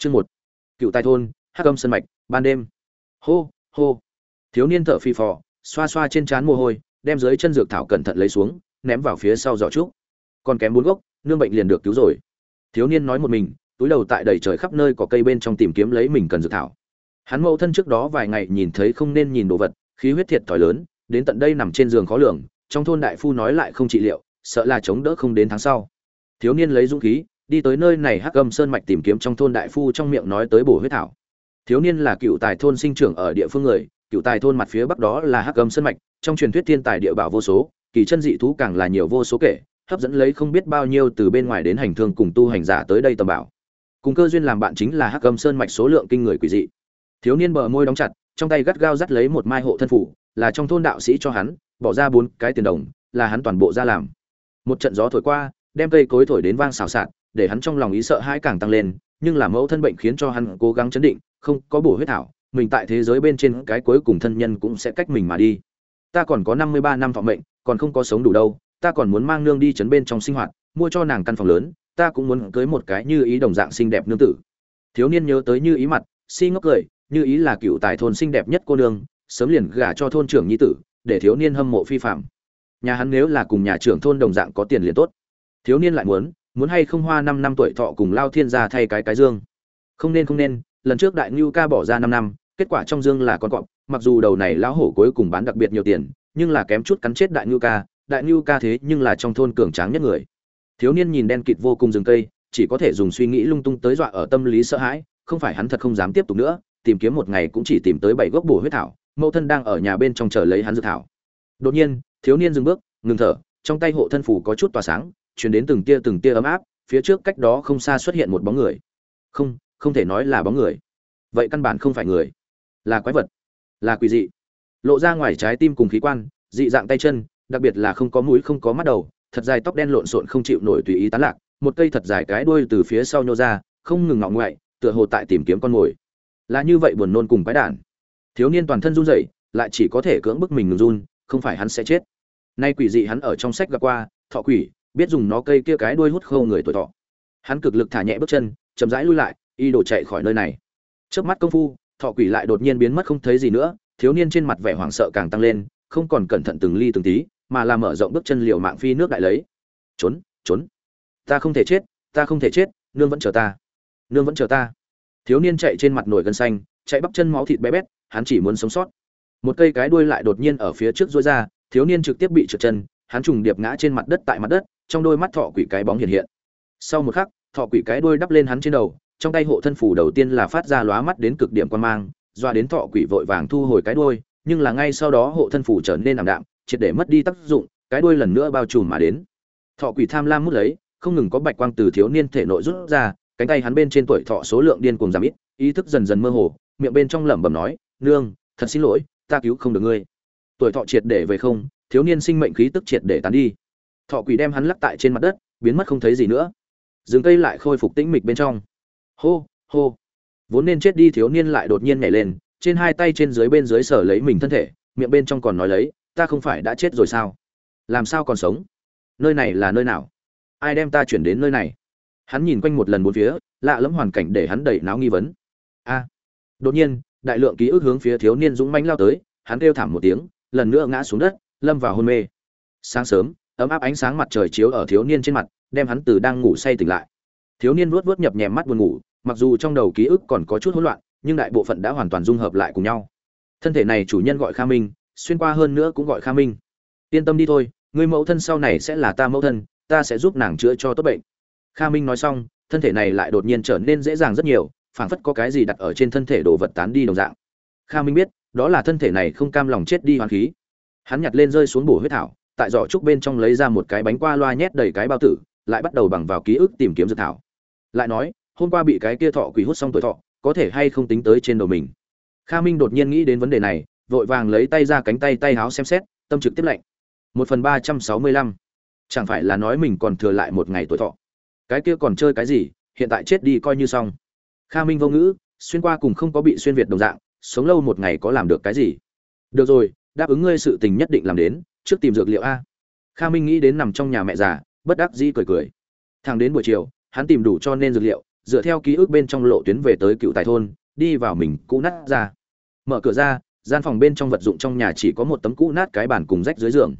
chương một. Cựu tài thôn, hắc âm sân mạch, ban đêm. Hô hô. Thiếu niên thở phì phò, xoa xoa trên trán mồ hôi, đem dưới chân dược thảo cẩn thận lấy xuống, ném vào phía sau giỏ trúc. Còn kém bốn gốc, nương bệnh liền được cứu rồi. Thiếu niên nói một mình, túi đầu tại đầy trời khắp nơi có cây bên trong tìm kiếm lấy mình cần dược thảo. Hắn mẫu thân trước đó vài ngày nhìn thấy không nên nhìn đồ vật, khí huyết thiệt thòi lớn, đến tận đây nằm trên giường khó lường, trong thôn đại phu nói lại không trị liệu, sợ là chống đỡ không đến tháng sau. Thiếu niên lấy dũng khí đi tới nơi này hắc âm sơn mạch tìm kiếm trong thôn đại phu trong miệng nói tới bổ huyết thảo. Thiếu niên là cựu tài thôn sinh trưởng ở địa phương người, cựu tài thôn mặt phía bắc đó là hắc âm sơn mạch, trong truyền thuyết thiên tài địa bảo vô số, kỳ chân dị thú càng là nhiều vô số kể, hấp dẫn lấy không biết bao nhiêu từ bên ngoài đến hành thương cùng tu hành giả tới đây tầm bảo. Cùng cơ duyên làm bạn chính là hắc âm sơn mạch số lượng kinh người quỷ dị. Thiếu niên bờ môi đóng chặt, trong tay gắt gao dắt lấy một mai hộ thân phủ, là trong thôn đạo sĩ cho hắn, bỏ ra bốn cái tiền đồng, là hắn toàn bộ ra làm. Một trận gió thổi qua, đem cây cối thổi đến vang xào xạc để hắn trong lòng ý sợ hãi càng tăng lên, nhưng là mẫu thân bệnh khiến cho hắn cố gắng chấn định, không có bổ huyết thảo, mình tại thế giới bên trên cái cuối cùng thân nhân cũng sẽ cách mình mà đi. Ta còn có năm mươi ba năm thọ mệnh, còn không có sống đủ đâu, ta còn muốn mang nương đi chấn bên trong sinh hoạt, mua cho nàng căn phòng lớn, ta cũng muốn cưới một cái như ý đồng dạng xinh đẹp nương tử. Thiếu niên nhớ tới như ý mặt, si ngốc cười, như ý là cựu tài thôn xinh đẹp nhất cô nương, sớm liền gả cho thôn trưởng nhi tử, để thiếu niên hâm mộ phi phạm. Nhà hắn nếu là cùng nhà trưởng thôn đồng dạng có tiền liền tốt. Thiếu niên lại muốn muốn hay không hoa năm năm tuổi thọ cùng lao thiên gia thay cái cái dương. Không nên không nên, lần trước đại ngưu ca bỏ ra năm năm, kết quả trong dương là con cọp, mặc dù đầu này lão hổ cuối cùng bán đặc biệt nhiều tiền, nhưng là kém chút cắn chết đại ngưu ca, đại ngưu ca thế nhưng là trong thôn cường tráng nhất người. Thiếu niên nhìn đen kịt vô cùng rừng cây, chỉ có thể dùng suy nghĩ lung tung tới dọa ở tâm lý sợ hãi, không phải hắn thật không dám tiếp tục nữa, tìm kiếm một ngày cũng chỉ tìm tới bảy gốc bổ huyết thảo, mẫu thân đang ở nhà bên trong chờ lấy hắn dược thảo. Đột nhiên, thiếu niên dừng bước, ngừng thở, trong tay hộ thân phủ có chút tỏa sáng chuyển đến từng tia từng tia ấm áp, phía trước cách đó không xa xuất hiện một bóng người. Không không thể nói là bóng người. Vậy căn bản không phải người. Là quái vật. Là quỷ dị. Lộ ra ngoài trái tim cùng khí quan, dị dạng tay chân, đặc biệt là không có mũi không có mắt đầu, thật dài tóc đen lộn xộn không chịu nổi tùy ý tán lạc, một cây thật dài cái đuôi từ phía sau nhô ra, không ngừng ngọng ngoại, tựa hồ tại tìm kiếm con mồi. Là như vậy buồn nôn cùng quái đản. Thiếu niên toàn thân run rẩy, lại chỉ có thể cưỡng bức mình ngừng run, không phải hắn sẽ chết. Nay quỷ dị hắn ở trong sách gặp qua, thọ quỷ biết dùng nó cây kia cái đuôi hút khâu người tuổi thọ. Hắn cực lực thả nhẹ bước chân, chậm rãi lui lại, y đổ chạy khỏi nơi này. Trước mắt công phu, thọ quỷ lại đột nhiên biến mất không thấy gì nữa, thiếu niên trên mặt vẻ hoảng sợ càng tăng lên, không còn cẩn thận từng ly từng tí, mà là mở rộng bước chân liều mạng phi nước đại lấy. Trốn trốn. Ta không thể chết, ta không thể chết, nương vẫn chờ ta. Nương vẫn chờ ta. Thiếu niên chạy trên mặt nổi gân xanh, chạy bắp chân máu thịt bé bét, hắn chỉ muốn sống sót. Một cây cái đuôi lại đột nhiên ở phía trước rối ra, thiếu niên trực tiếp bị trượt chân, hắn trùng điệp ngã trên mặt đất tại mặt đất trong đôi mắt thọ quỷ cái bóng hiện hiện. Sau một khắc, thọ quỷ cái đuôi đắp lên hắn trên đầu, trong tay hộ thân phủ đầu tiên là phát ra lóa mắt đến cực điểm quan mang, doa đến thọ quỷ vội vàng thu hồi cái đuôi, nhưng là ngay sau đó hộ thân phủ trở nên ảm đạm, triệt để mất đi tác dụng, cái đuôi lần nữa bao trùm mà đến. Thọ quỷ tham lam mút lấy, không ngừng có bạch quang từ thiếu niên thể nội rút ra, cánh tay hắn bên trên tuổi thọ số lượng điên cuồng giảm ít, ý thức dần dần mơ hồ, miệng bên trong lẩm bẩm nói, nương, thật xin lỗi, ta cứu không được ngươi. Tuổi thọ triệt để về không, thiếu niên sinh mệnh khí tức triệt để tán đi thọ quỷ đem hắn lắc tại trên mặt đất, biến mất không thấy gì nữa. Rừng cây lại khôi phục tĩnh mịch bên trong. Hô hô. Vốn nên chết đi thiếu niên lại đột nhiên nhảy lên, trên hai tay trên dưới bên dưới sở lấy mình thân thể, miệng bên trong còn nói lấy, ta không phải đã chết rồi sao? Làm sao còn sống? Nơi này là nơi nào? Ai đem ta chuyển đến nơi này? Hắn nhìn quanh một lần bốn phía, lạ lẫm hoàn cảnh để hắn đẩy náo nghi vấn. A. Đột nhiên, đại lượng ký ức hướng phía thiếu niên dũng mãnh lao tới, hắn kêu thảm một tiếng, lần nữa ngã xuống đất, lâm vào hôn mê. Sáng sớm ấm áp ánh sáng mặt trời chiếu ở thiếu niên trên mặt, đem hắn từ đang ngủ say tỉnh lại. Thiếu niên vuốt vuốt nhập nhèm mắt buồn ngủ, mặc dù trong đầu ký ức còn có chút hỗn loạn, nhưng đại bộ phận đã hoàn toàn dung hợp lại cùng nhau. Thân thể này chủ nhân gọi kha minh, xuyên qua hơn nữa cũng gọi kha minh. Yên tâm đi thôi, người mẫu thân sau này sẽ là ta mẫu thân, ta sẽ giúp nàng chữa cho tốt bệnh. Kha minh nói xong, thân thể này lại đột nhiên trở nên dễ dàng rất nhiều, phảng phất có cái gì đặt ở trên thân thể đồ vật tán đi đồng dạng. Kha minh biết, đó là thân thể này không cam lòng chết đi hoàn khí. Hắn nhặt lên rơi xuống bổ huyết thảo tại giỏ trúc bên trong lấy ra một cái bánh qua loa nhét đầy cái bao tử, lại bắt đầu bằng vào ký ức tìm kiếm dược thảo. Lại nói, hôm qua bị cái kia thọ quỷ hút xong tuổi thọ, có thể hay không tính tới trên đầu mình? Kha minh đột nhiên nghĩ đến vấn đề này, vội vàng lấy tay ra cánh tay tay háo xem xét, tâm trực tiếp lạnh một phần ba trăm sáu mươi lăm. Chẳng phải là nói mình còn thừa lại một ngày tuổi thọ. Cái kia còn chơi cái gì, hiện tại chết đi coi như xong. Kha minh vô ngữ, xuyên qua cùng không có bị xuyên việt đồng dạng, sống lâu một ngày có làm được cái gì? Được rồi, đáp ứng ngươi sự tình nhất định làm đến trước tìm dược liệu a. Kha minh nghĩ đến nằm trong nhà mẹ già, bất đắc dĩ cười cười. Thang đến buổi chiều, hắn tìm đủ cho nên dược liệu, dựa theo ký ức bên trong lộ tuyến về tới cựu tài thôn, đi vào mình cũ nát ra. Mở cửa ra, gian phòng bên trong vật dụng trong nhà chỉ có một tấm cũ nát cái bàn cùng rách dưới giường.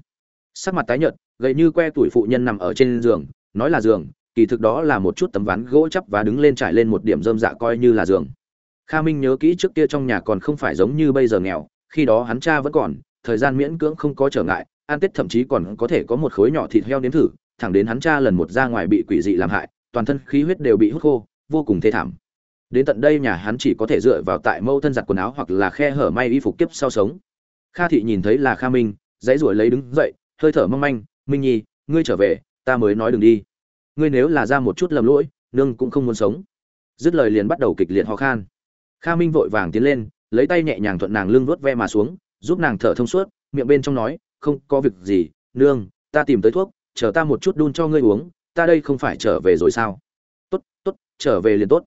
Sắc mặt tái nhợt gậy như que tuổi phụ nhân nằm ở trên giường, nói là giường, kỳ thực đó là một chút tấm ván gỗ chắp và đứng lên trải lên một điểm rơm dạ coi như là giường. Kha minh nhớ kỹ trước kia trong nhà còn không phải giống như bây giờ nghèo, khi đó hắn cha vẫn còn, thời gian miễn cưỡng không có trở ngại ăn tết thậm chí còn có thể có một khối nhỏ thịt heo nếm thử, thẳng đến hắn cha lần một ra ngoài bị quỷ dị làm hại, toàn thân khí huyết đều bị hút khô, vô cùng thê thảm. Đến tận đây nhà hắn chỉ có thể dựa vào tại mâu thân giặt quần áo hoặc là khe hở may y phục kiếp sau sống. Kha thị nhìn thấy là kha minh, dãy ruổi lấy đứng dậy, hơi thở mong manh, minh nhi, ngươi trở về, ta mới nói đừng đi. Ngươi nếu là ra một chút lầm lỗi, nương cũng không muốn sống. Dứt lời liền bắt đầu kịch liệt ho khan. Kha minh vội vàng tiến lên, lấy tay nhẹ nhàng thuận nàng lưng vuốt ve mà xuống, giúp nàng thở thông suốt, miệng bên trong nói không có việc gì, nương, ta tìm tới thuốc, chờ ta một chút đun cho ngươi uống, ta đây không phải trở về rồi sao? Tốt tốt, trở về liền tốt.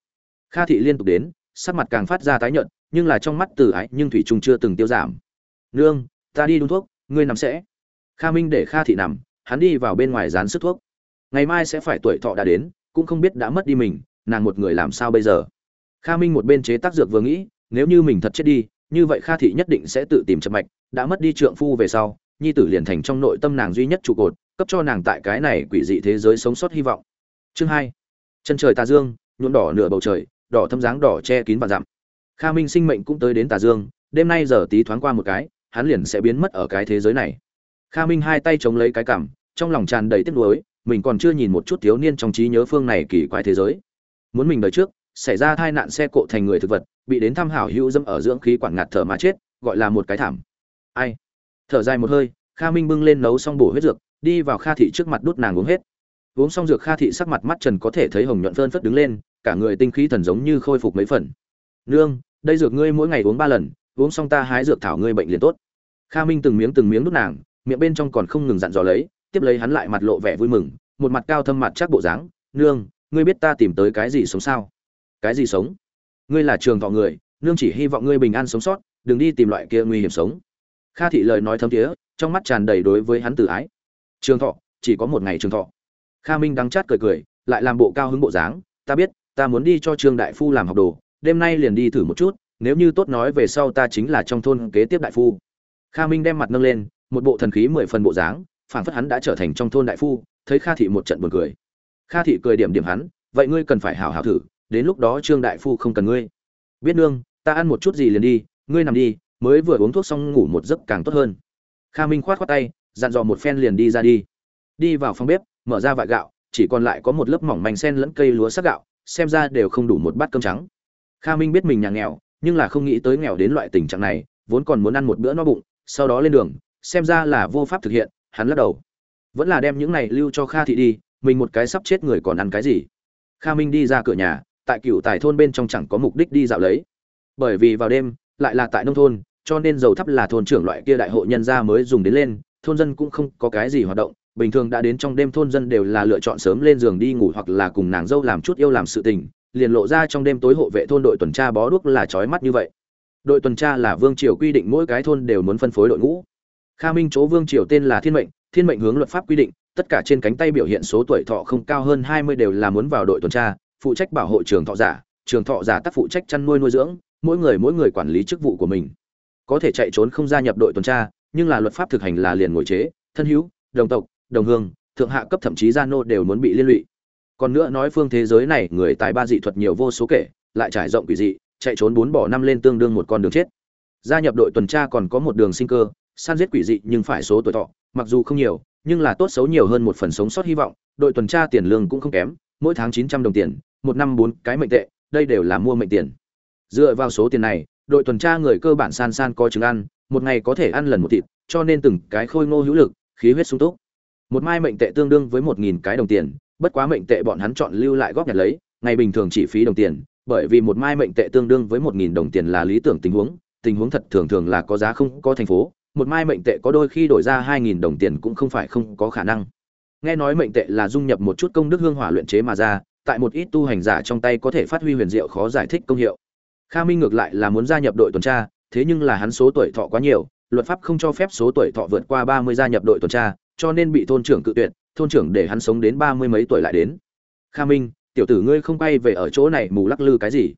Kha thị liên tục đến, sắc mặt càng phát ra tái nhợt, nhưng là trong mắt từ ái nhưng thủy trung chưa từng tiêu giảm. Nương, ta đi đun thuốc, ngươi nằm sẽ. Kha minh để kha thị nằm, hắn đi vào bên ngoài dán sức thuốc. Ngày mai sẽ phải tuổi thọ đã đến, cũng không biết đã mất đi mình, nàng một người làm sao bây giờ? Kha minh một bên chế tác dược vừa nghĩ, nếu như mình thật chết đi, như vậy kha thị nhất định sẽ tự tìm chập mạch, đã mất đi trượng phu về sau nhi tử liền thành trong nội tâm nàng duy nhất trụ cột, cấp cho nàng tại cái này quỷ dị thế giới sống sót hy vọng. Chương hai. Chân trời tà dương, nhuộm đỏ nửa bầu trời, đỏ thâm dáng đỏ che kín và dặm. Kha minh sinh mệnh cũng tới đến tà dương, đêm nay giờ tí thoáng qua một cái, hắn liền sẽ biến mất ở cái thế giới này. Kha minh hai tay chống lấy cái cằm, trong lòng tràn đầy tiếc nuối, mình còn chưa nhìn một chút thiếu niên trong trí nhớ phương này kỳ quái thế giới. Muốn mình đời trước, xảy ra tai nạn xe cộ thành người thực vật, bị đến thăm hảo hữu dâm ở dưỡng khí quản ngạt thở mà chết, gọi là một cái thảm. Ai? Thở dài một hơi, kha minh bưng lên nấu xong bổ huyết dược, đi vào kha thị trước mặt đút nàng uống hết. Uống xong dược kha thị sắc mặt mắt trần có thể thấy hồng nhuận phơn phất đứng lên, cả người tinh khí thần giống như khôi phục mấy phần. Nương, đây dược ngươi mỗi ngày uống ba lần, uống xong ta hái dược thảo ngươi bệnh liền tốt. Kha minh từng miếng từng miếng đút nàng, miệng bên trong còn không ngừng dặn dò lấy, tiếp lấy hắn lại mặt lộ vẻ vui mừng, một mặt cao thâm mặt chắc bộ dáng, nương, ngươi biết ta tìm tới cái gì sống sao? Cái gì sống? Ngươi là trường thọ người, nương chỉ hy vọng ngươi bình an sống sót, đừng đi tìm loại kia nguy hiểm sống kha thị lời nói thấm thiế, trong mắt tràn đầy đối với hắn tự ái. Trường thọ, chỉ có một ngày trường thọ. Kha minh đắng chát cười cười, lại làm bộ cao hứng bộ dáng. Ta biết, ta muốn đi cho trương đại phu làm học đồ, đêm nay liền đi thử một chút, nếu như tốt nói về sau ta chính là trong thôn kế tiếp đại phu. Kha minh đem mặt nâng lên, một bộ thần khí mười phần bộ dáng, phảng phất hắn đã trở thành trong thôn đại phu, thấy kha thị một trận buồn cười. Kha thị cười điểm điểm hắn, vậy ngươi cần phải hảo hảo thử, đến lúc đó trương đại phu không cần ngươi. Biết nương, ta ăn một chút gì liền đi, ngươi nằm đi mới vừa uống thuốc xong ngủ một giấc càng tốt hơn. Kha minh khoát khoát tay, dặn dò một phen liền đi ra đi. Đi vào phòng bếp, mở ra vại gạo, chỉ còn lại có một lớp mỏng manh sen lẫn cây lúa sắc gạo, xem ra đều không đủ một bát cơm trắng. Kha minh biết mình nhà nghèo, nhưng là không nghĩ tới nghèo đến loại tình trạng này, vốn còn muốn ăn một bữa no bụng, sau đó lên đường, xem ra là vô pháp thực hiện, hắn lắc đầu. Vẫn là đem những này lưu cho kha thị đi, mình một cái sắp chết người còn ăn cái gì? Kha minh đi ra cửa nhà, tại cựu tài thôn bên trong chẳng có mục đích đi dạo lấy. Bởi vì vào đêm, lại là tại nông thôn cho nên dầu thắp là thôn trưởng loại kia đại hội nhân gia mới dùng đến lên, thôn dân cũng không có cái gì hoạt động, bình thường đã đến trong đêm thôn dân đều là lựa chọn sớm lên giường đi ngủ hoặc là cùng nàng dâu làm chút yêu làm sự tình, liền lộ ra trong đêm tối hộ vệ thôn đội tuần tra bó đuốc là chói mắt như vậy. Đội tuần tra là vương triều quy định mỗi cái thôn đều muốn phân phối đội ngũ. Kha minh chỗ vương triều tên là thiên mệnh thiên mệnh hướng luật pháp quy định, tất cả trên cánh tay biểu hiện số tuổi thọ không cao hơn hai mươi đều là muốn vào đội tuần tra, phụ trách bảo hộ trường thọ giả, trường thọ giả tác phụ trách chăn nuôi nuôi dưỡng, mỗi người mỗi người quản lý chức vụ của mình có thể chạy trốn không gia nhập đội tuần tra, nhưng là luật pháp thực hành là liền ngồi chế, thân hữu, đồng tộc, đồng hương, thượng hạ cấp thậm chí gia nô đều muốn bị liên lụy. Còn nữa nói phương thế giới này, người tài ba dị thuật nhiều vô số kể, lại trải rộng quỷ dị, chạy trốn bốn bỏ năm lên tương đương một con đường chết. Gia nhập đội tuần tra còn có một đường sinh cơ, san giết quỷ dị nhưng phải số tuổi thọ, mặc dù không nhiều, nhưng là tốt xấu nhiều hơn một phần sống sót hy vọng, đội tuần tra tiền lương cũng không kém, mỗi tháng chín trăm đồng tiền, một năm bốn cái mệnh tệ, đây đều là mua mệnh tiền. Dựa vào số tiền này đội tuần tra người cơ bản san san có chứng ăn, một ngày có thể ăn lần một thịt, cho nên từng cái khôi ngô hữu lực, khí huyết sung túc. Một mai mệnh tệ tương đương với một nghìn cái đồng tiền, bất quá mệnh tệ bọn hắn chọn lưu lại góp nhặt lấy, ngày bình thường chỉ phí đồng tiền, bởi vì một mai mệnh tệ tương đương với một nghìn đồng tiền là lý tưởng tình huống tình huống thật thường thường là có giá không có thành phố, một mai mệnh tệ có đôi khi đổi ra hai nghìn đồng tiền cũng không phải không có khả năng. Nghe nói mệnh tệ là dung nhập một chút công đức hương hỏa luyện chế mà ra, tại một ít tu hành giả trong tay có thể phát huy huyền diệu khó giải thích công hiệu kha minh ngược lại là muốn gia nhập đội tuần tra, thế nhưng là hắn số tuổi thọ quá nhiều, luật pháp không cho phép số tuổi thọ vượt qua ba mươi gia nhập đội tuần tra, cho nên bị thôn trưởng cự tuyệt, thôn trưởng để hắn sống đến ba mươi mấy tuổi lại đến. Kha minh, tiểu tử ngươi không bay về ở chỗ này mù lắc lư cái gì?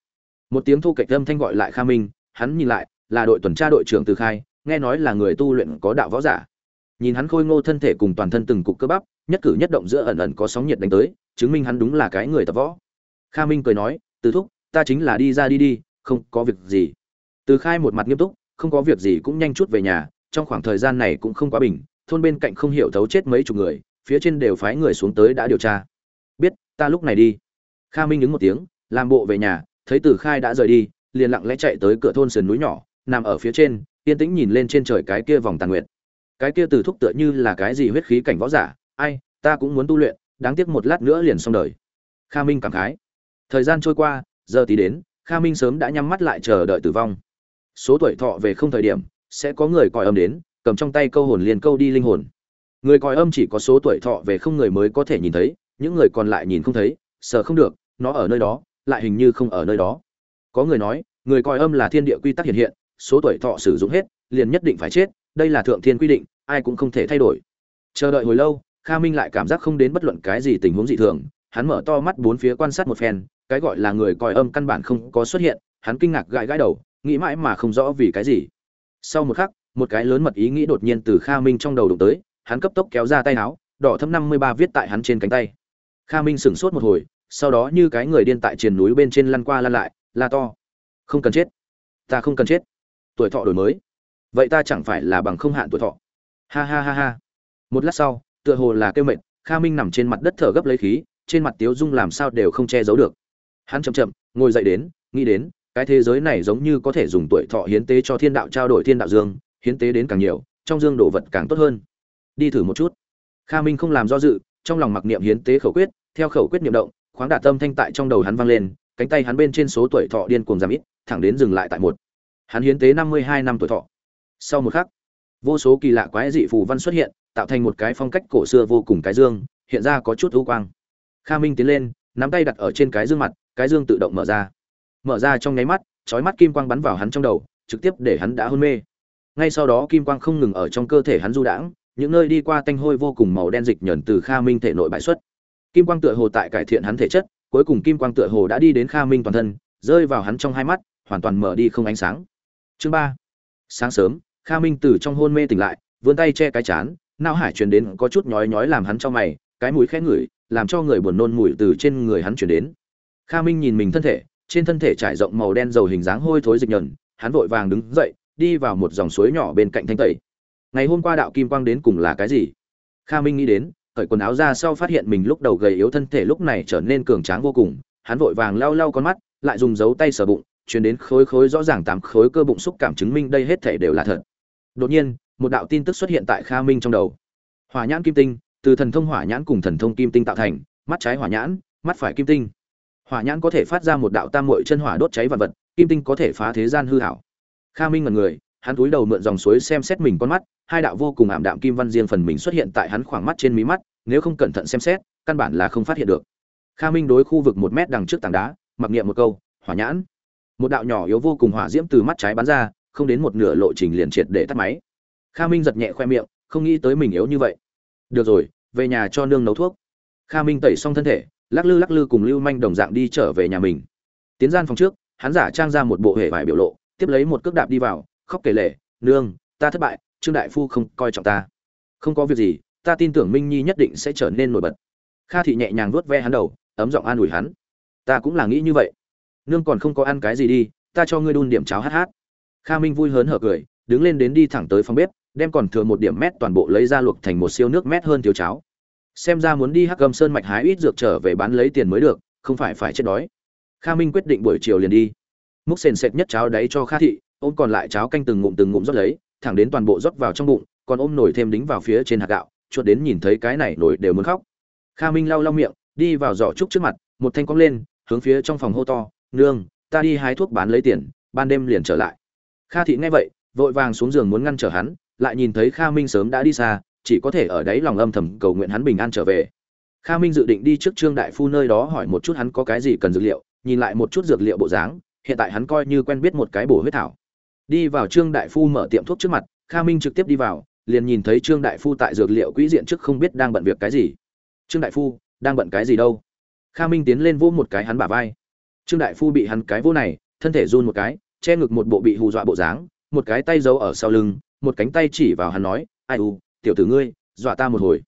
Một tiếng thu kịch âm thanh gọi lại kha minh, hắn nhìn lại, là đội tuần tra đội trưởng từ khai, nghe nói là người tu luyện có đạo võ giả. Nhìn hắn khôi ngô thân thể cùng toàn thân từng cục cơ bắp, nhất cử nhất động giữa ẩn ẩn có sóng nhiệt đánh tới, chứng minh hắn đúng là cái người tập võ. Kha minh cười nói, từ thúc, ta chính là đi ra đi đi không có việc gì. Từ khai một mặt nghiêm túc, không có việc gì cũng nhanh chút về nhà, trong khoảng thời gian này cũng không quá bình, thôn bên cạnh không hiểu thấu chết mấy chục người, phía trên đều phái người xuống tới đã điều tra. Biết, ta lúc này đi. Kha minh đứng một tiếng, làm bộ về nhà, thấy từ khai đã rời đi, liền lặng lẽ chạy tới cửa thôn sườn núi nhỏ, nằm ở phía trên, yên tĩnh nhìn lên trên trời cái kia vòng tàn nguyệt. Cái kia từ thúc tựa như là cái gì huyết khí cảnh võ giả, ai, ta cũng muốn tu luyện, đáng tiếc một lát nữa liền xong đời. Kha minh cảm khái. Thời gian trôi qua, giờ tí đến kha minh sớm đã nhắm mắt lại chờ đợi tử vong. Số tuổi thọ về không thời điểm, sẽ có người còi âm đến, cầm trong tay câu hồn liền câu đi linh hồn. Người còi âm chỉ có số tuổi thọ về không người mới có thể nhìn thấy, những người còn lại nhìn không thấy, sợ không được, nó ở nơi đó, lại hình như không ở nơi đó. Có người nói, người còi âm là thiên địa quy tắc hiện hiện, số tuổi thọ sử dụng hết, liền nhất định phải chết, đây là thượng thiên quy định, ai cũng không thể thay đổi. Chờ đợi hồi lâu, kha minh lại cảm giác không đến bất luận cái gì tình huống dị thường hắn mở to mắt bốn phía quan sát một phen, cái gọi là người còi âm căn bản không có xuất hiện, hắn kinh ngạc gãi gãi đầu, nghĩ mãi mà không rõ vì cái gì. Sau một khắc, một cái lớn mật ý nghĩ đột nhiên từ kha minh trong đầu đụng tới, hắn cấp tốc kéo ra tay áo, đỏ thâm năm mươi ba viết tại hắn trên cánh tay. Kha minh sửng sốt một hồi, sau đó như cái người điên tại triền núi bên trên lăn qua lăn lại, la to. Không cần chết. Ta không cần chết. Tuổi thọ đổi mới. Vậy ta chẳng phải là bằng không hạn tuổi thọ. Ha ha ha ha. Một lát sau, tựa hồ là kêu mệt, kha minh nằm trên mặt đất thở gấp lấy khí trên mặt tiếu dung làm sao đều không che giấu được. Hắn chậm chậm, ngồi dậy đến, nghĩ đến, cái thế giới này giống như có thể dùng tuổi thọ hiến tế cho thiên đạo trao đổi thiên đạo dương, hiến tế đến càng nhiều, trong dương đồ vật càng tốt hơn. Đi thử một chút. Kha minh không làm do dự, trong lòng mặc niệm hiến tế khẩu quyết, theo khẩu quyết niệm động, khoáng đả tâm thanh tại trong đầu hắn vang lên, cánh tay hắn bên trên số tuổi thọ điên cuồng giảm ít, thẳng đến dừng lại tại một. Hắn hiến tế năm mươi hai năm tuổi thọ. Sau một khắc, vô số kỳ lạ quái dị phù văn xuất hiện, tạo thành một cái phong cách cổ xưa vô cùng cái dương, hiện ra có chút ưu quang kha minh tiến lên, nắm tay đặt ở trên cái dương mặt, cái dương tự động mở ra. Mở ra trong nháy mắt, chói mắt kim quang bắn vào hắn trong đầu, trực tiếp để hắn đã hôn mê. Ngay sau đó kim quang không ngừng ở trong cơ thể hắn du đãng, những nơi đi qua tanh hôi vô cùng màu đen dịch nhờn từ kha minh thể nội bài xuất. Kim quang tựa hồ tại cải thiện hắn thể chất, cuối cùng kim quang tựa hồ đã đi đến kha minh toàn thân, rơi vào hắn trong hai mắt, hoàn toàn mở đi không ánh sáng. Chương ba. Sáng sớm, kha minh từ trong hôn mê tỉnh lại, vươn tay che cái chán, não hải truyền đến có chút nhói nhói làm hắn cho mày cái mũi khẽ ngửi, làm cho người buồn nôn mùi từ trên người hắn truyền đến. Kha minh nhìn mình thân thể, trên thân thể trải rộng màu đen dầu hình dáng hôi thối dịch nhờn, hắn vội vàng đứng dậy, đi vào một dòng suối nhỏ bên cạnh thanh tẩy. Ngày hôm qua đạo kim quang đến cùng là cái gì? Kha minh nghĩ đến, cởi quần áo ra sau phát hiện mình lúc đầu gầy yếu thân thể lúc này trở nên cường tráng vô cùng, hắn vội vàng lau lau con mắt, lại dùng dấu tay sờ bụng, chuyển đến khối khối rõ ràng tám khối cơ bụng xúc cảm chứng minh đây hết thể đều là thật. Đột nhiên, một đạo tin tức xuất hiện tại kha minh trong đầu. Hỏa nhãn kim tinh từ thần thông hỏa nhãn cùng thần thông kim tinh tạo thành, mắt trái hỏa nhãn, mắt phải kim tinh. Hỏa nhãn có thể phát ra một đạo tam muội chân hỏa đốt cháy vật vật, kim tinh có thể phá thế gian hư hảo. Kha minh ngần người, hắn túi đầu mượn dòng suối xem xét mình con mắt, hai đạo vô cùng ảm đạm kim văn riêng phần mình xuất hiện tại hắn khoảng mắt trên mí mắt, nếu không cẩn thận xem xét, căn bản là không phát hiện được. Kha minh đối khu vực một mét đằng trước tảng đá, mặc niệm một câu, hỏa nhãn. Một đạo nhỏ yếu vô cùng hỏa diễm từ mắt trái bắn ra, không đến một nửa lộ trình liền triệt để tắt máy. Kha minh giật nhẹ khoe miệng, không nghĩ tới mình yếu như vậy được rồi, về nhà cho nương nấu thuốc. Kha minh tẩy xong thân thể, lắc lư lắc lư cùng lưu manh đồng dạng đi trở về nhà mình. Tiến gian phòng trước, hắn giả trang ra một bộ hệ vải biểu lộ, tiếp lấy một cước đạp đi vào, khóc kể lể, nương, ta thất bại, trương đại phu không coi trọng ta. Không có việc gì, ta tin tưởng minh nhi nhất định sẽ trở nên nổi bật. Kha thị nhẹ nhàng vuốt ve hắn đầu, ấm giọng an ủi hắn. Ta cũng là nghĩ như vậy. Nương còn không có ăn cái gì đi, ta cho ngươi đun điểm cháo hát hát. Kha minh vui hớn hở cười, đứng lên đến đi thẳng tới phòng bếp đem còn thừa một điểm mét toàn bộ lấy ra luộc thành một siêu nước mét hơn thiếu cháo. Xem ra muốn đi hắc gầm sơn mạch hái ít dược trở về bán lấy tiền mới được, không phải phải chết đói. Kha minh quyết định buổi chiều liền đi. Múc sền sệt nhất cháo đấy cho kha thị, ôm còn lại cháo canh từng ngụm từng ngụm rót lấy, thẳng đến toàn bộ rót vào trong bụng, còn ôm nổi thêm đính vào phía trên hạt gạo, chuột đến nhìn thấy cái này nổi đều muốn khóc. Kha minh lau lau miệng, đi vào giỏ trúc trước mặt, một thanh cong lên, hướng phía trong phòng hô to, nương, ta đi hái thuốc bán lấy tiền, ban đêm liền trở lại. Kha thị nghe vậy, vội vàng xuống giường muốn ngăn trở hắn lại nhìn thấy kha minh sớm đã đi xa, chỉ có thể ở đấy lòng âm thầm cầu nguyện hắn bình an trở về. Kha minh dự định đi trước trương đại phu nơi đó hỏi một chút hắn có cái gì cần dược liệu, nhìn lại một chút dược liệu bộ dáng, hiện tại hắn coi như quen biết một cái bổ huyết thảo. Đi vào trương đại phu mở tiệm thuốc trước mặt, kha minh trực tiếp đi vào, liền nhìn thấy trương đại phu tại dược liệu quỹ diện trước không biết đang bận việc cái gì. Trương đại phu, đang bận cái gì đâu? Kha minh tiến lên vỗ một cái hắn bả vai. Trương đại phu bị hắn cái vỗ này, thân thể run một cái, che ngực một bộ bị hù dọa bộ dáng, một cái tay giấu ở sau lưng một cánh tay chỉ vào hắn nói, ai u, tiểu tử ngươi, dọa ta một hồi.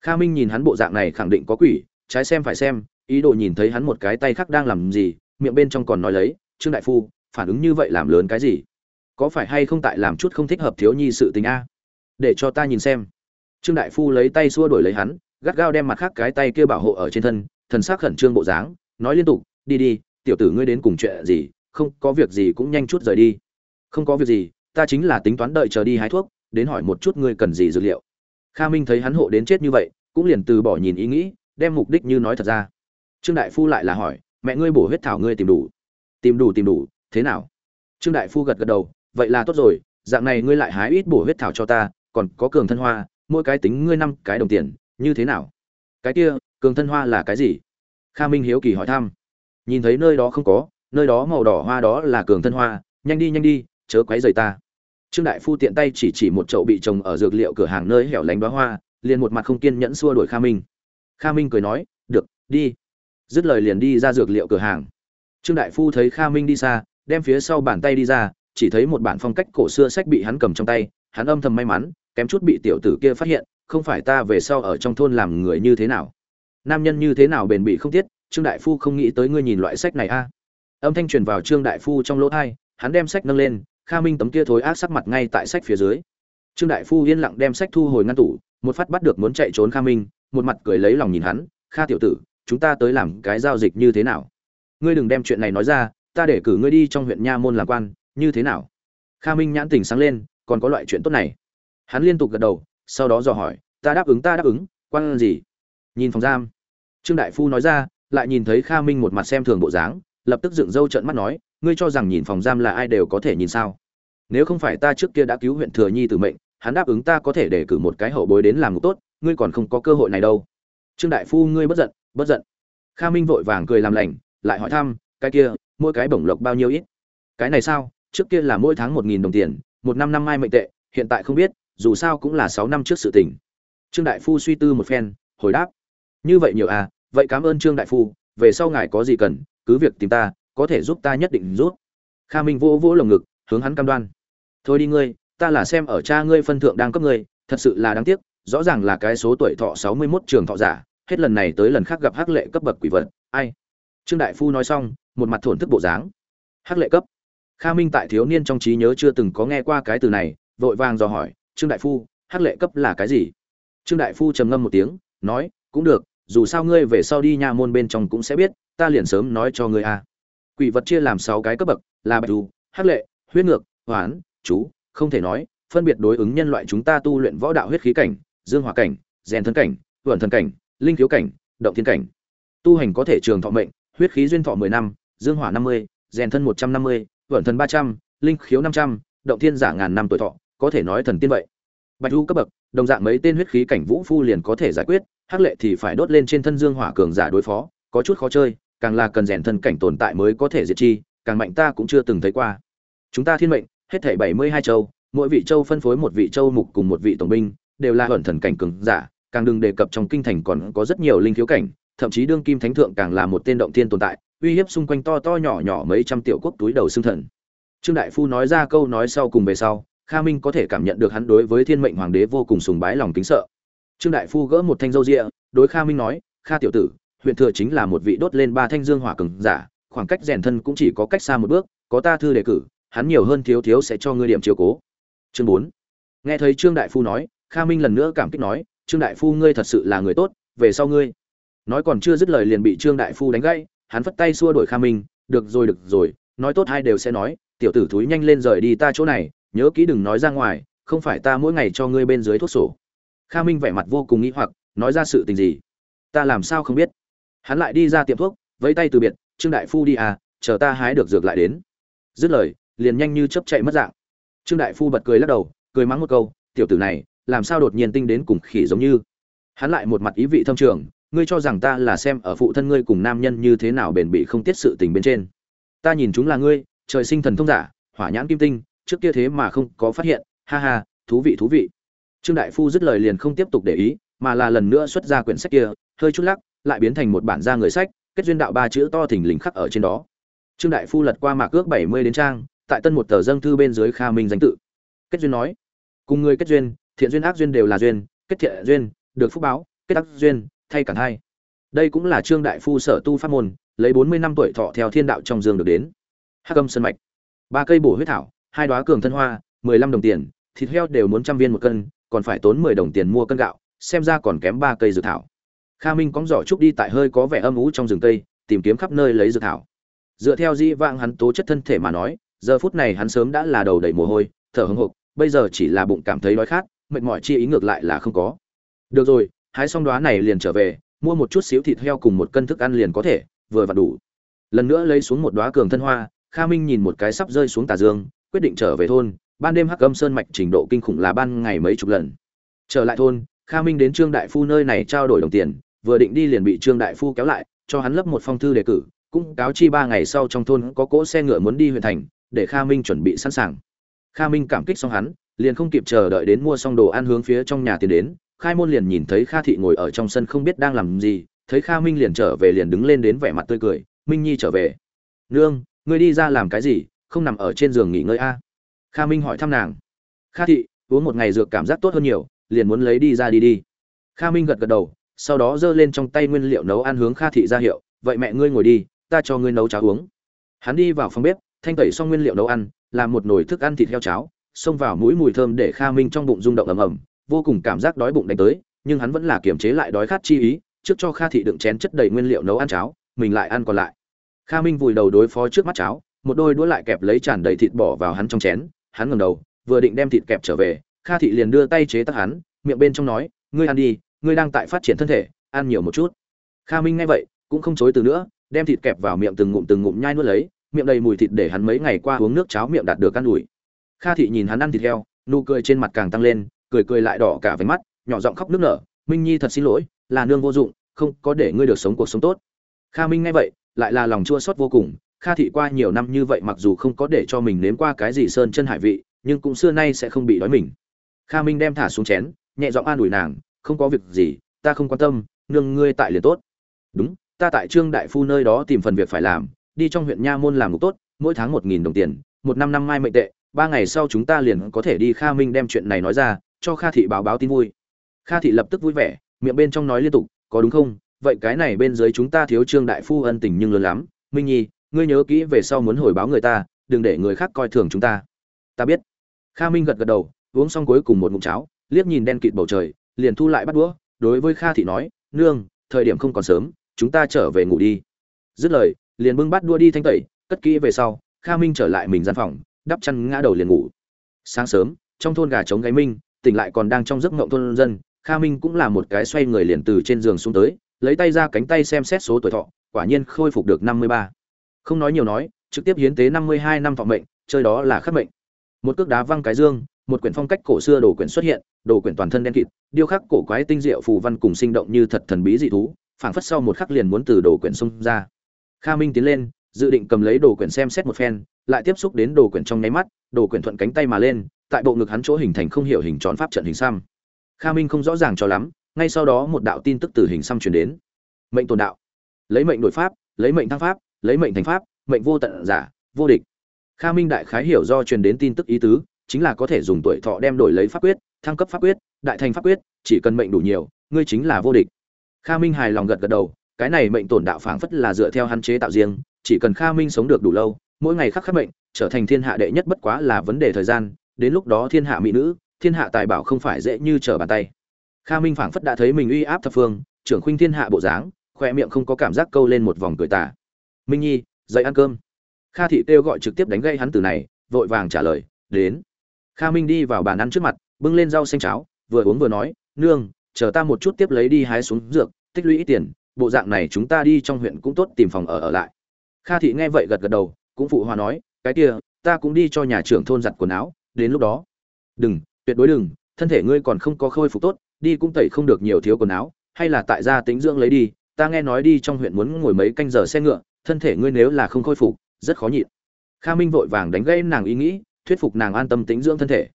Kha minh nhìn hắn bộ dạng này khẳng định có quỷ, trái xem phải xem, ý đồ nhìn thấy hắn một cái tay khác đang làm gì, miệng bên trong còn nói lấy, trương đại phu, phản ứng như vậy làm lớn cái gì? Có phải hay không tại làm chút không thích hợp thiếu nhi sự tình a? Để cho ta nhìn xem. Trương đại phu lấy tay xua đổi lấy hắn, gắt gao đem mặt khác cái tay kia bảo hộ ở trên thân, thần sắc khẩn trương bộ dáng, nói liên tục, đi đi, tiểu tử ngươi đến cùng chuyện gì, không có việc gì cũng nhanh chút rời đi. Không có việc gì ta chính là tính toán đợi chờ đi hái thuốc, đến hỏi một chút ngươi cần gì dược liệu. Kha minh thấy hắn hộ đến chết như vậy, cũng liền từ bỏ nhìn ý nghĩ, đem mục đích như nói thật ra. Trương đại phu lại là hỏi, mẹ ngươi bổ huyết thảo ngươi tìm đủ? Tìm đủ tìm đủ, thế nào? Trương đại phu gật gật đầu, vậy là tốt rồi, dạng này ngươi lại hái ít bổ huyết thảo cho ta, còn có cường thân hoa, mỗi cái tính ngươi năm cái đồng tiền, như thế nào? Cái kia, cường thân hoa là cái gì? Kha minh hiếu kỳ hỏi thăm. Nhìn thấy nơi đó không có, nơi đó màu đỏ hoa đó là cường thân hoa, nhanh đi nhanh đi, chớ quấy rầy ta trương đại phu tiện tay chỉ chỉ một chậu bị trồng ở dược liệu cửa hàng nơi hẻo lánh đóa hoa, liền một mặt không kiên nhẫn xua đuổi kha minh. Kha minh cười nói, được, đi. Dứt lời liền đi ra dược liệu cửa hàng. Trương đại phu thấy kha minh đi xa, đem phía sau bàn tay đi ra, chỉ thấy một bản phong cách cổ xưa sách bị hắn cầm trong tay, hắn âm thầm may mắn, kém chút bị tiểu tử kia phát hiện, không phải ta về sau ở trong thôn làm người như thế nào? Nam nhân như thế nào bền bỉ không tiết, trương đại phu không nghĩ tới ngươi nhìn loại sách này a. Âm thanh truyền vào trương đại phu trong lỗ thai hắn đem sách nâng lên kha minh tấm kia thối ác sắc mặt ngay tại sách phía dưới. Trương đại phu yên lặng đem sách thu hồi ngăn tủ, một phát bắt được muốn chạy trốn kha minh, một mặt cười lấy lòng nhìn hắn, kha tiểu tử, chúng ta tới làm cái giao dịch như thế nào? Ngươi đừng đem chuyện này nói ra, ta để cử ngươi đi trong huyện nha môn làm quan, như thế nào? Kha minh nhãn tỉnh sáng lên, còn có loại chuyện tốt này? Hắn liên tục gật đầu, sau đó dò hỏi, ta đáp ứng, ta đáp ứng, quan gì? Nhìn phòng giam, trương đại phu nói ra, lại nhìn thấy kha minh một mặt xem thường bộ dáng, lập tức dựng râu trợn mắt nói ngươi cho rằng nhìn phòng giam là ai đều có thể nhìn sao? Nếu không phải ta trước kia đã cứu huyện thừa nhi tử mệnh, hắn đáp ứng ta có thể để cử một cái hậu bối đến làm ngục tốt, ngươi còn không có cơ hội này đâu. Trương đại phu ngươi bất giận bất giận. Kha minh vội vàng cười làm lành, lại hỏi thăm, cái kia, mỗi cái bổng lộc bao nhiêu ít? Cái này sao? Trước kia là mỗi tháng một nghìn đồng tiền, một năm năm mai mệnh tệ, hiện tại không biết, dù sao cũng là sáu năm trước sự tình. Trương đại phu suy tư một phen, hồi đáp. Như vậy nhiều à vậy cảm ơn trương đại phu, về sau ngài có gì cần, cứ việc tìm ta có thể giúp ta nhất định giúp. Kha minh vỗ vỗ lồng ngực, hướng hắn cam đoan. Thôi đi ngươi, ta là xem ở cha ngươi phân thượng đang cấp ngươi, thật sự là đáng tiếc, rõ ràng là cái số tuổi thọ sáu mươi 61 trường thọ giả, hết lần này tới lần khác gặp hắc lệ cấp bậc quỷ vật, ai? Trương đại phu nói xong, một mặt thổn thức bộ dáng. Hắc lệ cấp. Kha minh tại thiếu niên trong trí nhớ chưa từng có nghe qua cái từ này, vội vàng dò hỏi, trương đại phu, hắc lệ cấp là cái gì? Trương đại phu trầm ngâm một tiếng, nói, cũng được, dù sao ngươi về sau đi nha môn bên trong cũng sẽ biết, ta liền sớm nói cho ngươi a quỷ vật chia làm sáu cái cấp bậc là bạch du, hắc lệ huyết ngược hoán chú không thể nói phân biệt đối ứng nhân loại chúng ta tu luyện võ đạo huyết khí cảnh dương hỏa cảnh rèn thân cảnh vượn thân cảnh linh thiếu cảnh động thiên cảnh. Tu hành có thể trường thọ mệnh huyết khí duyên thọ mười năm dương hỏa năm mươi rèn thân một trăm năm mươi vượn thân ba trăm linh khiếu năm trăm động thiên giả ngàn năm tuổi thọ có thể nói thần tiên vậy. Bạch du cấp bậc đồng dạng mấy tên huyết khí cảnh vũ phu liền có thể giải quyết hắc lệ thì phải đốt lên trên thân dương hỏa cường giả đối phó có chút khó chơi càng là cần rèn thân cảnh tồn tại mới có thể diệt chi càng mạnh ta cũng chưa từng thấy qua. Chúng ta thiên mệnh hết thảy bảy mươi hai châu mỗi vị châu phân phối một vị châu mục cùng một vị tổng binh đều là ẩn thần cảnh cường giả càng đừng đề cập trong kinh thành còn có rất nhiều linh thiếu cảnh thậm chí đương kim thánh thượng càng là một tên động thiên tồn tại uy hiếp xung quanh to to nhỏ nhỏ mấy trăm tiểu quốc túi đầu xương thần. Trương đại phu nói ra câu nói sau cùng về sau kha minh có thể cảm nhận được hắn đối với thiên mệnh hoàng đế vô cùng sùng bái lòng kính sợ. Trương đại phu gỡ một thanh râu ria, đối kha minh nói kha tiểu tử huyện thừa chính là một vị đốt lên ba thanh dương hỏa cường giả, khoảng cách rèn thân cũng chỉ có cách xa một bước, có ta thư đề cử, hắn nhiều hơn thiếu thiếu sẽ cho ngươi điểm chiếu cố. Chương bốn. Nghe thấy trương đại phu nói, kha minh lần nữa cảm kích nói, trương đại phu, ngươi thật sự là người tốt, về sau ngươi. Nói còn chưa dứt lời liền bị trương đại phu đánh gãy, hắn phất tay xua đuổi kha minh, được rồi được rồi, nói tốt hai đều sẽ nói, tiểu tử thúi nhanh lên rời đi ta chỗ này, nhớ kỹ đừng nói ra ngoài, không phải ta mỗi ngày cho ngươi bên dưới thuốc sổ. Kha minh vẻ mặt vô cùng nghi hoặc, nói ra sự tình gì? Ta làm sao không biết? Hắn lại đi ra tiệm thuốc, vẫy tay từ biệt, trương đại phu đi à chờ ta hái được dược lại đến. Dứt lời, liền nhanh như chấp chạy mất dạng. Trương đại phu bật cười lắc đầu, cười mắng một câu, tiểu tử này, làm sao đột nhiên tinh đến cùng khỉ giống như? Hắn lại một mặt ý vị thâm trường, ngươi cho rằng ta là xem ở phụ thân ngươi cùng nam nhân như thế nào bền bỉ không tiết sự tình bên trên. Ta nhìn chúng là ngươi, trời sinh thần thông giả, hỏa nhãn kim tinh, trước kia thế mà không có phát hiện, ha ha, thú vị thú vị. Trương đại phu dứt lời liền không tiếp tục để ý, mà là lần nữa xuất ra quyển sách kia, hơi chút lắc lại biến thành một bản ra người sách, kết duyên đạo ba chữ to thình lình khắc ở trên đó. Trương đại phu lật qua mạc ước bảy mươi đến trang, tại tân một tờ dâng thư bên dưới kha minh danh tự. Kết duyên nói, cùng người kết duyên, thiện duyên ác duyên đều là duyên, kết thiện duyên, được phúc báo, kết ác duyên, thay cả hai. Đây cũng là trương đại phu sở tu pháp môn, lấy bốn mươi năm tuổi thọ theo thiên đạo trong dương được đến. Hắc âm sân mạch, ba cây bổ huyết thảo, hai đoá cường thân hoa, mười lăm đồng tiền, thịt heo đều muốn trăm viên một cân, còn phải tốn mười đồng tiền mua cân gạo, xem ra còn kém ba cây dược thảo kha minh cóng giỏ trúc đi tại hơi có vẻ âm ú trong rừng cây tìm kiếm khắp nơi lấy dược thảo. Dựa theo di vãng hắn tố chất thân thể mà nói, giờ phút này hắn sớm đã là đầu đầy mồ hôi, thở hững hộc, bây giờ chỉ là bụng cảm thấy đói khát, mệt mỏi chi ý ngược lại là không có. Được rồi, hái xong đoá này liền trở về, mua một chút xíu thịt heo cùng một cân thức ăn liền có thể, vừa vặn đủ. Lần nữa lấy xuống một đoá cường thân hoa, kha minh nhìn một cái sắp rơi xuống tà dương, quyết định trở về thôn. Ban đêm hắc âm sơn mạch trình độ kinh khủng là ban ngày mấy chục lần. Trở lại thôn, kha minh đến trương đại phu nơi này trao đổi đồng tiền vừa định đi liền bị trương đại phu kéo lại, cho hắn lấp một phong thư đề cử, cũng cáo chi ba ngày sau trong thôn có cỗ xe ngựa muốn đi huyện thành, để kha minh chuẩn bị sẵn sàng. Kha minh cảm kích xong hắn, liền không kịp chờ đợi đến mua xong đồ ăn hướng phía trong nhà tiến đến, khai môn liền nhìn thấy kha thị ngồi ở trong sân không biết đang làm gì, thấy kha minh liền trở về liền đứng lên đến vẻ mặt tươi cười, minh nhi trở về. Nương, ngươi đi ra làm cái gì, không nằm ở trên giường nghỉ ngơi a? À? kha minh hỏi thăm nàng. Kha thị, uống một ngày dược cảm giác tốt hơn nhiều, liền muốn lấy đi ra đi đi. Kha minh gật gật đầu sau đó giơ lên trong tay nguyên liệu nấu ăn hướng kha thị ra hiệu, vậy mẹ ngươi ngồi đi, ta cho ngươi nấu cháo uống. Hắn đi vào phòng bếp, thanh tẩy xong nguyên liệu nấu ăn, làm một nồi thức ăn thịt heo cháo, xông vào mũi mùi thơm để kha minh trong bụng rung động ầm ầm, vô cùng cảm giác đói bụng đánh tới, nhưng hắn vẫn là kiềm chế lại đói khát chi ý, trước cho kha thị đựng chén chất đầy nguyên liệu nấu ăn cháo, mình lại ăn còn lại. Kha minh vùi đầu đối phó trước mắt cháo, một đôi đũa lại kẹp lấy tràn đầy thịt bỏ vào hắn trong chén, hắn ngẩng đầu, vừa định đem thịt kẹp trở về, kha thị liền đưa tay chế tác hắn, miệng bên trong nói, ngươi ăn đi ngươi đang tại phát triển thân thể, ăn nhiều một chút. Kha minh nghe vậy, cũng không chối từ nữa, đem thịt kẹp vào miệng từng ngụm từng ngụm nhai nuốt lấy, miệng đầy mùi thịt để hắn mấy ngày qua uống nước cháo miệng đạt được ăn ủi. Kha thị nhìn hắn ăn thịt heo, nụ cười trên mặt càng tăng lên, cười cười lại đỏ cả váy mắt, nhỏ giọng khóc nước nở, minh nhi thật xin lỗi, là nương vô dụng, không có để ngươi được sống cuộc sống tốt. Kha minh nghe vậy, lại là lòng chua xót vô cùng, kha thị qua nhiều năm như vậy mặc dù không có để cho mình nếm qua cái gì sơn chân hải vị, nhưng cũng xưa nay sẽ không bị đói mình. Kha minh đem thả xuống chén, nhẹ giọng an ủi nàng không có việc gì, ta không quan tâm, nương ngươi tại liền tốt. Đúng, ta tại trương đại phu nơi đó tìm phần việc phải làm, đi trong huyện nha môn làm ngục tốt, mỗi tháng một nghìn đồng tiền, một năm năm mai mệnh tệ, ba ngày sau chúng ta liền có thể đi kha minh đem chuyện này nói ra, cho kha thị báo báo tin vui. Kha thị lập tức vui vẻ, miệng bên trong nói liên tục, có đúng không? Vậy cái này bên dưới chúng ta thiếu trương đại phu ân tình nhưng lớn lắm. Minh nhi, ngươi nhớ kỹ về sau muốn hồi báo người ta, đừng để người khác coi thường chúng ta. Ta biết. Kha minh gật gật đầu, uống xong cuối cùng một ngụm cháo, liếc nhìn đen kịt bầu trời liền thu lại bắt đũa, đối với kha thị nói, nương, thời điểm không còn sớm, chúng ta trở về ngủ đi. Dứt lời, liền bưng bắt đua đi thanh tẩy, cất kỹ về sau, kha minh trở lại mình gian phòng, đắp chăn ngã đầu liền ngủ. Sáng sớm, trong thôn gà trống gáy minh, tỉnh lại còn đang trong giấc ngộng thôn dân, kha minh cũng là một cái xoay người liền từ trên giường xuống tới, lấy tay ra cánh tay xem xét số tuổi thọ, quả nhiên khôi phục được năm mươi ba. Không nói nhiều nói, trực tiếp hiến tế năm mươi hai năm thọ mệnh, chơi đó là khắc mệnh. Một cước đá văng cái dương một quyển phong cách cổ xưa đồ quyển xuất hiện, đồ quyển toàn thân đen kịt, điêu khắc cổ quái tinh diệu phù văn cùng sinh động như thật thần bí dị thú, phảng phất sau một khắc liền muốn từ đồ quyển xông ra. Kha minh tiến lên, dự định cầm lấy đồ quyển xem xét một phen, lại tiếp xúc đến đồ quyển trong nháy mắt, đồ quyển thuận cánh tay mà lên, tại bộ ngực hắn chỗ hình thành không hiểu hình tròn pháp trận hình xăm. Kha minh không rõ ràng cho lắm, ngay sau đó một đạo tin tức từ hình xăm truyền đến. Mệnh tồn đạo. Lấy mệnh đổi pháp, lấy mệnh thăng pháp, lấy mệnh thành pháp, mệnh vô tận giả, vô địch. Kha minh đại khái hiểu do truyền đến tin tức ý tứ chính là có thể dùng tuổi thọ đem đổi lấy pháp quyết, thăng cấp pháp quyết, đại thành pháp quyết, chỉ cần mệnh đủ nhiều, ngươi chính là vô địch. Kha minh hài lòng gật gật đầu, cái này mệnh tổn đạo phảng phất là dựa theo hắn chế tạo riêng, chỉ cần kha minh sống được đủ lâu, mỗi ngày khắc khắc mệnh, trở thành thiên hạ đệ nhất bất quá là vấn đề thời gian, đến lúc đó thiên hạ mỹ nữ, thiên hạ tài bảo không phải dễ như trở bàn tay. Kha minh phảng phất đã thấy mình uy áp thập phương, trưởng khuynh thiên hạ bộ dáng khoe miệng không có cảm giác câu lên một vòng cười tà. Minh nhi, dậy ăn cơm. Kha thị kêu gọi trực tiếp đánh gây hắn từ này, vội vàng trả lời, đến kha minh đi vào bàn ăn trước mặt, bưng lên rau xanh cháo, vừa uống vừa nói, nương, chờ ta một chút tiếp lấy đi hái xuống dược, tích lũy ít tiền, bộ dạng này chúng ta đi trong huyện cũng tốt tìm phòng ở ở lại. Kha thị nghe vậy gật gật đầu, cũng phụ hòa nói, cái kia, ta cũng đi cho nhà trưởng thôn giặt quần áo, đến lúc đó. Đừng, tuyệt đối đừng, thân thể ngươi còn không có khôi phục tốt, đi cũng tẩy không được nhiều thiếu quần áo, hay là tại gia tính dưỡng lấy đi, ta nghe nói đi trong huyện muốn ngồi mấy canh giờ xe ngựa, thân thể ngươi nếu là không khôi phục, rất khó nhịn. Kha minh vội vàng đánh gây nàng ý nghĩ thuyết phục nàng an tâm tính dưỡng thân thể.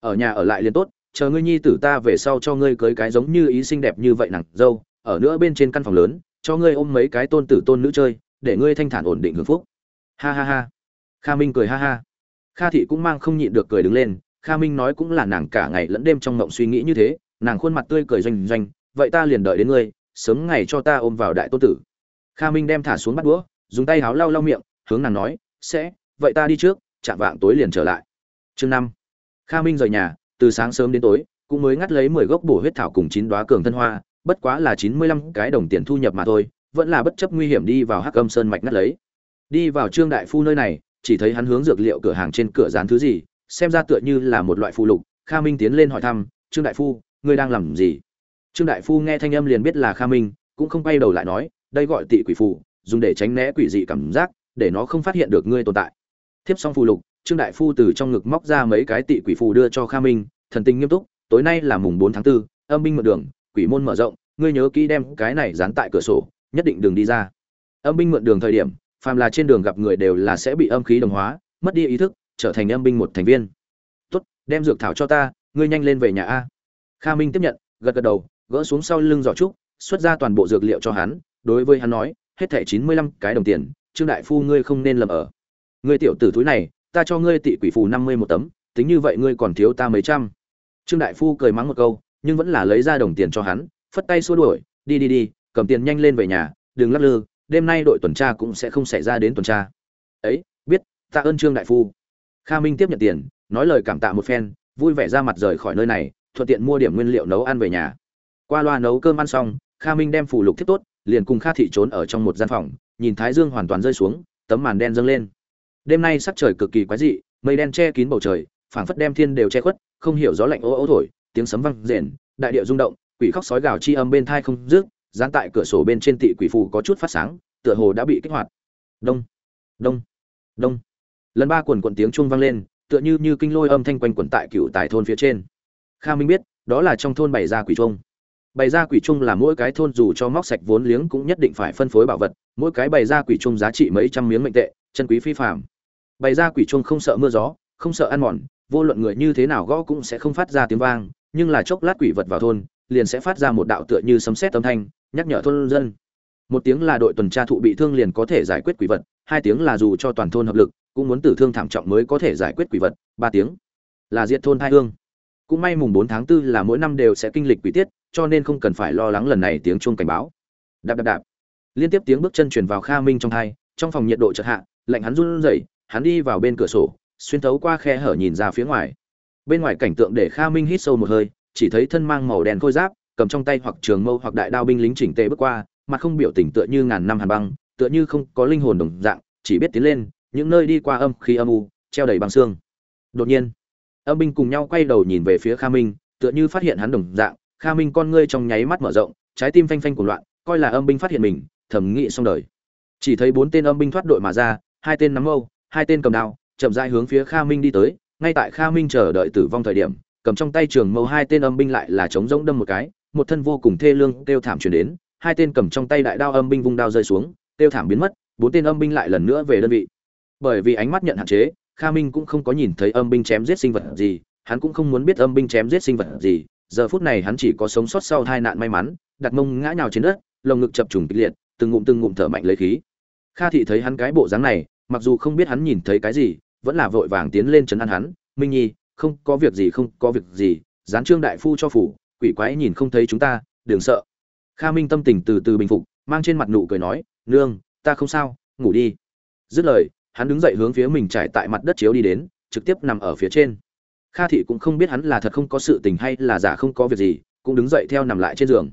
Ở nhà ở lại liền tốt, chờ ngươi nhi tử ta về sau cho ngươi cưới cái giống như ý xinh đẹp như vậy nàng dâu, ở nữa bên trên căn phòng lớn, cho ngươi ôm mấy cái tôn tử tôn nữ chơi, để ngươi thanh thản ổn định hưởng phúc. Ha ha ha. Kha minh cười ha ha. Kha thị cũng mang không nhịn được cười đứng lên, kha minh nói cũng là nàng cả ngày lẫn đêm trong mộng suy nghĩ như thế, nàng khuôn mặt tươi cười doanh doanh, vậy ta liền đợi đến ngươi, sớm ngày cho ta ôm vào đại tôn tử. Kha minh đem thả xuống bắt đũa, dùng tay háo lau lau miệng, hướng nàng nói, sẽ, vậy ta đi trước chạm vạng tối liền trở lại. Chương năm. Kha minh rời nhà, từ sáng sớm đến tối, cũng mới ngắt lấy mười gốc bổ huyết thảo cùng chín đoá cường thân hoa, bất quá là chín mươi lăm cái đồng tiền thu nhập mà thôi, vẫn là bất chấp nguy hiểm đi vào hắc âm sơn mạch ngắt lấy. Đi vào trương đại phu nơi này, chỉ thấy hắn hướng dược liệu cửa hàng trên cửa dán thứ gì, xem ra tựa như là một loại phụ lục. Kha minh tiến lên hỏi thăm, trương đại phu, ngươi đang làm gì? Trương đại phu nghe thanh âm liền biết là kha minh, cũng không quay đầu lại nói, đây gọi tị quỷ phù, dùng để tránh né quỷ dị cảm giác, để nó không phát hiện được ngươi tồn tại thiếp xong phù lục trương đại phu từ trong ngực móc ra mấy cái tị quỷ phù đưa cho kha minh thần tình nghiêm túc tối nay là mùng bốn tháng 4, âm binh mượn đường quỷ môn mở rộng ngươi nhớ kỹ đem cái này dán tại cửa sổ nhất định đừng đi ra. Âm binh mượn đường thời điểm phàm là trên đường gặp người đều là sẽ bị âm khí đồng hóa mất đi ý thức trở thành âm binh một thành viên. Tốt đem dược thảo cho ta ngươi nhanh lên về nhà a. Kha minh tiếp nhận gật gật đầu gỡ xuống sau lưng giỏ trúc xuất ra toàn bộ dược liệu cho hắn đối với hắn nói hết thẻ chín mươi lăm cái đồng tiền trương đại phu ngươi không nên lầm ở ngươi tiểu tử thúi này, ta cho ngươi tị quỷ phù năm mươi một tấm, tính như vậy ngươi còn thiếu ta mấy trăm. Trương đại phu cười mắng một câu, nhưng vẫn là lấy ra đồng tiền cho hắn, phất tay xua đuổi, đi đi đi, cầm tiền nhanh lên về nhà, đừng lắc lư, đêm nay đội tuần tra cũng sẽ không xảy ra đến tuần tra. Ấy, biết, tạ ơn trương đại phu. Kha minh tiếp nhận tiền, nói lời cảm tạ một phen, vui vẻ ra mặt rời khỏi nơi này, thuận tiện mua điểm nguyên liệu nấu ăn về nhà. Qua loa nấu cơm ăn xong, kha minh đem phủ lục thiết tốt, liền cùng kha thị trốn ở trong một gian phòng, nhìn thái dương hoàn toàn rơi xuống, tấm màn đen dâng lên đêm nay sắc trời cực kỳ quái dị, mây đen che kín bầu trời, phảng phất đem thiên đều che khuất, không hiểu gió lạnh ố ô thổi, tiếng sấm vang rền, đại địa rung động, quỷ khóc sói gào chi âm bên thai không rước dán tại cửa sổ bên trên tị quỷ phù có chút phát sáng, tựa hồ đã bị kích hoạt. Đông đông đông. Lần ba quần quần tiếng chuông vang lên, tựa như như kinh lôi âm thanh quanh quần tại cựu tại thôn phía trên. Kha minh biết, đó là trong thôn bày ra quỷ chuông. Bày ra quỷ chung là mỗi cái thôn dù cho móc sạch vốn liếng cũng nhất định phải phân phối bảo vật, mỗi cái bày ra quỷ chung giá trị mấy trăm miếng mệnh tệ, chân quý phi phàm bày ra quỷ chuông không sợ mưa gió, không sợ ăn mòn, vô luận người như thế nào gõ cũng sẽ không phát ra tiếng vang, nhưng là chốc lát quỷ vật vào thôn, liền sẽ phát ra một đạo tựa như sấm sét âm thanh, nhắc nhở thôn dân. Một tiếng là đội tuần tra thụ bị thương liền có thể giải quyết quỷ vật, hai tiếng là dù cho toàn thôn hợp lực, cũng muốn tử thương thảm trọng mới có thể giải quyết quỷ vật, ba tiếng là diệt thôn hai hương. Cũng may mùng bốn tháng 4 là mỗi năm đều sẽ kinh lịch quỷ tiết, cho nên không cần phải lo lắng lần này tiếng chuông cảnh báo. Đạp đạp đạp. Liên tiếp tiếng bước chân truyền vào kha minh trong thai trong phòng nhiệt độ chợt hạ, lạnh hắn run rẩy hắn đi vào bên cửa sổ, xuyên thấu qua khe hở nhìn ra phía ngoài. Bên ngoài cảnh tượng để kha minh hít sâu một hơi, chỉ thấy thân mang màu đen khôi giáp, cầm trong tay hoặc trường mâu hoặc đại đao binh lính chỉnh tề bước qua, mặt không biểu tình tựa như ngàn năm hàn băng, tựa như không có linh hồn đồng dạng, chỉ biết tiến lên, những nơi đi qua âm khí âm u, treo đầy băng xương. Đột nhiên, âm binh cùng nhau quay đầu nhìn về phía kha minh, tựa như phát hiện hắn đồng dạng. Kha minh con ngươi trong nháy mắt mở rộng, trái tim phanh phanh của loạn, coi là âm binh phát hiện mình thẩm nghị xong đời. Chỉ thấy bốn tên âm binh thoát đội mà ra, hai tên nắm mâu hai tên cầm đao, chậm rãi hướng phía kha minh đi tới. Ngay tại kha minh chờ đợi tử vong thời điểm, cầm trong tay trường mâu hai tên âm binh lại là chống rỗng đâm một cái. Một thân vô cùng thê lương, kêu thảm truyền đến. Hai tên cầm trong tay đại đao âm binh vung đao rơi xuống, kêu thảm biến mất. Bốn tên âm binh lại lần nữa về đơn vị. Bởi vì ánh mắt nhận hạn chế, kha minh cũng không có nhìn thấy âm binh chém giết sinh vật gì. Hắn cũng không muốn biết âm binh chém giết sinh vật gì. Giờ phút này hắn chỉ có sống sót sau tai nạn may mắn, đặt mông ngã nhào trên đất, lồng ngực chập trùng kịch liệt, từng ngụm từng ngụm thở mạnh lấy khí. Kha thị thấy hắn cái bộ dáng này mặc dù không biết hắn nhìn thấy cái gì, vẫn là vội vàng tiến lên chấn an hắn. Minh nhi, không có việc gì, không có việc gì gián trương đại phu cho phủ, quỷ quái nhìn không thấy chúng ta, đừng sợ. Kha minh tâm tình từ từ bình phục, mang trên mặt nụ cười nói, nương, ta không sao, ngủ đi. Dứt lời, hắn đứng dậy hướng phía mình trải tại mặt đất chiếu đi đến, trực tiếp nằm ở phía trên. Kha thị cũng không biết hắn là thật không có sự tình hay là giả không có việc gì, cũng đứng dậy theo nằm lại trên giường.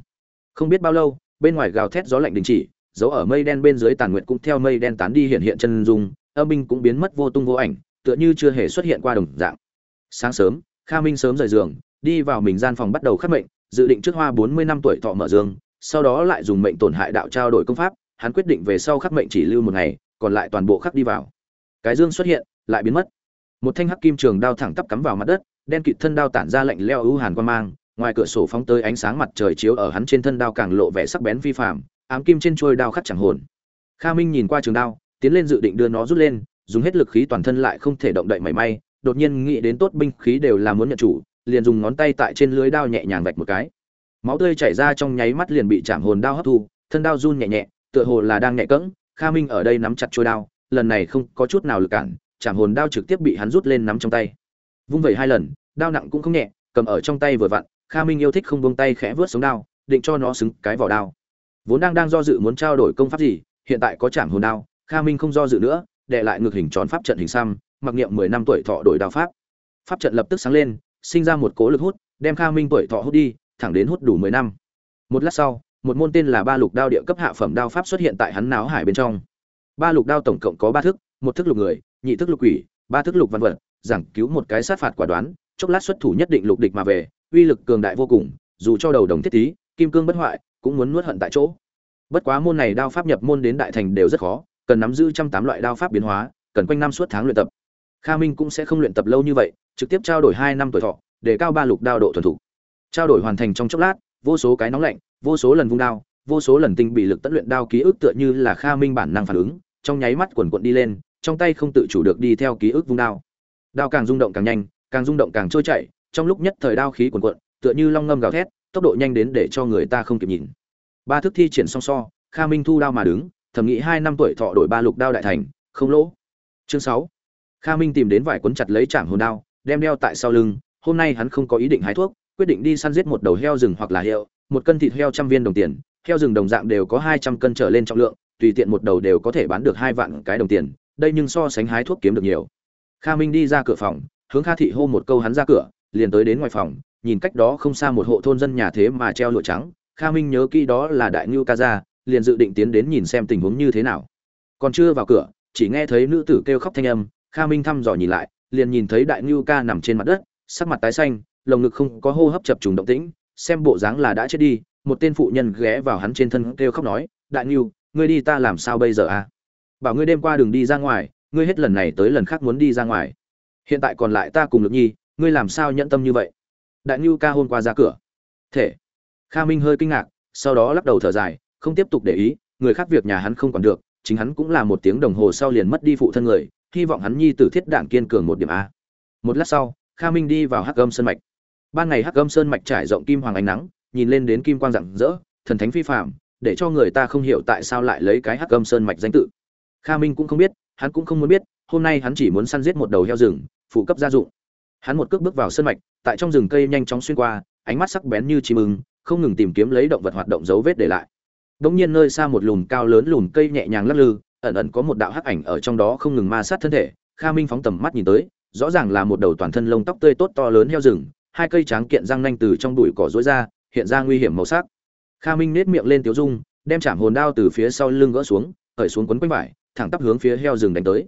Không biết bao lâu, bên ngoài gào thét gió lạnh đình chỉ giấu ở mây đen bên dưới tàn nguyện cũng theo mây đen tán đi hiện hiện chân dung, âm binh cũng biến mất vô tung vô ảnh, tựa như chưa hề xuất hiện qua đồng dạng. Sáng sớm, kha minh sớm rời giường, đi vào mình gian phòng bắt đầu khắc mệnh, dự định trước hoa bốn mươi năm tuổi thọ mở dương, sau đó lại dùng mệnh tổn hại đạo trao đổi công pháp, hắn quyết định về sau khắc mệnh chỉ lưu một ngày, còn lại toàn bộ khắc đi vào. Cái dương xuất hiện, lại biến mất. Một thanh hắc kim trường đao thẳng tắp cắm vào mặt đất, đen kịt thân đao tản ra lạnh leo ưu hàn quan mang, ngoài cửa sổ phóng tới ánh sáng mặt trời chiếu ở hắn trên thân đao càng lộ vẻ sắc bén vi phạm ám kim trên chuôi đao khắc chẳng hồn. Kha minh nhìn qua trường đao, tiến lên dự định đưa nó rút lên, dùng hết lực khí toàn thân lại không thể động đậy mảy may, đột nhiên nghĩ đến tốt binh khí đều là muốn nhận chủ, liền dùng ngón tay tại trên lưới đao nhẹ nhàng vạch một cái. Máu tươi chảy ra trong nháy mắt liền bị chạm hồn đao hấp thu, thân đao run nhẹ nhẹ, tựa hồ là đang nhẹ cẫng, kha minh ở đây nắm chặt chuôi đao, lần này không có chút nào lực cản, chạm hồn đao trực tiếp bị hắn rút lên nắm trong tay. Vung vẩy hai lần, đao nặng cũng không nhẹ, cầm ở trong tay vừa vặn, kha minh yêu thích không buông tay khẽ vớt sống đao, định cho nó xứng cái vỏ đao vốn đang đang do dự muốn trao đổi công pháp gì, hiện tại có chạm hồn đao, kha minh không do dự nữa đệ lại ngược hình tròn pháp trận hình xăm, mặc niệm mười năm tuổi thọ đổi đao pháp. Pháp trận lập tức sáng lên, sinh ra một cố lực hút, đem kha minh tuổi thọ hút đi, thẳng đến hút đủ mười năm. Một lát sau, một môn tên là ba lục đao địa cấp hạ phẩm đao pháp xuất hiện tại hắn náo hải bên trong. Ba lục đao tổng cộng có ba thức, một thức lục người, nhị thức lục quỷ, ba thức lục văn vật, giảng cứu một cái sát phạt quả đoán, chốc lát xuất thủ nhất định lục địch mà về, uy lực cường đại vô cùng, dù cho đầu đồng thiết tí kim cương bất hoại cũng muốn nuốt hận tại chỗ. Bất quá môn này đao pháp nhập môn đến đại thành đều rất khó, cần nắm giữ trăm tám loại đao pháp biến hóa, cần quanh năm suốt tháng luyện tập. Kha minh cũng sẽ không luyện tập lâu như vậy, trực tiếp trao đổi hai năm tuổi thọ, để cao ba lục đao độ thuần thục. Trao đổi hoàn thành trong chốc lát, vô số cái nóng lạnh, vô số lần vung đao, vô số lần tinh bị lực tận luyện đao ký ức tựa như là kha minh bản năng phản ứng, trong nháy mắt quần quận đi lên, trong tay không tự chủ được đi theo ký ức vung đao. Đao càng rung động càng nhanh, càng rung động càng trôi chảy, trong lúc nhất thời đao khí quần quận tựa như long ngâm gào thét tốc độ nhanh đến để cho người ta không kịp nhìn. Ba thức thi triển song so, kha minh thu đao mà đứng, thầm nghĩ hai năm tuổi thọ đổi ba lục đao đại thành, không lỗ. Chương sáu. Kha minh tìm đến vài cuốn chặt lấy trảm hồn đao, đem đeo tại sau lưng, hôm nay hắn không có ý định hái thuốc, quyết định đi săn giết một đầu heo rừng hoặc là hiệu một cân thịt heo trăm viên đồng tiền, heo rừng đồng dạng đều có hai trăm cân trở lên trọng lượng, tùy tiện một đầu đều có thể bán được hai vạn cái đồng tiền, đây nhưng so sánh hái thuốc kiếm được nhiều. Kha minh đi ra cửa phòng, hướng kha thị hô một câu hắn ra cửa, liền tới đến ngoài phòng nhìn cách đó không xa một hộ thôn dân nhà thế mà treo lụa trắng, kha minh nhớ kỹ đó là đại ngưu ca gia, liền dự định tiến đến nhìn xem tình huống như thế nào. Còn chưa vào cửa, chỉ nghe thấy nữ tử kêu khóc thanh âm, kha minh thăm dò nhìn lại, liền nhìn thấy đại ngưu ca nằm trên mặt đất, sắc mặt tái xanh, lồng ngực không có hô hấp chập trùng động tĩnh, xem bộ dáng là đã chết đi, một tên phụ nhân ghé vào hắn trên thân kêu khóc nói, đại ngưu, ngươi đi ta làm sao bây giờ à? Bảo ngươi đêm qua đừng đi ra ngoài, ngươi hết lần này tới lần khác muốn đi ra ngoài. Hiện tại còn lại ta cùng lực nhi, ngươi làm sao nhẫn tâm như vậy? Đại ngưu ca hôm qua ra cửa. Thể. Kha minh hơi kinh ngạc, sau đó lắc đầu thở dài, không tiếp tục để ý, người khác việc nhà hắn không còn được, chính hắn cũng là một tiếng đồng hồ sau liền mất đi phụ thân người, hy vọng hắn nhi tử thiết đảng kiên cường một điểm a. Một lát sau, kha minh đi vào hắc gâm sơn mạch. Ban ngày hắc gâm sơn mạch trải rộng kim hoàng ánh nắng, nhìn lên đến kim quang rạng rỡ, thần thánh phi phạm để cho người ta không hiểu tại sao lại lấy cái hắc gâm sơn mạch danh tự. Kha minh cũng không biết, hắn cũng không muốn biết, hôm nay hắn chỉ muốn săn giết một đầu heo rừng, phụ cấp gia dụng. Hắn một cước bước vào sơn mạch tại trong rừng cây nhanh chóng xuyên qua ánh mắt sắc bén như chim ưng không ngừng tìm kiếm lấy động vật hoạt động dấu vết để lại Đống nhiên nơi xa một lùm cao lớn lùm cây nhẹ nhàng lắc lư, ẩn ẩn có một đạo hắc ảnh ở trong đó không ngừng ma sát thân thể. Kha Minh phóng tầm mắt nhìn tới, rõ ràng là một đầu toàn thân lông tóc tươi tốt to lớn heo rừng, hai cây tráng kiện răng nanh từ trong bụi cỏ rối ra, hiện ra nguy hiểm màu sắc. Kha Minh nét miệng lên tiểu dung, đem chạm hồn đao từ phía sau lưng gỡ xuống, cởi xuống quấn quanh vải, thẳng tắp hướng phía heo rừng đánh tới.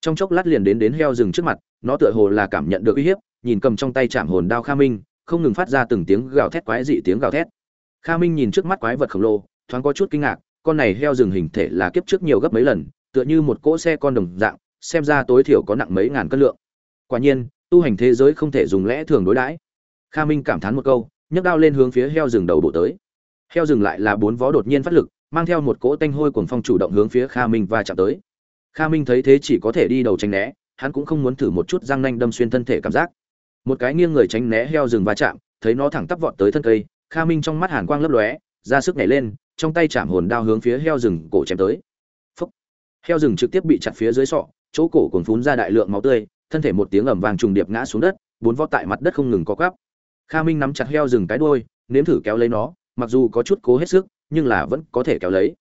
Trong chốc lát liền đến đến heo rừng trước mặt, nó tựa hồ là cảm nhận được uy hiếp, nhìn cầm trong tay chạm hồn đao Kha Minh, không ngừng phát ra từng tiếng gào thét quái dị tiếng gào thét. Kha Minh nhìn trước mắt quái vật khổng lồ, thoáng có chút kinh ngạc, con này heo rừng hình thể là kiếp trước nhiều gấp mấy lần, tựa như một cỗ xe con đồng dạng, xem ra tối thiểu có nặng mấy ngàn cân lượng. Quả nhiên, tu hành thế giới không thể dùng lẽ thường đối đãi. Kha Minh cảm thán một câu, nhấc đao lên hướng phía heo rừng đầu bộ tới. Heo rừng lại là bốn vó đột nhiên phát lực, mang theo một cỗ tanh hôi cuồng phong chủ động hướng phía Kha Minh va chạm tới. Kha Minh thấy thế chỉ có thể đi đầu tránh né, hắn cũng không muốn thử một chút răng nanh đâm xuyên thân thể cảm giác. Một cái nghiêng người tránh né heo rừng va chạm, thấy nó thẳng tắp vọt tới thân cây, Kha Minh trong mắt hàn quang lấp lóe, ra sức nhảy lên, trong tay chạm hồn đao hướng phía heo rừng cổ chém tới. Phúc. Heo rừng trực tiếp bị chặt phía dưới sọ, chỗ cổ còn phún ra đại lượng máu tươi, thân thể một tiếng ầm vang trùng điệp ngã xuống đất, bốn vó tại mặt đất không ngừng có cắp Kha Minh nắm chặt heo rừng cái đuôi, nếm thử kéo lấy nó, mặc dù có chút cố hết sức, nhưng là vẫn có thể kéo lấy.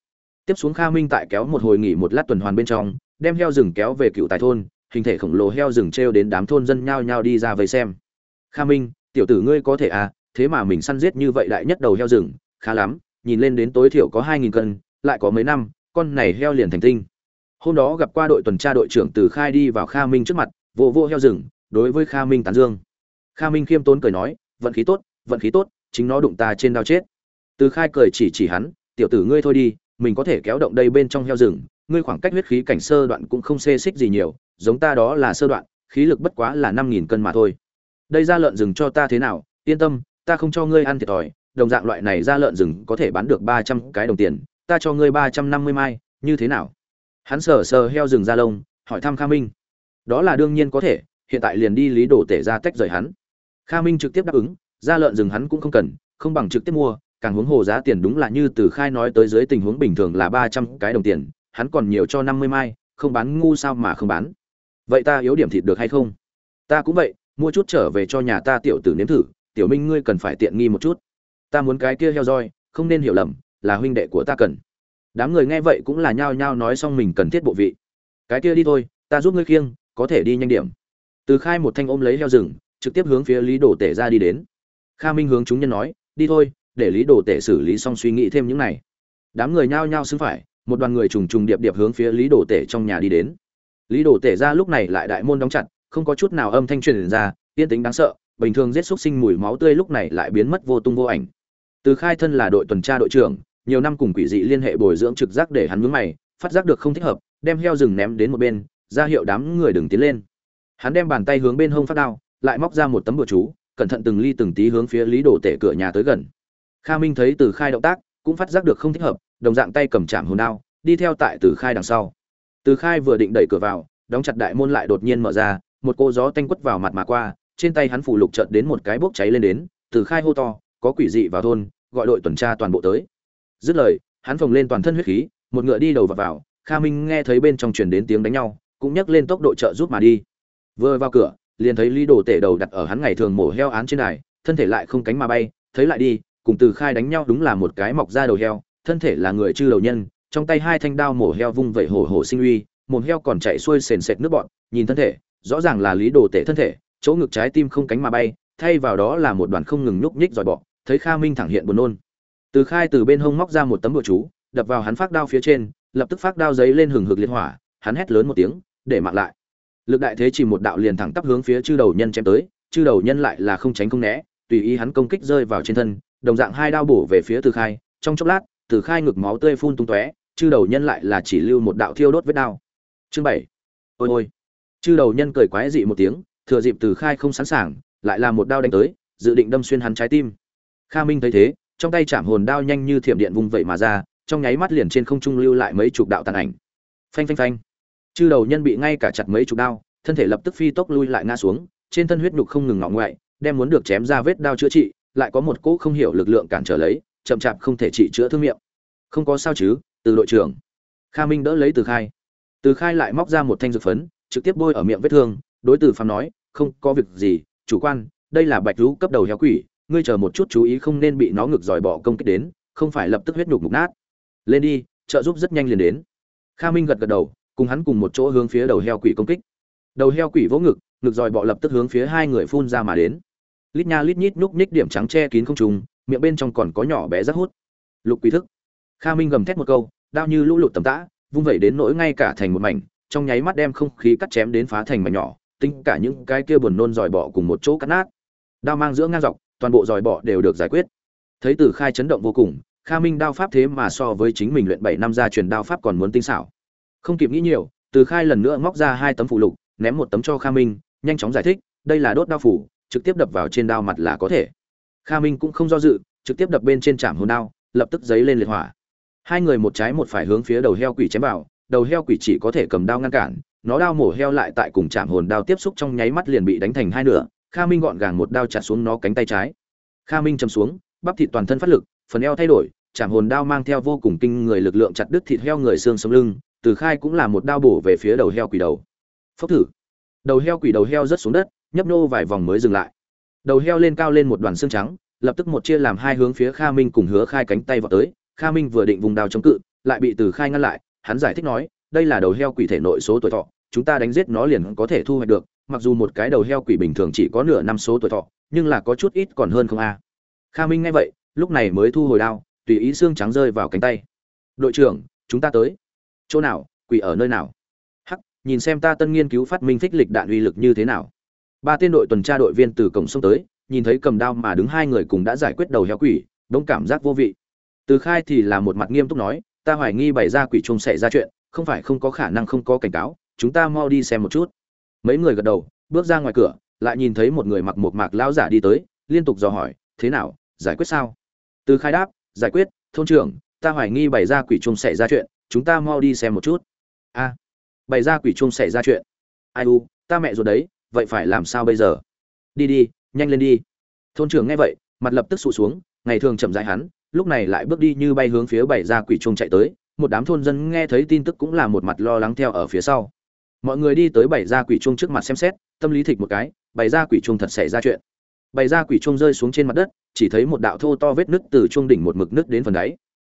Tiếp xuống Kha Minh tại kéo một hồi nghỉ một lát tuần hoàn bên trong, đem heo rừng kéo về cựu tài thôn, hình thể khổng lồ heo rừng treo đến đám thôn dân nhao nhao đi ra vây xem. Kha Minh, tiểu tử ngươi có thể à, thế mà mình săn giết như vậy đại nhất đầu heo rừng, khá lắm, nhìn lên đến tối thiểu có hai nghìn cân, lại có mấy năm, con này heo liền thành tinh. Hôm đó gặp qua đội tuần tra đội trưởng Từ Khai đi vào Kha Minh trước mặt, vỗ vỗ heo rừng, đối với Kha Minh tán dương. Kha Minh khiêm tốn cười nói, vận khí tốt, vận khí tốt, chính nó đụng ta trên đao chết. Từ Khai cười chỉ chỉ hắn, tiểu tử ngươi thôi đi, mình có thể kéo động đây bên trong heo rừng, ngươi khoảng cách huyết khí cảnh sơ đoạn cũng không xê xích gì nhiều, giống ta đó là sơ đoạn, khí lực bất quá là năm nghìn cân mà thôi. Đây ra lợn rừng cho ta thế nào, yên tâm, ta không cho ngươi ăn thiệt thòi, đồng dạng loại này ra lợn rừng có thể bán được ba trăm cái đồng tiền, ta cho ngươi ba trăm năm mươi mai, như thế nào? Hắn sờ sờ heo rừng ra lông, hỏi thăm Kha Minh. Đó là đương nhiên có thể, hiện tại liền đi lý đồ tể ra tách rời hắn. Kha Minh trực tiếp đáp ứng, ra lợn rừng hắn cũng không cần, không bằng trực tiếp mua, càng huống hồ giá tiền đúng là như từ khai nói tới dưới tình huống bình thường là ba trăm cái đồng tiền hắn còn nhiều cho năm mươi mai không bán ngu sao mà không bán vậy ta yếu điểm thịt được hay không? Ta cũng vậy, mua chút trở về cho nhà ta tiểu tử nếm thử, tiểu minh ngươi cần phải tiện nghi một chút. Ta muốn cái kia heo roi, không nên hiểu lầm, là huynh đệ của ta cần. Đám người nghe vậy cũng là nhao nhao nói xong mình cần thiết bộ vị. Cái kia đi thôi, ta giúp ngươi khiêng, có thể đi nhanh điểm. Từ khai một thanh ôm lấy heo rừng, trực tiếp hướng phía lý đồ tể ra đi đến. Kha minh hướng chúng nhân nói, đi thôi, để lý đồ tể xử lý xong suy nghĩ thêm những này. Đám người nhao nhao xứng phải, một đoàn người trùng trùng điệp điệp hướng phía lý đồ tể trong nhà đi đến lý đồ tể ra lúc này lại đại môn đóng chặt, không có chút nào âm thanh truyền ra, yên tính đáng sợ, bình thường giết xúc sinh mùi máu tươi lúc này lại biến mất vô tung vô ảnh. Từ khai thân là đội tuần tra đội trưởng, nhiều năm cùng quỷ dị liên hệ bồi dưỡng trực giác để hắn mướn mày, phát giác được không thích hợp, đem heo rừng ném đến một bên, ra hiệu đám người đừng tiến lên. Hắn đem bàn tay hướng bên hông phát đao, lại móc ra một tấm bùa chú, cẩn thận từng ly từng tí hướng phía lý đồ tể cửa nhà tới gần. Kha minh thấy từ khai động tác, cũng phát giác được không thích hợp, đồng dạng tay cầm chạm hồn đao, đi theo tại từ khai đằng sau từ khai vừa định đẩy cửa vào, đóng chặt đại môn lại đột nhiên mở ra, một cô gió tanh quất vào mặt mà qua, trên tay hắn phủ lục chợt đến một cái bốc cháy lên đến, từ khai hô to, có quỷ dị vào thôn, gọi đội tuần tra toàn bộ tới. Dứt lời, hắn phồng lên toàn thân huyết khí, một ngựa đi đầu vào vào, kha minh nghe thấy bên trong truyền đến tiếng đánh nhau, cũng nhấc lên tốc độ trợ giúp mà đi. Vừa vào cửa, liền thấy lý đồ tể đầu đặt ở hắn ngày thường mổ heo án trên đài, thân thể lại không cánh mà bay, thấy lại đi, cùng từ khai đánh nhau đúng là một cái mọc ra đầu heo, thân thể là người chư đầu nhân trong tay hai thanh đao mổ heo vung vẩy hổ hổ sinh uy, mồm heo còn chạy xuôi sền sệt nước bọn nhìn thân thể, rõ ràng là lý đồ tể thân thể, chỗ ngực trái tim không cánh mà bay, thay vào đó là một đoàn không ngừng nhúc nhích dòi bọ, thấy kha minh thẳng hiện buồn nôn. Từ khai từ bên hông móc ra một tấm bùa chú, đập vào hắn phát đao phía trên, lập tức phát đao giấy lên hừng hực liệt hỏa, hắn hét lớn một tiếng, để mạng lại. Lực đại thế chỉ một đạo liền thẳng tắp hướng phía chư đầu nhân chém tới, chư đầu nhân lại là không tránh không né, tùy ý hắn công kích rơi vào trên thân, đồng dạng hai đao bổ về phía từ khai, trong chốc lát, từ khai ngực máu tươi phun tung tóe chư đầu nhân lại là chỉ lưu một đạo thiêu đốt vết đao. Chương bảy. Ôi ôi. Chư đầu nhân cười quái dị một tiếng, thừa dịp từ khai không sẵn sàng, lại là một đao đánh tới, dự định đâm xuyên hắn trái tim. Kha minh thấy thế, trong tay chạm hồn đao nhanh như thiểm điện vùng vậy mà ra, trong nháy mắt liền trên không trung lưu lại mấy chục đạo tàn ảnh. Phanh phanh phanh. Chư đầu nhân bị ngay cả chặt mấy chục đao, thân thể lập tức phi tốc lui lại ngã xuống, trên thân huyết nhục không ngừng ngọ ngoại, đem muốn được chém ra vết đao chữa trị, lại có một cỗ không hiểu lực lượng cản trở lấy, chậm chạp không thể trị chữa thương miệng. Không có sao chứ từ đội trưởng. Kha minh đỡ lấy từ khai. Từ khai lại móc ra một thanh dược phấn, trực tiếp bôi ở miệng vết thương. Đối từ phàm nói, không, có việc gì, chủ quan, đây là bạch rú cấp đầu heo quỷ, ngươi chờ một chút chú ý không nên bị nó ngực dòi bỏ công kích đến, không phải lập tức huyết nhục mục nát. Lên đi, trợ giúp rất nhanh liền đến. Kha minh gật gật đầu, cùng hắn cùng một chỗ hướng phía đầu heo quỷ công kích. Đầu heo quỷ vỗ ngực ngực dòi bọ lập tức hướng phía hai người phun ra mà đến. Lít nha lít nhít núp nhích điểm trắng che kín không trùng miệng bên trong còn có nhỏ bé rất hút. Lục quỷ thức kha minh gầm thét một câu, đao như lũ lụt tầm tã, vung vẩy đến nỗi ngay cả thành một mảnh, trong nháy mắt đem không khí cắt chém đến phá thành mảnh nhỏ, tính cả những cái kia buồn nôn dòi bọ cùng một chỗ cắt nát. Đao mang giữa ngang dọc, toàn bộ dòi bọ đều được giải quyết. Thấy từ khai chấn động vô cùng, kha minh đao pháp thế mà so với chính mình luyện bảy năm gia truyền đao pháp còn muốn tinh xảo. Không kịp nghĩ nhiều, từ khai lần nữa móc ra hai tấm phụ lục, ném một tấm cho kha minh, nhanh chóng giải thích, đây là đốt đao phủ, trực tiếp đập vào trên đao mặt là có thể. Kha minh cũng không do dự, trực tiếp đập bên trên trạm hồn đao, lập tức giấy lên liệt hỏa hai người một trái một phải hướng phía đầu heo quỷ chém vào, đầu heo quỷ chỉ có thể cầm đao ngăn cản, nó đao mổ heo lại tại cùng chạm hồn đao tiếp xúc trong nháy mắt liền bị đánh thành hai nửa, kha minh gọn gàng một đao chặt xuống nó cánh tay trái. Kha minh chầm xuống, bắp thịt toàn thân phát lực, phần eo thay đổi, chạm hồn đao mang theo vô cùng kinh người lực lượng chặt đứt thịt heo người xương sống lưng, từ khai cũng là một đao bổ về phía đầu heo quỷ đầu. Phốc thử. Đầu heo quỷ đầu heo rớt xuống đất, nhấp nô vài vòng mới dừng lại. Đầu heo lên cao lên một đoàn xương trắng, lập tức một chia làm hai hướng phía kha minh cùng hứa khai cánh tay vào tới kha minh vừa định vùng đao chống cự, lại bị từ khai ngăn lại, hắn giải thích nói, đây là đầu heo quỷ thể nội số tuổi thọ, chúng ta đánh giết nó liền có thể thu hoạch được, mặc dù một cái đầu heo quỷ bình thường chỉ có nửa năm số tuổi thọ, nhưng là có chút ít còn hơn không a. Kha minh nghe vậy, lúc này mới thu hồi đao, tùy ý xương trắng rơi vào cánh tay. Đội trưởng, chúng ta tới. Chỗ nào? Quỷ ở nơi nào? Hắc, nhìn xem ta tân nghiên cứu phát minh thích lịch đạn uy lực như thế nào. Ba tên đội tuần tra đội viên từ cổng sông tới, nhìn thấy cầm đao mà đứng hai người cùng đã giải quyết đầu heo quỷ đống cảm giác vô vị từ khai thì là một mặt nghiêm túc nói, ta hoài nghi bày ra quỷ trùng xảy ra chuyện, không phải không có khả năng không có cảnh cáo, chúng ta mau đi xem một chút. Mấy người gật đầu, bước ra ngoài cửa, lại nhìn thấy một người mặc một mạc lão giả đi tới, liên tục dò hỏi, thế nào, giải quyết sao? Từ khai đáp, giải quyết, thôn trưởng, ta hoài nghi bày ra quỷ trùng xảy ra chuyện, chúng ta mau đi xem một chút. A, bày ra quỷ trùng xảy ra chuyện? Ai u, ta mẹ rồi đấy, vậy phải làm sao bây giờ? Đi đi, nhanh lên đi. Thôn trưởng nghe vậy, mặt lập tức sụ xuống, ngày thường chậm rãi hắn lúc này lại bước đi như bay hướng phía bảy gia quỷ trung chạy tới, một đám thôn dân nghe thấy tin tức cũng là một mặt lo lắng theo ở phía sau. Mọi người đi tới bảy gia quỷ trung trước mặt xem xét, tâm lý thịch một cái, bảy gia quỷ trung thật xảy ra chuyện. Bảy gia quỷ trung rơi xuống trên mặt đất, chỉ thấy một đạo thô to vết nứt từ trung đỉnh một mực nứt đến phần đáy.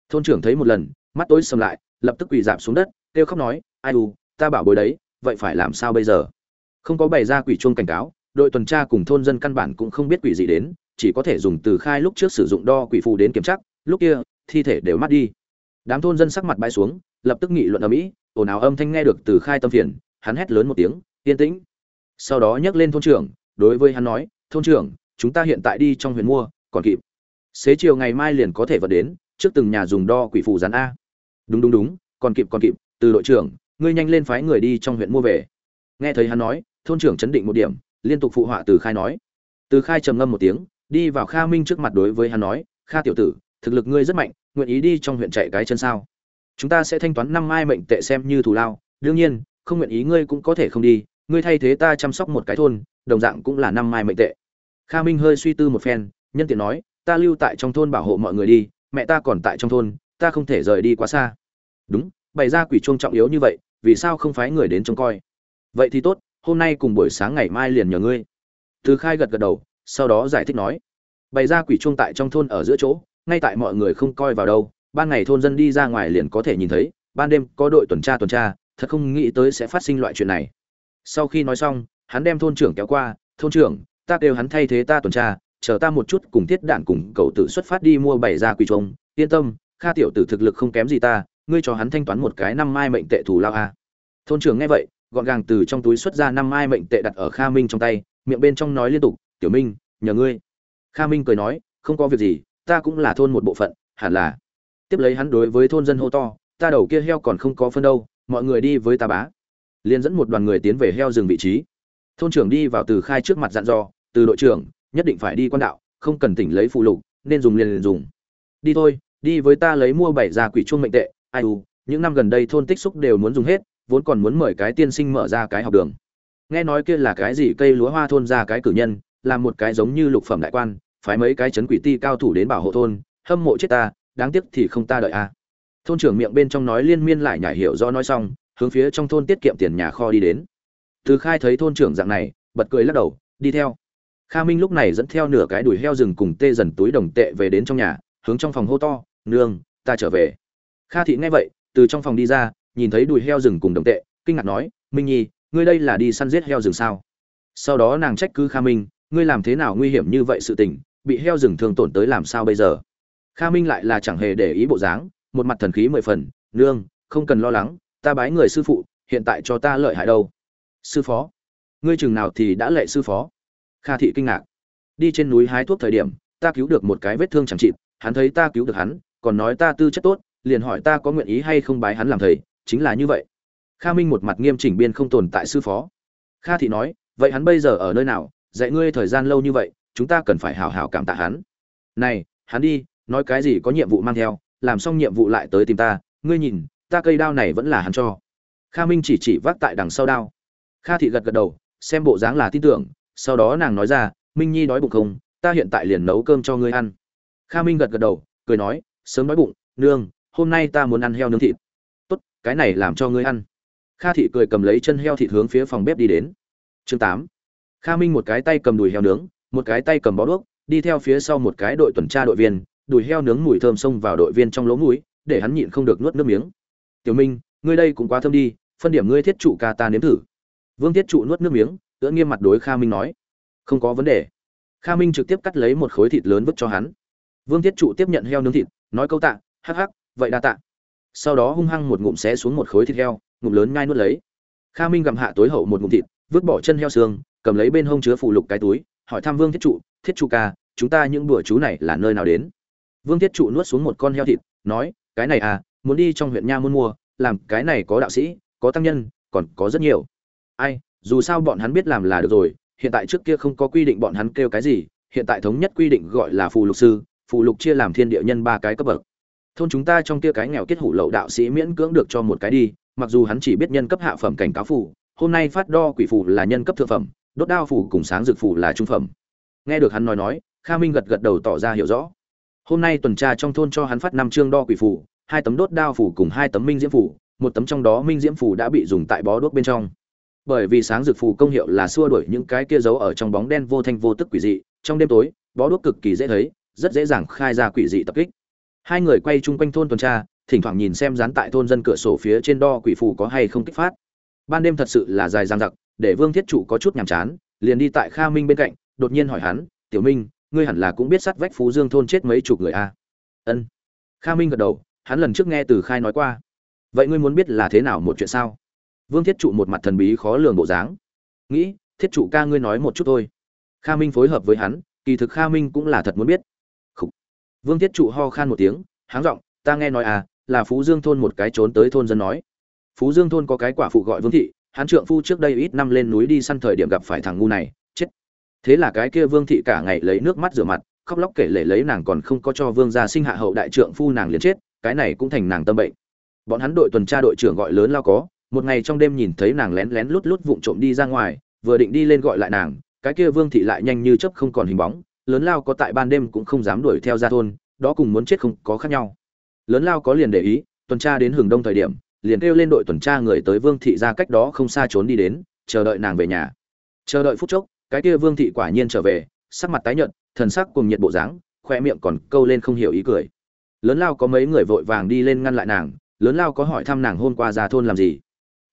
Thôn trưởng thấy một lần, mắt tối sầm lại, lập tức quỳ giảm xuống đất, kêu khóc nói, ai u, ta bảo bối đấy, vậy phải làm sao bây giờ? Không có bày ra quỷ chuông cảnh cáo, đội tuần tra cùng thôn dân căn bản cũng không biết quỷ gì đến chỉ có thể dùng từ khai lúc trước sử dụng đo quỷ phù đến kiểm tra, lúc kia, thi thể đều mất đi. Đám thôn dân sắc mặt bay xuống, lập tức nghị luận ở mỹ, ồn ào âm thanh nghe được từ khai tâm phiền, hắn hét lớn một tiếng, yên tĩnh. Sau đó nhấc lên thôn trưởng, đối với hắn nói, thôn trưởng, chúng ta hiện tại đi trong huyện mua, còn kịp. Xế chiều ngày mai liền có thể vận đến, trước từng nhà dùng đo quỷ phù dán a. Đúng đúng đúng, còn kịp còn kịp, từ đội trưởng, ngươi nhanh lên phái người đi trong huyện mua về. Nghe thấy hắn nói, thôn trưởng chấn định một điểm, liên tục phụ họa từ khai nói. Từ khai trầm ngâm một tiếng đi vào kha minh trước mặt đối với hắn nói, kha tiểu tử, thực lực ngươi rất mạnh, nguyện ý đi trong huyện chạy cái chân sao? Chúng ta sẽ thanh toán năm mai mệnh tệ xem như thù lao. Đương nhiên, không nguyện ý ngươi cũng có thể không đi, ngươi thay thế ta chăm sóc một cái thôn, đồng dạng cũng là năm mai mệnh tệ. Kha minh hơi suy tư một phen, nhân tiện nói, ta lưu tại trong thôn bảo hộ mọi người đi, mẹ ta còn tại trong thôn, ta không thể rời đi quá xa. Đúng, bày ra quỷ chuông trọng yếu như vậy, vì sao không phái người đến trông coi? Vậy thì tốt, hôm nay cùng buổi sáng ngày mai liền nhờ ngươi. Từ khai gật gật đầu sau đó giải thích nói, bày ra quỷ chuông tại trong thôn ở giữa chỗ, ngay tại mọi người không coi vào đâu, ban ngày thôn dân đi ra ngoài liền có thể nhìn thấy, ban đêm có đội tuần tra tuần tra, thật không nghĩ tới sẽ phát sinh loại chuyện này sau khi nói xong, hắn đem thôn trưởng kéo qua, thôn trưởng, ta kêu hắn thay thế ta tuần tra, chờ ta một chút cùng tiết đạn cùng cậu tử xuất phát đi mua bày ra quỷ chuông. yên tâm, kha tiểu tử thực lực không kém gì ta, ngươi cho hắn thanh toán một cái năm mai mệnh tệ thù lao a thôn trưởng nghe vậy, gọn gàng từ trong túi xuất ra năm mai mệnh tệ đặt ở kha minh trong tay, miệng bên trong nói liên tục tiểu minh nhờ ngươi. Kha minh cười nói không có việc gì ta cũng là thôn một bộ phận hẳn là. Tiếp lấy hắn đối với thôn dân hô to ta đầu kia heo còn không có phân đâu mọi người đi với ta bá. Liền dẫn một đoàn người tiến về heo rừng vị trí. Thôn trưởng đi vào từ khai trước mặt dặn dò từ đội trưởng nhất định phải đi quan đạo không cần tỉnh lấy phụ lục nên dùng liền, liền dùng. Đi thôi đi với ta lấy mua bảy già quỷ chuông mệnh tệ ai u những năm gần đây thôn tích xúc đều muốn dùng hết vốn còn muốn mời cái tiên sinh mở ra cái học đường. Nghe nói kia là cái gì cây lúa hoa thôn ra cái cử nhân làm một cái giống như lục phẩm đại quan, phái mấy cái chấn quỷ ti cao thủ đến bảo hộ thôn, hâm mộ chết ta, đáng tiếc thì không ta đợi a. Thôn trưởng miệng bên trong nói liên miên lại nhảy hiểu do nói xong, hướng phía trong thôn tiết kiệm tiền nhà kho đi đến. Từ khai thấy thôn trưởng dạng này, bật cười lắc đầu, đi theo. Kha minh lúc này dẫn theo nửa cái đùi heo rừng cùng tê dần túi đồng tệ về đến trong nhà, hướng trong phòng hô to, nương, ta trở về. Kha thị nghe vậy, từ trong phòng đi ra, nhìn thấy đùi heo rừng cùng đồng tệ, kinh ngạc nói, minh nhi, ngươi đây là đi săn giết heo rừng sao? Sau đó nàng trách cứ kha minh ngươi làm thế nào nguy hiểm như vậy sự tình, bị heo rừng thương tổn tới làm sao bây giờ? Kha minh lại là chẳng hề để ý bộ dáng, một mặt thần khí mười phần, nương, không cần lo lắng, ta bái người sư phụ, hiện tại cho ta lợi hại đâu. Sư phó? Ngươi chừng nào thì đã lệ sư phó? Kha thị kinh ngạc. Đi trên núi hái thuốc thời điểm, ta cứu được một cái vết thương chẳng chịt, hắn thấy ta cứu được hắn, còn nói ta tư chất tốt, liền hỏi ta có nguyện ý hay không bái hắn làm thầy, chính là như vậy. Kha minh một mặt nghiêm chỉnh biên không tồn tại sư phó. Kha thị nói, vậy hắn bây giờ ở nơi nào dạy ngươi thời gian lâu như vậy, chúng ta cần phải hảo hảo cảm tạ hắn. Này, hắn đi, nói cái gì có nhiệm vụ mang theo, làm xong nhiệm vụ lại tới tìm ta, ngươi nhìn, ta cây đao này vẫn là hắn cho. Kha minh chỉ chỉ vác tại đằng sau đao. Kha thị gật gật đầu, xem bộ dáng là tin tưởng, sau đó nàng nói ra, minh nhi đói bụng không? Ta hiện tại liền nấu cơm cho ngươi ăn. Kha minh gật gật đầu, cười nói, sớm đói bụng, nương, hôm nay ta muốn ăn heo nướng thịt. Tốt, cái này làm cho ngươi ăn. Kha thị cười cầm lấy chân heo thịt hướng phía phòng bếp đi đến. Chương tám kha minh một cái tay cầm đùi heo nướng, một cái tay cầm bó đuốc, đi theo phía sau một cái đội tuần tra đội viên, đùi heo nướng mùi thơm xông vào đội viên trong lỗ mũi, để hắn nhịn không được nuốt nước miếng. Tiểu minh, ngươi đây cũng quá thơm đi, phân điểm ngươi thiết trụ ca ta nếm thử. Vương thiết trụ nuốt nước miếng, tựa nghiêm mặt đối kha minh nói. Không có vấn đề. Kha minh trực tiếp cắt lấy một khối thịt lớn vứt cho hắn. Vương thiết trụ tiếp nhận heo nướng thịt, nói câu tạ, hắc hắc, vậy đa tạ. Sau đó hung hăng một ngụm xé xuống một khối thịt heo, ngụm lớn nhai nuốt lấy. Kha minh gặm hạ tối hậu một ngụm thịt, vứt bỏ chân heo xương cầm lấy bên hông chứa phụ lục cái túi, hỏi thăm vương thiết trụ thiết trụ ca, chúng ta những bữa chú này là nơi nào đến? Vương thiết trụ nuốt xuống một con heo thịt, nói, cái này à muốn đi trong huyện nha muốn mua, làm cái này có đạo sĩ, có tăng nhân, còn có rất nhiều. Ai, dù sao bọn hắn biết làm là được rồi, hiện tại trước kia không có quy định bọn hắn kêu cái gì, hiện tại thống nhất quy định gọi là phù lục sư phù lục chia làm thiên địa nhân ba cái cấp bậc. Thôn chúng ta trong kia cái nghèo kết hủ lậu đạo sĩ miễn cưỡng được cho một cái đi, mặc dù hắn chỉ biết nhân cấp hạ phẩm cảnh cáo phù, hôm nay phát đo quỷ phù là nhân cấp thượng phẩm đốt đao phủ cùng sáng dược phủ là trung phẩm. Nghe được hắn nói nói, kha minh gật gật đầu tỏ ra hiểu rõ. Hôm nay tuần tra trong thôn cho hắn phát năm chương đo quỷ phủ, hai tấm đốt đao phủ cùng hai tấm minh diễm phủ, một tấm trong đó minh diễm phủ đã bị dùng tại bó đuốc bên trong. Bởi vì sáng dược phủ công hiệu là xua đuổi những cái kia giấu ở trong bóng đen vô thanh vô tức quỷ dị, trong đêm tối, bó đuốc cực kỳ dễ thấy, rất dễ dàng khai ra quỷ dị tập kích. Hai người quay chung quanh thôn tuần tra, thỉnh thoảng nhìn xem dán tại thôn dân cửa sổ phía trên đo quỷ phủ có hay không kích phát. Ban đêm thật sự là dài dằng dặc để vương thiết trụ có chút nhàm chán liền đi tại kha minh bên cạnh đột nhiên hỏi hắn tiểu minh ngươi hẳn là cũng biết sát vách phú dương thôn chết mấy chục người a à? ân. Kha minh gật đầu hắn lần trước nghe từ khai nói qua. Vậy ngươi muốn biết là thế nào một chuyện sao? Vương thiết trụ một mặt thần bí khó lường bộ dáng. Nghĩ thiết trụ ca ngươi nói một chút thôi. Kha minh phối hợp với hắn kỳ thực kha minh cũng là thật muốn biết. Khủ. vương thiết trụ ho khan một tiếng háng giọng, ta nghe nói à là phú dương thôn một cái trốn tới thôn dân nói. Phú dương thôn có cái quả phụ gọi vương thị hắn trượng phu trước đây ít năm lên núi đi săn thời điểm gặp phải thằng ngu này, chết. Thế là cái kia vương thị cả ngày lấy nước mắt rửa mặt, khóc lóc kể lể lấy nàng còn không có cho vương gia sinh hạ hậu đại trượng phu nàng liền chết, cái này cũng thành nàng tâm bệnh. Bọn hắn đội tuần tra đội trưởng gọi lớn lao có, một ngày trong đêm nhìn thấy nàng lén lén lút lút vụng trộm đi ra ngoài, vừa định đi lên gọi lại nàng, cái kia vương thị lại nhanh như chớp không còn hình bóng, lớn lao có tại ban đêm cũng không dám đuổi theo ra thôn, đó cùng muốn chết không có khác nhau. Lớn lao có liền để ý, tuần tra đến hừng đông thời điểm liền kêu lên đội tuần tra người tới vương thị ra cách đó không xa trốn đi đến, chờ đợi nàng về nhà. Chờ đợi phút chốc, cái kia vương thị quả nhiên trở về, sắc mặt tái nhợt, thần sắc cùng nhiệt bộ dáng, khoe miệng còn câu lên không hiểu ý cười. Lớn lao có mấy người vội vàng đi lên ngăn lại nàng, lớn lao có hỏi thăm nàng hôm qua ra thôn làm gì.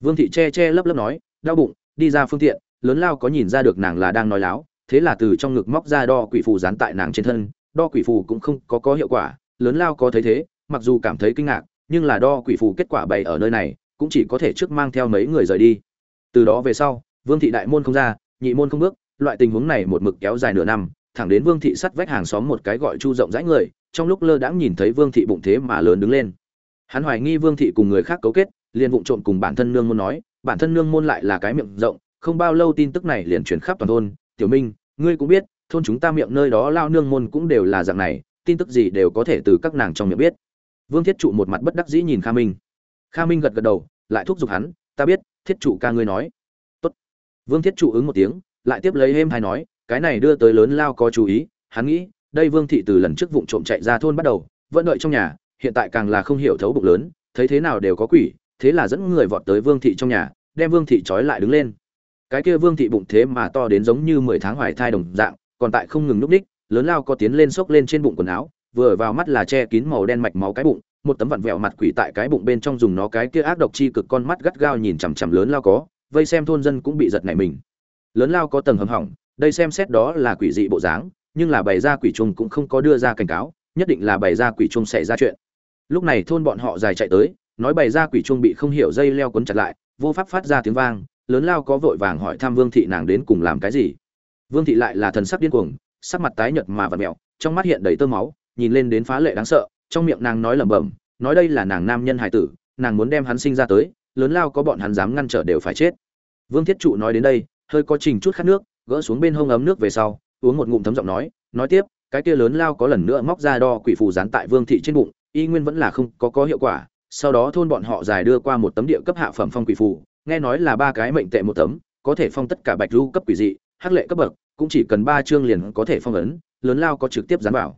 Vương thị che che lấp lấp nói, đau bụng, đi ra phương tiện, lớn lao có nhìn ra được nàng là đang nói láo, thế là từ trong ngực móc ra đo quỷ phù dán tại nàng trên thân, đo quỷ phù cũng không có có hiệu quả, lớn lao có thấy thế, mặc dù cảm thấy kinh ngạc nhưng là đo quỷ phù kết quả bày ở nơi này, cũng chỉ có thể trước mang theo mấy người rời đi. Từ đó về sau, vương thị đại môn không ra, nhị môn không bước, loại tình huống này một mực kéo dài nửa năm, thẳng đến vương thị sắt vách hàng xóm một cái gọi chu rộng rãi người, trong lúc lơ đãng nhìn thấy vương thị bụng thế mà lớn đứng lên. Hắn hoài nghi vương thị cùng người khác cấu kết, liền vụng trộm cùng bản thân nương môn nói, bản thân nương môn lại là cái miệng rộng, không bao lâu tin tức này liền truyền khắp toàn thôn. Tiểu minh, ngươi cũng biết, thôn chúng ta miệng nơi đó lao nương môn cũng đều là dạng này, tin tức gì đều có thể từ các nàng trong miệng biết vương thiết trụ một mặt bất đắc dĩ nhìn kha minh. Kha minh gật gật đầu, lại thúc giục hắn, ta biết, thiết trụ ca ngươi nói. Tốt. vương thiết trụ ứng một tiếng, lại tiếp lấy êm hay nói, cái này đưa tới lớn lao có chú ý, hắn nghĩ, đây vương thị từ lần trước vụng trộm chạy ra thôn bắt đầu, vẫn đợi trong nhà, hiện tại càng là không hiểu thấu bụng lớn, thấy thế nào đều có quỷ, thế là dẫn người vọt tới vương thị trong nhà, đem vương thị trói lại đứng lên. Cái kia vương thị bụng thế mà to đến giống như mười tháng hoài thai đồng dạng, còn tại không ngừng núp ních, lớn lao có tiến lên xốc lên trên bụng quần áo vừa vào mắt là che kín màu đen mạch máu cái bụng, một tấm vặn vẹo mặt quỷ tại cái bụng bên trong dùng nó cái kia ác độc chi cực con mắt gắt gao nhìn chằm chằm lớn lao có, vây xem thôn dân cũng bị giật nảy mình. Lớn lao có tầng hầm hỏng, đây xem xét đó là quỷ dị bộ dáng, nhưng là bày ra quỷ trùng cũng không có đưa ra cảnh cáo, nhất định là bày ra quỷ trùng xảy ra chuyện. Lúc này thôn bọn họ dài chạy tới, nói bày ra quỷ trùng bị không hiểu dây leo quấn chặt lại, vô pháp phát ra tiếng vang, lớn lao có vội vàng hỏi thăm vương thị nàng đến cùng làm cái gì. Vương thị lại là thần sắc điên cuồng, sắc mặt tái nhợt mà vặn mẹo trong mắt hiện đầy tơ máu nhìn lên đến phá lệ đáng sợ, trong miệng nàng nói lẩm bẩm, nói đây là nàng nam nhân hải tử, nàng muốn đem hắn sinh ra tới, lớn lao có bọn hắn dám ngăn trở đều phải chết. Vương thiết trụ nói đến đây, hơi có trình chút khát nước, gỡ xuống bên hông ấm nước về sau, uống một ngụm thấm giọng nói nói tiếp, cái kia lớn lao có lần nữa móc ra đo quỷ phù dán tại vương thị trên bụng, y nguyên vẫn là không có có hiệu quả, sau đó thôn bọn họ dài đưa qua một tấm địa cấp hạ phẩm phong quỷ phù, nghe nói là ba cái mệnh tệ một tấm, có thể phong tất cả bạch lưu cấp quỷ dị, hắc lệ cấp bậc, cũng chỉ cần ba chương liền có thể phong ấn, lớn lao có trực tiếp dán vào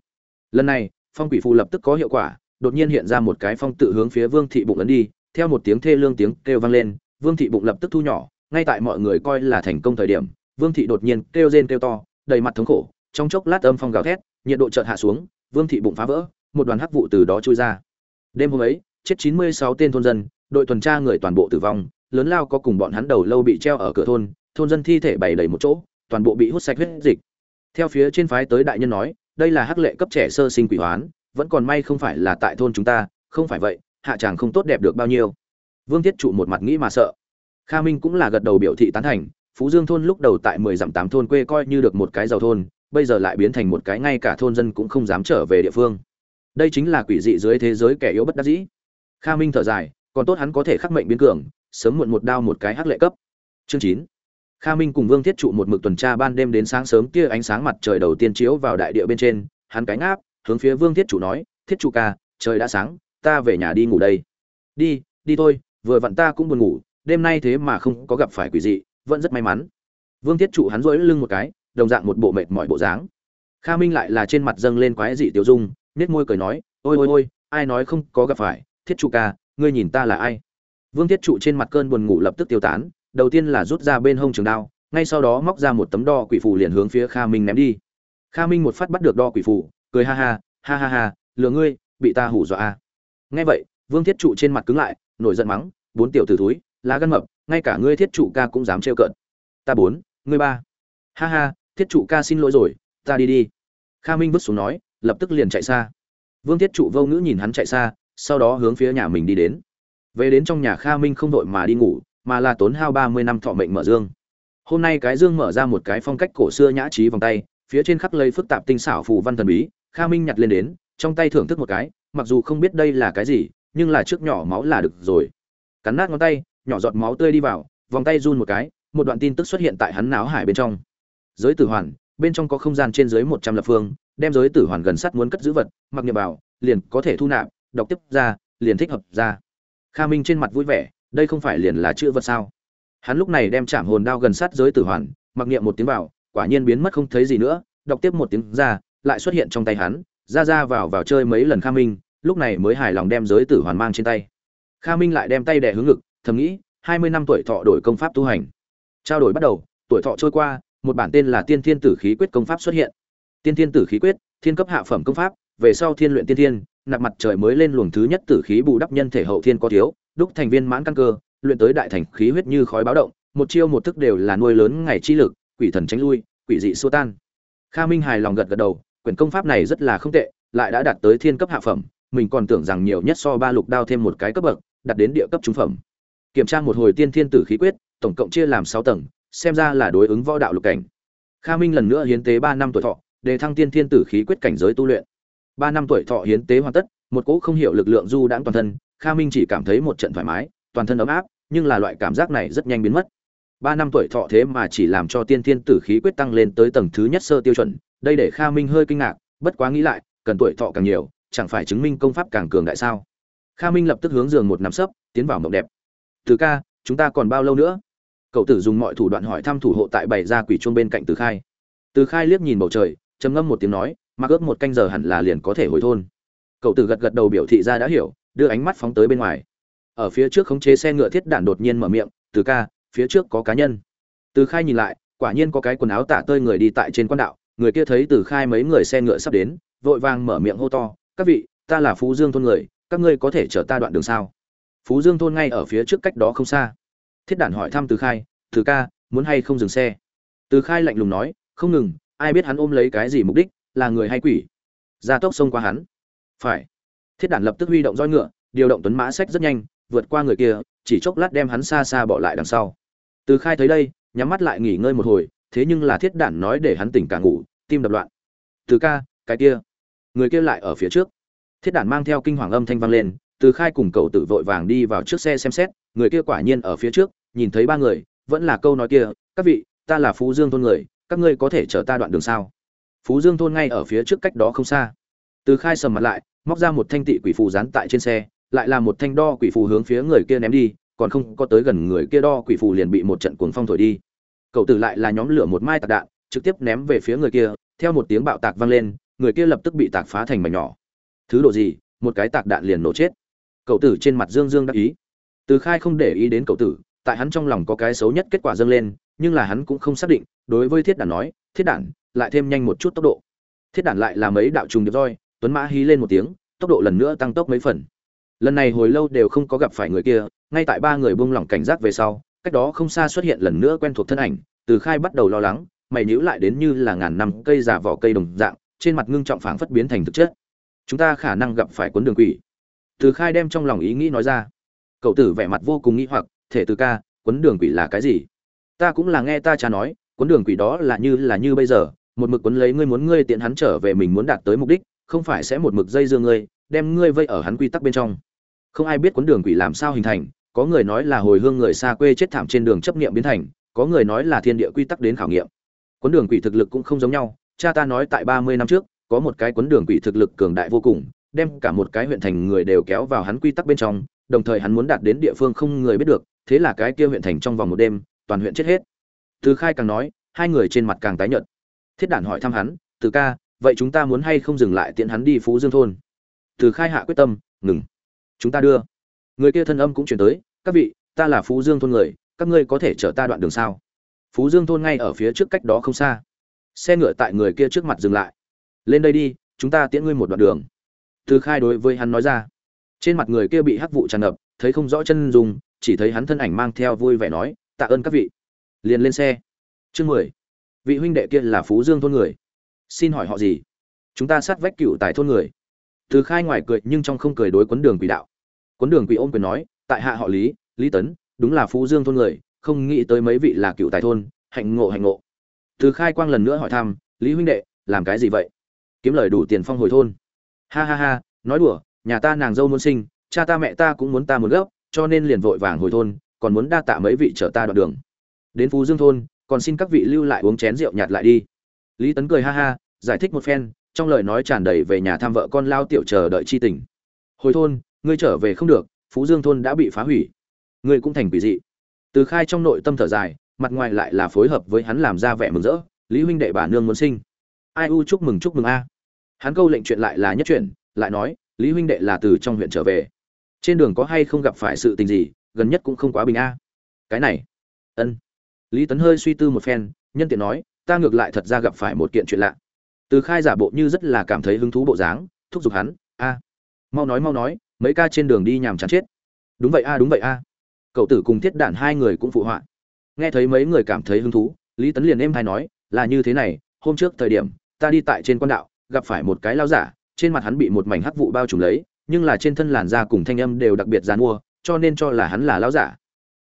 lần này, phong quỷ phù lập tức có hiệu quả, đột nhiên hiện ra một cái phong tự hướng phía vương thị bụng ấn đi, theo một tiếng thê lương tiếng kêu vang lên, vương thị bụng lập tức thu nhỏ, ngay tại mọi người coi là thành công thời điểm, vương thị đột nhiên kêu rên kêu to, đầy mặt thống khổ, trong chốc lát âm phong gào thét, nhiệt độ chợt hạ xuống, vương thị bụng phá vỡ, một đoàn hắc vụ từ đó trôi ra. Đêm hôm ấy, chết chín mươi sáu tên thôn dân, đội tuần tra người toàn bộ tử vong, lớn lao có cùng bọn hắn đầu lâu bị treo ở cửa thôn thôn dân thi thể bày đầy một chỗ, toàn bộ bị hút sạch huyết dịch. Theo phía trên phái tới đại nhân nói đây là hắc lệ cấp trẻ sơ sinh quỷ hoán, vẫn còn may không phải là tại thôn chúng ta, không phải vậy, hạ chàng không tốt đẹp được bao nhiêu. Vương thiết trụ một mặt nghĩ mà sợ. Kha minh cũng là gật đầu biểu thị tán thành, phú dương thôn lúc đầu tại mười dặm tám thôn quê coi như được một cái giàu thôn, bây giờ lại biến thành một cái ngay cả thôn dân cũng không dám trở về địa phương. Đây chính là quỷ dị dưới thế giới kẻ yếu bất đắc dĩ. Kha minh thở dài, còn tốt hắn có thể khắc mệnh biến cường, sớm muộn một đao một cái hắc lệ cấp. Chương chín kha minh cùng vương thiết trụ một mực tuần tra ban đêm đến sáng sớm kia ánh sáng mặt trời đầu tiên chiếu vào đại địa bên trên, hắn cánh áp, hướng phía vương thiết trụ nói, thiết trụ ca, trời đã sáng, ta về nhà đi ngủ đây. Đi đi thôi, vừa vặn ta cũng buồn ngủ, đêm nay thế mà không có gặp phải quỷ dị, vẫn rất may mắn. Vương thiết trụ hắn duỗi lưng một cái, đồng dạng một bộ mệt mỏi bộ dáng. Kha minh lại là trên mặt dâng lên quái dị tiêu dung, nhếch môi cười nói, ôi ôi ôi, ai nói không có gặp phải, thiết trụ ca, ngươi nhìn ta là ai? Vương thiết trụ trên mặt cơn buồn ngủ lập tức tiêu tán đầu tiên là rút ra bên hông trường đao, ngay sau đó móc ra một tấm đo quỷ phù liền hướng phía kha minh ném đi. Kha minh một phát bắt được đo quỷ phù, cười ha ha ha ha ha, lừa ngươi, bị ta hủ dọa. A nghe vậy, vương thiết trụ trên mặt cứng lại, nổi giận mắng, bốn tiểu tử thúi, lá gan mập, ngay cả ngươi thiết trụ ca cũng dám trêu cợt. Ta bốn, ngươi ba. Ha ha, thiết trụ ca xin lỗi rồi, ta đi đi. Kha minh vứt xuống nói, lập tức liền chạy xa. Vương thiết trụ vô ngữ nhìn hắn chạy xa, sau đó hướng phía nhà mình đi đến. Về đến trong nhà kha minh không đội mà đi ngủ mà là tốn hao ba mươi năm thọ mệnh mở dương. Hôm nay cái dương mở ra một cái phong cách cổ xưa nhã trí vòng tay, phía trên khắc lây phức tạp tinh xảo phù văn thần bí, kha minh nhặt lên đến, trong tay thưởng thức một cái, mặc dù không biết đây là cái gì, nhưng là trước nhỏ máu là được rồi. Cắn nát ngón tay, nhỏ giọt máu tươi đi vào, vòng tay run một cái, một đoạn tin tức xuất hiện tại hắn náo hải bên trong. Giới tử hoàn, bên trong có không gian trên dưới một trăm lập phương, đem giới tử hoàn gần sát muốn cất giữ vật, mặc niệm vào, liền có thể thu nạp, đọc tiếp ra, liền thích hợp ra. Kha minh trên mặt vui vẻ đây không phải liền là chữ vật sao? Hắn lúc này đem chạm hồn đao gần sát giới tử hoàn, mặc niệm một tiếng vào, quả nhiên biến mất không thấy gì nữa, đọc tiếp một tiếng ra, lại xuất hiện trong tay hắn, ra ra vào vào chơi mấy lần kha minh, lúc này mới hài lòng đem giới tử hoàn mang trên tay. Kha minh lại đem tay đè hướng ngực, thầm nghĩ, hai mươi năm tuổi thọ đổi công pháp tu hành. Trao đổi bắt đầu, tuổi thọ trôi qua, một bản tên là tiên thiên tử khí quyết công pháp xuất hiện. Tiên thiên tử khí quyết, thiên cấp hạ phẩm công pháp, về sau thiên luyện tiên thiên nạp mặt trời mới lên luồng thứ nhất tử khí bù đắp nhân thể hậu thiên có thiếu, đúc thành viên mãn căn cơ, luyện tới đại thành khí huyết như khói báo động, một chiêu một thức đều là nuôi lớn ngày chi lực, quỷ thần tránh lui, quỷ dị xua tan. Kha minh hài lòng gật gật đầu, quyển công pháp này rất là không tệ, lại đã đạt tới thiên cấp hạ phẩm, mình còn tưởng rằng nhiều nhất so ba lục đao thêm một cái cấp bậc, đạt đến địa cấp trung phẩm. Kiểm tra một hồi tiên thiên tử khí quyết, tổng cộng chia làm sáu tầng, xem ra là đối ứng võ đạo lục cảnh. Kha minh lần nữa hiến tế ba năm tuổi thọ để thăng tiên thiên tử khí quyết cảnh giới tu luyện ba năm tuổi thọ hiến tế hoàn tất, một cỗ không hiểu lực lượng du đãng toàn thân, kha minh chỉ cảm thấy một trận thoải mái, toàn thân ấm áp, nhưng là loại cảm giác này rất nhanh biến mất. Ba năm tuổi thọ thế mà chỉ làm cho tiên thiên tử khí quyết tăng lên tới tầng thứ nhất sơ tiêu chuẩn, đây để kha minh hơi kinh ngạc, bất quá nghĩ lại, cần tuổi thọ càng nhiều, chẳng phải chứng minh công pháp càng cường đại sao? Kha minh lập tức hướng giường một nằm sấp, tiến vào mộng đẹp. Từ ca, chúng ta còn bao lâu nữa? Cậu tử dùng mọi thủ đoạn hỏi thăm thủ hộ tại bày ra quỷ chuông bên cạnh từ khai. Từ khai liếc nhìn bầu trời, trầm ngâm một tiếng nói mặc ước một canh giờ hẳn là liền có thể hồi thôn. Cậu tử gật gật đầu biểu thị ra đã hiểu, đưa ánh mắt phóng tới bên ngoài. Ở phía trước khống chế xe ngựa thiết đản đột nhiên mở miệng, từ ca, phía trước có cá nhân. Từ khai nhìn lại, quả nhiên có cái quần áo tả tơi người đi tại trên quan đạo, người kia thấy từ khai mấy người xe ngựa sắp đến, vội vàng mở miệng hô to, các vị, ta là phú dương thôn người, các ngươi có thể chở ta đoạn đường sao? Phú dương thôn ngay ở phía trước cách đó không xa. Thiết đản hỏi thăm từ khai, từ ca, muốn hay không dừng xe? Từ khai lạnh lùng nói, không ngừng, ai biết hắn ôm lấy cái gì mục đích là người hay quỷ? Ra tốc xông qua hắn. Phải. Thiết đản lập tức huy động roi ngựa, điều động tuấn mã sách rất nhanh, vượt qua người kia, chỉ chốc lát đem hắn xa xa bỏ lại đằng sau. Từ khai thấy đây, nhắm mắt lại nghỉ ngơi một hồi, thế nhưng là thiết đản nói để hắn tỉnh cả ngủ, tim đập loạn. Từ ca, cái kia. Người kia lại ở phía trước. Thiết đản mang theo kinh hoàng âm thanh vang lên, từ khai cùng cậu tự vội vàng đi vào trước xe xem xét, người kia quả nhiên ở phía trước, nhìn thấy ba người, vẫn là câu nói kia, các vị, ta là phú dương thôn người, các ngươi có thể chở ta đoạn đường sao? Phú dương thôn ngay ở phía trước cách đó không xa. Từ khai sầm mặt lại, móc ra một thanh tị quỷ phù dán tại trên xe, lại là một thanh đo quỷ phù hướng phía người kia ném đi, còn không có tới gần người kia đo quỷ phù liền bị một trận cuồng phong thổi đi. Cậu tử lại là nhóm lửa một mai tạc đạn, trực tiếp ném về phía người kia, theo một tiếng bạo tạc vang lên, người kia lập tức bị tạc phá thành mảnh nhỏ. Thứ độ gì? Một cái tạc đạn liền nổ chết. Cậu tử trên mặt dương dương đắc ý. Từ khai không để ý đến cậu tử, tại hắn trong lòng có cái xấu nhất kết quả dâng lên, nhưng là hắn cũng không xác định, đối với thiết đản nói, thiết đản lại thêm nhanh một chút tốc độ. Thiết đản lại là mấy đạo trùng điệp roi, tuấn mã hí lên một tiếng, tốc độ lần nữa tăng tốc mấy phần. Lần này hồi lâu đều không có gặp phải người kia, ngay tại ba người buông lỏng cảnh giác về sau, cách đó không xa xuất hiện lần nữa quen thuộc thân ảnh, từ khai bắt đầu lo lắng, mày nhíu lại đến như là ngàn năm cây giả vỏ cây đồng dạng, trên mặt ngưng trọng phảng phất biến thành thực chất. Chúng ta khả năng gặp phải cuốn đường quỷ. Từ khai đem trong lòng ý nghĩ nói ra. Cậu tử vẻ mặt vô cùng nghĩ hoặc, thể từ ca, cuốn đường quỷ là cái gì? Ta cũng là nghe ta cha nói, cuốn đường quỷ đó là như là như bây giờ một mực cuốn lấy ngươi muốn ngươi tiện hắn trở về mình muốn đạt tới mục đích, không phải sẽ một mực dây dưa ngươi, đem ngươi vây ở hắn quy tắc bên trong. Không ai biết cuốn đường quỷ làm sao hình thành, có người nói là hồi hương người xa quê chết thảm trên đường chấp nghiệm biến thành, có người nói là thiên địa quy tắc đến khảo nghiệm. Cuốn đường quỷ thực lực cũng không giống nhau, cha ta nói tại ba mươi năm trước, có một cái cuốn đường quỷ thực lực cường đại vô cùng, đem cả một cái huyện thành người đều kéo vào hắn quy tắc bên trong, đồng thời hắn muốn đạt đến địa phương không người biết được, thế là cái kia huyện thành trong vòng một đêm, toàn huyện chết hết. Từ khai càng nói, hai người trên mặt càng tái nhợt thiết đản hỏi thăm hắn, từ ca, vậy chúng ta muốn hay không dừng lại tiện hắn đi phú dương thôn? Từ khai hạ quyết tâm, ngừng, chúng ta đưa. Người kia thân âm cũng chuyển tới, các vị, ta là phú dương thôn người, các ngươi có thể chở ta đoạn đường sao? Phú dương thôn ngay ở phía trước cách đó không xa. Xe ngựa tại người kia trước mặt dừng lại. Lên đây đi, chúng ta tiễn ngươi một đoạn đường. Từ khai đối với hắn nói ra. Trên mặt người kia bị hắc vụ tràn ngập, thấy không rõ chân dùng chỉ thấy hắn thân ảnh mang theo vui vẻ nói, tạ ơn các vị. Liền lên xe. Chương mười vị huynh đệ kia là phú dương thôn người. Xin hỏi họ gì? Chúng ta sát vách cựu tại thôn người. Từ khai ngoài cười nhưng trong không cười đối quấn đường quỷ đạo. Quấn đường quỷ ôm quyền nói, tại hạ họ lý lý tấn, đúng là phú dương thôn người, không nghĩ tới mấy vị là cựu tài thôn, hạnh ngộ hạnh ngộ. Từ khai quang lần nữa hỏi thăm, lý huynh đệ, làm cái gì vậy? Kiếm lời đủ tiền phong hồi thôn. Ha ha ha, nói đùa, nhà ta nàng dâu muốn sinh, cha ta mẹ ta cũng muốn ta muốn gấp, cho nên liền vội vàng hồi thôn, còn muốn đa tạ mấy vị chở ta đoạn đường. Đến phú dương thôn còn xin các vị lưu lại uống chén rượu nhạt lại đi. Lý tấn cười ha ha, giải thích một phen, trong lời nói tràn đầy về nhà thăm vợ con lao tiểu chờ đợi chi tình. Hồi thôn, ngươi trở về không được, phú dương thôn đã bị phá hủy. Ngươi cũng thành quỷ dị. Từ khai trong nội tâm thở dài, mặt ngoài lại là phối hợp với hắn làm ra vẻ mừng rỡ, lý huynh đệ bà nương muốn sinh. Ai u, chúc mừng chúc mừng a. Hắn câu lệnh chuyện lại là nhất chuyện, lại nói, lý huynh đệ là từ trong huyện trở về. Trên đường có hay không gặp phải sự tình gì, gần nhất cũng không quá bình a. Cái này. Ân lý tấn hơi suy tư một phen, nhân tiện nói, ta ngược lại thật ra gặp phải một kiện chuyện lạ. Từ khai giả bộ như rất là cảm thấy hứng thú bộ dáng, thúc giục hắn, a, mau nói mau nói, mấy ca trên đường đi nhàm chán chết. Đúng vậy a, đúng vậy a. Cậu tử cùng thiết đản hai người cũng phụ họa. Nghe thấy mấy người cảm thấy hứng thú, lý tấn liền êm hay nói, là như thế này, hôm trước thời điểm, ta đi tại trên quan đạo, gặp phải một cái lao giả, trên mặt hắn bị một mảnh hắc vụ bao trùm lấy, nhưng là trên thân làn da cùng thanh âm đều đặc biệt dàn mua, cho nên cho là hắn là lao giả.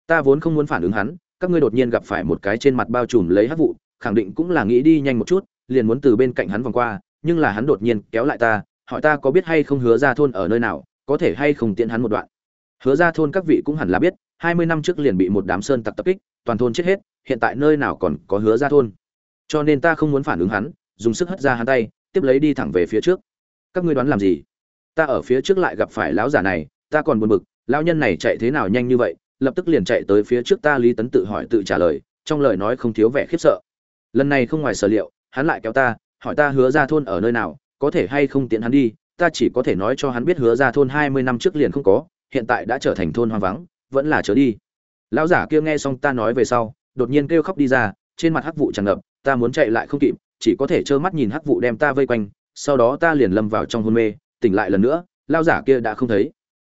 Ta vốn không muốn phản ứng hắn các ngươi đột nhiên gặp phải một cái trên mặt bao trùm lấy hắc vụ, khẳng định cũng là nghĩ đi nhanh một chút, liền muốn từ bên cạnh hắn vòng qua, nhưng là hắn đột nhiên kéo lại ta, hỏi ta có biết hay không hứa ra thôn ở nơi nào, có thể hay không tiện hắn một đoạn. Hứa ra thôn các vị cũng hẳn là biết, hai mươi năm trước liền bị một đám sơn tặc tập kích, toàn thôn chết hết, hiện tại nơi nào còn có hứa ra thôn. Cho nên ta không muốn phản ứng hắn, dùng sức hất ra hắn tay, tiếp lấy đi thẳng về phía trước. Các ngươi đoán làm gì? Ta ở phía trước lại gặp phải lão giả này, ta còn buồn bực, lão nhân này chạy thế nào nhanh như vậy lập tức liền chạy tới phía trước ta lý tấn tự hỏi tự trả lời, trong lời nói không thiếu vẻ khiếp sợ. Lần này không ngoài sở liệu, hắn lại kéo ta, hỏi ta hứa ra thôn ở nơi nào, có thể hay không tiện hắn đi, ta chỉ có thể nói cho hắn biết hứa ra thôn hai mươi năm trước liền không có, hiện tại đã trở thành thôn hoang vắng, vẫn là trở đi. Lão giả kia nghe xong ta nói về sau, đột nhiên kêu khóc đi ra, trên mặt hắc vụ tràn ngập, ta muốn chạy lại không kịp, chỉ có thể trơ mắt nhìn hắc vụ đem ta vây quanh, sau đó ta liền lâm vào trong hôn mê, tỉnh lại lần nữa lao giả kia đã không thấy.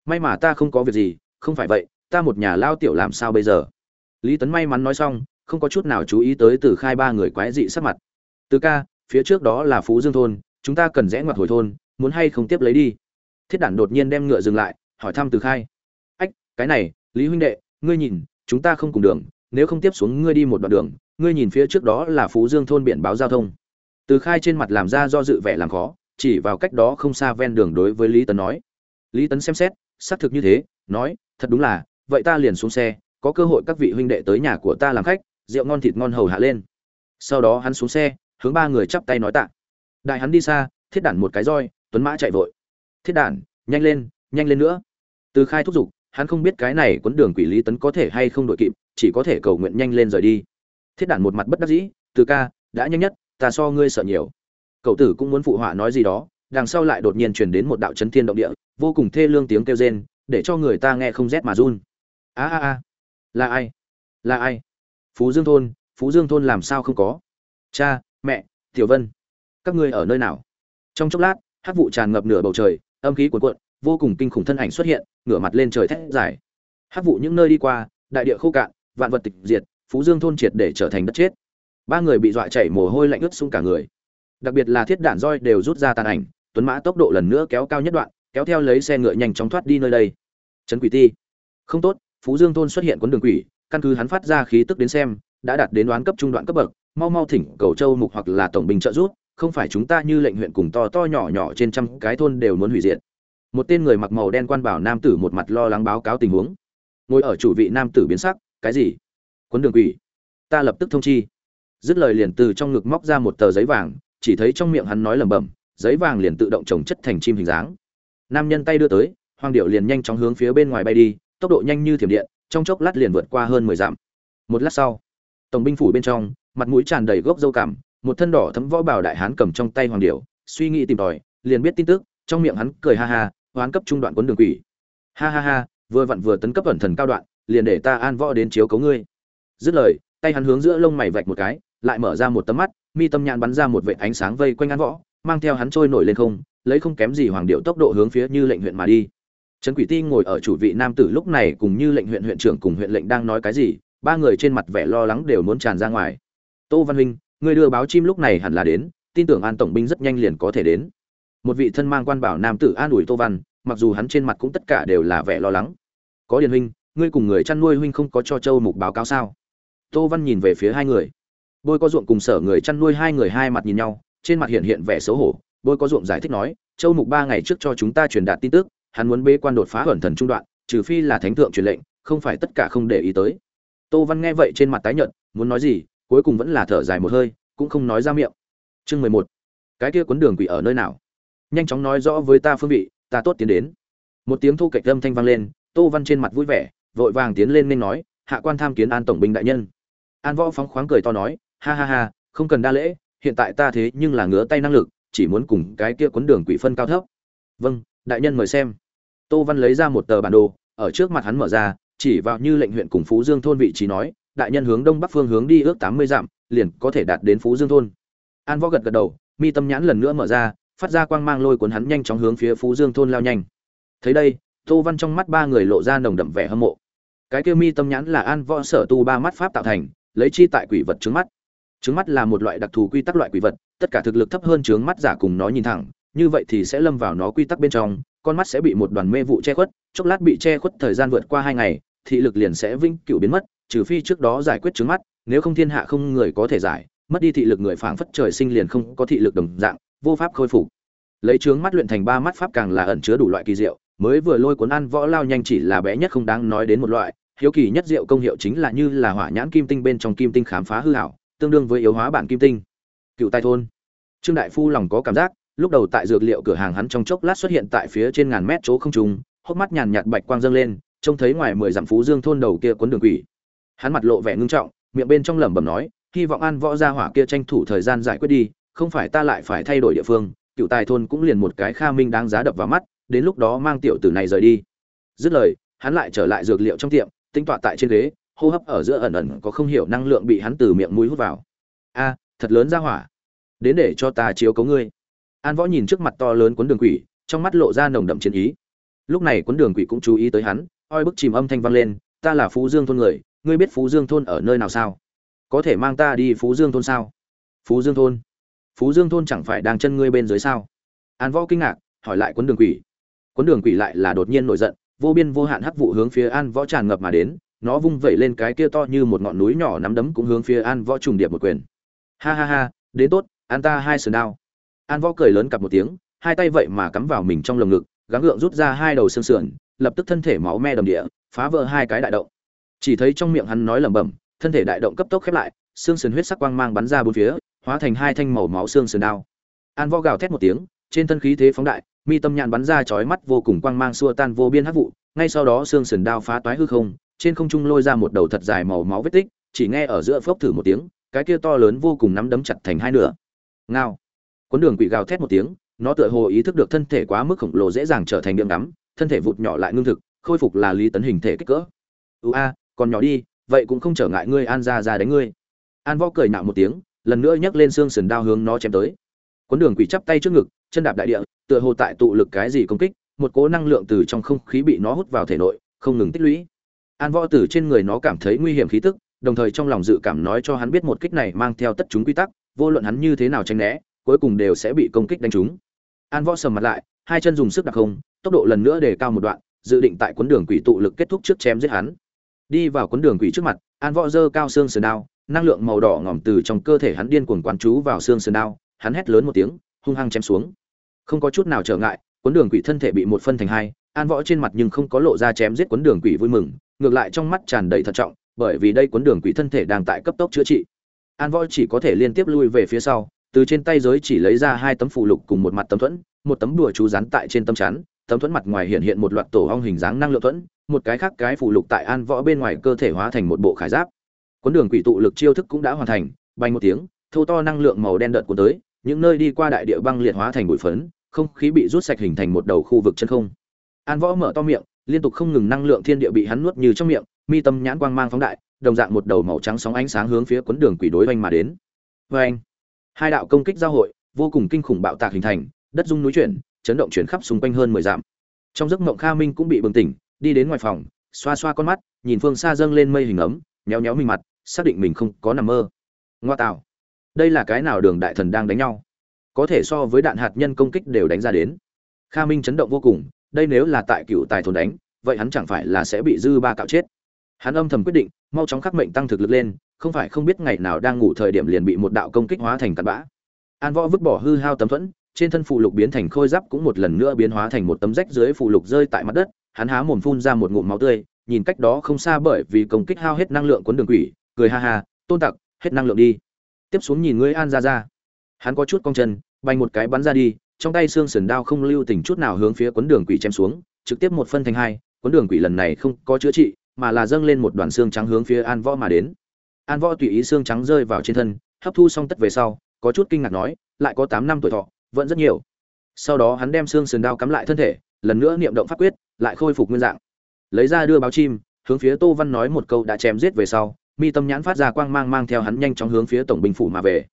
May mà ta không có việc gì, không phải vậy ta một nhà lao tiểu làm sao bây giờ? Lý tấn may mắn nói xong, không có chút nào chú ý tới từ khai ba người quái dị sắc mặt. Từ ca, phía trước đó là phú dương thôn, chúng ta cần rẽ ngoặt hồi thôn, muốn hay không tiếp lấy đi? Thiết đản đột nhiên đem ngựa dừng lại, hỏi thăm từ khai. Ách, cái này, lý huynh đệ, ngươi nhìn, chúng ta không cùng đường, nếu không tiếp xuống ngươi đi một đoạn đường, ngươi nhìn phía trước đó là phú dương thôn biển báo giao thông. Từ khai trên mặt làm ra do dự vẻ làm khó, chỉ vào cách đó không xa ven đường đối với lý tấn nói. Lý tấn xem xét, xác thực như thế, nói, thật đúng là vậy ta liền xuống xe, có cơ hội các vị huynh đệ tới nhà của ta làm khách, rượu ngon thịt ngon hầu hạ lên. Sau đó hắn xuống xe, hướng ba người chắp tay nói tạ. Đại hắn đi xa, thiết đản một cái roi, tuấn mã chạy vội. Thiết đản, nhanh lên nhanh lên nữa. Từ khai thúc giục, hắn không biết cái này quấn đường quỷ lý tấn có thể hay không đội kịp, chỉ có thể cầu nguyện nhanh lên rời đi. Thiết đản một mặt bất đắc dĩ, từ ca, đã nhanh nhất, ta so ngươi sợ nhiều. Cậu tử cũng muốn phụ họa nói gì đó, đằng sau lại đột nhiên truyền đến một đạo chấn thiên động địa, vô cùng thê lương tiếng kêu rên, để cho người ta nghe không rét mà run a a a. Là ai? Là ai? Phú dương thôn, phú dương thôn làm sao không có? Cha, mẹ, tiểu vân, các ngươi ở nơi nào? Trong chốc lát, hát vụ tràn ngập nửa bầu trời, âm khí cuồn cuộn, vô cùng kinh khủng thân ảnh xuất hiện, ngửa mặt lên trời thét dài. Hát vụ những nơi đi qua, đại địa khô cạn, vạn vật tịch diệt, phú dương thôn triệt để trở thành đất chết. Ba người bị dọa chảy mồ hôi lạnh ướt sũng cả người. Đặc biệt là thiết đạn roi đều rút ra tàn ảnh, tuấn mã tốc độ lần nữa kéo cao nhất đoạn, kéo theo lấy xe ngựa nhanh chóng thoát đi nơi đây. Trấn quỷ ti. Không tốt phú dương thôn xuất hiện quấn đường quỷ, căn cứ hắn phát ra khí tức đến xem, đã đạt đến đoán cấp trung đoạn cấp bậc, mau mau thỉnh cầu châu mục hoặc là tổng binh trợ giúp, không phải chúng ta như lệnh huyện cùng to to nhỏ nhỏ trên trăm cái thôn đều muốn hủy diệt. Một tên người mặc màu đen quan bảo nam tử một mặt lo lắng báo cáo tình huống. Ngồi ở chủ vị nam tử biến sắc, cái gì? Quấn đường quỷ? Ta lập tức thông chi. Dứt lời liền từ trong ngực móc ra một tờ giấy vàng, chỉ thấy trong miệng hắn nói lẩm bẩm, giấy vàng liền tự động trồng chất thành chim hình dáng. Nam nhân tay đưa tới, hoàng điệu liền nhanh chóng hướng phía bên ngoài bay đi tốc độ nhanh như thiểm điện, trong chốc lát liền vượt qua hơn mười dặm. Một lát sau, tổng binh phủ bên trong, mặt mũi tràn đầy gốc dâu cảm, một thân đỏ thấm võ bảo đại hán cầm trong tay hoàng điệu suy nghĩ tìm tòi, liền biết tin tức, trong miệng hắn cười ha ha, hoán cấp trung đoạn quấn đường quỷ. Ha ha ha, vừa vặn vừa tấn cấp ẩn thần cao đoạn, liền để ta an võ đến chiếu cấu ngươi. Dứt lời, tay hắn hướng giữa lông mày vạch một cái, lại mở ra một tấm mắt, mi tâm nhãn bắn ra một vệt ánh sáng vây quanh an võ, mang theo hắn trôi nổi lên không, lấy không kém gì hoàng điệu tốc độ hướng phía như lệnh huyện mà đi trấn quỷ ti ngồi ở chủ vị nam tử lúc này cùng như lệnh huyện huyện trưởng cùng huyện lệnh đang nói cái gì, ba người trên mặt vẻ lo lắng đều muốn tràn ra ngoài. Tô văn huynh, người đưa báo chim lúc này hẳn là đến, tin tưởng an tổng binh rất nhanh liền có thể đến. Một vị thân mang quan bảo nam tử an ủi tô văn, mặc dù hắn trên mặt cũng tất cả đều là vẻ lo lắng. Có điền huynh, ngươi cùng người chăn nuôi huynh không có cho châu mục báo cáo sao? Tô văn nhìn về phía hai người. Bôi có ruộng cùng sở người chăn nuôi hai người hai mặt nhìn nhau, trên mặt hiện hiện vẻ xấu hổ. Bôi có ruộng giải thích nói, châu mục ba ngày trước cho chúng ta truyền đạt tin tức hắn muốn bế quan đột phá ẩn thần trung đoạn, trừ phi là thánh thượng truyền lệnh, không phải tất cả không để ý tới. Tô văn nghe vậy trên mặt tái nhợt, muốn nói gì, cuối cùng vẫn là thở dài một hơi, cũng không nói ra miệng. Chương mười một. Cái kia cuốn đường quỷ ở nơi nào? Nhanh chóng nói rõ với ta phương vị, ta tốt tiến đến. Một tiếng thu kịch âm thanh vang lên, tô văn trên mặt vui vẻ, vội vàng tiến lên nên nói, hạ quan tham kiến an tổng binh đại nhân. An võ phóng khoáng cười to nói, ha ha ha, không cần đa lễ, hiện tại ta thế nhưng là ngứa tay năng lực, chỉ muốn cùng cái kia cuốn đường quỷ phân cao thấp. Vâng đại nhân mời xem tô văn lấy ra một tờ bản đồ, ở trước mặt hắn mở ra, chỉ vào như lệnh huyện cùng phú dương thôn vị trí nói, đại nhân hướng đông bắc phương hướng đi ước tám mươi dặm, liền có thể đạt đến phú dương thôn. An võ gật gật đầu, mi tâm nhãn lần nữa mở ra, phát ra quang mang lôi cuốn hắn nhanh chóng hướng phía phú dương thôn lao nhanh. Thấy đây, tô văn trong mắt ba người lộ ra nồng đậm vẻ hâm mộ. Cái kia mi tâm nhãn là an võ sở tu ba mắt pháp tạo thành, lấy chi tại quỷ vật trứng mắt. Trứng mắt là một loại đặc thù quy tắc loại quỷ vật, tất cả thực lực thấp hơn trướng mắt giả cùng nó nhìn thẳng, như vậy thì sẽ lâm vào nó quy tắc bên trong con mắt sẽ bị một đoàn mê vụ che khuất, chốc lát bị che khuất thời gian vượt qua hai ngày, thị lực liền sẽ vĩnh cửu biến mất, trừ phi trước đó giải quyết trước mắt, nếu không thiên hạ không người có thể giải, mất đi thị lực người phảng phất trời sinh liền không có thị lực đồng dạng, vô pháp khôi phục. Lấy trướng mắt luyện thành ba mắt pháp càng là ẩn chứa đủ loại kỳ diệu, mới vừa lôi cuốn ăn võ lao nhanh chỉ là bé nhất không đáng nói đến một loại, hiếu kỳ nhất diệu công hiệu chính là như là hỏa nhãn kim tinh bên trong kim tinh khám phá hư hảo tương đương với yếu hóa bản kim tinh. Cựu tai thôn. Trương đại phu lòng có cảm giác lúc đầu tại dược liệu cửa hàng hắn trong chốc lát xuất hiện tại phía trên ngàn mét chỗ không trung, hốc mắt nhàn nhạt bạch quang dâng lên trông thấy ngoài mười dặm phú dương thôn đầu kia cuốn đường quỷ. Hắn mặt lộ vẻ ngưng trọng miệng bên trong lẩm bẩm nói hy vọng an võ gia hỏa kia tranh thủ thời gian giải quyết đi không phải ta lại phải thay đổi địa phương cựu tài thôn cũng liền một cái kha minh đáng giá đập vào mắt đến lúc đó mang tiểu tử này rời đi. Dứt lời hắn lại trở lại dược liệu trong tiệm tính tọa tại trên ghế hô hấp ở giữa ẩn ẩn có không hiểu năng lượng bị hắn từ miệng mũi hút vào. A thật lớn ra hỏa. Đến để cho ta chiếu cố ngươi an võ nhìn trước mặt to lớn cuốn đường quỷ, trong mắt lộ ra nồng đậm chiến ý. Lúc này cuốn đường quỷ cũng chú ý tới hắn, oi bức chìm âm thanh vang lên, ta là phú dương thôn người, ngươi biết phú dương thôn ở nơi nào sao? Có thể mang ta đi phú dương thôn sao? Phú dương thôn? Phú dương thôn chẳng phải đang chân ngươi bên dưới sao? An võ kinh ngạc, hỏi lại cuốn đường quỷ. Cuốn đường quỷ lại là đột nhiên nổi giận, vô biên vô hạn hắc vụ hướng phía an võ tràn ngập mà đến, nó vung vẩy lên cái kia to như một ngọn núi nhỏ nắm đấm cũng hướng phía an võ trùng điệp một quyền. Ha ha ha, đến tốt, an ta hai sườn đao an võ cười lớn cặp một tiếng, hai tay vậy mà cắm vào mình trong lồng ngực, gắng gượng rút ra hai đầu xương sườn, lập tức thân thể máu me đầm địa, phá vỡ hai cái đại động. Chỉ thấy trong miệng hắn nói lẩm bẩm, thân thể đại động cấp tốc khép lại, xương sườn huyết sắc quang mang bắn ra bốn phía, hóa thành hai thanh màu máu xương sườn đao. An võ gào thét một tiếng, trên thân khí thế phóng đại, mi tâm nhạn bắn ra chói mắt vô cùng quang mang xua tan vô biên hắc vụ, ngay sau đó xương sườn đao phá toái hư không, trên không trung lôi ra một đầu thật dài màu máu vết tích, chỉ nghe ở giữa phốc thử một tiếng, cái kia to lớn vô cùng nắm đấm chặt thành hai nửa. Ngao cuốn đường quỷ gào thét một tiếng, nó tựa hồ ý thức được thân thể quá mức khổng lồ dễ dàng trở thành điểm đắm thân thể vụt nhỏ lại ngưng thực, khôi phục là lý tấn hình thể kích cỡ. Ưu a, còn nhỏ đi, vậy cũng không trở ngại ngươi an ra ra đánh ngươi. An võ cười nạo một tiếng, lần nữa nhấc lên xương sườn đao hướng nó chém tới. Cuốn đường quỷ chắp tay trước ngực, chân đạp đại địa, tựa hồ tại tụ lực cái gì công kích, một cỗ năng lượng từ trong không khí bị nó hút vào thể nội, không ngừng tích lũy. An võ từ trên người nó cảm thấy nguy hiểm khí tức, đồng thời trong lòng dự cảm nói cho hắn biết một kích này mang theo tất chúng quy tắc, vô luận hắn như thế nào tránh né cuối cùng đều sẽ bị công kích đánh trúng. An võ sầm mặt lại, hai chân dùng sức đặc không tốc độ lần nữa đề cao một đoạn, dự định tại cuốn đường quỷ tụ lực kết thúc trước chém giết hắn. Đi vào cuốn đường quỷ trước mặt, an võ dơ cao xương sườn đao, năng lượng màu đỏ ngỏm từ trong cơ thể hắn điên cuồng quán chú vào xương sườn đao, hắn hét lớn một tiếng, hung hăng chém xuống. Không có chút nào trở ngại, cuốn đường quỷ thân thể bị một phân thành hai, an võ trên mặt nhưng không có lộ ra chém giết cuốn đường quỷ vui mừng, ngược lại trong mắt tràn đầy thận trọng, bởi vì đây cuốn đường quỷ thân thể đang tại cấp tốc chữa trị. An võ chỉ có thể liên tiếp lui về phía sau từ trên tay giới chỉ lấy ra hai tấm phù lục cùng một mặt tấm thuẫn, một tấm đùa chú rắn tại trên tấm chắn, tấm thuẫn mặt ngoài hiện hiện một loạt tổ ong hình dáng năng lượng thuẫn, một cái khác cái phù lục tại an võ bên ngoài cơ thể hóa thành một bộ khải giáp. Cuốn đường quỷ tụ lực chiêu thức cũng đã hoàn thành, bay một tiếng thô to năng lượng màu đen đợt cuốn tới, những nơi đi qua đại địa băng liệt hóa thành bụi phấn, không khí bị rút sạch hình thành một đầu khu vực chân không. An võ mở to miệng, liên tục không ngừng năng lượng thiên địa bị hắn nuốt như trong miệng, mi tâm nhãn quang mang phóng đại, đồng dạng một đầu màu trắng sóng ánh sáng hướng phía quấn đường quỷ đối oanh mà đến. Vê anh hai đạo công kích giao hội, vô cùng kinh khủng bạo tạc hình thành, đất rung núi chuyển, chấn động chuyển khắp xung quanh hơn mười dặm. Trong giấc mộng kha minh cũng bị bừng tỉnh, đi đến ngoài phòng, xoa xoa con mắt, nhìn phương xa dâng lên mây hình ấm nhéo nhéo mình mặt, xác định mình không có nằm mơ. Ngoa tạo. Đây là cái nào đường đại thần đang đánh nhau? Có thể so với đạn hạt nhân công kích đều đánh ra đến. Kha minh chấn động vô cùng, đây nếu là tại cựu tài thôn đánh, vậy hắn chẳng phải là sẽ bị dư ba cạo chết hắn âm thầm quyết định, mau chóng khắc mệnh tăng thực lực lên, không phải không biết ngày nào đang ngủ thời điểm liền bị một đạo công kích hóa thành cặn bã. An võ vứt bỏ hư hao tấm thuẫn, trên thân phụ lục biến thành khôi giáp cũng một lần nữa biến hóa thành một tấm rách dưới phụ lục rơi tại mặt đất, hắn há mồm phun ra một ngụm máu tươi, nhìn cách đó không xa bởi vì công kích hao hết năng lượng cuốn đường quỷ, cười ha ha, tôn tặc, hết năng lượng đi. Tiếp xuống nhìn ngươi an ra ra hắn có chút cong chân bay một cái bắn ra đi, trong tay xương sườn đao không lưu tình chút nào hướng phía cuốn đường quỷ chém xuống, trực tiếp một phân thành hai, cuốn đường quỷ lần này không có chữa trị mà là dâng lên một đoàn xương trắng hướng phía an võ mà đến. An võ tùy ý xương trắng rơi vào trên thân, hấp thu xong tất về sau, có chút kinh ngạc nói, lại có tám năm tuổi thọ, vẫn rất nhiều. Sau đó hắn đem xương sườn đao cắm lại thân thể, lần nữa niệm động pháp quyết, lại khôi phục nguyên dạng. Lấy ra đưa báo chim, hướng phía tô văn nói một câu đã chém giết về sau, mi tâm nhãn phát ra quang mang mang theo hắn nhanh chóng hướng phía tổng binh phủ mà về.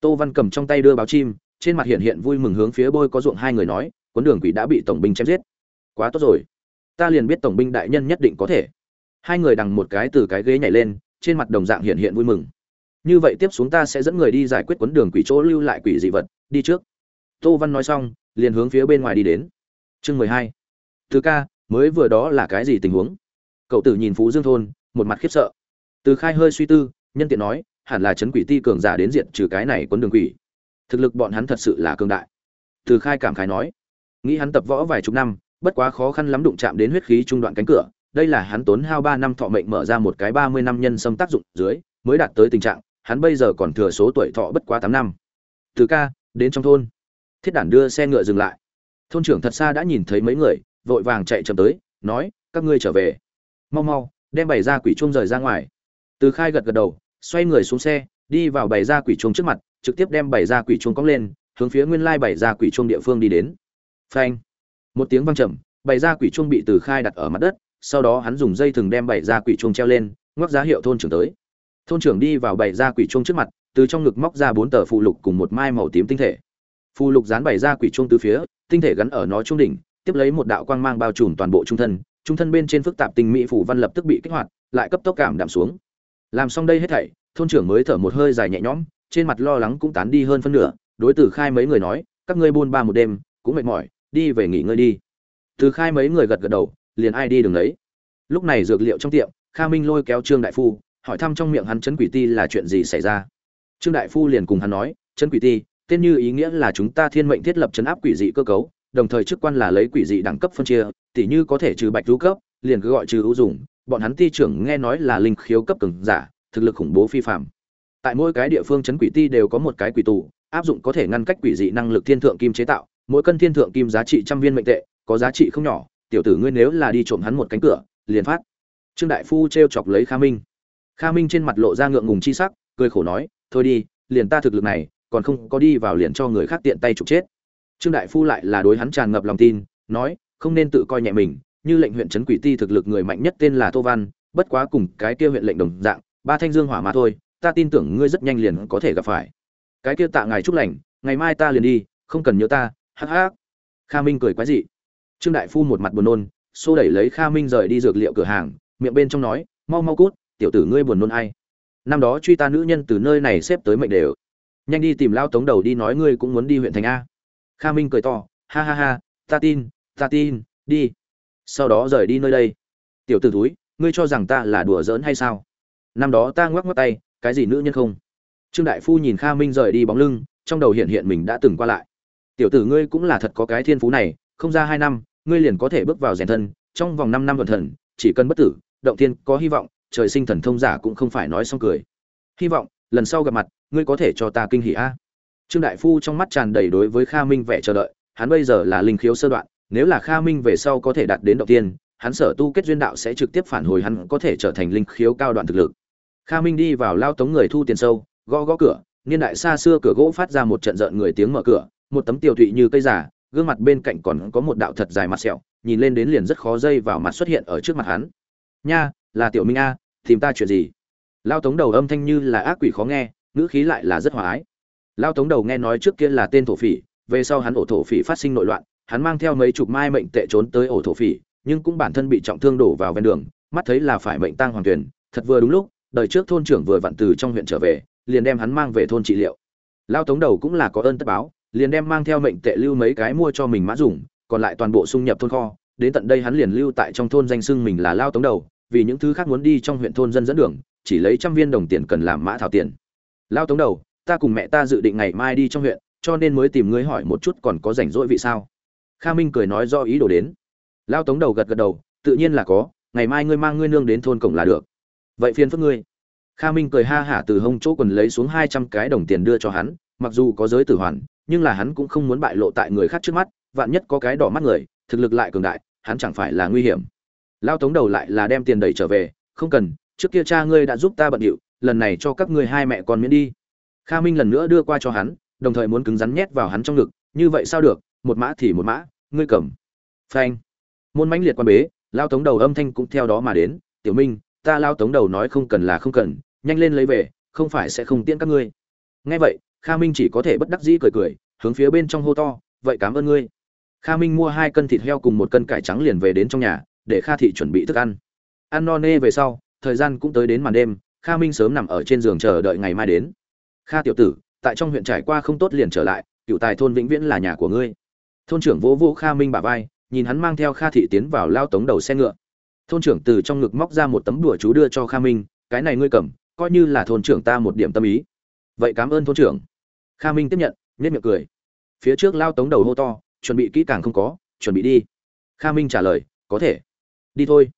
Tô văn cầm trong tay đưa báo chim, trên mặt hiện hiện vui mừng hướng phía bôi có ruộng hai người nói, cuốn đường quỷ đã bị tổng binh chém giết. Quá tốt rồi. Ta liền biết tổng binh đại nhân nhất định có thể hai người đằng một cái từ cái ghế nhảy lên, trên mặt đồng dạng hiện hiện vui mừng. Như vậy tiếp xuống ta sẽ dẫn người đi giải quyết quấn đường quỷ chỗ lưu lại quỷ dị vật, đi trước. Tô văn nói xong, liền hướng phía bên ngoài đi đến. Chương mười hai. Thứ ca, mới vừa đó là cái gì tình huống? Cậu tử nhìn phú dương thôn, một mặt khiếp sợ. Từ khai hơi suy tư, nhân tiện nói, hẳn là chấn quỷ ti cường giả đến diện trừ cái này quấn đường quỷ. Thực lực bọn hắn thật sự là cường đại. Từ khai cảm khái nói. Nghĩ hắn tập võ vài chục năm, bất quá khó khăn lắm đụng chạm đến huyết khí trung đoạn cánh cửa đây là hắn tốn hao ba năm thọ mệnh mở ra một cái ba mươi năm nhân sâm tác dụng dưới, mới đạt tới tình trạng, hắn bây giờ còn thừa số tuổi thọ bất quá tám năm. Từ ca, đến trong thôn. Thiết đản đưa xe ngựa dừng lại. Thôn trưởng thật xa đã nhìn thấy mấy người, vội vàng chạy chậm tới, nói, các ngươi trở về. Mau mau, đem bày ra quỷ chuông rời ra ngoài. Từ khai gật gật đầu, xoay người xuống xe, đi vào bày ra quỷ chuông trước mặt, trực tiếp đem bày ra quỷ chuông cong lên, hướng phía nguyên lai bày ra quỷ chuông địa phương đi đến. Phanh. Một tiếng vang trầm, bày ra quỷ chuông bị từ khai đặt ở mặt đất sau đó hắn dùng dây thừng đem bảy ra quỷ chuông treo lên, ngoắc giá hiệu thôn trưởng tới. Thôn trưởng đi vào bảy ra quỷ chuông trước mặt, từ trong ngực móc ra bốn tờ phụ lục cùng một mai màu tím tinh thể. Phụ lục dán bảy ra quỷ chuông từ phía, tinh thể gắn ở nó trung đỉnh, tiếp lấy một đạo quang mang bao trùm toàn bộ trung thân trung thân bên trên phức tạp tinh mỹ phủ văn lập tức bị kích hoạt, lại cấp tốc cảm đạm xuống. Làm xong đây hết thảy, thôn trưởng mới thở một hơi dài nhẹ nhõm, trên mặt lo lắng cũng tán đi hơn phân nửa, đối tử khai mấy người nói, các ngươi buôn ba một đêm, cũng mệt mỏi, đi về nghỉ ngơi đi. Từ khai mấy người gật gật đầu liền ai đi đường ấy lúc này dược liệu trong tiệm, kha minh lôi kéo trương đại phu, hỏi thăm trong miệng hắn chấn quỷ ti là chuyện gì xảy ra. Trương đại phu liền cùng hắn nói chấn quỷ ti, tên như ý nghĩa là chúng ta thiên mệnh thiết lập chấn áp quỷ dị cơ cấu, đồng thời chức quan là lấy quỷ dị đẳng cấp phân chia, tỉ như có thể trừ bạch rú cấp, liền cứ gọi trừ ưu dùng bọn hắn ti trưởng nghe nói là linh khiếu cấp cường giả, thực lực khủng bố phi phạm tại mỗi cái địa phương chấn quỷ ti đều có một cái quỷ tù, áp dụng có thể ngăn cách quỷ dị năng lực thiên thượng kim chế tạo, mỗi cân thiên thượng kim giá trị trăm viên mệnh tệ, có giá trị không nhỏ tiểu tử ngươi nếu là đi trộm hắn một cánh cửa, liền phát. Trương đại phu t chọc lấy kha minh. Kha minh trên mặt lộ ra ngượng ngùng chi sắc, cười khổ nói, thôi đi, liền ta thực lực này, còn không có đi vào liền cho người khác tiện tay trục chết. Trương đại phu lại là đối hắn tràn ngập lòng tin, nói, không nên tự coi nhẹ mình, như lệnh huyện trấn quỷ ti thực lực người mạnh nhất tên là tô văn, bất quá cùng cái kia huyện lệnh đồng dạng, ba thanh dương hỏa mà thôi, ta tin tưởng ngươi rất nhanh liền có thể gặp phải. Cái kia tạ ngài chúc lành, ngày mai ta liền đi, không cần nhớ ta, hắc hắc. Kha minh cười quái dị trương đại phu một mặt buồn nôn, xô đẩy lấy kha minh rời đi dược liệu cửa hàng, miệng bên trong nói, mau mau cút, tiểu tử ngươi buồn nôn ai? Năm đó truy ta nữ nhân từ nơi này xếp tới mệnh đều. Nhanh đi tìm lao tống đầu đi nói ngươi cũng muốn đi huyện thành a. Kha minh cười to, ha ha ha, ta tin ta tin, đi. Sau đó rời đi nơi đây. Tiểu t ử túi ngươi cho rằng ta là đùa giỡn hay sao? Năm đó ta ngoắc ngoắc tay, cái gì nữ nhân không? Trương đại phu nhìn kha minh rời đi bóng lưng, trong đầu hiện hiện mình đã từng qua lại. Tiểu tử ngươi cũng là thật có cái thiên phú này không ra hai năm, ngươi liền có thể bước vào rèn thân, trong vòng năm năm vận thần, chỉ cần bất tử, động tiên có hy vọng, trời sinh thần thông giả cũng không phải nói xong cười. Hy vọng, lần sau gặp mặt, ngươi có thể cho ta kinh hỉ a. Trương đại phu trong mắt tràn đầy đối với kha minh vẻ chờ đợi, hắn bây giờ là linh khiếu sơ đoạn, nếu là kha minh về sau có thể đạt đến động tiên hắn sở tu kết duyên đạo sẽ trực tiếp phản hồi hắn có thể trở thành linh khiếu cao đoạn thực lực. Kha minh đi vào lao tống người thu tiền sâu, gõ gõ cửa, niên đại xa xưa cửa gỗ phát ra một trận rợn người tiếng mở cửa, một tấm tiểu thụy như cây giả gương mặt bên cạnh còn có một đạo thật dài mặt sẹo, nhìn lên đến liền rất khó dây vào mặt xuất hiện ở trước mặt hắn. Nha, là tiểu minh a, tìm ta chuyện gì? Lao tống đầu âm thanh như là ác quỷ khó nghe, ngữ khí lại là rất hòa ái. Lao tống đầu nghe nói trước kia là tên thổ phỉ, về sau hắn ổ thổ phỉ phát sinh nội loạn, hắn mang theo mấy chục mai mệnh tệ trốn tới ổ thổ phỉ, nhưng cũng bản thân bị trọng thương đổ vào ven đường, mắt thấy là phải mệnh tang hoàng tuyển thật vừa đúng lúc, đời trước thôn trưởng vừa vặn từ trong huyện trở về, liền đem hắn mang về thôn trị liệu. Lao tống đầu cũng là có ơn tất báo liền đem mang theo mệnh tệ lưu mấy cái mua cho mình mã dùng, còn lại toàn bộ xung nhập thôn kho. Đến tận đây hắn liền lưu tại trong thôn danh xưng mình là lao tống đầu, vì những thứ khác muốn đi trong huyện thôn dân dẫn đường, chỉ lấy trăm viên đồng tiền cần làm mã thảo tiền. Lao tống đầu, ta cùng mẹ ta dự định ngày mai đi trong huyện, cho nên mới tìm ngươi hỏi một chút còn có rảnh rỗi vị sao? Kha minh cười nói do ý đồ đến. Lao tống đầu gật gật đầu, tự nhiên là có, ngày mai ngươi mang ngươi nương đến thôn cổng là được. Vậy phiền phức ngươi. Kha minh cười ha hả từ hông chỗ quần lấy xuống hai trăm cái đồng tiền đưa cho hắn, mặc dù có giới tử hoàn nhưng là hắn cũng không muốn bại lộ tại người khác trước mắt, vạn nhất có cái đỏ mắt người, thực lực lại cường đại, hắn chẳng phải là nguy hiểm. Lao tống đầu lại là đem tiền đẩy trở về, không cần, trước kia cha ngươi đã giúp ta bận điệu, lần này cho các ngươi hai mẹ con miễn đi. Kha minh lần nữa đưa qua cho hắn, đồng thời muốn cứng rắn nhét vào hắn trong ngực, như vậy sao được, một mã thì một mã, ngươi cầm. Phanh. Môn mãnh liệt quan bế, lao tống đầu âm thanh cũng theo đó mà đến, tiểu minh, ta lao tống đầu nói không cần là không cần, nhanh lên lấy về, không phải sẽ không tiễn các ngươi. Nghe vậy kha minh chỉ có thể bất đắc dĩ cười cười, hướng phía bên trong hô to, vậy cảm ơn ngươi. Kha minh mua hai cân thịt heo cùng một cân cải trắng liền về đến trong nhà, để kha thị chuẩn bị thức ăn. Ăn no nê về sau, thời gian cũng tới đến màn đêm, kha minh sớm nằm ở trên giường chờ đợi ngày mai đến. Kha tiểu tử, tại trong huyện trải qua không tốt liền trở lại cựu tài thôn vĩnh viễn là nhà của ngươi. Thôn trưởng vỗ vỗ kha minh bả vai, nhìn hắn mang theo kha thị tiến vào lao tống đầu xe ngựa. Thôn trưởng từ trong ngực móc ra một tấm đùa chú đưa cho kha minh, cái này ngươi cầm, coi như là thôn trưởng ta một điểm tâm ý. Vậy cảm ơn thôn trưởng kha minh tiếp nhận nhét miệng cười. Phía trước lao tống đầu hô to, chuẩn bị kỹ càng không có, chuẩn bị đi. Kha minh trả lời, có thể. Đi thôi.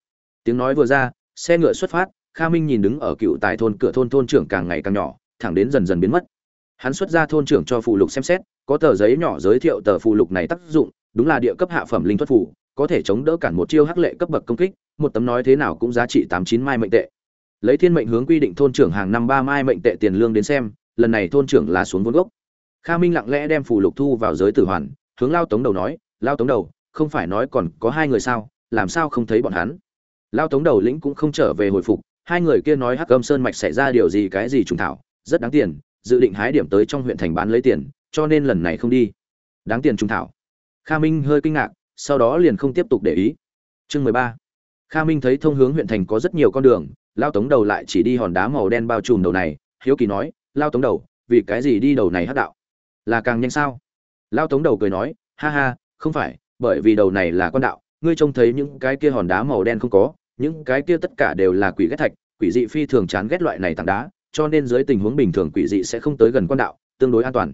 Tiếng nói vừa ra, xe ngựa xuất phát, kha minh nhìn đứng ở cựu tài thôn cửa thôn thôn trưởng càng ngày càng nhỏ, thẳng đến dần dần biến mất. Hắn xuất ra thôn trưởng cho phụ lục xem xét, có tờ giấy nhỏ giới thiệu tờ phụ lục này tác dụng, đúng là địa cấp hạ phẩm linh thuật phủ có thể chống đỡ cản một chiêu hắc lệ cấp bậc công kích, một tấm nói thế nào cũng giá trị tám chín mai mệnh tệ. Lấy thiên mệnh hướng quy định thôn trưởng hàng năm ba mai mệnh tệ tiền lương đến xem lần này thôn trưởng là xuống vốn gốc. Kha minh lặng lẽ đem phù lục thu vào giới tử hoàn, hướng lao tống đầu nói, lao tống đầu, không phải nói còn có hai người sao, làm sao không thấy bọn hắn? Lao tống đầu lĩnh cũng không trở về hồi phục, hai người kia nói hắc âm sơn mạch xảy ra điều gì cái gì trùng thảo, rất đáng tiền, dự định hái điểm tới trong huyện thành bán lấy tiền, cho nên lần này không đi. Đáng tiền trùng thảo. Kha minh hơi kinh ngạc, sau đó liền không tiếp tục để ý. Chương mười ba. Kha minh thấy thông hướng huyện thành có rất nhiều con đường, lao tống đầu lại chỉ đi hòn đá màu đen bao trùm đầu này, hiếu kỳ nói lao tống đầu, vì cái gì đi đầu này hát đạo? Là càng nhanh sao? Lao tống đầu cười nói, ha ha, không phải, bởi vì đầu này là con đạo, ngươi trông thấy những cái kia hòn đá màu đen không có, những cái kia tất cả đều là quỷ ghét thạch, quỷ dị phi thường chán ghét loại này tảng đá, cho nên dưới tình huống bình thường quỷ dị sẽ không tới gần quan đạo, tương đối an toàn.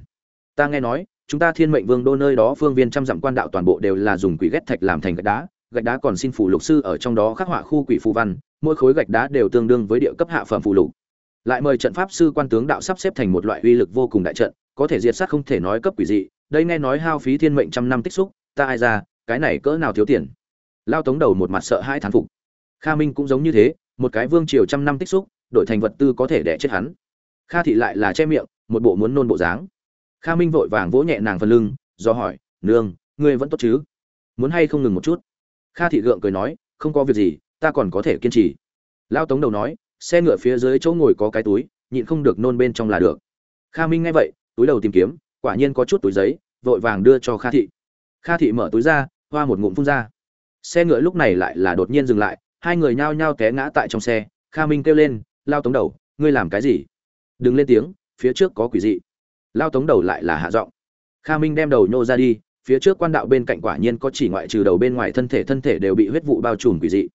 Ta nghe nói, chúng ta thiên mệnh vương đô nơi đó phương viên trăm dặm quan đạo toàn bộ đều là dùng quỷ ghét thạch làm thành gạch đá gạch đá còn xin phủ lục sư ở trong đó khắc họa khu quỷ phù văn, mỗi khối gạch đá đều tương đương với địa cấp hạ phẩm phù lục lại mời trận pháp sư quan tướng đạo sắp xếp thành một loại uy lực vô cùng đại trận, có thể diệt sát không thể nói cấp quỷ dị. Đây nghe nói hao phí thiên mệnh trăm năm tích xúc, ta ai ra, cái này cỡ nào thiếu tiền? Lao tống đầu một mặt sợ hai thán phục. Kha minh cũng giống như thế, một cái vương triều trăm năm tích xúc, đổi thành vật tư có thể đẻ chết hắn. Kha thị lại là che miệng, một bộ muốn nôn bộ dáng. Kha minh vội vàng vỗ nhẹ nàng phần lưng, do hỏi, nương, ngươi vẫn tốt chứ? Muốn hay không ngừng một chút? Kha thị gượng cười nói, không có việc gì, ta còn có thể kiên trì. Lao tống đầu nói xe ngựa phía dưới chỗ ngồi có cái túi, nhịn không được nôn bên trong là được. Kha minh nghe vậy, túi đầu tìm kiếm, quả nhiên có chút túi giấy, vội vàng đưa cho kha thị. Kha thị mở túi ra, hoa một ngụm phun ra. Xe ngựa lúc này lại là đột nhiên dừng lại, hai người nhao nhao té ngã tại trong xe. Kha minh kêu lên, lao tống đầu, ngươi làm cái gì? Đừng lên tiếng, phía trước có quỷ dị. Lao tống đầu lại là hạ giọng. Kha minh đem đầu nhô ra đi, phía trước quan đạo bên cạnh quả nhiên có chỉ ngoại trừ đầu bên ngoài thân thể thân thể đều bị huyết vụ bao trùm quỷ dị.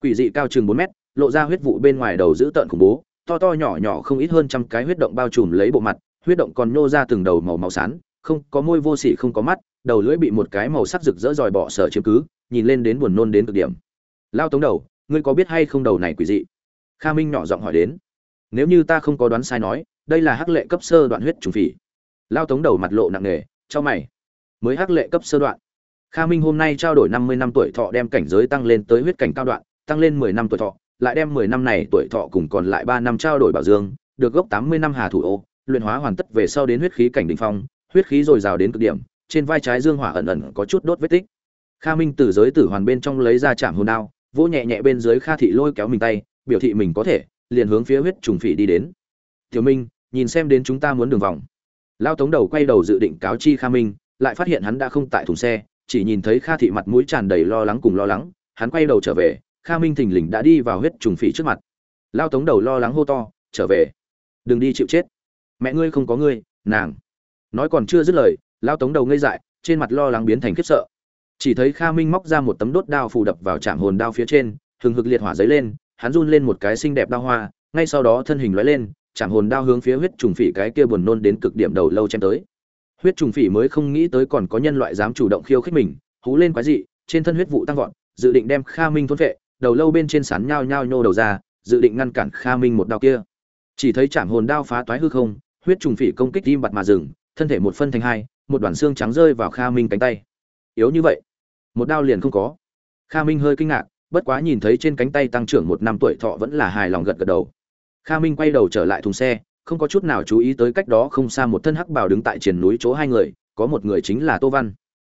Quỷ dị cao chừng bốn mét lộ ra huyết vụ bên ngoài đầu giữ tợn khủng bố, to to nhỏ nhỏ không ít hơn trăm cái huyết động bao trùm lấy bộ mặt, huyết động còn nhô ra từng đầu màu màu sán, không có môi vô sỉ không có mắt, đầu lưỡi bị một cái màu sắc rực rỡ ròi bỏ sở chiếm cứ, nhìn lên đến buồn nôn đến cực điểm. Lao tống đầu, ngươi có biết hay không đầu này quỷ dị? Kha minh nhỏ giọng hỏi đến. Nếu như ta không có đoán sai nói, đây là hắc lệ cấp sơ đoạn huyết trùng phỉ. Lao tống đầu mặt lộ nặng nề cho mày. Mới hắc lệ cấp sơ đoạn. Kha minh hôm nay trao đổi năm mươi năm tuổi thọ đem cảnh giới tăng lên tới huyết cảnh cao đoạn, tăng lên mười năm tuổi thọ lại đem mười năm này tuổi thọ cùng còn lại ba năm trao đổi bảo dương, được gốc tám mươi năm hà thủ ô, luyện hóa hoàn tất về sau đến huyết khí cảnh đỉnh phong, huyết khí dồi dào đến cực điểm, trên vai trái dương hỏa ẩn ẩn có chút đốt vết tích. Kha minh từ giới tử hoàn bên trong lấy ra chạm hồn đao, vỗ nhẹ nhẹ bên dưới kha thị lôi kéo mình tay, biểu thị mình có thể, liền hướng phía huyết trùng phỉ đi đến. Tiểu minh, nhìn xem đến chúng ta muốn đường vòng. Lao tống đầu quay đầu dự định cáo chi kha minh, lại phát hiện hắn đã không tại thùng xe, chỉ nhìn thấy kha thị mặt mũi tràn đầy lo lắng cùng lo lắng, hắn quay đầu trở về kha minh thình lình đã đi vào huyết trùng phỉ trước mặt. Lao tống đầu lo lắng hô to, trở về. Đừng đi chịu chết. Mẹ ngươi không có ngươi, nàng. Nói còn chưa dứt lời, lao tống đầu ngây dại, trên mặt lo lắng biến thành khiếp sợ. Chỉ thấy kha minh móc ra một tấm đốt đao phù đập vào trạm hồn đao phía trên, hừng hực liệt hỏa giấy lên, hắn run lên một cái xinh đẹp đao hoa, ngay sau đó thân hình lóe lên trạm hồn đao hướng phía huyết trùng phỉ cái kia buồn nôn đến cực điểm đầu lâu chém tới. Huyết trùng phỉ mới không nghĩ tới còn có nhân loại dám chủ động khiêu khích mình, hú lên quái dị, trên thân huyết vụ tăng vọt, dự định đem kha minh thôn vệ đầu lâu bên trên sán nhao nhao nhô đầu ra, dự định ngăn cản kha minh một đao kia. Chỉ thấy chạm hồn đao phá toái hư không, huyết trùng phỉ công kích tim bặt mà dừng, thân thể một phân thành hai, một đoàn xương trắng rơi vào kha minh cánh tay. Yếu như vậy, một đao liền không có. Kha minh hơi kinh ngạc, bất quá nhìn thấy trên cánh tay tăng trưởng một năm tuổi thọ vẫn là hài lòng gật gật đầu. Kha minh quay đầu trở lại thùng xe, không có chút nào chú ý tới cách đó không xa một thân hắc bào đứng tại triển núi chỗ hai người, có một người chính là tô văn.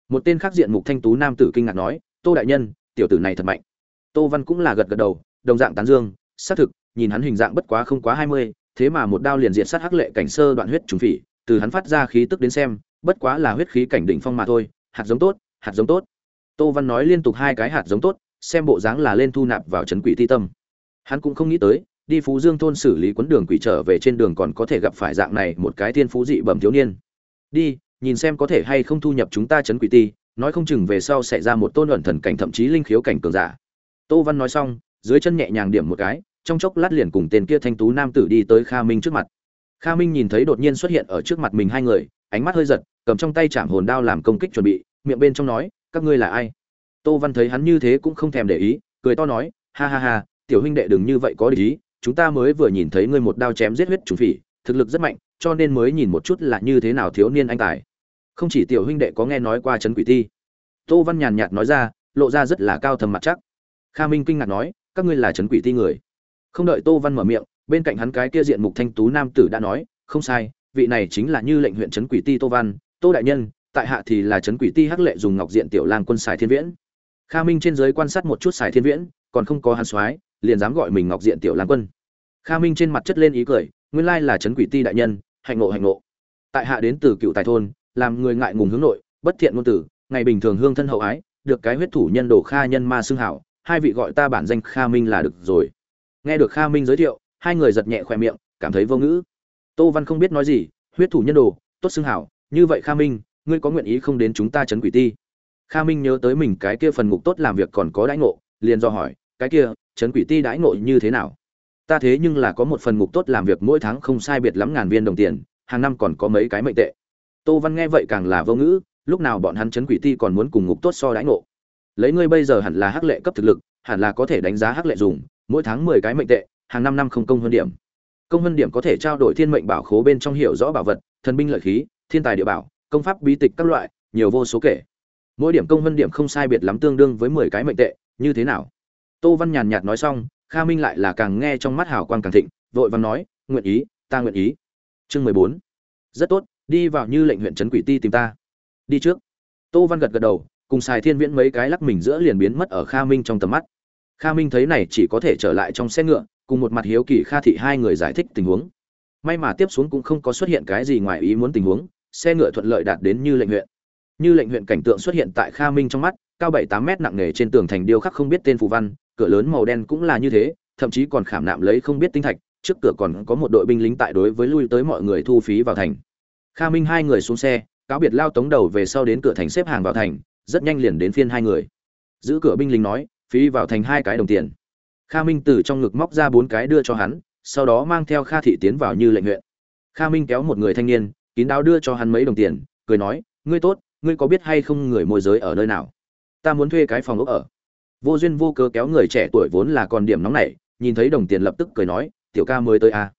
Một tên khác diện mục thanh tú nam tử kinh ngạc nói, tô đại nhân, tiểu tử này thật mạnh tô văn cũng là gật gật đầu, đồng dạng tán dương, xác thực, nhìn hắn hình dạng bất quá không quá hai mươi, thế mà một đao liền diện sát hắc lệ cảnh sơ đoạn huyết trùng phỉ, từ hắn phát ra khí tức đến xem, bất quá là huyết khí cảnh đỉnh phong mà thôi, hạt giống tốt, hạt giống tốt. Tô văn nói liên tục hai cái hạt giống tốt, xem bộ dáng là lên thu nạp vào trấn quỷ ti tâm. Hắn cũng không nghĩ tới, đi phú dương thôn xử lý quấn đường quỷ trở về trên đường còn có thể gặp phải dạng này một cái thiên phú dị bẩm thiếu niên. Đi, nhìn xem có thể hay không thu nhập chúng ta trấn quỷ ti, nói không chừng về sau sẽ ra một tôn luận thần cảnh thậm chí linh khiếu cảnh cường giả tô văn nói xong dưới chân nhẹ nhàng điểm một cái trong chốc lát liền cùng tên kia thanh tú nam tử đi tới kha minh trước mặt. Kha minh nhìn thấy đột nhiên xuất hiện ở trước mặt mình hai người ánh mắt hơi giật cầm trong tay chạm hồn đao làm công kích chuẩn bị miệng bên trong nói các ngươi là ai? Tô văn thấy hắn như thế cũng không thèm để ý cười to nói ha ha ha tiểu huynh đệ đừng như vậy có lý chúng ta mới vừa nhìn thấy ngươi một đao chém giết huyết trùng phỉ thực lực rất mạnh cho nên mới nhìn một chút là như thế nào thiếu niên anh tài. Không chỉ tiểu huynh đệ có nghe nói qua trấn quỷ thi, tô văn nhàn nhạt nói ra lộ ra rất là cao thầm mặt chắc kha minh kinh ngạc nói, các ngươi là trấn quỷ ti người. Không đợi tô văn mở miệng, bên cạnh hắn cái kia diện mục thanh tú nam tử đã nói, không sai, vị này chính là như lệnh huyện trấn quỷ ti tô văn, tô đại nhân, tại hạ thì là trấn quỷ ti hắc lệ dùng ngọc diện tiểu lang quân xài thiên viễn. Kha minh trên giới quan sát một chút xài thiên viễn, còn không có hắn soái, liền dám gọi mình ngọc diện tiểu lang quân. Kha minh trên mặt chất lên ý cười, nguyên lai là trấn quỷ ti đại nhân, hạnh ngộ hạnh ngộ. Tại hạ đến từ cựu tài thôn, làm người ngại ngùng hướng nội, bất thiện ngôn tử, ngày bình thường hương thân hậu ái, được cái huyết thủ nhân đồ kha nhân ma xưng hảo hai vị gọi ta bản danh kha minh là được rồi. Nghe được kha minh giới thiệu, hai người giật nhẹ khoe miệng, cảm thấy vô ngữ. Tô văn không biết nói gì, huyết thủ nhân đồ, tốt xưng hảo, như vậy kha minh, ngươi có nguyện ý không đến chúng ta chấn quỷ ti? Kha minh nhớ tới mình cái kia phần ngục tốt làm việc còn có đãi ngộ, liền do hỏi, cái kia, chấn quỷ ti đãi ngộ như thế nào? Ta thế nhưng là có một phần ngục tốt làm việc mỗi tháng không sai biệt lắm ngàn viên đồng tiền, hàng năm còn có mấy cái mệnh tệ. Tô văn nghe vậy càng là vô ngữ, lúc nào bọn hắn chấn quỷ ti còn muốn cùng ngục tốt so đãi ngộ? Lấy ngươi bây giờ hẳn là hắc lệ cấp thực lực, hẳn là có thể đánh giá hắc lệ dùng, mỗi tháng mười cái mệnh tệ, hàng năm năm không công hơn điểm. Công hơn điểm có thể trao đổi thiên mệnh bảo khố bên trong hiểu rõ bảo vật, thần binh lợi khí, thiên tài địa bảo, công pháp bí tịch các loại, nhiều vô số kể. Mỗi điểm công hơn điểm không sai biệt lắm tương đương với mười cái mệnh tệ, như thế nào? Tô văn nhàn nhạt nói xong, kha minh lại là càng nghe trong mắt hào quang càng thịnh, vội văn nói, nguyện ý, ta nguyện ý. Chương mười bốn. Rất tốt, đi vào như lệnh huyện trấn quỷ ti tìm ta. Đi trước. Tô văn gật gật đầu cùng xài thiên viễn mấy cái lắc mình giữa liền biến mất ở kha minh trong tầm mắt. Kha minh thấy này chỉ có thể trở lại trong xe ngựa, cùng một mặt hiếu kỳ kha thị hai người giải thích tình huống. May mà tiếp xuống cũng không có xuất hiện cái gì ngoài ý muốn tình huống, xe ngựa thuận lợi đạt đến như lệnh huyện. Như lệnh huyện cảnh tượng xuất hiện tại kha minh trong mắt, cao bảy tám mét nặng nề trên tường thành điêu khắc không biết tên phù văn, cửa lớn màu đen cũng là như thế, thậm chí còn khảm nạm lấy không biết tinh thạch, trước cửa còn có một đội binh lính tại đối với lui tới mọi người thu phí vào thành. Kha minh hai người xuống xe, cáo biệt lao tống đầu về sau đến cửa thành xếp hàng vào thành rất nhanh liền đến phiên hai người. Giữ cửa binh lính nói, phí vào thành hai cái đồng tiền. Kha minh từ trong ngực móc ra bốn cái đưa cho hắn, sau đó mang theo kha thị tiến vào như lệnh huyện. Kha minh kéo một người thanh niên, kín đáo đưa cho hắn mấy đồng tiền, cười nói, ngươi tốt, ngươi có biết hay không người môi giới ở nơi nào? Ta muốn thuê cái phòng ốc ở. Vô duyên vô cớ kéo người trẻ tuổi vốn là còn điểm nóng này, nhìn thấy đồng tiền lập tức cười nói, tiểu ca mới tới à.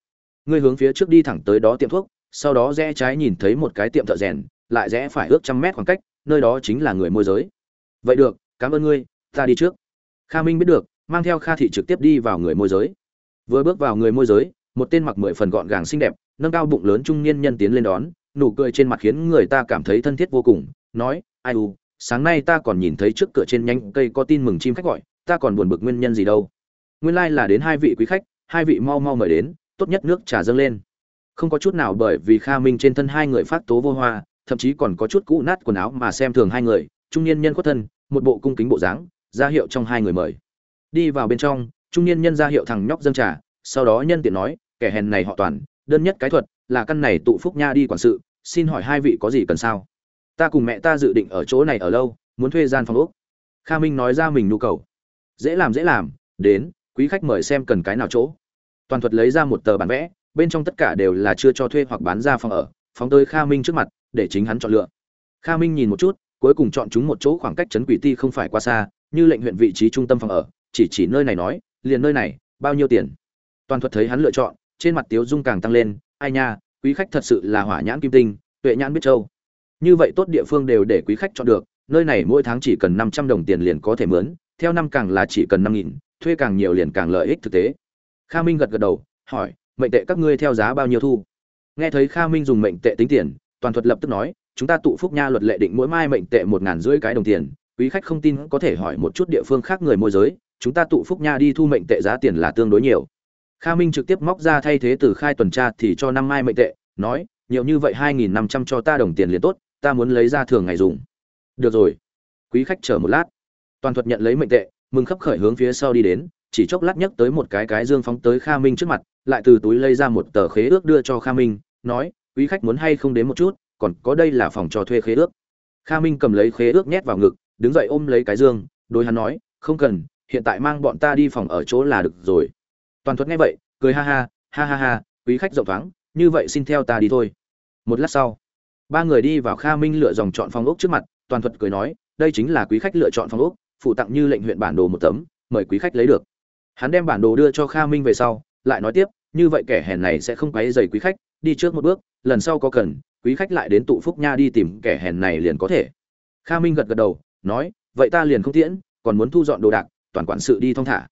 ngươi hướng phía trước đi thẳng tới đó tiệm thuốc, sau đó rẽ trái nhìn thấy một cái tiệm thợ rèn, lại rẽ phải ước trăm mét khoảng cách nơi đó chính là người môi giới. Vậy được, cảm ơn ngươi, ta đi trước. Kha minh biết được, mang theo kha thị trực tiếp đi vào người môi giới. Vừa bước vào người môi giới, một tên mặc mười phần gọn gàng xinh đẹp, nâng cao bụng lớn trung niên nhân tiến lên đón, nụ cười trên mặt khiến người ta cảm thấy thân thiết vô cùng, nói, ai u, sáng nay ta còn nhìn thấy trước cửa trên nhánh cây có tin mừng chim khách gọi, ta còn buồn bực nguyên nhân gì đâu. Nguyên lai là đến hai vị quý khách, hai vị mau mau mời đến, tốt nhất nước trà dâng lên. Không có chút nào bởi vì kha minh trên thân hai người phát tố vô hoa thậm chí còn có chút cũ nát quần áo mà xem thường hai người, trung niên nhân khuất thân, một bộ cung kính bộ dáng, ra hiệu trong hai người mời. Đi vào bên trong, trung niên nhân ra hiệu thằng nhóc dâng trà, sau đó nhân tiện nói, kẻ hèn này họ toàn, đơn nhất cái thuật là căn này tụ phúc nha đi quản sự, xin hỏi hai vị có gì cần sao? Ta cùng mẹ ta dự định ở chỗ này ở lâu, muốn thuê gian phòng úc kha minh nói ra mình nhu cầu. Dễ làm dễ làm, đến, quý khách mời xem cần cái nào chỗ. Toàn thuật lấy ra một tờ bản vẽ, bên trong tất cả đều là chưa cho thuê hoặc bán ra phòng ở, phóng tới kha minh trước mặt để chính hắn chọn lựa. Kha minh nhìn một chút, cuối cùng chọn chúng một chỗ khoảng cách trấn quỷ ti không phải quá xa, như lệnh huyện vị trí trung tâm phòng ở, chỉ chỉ nơi này nói, liền nơi này, bao nhiêu tiền? Toàn thuật thấy hắn lựa chọn, trên mặt tiếu dung càng tăng lên, ai nha, quý khách thật sự là hỏa nhãn kim tinh, tuệ nhãn biết châu. Như vậy tốt địa phương đều để quý khách chọn được, nơi này mỗi tháng chỉ cần năm trăm đồng tiền liền có thể mướn, theo năm càng là chỉ cần năm nghìn, thuê càng nhiều liền càng lợi ích thực tế. Kha minh gật gật đầu, hỏi, mệnh tệ các ngươi theo giá bao nhiêu thu? Nghe thấy kha minh dùng mệnh tệ tính tiền toàn thuật lập tức nói, chúng ta tụ phúc nha luật lệ định mỗi mai mệnh tệ một ngàn rưỡi cái đồng tiền, quý khách không tin có thể hỏi một chút địa phương khác người môi giới, chúng ta tụ phúc nha đi thu mệnh tệ giá tiền là tương đối nhiều. Kha minh trực tiếp móc ra thay thế từ khai tuần tra thì cho năm mai mệnh tệ, nói, nhiều như vậy hai nghìn năm trăm cho ta đồng tiền liền tốt, ta muốn lấy ra thường ngày dùng. Được rồi. Quý khách chờ một lát. Toàn thuật nhận lấy mệnh tệ, mừng khấp khởi hướng phía sau đi đến, chỉ chốc lát nhấc tới một cái cái dương phóng tới kha minh trước mặt, lại từ túi lấy ra một tờ khế ước đưa cho kha minh, nói quý khách muốn hay không đến một chút, còn có đây là phòng cho thuê khế ước. Kha minh cầm lấy khế ước nhét vào ngực, đứng dậy ôm lấy cái dương, đối hắn nói, không cần, hiện tại mang bọn ta đi phòng ở chỗ là được rồi. Toàn thuật nghe vậy, cười ha ha ha ha ha, quý khách rộng thoáng, như vậy xin theo ta đi thôi. Một lát sau, ba người đi vào kha minh lựa dòng chọn phòng ốc trước mặt, toàn thuật cười nói, đây chính là quý khách lựa chọn phòng ốc, phụ tặng như lệnh huyện bản đồ một tấm, mời quý khách lấy được. Hắn đem bản đồ đưa cho kha minh về sau, lại nói tiếp, như vậy kẻ hèn này sẽ không quấy dày quý khách, đi trước một bước lần sau có cần, quý khách lại đến tụ phúc nha đi tìm kẻ hèn này liền có thể. Kha minh gật gật đầu, nói, vậy ta liền không tiễn, còn muốn thu dọn đồ đạc, toàn quản sự đi thong thả.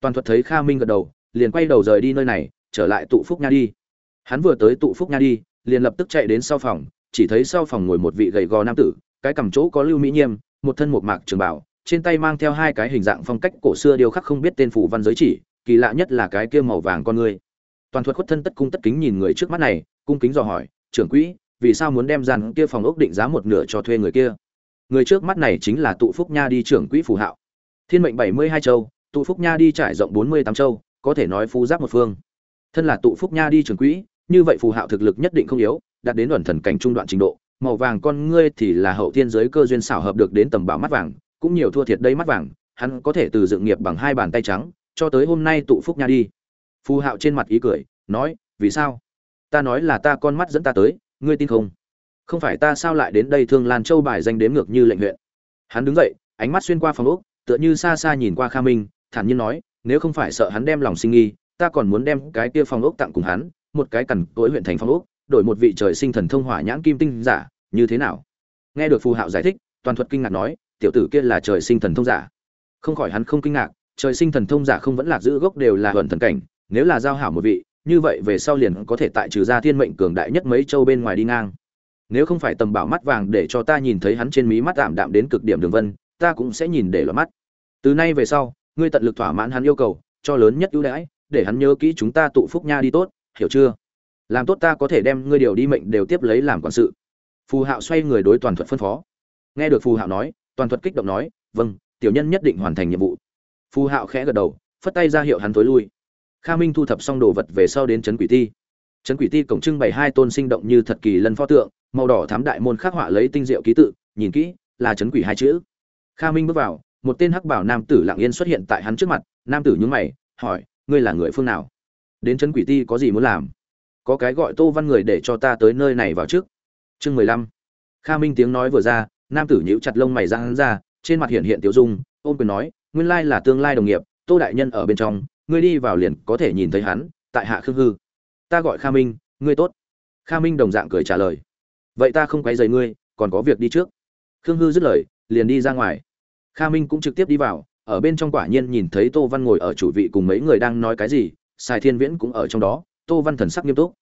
Toàn thuật thấy kha minh gật đầu, liền quay đầu rời đi nơi này, trở lại tụ phúc nha đi. Hắn vừa tới tụ phúc nha đi, liền lập tức chạy đến sau phòng, chỉ thấy sau phòng ngồi một vị gầy gò nam tử, cái cằm chỗ có lưu mỹ nhiêm, một thân một mạc trường bảo trên tay mang theo hai cái hình dạng phong cách cổ xưa điêu khắc không biết tên phủ văn giới chỉ, kỳ lạ nhất là cái kia màu vàng con người toàn thuật khuất thân tất cung tất kính nhìn người trước mắt này, cung kính dò hỏi, trưởng quỹ, vì sao muốn đem dàn kia phòng ốc định giá một nửa cho thuê người kia? Người trước mắt này chính là tụ phúc nha đi trưởng quỹ phù hạo. Thiên mệnh bảy mươi hai châu, tụ phúc nha đi trải rộng bốn mươi tám châu, có thể nói phú giáp một phương. Thân là tụ phúc nha đi trưởng quỹ, như vậy phù hạo thực lực nhất định không yếu, đạt đến luận thần cảnh trung đoạn trình độ, màu vàng con ngươi thì là hậu thiên giới cơ duyên xảo hợp được đến tầm bảo mắt vàng, cũng nhiều thua thiệt đây mắt vàng, hắn có thể từ dựng nghiệp bằng hai bàn tay trắng, cho tới hôm nay tụ phúc nha đi phù hạo trên mặt ý cười, nói, vì sao? Ta nói là ta con mắt dẫn ta tới, ngươi tin không? Không phải ta sao lại đến đây thương lan châu bài danh đếm ngược như lệnh huyện? Hắn đứng dậy, ánh mắt xuyên qua phòng ốc, tựa như xa xa nhìn qua kha minh, thản nhiên nói, nếu không phải sợ hắn đem lòng sinh nghi, ta còn muốn đem cái kia phòng ốc tặng cùng hắn, một cái cằn tối huyện thành phòng ốc, đổi một vị trời sinh thần thông hỏa nhãn kim tinh giả, như thế nào? Nghe được phù hạo giải thích, toàn thuật kinh ngạc nói, tiểu tử kia là trời sinh thần thông giả. Không khỏi hắn không kinh ngạc, trời sinh thần thông giả không vẫn lạc giữ gốc đều là hận thần cảnh nếu là giao hảo một vị, như vậy về sau liền có thể tại trừ ra thiên mệnh cường đại nhất mấy châu bên ngoài đi ngang. Nếu không phải tầm bảo mắt vàng để cho ta nhìn thấy hắn trên mí mắt tạm đạm đến cực điểm đường vân, ta cũng sẽ nhìn để lọt mắt. Từ nay về sau, ngươi tận lực thỏa mãn hắn yêu cầu, cho lớn nhất ưu đãi, để hắn nhớ kỹ chúng ta tụ phúc nha đi tốt, hiểu chưa? Làm tốt ta có thể đem ngươi điều đi mệnh đều tiếp lấy làm quản sự. Phù hạo xoay người đối toàn thuật phân phó. Nghe được phù hạo nói, toàn thuật kích động nói vâng tiểu nhân nhất định hoàn thành nhiệm vụ. Phù hạo khẽ gật đầu, phất tay ra hiệu hắn thối lui kha minh thu thập xong đồ vật về sau đến trấn quỷ ti. Trấn quỷ ti cổng trưng bày hai tôn sinh động như thật kỳ lân pho tượng, màu đỏ thám đại môn khắc họa lấy tinh diệu ký tự, nhìn kỹ, là trấn quỷ hai chữ. Kha minh bước vào, một tên hắc bảo nam tử lặng yên xuất hiện tại hắn trước mặt. Nam tử nhướng mày, hỏi, ngươi là người phương nào? Đến trấn quỷ ti có gì muốn làm? Có cái gọi tô văn người để cho ta tới nơi này vào trước. Chương mười lăm. Kha minh tiếng nói vừa ra, nam tử nhíu chặt lông mày ra, hắn ra, trên mặt hiện hiện tiểu dung ôm quyền nói, nguyên lai là tương lai đồng nghiệp, tô đại nhân ở bên trong ngươi đi vào liền có thể nhìn thấy hắn, tại hạ khương hư. Ta gọi kha minh, ngươi tốt. Kha minh đồng dạng cười trả lời. Vậy ta không quấy rầy ngươi, còn có việc đi trước. Khương hư dứt lời, liền đi ra ngoài. Kha minh cũng trực tiếp đi vào, ở bên trong quả nhiên nhìn thấy tô văn ngồi ở chủ vị cùng mấy người đang nói cái gì, sài thiên viễn cũng ở trong đó, tô văn thần sắc nghiêm túc.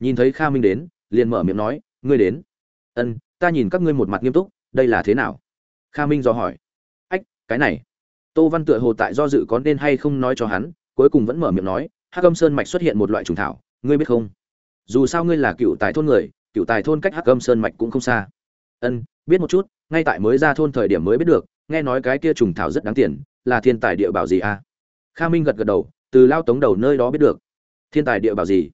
Nhìn thấy kha minh đến, liền mở miệng nói, ngươi đến. Ân, ta nhìn các ngươi một mặt nghiêm túc, đây là thế nào? Kha minh do hỏi. Ách, cái này. Tô văn tựa hồ tại do dự có nên hay không nói cho hắn cuối cùng vẫn mở miệng nói, hắc âm sơn mạch xuất hiện một loại trùng thảo, ngươi biết không? Dù sao ngươi là cựu tài thôn người, cựu tài thôn cách hắc âm sơn mạch cũng không xa. Ân, biết một chút, ngay tại mới ra thôn thời điểm mới biết được, nghe nói cái kia trùng thảo rất đáng tiền, là thiên tài địa bảo gì à? Kha minh gật gật đầu, từ lao tống đầu nơi đó biết được. Thiên tài địa bảo gì?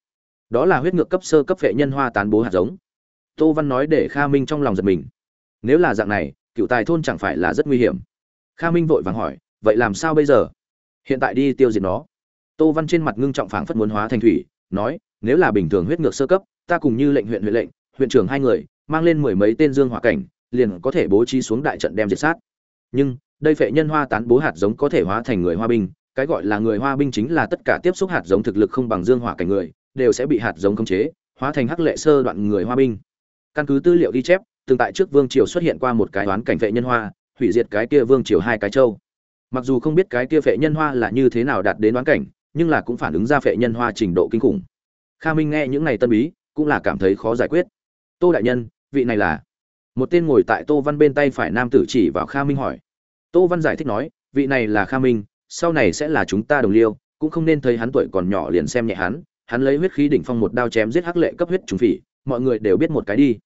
Đó là huyết ngược cấp sơ cấp vệ nhân hoa tán bố hạt giống. Tô văn nói để kha minh trong lòng giật mình. Nếu là dạng này, cựu tài thôn chẳng phải là rất nguy hiểm. Kha minh vội vàng hỏi, vậy làm sao bây giờ? Hiện tại đi tiêu diệt nó tô văn trên mặt ngưng trọng phảng phất muốn hóa thành thủy, nói, nếu là bình thường huyết ngược sơ cấp, ta cùng như lệnh huyện huyện lệnh, huyện trưởng hai người, mang lên mười mấy tên dương hỏa cảnh, liền có thể bố trí xuống đại trận đem diệt sát. Nhưng, đây phệ nhân hoa tán bố hạt giống có thể hóa thành người hoa binh, cái gọi là người hoa binh chính là tất cả tiếp xúc hạt giống thực lực không bằng dương hỏa cảnh người, đều sẽ bị hạt giống khống chế, hóa thành hắc lệ sơ đoạn người hoa binh. Căn cứ tư liệu ghi chép, từng tại trước vương triều xuất hiện qua một cái đoán cảnh phệ nhân hoa, hủy diệt cái kia vương triều hai cái châu. Mặc dù không biết cái kia phệ nhân hoa là như thế nào đạt đến đoán cảnh nhưng là cũng phản ứng ra phệ nhân hoa trình độ kinh khủng. Kha minh nghe những này tân bí, cũng là cảm thấy khó giải quyết. Tô đại nhân, vị này là? Một tên ngồi tại tô văn bên tay phải nam tử chỉ vào kha minh hỏi. Tô văn giải thích nói, vị này là kha minh, sau này sẽ là chúng ta đồng liêu, cũng không nên thấy hắn tuổi còn nhỏ liền xem nhẹ hắn hắn lấy huyết khí đỉnh phong một đao chém giết hắc lệ cấp huyết trùng phỉ, mọi người đều biết một cái đi.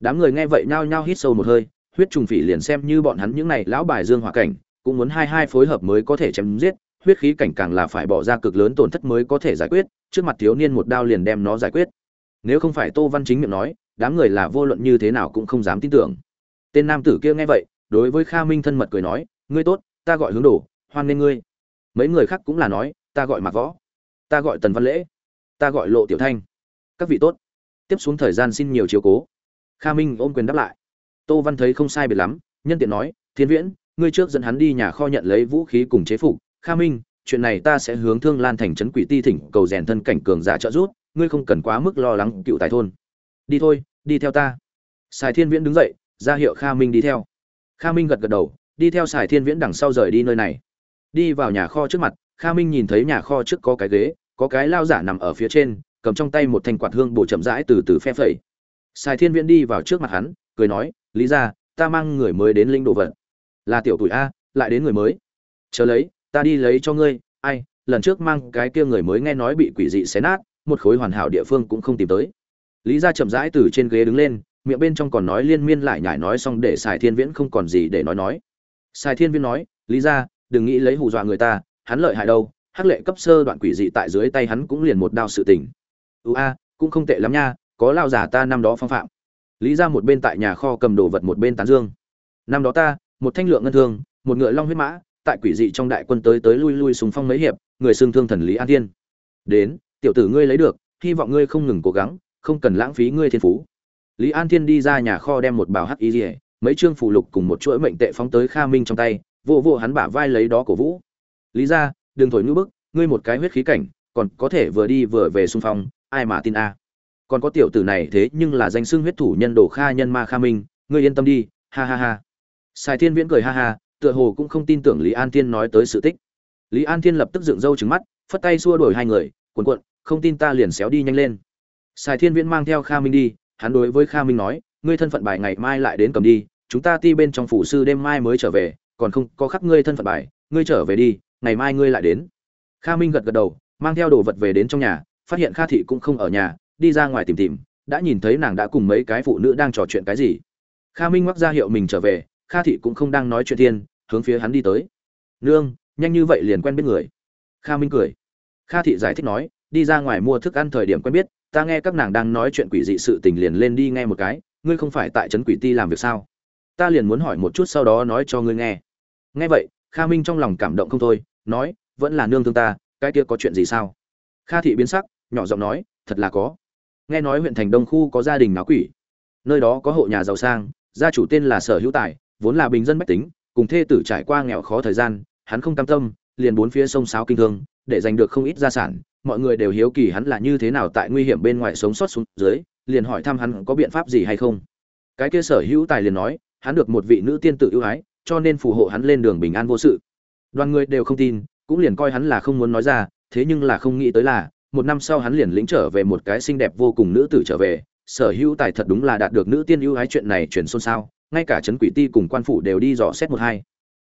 Đám người nghe vậy nhao nhao hít sâu một hơi, huyết trùng phỉ liền xem như bọn hắn những này lão bài dương hỏa cảnh, cũng muốn hai hai phối hợp mới có thể chém giết huyết khí cảnh càng là phải bỏ ra cực lớn tổn thất mới có thể giải quyết, trước mặt thiếu niên một đao liền đem nó giải quyết. Nếu không phải tô văn chính miệng nói, đám người là vô luận như thế nào cũng không dám tin tưởng. Tên nam tử kia nghe vậy, đối với kha minh thân mật cười nói, ngươi tốt, ta gọi hướng đồ, hoan nghênh ngươi. Mấy người khác cũng là nói, ta gọi mạc võ, ta gọi tần văn lễ, ta gọi lộ tiểu thanh. Các vị tốt. Tiếp xuống thời gian xin nhiều chiếu cố. Kha minh ôm quyền đáp lại. Tô văn thấy không sai biệt lắm, nhân tiện nói, thiên viễn, ngươi trước dẫn hắn đi nhà kho nhận lấy vũ khí cùng chế phục kha minh, chuyện này ta sẽ hướng thương lan thành trấn quỷ ti thỉnh cầu rèn thân cảnh cường giả trợ giúp, ngươi không cần quá mức lo lắng cựu tài thôn. Đi thôi, đi theo ta. Sài thiên viễn đứng dậy, ra hiệu kha minh đi theo. Kha minh gật gật đầu, đi theo sài thiên viễn đằng sau rời đi nơi này. Đi vào nhà kho trước mặt, kha minh nhìn thấy nhà kho trước có cái ghế, có cái lao giả nằm ở phía trên, cầm trong tay một thanh quạt hương bổ chậm rãi từ từ phe phẩy. Sài thiên viễn đi vào trước mặt hắn, cười nói, lý ra ta mang người mới đến linh đồ vật. Là tiểu tuổi a, lại đến người mới. Chờ lấy ta đi lấy cho ngươi, ai, lần trước mang cái kia người mới nghe nói bị quỷ dị xé nát, một khối hoàn hảo địa phương cũng không tìm tới. Lý ra chậm rãi từ trên ghế đứng lên, miệng bên trong còn nói liên miên lại nhải nói xong để sài thiên viễn không còn gì để nói nói. Sài thiên viễn nói, lý ra đừng nghĩ lấy hù dọa người ta, hắn lợi hại đâu, hắc lệ cấp sơ đoạn quỷ dị tại dưới tay hắn cũng liền một đao sự tình. Ưu a, cũng không tệ lắm nha, có lao giả ta năm đó phong phạm. Lý ra một bên tại nhà kho cầm đồ vật một bên tán dương. Năm đó ta, một thanh lượng ngân thương, một ngựa long huyết mã tại quỷ dị trong đại quân tới tới lui lui súng phong mấy hiệp, người xương thương thần lý an thiên. Đến, tiểu tử ngươi lấy được, hy vọng ngươi không ngừng cố gắng, không cần lãng phí ngươi thiên phú. Lý an thiên đi ra nhà kho đem một bào hắc y rỉa mấy chương phụ lục cùng một chuỗi mệnh tệ phóng tới kha minh trong tay, vô vô hắn bả vai lấy đó cổ vũ. Lý ra, đừng thổi ngữ bức, ngươi một cái huyết khí cảnh, còn có thể vừa đi vừa về xung phong, ai mà tin a? Còn có tiểu tử này thế nhưng là danh xưng huyết thủ nhân đồ kha nhân ma kha minh, ngươi yên tâm đi, ha ha ha. Sài thiên viễn cười ha ha tựa hồ cũng không tin tưởng lý an thiên nói tới sự tích. Lý an thiên lập tức dựng râu trừng mắt, phất tay xua đuổi hai người cuồn cuộn, không tin ta liền xéo đi nhanh lên. Sài thiên viễn mang theo kha minh đi, hắn đối với kha minh nói, ngươi thân phận bài ngày mai lại đến cầm đi, chúng ta ti bên trong phủ sư đêm mai mới trở về, còn không có khắc ngươi thân phận bài, ngươi trở về đi, ngày mai ngươi lại đến. Kha minh gật gật đầu, mang theo đồ vật về đến trong nhà, phát hiện kha thị cũng không ở nhà, đi ra ngoài tìm tìm, đã nhìn thấy nàng đã cùng mấy cái phụ nữ đang trò chuyện cái gì. Kha minh ngoắc ra hiệu mình trở về, kha thị cũng không đang nói chuyện thiên hướng phía hắn đi tới. Nương, nhanh như vậy liền quen biết người. Kha minh cười. Kha thị giải thích nói, đi ra ngoài mua thức ăn thời điểm quen biết, ta nghe các nàng đang nói chuyện quỷ dị sự tình liền lên đi nghe một cái, ngươi không phải tại trấn quỷ ti làm việc sao? Ta liền muốn hỏi một chút sau đó nói cho ngươi nghe. Nghe vậy, kha minh trong lòng cảm động không thôi, nói, vẫn là nương thương ta, cái kia có chuyện gì sao? Kha thị biến sắc, nhỏ giọng nói, thật là có. Nghe nói huyện thành đông khu có gia đình náo quỷ. Nơi đó có hộ nhà giàu sang, gia chủ tên là sở hữu tài, vốn là bình dân bách tính cùng thê tử trải qua nghèo khó thời gian, hắn không cam tâm, liền bốn phía sông sáo kinh thương, để giành được không ít gia sản. Mọi người đều hiếu kỳ hắn là như thế nào tại nguy hiểm bên ngoài sống sót xuống dưới, liền hỏi thăm hắn có biện pháp gì hay không. Cái kia sở hữu tài liền nói, hắn được một vị nữ tiên tử ưu ái, cho nên phù hộ hắn lên đường bình an vô sự. Đoàn người đều không tin, cũng liền coi hắn là không muốn nói ra, thế nhưng là không nghĩ tới là, một năm sau hắn liền lĩnh trở về một cái xinh đẹp vô cùng nữ tử trở về. Sở hữu tài thật đúng là đạt được nữ tiên ưu ái chuyện này chuyển xôn xao ngay cả trấn quỷ ti cùng quan phủ đều đi dò xét một hai.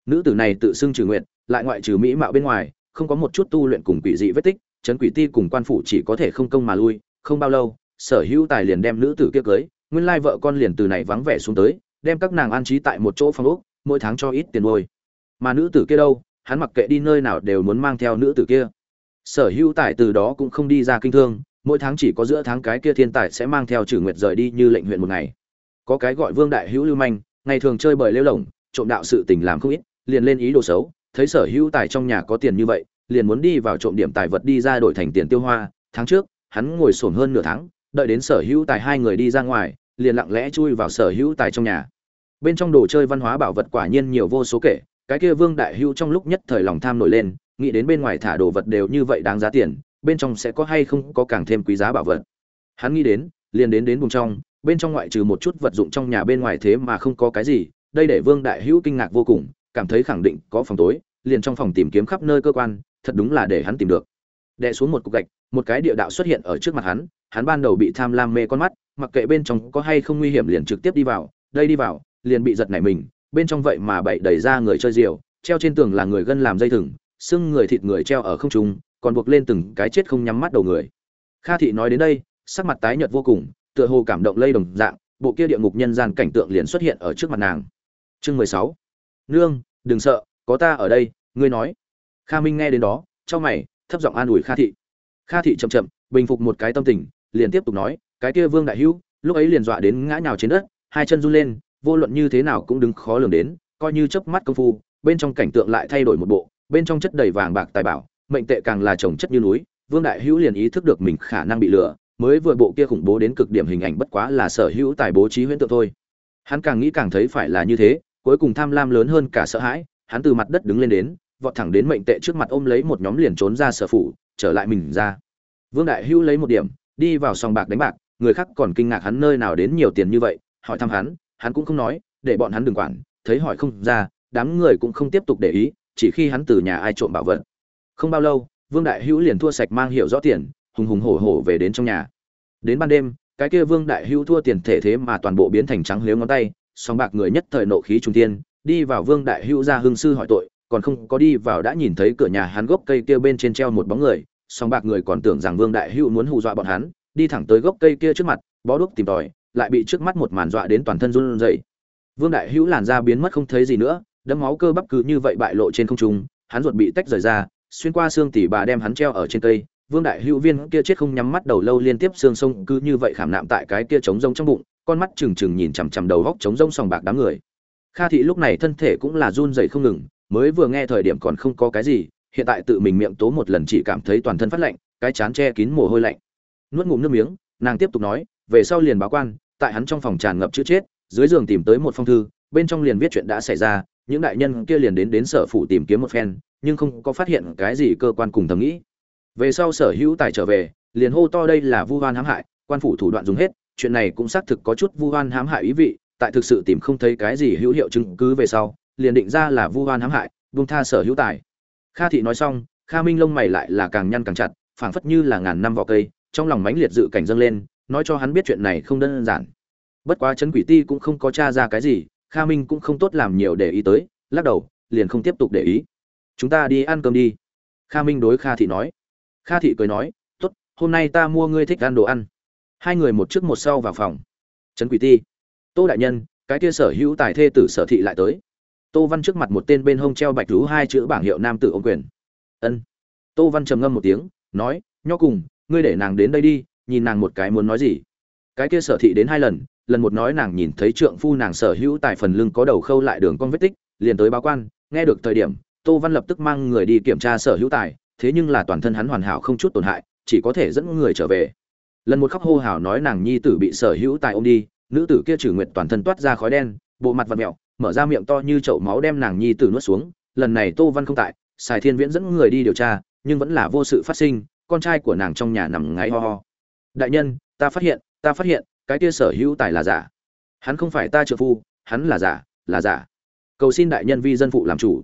Nữ tử này tự xưng trừ nguyện lại ngoại trừ mỹ mạo bên ngoài, không có một chút tu luyện cùng quỷ dị vết tích, trấn quỷ ti cùng quan phủ chỉ có thể không công mà lui, không bao lâu, sở hữu tài liền đem nữ tử kia cưới, nguyên lai vợ con liền từ này vắng vẻ xuống tới, đem các nàng an trí tại một chỗ phòng ốc, mỗi tháng cho ít tiền môi mà nữ tử kia đâu, hắn mặc kệ đi nơi nào đều muốn mang theo nữ tử kia. Sở hữu tài từ đó cũng không đi ra kinh thương, mỗi tháng chỉ có giữa tháng cái kia thiên tài sẽ mang theo trừ nguyệt rời đi như lệnh huyện một ngày có cái gọi vương đại hữu lưu manh, ngày thường chơi bời lêu lỏng, trộm đạo sự tình làm không ít, liền lên ý đồ xấu, thấy sở hữu tài trong nhà có tiền như vậy, liền muốn đi vào trộm điểm tài vật đi ra đổi thành tiền tiêu hoa. Tháng trước, hắn ngồi sổm hơn nửa tháng, đợi đến sở hữu tài hai người đi ra ngoài, liền lặng lẽ chui vào sở hữu tài trong nhà. Bên trong đồ chơi văn hóa bảo vật quả nhiên nhiều vô số kể, cái kia vương đại hữu trong lúc nhất thời lòng tham nổi lên, nghĩ đến bên ngoài thả đồ vật đều như vậy đáng giá tiền, bên trong sẽ có hay không có càng thêm quý giá bảo vật. Hắn nghĩ đến, liền đến đến vùng trong bên trong ngoại trừ một chút vật dụng trong nhà bên ngoài thế mà không có cái gì, đây để vương đại hữu kinh ngạc vô cùng, cảm thấy khẳng định có phòng tối, liền trong phòng tìm kiếm khắp nơi cơ quan, thật đúng là để hắn tìm được. Đè xuống một cục gạch, một cái địa đạo xuất hiện ở trước mặt hắn hắn ban đầu bị tham lam mê con mắt, mặc kệ bên trong có hay không nguy hiểm liền trực tiếp đi vào, đây đi vào, liền bị giật nảy mình, bên trong vậy mà bậy đẩy ra người chơi diều, treo trên tường là người gân làm dây thừng, xương người thịt người treo ở không trung, còn buộc lên từng cái chết không nhắm mắt đầu người. Kha thị nói đến đây, sắc mặt tái nhợt vô cùng tựa hồ cảm động lây đồng dạng, bộ kia địa ngục nhân gian cảnh tượng liền xuất hiện ở trước mặt nàng. Chương mười sáu. Nương, đừng sợ, có ta ở đây, ngươi nói. Kha minh nghe đến đó, trong mày, thấp giọng an ủi kha thị. Kha thị chậm chậm, bình phục một cái tâm tình, liền tiếp tục nói, cái kia vương đại hữu, lúc ấy liền dọa đến ngã nhào trên đất, hai chân run lên, vô luận như thế nào cũng đứng khó lường đến, coi như chớp mắt công phu, bên trong cảnh tượng lại thay đổi một bộ, bên trong chất đầy vàng bạc tài bảo, mệnh tệ càng là chồng chất như núi, vương đại hữu liền ý thức được mình khả năng bị lừa mới vừa bộ kia khủng bố đến cực điểm hình ảnh bất quá là sở hữu tài bố trí huyễn tượng thôi. Hắn càng nghĩ càng thấy phải là như thế, cuối cùng tham lam lớn hơn cả sợ hãi, hắn từ mặt đất đứng lên đến, vọt thẳng đến mệnh tệ trước mặt ôm lấy một nhóm liền trốn ra sở phủ, trở lại mình ra. Vương đại hữu lấy một điểm, đi vào sòng bạc đánh bạc, người khác còn kinh ngạc hắn nơi nào đến nhiều tiền như vậy, hỏi thăm hắn hắn cũng không nói, để bọn hắn đừng quản, thấy hỏi không ra, đám người cũng không tiếp tục để ý, chỉ khi hắn từ nhà ai trộm bảo vật. Không bao lâu, vương đại hữu liền thua sạch mang hiệu rõ tiền hùng hùng hổ hổ về đến trong nhà. Đến ban đêm, cái kia vương đại hữu thua tiền thể thế mà toàn bộ biến thành trắng liếu ngón tay, song bạc người nhất thời nộ khí trung tiên đi vào vương đại hữu ra hương sư hỏi tội, còn không có đi vào đã nhìn thấy cửa nhà hắn gốc cây kia bên trên treo một bóng người, song bạc người còn tưởng rằng vương đại hữu muốn hù dọa bọn hắn, đi thẳng tới gốc cây kia trước mặt, bó đuốc tìm tòi, lại bị trước mắt một màn dọa đến toàn thân run rẩy. Vương đại hữu làn da biến mất không thấy gì nữa, đấm máu cơ bắp cứ như vậy bại lộ trên không trung, hắn ruột bị tách rời ra, xuyên qua xương tỉ bà đem hắn treo ở trên cây vương đại hữu viên kia chết không nhắm mắt đầu lâu liên tiếp xương sông cứ như vậy khảm nạm tại cái kia trống rông trong bụng, con mắt trừng trừng nhìn chằm chằm đầu góc trống rông sòng bạc đám người. Kha thị lúc này thân thể cũng là run rẩy không ngừng, mới vừa nghe thời điểm còn không có cái gì, hiện tại tự mình miệng tố một lần chỉ cảm thấy toàn thân phát lạnh, cái chán che kín mồ hôi lạnh. Nuốt ngụm nước miếng, nàng tiếp tục nói, về sau liền báo quan, tại hắn trong phòng tràn ngập chữ chết, dưới giường tìm tới một phong thư, bên trong liền viết chuyện đã xảy ra, những đại nhân kia liền đến đến sở phủ tìm kiếm một phen, nhưng không có phát hiện cái gì cơ quan cùng thầm nghĩ về sau sở hữu tài trở về, liền hô to đây là vu hoan hãm hại, quan phủ thủ đoạn dùng hết, chuyện này cũng xác thực có chút vu hoan hãm hại ý vị, tại thực sự tìm không thấy cái gì hữu hiệu chứng cứ về sau, liền định ra là vu hoan hãm hại, buông tha sở hữu tài. Kha thị nói xong, kha minh lông mày lại là càng nhăn càng chặt, phảng phất như là ngàn năm vỏ cây, trong lòng mãnh liệt dự cảnh dâng lên, nói cho hắn biết chuyện này không đơn giản. Bất quá chấn quỷ ti cũng không có tra ra cái gì, kha minh cũng không tốt làm nhiều để ý tới, lắc đầu, liền không tiếp tục để ý. Chúng ta đi ăn cơm đi. Kha minh đối kha thị nói kha thị cười nói t ố t hôm nay ta mua ngươi thích ăn đồ ăn. Hai người một trước một sau vào phòng. Trấn quỷ ti. Tô đại nhân, cái kia sở hữu tài thê tử sở thị lại tới. Tô văn trước mặt một tên bên hông treo bạch rú hai chữ bảng hiệu nam tử ông quyền. Ân. Tô văn trầm ngâm một tiếng, nói, nho cùng, ngươi để nàng đến đây đi, nhìn nàng một cái muốn nói gì. Cái kia sở thị đến hai lần lần một nói nàng nhìn thấy trượng phu nàng sở hữu tại phần lưng có đầu khâu lại đường con vết tích, liền tới báo quan, nghe được thời điểm, tô văn lập tức mang người đi kiểm tra sở hữu tài thế nhưng là toàn thân hắn hoàn hảo không chút tổn hại, chỉ có thể dẫn người trở về. Lần một khóc hô hào nói nàng nhi tử bị sở hữu tại ôm đi, nữ tử kia trừ nguyệt toàn thân toát ra khói đen, bộ mặt vật mẹo, mở ra miệng to như chậu máu đem nàng nhi tử nuốt xuống. Lần này tô văn không tại, sài thiên viễn dẫn người đi điều tra, nhưng vẫn là vô sự phát sinh, con trai của nàng trong nhà nằm ngáy ho ho. Đại nhân, ta phát hiện, ta phát hiện, cái kia sở hữu tài là giả. Hắn không phải ta trợ phu, hắn là giả là giả. Cầu xin đại nhân vi dân phụ làm chủ.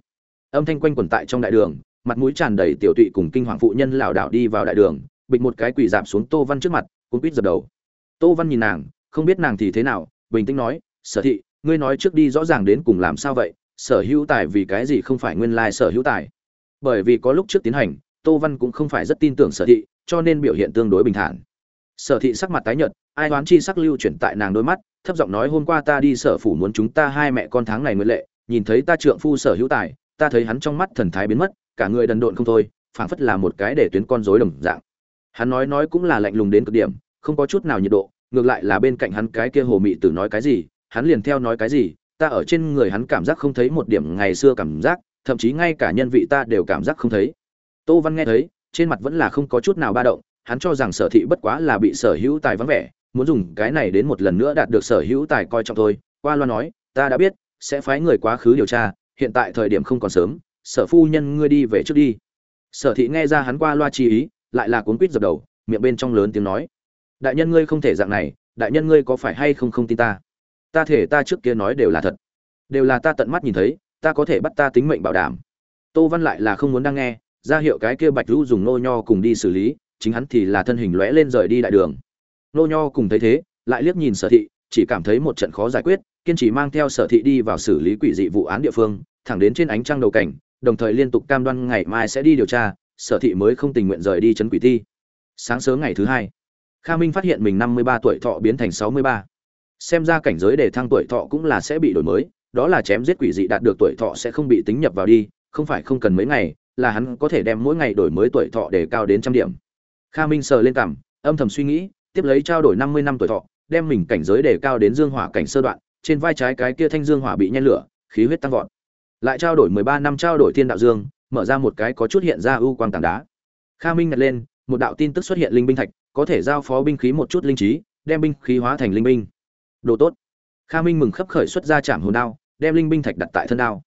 Âm thanh quanh quẩn tại trong đại đường mặt mũi tràn đầy tiểu tụy cùng kinh hoàng phụ nhân lảo đảo đi vào đại đường, bịch một cái quỳ dạp xuống tô văn trước mặt cũng quýt dập đầu. Tô văn nhìn nàng, không biết nàng thì thế nào, bình tĩnh nói, sở thị, ngươi nói trước đi rõ ràng đến cùng làm sao vậy? Sở hữu tài vì cái gì không phải nguyên lai sở hữu tài? Bởi vì có lúc trước tiến hành, tô văn cũng không phải rất tin tưởng sở thị, cho nên biểu hiện tương đối bình thản. Sở thị sắc mặt tái nhợt, ai đoán chi sắc lưu chuyển tại nàng đôi mắt, thấp giọng nói, hôm qua ta đi sở phủ muốn chúng ta hai mẹ con tháng này nguyện lệ, nhìn thấy ta trượng phu sở hữu tài, ta thấy hắn trong mắt thần thái biến mất cả người đần độn không thôi, phảng phất là một cái để tuyến con rối đồng dạng. Hắn nói nói cũng là lạnh lùng đến cực điểm, không có chút nào nhiệt độ, ngược lại là bên cạnh hắn cái kia hồ mị tử nói cái gì, hắn liền theo nói cái gì, ta ở trên người hắn cảm giác không thấy một điểm ngày xưa cảm giác, thậm chí ngay cả nhân vị ta đều cảm giác không thấy. Tô văn nghe thấy, trên mặt vẫn là không có chút nào ba động, hắn cho rằng sở thị bất quá là bị sở hữu tài vắng vẻ, muốn dùng cái này đến một lần nữa đạt được sở hữu tài coi trọng thôi. Qua loa nói, ta đã biết, sẽ phái người quá khứ điều tra, hiện tại thời điểm không còn sớm sở phu nhân, ngươi đi về trước đi. Sở thị nghe ra hắn qua loa chi ý, lại là cuốn quýt dập đầu, miệng bên trong lớn tiếng nói, đại nhân ngươi không thể dạng này, đại nhân ngươi có phải hay không không tin ta? Ta thể ta trước kia nói đều là thật. Đều là ta tận mắt nhìn thấy, ta có thể bắt ta tính mệnh bảo đảm. Tô văn lại là không muốn đang nghe, ra hiệu cái kia bạch lũ dùng nô nho cùng đi xử lý, chính hắn thì là thân hình lóe lên rời đi đại đường. Nô nho cùng thấy thế, lại liếc nhìn sở thị, chỉ cảm thấy một trận khó giải quyết, kiên trì mang theo sở thị đi vào xử lý quỷ dị vụ án địa phương, thẳng đến trên ánh trăng đầu cảnh đồng thời liên tục cam đoan ngày mai sẽ đi điều tra, sở thị mới không tình nguyện rời đi chấn quỷ thi sáng sớm ngày thứ hai, kha minh phát hiện mình năm mươi ba tuổi thọ biến thành sáu mươi ba. Xem ra cảnh giới để thăng tuổi thọ cũng là sẽ bị đổi mới, đó là chém giết quỷ dị đạt được tuổi thọ sẽ không bị tính nhập vào đi, không phải không cần mấy ngày, là hắn có thể đem mỗi ngày đổi mới tuổi thọ để cao đến trăm điểm. Kha minh sờ lên cảm âm thầm suy nghĩ, tiếp lấy trao đổi năm mươi năm tuổi thọ, đem mình cảnh giới để cao đến dương hỏa cảnh sơ đoạn, trên vai trái cái kia thanh dương hỏa bị nhen lửa, khí huyết tăng vọt lại trao đổi mười ba năm trao đổi thiên đạo dương, mở ra một cái có chút hiện ra ưu quang tảng đá. Kha minh nhặt lên, một đạo tin tức xuất hiện linh binh thạch, có thể giao phó binh khí một chút linh trí, đem binh khí hóa thành linh binh. Đồ tốt. Kha minh mừng khấp khởi xuất ra chạm hồn đao, đem linh binh thạch đặt tại thân đao.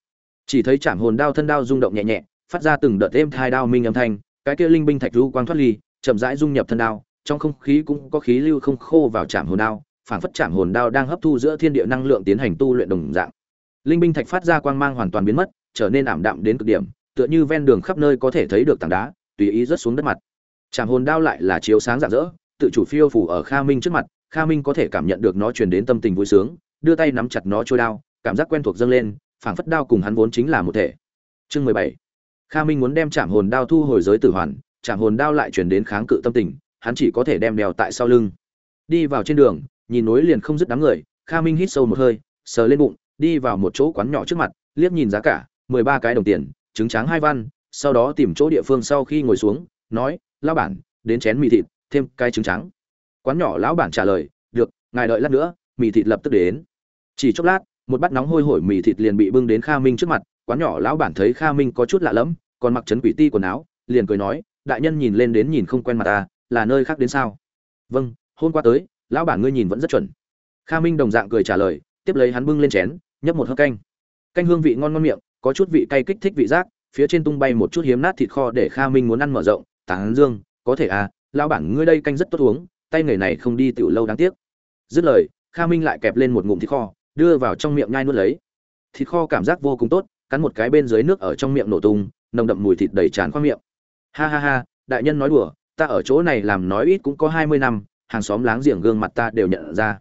Chỉ thấy chạm hồn đao thân đao rung động nhẹ nhẹ, phát ra từng đợt êm thai đao minh âm thanh, cái kia linh binh thạch ưu quang thoát ly, chậm rãi dung nhập thân đao, trong không khí cũng có khí lưu không khô vào chạm hồn đao, phảng phất chạm hồn đao đang hấp thu giữa thiên địa năng lượng tiến hành tu luyện đồng dạng linh binh thạch phát ra quang mang hoàn toàn biến mất, trở nên ảm đạm đến cực điểm, tựa như ven đường khắp nơi có thể thấy được tảng đá, tùy ý rớt xuống đất mặt. Chạm hồn đao lại là chiếu sáng rạng rỡ, tự chủ phiêu phủ ở kha minh trước mặt, kha minh có thể cảm nhận được nó truyền đến tâm tình vui sướng, đưa tay nắm chặt nó trôi đao, cảm giác quen thuộc dâng lên, phảng phất đao cùng hắn vốn chính là một thể. Chương mười bảy. Kha minh muốn đem chạm hồn đao thu hồi giới tử hoàn chạm hồn đao lại truyền đến kháng cự tâm tình, hắn chỉ có thể đem đèo tại sau lưng. Đi vào trên đường, nhìn nối liền không dứt đám người, kha minh hít sâu một hơi, sờ lên bụng đi vào một chỗ quán nhỏ trước mặt, liếc nhìn giá cả, mười ba cái đồng tiền, trứng tráng hai văn, sau đó tìm chỗ địa phương sau khi ngồi xuống, nói, lão bản, đến chén mì thịt, thêm cái trứng trắng quán nhỏ lão bản trả lời, được, ngài đợi lát nữa, mì thịt lập tức đến. Chỉ chốc lát, một bát nóng hôi hổi mì thịt liền bị bưng đến kha minh trước mặt, quán nhỏ lão bản thấy kha minh có chút lạ lẫm, còn mặc trấn quỷ ti quần áo, liền cười nói, đại nhân nhìn lên đến nhìn không quen mặt ta, là nơi khác đến sao? Vâng hôm qua tới, lão bản ngươi nhìn vẫn rất chuẩn. Kha minh đồng dạng cười trả lời, tiếp lấy hắn bưng lên chén nhấp một hớp canh. Canh hương vị ngon ngon miệng, có chút vị cay kích thích vị giác, phía trên tung bay một chút hiếm nát thịt kho để kha minh muốn ăn mở rộng. Tán dương, có thể à lão bản ngươi đây canh rất tốt uống, tay nghề này không đi tiểu lâu đáng tiếc. Dứt lời, kha minh lại kẹp lên một ngụm thịt kho, đưa vào trong miệng nhai nuốt lấy. Thịt kho cảm giác vô cùng tốt, cắn một cái bên dưới nước ở trong miệng nổ tung, nồng đậm mùi thịt đầy tràn qua miệng. Ha ha ha, đại nhân nói đùa, ta ở chỗ này làm nói ít cũng có hai mươi năm, hàng xóm láng giềng gương mặt ta đều nhận ra.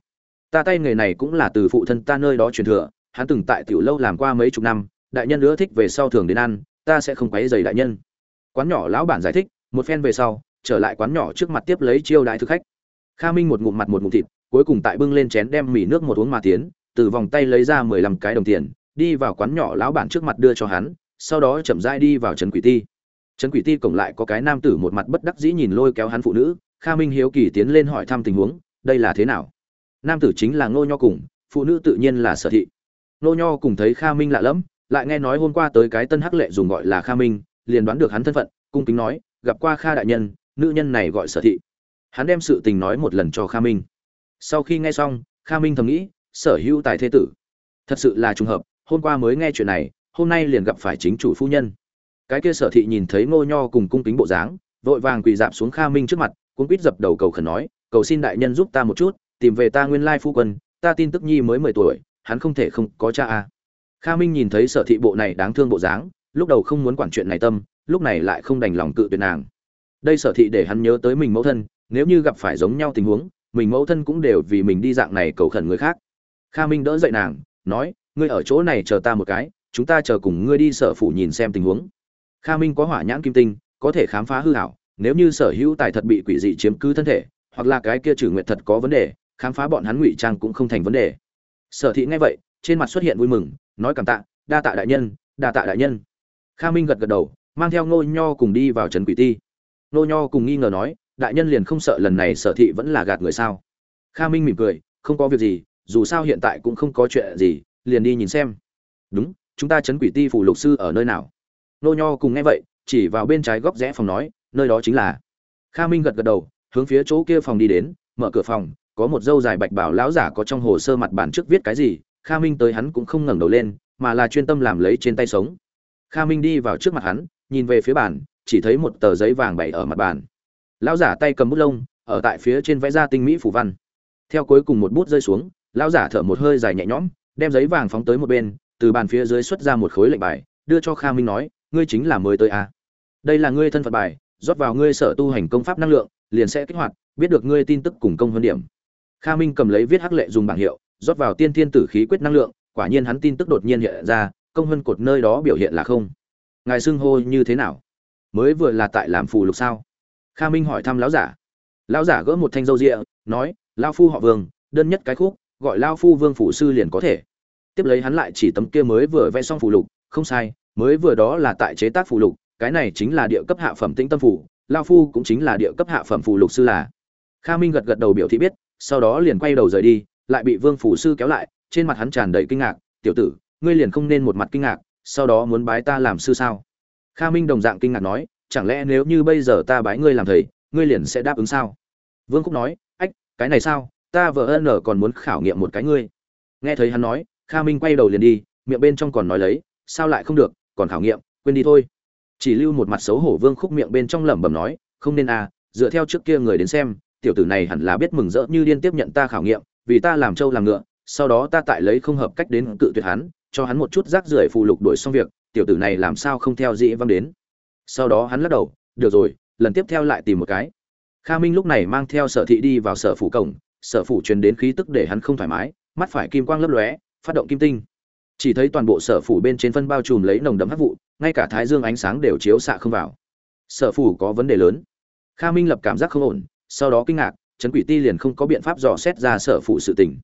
Ta tay nghề này cũng là từ phụ thân ta nơi đó truyền thừa hắn từng tại tiểu lâu làm qua mấy chục năm, đại nhân nữa thích về sau thường đến ăn, ta sẽ không quấy dày đại nhân. Quán nhỏ lão bản giải thích, một phen về sau, trở lại quán nhỏ trước mặt tiếp lấy chiêu đại thực khách. Kha minh một ngụm mặt một ngụm thịt, cuối cùng tại bưng lên chén đem mì nước một uống mà tiến, từ vòng tay lấy ra mười lăm cái đồng tiền, đi vào quán nhỏ lão bản trước mặt đưa cho hắn, sau đó chậm rãi đi vào trấn quỷ ti. Trấn quỷ ti cổng lại có cái nam tử một mặt bất đắc dĩ nhìn lôi kéo hắn phụ nữ, kha minh hiếu kỳ tiến lên hỏi thăm tình huống, đây là thế nào? Nam tử chính là ngô nho cùng, phụ nữ tự nhiên là sở thị. Nô nho cùng thấy kha minh lạ lẫm, lại nghe nói hôm qua tới cái tân hắc lệ dùng gọi là kha minh, liền đoán được hắn thân phận, cung kính nói, gặp qua kha đại nhân, nữ nhân này gọi sở thị. Hắn đem sự tình nói một lần cho kha minh. Sau khi nghe xong, kha minh thầm nghĩ, sở hữu tài thế tử. Thật sự là trùng hợp, hôm qua mới nghe chuyện này, hôm nay liền gặp phải chính chủ phu nhân. Cái kia sở thị nhìn thấy ngô nho cùng cung kính bộ dáng, vội vàng quỳ dạp xuống kha minh trước mặt cũng quýt dập đầu cầu khẩn nói, cầu xin đại nhân giúp ta một chút, tìm về ta nguyên lai phu quân, ta tin tức nhi mới mười tuổi hắn không thể không có cha a. Kha minh nhìn thấy sở thị bộ này đáng thương bộ dáng, lúc đầu không muốn quản chuyện này tâm, lúc này lại không đành lòng cự tuyệt nàng. Đây sở thị để hắn nhớ tới mình mẫu thân, nếu như gặp phải giống nhau tình huống, mình mẫu thân cũng đều vì mình đi dạng này cầu khẩn người khác. Kha minh đỡ dậy nàng, nói, ngươi ở chỗ này chờ ta một cái, chúng ta chờ cùng ngươi đi sở phủ nhìn xem tình huống. Kha minh có hỏa nhãn kim tinh, có thể khám phá hư hảo, nếu như sở hữu tài thật bị quỷ dị chiếm cứ thân thể, hoặc là cái kia trừ nguyện thật có vấn đề, khám phá bọn hắn ngụy trang cũng không thành vấn đề sở thị nghe vậy, trên mặt xuất hiện vui mừng, nói cảm tạ, đa tạ đại nhân, đa tạ đại nhân. Kha minh gật gật đầu, mang theo ngô nho cùng đi vào trần quỷ ti. Ngô nho cùng nghi ngờ nói, đại nhân liền không sợ lần này sở thị vẫn là gạt người sao? Kha minh mỉm cười, không có việc gì, dù sao hiện tại cũng không có chuyện gì, liền đi nhìn xem. Đúng, chúng ta Trấn quỷ ti phủ lục sư ở nơi nào? Nô nho cùng nghe vậy, chỉ vào bên trái góc rẽ phòng nói, nơi đó chính là. Kha minh gật gật đầu, hướng phía chỗ kia phòng đi đến, mở cửa phòng có một dâu dài bạch bảo lão giả có trong hồ sơ mặt bản trước viết cái gì, kha minh tới hắn cũng không ngẩng đầu lên, mà là chuyên tâm làm lấy trên tay sống. Kha minh đi vào trước mặt hắn, nhìn về phía bàn, chỉ thấy một tờ giấy vàng bày ở mặt bàn. Lão giả tay cầm bút lông, ở tại phía trên vẽ ra tinh mỹ phủ văn. Theo cuối cùng một bút rơi xuống, lão giả thở một hơi dài nhẹ nhõm, đem giấy vàng phóng tới một bên, từ bàn phía dưới xuất ra một khối lệnh bài, đưa cho kha minh nói, ngươi chính là mới tới à. đây là ngươi thân phận bài, rót vào ngươi sở tu hành công pháp năng lượng, liền sẽ kích hoạt, biết được ngươi tin tức cùng công hơn điểm kha minh cầm lấy viết hắc lệ dùng bảng hiệu, rót vào tiên thiên tử khí quyết năng lượng, quả nhiên hắn tin tức đột nhiên hiện ra, công hơn cột nơi đó biểu hiện là không. Ngài xưng hô như thế nào? Mới vừa là tại làm phù lục sao? Kha minh hỏi thăm lão giả. Lão giả gỡ một thanh dâu rịa, nói, Lão phu họ vương, đơn nhất cái khúc, gọi lão phu vương phủ sư liền có thể. Tiếp lấy hắn lại chỉ tấm kia mới vừa vẽ xong phù lục, không sai, mới vừa đó là tại chế tác phù lục, cái này chính là địa cấp hạ phẩm tĩnh tâm phù. Lão phu cũng chính là địa cấp hạ phẩm phù lục sư là. Kha minh gật gật đầu biểu thị biết sau đó liền quay đầu rời đi, lại bị vương phủ sư kéo lại, trên mặt hắn tràn đầy kinh ngạc, tiểu tử, ngươi liền không nên một mặt kinh ngạc, sau đó muốn bái ta làm sư sao? Kha minh đồng dạng kinh ngạc nói, chẳng lẽ nếu như bây giờ ta bái ngươi làm thầy, ngươi liền sẽ đáp ứng sao? Vương khúc nói, ách, cái này sao? Ta vợ ân ở còn muốn khảo nghiệm một cái ngươi. Nghe thấy hắn nói, kha minh quay đầu liền đi, miệng bên trong còn nói lấy, sao lại không được, còn khảo nghiệm, quên đi thôi. Chỉ lưu một mặt xấu hổ vương khúc miệng bên trong lẩm bẩm nói, không nên à dựa theo trước kia người đến xem tiểu tử này hẳn là biết mừng rỡ như liên tiếp nhận ta khảo nghiệm, vì ta làm trâu làm ngựa, sau đó ta tại lấy không hợp cách đến cự tuyệt hắn, cho hắn một chút rác rưởi phụ lục đổi xong việc, tiểu tử này làm sao không theo dĩ văng đến. Sau đó hắn lắc đầu, được rồi, lần tiếp theo lại tìm một cái. Kha minh lúc này mang theo sở thị đi vào sở phủ cổng, sở phủ truyền đến khí tức để hắn không thoải mái, mắt phải kim quang lấp lóe, phát động kim tinh. Chỉ thấy toàn bộ sở phủ bên trên phân bao trùm lấy nồng đậm hắc vụ, ngay cả thái dương ánh sáng đều chiếu xạ không vào. Sở phủ có vấn đề lớn. Kha minh lập cảm giác không ổn sau đó kinh ngạc, trấn quỷ ti liền không có biện pháp dò xét ra sở phụ sự tình.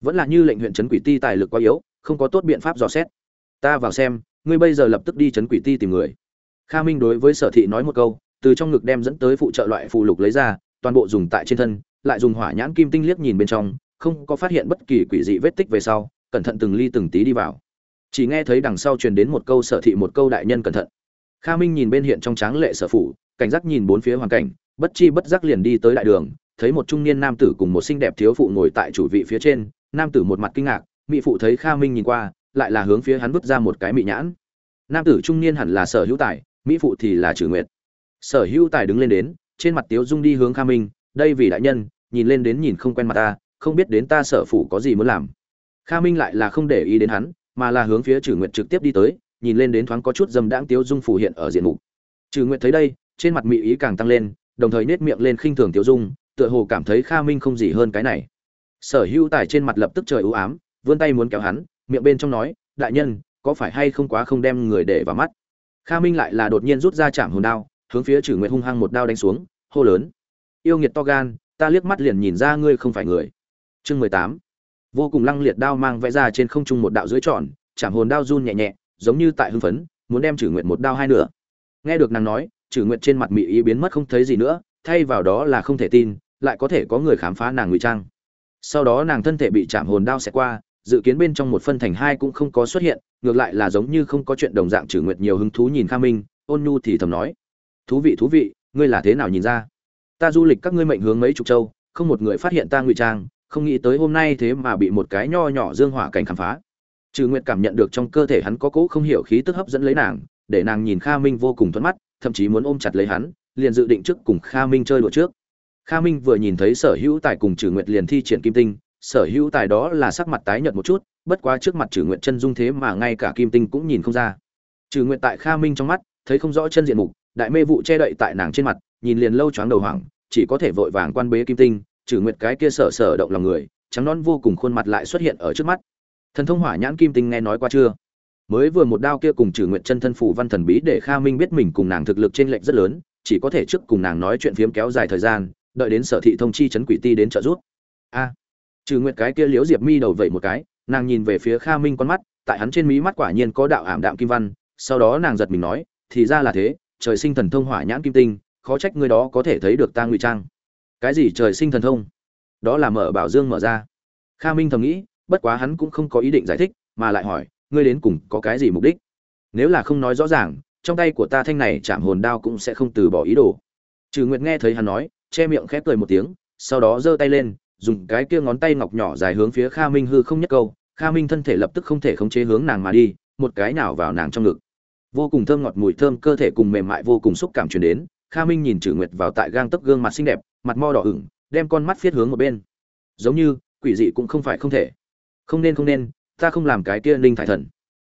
Vẫn là như lệnh huyện trấn quỷ ti tài lực quá yếu, không có tốt biện pháp dò xét. Ta vào xem, ngươi bây giờ lập tức đi trấn quỷ ti tìm người. Kha minh đối với sở thị nói một câu, từ trong ngực đem dẫn tới phụ trợ loại phụ lục lấy ra, toàn bộ dùng tại trên thân, lại dùng hỏa nhãn kim tinh liếc nhìn bên trong, không có phát hiện bất kỳ quỷ dị vết tích về sau, cẩn thận từng ly từng tí đi vào. Chỉ nghe thấy đằng sau truyền đến một câu sở thị một câu đại nhân cẩn thận. Kha minh nhìn bên hiện trong tráng lệ sở phủ, cảnh giác nhìn bốn phía hoàn cảnh bất chi bất giác liền đi tới đại đường, thấy một trung niên nam tử cùng một xinh đẹp thiếu phụ ngồi tại chủ vị phía trên, nam tử một mặt kinh ngạc mỹ phụ thấy kha minh nhìn qua, lại là hướng phía hắn vứt ra một cái mị nhãn. Nam tử trung niên hẳn là sở hữu tài mỹ phụ thì là trừ nguyệt. Sở hữu tài đứng lên đến, trên mặt tiếu dung đi hướng kha minh, đây vì đại nhân, nhìn lên đến nhìn không quen mặt ta, không biết đến ta sở phủ có gì muốn làm. Kha minh lại là không để ý đến hắn, mà là hướng phía trừ nguyệt trực tiếp đi tới, nhìn lên đến thoáng có chút dâm đãng tiếu dung phủ hiện ở diện mục. Trừ nguyệt thấy đây, trên mặt mỹ ý càng tăng lên đồng thời nết miệng lên khinh thường Tiểu dung, tựa hồ cảm thấy kha minh không gì hơn cái này. Sở hữu tài trên mặt lập tức trời ưu ám, vươn tay muốn kéo hắn, miệng bên trong nói, đại nhân, có phải hay không quá không đem người để vào mắt? Kha minh lại là đột nhiên rút ra chạm hồn đao, hướng phía Chử nguyệt hung hăng một đao đánh xuống, hô lớn, yêu nghiệt to gan, ta liếc mắt liền nhìn ra ngươi không phải người. Chương mười tám. Vô cùng lăng liệt đao mang vẽ ra trên không trung một đạo dưới tròn, chạm hồn đao run nhẹ nhẹ, giống như tại hưng phấn, muốn đem Chử nguyệt một đao hai nửa. Nghe được nàng nói trừ nguyệt trên mặt mị ý biến mất không thấy gì nữa, thay vào đó là không thể tin, lại có thể có người khám phá nàng ngụy trang. Sau đó nàng thân thể bị chạm hồn đao xẹt qua, dự kiến bên trong một phân thành hai cũng không có xuất hiện, ngược lại là giống như không có chuyện đồng dạng trừ nguyệt nhiều hứng thú nhìn kha minh, ôn nhu thì thầm nói, thú vị thú vị, ngươi là thế nào nhìn ra? Ta du lịch các ngươi mệnh hướng mấy chục châu, không một người phát hiện ta ngụy trang, không nghĩ tới hôm nay thế mà bị một cái nho nhỏ dương hỏa cảnh khám phá. Trừ nguyệt cảm nhận được trong cơ thể hắn có cỗ không hiểu khí tức hấp dẫn lấy nàng, để nàng nhìn kha minh vô cùng thuận mắt thậm chí muốn ôm chặt lấy hắn, liền dự định trước cùng kha minh chơi đùa trước. Kha minh vừa nhìn thấy sở hữu tài cùng Trử nguyệt liền thi triển kim tinh, sở hữu tài đó là sắc mặt tái nhợt một chút, bất quá trước mặt Trử nguyệt chân dung thế mà ngay cả kim tinh cũng nhìn không ra. Trử nguyệt tại kha minh trong mắt, thấy không rõ chân diện mục, đại mê vụ che đậy tại nàng trên mặt, nhìn liền lâu choáng đầu hoảng, chỉ có thể vội vàng quan bế kim tinh, Trử nguyệt cái kia sở sở động lòng người, trắng non vô cùng khuôn mặt lại xuất hiện ở trước mắt. Thần thông hỏa nhãn kim tinh nghe nói qua chưa? Mới vừa một đao kia cùng trừ nguyệt chân thân phủ văn thần bí để kha minh biết mình cùng nàng thực lực trên lệnh rất lớn, chỉ có thể trước cùng nàng nói chuyện phiếm kéo dài thời gian, đợi đến sở thị thông chi chấn quỷ ti đến trợ giúp. A! Trừ nguyệt cái kia liếu diệp mi đầu vậy một cái, nàng nhìn về phía kha minh con mắt, tại hắn trên mí mắt quả nhiên có đạo ảm đạm kim văn, sau đó nàng giật mình nói, thì ra là thế, trời sinh thần thông hỏa nhãn kim tinh, khó trách người đó có thể thấy được ta ngụy trang. Cái gì trời sinh thần thông? Đó là mở bảo dương mở ra. Kha minh thầm nghĩ, bất quá hắn cũng không có ý định giải thích, mà lại hỏi ngươi đến cùng có cái gì mục đích? Nếu là không nói rõ ràng, trong tay của ta thanh này chạm hồn đao cũng sẽ không từ bỏ ý đồ. Trừ nguyệt nghe thấy hắn nói, che miệng khép cười một tiếng, sau đó giơ tay lên, dùng cái kia ngón tay ngọc nhỏ dài hướng phía kha minh hư không nhất câu. Kha minh thân thể lập tức không thể khống chế hướng nàng mà đi, một cái nào vào nàng trong ngực. Vô cùng thơm ngọt mùi thơm, cơ thể cùng mềm mại vô cùng xúc cảm truyền đến. Kha minh nhìn trừ nguyệt vào tại gang tấc gương mặt xinh đẹp, mặt mo đỏ ửng, đem con mắt phiết hướng một bên. Giống như, quỷ dị cũng không phải không thể. Không nên không nên ta không làm cái kia ninh thải thần.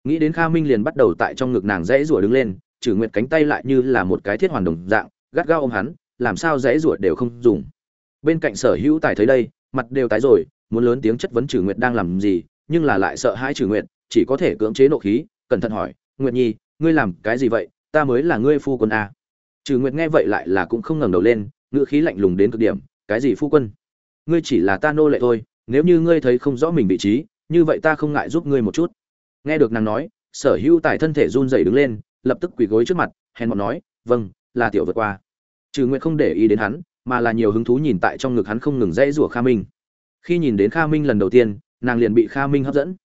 Nghĩ đến kha minh liền bắt đầu tại trong ngực nàng dãy rủa đứng lên trừ nguyệt cánh tay lại như là một cái thiết hoàn đồng dạng, gắt gao ôm hắn, làm sao dãy rủa đều không dùng. Bên cạnh sở hữu tài thấy đây, mặt đều tái rồi, muốn lớn tiếng chất vấn trừ nguyệt đang làm gì, nhưng là lại sợ hãi trừ nguyệt, chỉ có thể cưỡng chế nộ khí, cẩn thận hỏi, nguyệt nhi, ngươi làm cái gì vậy? Ta mới là ngươi phu quân à? a trừ nguyệt nghe vậy lại là cũng không ngẩng đầu lên, ngữ khí lạnh lùng đến cực điểm, cái gì phu quân? Ngươi chỉ là ta nô lệ thôi, nếu như ngươi thấy không rõ mình vị trí như vậy ta không ngại giúp ngươi một chút. Nghe được nàng nói, sở hữu tài thân thể run rẩy đứng lên, lập tức quỳ gối trước mặt, hèn bọn nói vâng là tiểu vượt qua. Trừ nguyện không để ý đến hắn, mà là nhiều hứng thú nhìn tại trong ngực hắn không ngừng dãy rủa kha minh. Khi nhìn đến kha minh lần đầu tiên, nàng liền bị kha minh hấp dẫn.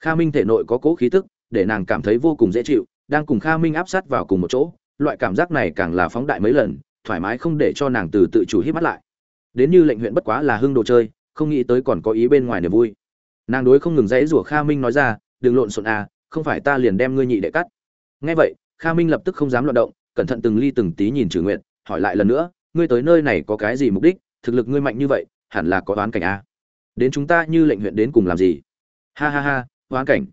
Kha minh thể nội có cố khí tức, để nàng cảm thấy vô cùng dễ chịu, đang cùng kha minh áp sát vào cùng một chỗ, loại cảm giác này càng là phóng đại mấy lần, thoải mái không để cho nàng từ tự chủ hít mắt lại. Đến như lệnh huyện bất quá là hưng đồ chơi, không nghĩ tới còn có ý bên ngoài niềm vui nàng đối không ngừng dãy rủa kha minh nói ra, đừng lộn xộn à không phải ta liền đem ngươi nhị đệ cắt. Nghe vậy, kha minh lập tức không dám loạt động, cẩn thận từng ly từng tí nhìn trừ nguyện hỏi lại lần nữa, ngươi tới nơi này có cái gì mục đích? Thực lực ngươi mạnh như vậy, hẳn là có đoán cảnh à? đến chúng ta như lệnh huyện đến cùng làm gì? Ha ha ha đoán cảnh.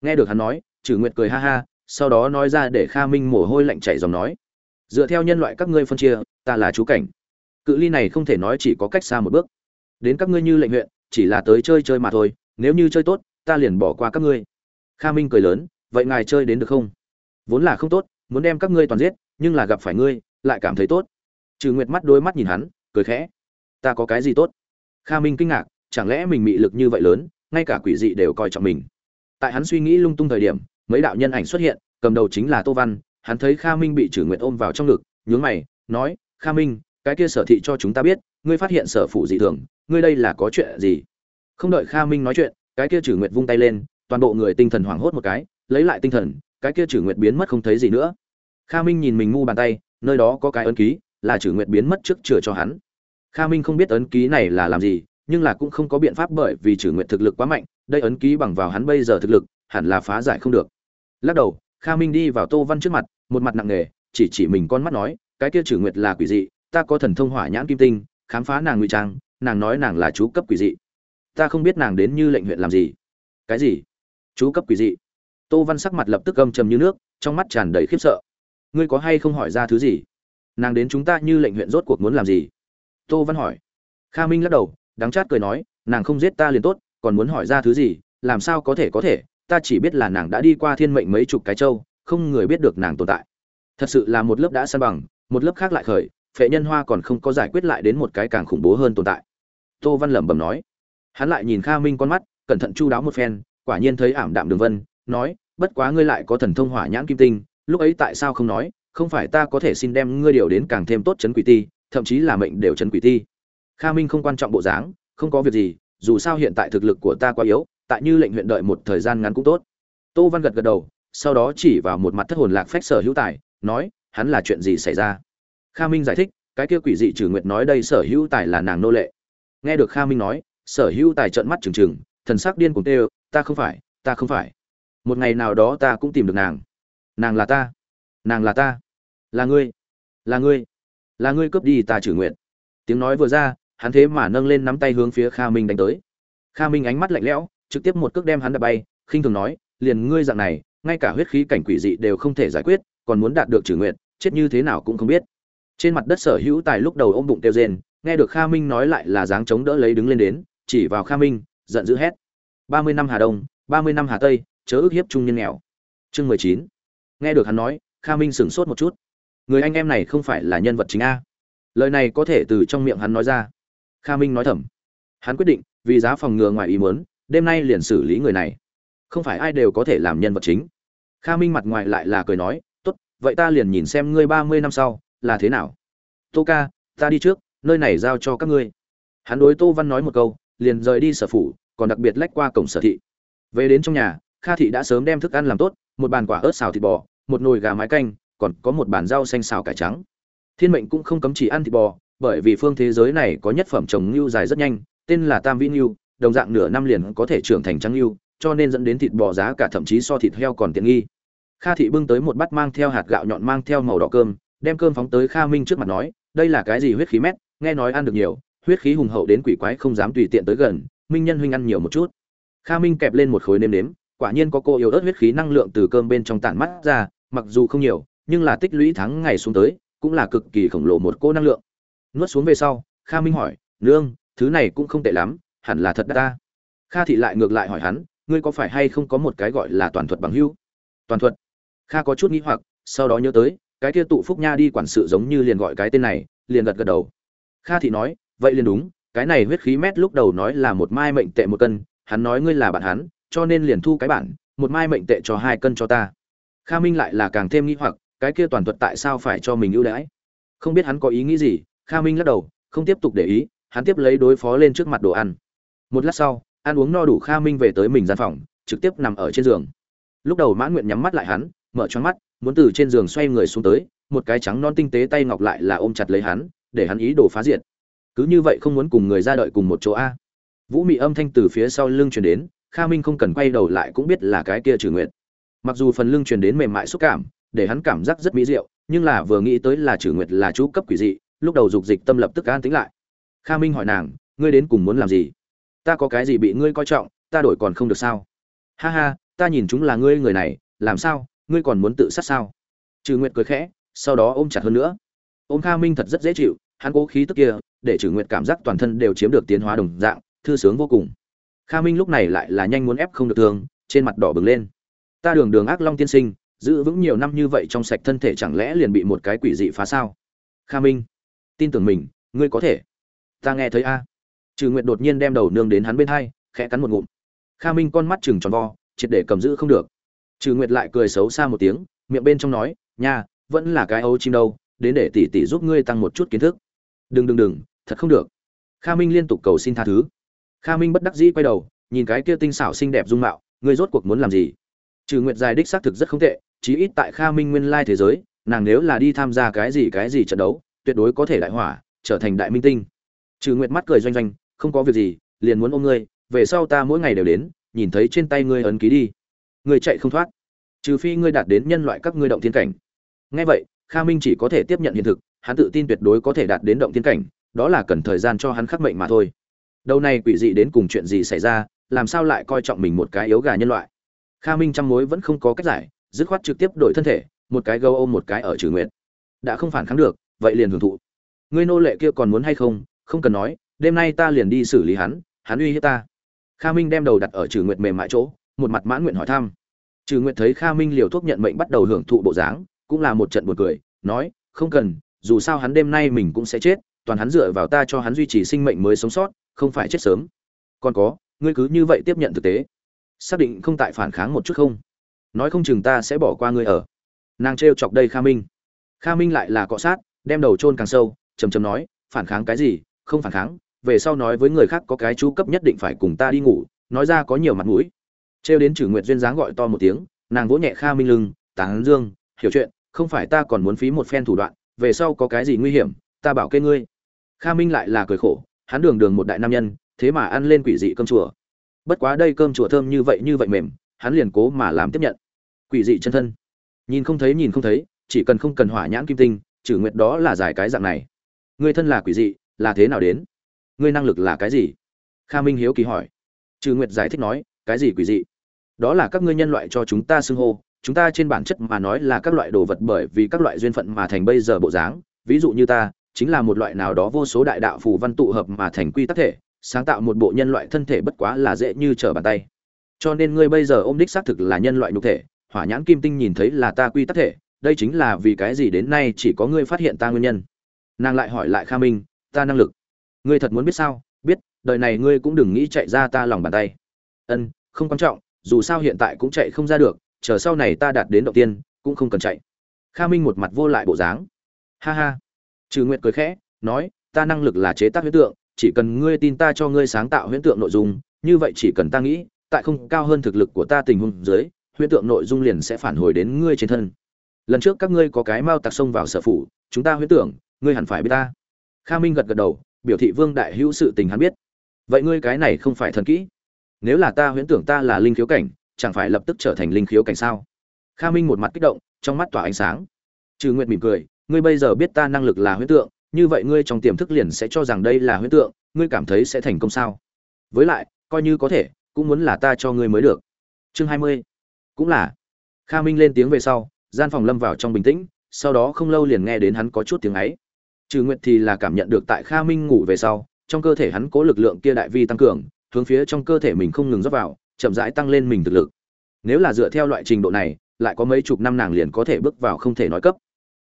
Nghe được hắn nói trừ nguyệt cười ha ha, sau đó nói ra để kha minh mồ hôi lạnh chảy dòng nói, dựa theo nhân loại các ngươi phân chia, ta là chú cảnh. Cự ly này không thể nói chỉ có cách xa một bước. Đến các ngươi như lệnh huyện, chỉ là tới chơi chơi mà thôi nếu như chơi tốt, ta liền bỏ qua các ngươi. Kha minh cười lớn, vậy ngài chơi đến được không? Vốn là không tốt, muốn đem các ngươi toàn giết, nhưng là gặp phải ngươi, lại cảm thấy tốt. Trừ nguyệt mắt đôi mắt nhìn hắn, cười khẽ. Ta có cái gì tốt? Kha minh kinh ngạc, chẳng lẽ mình mị lực như vậy lớn, ngay cả quỷ dị đều coi trọng mình. Tại hắn suy nghĩ lung tung thời điểm, mấy đạo nhân ảnh xuất hiện, cầm đầu chính là tô văn, hắn thấy kha minh bị trừ nguyệt ôm vào trong ngực, nhướng mày, nói, kha minh, cái kia sở thị cho chúng ta biết, ngươi phát hiện sở phụ dị thường, ngươi đây là có chuyện gì? Không đợi kha minh nói chuyện, cái kia chử nguyệt vung tay lên, toàn bộ người tinh thần hoảng hốt một cái, lấy lại tinh thần, cái kia chử nguyệt biến mất không thấy gì nữa. Kha minh nhìn mình ngu bàn tay, nơi đó có cái ấn ký, là chử nguyệt biến mất trước chừa cho hắn. Kha minh không biết ấn ký này là làm gì, nhưng là cũng không có biện pháp bởi vì chử nguyệt thực lực quá mạnh, đây ấn ký bằng vào hắn bây giờ thực lực, hẳn là phá giải không được. Lắc đầu, kha minh đi vào tô văn trước mặt, một mặt nặng nề, chỉ chỉ mình con mắt nói, cái kia chử nguyệt là quỷ dị, ta có thần thông hỏa nhãn kim tinh, khám phá nàng ngụy trang, nàng nói nàng là chú cấp quỷ dị ta không biết nàng đến như lệnh huyện làm gì. Cái gì? Chú cấp quỷ dị. Tô văn sắc mặt lập tức gâm trầm như nước, trong mắt tràn đầy khiếp sợ. Ngươi có hay không hỏi ra thứ gì? Nàng đến chúng ta như lệnh huyện rốt cuộc muốn làm gì? Tô văn hỏi. Kha minh lắc đầu, đắng chát cười nói, nàng không giết ta liền tốt, còn muốn hỏi ra thứ gì, làm sao có thể có thể, ta chỉ biết là nàng đã đi qua thiên mệnh mấy chục cái châu, không người biết được nàng tồn tại. Thật sự là một lớp đã san bằng, một lớp khác lại khởi, phệ nhân hoa còn không có giải quyết lại đến một cái càng khủng bố hơn tồn tại. Tô văn lẩm bẩm nói hắn lại nhìn kha minh con mắt, cẩn thận chu đáo một phen, quả nhiên thấy ảm đạm đường vân, nói, bất quá ngươi lại có thần thông hỏa nhãn kim tinh, lúc ấy tại sao không nói, không phải ta có thể xin đem ngươi điều đến càng thêm tốt chấn quỷ ti, thậm chí là mệnh đều chấn quỷ ti. Kha minh không quan trọng bộ dáng, không có việc gì, dù sao hiện tại thực lực của ta quá yếu, tại như lệnh huyện đợi một thời gian ngắn cũng tốt. Tô văn gật gật đầu, sau đó chỉ vào một mặt thất hồn lạc phách sở hữu tài, nói, hắn là chuyện gì xảy ra? Kha minh giải thích, cái kia quỷ dị trừ nguyệt nói đây sở hữu tài là nàng nô lệ. Nghe được kha minh nói sở hữu tài trợn mắt trừng trừng, thần sắc điên cuồng tê ta không phải, ta không phải. Một ngày nào đó ta cũng tìm được nàng. Nàng là ta. Nàng là ta. Là ngươi. Là ngươi. Là ngươi cướp đi ta trừ nguyện. Tiếng nói vừa ra, hắn thế mà nâng lên nắm tay hướng phía kha minh đánh tới. Kha minh ánh mắt lạnh lẽo, trực tiếp một cước đem hắn đập bay, khinh thường nói, liền ngươi dạng này, ngay cả huyết khí cảnh quỷ dị đều không thể giải quyết, còn muốn đạt được trừ nguyện, chết như thế nào cũng không biết. Trên mặt đất sở hữu tài lúc đầu ôm bụng kêu rên, nghe được kha minh nói lại là dáng chống đỡ lấy đứng lên đến chỉ vào kha minh, giận dữ hét. Ba mươi năm hà đông, ba mươi năm hà tây, chớ ức hiếp trung nhân nghèo. Chương mười chín. Nghe được hắn nói, kha minh sửng sốt một chút. Người anh em này không phải là nhân vật chính a. Lời này có thể từ trong miệng hắn nói ra. Kha minh nói thầm. Hắn quyết định, vì giá phòng ngừa ngoài ý muốn, đêm nay liền xử lý người này. Không phải ai đều có thể làm nhân vật chính. Kha minh mặt ngoài lại là cười nói, tốt, vậy ta liền nhìn xem ngươi ba mươi năm sau, là thế nào? Tô ca, ta đi trước, nơi này giao cho các ngươi. Hắn đối tô văn nói một câu liền rời đi sở phủ, còn đặc biệt lách qua cổng sở thị. Về đến trong nhà, kha thị đã sớm đem thức ăn làm tốt, một bàn quả ớt xào thịt bò, một nồi gà mái canh, còn có một bàn rau xanh xào cải trắng. Thiên mệnh cũng không cấm chỉ ăn thịt bò, bởi vì phương thế giới này có nhất phẩm trồng ngưu dài rất nhanh, tên là tam vĩ ngưu, đồng dạng nửa năm liền có thể trưởng thành trắng ngưu, cho nên dẫn đến thịt bò giá cả thậm chí so thịt heo còn tiện nghi. Kha thị bưng tới một bát mang theo hạt gạo nhọn mang theo màu đỏ cơm, đem cơm phóng tới kha minh trước mặt nói, đây là cái gì huyết khí mét? Nghe nói ăn được nhiều huyết khí hùng hậu đến quỷ quái không dám tùy tiện tới gần, minh nhân huynh ăn nhiều một chút. Kha minh kẹp lên một khối nêm nếm, quả nhiên có cô yếu ớt huyết khí năng lượng từ cơm bên trong tản mắt ra, mặc dù không nhiều, nhưng là tích lũy tháng ngày xuống tới, cũng là cực kỳ khổng lồ một cô năng lượng. Nuốt xuống về sau, kha minh hỏi, nương, thứ này cũng không tệ lắm, hẳn là thật ta. Kha thị lại ngược lại hỏi hắn, ngươi có phải hay không có một cái gọi là toàn thuật bằng hưu toàn thuật? Kha có chút nghĩ hoặc, sau đó nhớ tới, cái kia tụ phúc nha đi quản sự giống như liền gọi cái tên này, liền gật gật đầu. Kha thị nói vậy liền đúng, cái này huyết khí mét lúc đầu nói là một mai mệnh tệ một cân, hắn nói ngươi là bạn hắn, cho nên liền thu cái bản, một mai mệnh tệ cho hai cân cho ta. Kha minh lại là càng thêm nghĩ hoặc, cái kia toàn thuật tại sao phải cho mình ưu đãi? Không biết hắn có ý nghĩ gì, kha minh lắc đầu, không tiếp tục để ý, hắn tiếp lấy đối phó lên trước mặt đồ ăn. Một lát sau, ăn uống no đủ kha minh về tới mình gian phòng, trực tiếp nằm ở trên giường. Lúc đầu mãn nguyện nhắm mắt lại hắn, mở choáng mắt, muốn từ trên giường xoay người xuống tới, một cái trắng non tinh tế tay ngọc lại là ôm chặt lấy hắn, để hắn ý đồ phá diệt cứ như vậy không muốn cùng người ra đợi cùng một chỗ a. Vũ mị âm thanh từ phía sau lưng truyền đến, kha minh không cần quay đầu lại cũng biết là cái kia trừ nguyện mặc dù phần lưng truyền đến mềm mại xúc cảm, để hắn cảm giác rất mỹ diệu, nhưng là vừa nghĩ tới là trừ nguyệt là chú cấp quỷ dị, lúc đầu dục dịch tâm lập tức an tính lại. Kha minh hỏi nàng, ngươi đến cùng muốn làm gì? Ta có cái gì bị ngươi coi trọng, ta đổi còn không được sao? Ha ha, ta nhìn chúng là ngươi người này, làm sao? Ngươi còn muốn tự sát sao? Trừ nguyệt cười khẽ, sau đó ôm chặt hơn nữa. Ôm kha minh thật rất dễ chịu hắn cố khí tức kia, để trừ nguyệt cảm giác toàn thân đều chiếm được tiến hóa đồng dạng, thư sướng vô cùng. Kha minh lúc này lại là nhanh muốn ép không được thương, trên mặt đỏ bừng lên. Ta đường đường ác long tiên sinh, giữ vững nhiều năm như vậy trong sạch thân thể chẳng lẽ liền bị một cái quỷ dị phá sao? Kha minh, tin tưởng mình, ngươi có thể. Ta nghe thấy a. Trừ nguyệt đột nhiên đem đầu nương đến hắn bên hai, khẽ cắn một ngụm. Kha minh con mắt chừng tròn vo, triệt để cầm giữ không được. Trừ nguyệt lại cười xấu xa một tiếng, miệng bên trong nói, nha, vẫn là cái ấu chim đâu, đến để tỷ tỷ giúp ngươi tăng một chút kiến thức đừng đừng đừng, thật không được. Kha minh liên tục cầu xin tha thứ. Kha minh bất đắc dĩ quay đầu, nhìn cái kia tinh xảo xinh đẹp dung mạo ngươi rốt cuộc muốn làm gì? Trừ nguyệt dài đích xác thực rất không tệ, chí ít tại kha minh nguyên lai thế giới, nàng nếu là đi tham gia cái gì cái gì trận đấu, tuyệt đối có thể đại hỏa, trở thành đại minh tinh. Trừ nguyệt mắt cười doanh doanh, không có việc gì, liền muốn ôm ngươi, về sau ta mỗi ngày đều đến, nhìn thấy trên tay ngươi ấn ký đi. Ngươi chạy không thoát. Trừ phi ngươi đạt đến nhân loại các ngươi động thiên cảnh. Ngay vậy, kha minh chỉ có thể tiếp nhận hiện thực hắn tự tin tuyệt đối có thể đạt đến động thiên cảnh, đó là cần thời gian cho hắn khắc mệnh mà thôi. Đâu này quỷ dị đến cùng chuyện gì xảy ra, làm sao lại coi trọng mình một cái yếu gà nhân loại? Kha minh trăm mối vẫn không có cách giải, dứt khoát trực tiếp đổi thân thể, một cái gâu ôm một cái ở trừ nguyện đã không phản kháng được, vậy liền hưởng thụ. Ngươi nô lệ kia còn muốn hay không? Không cần nói, đêm nay ta liền đi xử lý hắn hắn uy hiếp ta. Kha minh đem đầu đặt ở trừ nguyệt mềm mại chỗ, một mặt mãn nguyện hỏi thăm. Trừ nguyệt thấy kha minh liều thuốc nhận mệnh bắt đầu hưởng thụ bộ dáng, cũng là một trận buồn cười, nói, không cần dù sao hắn đêm nay mình cũng sẽ chết, toàn hắn dựa vào ta cho hắn duy trì sinh mệnh mới sống sót, không phải chết sớm. Còn có, ngươi cứ như vậy tiếp nhận thực tế. Xác định không tại phản kháng một chút không? Nói không chừng ta sẽ bỏ qua ngươi ở. Nàng t chọc đây kha minh. Kha minh lại là cọ sát, đem đầu chôn càng sâu chầm chầm nói, phản kháng cái gì? Không phản kháng, về sau nói với người khác có cái chú cấp nhất định phải cùng ta đi ngủ, nói ra có nhiều mặt mũi. Trêu đến chử nguyệt duyên dáng gọi to một tiếng, nàng vỗ nhẹ kha minh lưng, tán dương, hiểu chuyện, không phải ta còn muốn phí một phen thủ đoạn về sau có cái gì nguy hiểm, ta bảo kê ngươi. Kha minh lại là cười khổ, hắn đường đường một đại nam nhân, thế mà ăn lên quỷ dị cơm chùa. Bất quá đây cơm chùa thơm như vậy như vậy mềm, hắn liền cố mà làm tiếp nhận. Quỷ dị chân thân. Nhìn không thấy nhìn không thấy, chỉ cần không cần hỏa nhãn kim tinh, trừ nguyệt đó là giải cái dạng này. Người thân là quỷ dị, là thế nào đến? Ngươi năng lực là cái gì? Kha minh hiếu kỳ hỏi. Trừ nguyệt giải thích nói, cái gì quỷ dị? Đó là các ngươi nhân loại cho chúng ta xưng hô chúng ta trên bản chất mà nói là các loại đồ vật bởi vì các loại duyên phận mà thành bây giờ bộ dáng. Ví dụ như ta, chính là một loại nào đó vô số đại đạo phù văn tụ hợp mà thành quy tắc thể, sáng tạo một bộ nhân loại thân thể bất quá là dễ như trở bàn tay. Cho nên ngươi bây giờ ôm đích xác thực là nhân loại nhục thể, hỏa nhãn kim tinh nhìn thấy là ta quy tắc thể, đây chính là vì cái gì đến nay chỉ có ngươi phát hiện ta nguyên nhân. Nàng lại hỏi lại kha minh, ta năng lực. Ngươi thật muốn biết sao? Biết, đời này ngươi cũng đừng nghĩ chạy ra ta lòng bàn tay. Ân, không quan trọng, dù sao hiện tại cũng chạy không ra được chờ sau này ta đạt đến động tiên, cũng không cần chạy. Kha minh một mặt vô lại bộ dáng. Ha ha. Trừ nguyện cười khẽ, nói, ta năng lực là chế tác huyễn tượng, chỉ cần ngươi tin ta cho ngươi sáng tạo huyễn tượng nội dung, như vậy chỉ cần ta nghĩ, tại không cao hơn thực lực của ta tình huống dưới, huyễn tượng nội dung liền sẽ phản hồi đến ngươi trên thân. Lần trước các ngươi có cái mao tặc xông vào sở phủ, chúng ta huyễn tưởng ngươi hẳn phải biết ta. Kha minh gật gật đầu, biểu thị vương đại hữu sự tình hắn biết. Vậy ngươi cái này không phải thần kỹ. Nếu là ta huyễn tưởng ta là linh khiếu cảnh chẳng phải lập tức trở thành linh khiếu cảnh sao? Kha minh một mặt kích động, trong mắt tỏa ánh sáng. Trừ nguyệt mỉm cười, ngươi bây giờ biết ta năng lực là huyễn tượng, như vậy ngươi trong tiềm thức liền sẽ cho rằng đây là huyễn tượng, ngươi cảm thấy sẽ thành công sao? Với lại, coi như có thể, cũng muốn là ta cho ngươi mới được. Chương hai mươi. Cũng là. Kha minh lên tiếng về sau, gian phòng lâm vào trong bình tĩnh, sau đó không lâu liền nghe đến hắn có chút tiếng ấy. Trừ nguyệt thì là cảm nhận được tại kha minh ngủ về sau, trong cơ thể hắn cố lực lượng kia đại vi tăng cường, hướng phía trong cơ thể mình không ngừng rót vào chậm rãi tăng lên mình thực lực. Nếu là dựa theo loại trình độ này, lại có mấy chục năm nàng liền có thể bước vào không thể nói cấp.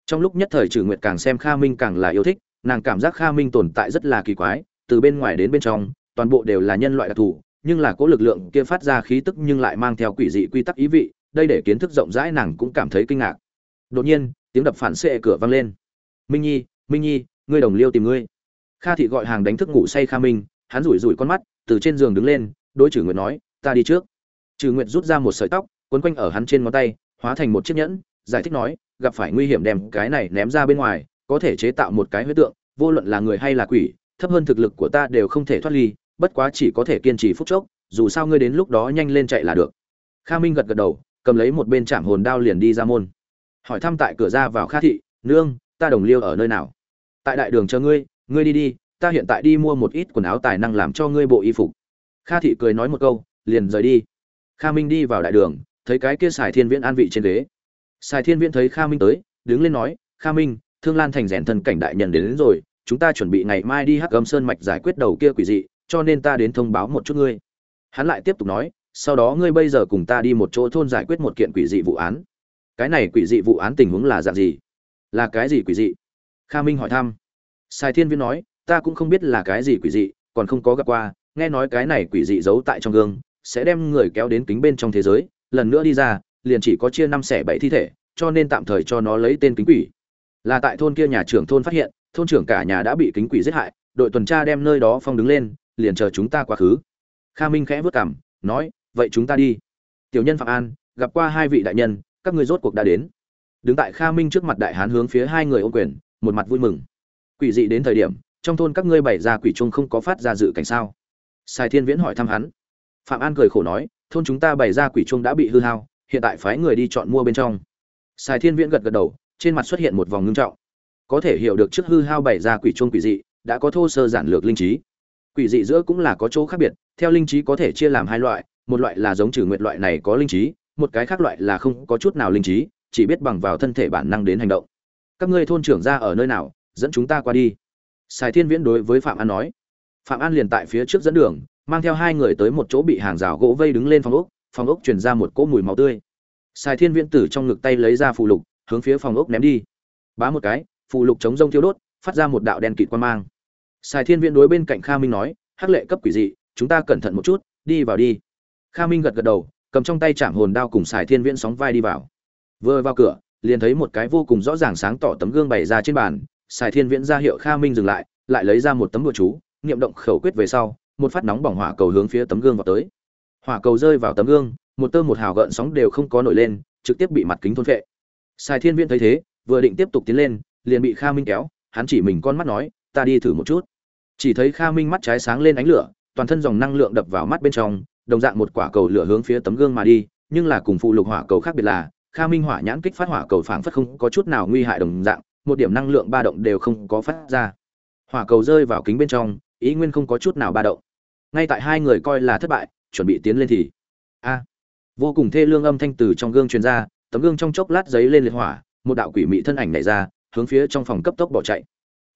Trong lúc nhất thời trừ nguyệt càng xem kha minh càng là yêu thích, nàng cảm giác kha minh tồn tại rất là kỳ quái, từ bên ngoài đến bên trong, toàn bộ đều là nhân loại đặc thù, nhưng là cố lực lượng kia phát ra khí tức nhưng lại mang theo quỷ dị quy tắc ý vị, đây để kiến thức rộng rãi nàng cũng cảm thấy kinh ngạc. Đột nhiên, tiếng đập phản xệ cửa vang lên. Minh nhi minh nhi, ngươi đồng liêu tìm ngươi. Kha thị gọi hàng đánh thức ngủ say kha minh, hắn rủi rủi con mắt, từ trên giường đứng lên, đối trừ nguyệt nói ta đi trước. Trừ nguyệt rút ra một sợi tóc, quấn quanh ở hắn trên ngón tay, hóa thành một chiếc nhẫn, giải thích nói, gặp phải nguy hiểm đem cái này ném ra bên ngoài, có thể chế tạo một cái huyết tượng, vô luận là người hay là quỷ, thấp hơn thực lực của ta đều không thể thoát ly, bất quá chỉ có thể kiên trì phút chốc, dù sao ngươi đến lúc đó nhanh lên chạy là được. Kha minh gật gật đầu, cầm lấy một bên chạm hồn đao liền đi ra môn. Hỏi thăm tại cửa ra vào kha thị, nương, ta đồng liêu ở nơi nào? Tại đại đường chờ ngươi ngươi đi đi, ta hiện tại đi mua một ít quần áo tài năng làm cho ngươi bộ y phục. Kha thị cười nói một câu liền rời đi. Kha minh đi vào đại đường thấy cái kia sài thiên viễn an vị trên ghế. Sài thiên viễn thấy kha minh tới đứng lên nói kha minh thương lan thành rèn thân cảnh đại nhân đến, đến rồi chúng ta chuẩn bị ngày mai đi hắc âm sơn mạch giải quyết đầu kia quỷ dị cho nên ta đến thông báo một chút ngươi. Hắn lại tiếp tục nói sau đó ngươi bây giờ cùng ta đi một chỗ thôn giải quyết một kiện quỷ dị vụ án. Cái này quỷ dị vụ án tình huống là dạng gì? Là cái gì quỷ dị? Kha minh hỏi thăm. Sài thiên viên nói ta cũng không biết là cái gì quỷ dị còn không có gặp qua nghe nói cái này quỷ dị giấu tại trong gương sẽ đem người kéo đến kính bên trong thế giới, lần nữa đi ra, liền chỉ có chia năm xẻ bảy thi thể, cho nên tạm thời cho nó lấy tên kính quỷ. Là tại thôn kia nhà trưởng thôn phát hiện, thôn trưởng cả nhà đã bị kính quỷ giết hại, đội tuần tra đem nơi đó phong đứng lên, liền chờ chúng ta quá khứ. Kha minh khẽ vớt cảm nói, vậy chúng ta đi. Tiểu nhân phạm an, gặp qua hai vị đại nhân, các ngươi rốt cuộc đã đến. Đứng tại kha minh trước mặt đại hán hướng phía hai người ô quyền, một mặt vui mừng. Quỷ dị đến thời điểm, trong thôn các ngươi bày ra quỷ trung không có phát ra dự cảnh sao? Sài thiên viễn hỏi thăm hắn phạm an cười khổ nói, thôn chúng ta bày ra quỷ trung đã bị hư hao, hiện tại phái người đi chọn mua bên trong. Sài thiên viễn gật gật đầu, trên mặt xuất hiện một vòng ngưng trọng. Có thể hiểu được trước hư hao bày ra quỷ trung quỷ dị, đã có thô sơ giản lược linh trí. Quỷ dị giữa cũng là có chỗ khác biệt, theo linh trí có thể chia làm hai loại, một loại là giống trừ nguyện loại này có linh trí, một cái khác loại là không có chút nào linh trí, chỉ biết bằng vào thân thể bản năng đến hành động. Các ngươi thôn trưởng ra ở nơi nào, dẫn chúng ta qua đi. Sài thiên viễn đối với phạm an nói. Phạm an liền tại phía trước dẫn đường mang theo hai người tới một chỗ bị hàng rào gỗ vây đứng lên phòng ốc phòng ốc truyền ra một cỗ mùi máu tươi. Sài thiên viễn từ trong ngực tay lấy ra phù lục, hướng phía phòng ốc ném đi. Bá một cái, phù lục chống rông thiêu đốt, phát ra một đạo đen kịt quan mang. Sài thiên viễn đối bên cạnh kha minh nói, hắc lệ cấp quỷ dị, chúng ta cẩn thận một chút, đi vào đi. Kha minh gật gật đầu, cầm trong tay chạm hồn đao cùng sài thiên viễn sóng vai đi vào. Vừa vào cửa, liền thấy một cái vô cùng rõ ràng sáng tỏ tấm gương bày ra trên bàn. Sài thiên viễn ra hiệu kha minh dừng lại lại lấy ra một tấm bùa chú, niệm động khẩu quyết về sau một phát nóng bỏng hỏa cầu hướng phía tấm gương vào tới. Hỏa cầu rơi vào tấm gương, một tơ một hào gợn sóng đều không có nổi lên, trực tiếp bị mặt kính thôn phệ. Sài thiên viễn thấy thế, vừa định tiếp tục tiến lên, liền bị kha minh kéo, hắn chỉ mình con mắt nói, ta đi thử một chút. Chỉ thấy kha minh mắt trái sáng lên ánh lửa, toàn thân dòng năng lượng đập vào mắt bên trong, đồng dạng một quả cầu lửa hướng phía tấm gương mà đi, nhưng là cùng phụ lục hỏa cầu khác biệt là, kha minh hỏa nhãn kích phát hỏa cầu phảng phất không có chút nào nguy hại đồng dạng, một điểm năng lượng ba động đều không có phát ra. Hỏa cầu rơi vào kính bên trong ý nguyên không có chút nào ba động. Ngay tại hai người coi là thất bại, chuẩn bị tiến lên thì, a, vô cùng thê lương âm thanh từ trong gương truyền ra, tấm gương trong chốc lát giấy lên liệt hỏa, một đạo quỷ mị thân ảnh nảy ra, hướng phía trong phòng cấp tốc bỏ chạy.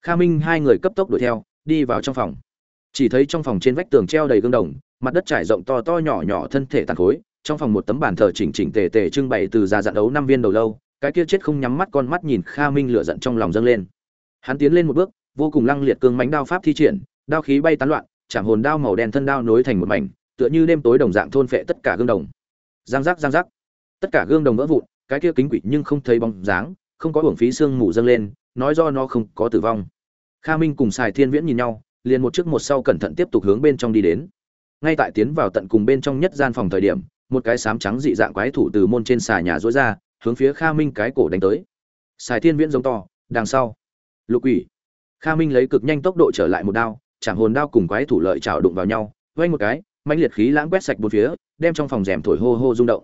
Kha minh hai người cấp tốc đuổi theo, đi vào trong phòng. Chỉ thấy trong phòng trên vách tường treo đầy gương đồng, mặt đất trải rộng to to nhỏ nhỏ thân thể tàn khối, trong phòng một tấm bàn thờ chỉnh chỉnh tề tề trưng bày từ già dạn đấu năm viên đầu lâu, cái kia chết không nhắm mắt con mắt nhìn kha minh lửa giận trong lòng dâng lên. Hắn tiến lên một bước, vô cùng lăng liệt cương mánh đao pháp thi triển đao khí bay tán loạn, chạm hồn đao màu đen thân đao nối thành một mảnh, tựa như đêm tối đồng dạng thôn phệ tất cả gương đồng. Giang giác giang giác. Tất cả gương đồng vỡ vụn, cái kia kính quỷ nhưng không thấy bóng dáng, không có hưởng phí xương mù dâng lên, nói do nó không có tử vong. Kha minh cùng sài thiên viễn nhìn nhau, liền một trước một sau cẩn thận tiếp tục hướng bên trong đi đến. Ngay tại tiến vào tận cùng bên trong nhất gian phòng thời điểm, một cái sám trắng dị dạng quái thủ từ môn trên xà nhà rối ra, hướng phía kha minh cái cổ đánh tới. Sài thiên viễn giống to, đằng sau. Lục quỷ. Kha minh lấy cực nhanh tốc độ trở lại một đao chạm hồn đao cùng quái thủ lợi chảo đụng vào nhau vang một cái, mãnh liệt khí lãng quét sạch bốn phía, đem trong phòng rèm thổi hô hô rung động.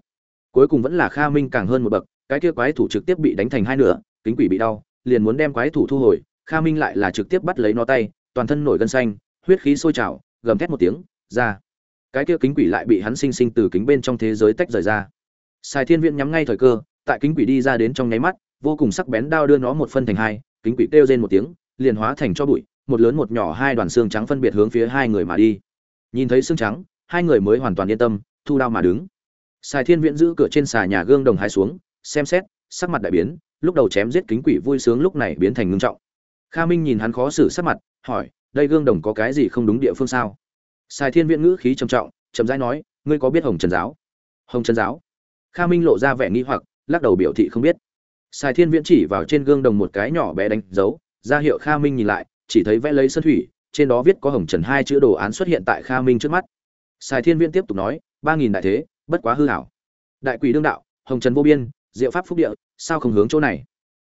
Cuối cùng vẫn là kha minh càng hơn một bậc, cái kia quái thủ trực tiếp bị đánh thành hai nửa, kính quỷ bị đau, liền muốn đem quái thủ thu hồi, kha minh lại là trực tiếp bắt lấy nó tay, toàn thân nổi gân xanh, huyết khí sôi trào, gầm thét một tiếng, ra. Cái kia kính quỷ lại bị hắn sinh sinh từ kính bên trong thế giới tách rời ra. Sai thiên viễn nhắm ngay thời cơ, tại kính quỷ đi ra đến trong nháy mắt, vô cùng sắc bén đao đưa nó một phân thành hai, kính quỷ kêu rên một tiếng, liền hóa thành cho bụi một lớn một nhỏ hai đoàn xương trắng phân biệt hướng phía hai người mà đi. Nhìn thấy xương trắng, hai người mới hoàn toàn yên tâm, thu đao mà đứng. Sài thiên viễn giữ cửa trên xà nhà gương đồng hai xuống, xem xét, sắc mặt đại biến, lúc đầu chém giết kính quỷ vui sướng lúc này biến thành ngưng trọng. Kha minh nhìn hắn khó xử sắc mặt, hỏi, đây gương đồng có cái gì không đúng địa phương sao? Sài thiên viễn ngữ khí trầm trọng, chậm rãi nói, ngươi có biết hồng trần giáo? Hồng trần giáo? Kha minh lộ ra vẻ nghi hoặc, lắc đầu biểu thị không biết. Sài thiên viễn chỉ vào trên gương đồng một cái nhỏ bé đánh dấu, ra hiệu kha minh nhìn lại chỉ thấy vẽ lấy sơn thủy, trên đó viết có hồng trần hai chữ đồ án xuất hiện tại kha minh trước mắt. Sài thiên viễn tiếp tục nói, ba nghìn đại thế, bất quá hư hảo. Đại quỷ đương đạo, hồng trần vô biên, diệu pháp phúc địa, sao không hướng chỗ này?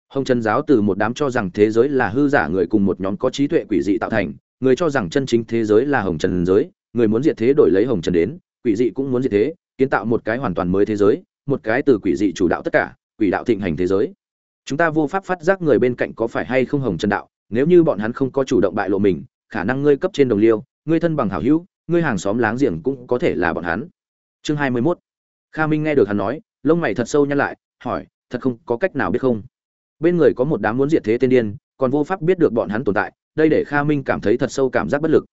Hồng trần giáo từ một đám cho rằng thế giới là hư giả người cùng một nhóm có trí tuệ quỷ dị tạo thành, người cho rằng chân chính thế giới là hồng trần giới, người muốn diệt thế đổi lấy hồng trần đến, quỷ dị cũng muốn diệt thế, kiến tạo một cái hoàn toàn mới thế giới, một cái từ quỷ dị chủ đạo tất cả, quỷ đạo thịnh hành thế giới. Chúng ta vô pháp phát giác người bên cạnh có phải hay không hồng trần đạo nếu như bọn hắn không có chủ động bại lộ mình, khả năng ngươi cấp trên đồng liêu, ngươi thân bằng hảo hữu, ngươi hàng xóm láng giềng cũng có thể là bọn hắn. Chương hai mươi 21. kha minh nghe được hắn nói, lông mày thật sâu nhăn lại, hỏi, thật không, có cách nào biết không? Bên người có một đám muốn diệt thế tiên điên, còn vô pháp biết được bọn hắn tồn tại, đây để kha minh cảm thấy thật sâu cảm giác bất lực.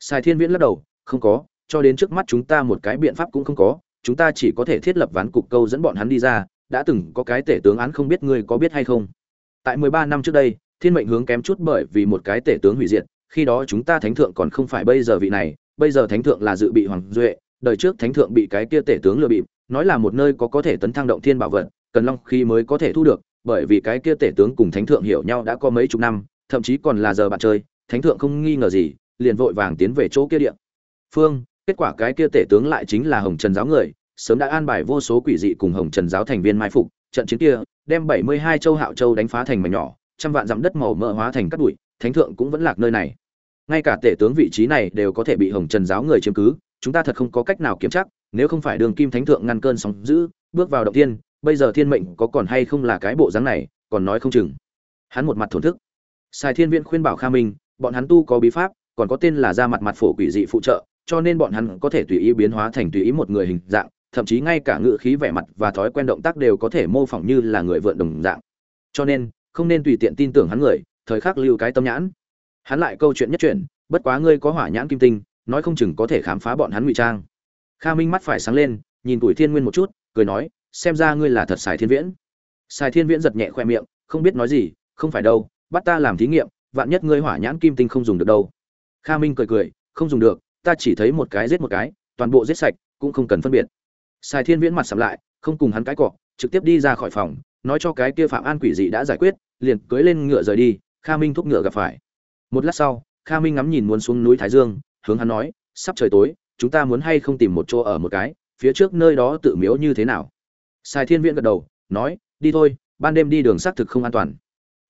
Sài thiên viễn lắc đầu, không có, cho đến trước mắt chúng ta một cái biện pháp cũng không có, chúng ta chỉ có thể thiết lập ván cục câu dẫn bọn hắn đi ra, đã từng có cái tể tướng án không biết ngươi có biết hay không? Tại mười ba năm trước đây thiên mệnh hướng kém chút bởi vì một cái tể tướng hủy diệt, khi đó chúng ta thánh thượng còn không phải bây giờ vị này, bây giờ thánh thượng là dự bị hoàng duệ, đời trước thánh thượng bị cái kia tể tướng lừa bịp, nói là một nơi có có thể tấn thăng động thiên bảo vật, cần long khi mới có thể thu được, bởi vì cái kia tể tướng cùng thánh thượng hiểu nhau đã có mấy chục năm, thậm chí còn là giờ bạn chơi, thánh thượng không nghi ngờ gì, liền vội vàng tiến về chỗ kia điện phương, kết quả cái kia tể tướng lại chính là hồng trần giáo người, sớm đã an bài vô số quỷ dị cùng hồng trần giáo thành viên mai phục, trận chiến kia, đem bảy mươi hai châu hạo châu đánh phá thành mảnh nhỏ trăm vạn dặm đất màu mỡ hóa thành cát bụi, thánh thượng cũng vẫn lạc nơi này. Ngay cả tể tướng vị trí này đều có thể bị hồng trần giáo người chiếm cứ, chúng ta thật không có cách nào kiểm chắc nếu không phải đường kim thánh thượng ngăn cơn sóng giữ bước vào động tiên bây giờ thiên mệnh có còn hay không là cái bộ dáng này, còn nói không chừng. Hắn một mặt thổn thức. Sai thiên viện khuyên bảo kha minh, bọn hắn tu có bí pháp, còn có tên là ra mặt mặt phổ quỷ dị phụ trợ, cho nên bọn hắn có thể tùy ý biến hóa thành tùy ý một người hình dạng, thậm chí ngay cả ngữ khí, vẻ mặt và thói quen động tác đều có thể mô phỏng như là người vượn đồng dạng. Cho nên không nên tùy tiện tin tưởng hắn người, thời khắc lưu cái tâm nhãn. Hắn lại câu chuyện nhất chuyện bất quá ngươi có hỏa nhãn kim tinh, nói không chừng có thể khám phá bọn hắn ngụy trang. Kha minh mắt phải sáng lên, nhìn tuổi thiên nguyên một chút, cười nói, xem ra ngươi là thật xài thiên viễn. Xài thiên viễn giật nhẹ khoe miệng, không biết nói gì, không phải đâu, bắt ta làm thí nghiệm, vạn nhất ngươi hỏa nhãn kim tinh không dùng được đâu. Kha minh cười cười, không dùng được, ta chỉ thấy một cái giết một cái, toàn bộ giết sạch, cũng không cần phân biệt. Xài thiên viễn mặt sầm lại, không cùng hắn cái cọ, trực tiếp đi ra khỏi phòng nói cho cái kia phạm an quỷ dị đã giải quyết liền cưới lên ngựa rời đi kha minh thúc ngựa gặp phải một lát sau kha minh ngắm nhìn muốn xuống núi thái dương hướng hắn nói sắp trời tối chúng ta muốn hay không tìm một chỗ ở một cái phía trước nơi đó tự miếu như thế nào Sai Thiên Viễn gật đầu, nói, đi thôi, ban đêm đi đường xác thực không an toàn.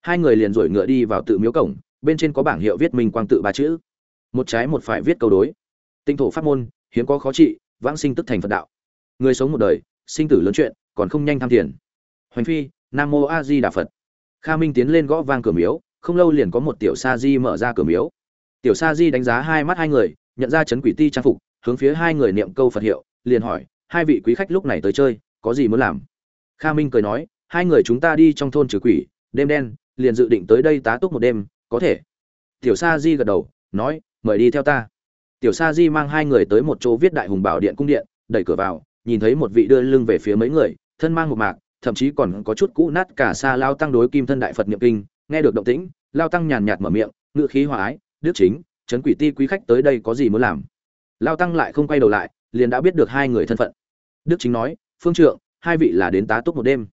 Hai người liền rủi ngựa đi vào tự miếu cổng, bên trên có bảng hiệu viết minh quang tự ba chữ. Một trái một phải viết câu đối. Tinh thổ pháp môn, hiếm có khó trị, vãng sinh tức thành Phật đạo. Người sống một đời, sinh tử lớn chuyện, còn không nhanh tham tiền. Hoành phi, Nam Mô A Di Đà Phật. Kha Minh tiến lên gõ vang cửa miếu, không lâu liền có một tiểu sa di mở ra cửa miếu. Tiểu sa di đánh giá hai mắt hai người, nhận ra chấn quỷ ti trang phục, hướng phía hai người niệm câu Phật hiệu, liền hỏi, hai vị quý khách lúc này tới chơi, có gì muốn làm kha minh cười nói hai người chúng ta đi trong thôn trừ quỷ đêm đen liền dự định tới đây tá túc một đêm có thể tiểu sa di gật đầu nói mời đi theo ta tiểu sa di mang hai người tới một chỗ viết đại hùng bảo điện cung điện đẩy cửa vào nhìn thấy một vị đưa lưng về phía mấy người thân mang một mạc thậm chí còn có chút cũ nát cả xa lao tăng đối kim thân đại phật niệm kinh, nghe được động tĩnh, lao tăng nhàn nhạt mở miệng ngự khí hòa ái, đức chính trấn quỷ ti quý khách tới đây có gì muốn làm? Lao tăng lại không quay đầu lại, liền đã biết được hai người thân phận. Đức chính nói, phương trượng, hai vị là đến tá túc một đêm.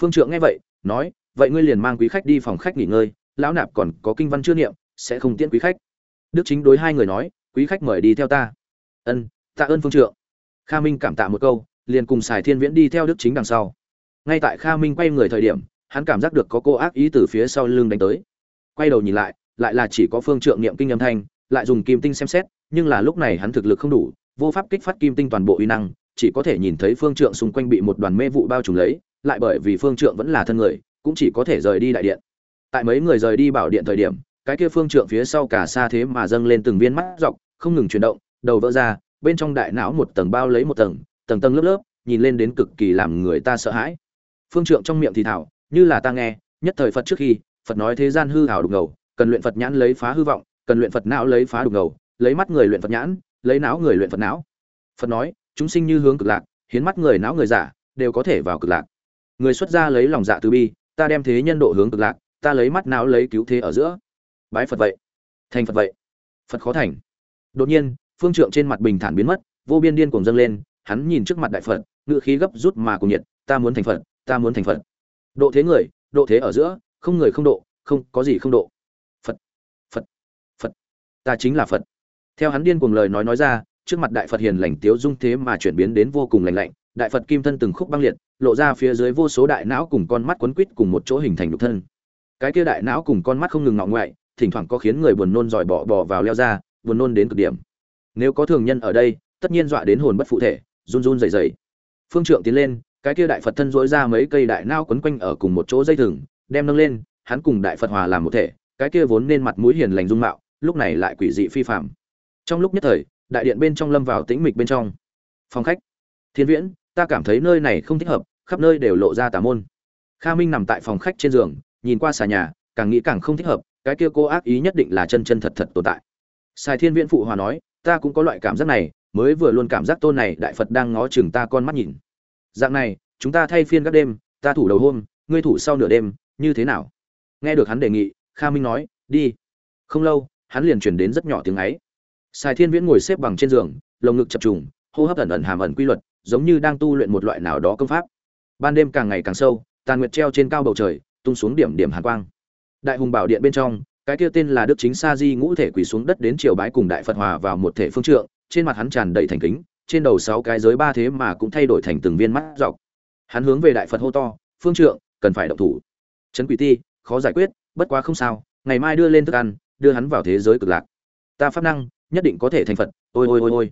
Phương trượng nghe vậy, nói, vậy ngươi liền mang quý khách đi phòng khách nghỉ ngơi, lão nạp còn có kinh văn chưa niệm, sẽ không tiễn quý khách. Đức chính đối hai người nói, quý khách mời đi theo ta. Ân, tạ ơn phương trượng. Kha minh cảm tạ một câu, liền cùng xài thiên viễn đi theo đức chính đằng sau ngay tại kha minh quay người thời điểm, hắn cảm giác được có cô ác ý từ phía sau lưng đánh tới. Quay đầu nhìn lại lại là chỉ có phương trượng niệm kinh âm thanh, lại dùng kim tinh xem xét, nhưng là lúc này hắn thực lực không đủ, vô pháp kích phát kim tinh toàn bộ uy năng, chỉ có thể nhìn thấy phương trượng xung quanh bị một đoàn mê vụ bao trùm lấy, lại bởi vì phương trượng vẫn là thân người, cũng chỉ có thể rời đi đại điện. Tại mấy người rời đi bảo điện thời điểm, cái kia phương trượng phía sau cả xa thế mà dâng lên từng viên mắt dọc, không ngừng chuyển động, đầu vỡ ra, bên trong đại não một tầng bao lấy một tầng tầng tầng lớp lớp, nhìn lên đến cực kỳ làm người ta sợ hãi phương trượng trong miệng thì thảo, như là ta nghe, nhất thời phật trước khi, phật nói thế gian hư hảo đục ngầu, cần luyện phật nhãn lấy phá hư vọng, cần luyện phật não lấy phá đục ngầu, lấy mắt người luyện phật nhãn, lấy não người luyện phật não. Phật nói, chúng sinh như hướng cực lạc, hiến mắt người não người giả, đều có thể vào cực lạc. Người xuất gia lấy lòng dạ từ bi, ta đem thế nhân độ hướng cực lạc, ta lấy mắt não lấy cứu thế ở giữa. Bái phật vậy. Thành phật vậy. Phật khó thành. Đột nhiên, phương trượng trên mặt bình thản biến mất, vô biên điên cuồng dâng lên, hắn nhìn trước mặt đại phật ngự khí gấp rút mà cùng nhiệt, ta muốn thành phật ta muốn thành phật. Độ thế người, độ thế ở giữa, không người không độ, không có gì không độ. Phật phật phật. Ta chính là phật. Theo hắn điên cuồng lời nói nói ra, trước mặt đại phật hiền lành tiếu dung thế mà chuyển biến đến vô cùng lành lạnh, đại phật kim thân từng khúc băng liệt, lộ ra phía dưới vô số đại não cùng con mắt quấn quít cùng một chỗ hình thành nhục thân. Cái kia đại não cùng con mắt không ngừng ngọ ngoại, thỉnh thoảng có khiến người buồn nôn giỏi bỏ bỏ vào leo ra, buồn nôn đến cực điểm. Nếu có thường nhân ở đây, tất nhiên dọa đến hồn bất phụ thể, run run rẩy rẩy. Phương trượng tiến lên cái kia đại phật thân dỗi ra mấy cây đại não quấn quanh ở cùng một chỗ dây thừng, đem nâng lên, hắn cùng đại phật hòa làm một thể, cái kia vốn nên mặt mũi hiền lành dung mạo, lúc này lại quỷ dị phi phạm trong lúc nhất thời, đại điện bên trong lâm vào tĩnh mịch bên trong. Phòng khách. Thiên viễn, ta cảm thấy nơi này không thích hợp, khắp nơi đều lộ ra tà môn. Kha minh nằm tại phòng khách trên giường, nhìn qua xà nhà, càng nghĩ càng không thích hợp, cái kia cô ác ý nhất định là chân chân thật thật tồn tại. Sài thiên viễn phụ hòa nói, ta cũng có loại cảm giác này, mới vừa luôn cảm giác tôn này đại phật đang ngó chừng ta con mắt nhìn dạng này, chúng ta thay phiên các đêm, ta thủ đầu hôm, ngươi thủ sau nửa đêm, như thế nào? Nghe được hắn đề nghị, kha minh nói, đi. Không lâu, hắn liền chuyển đến rất nhỏ tiếng ấy. Sài thiên viễn ngồi xếp bằng trên giường, lồng ngực chập trùng, hô hấp ẩn ẩn hàm ẩn quy luật, giống như đang tu luyện một loại nào đó công pháp. Ban đêm càng ngày càng sâu, tàn nguyệt treo trên cao bầu trời, tung xuống điểm điểm hàn quang. Đại hùng bảo điện bên trong, cái kia tên là đức chính sa di ngũ thể quỳ xuống đất đến triều bái cùng đại phật hòa vào một thể phương trượng, trên mặt hắn tràn đầy thành kính trên đầu sáu cái giới ba thế mà cũng thay đổi thành từng viên mắt dọc. Hắn hướng về đại phật hô to, phương trượng, cần phải động thủ. Trấn quỷ ti, khó giải quyết, bất quá không sao, ngày mai đưa lên thức ăn, đưa hắn vào thế giới cực lạc. Ta pháp năng, nhất định có thể thành phật, ôi ôi ôi ôi.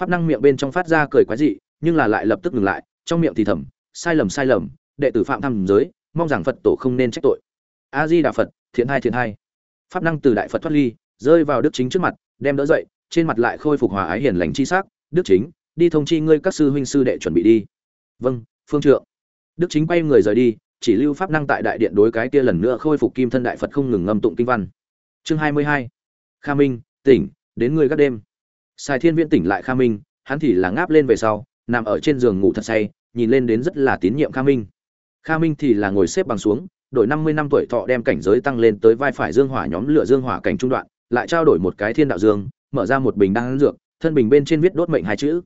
Pháp năng miệng bên trong phát ra cười quái dị, nhưng là lại lập tức ngừng lại, trong miệng thì thầm, sai lầm sai lầm, đệ tử phạm tham giới, mong rằng phật tổ không nên trách tội. A di đà phật, thiện hai thiện hai. Pháp năng từ đại phật thoát ly, rơi vào đức chính trước mặt, đem đỡ dậy, trên mặt lại khôi phục hòa ái hiền lành chi sắc đức chính, đi thông chi ngươi các sư huynh sư đệ chuẩn bị đi. Vâng phương trượng. Đức chính quay người rời đi, chỉ lưu pháp năng tại đại điện đối cái kia lần nữa khôi phục kim thân đại phật không ngừng ngâm tụng kinh văn. Chương hai mươi hai. Kha minh, tỉnh, đến ngươi các đêm. Sài thiên viễn tỉnh lại kha minh, hắn thì là ngáp lên về sau, nằm ở trên giường ngủ thật say, nhìn lên đến rất là tín nhiệm kha minh. Kha minh thì là ngồi xếp bằng xuống, đổi năm mươi năm tuổi thọ đem cảnh giới tăng lên tới vai phải dương hỏa nhóm lửa dương hỏa cảnh trung đoạn, lại trao đổi một cái thiên đạo dương, mở ra một bình đan dược thân bình bên trên viết đốt mệnh hai chữ.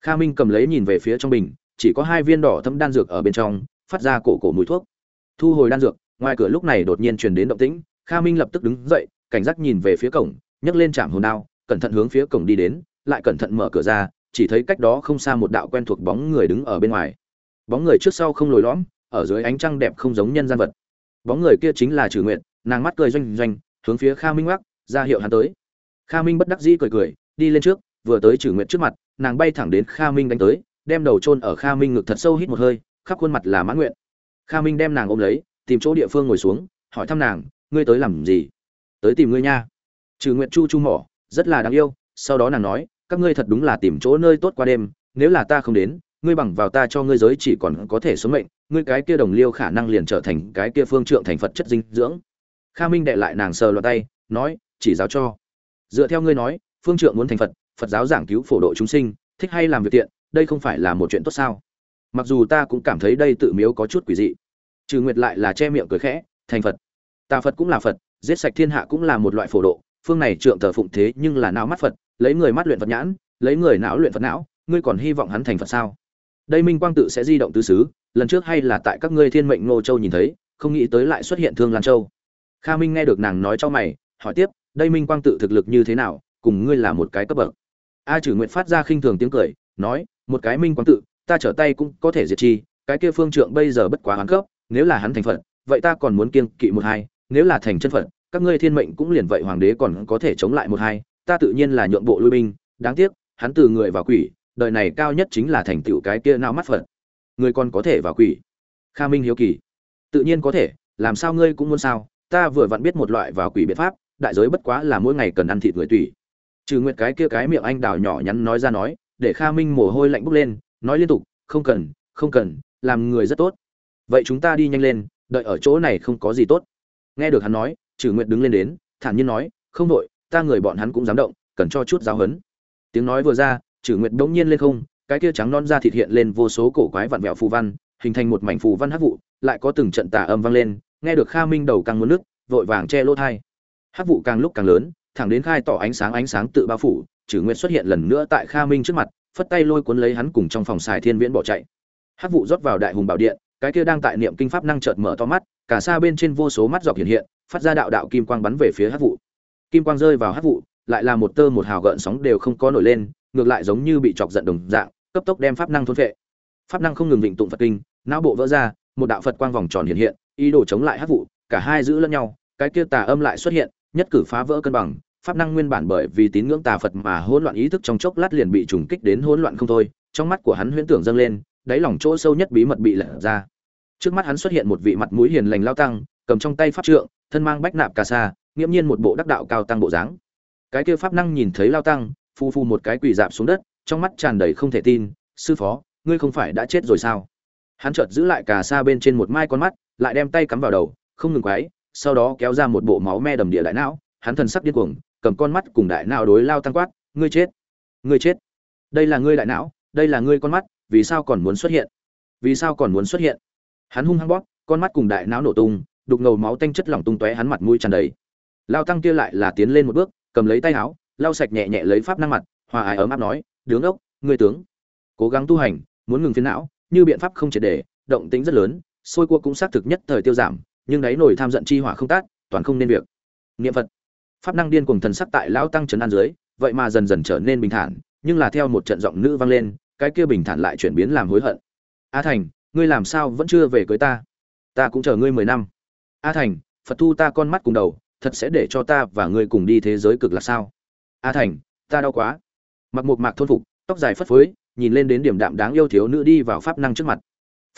Kha minh cầm lấy nhìn về phía trong bình, chỉ có hai viên đỏ thâm đan dược ở bên trong, phát ra cổ cổ mùi thuốc. Thu hồi đan dược, ngoài cửa lúc này đột nhiên truyền đến động tĩnh, kha minh lập tức đứng dậy, cảnh giác nhìn về phía cổng, nhấc lên chạm hồn đao, cẩn thận hướng phía cổng đi đến, lại cẩn thận mở cửa ra, chỉ thấy cách đó không xa một đạo quen thuộc bóng người đứng ở bên ngoài. Bóng người trước sau không lồi lõm, ở dưới ánh trăng đẹp không giống nhân gian vật. Bóng người kia chính là trừ nguyện nàng mắt cười doanh doanh, hướng phía kha minh ngoắc, ra hiệu hắn tới. Kha minh bất đắc dĩ cười cười, đi lên trước vừa tới trừ nguyện trước mặt, nàng bay thẳng đến kha minh đánh tới, đem đầu chôn ở kha minh ngực thật sâu hít một hơi, khắp khuôn mặt là mãn nguyện. Kha minh đem nàng ôm lấy, tìm chỗ địa phương ngồi xuống, hỏi thăm nàng, ngươi tới làm gì? Tới tìm ngươi nha. Trừ nguyện chu chu mỏ, rất là đáng yêu. Sau đó nàng nói, các ngươi thật đúng là tìm chỗ nơi tốt qua đêm, nếu là ta không đến, ngươi bằng vào ta cho ngươi giới chỉ còn có thể sống mệnh, ngươi cái kia đồng liêu khả năng liền trở thành cái kia phương trượng thành phật chất dinh dưỡng. Kha minh đệ lại nàng sờ loạt tay, nói, chỉ giáo cho. Dựa theo ngươi nói, phương trượng muốn thành phật phật giáo giảng cứu phổ độ chúng sinh, thích hay làm việc tiện đây không phải là một chuyện tốt sao? Mặc dù ta cũng cảm thấy đây tự miếu có chút quỷ dị. Trừ nguyệt lại là che miệng cười khẽ, thành phật. Tà phật cũng là phật, giết sạch thiên hạ cũng là một loại phổ độ, phương này trượng thờ phụng thế nhưng là não mắt phật, lấy người mắt luyện phật nhãn, lấy người não luyện phật não, ngươi còn hy vọng hắn thành phật sao? Đây minh quang tự sẽ di động tứ xứ, lần trước hay là tại các ngươi thiên mệnh ngô châu nhìn thấy, không nghĩ tới lại xuất hiện thương lan châu. Kha minh nghe được nàng nói cho mày, hỏi tiếp, đây minh quang tự thực lực như thế nào, cùng ngươi là một cái cấp bậc a trừ nguyện phát ra khinh thường tiếng cười, nói, một cái minh quang tự, ta trở tay cũng có thể diệt chi, cái kia phương trượng bây giờ bất quá hắn cấp, nếu là hắn thành phật, vậy ta còn muốn kiêng kỵ một hai, nếu là thành chân phật, các ngươi thiên mệnh cũng liền vậy hoàng đế còn có thể chống lại một hai, ta tự nhiên là nhượng bộ lui binh, đáng tiếc, hắn từ người vào quỷ, đời này cao nhất chính là thành tựu cái kia não mắt phật. Người còn có thể vào quỷ? Kha minh hiếu kỳ. Tự nhiên có thể, làm sao ngươi cũng muốn sao, ta vừa vặn biết một loại vào quỷ biện pháp, đại giới bất quá là mỗi ngày cần ăn thịt người tùy trừ nguyệt cái kia cái miệng anh đào nhỏ nhắn nói ra nói, để kha minh mồ hôi lạnh bốc lên, nói liên tục, không cần không cần, làm người rất tốt. Vậy chúng ta đi nhanh lên, đợi ở chỗ này không có gì tốt. Nghe được hắn nói, trừ nguyệt đứng lên đến, thản nhiên nói, không đội ta người bọn hắn cũng dám động, cần cho chút giáo hấn tiếng nói vừa ra, trừ nguyệt bỗng nhiên lên không, cái kia trắng non da thịt hiện lên vô số cổ quái vặn vẹo phù văn, hình thành một mảnh phù văn hắc vụ, lại có từng trận tà âm vang lên, nghe được kha minh đầu căng muốn nước, vội vàng che lỗ thai hắc vụ càng lúc càng lớn thẳng đến khai tỏ ánh sáng ánh sáng tự bao phủ trừ nguyệt xuất hiện lần nữa tại kha minh trước mặt, phất tay lôi cuốn lấy hắn cùng trong phòng xài thiên viễn bỏ chạy. Hát vụ rót vào đại hùng bảo điện, cái kia đang tại niệm kinh pháp năng chợt mở to mắt, cả xa bên trên vô số mắt dọc hiện hiện, phát ra đạo đạo kim quang bắn về phía Hát vụ. Kim quang rơi vào Hát vụ, lại là một tơ một hào gợn sóng đều không có nổi lên, ngược lại giống như bị chọc giận đồng dạng, cấp tốc đem pháp năng thôn phệ. Pháp năng không ngừng vịnh tụng phật kinh, não bộ vỡ ra, một đạo phật quang vòng tròn hiện hiện, ý đồ chống lại Hát vụ, cả hai giữ lẫn nhau, cái kia tà âm lại xuất hiện, nhất cử phá vỡ cân bằng pháp năng nguyên bản bởi vì tín ngưỡng tà phật mà hỗn loạn ý thức trong chốc lát liền bị trùng kích đến hỗn loạn không thôi, trong mắt của hắn huyễn tưởng dâng lên, đáy lòng chỗ sâu nhất bí mật bị lật ra. Trước mắt hắn xuất hiện một vị mặt mũi hiền lành lao tăng, cầm trong tay pháp trượng, thân mang bách nạp cà sa, nghiễm nhiên một bộ đắc đạo cao tăng bộ dáng. Cái kia pháp năng nhìn thấy lao tăng phu phu một cái quỳ dạp xuống đất, trong mắt tràn đầy không thể tin, sư phó, ngươi không phải đã chết rồi sao? Hắn chợt giữ lại cà sa bên trên một mai con mắt, lại đem tay cắm vào đầu, không ngừng quái sau đó kéo ra một bộ máu me đầm địa đại não, hắn thần sắc điên cuồng cầm con mắt cùng đại não đối lao tăng quát, ngươi chết ngươi chết. Đây là ngươi đại não, đây là ngươi con mắt, vì sao còn muốn xuất hiện? Vì sao còn muốn xuất hiện? Hắn hung hăng bóp, con mắt cùng đại não nổ tung, đục ngầu máu tanh chất lỏng tung tóe hắn mặt mũi tràn đầy. Lao tăng kia lại là tiến lên một bước, cầm lấy tay áo, lau sạch nhẹ nhẹ lấy pháp năng mặt, hòa ái ấm áp nói, đứng ốc, ngươi tướng, cố gắng tu hành, muốn ngừng phiến não, như biện pháp không triệt để, động tính rất lớn sôi cua cũng xác thực nhất thời tiêu giảm, nhưng đáy nổi tham giận chi hỏa không tát, toàn không nên việc. Niệm phật pháp năng điên cuồng thần sắc tại lão tăng trấn an dưới, vậy mà dần dần trở nên bình thản, nhưng là theo một trận giọng nữ vang lên, cái kia bình thản lại chuyển biến làm hối hận. A thành, ngươi làm sao vẫn chưa về cưới ta? Ta cũng chờ ngươi mười năm. A thành, phật thu ta con mắt cùng đầu, thật sẽ để cho ta và ngươi cùng đi thế giới cực là sao? A thành, ta đau quá. Mặc một mạc thôn phục, tóc dài phất phới, nhìn lên đến điểm đạm đáng yêu thiếu nữ đi vào pháp năng trước mặt.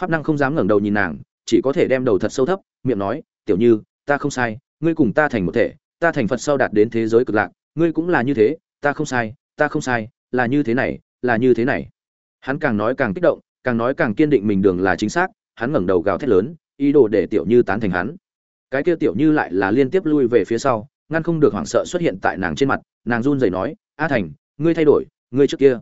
Pháp năng không dám ngẩng đầu nhìn nàng, chỉ có thể đem đầu thật sâu thấp, miệng nói, tiểu như, ta không sai, ngươi cùng ta thành một thể ta thành phật sau đạt đến thế giới cực lạc, ngươi cũng là như thế, ta không sai, ta không sai, là như thế này, là như thế này. Hắn càng nói càng kích động, càng nói càng kiên định mình đường là chính xác, hắn ngẩng đầu gào thét lớn, ý đồ để tiểu như tán thành hắn. Cái kia tiểu như lại là liên tiếp lui về phía sau, ngăn không được hoảng sợ xuất hiện tại nàng trên mặt, nàng run rẩy nói, a thành, ngươi thay đổi, ngươi trước kia.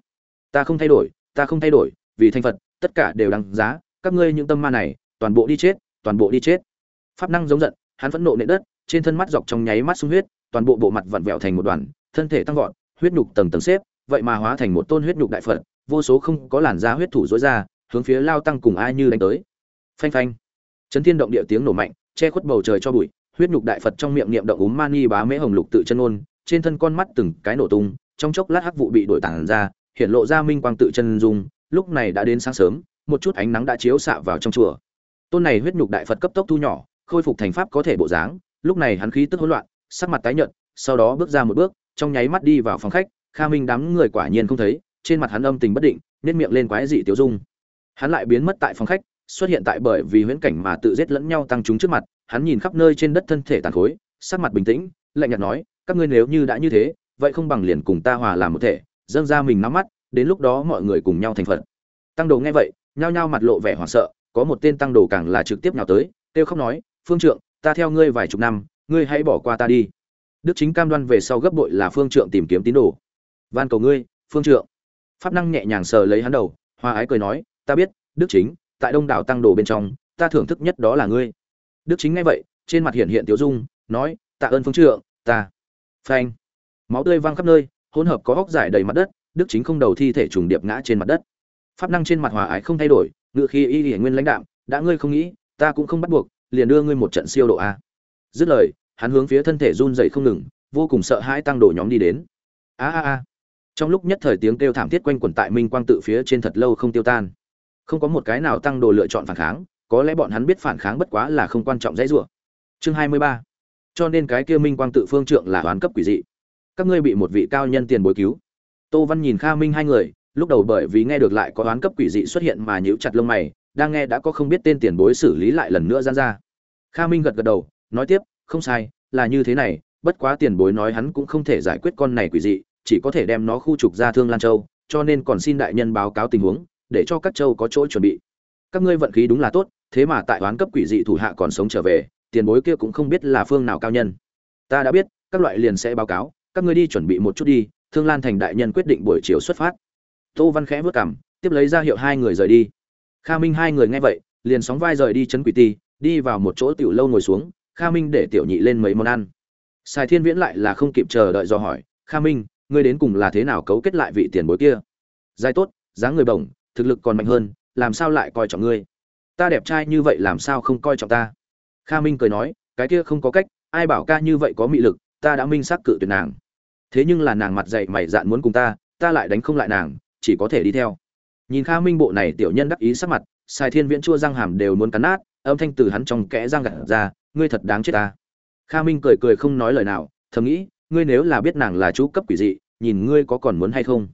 Ta không thay đổi, ta không thay đổi, vì thành phật, tất cả đều đáng giá, các ngươi những tâm ma này, toàn bộ đi chết, toàn bộ đi chết. Pháp năng giống giận, hắn phẫn nộ nện đất trên thân mắt dọc trong nháy mắt sung huyết, toàn bộ bộ mặt vặn vẹo thành một đoàn, thân thể tăng vọt, huyết nhục tầng tầng xếp, vậy mà hóa thành một tôn huyết nhục đại phật, vô số không có làn da huyết thủ rối ra, hướng phía lao tăng cùng ai như đánh tới. Phanh phanh. Chấn thiên động địa tiếng nổ mạnh, che khuất bầu trời cho bụi, huyết nhục đại phật trong miệng niệm động úm mani bá mễ hồng lục tự chân ôn trên thân con mắt từng cái nổ tung, trong chốc lát hắc vụ bị đổi tản ra, hiện lộ ra minh quang tự chân dung, lúc này đã đến sáng sớm, một chút ánh nắng đã chiếu xạ vào trong chùa. Tôn này huyết nhục đại phật cấp tốc thu nhỏ, khôi phục thành pháp có thể bộ dáng lúc này hắn khí tức hỗn loạn, sắc mặt tái nhợt, sau đó bước ra một bước, trong nháy mắt đi vào phòng khách, kha minh đám người quả nhiên không thấy, trên mặt hắn âm tình bất định nên miệng lên quái dị tiêu dung. Hắn lại biến mất tại phòng khách, xuất hiện tại bởi vì huyễn cảnh mà tự giết lẫn nhau tăng chúng trước mặt, hắn nhìn khắp nơi trên đất thân thể tàn khối, sắc mặt bình tĩnh, lạnh nhạt nói, các ngươi nếu như đã như thế, vậy không bằng liền cùng ta hòa làm một thể, dâng ra mình nắm mắt, đến lúc đó mọi người cùng nhau thành phật. Tăng đồ nghe vậy, nhao nhao mặt lộ vẻ hoảng sợ, có một tên tăng đồ càng là trực tiếp nhào tới, kêu khóc nói, phương trượng ta theo ngươi vài chục năm, ngươi hãy bỏ qua ta đi. Đức chính cam đoan về sau gấp bội là phương trượng tìm kiếm tín đồ. Van cầu ngươi, phương trượng. Pháp năng nhẹ nhàng sờ lấy hắn đầu hoa ái cười nói, ta biết, đức chính, tại đông đảo tăng đồ bên trong, ta thưởng thức nhất đó là ngươi. Đức chính nghe vậy, trên mặt hiện hiện tiểu dung, nói, tạ ơn phương trượng, ta. Phanh. Máu tươi văng khắp nơi, hỗn hợp có góc giải đầy mặt đất, đức chính không đầu thi thể trùng điệp ngã trên mặt đất. Pháp năng trên mặt hòa ái không thay đổi, ngự khi y hiển nguyên lãnh đạm, đã ngươi không nghĩ, ta cũng không bắt buộc liền đưa ngươi một trận siêu độ a. Dứt lời, hắn hướng phía thân thể run dậy không ngừng, vô cùng sợ hãi tăng đồ nhóm đi đến. A a a. Trong lúc nhất thời tiếng kêu thảm thiết quanh quẩn tại minh quang tự phía trên thật lâu không tiêu tan. Không có một cái nào tăng đồ lựa chọn phản kháng, có lẽ bọn hắn biết phản kháng bất quá là không quan trọng dãy rủa. Chương hai mươi ba. Cho nên cái kia minh quang tự phương trượng là toán cấp quỷ dị. Các ngươi bị một vị cao nhân tiền bối cứu. Tô văn nhìn kha minh hai người, lúc đầu bởi vì nghe được lại có toán cấp quỷ dị xuất hiện mà nhíu chặt lông mày, đang nghe đã có không biết tên tiền bối xử lý lại lần nữa gian ra kha minh gật gật đầu nói tiếp không sai là như thế này bất quá tiền bối nói hắn cũng không thể giải quyết con này quỷ dị chỉ có thể đem nó khu trục ra thương lan châu cho nên còn xin đại nhân báo cáo tình huống để cho các châu có chỗ chuẩn bị. Các ngươi vận khí đúng là tốt thế mà tại toán cấp quỷ dị thủ hạ còn sống trở về tiền bối kia cũng không biết là phương nào cao nhân. Ta đã biết các loại liền sẽ báo cáo các ngươi đi chuẩn bị một chút đi thương lan thành đại nhân quyết định buổi chiều xuất phát. Tô văn khẽ vớt cằm, tiếp lấy ra hiệu hai người rời đi. Kha minh hai người nghe vậy liền sóng vai rời đi chấn quỷ ti đi vào một chỗ tiểu lâu ngồi xuống, kha minh để tiểu nhị lên mấy món ăn. Sài thiên viễn lại là không kịp chờ đợi do hỏi, kha minh, ngươi đến cùng là thế nào cấu kết lại vị tiền bối kia? Dài tốt, dáng người bổng, thực lực còn mạnh hơn, làm sao lại coi trọng ngươi? Ta đẹp trai như vậy làm sao không coi trọng ta? Kha minh cười nói, cái kia không có cách, ai bảo ca như vậy có mị lực, ta đã minh xác cự tuyệt nàng. Thế nhưng là nàng mặt dậy mày dạn muốn cùng ta ta lại đánh không lại nàng, chỉ có thể đi theo. Nhìn kha minh bộ này tiểu nhân đắc ý sắc mặt, sài thiên viễn chua răng hàm đều muốn cắn nát âm thanh từ hắn trong kẽ răng gặt ra, ngươi thật đáng chết ta. Kha minh cười cười không nói lời nào, thầm nghĩ, ngươi nếu là biết nàng là chú cấp quỷ dị, nhìn ngươi có còn muốn hay không?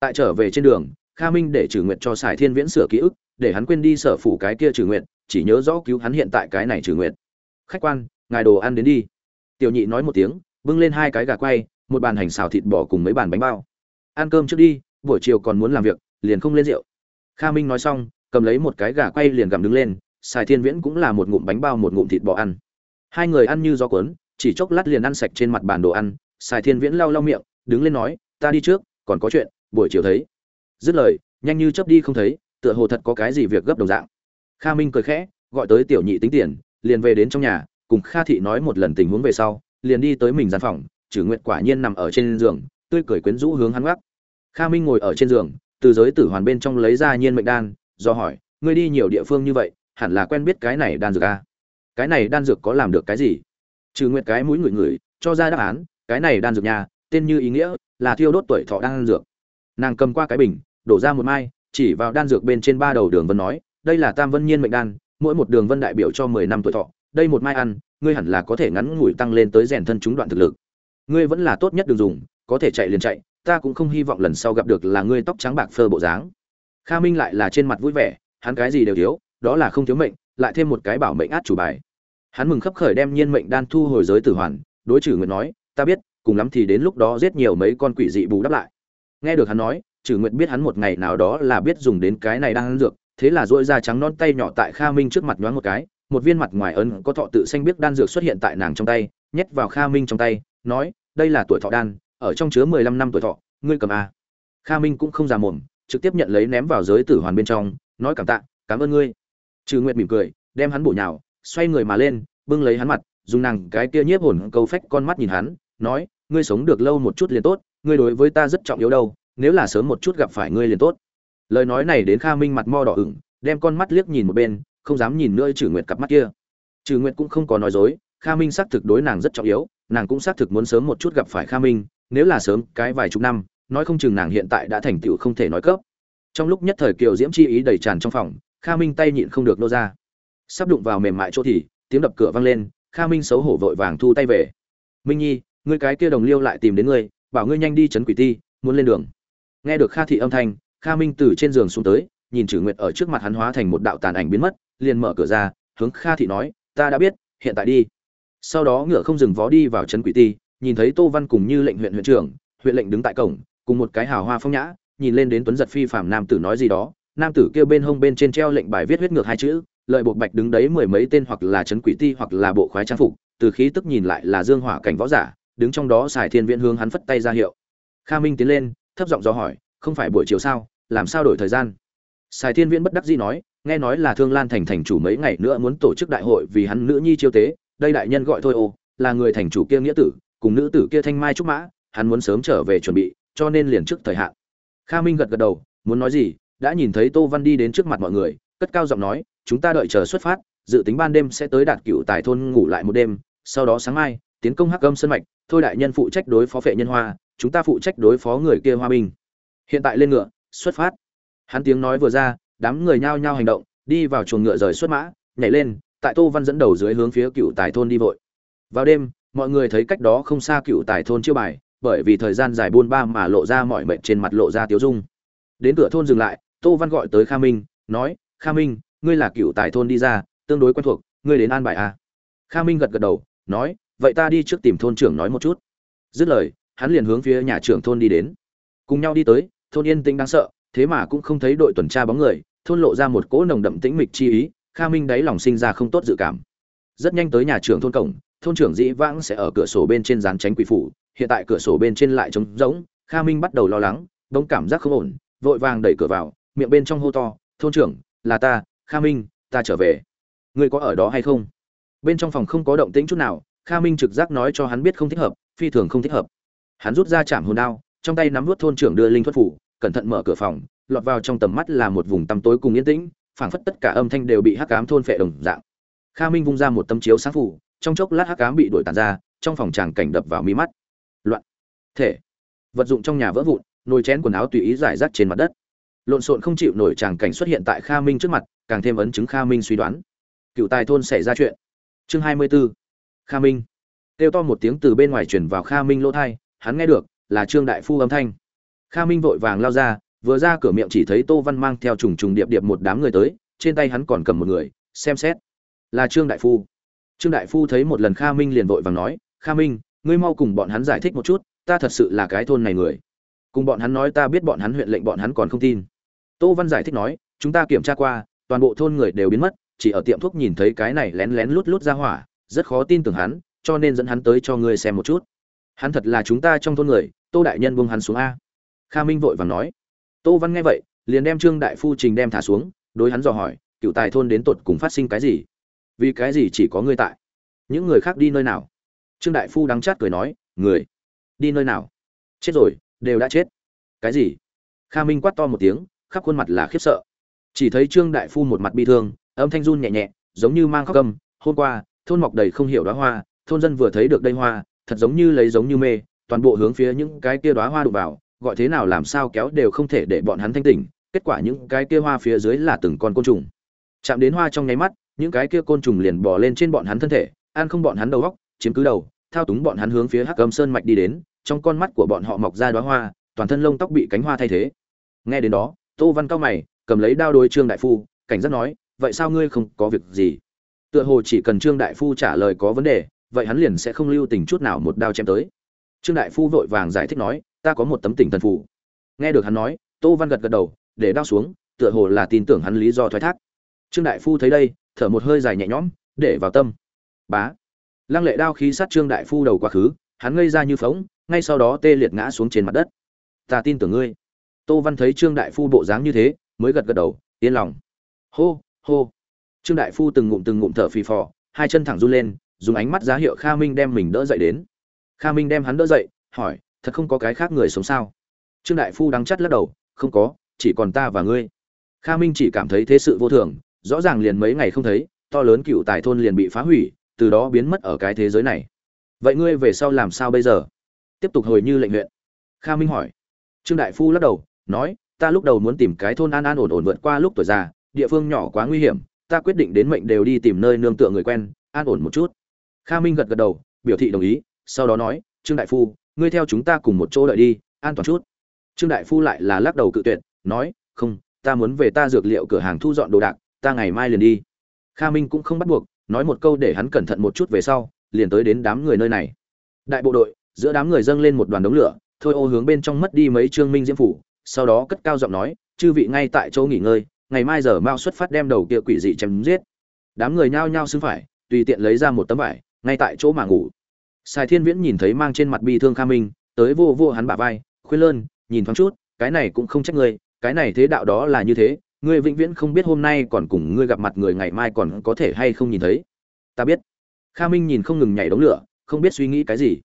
Tại trở về trên đường, kha minh để trừ nguyện cho sài thiên viễn sửa ký ức, để hắn quên đi sở phủ cái kia trừ nguyện chỉ nhớ rõ cứu hắn hiện tại cái này trừ nguyện khách quan, ngài đồ ăn đến đi. Tiểu nhị nói một tiếng, bưng lên hai cái gà quay, một bàn hành xào thịt bò cùng mấy bàn bánh bao. Ăn cơm trước đi, buổi chiều còn muốn làm việc, liền không lên rượu. Kha minh nói xong, cầm lấy một cái gà quay liền gặm đứng lên sài thiên viễn cũng là một ngụm bánh bao, một ngụm thịt bò ăn. Hai người ăn như gió cuốn, chỉ chốc lát liền ăn sạch trên mặt bàn đồ ăn. Sài thiên viễn lau lau miệng, đứng lên nói, ta đi trước, còn có chuyện, buổi chiều thấy. Dứt lời, nhanh như chớp đi không thấy, tựa hồ thật có cái gì việc gấp đồng dạng. Kha minh cười khẽ, gọi tới tiểu nhị tính tiền, liền về đến trong nhà, cùng kha thị nói một lần tình huống về sau, liền đi tới mình gian phòng. Trử nguyện quả nhiên nằm ở trên giường, tươi cười quyến rũ hướng hắn gác. Kha minh ngồi ở trên giường, từ giới tử hoàn bên trong lấy ra nhiên mệnh đan, do hỏi, ngươi đi nhiều địa phương như vậy hẳn là quen biết cái này đan dược a à? cái này đan dược có làm được cái gì? Trừ nguyện cái mũi người người cho ra đáp án, cái này đan dược nhà, tên như ý nghĩa, là thiêu đốt tuổi thọ đan dược. Nàng cầm qua cái bình, đổ ra một mai, chỉ vào đan dược bên trên ba đầu đường vân nói, đây là tam vân nhiên mệnh đan, mỗi một đường vân đại biểu cho mười năm tuổi thọ, đây một mai ăn, ngươi hẳn là có thể ngắn ngủi tăng lên tới rèn thân chúng đoạn thực lực. Ngươi vẫn là tốt nhất đường dùng, có thể chạy liền chạy, ta cũng không hy vọng lần sau gặp được là ngươi tóc trắng bạc phơ bộ dáng. Kha minh lại là trên mặt vui vẻ, hắn cái gì đều thiếu đó là không thiếu mệnh, lại thêm một cái bảo mệnh át chủ bài. Hắn mừng khấp khởi đem nhiên mệnh đan thu hồi giới tử hoàn, đối trừ nguyện nói, ta biết, cùng lắm thì đến lúc đó giết nhiều mấy con quỷ dị bù đắp lại. Nghe được hắn nói trừ nguyện biết hắn một ngày nào đó là biết dùng đến cái này đang ăn dược, thế là duỗi ra trắng non tay nhỏ tại kha minh trước mặt nhoáng một cái, một viên mặt ngoài ấn có thọ tự xanh biết đan dược xuất hiện tại nàng trong tay, nhét vào kha minh trong tay, nói, đây là tuổi thọ đan, ở trong chứa mười lăm năm tuổi thọ, ngươi cầm a kha minh cũng không già mồm, trực tiếp nhận lấy ném vào giới tử hoàn bên trong, nói cảm tạ, cảm ơn ngươi trừ nguyệt mỉm cười, đem hắn bổ nhào, xoay người mà lên, bưng lấy hắn mặt, dùng nàng cái kia nhiếp hồn câu phách con mắt nhìn hắn, nói, ngươi sống được lâu một chút liền tốt, ngươi đối với ta rất trọng yếu đâu, nếu là sớm một chút gặp phải ngươi liền tốt. Lời nói này đến kha minh mặt mo đỏ ửng, đem con mắt liếc nhìn một bên, không dám nhìn nữa trừ nguyệt cặp mắt kia. Trừ nguyệt cũng không có nói dối, kha minh xác thực đối nàng rất trọng yếu, nàng cũng xác thực muốn sớm một chút gặp phải kha minh, nếu là sớm, cái vài chục năm, nói không chừng nàng hiện tại đã thành tựu không thể nói cấp. Trong lúc nhất thời kiều diễm chi ý đầy tràn trong phòng kha minh tay nhịn không được nô ra. Sắp đụng vào mềm mại chỗ thì, tiếng đập cửa vang lên, kha minh xấu hổ vội vàng thu tay về. Minh nhi, ngươi cái kia đồng liêu lại tìm đến ngươi, bảo ngươi nhanh đi chấn quỷ ti, muốn lên đường. Nghe được kha thị âm thanh, kha minh từ trên giường xuống tới, nhìn chử nguyệt ở trước mặt hắn hóa thành một đạo tàn ảnh biến mất, liền mở cửa ra, hướng kha thị nói, ta đã biết, hiện tại đi. Sau đó ngựa không dừng vó đi vào trấn quỷ ti, nhìn thấy tô văn cùng như lệnh huyện huyện trưởng, huyện lệnh đứng tại cổng, cùng một cái hào hoa phong nhã, nhìn lên đến tuấn giật phi phạm nam tử nói gì đó nam tử kia bên hông bên trên treo lệnh bài viết huyết ngược hai chữ, lợi bộ bạch đứng đấy mười mấy tên hoặc là trấn quỷ ti hoặc là bộ khoái trang phục, từ khí tức nhìn lại là dương hỏa cảnh võ giả, đứng trong đó xài thiên viễn hướng hắn phất tay ra hiệu. Kha minh tiến lên, thấp giọng do hỏi, không phải buổi chiều sao? Làm sao đổi thời gian? Xài thiên viễn bất đắc dĩ nói, nghe nói là thương lan thành thành chủ mấy ngày nữa muốn tổ chức đại hội vì hắn nữ nhi chiêu tế, đây đại nhân gọi thôi ô, là người thành chủ kia nghĩa tử, cùng nữ tử kia thanh mai trúc mã, hắn muốn sớm trở về chuẩn bị, cho nên liền trước thời hạn. Kha minh gật gật đầu, muốn nói gì đã nhìn thấy tô văn đi đến trước mặt mọi người, cất cao giọng nói, chúng ta đợi chờ xuất phát, dự tính ban đêm sẽ tới đạt cựu tài thôn ngủ lại một đêm, sau đó sáng mai, tiến công hắc âm sân mạch, thôi đại nhân phụ trách đối phó phệ nhân hoa, chúng ta phụ trách đối phó người kia hoa bình. hiện tại lên ngựa, xuất phát. Hắn tiếng nói vừa ra, đám người nhao nhao hành động, đi vào chuồng ngựa rời xuất mã, nhảy lên, tại tô văn dẫn đầu dưới hướng phía cựu tài thôn đi vội. Vào đêm, mọi người thấy cách đó không xa cựu tài thôn chiêu bài, bởi vì thời gian dài buôn ba mà lộ ra mọi mệnh trên mặt lộ ra tiếu dung. Đến cửa thôn dừng lại tô văn gọi tới kha minh, nói, kha minh, ngươi là cựu tài thôn đi ra, tương đối quen thuộc, ngươi đến an bài à. kha minh gật gật đầu, nói, vậy ta đi trước tìm thôn trưởng nói một chút. Dứt lời, hắn liền hướng phía nhà trưởng thôn đi đến. Cùng nhau đi tới, thôn yên tĩnh đáng sợ, thế mà cũng không thấy đội tuần tra bóng người, thôn lộ ra một cỗ nồng đậm tĩnh mịch chi ý, kha minh đáy lòng sinh ra không tốt dự cảm. Rất nhanh tới nhà trưởng thôn cổng, thôn trưởng dĩ vãng sẽ ở cửa sổ bên trên dán tránh quỷ phủ, hiện tại cửa sổ bên trên lại trống rỗng, kha minh bắt đầu lo lắng, bỗng cảm giác không ổn, vội vàng đẩy cửa vào miệng bên trong hô to, thôn trưởng, là ta, kha minh, ta trở về. Ngươi có ở đó hay không? Bên trong phòng không có động tĩnh chút nào, kha minh trực giác nói cho hắn biết không thích hợp, phi thường không thích hợp. Hắn rút ra chạm hồn đao, trong tay nắm vút thôn trưởng đưa linh thuật phủ, cẩn thận mở cửa phòng, lọt vào trong tầm mắt là một vùng tăm tối cùng yên tĩnh, phảng phất tất cả âm thanh đều bị hắc ám thôn phệ đồng dạng. Kha minh vung ra một tấm chiếu sáng phủ, trong chốc lát hắc ám bị đuổi tàn ra, trong phòng tràng cảnh đập vào mi mắt. Loạn. Thể. Vật dụng trong nhà vỡ vụn, nồi chén quần áo tùy ý giải rác trên mặt đất lộn xộn không chịu nổi tràng cảnh xuất hiện tại kha minh trước mặt, càng thêm ấn chứng kha minh suy đoán. Cựu tài thôn xảy ra chuyện. Chương hai mươi 24. kha minh. Kêu to một tiếng từ bên ngoài truyền vào kha minh lỗ tai hắn nghe được, là trương đại phu âm thanh. Kha minh vội vàng lao ra, vừa ra cửa miệng chỉ thấy tô văn mang theo trùng trùng điệp điệp một đám người tới, trên tay hắn còn cầm một người, xem xét. Là trương đại phu. Trương đại phu thấy một lần kha minh liền vội vàng nói, kha minh, ngươi mau cùng bọn hắn giải thích một chút, ta thật sự là cái thôn này người. Cùng bọn hắn nói ta biết bọn hắn huyện lệnh bọn hắn còn không tin tô văn giải thích nói, chúng ta kiểm tra qua, toàn bộ thôn người đều biến mất, chỉ ở tiệm thuốc nhìn thấy cái này lén lén lút lút ra hỏa, rất khó tin tưởng hắn, cho nên dẫn hắn tới cho ngươi xem một chút. Hắn thật là chúng ta trong thôn người, tô đại nhân buông hắn xuống a. Kha minh vội vàng nói. Tô văn nghe vậy, liền đem trương đại phu trình đem thả xuống, đối hắn dò hỏi, cựu tài thôn đến tột cùng phát sinh cái gì? Vì cái gì chỉ có ngươi tại? Những người khác đi nơi nào? Trương đại phu đắng chát cười nói, người? Đi nơi nào? Chết rồi, đều đã chết. Cái gì? Kha minh quát to một tiếng khắp khuôn mặt là khiếp sợ. Chỉ thấy trương đại phu một mặt bi thương, âm thanh run nhẹ nhẹ, giống như mang khóc cầm hôm qua, thôn mọc đầy không hiểu đóa hoa, thôn dân vừa thấy được đây hoa, thật giống như lấy giống như mê, toàn bộ hướng phía những cái kia đóa hoa đụng vào, gọi thế nào làm sao kéo đều không thể để bọn hắn thanh tỉnh. Kết quả những cái kia hoa phía dưới là từng con côn trùng. Chạm đến hoa trong nháy mắt, những cái kia côn trùng liền bò lên trên bọn hắn thân thể, ăn không bọn hắn đầu góc chiếm cứ đầu, thao túng bọn hắn hướng phía hắc âm sơn mạch đi đến, trong con mắt của bọn họ mọc ra đóa hoa, toàn thân lông tóc bị cánh hoa thay thế. Nghe đến đó tô văn cao mày, cầm lấy đao đối trương đại phu, cảnh giác nói, vậy sao ngươi không có việc gì? Tựa hồ chỉ cần trương đại phu trả lời có vấn đề, vậy hắn liền sẽ không lưu tình chút nào một đao chém tới. Trương đại phu vội vàng giải thích nói, ta có một tấm tỉnh thần phù. Nghe được hắn nói, tô văn gật gật đầu, để đao xuống, tựa hồ là tin tưởng hắn lý do thoái thác. Trương đại phu thấy đây, thở một hơi dài nhẹ nhõm, để vào tâm. Bá. Lăng lệ đao khí sát trương đại phu đầu quá khứ, hắn ngây ra như phóng ngay sau đó tê liệt ngã xuống trên mặt đất. Ta tin tưởng ngươi tô văn thấy trương đại phu bộ dáng như thế, mới gật gật đầu, yên lòng. Hô hô. Trương đại phu từng ngụm từng ngụm thở phì phò, hai chân thẳng run lên, dùng ánh mắt giá hiệu kha minh đem mình đỡ dậy đến. Kha minh đem hắn đỡ dậy, hỏi, thật không có cái khác người sống sao? Trương đại phu đắng chắt lắc đầu, không có, chỉ còn ta và ngươi. Kha minh chỉ cảm thấy thế sự vô thường, rõ ràng liền mấy ngày không thấy, to lớn cựu tài thôn liền bị phá hủy, từ đó biến mất ở cái thế giới này. Vậy ngươi về sau làm sao bây giờ? Tiếp tục hồi như lệnh huyện kha minh hỏi. Trương đại phu lắc đầu nói, ta lúc đầu muốn tìm cái thôn an an ổn ổn vượt qua lúc tuổi già, địa phương nhỏ quá nguy hiểm, ta quyết định đến mệnh đều đi tìm nơi nương tựa người quen, an ổn một chút. Kha minh gật gật đầu, biểu thị đồng ý, sau đó nói, trương đại phu, ngươi theo chúng ta cùng một chỗ đợi đi, an toàn chút. Trương đại phu lại là lắc đầu cự tuyệt, nói, không, ta muốn về ta dược liệu cửa hàng thu dọn đồ đạc, ta ngày mai liền đi. Kha minh cũng không bắt buộc, nói một câu để hắn cẩn thận một chút về sau, liền tới đến đám người nơi này. Đại bộ đội, giữa đám người dâng lên một đoàn đống lửa, thôi ô hướng bên trong mất đi mấy trương minh diễm phủ sau đó cất cao giọng nói, chư vị ngay tại chỗ nghỉ ngơi, ngày mai giờ mao xuất phát đem đầu kia quỷ dị chém giết. Đám người nhao nhao xứng phải, tùy tiện lấy ra một tấm vải, ngay tại chỗ mà ngủ. Sài thiên viễn nhìn thấy mang trên mặt bi thương kha minh, tới vô vô hắn bả vai, khuyên lơn, nhìn thoáng chút, cái này cũng không trách ngươi, cái này thế đạo đó là như thế, ngươi vĩnh viễn không biết hôm nay còn cùng ngươi gặp mặt người ngày mai còn có thể hay không nhìn thấy. Ta biết. Kha minh nhìn không ngừng nhảy đống lửa, không biết suy nghĩ cái gì.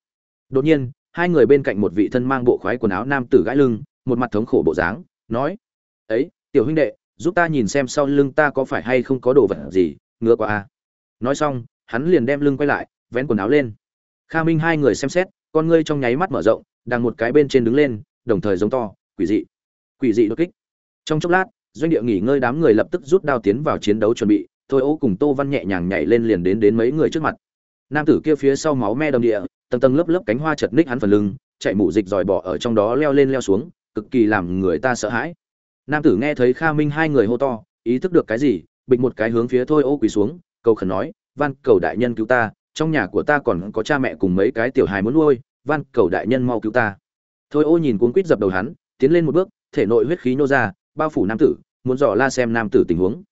Đột nhiên, hai người bên cạnh một vị thân mang bộ khoái quần áo nam tử gãi lưng một mặt thống khổ bộ dáng, nói, ấy, tiểu huynh đệ, giúp ta nhìn xem sau lưng ta có phải hay không có đồ vật gì, ngứa quá a nói xong, hắn liền đem lưng quay lại, vén quần áo lên. Kha minh hai người xem xét, con ngươi trong nháy mắt mở rộng, đang một cái bên trên đứng lên, đồng thời giống to, quỷ dị. Quỷ dị đột kích. Trong chốc lát, doanh địa nghỉ ngơi đám người lập tức rút đao tiến vào chiến đấu chuẩn bị, thôi ô cùng tô văn nhẹ nhàng nhảy lên liền đến đến mấy người trước mặt. Nam tử kia phía sau máu me đầm địa, tầng tầng lớp lớp cánh hoa chật ních hắn phần lưng, chạy mũ dịch dòi bỏ ở trong đó leo lên leo xuống cực kỳ làm người ta sợ hãi. Nam tử nghe thấy kha minh hai người hô to, ý thức được cái gì, bịch một cái hướng phía thôi ô quỳ xuống, cầu khẩn nói, van, cầu đại nhân cứu ta, trong nhà của ta còn có cha mẹ cùng mấy cái tiểu hài muốn nuôi, van, cầu đại nhân mau cứu ta. Thôi ô nhìn cuốn quýt dập đầu hắn, tiến lên một bước, thể nội huyết khí nô ra, bao phủ nam tử, muốn dò la xem nam tử tình huống.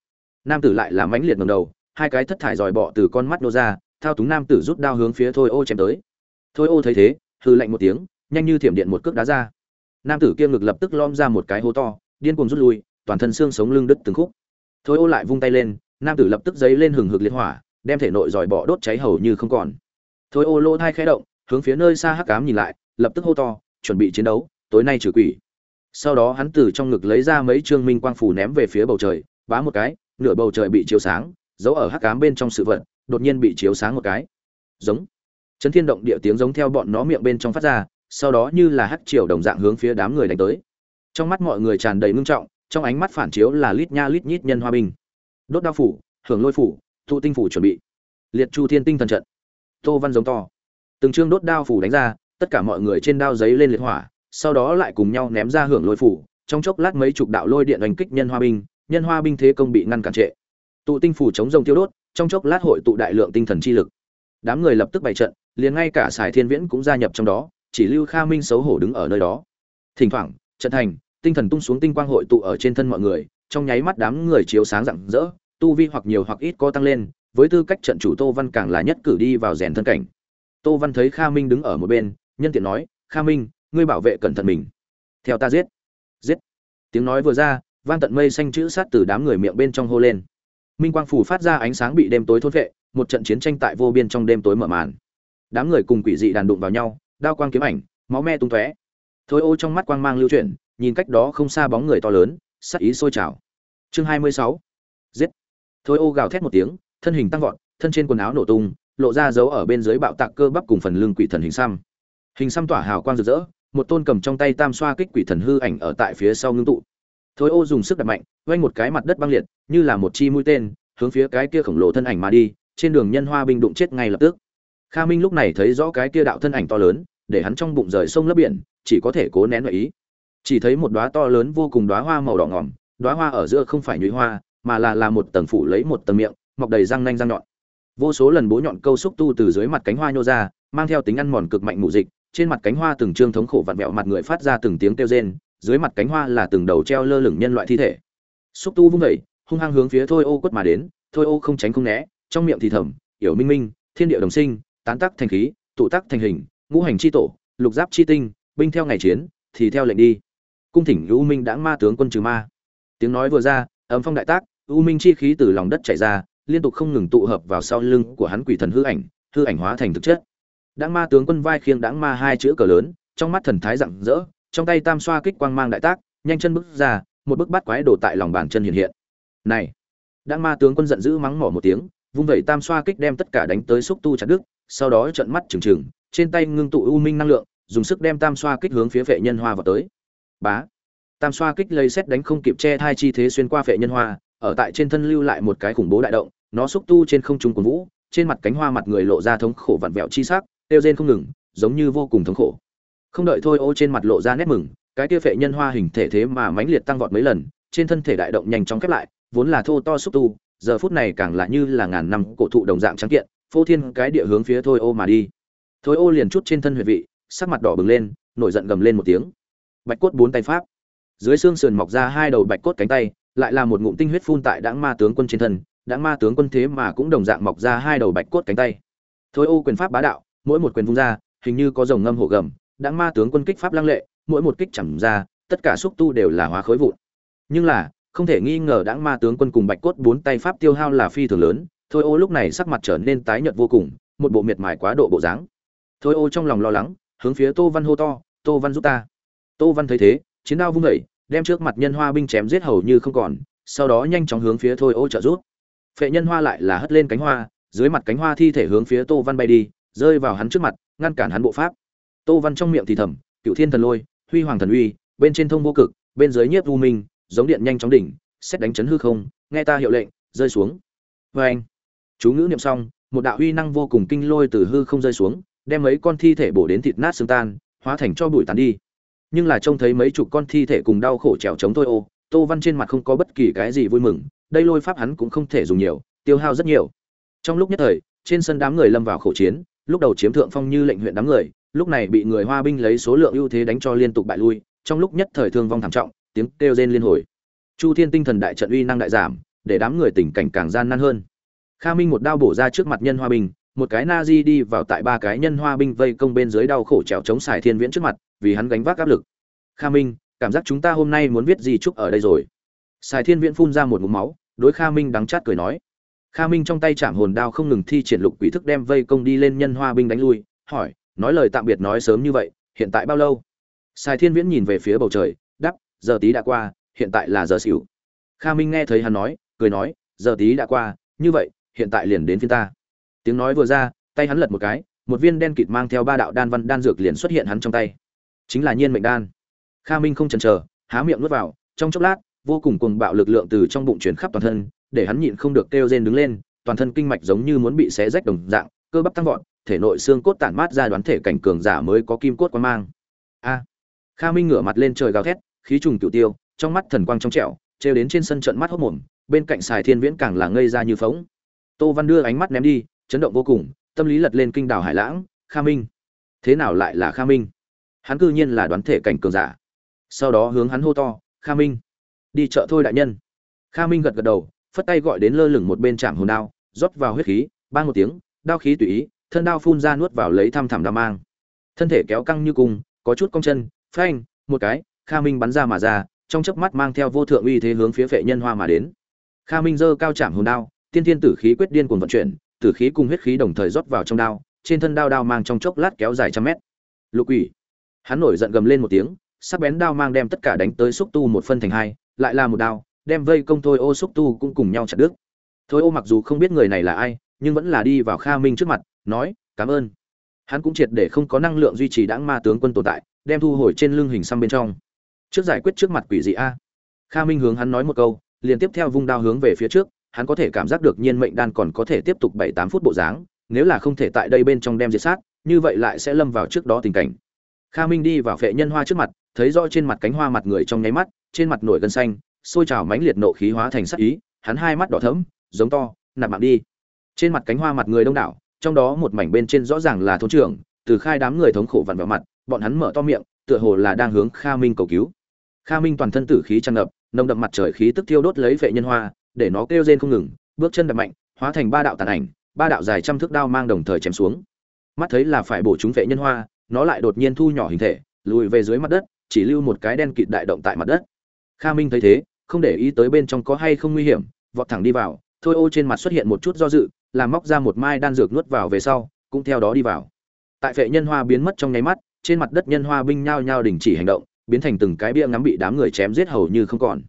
Nam tử lại làm mãnh liệt ngầm đầu, hai cái thất thải dòi bọ từ con mắt nô ra, thao túng nam tử rút đao hướng phía thôi ô chém tới. Thôi ô thấy thế hư lạnh một tiếng, nhanh như thiểm điện một cước đá ra nam tử kia ngực lập tức lom ra một cái hố to, điên cuồng rút lui, toàn thân xương sống lưng đứt từng khúc. Thôi ô lại vung tay lên, nam tử lập tức dấy lên hừng hực liệt hỏa, đem thể nội dòi bỏ đốt cháy hầu như không còn. Thôi ô lỗ thai khẽ động, hướng phía nơi xa hắc cám nhìn lại, lập tức hô to, chuẩn bị chiến đấu, tối nay trừ quỷ. Sau đó hắn từ trong ngực lấy ra mấy trương minh quang phủ ném về phía bầu trời, bá một cái, nửa bầu trời bị chiếu sáng giấu ở hắc cám bên trong sự vật, đột nhiên bị chiếu sáng một cái. Giống. Chấn thiên động địa tiếng giống theo bọn nó miệng bên trong phát ra sau đó như là hắc triều đồng dạng hướng phía đám người đánh tới. Trong mắt mọi người tràn đầy ngưng trọng, trong ánh mắt phản chiếu là lít nha lít nhít nhân hoa binh. Đốt đao phủ, hưởng lôi phủ, thụ tinh phủ chuẩn bị. Liệt chu thiên tinh thần trận. Tô văn giống to. Từng chương đốt đao phủ đánh ra, tất cả mọi người trên đao giấy lên liệt hỏa, sau đó lại cùng nhau ném ra hưởng lôi phủ. Trong chốc lát mấy chục đạo lôi điện đánh kích nhân hoa binh, nhân hoa binh thế công bị ngăn cản trệ. Tụ tinh phủ chống rồng tiêu đốt, trong chốc lát hội tụ đại lượng tinh thần chi lực. Đám người lập tức bày trận, liền ngay cả sài thiên viễn cũng gia nhập trong đó chỉ lưu kha minh xấu hổ đứng ở nơi đó. Thỉnh thoảng, trận thành, tinh thần tung xuống tinh quang hội tụ ở trên thân mọi người, trong nháy mắt đám người chiếu sáng rạng rỡ, tu vi hoặc nhiều hoặc ít có tăng lên, với tư cách trận chủ tô văn càng là nhất cử đi vào rèn thân cảnh. Tô văn thấy kha minh đứng ở một bên, nhân tiện nói, kha minh, ngươi bảo vệ cẩn thận mình. Theo ta giết. Giết? Tiếng nói vừa ra, vang tận mây xanh chữ sát từ đám người miệng bên trong hô lên. Minh quang phủ phát ra ánh sáng bị đêm tối thốt vệ một trận chiến tranh tại vô biên trong đêm tối mở màn. Đám người cùng quỷ dị đàn đụng vào nhau đao quang kiếm ảnh, máu me tung tóe. Thôi ô trong mắt quang mang lưu chuyển, nhìn cách đó không xa bóng người to lớn, sắc ý sôi trào. Chương hai mươi sáu. Giết. Thôi ô gào thét một tiếng, thân hình tăng vọt, thân trên quần áo nổ tung, lộ ra dấu ở bên dưới bạo tạc cơ bắp cùng phần lưng quỷ thần hình xăm. Hình xăm tỏa hào quang rực rỡ, một tôn cầm trong tay tam xoa kích quỷ thần hư ảnh ở tại phía sau ngưng tụ. Thôi ô dùng sức đặt mạnh quanh một cái mặt đất băng liệt, như là một chi mũi tên, hướng phía cái kia khổng lồ thân ảnh mà đi, trên đường nhân hoa binh đụng chết ngay lập tức. Kha minh lúc này thấy rõ cái kia đạo thân ảnh to lớn để hắn trong bụng rời sông lấp biển, chỉ có thể cố nén nội ý. Chỉ thấy một đóa to lớn vô cùng đóa hoa màu đỏ ngỏm, đóa hoa ở giữa không phải nhụy hoa, mà là là một tầng phủ lấy một tầng miệng, mọc đầy răng nanh răng nhọn. Vô số lần bố nhọn câu xúc tu từ dưới mặt cánh hoa nhô ra, mang theo tính ăn mòn cực mạnh mù dịch, trên mặt cánh hoa từng trương thống khổ vặn vẹo mặt người phát ra từng tiếng kêu rên, dưới mặt cánh hoa là từng đầu treo lơ lửng nhân loại thi thể. Xúc tu vung vẩy hung hăng hướng phía thôi ô quất mà đến, thôi ô không tránh không né, trong miệng thì thầm, yểu minh minh, thiên địa đồng sinh, tán tắc thành khí, tụ tắc thành hình ngũ hành chi tổ, lục giáp chi tinh, binh theo ngày chiến, thì theo lệnh đi. Cung thỉnh u minh đã ma tướng quân trừ ma. Tiếng nói vừa ra, ấm phong đại tác, u minh chi khí từ lòng đất chảy ra, liên tục không ngừng tụ hợp vào sau lưng của hắn quỷ thần hư ảnh hư ảnh hóa thành thực chất. Đáng ma tướng quân vai khiêng đáng ma hai chữ cờ lớn, trong mắt thần thái rạng rỡ, trong tay tam xoa kích quang mang đại tác, nhanh chân bước ra, một bức bắt quái đổ tại lòng bàn chân hiện hiện. Này! Đáng ma tướng quân giận dữ mắng mỏ một tiếng, vung vẩy tam xoa kích đem tất cả đánh tới xúc tu chặt đứt, sau đó trận mắt trừng trừng trên tay ngưng tụ u minh năng lượng, dùng sức đem tam xoa kích hướng phía vệ nhân hoa vào tới. Bá. Tam xoa kích lấy xét đánh không kịp che thai chi thế xuyên qua vệ nhân hoa, ở tại trên thân lưu lại một cái khủng bố đại động, nó xúc tu trên không trung của vũ, trên mặt cánh hoa mặt người lộ ra thống khổ vặn vẹo chi sắc, tiêu rên không ngừng, giống như vô cùng thống khổ. Không đợi thôi ô trên mặt lộ ra nét mừng, cái kia phệ nhân hoa hình thể thế mà mãnh liệt tăng vọt mấy lần, trên thân thể đại động nhanh chóng khép lại, vốn là thô to xúc tu, giờ phút này càng lạ như là ngàn năm cổ thụ đồng dạng trắng kiện, phô thiên cái địa hướng phía thôi ô mà đi thôi ô liền chút trên thân huyệt vị, sắc mặt đỏ bừng lên, nổi giận gầm lên một tiếng. Bạch cốt bốn tay pháp. Dưới xương sườn mọc ra hai đầu bạch cốt cánh tay, lại là một ngụm tinh huyết phun tại đãng ma tướng quân trên thân, đãng ma tướng quân thế mà cũng đồng dạng mọc ra hai đầu bạch cốt cánh tay. Thôi ô quyền pháp bá đạo, mỗi một quyền vung ra, hình như có dòng ngâm hổ gầm, đãng ma tướng quân kích pháp lăng lệ, mỗi một kích chẳng ra, tất cả xúc tu đều là hóa khối vụn. Nhưng là, không thể nghi ngờ đãng ma tướng quân cùng bạch cốt bốn tay pháp tiêu hao là phi thường lớn thôi ô lúc này sắc mặt trở nên tái nhợt vô cùng, một bộ miệt mài quá độ bộ dáng thôi ô trong lòng lo lắng, hướng phía tô văn hô to, tô văn giúp ta. Tô văn thấy thế, chiến đao vung vẩy đem trước mặt nhân hoa binh chém giết hầu như không còn, sau đó nhanh chóng hướng phía thôi ô trợ rút phệ nhân hoa lại là hất lên cánh hoa, dưới mặt cánh hoa thi thể hướng phía tô văn bay đi, rơi vào hắn trước mặt, ngăn cản hắn bộ pháp. Tô văn trong miệng thì thầm, cựu thiên thần lôi, huy hoàng thần uy, bên trên thông vô cực, bên dưới nhiếp u minh, giống điện nhanh chóng đỉnh, xét đánh chấn hư không, nghe ta hiệu lệnh, rơi xuống. Vê anh chú ngữ niệm xong, một đạo uy năng vô cùng kinh lôi từ hư không rơi xuống đem mấy con thi thể bổ đến thịt nát xương tan, hóa thành cho bụi tàn đi. Nhưng là trông thấy mấy chục con thi thể cùng đau khổ trèo chống thôi ô, tô văn trên mặt không có bất kỳ cái gì vui mừng, đây lôi pháp hắn cũng không thể dùng nhiều, tiêu hao rất nhiều. Trong lúc nhất thời, trên sân đám người lâm vào khổ chiến, lúc đầu chiếm thượng phong như lệnh huyện đám người, lúc này bị người hoa binh lấy số lượng ưu thế đánh cho liên tục bại lui, trong lúc nhất thời thương vong thảm trọng, tiếng kêu rên liên hồi. Chu thiên tinh thần đại trận uy năng đại giảm, để đám người tình cảnh càng gian nan hơn. Kha minh một đao bổ ra trước mặt nhân hoa binh một cái na di đi vào tại ba cái nhân hoa binh vây công bên dưới đau khổ trèo chống xài thiên viễn trước mặt, vì hắn gánh vác áp lực. Kha minh, cảm giác chúng ta hôm nay muốn viết gì chúc ở đây rồi? Xài thiên viễn phun ra một ngụm máu, đối kha minh đắng chát cười nói. Kha minh trong tay chạm hồn đao không ngừng thi triển lục quỷ thức đem vây công đi lên nhân hoa binh đánh lui, hỏi, nói lời tạm biệt nói sớm như vậy, hiện tại bao lâu? Xài thiên viễn nhìn về phía bầu trời đắp giờ tí đã qua, hiện tại là giờ xỉu. Kha minh nghe thấy hắn nói, cười nói, giờ tí đã qua, như vậy, hiện tại liền đến phiên ta tiếng nói vừa ra, tay hắn lật một cái, một viên đen kịt mang theo ba đạo đan văn đan dược liền xuất hiện hắn trong tay. Chính là nhiên mệnh đan. Kha minh không chần chờ, há miệng nuốt vào, trong chốc lát, vô cùng cuồng bạo lực lượng từ trong bụng chuyển khắp toàn thân, để hắn nhịn không được kêu rên đứng lên, toàn thân kinh mạch giống như muốn bị xé rách đồng dạng, cơ bắp tăng vọt, thể nội xương cốt tản mát ra đoán thể cảnh cường giả mới có kim cốt quan mang. A! Kha minh ngửa mặt lên trời gào thét, khí trùng cựu tiêu, trong mắt thần quang trong trẻo, trêu đến trên sân trận mắt hốc mồm, bên cạnh xài thiên viễn càng là ngây ra như phóng. Tô văn đưa ánh mắt ném đi chấn động vô cùng, tâm lý lật lên kinh đảo hải lãng, kha minh. Thế nào lại là kha minh? Hắn cư nhiên là đoán thể cảnh cường giả. Sau đó hướng hắn hô to, kha minh, đi chợ thôi đại nhân. Kha minh gật gật đầu, phất tay gọi đến lơ lửng một bên trạm hồn đao, rót vào huyết khí ba một tiếng, đao khí tùy ý, thân đao phun ra nuốt vào lấy thăm thẳm đao mang. Thân thể kéo căng như cung có chút cong chân, phanh, một cái, kha minh bắn ra mà ra, trong chớp mắt mang theo vô thượng uy thế hướng phía phệ nhân hoa mà đến. Kha minh giơ cao chạm hồn đao, tiên thiên tử khí quyết điên cuồng vận chuyển tử khí cùng huyết khí đồng thời rót vào trong đao, trên thân đao đao mang trong chốc lát kéo dài trăm mét. Lục quỷ. Hắn nổi giận gầm lên một tiếng, sắc bén đao mang đem tất cả đánh tới xúc tu một phân thành hai, lại là một đao, đem vây công thôi ô xúc tu cũng cùng nhau chặt đứt. Thôi ô mặc dù không biết người này là ai, nhưng vẫn là đi vào kha minh trước mặt, nói, cảm ơn. Hắn cũng triệt để không có năng lượng duy trì đãng ma tướng quân tồn tại, đem thu hồi trên lưng hình xăm bên trong. Trước giải quyết trước mặt quỷ dị a. Kha minh hướng hắn nói một câu, liền tiếp theo vung đao hướng về phía trước hắn có thể cảm giác được nhiên mệnh đan còn có thể tiếp tục bảy tám phút bộ dáng, nếu là không thể tại đây bên trong đem diệt sát, như vậy lại sẽ lâm vào trước đó tình cảnh. Kha minh đi vào phệ nhân hoa trước mặt, thấy rõ trên mặt cánh hoa mặt người trong nháy mắt, trên mặt nổi gân xanh, sôi trào mãnh liệt nộ khí hóa thành sát ý, hắn hai mắt đỏ thẫm, giống to, nạp mạng đi. Trên mặt cánh hoa mặt người đông đảo, trong đó một mảnh bên trên rõ ràng là thôn trưởng, từ khai đám người thống khổ vặn vẹo mặt, bọn hắn mở to miệng, tựa hồ là đang hướng kha minh cầu cứu. Kha minh toàn thân tử khí tràn ngập, nồng đậm mặt trời khí tức thiêu đốt lấy vệ nhân hoa để nó kêu rên không ngừng, bước chân đạp mạnh, hóa thành ba đạo tàn ảnh, ba đạo dài trăm thước đao mang đồng thời chém xuống. Mắt thấy là phải bổ chúng vệ nhân hoa, nó lại đột nhiên thu nhỏ hình thể, lùi về dưới mặt đất, chỉ lưu một cái đen kịt đại động tại mặt đất. Kha minh thấy thế, không để ý tới bên trong có hay không nguy hiểm, vọt thẳng đi vào, thôi ô trên mặt xuất hiện một chút do dự, làm móc ra một mai đan dược nuốt vào về sau, cũng theo đó đi vào. Tại vệ nhân hoa biến mất trong nháy mắt, trên mặt đất nhân hoa binh nhao nhao đình chỉ hành động, biến thành từng cái bia ngắm bị đám người chém giết hầu như không còn.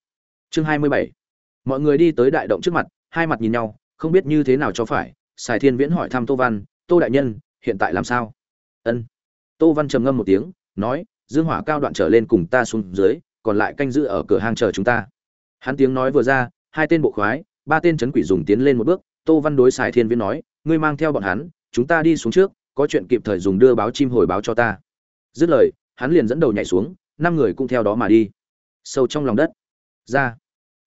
Chương hai mươi bảy mọi người đi tới đại động trước mặt, hai mặt nhìn nhau, không biết như thế nào cho phải. Sài thiên viễn hỏi thăm tô văn, tô đại nhân, hiện tại làm sao? Ân. Tô văn trầm ngâm một tiếng, nói, dương hỏa cao đoạn trở lên cùng ta xuống dưới, còn lại canh giữ ở cửa hang chờ chúng ta. Hắn tiếng nói vừa ra, hai tên bộ khoái, ba tên chấn quỷ dùng tiến lên một bước. Tô văn đối sài thiên viễn nói, ngươi mang theo bọn hắn, chúng ta đi xuống trước, có chuyện kịp thời dùng đưa báo chim hồi báo cho ta. Dứt lời, hắn liền dẫn đầu nhảy xuống, năm người cũng theo đó mà đi. Sâu trong lòng đất. Ra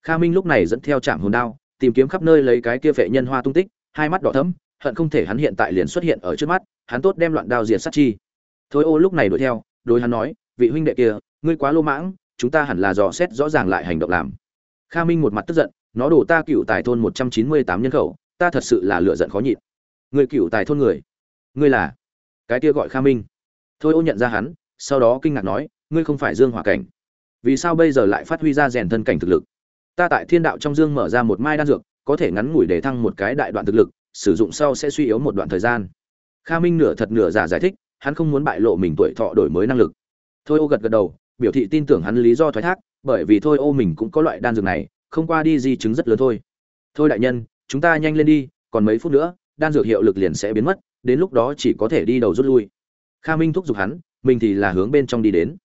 kha minh lúc này dẫn theo trạm hồn đao, tìm kiếm khắp nơi lấy cái kia phệ nhân hoa tung tích, hai mắt đỏ thẫm, hận không thể hắn hiện tại liền xuất hiện ở trước mắt, hắn tốt đem loạn đao diệt sát chi. Thôi ô lúc này đuổi theo, đối hắn nói, vị huynh đệ kia, ngươi quá lô mãng, chúng ta hẳn là dò xét rõ ràng lại hành động làm. Kha minh một mặt tức giận, nó đổ ta cựu tài thôn một trăm chín mươi tám nhân khẩu, ta thật sự là lựa giận khó nhịn. Người cựu tài thôn người? Ngươi là? Cái kia gọi kha minh. Thôi ô nhận ra hắn, sau đó kinh ngạc nói, ngươi không phải dương hỏa cảnh. Vì sao bây giờ lại phát huy ra rèn thân cảnh thực lực? Ta tại thiên đạo trong dương mở ra một mai đan dược, có thể ngắn ngủi để thăng một cái đại đoạn thực lực, sử dụng sau sẽ suy yếu một đoạn thời gian. Kha minh nửa thật nửa giả giải thích, hắn không muốn bại lộ mình tuổi thọ đổi mới năng lực. Thôi ô gật gật đầu, biểu thị tin tưởng hắn lý do thoái thác, bởi vì thôi ô mình cũng có loại đan dược này, không qua đi di chứng rất lớn thôi. Thôi đại nhân, chúng ta nhanh lên đi, còn mấy phút nữa, đan dược hiệu lực liền sẽ biến mất, đến lúc đó chỉ có thể đi đầu rút lui. Kha minh thúc giục hắn, mình thì là hướng bên trong đi đến.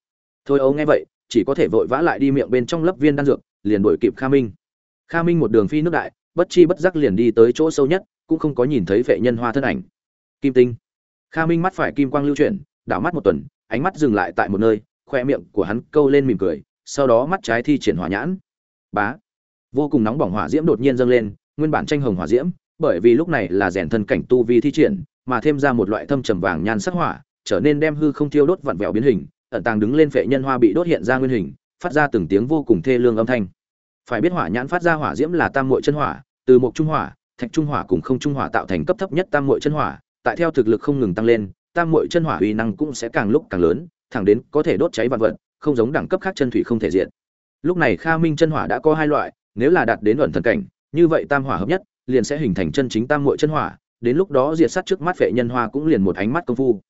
Thôi âu nghe vậy, chỉ có thể vội vã lại đi miệng bên trong lấp viên đan dược liền đuổi kịp kha minh. Kha minh một đường phi nước đại, bất chi bất giác liền đi tới chỗ sâu nhất, cũng không có nhìn thấy vệ nhân hoa thân ảnh. Kim tinh. Kha minh mắt phải kim quang lưu chuyển, đảo mắt một tuần, ánh mắt dừng lại tại một nơi, khoe miệng của hắn câu lên mỉm cười, sau đó mắt trái thi triển hỏa nhãn. Bá. Vô cùng nóng bỏng hỏa diễm đột nhiên dâng lên, nguyên bản tranh hồng hỏa diễm, bởi vì lúc này là rèn thân cảnh tu vi thi triển, mà thêm ra một loại thâm trầm vàng nhan sắc hỏa, trở nên đem hư không thiêu đốt vặn vẹo biến hình, ẩn tàng đứng lên phệ nhân hoa bị đốt hiện ra nguyên hình phát ra từng tiếng vô cùng thê lương âm thanh. Phải biết hỏa nhãn phát ra hỏa diễm là tam muội chân hỏa, từ một trung hỏa, thạch trung hỏa cùng không trung hỏa tạo thành cấp thấp nhất tam muội chân hỏa, tại theo thực lực không ngừng tăng lên, tam muội chân hỏa uy năng cũng sẽ càng lúc càng lớn, thẳng đến có thể đốt cháy vạn vật, không giống đẳng cấp khác chân thủy không thể diện lúc này kha minh chân hỏa đã có hai loại, nếu là đạt đến luận thần cảnh, như vậy tam hỏa hợp nhất, liền sẽ hình thành chân chính tam muội chân hỏa, đến lúc đó diệt sát trước mắt phệ nhân hoa cũng liền một ánh mắt công phu.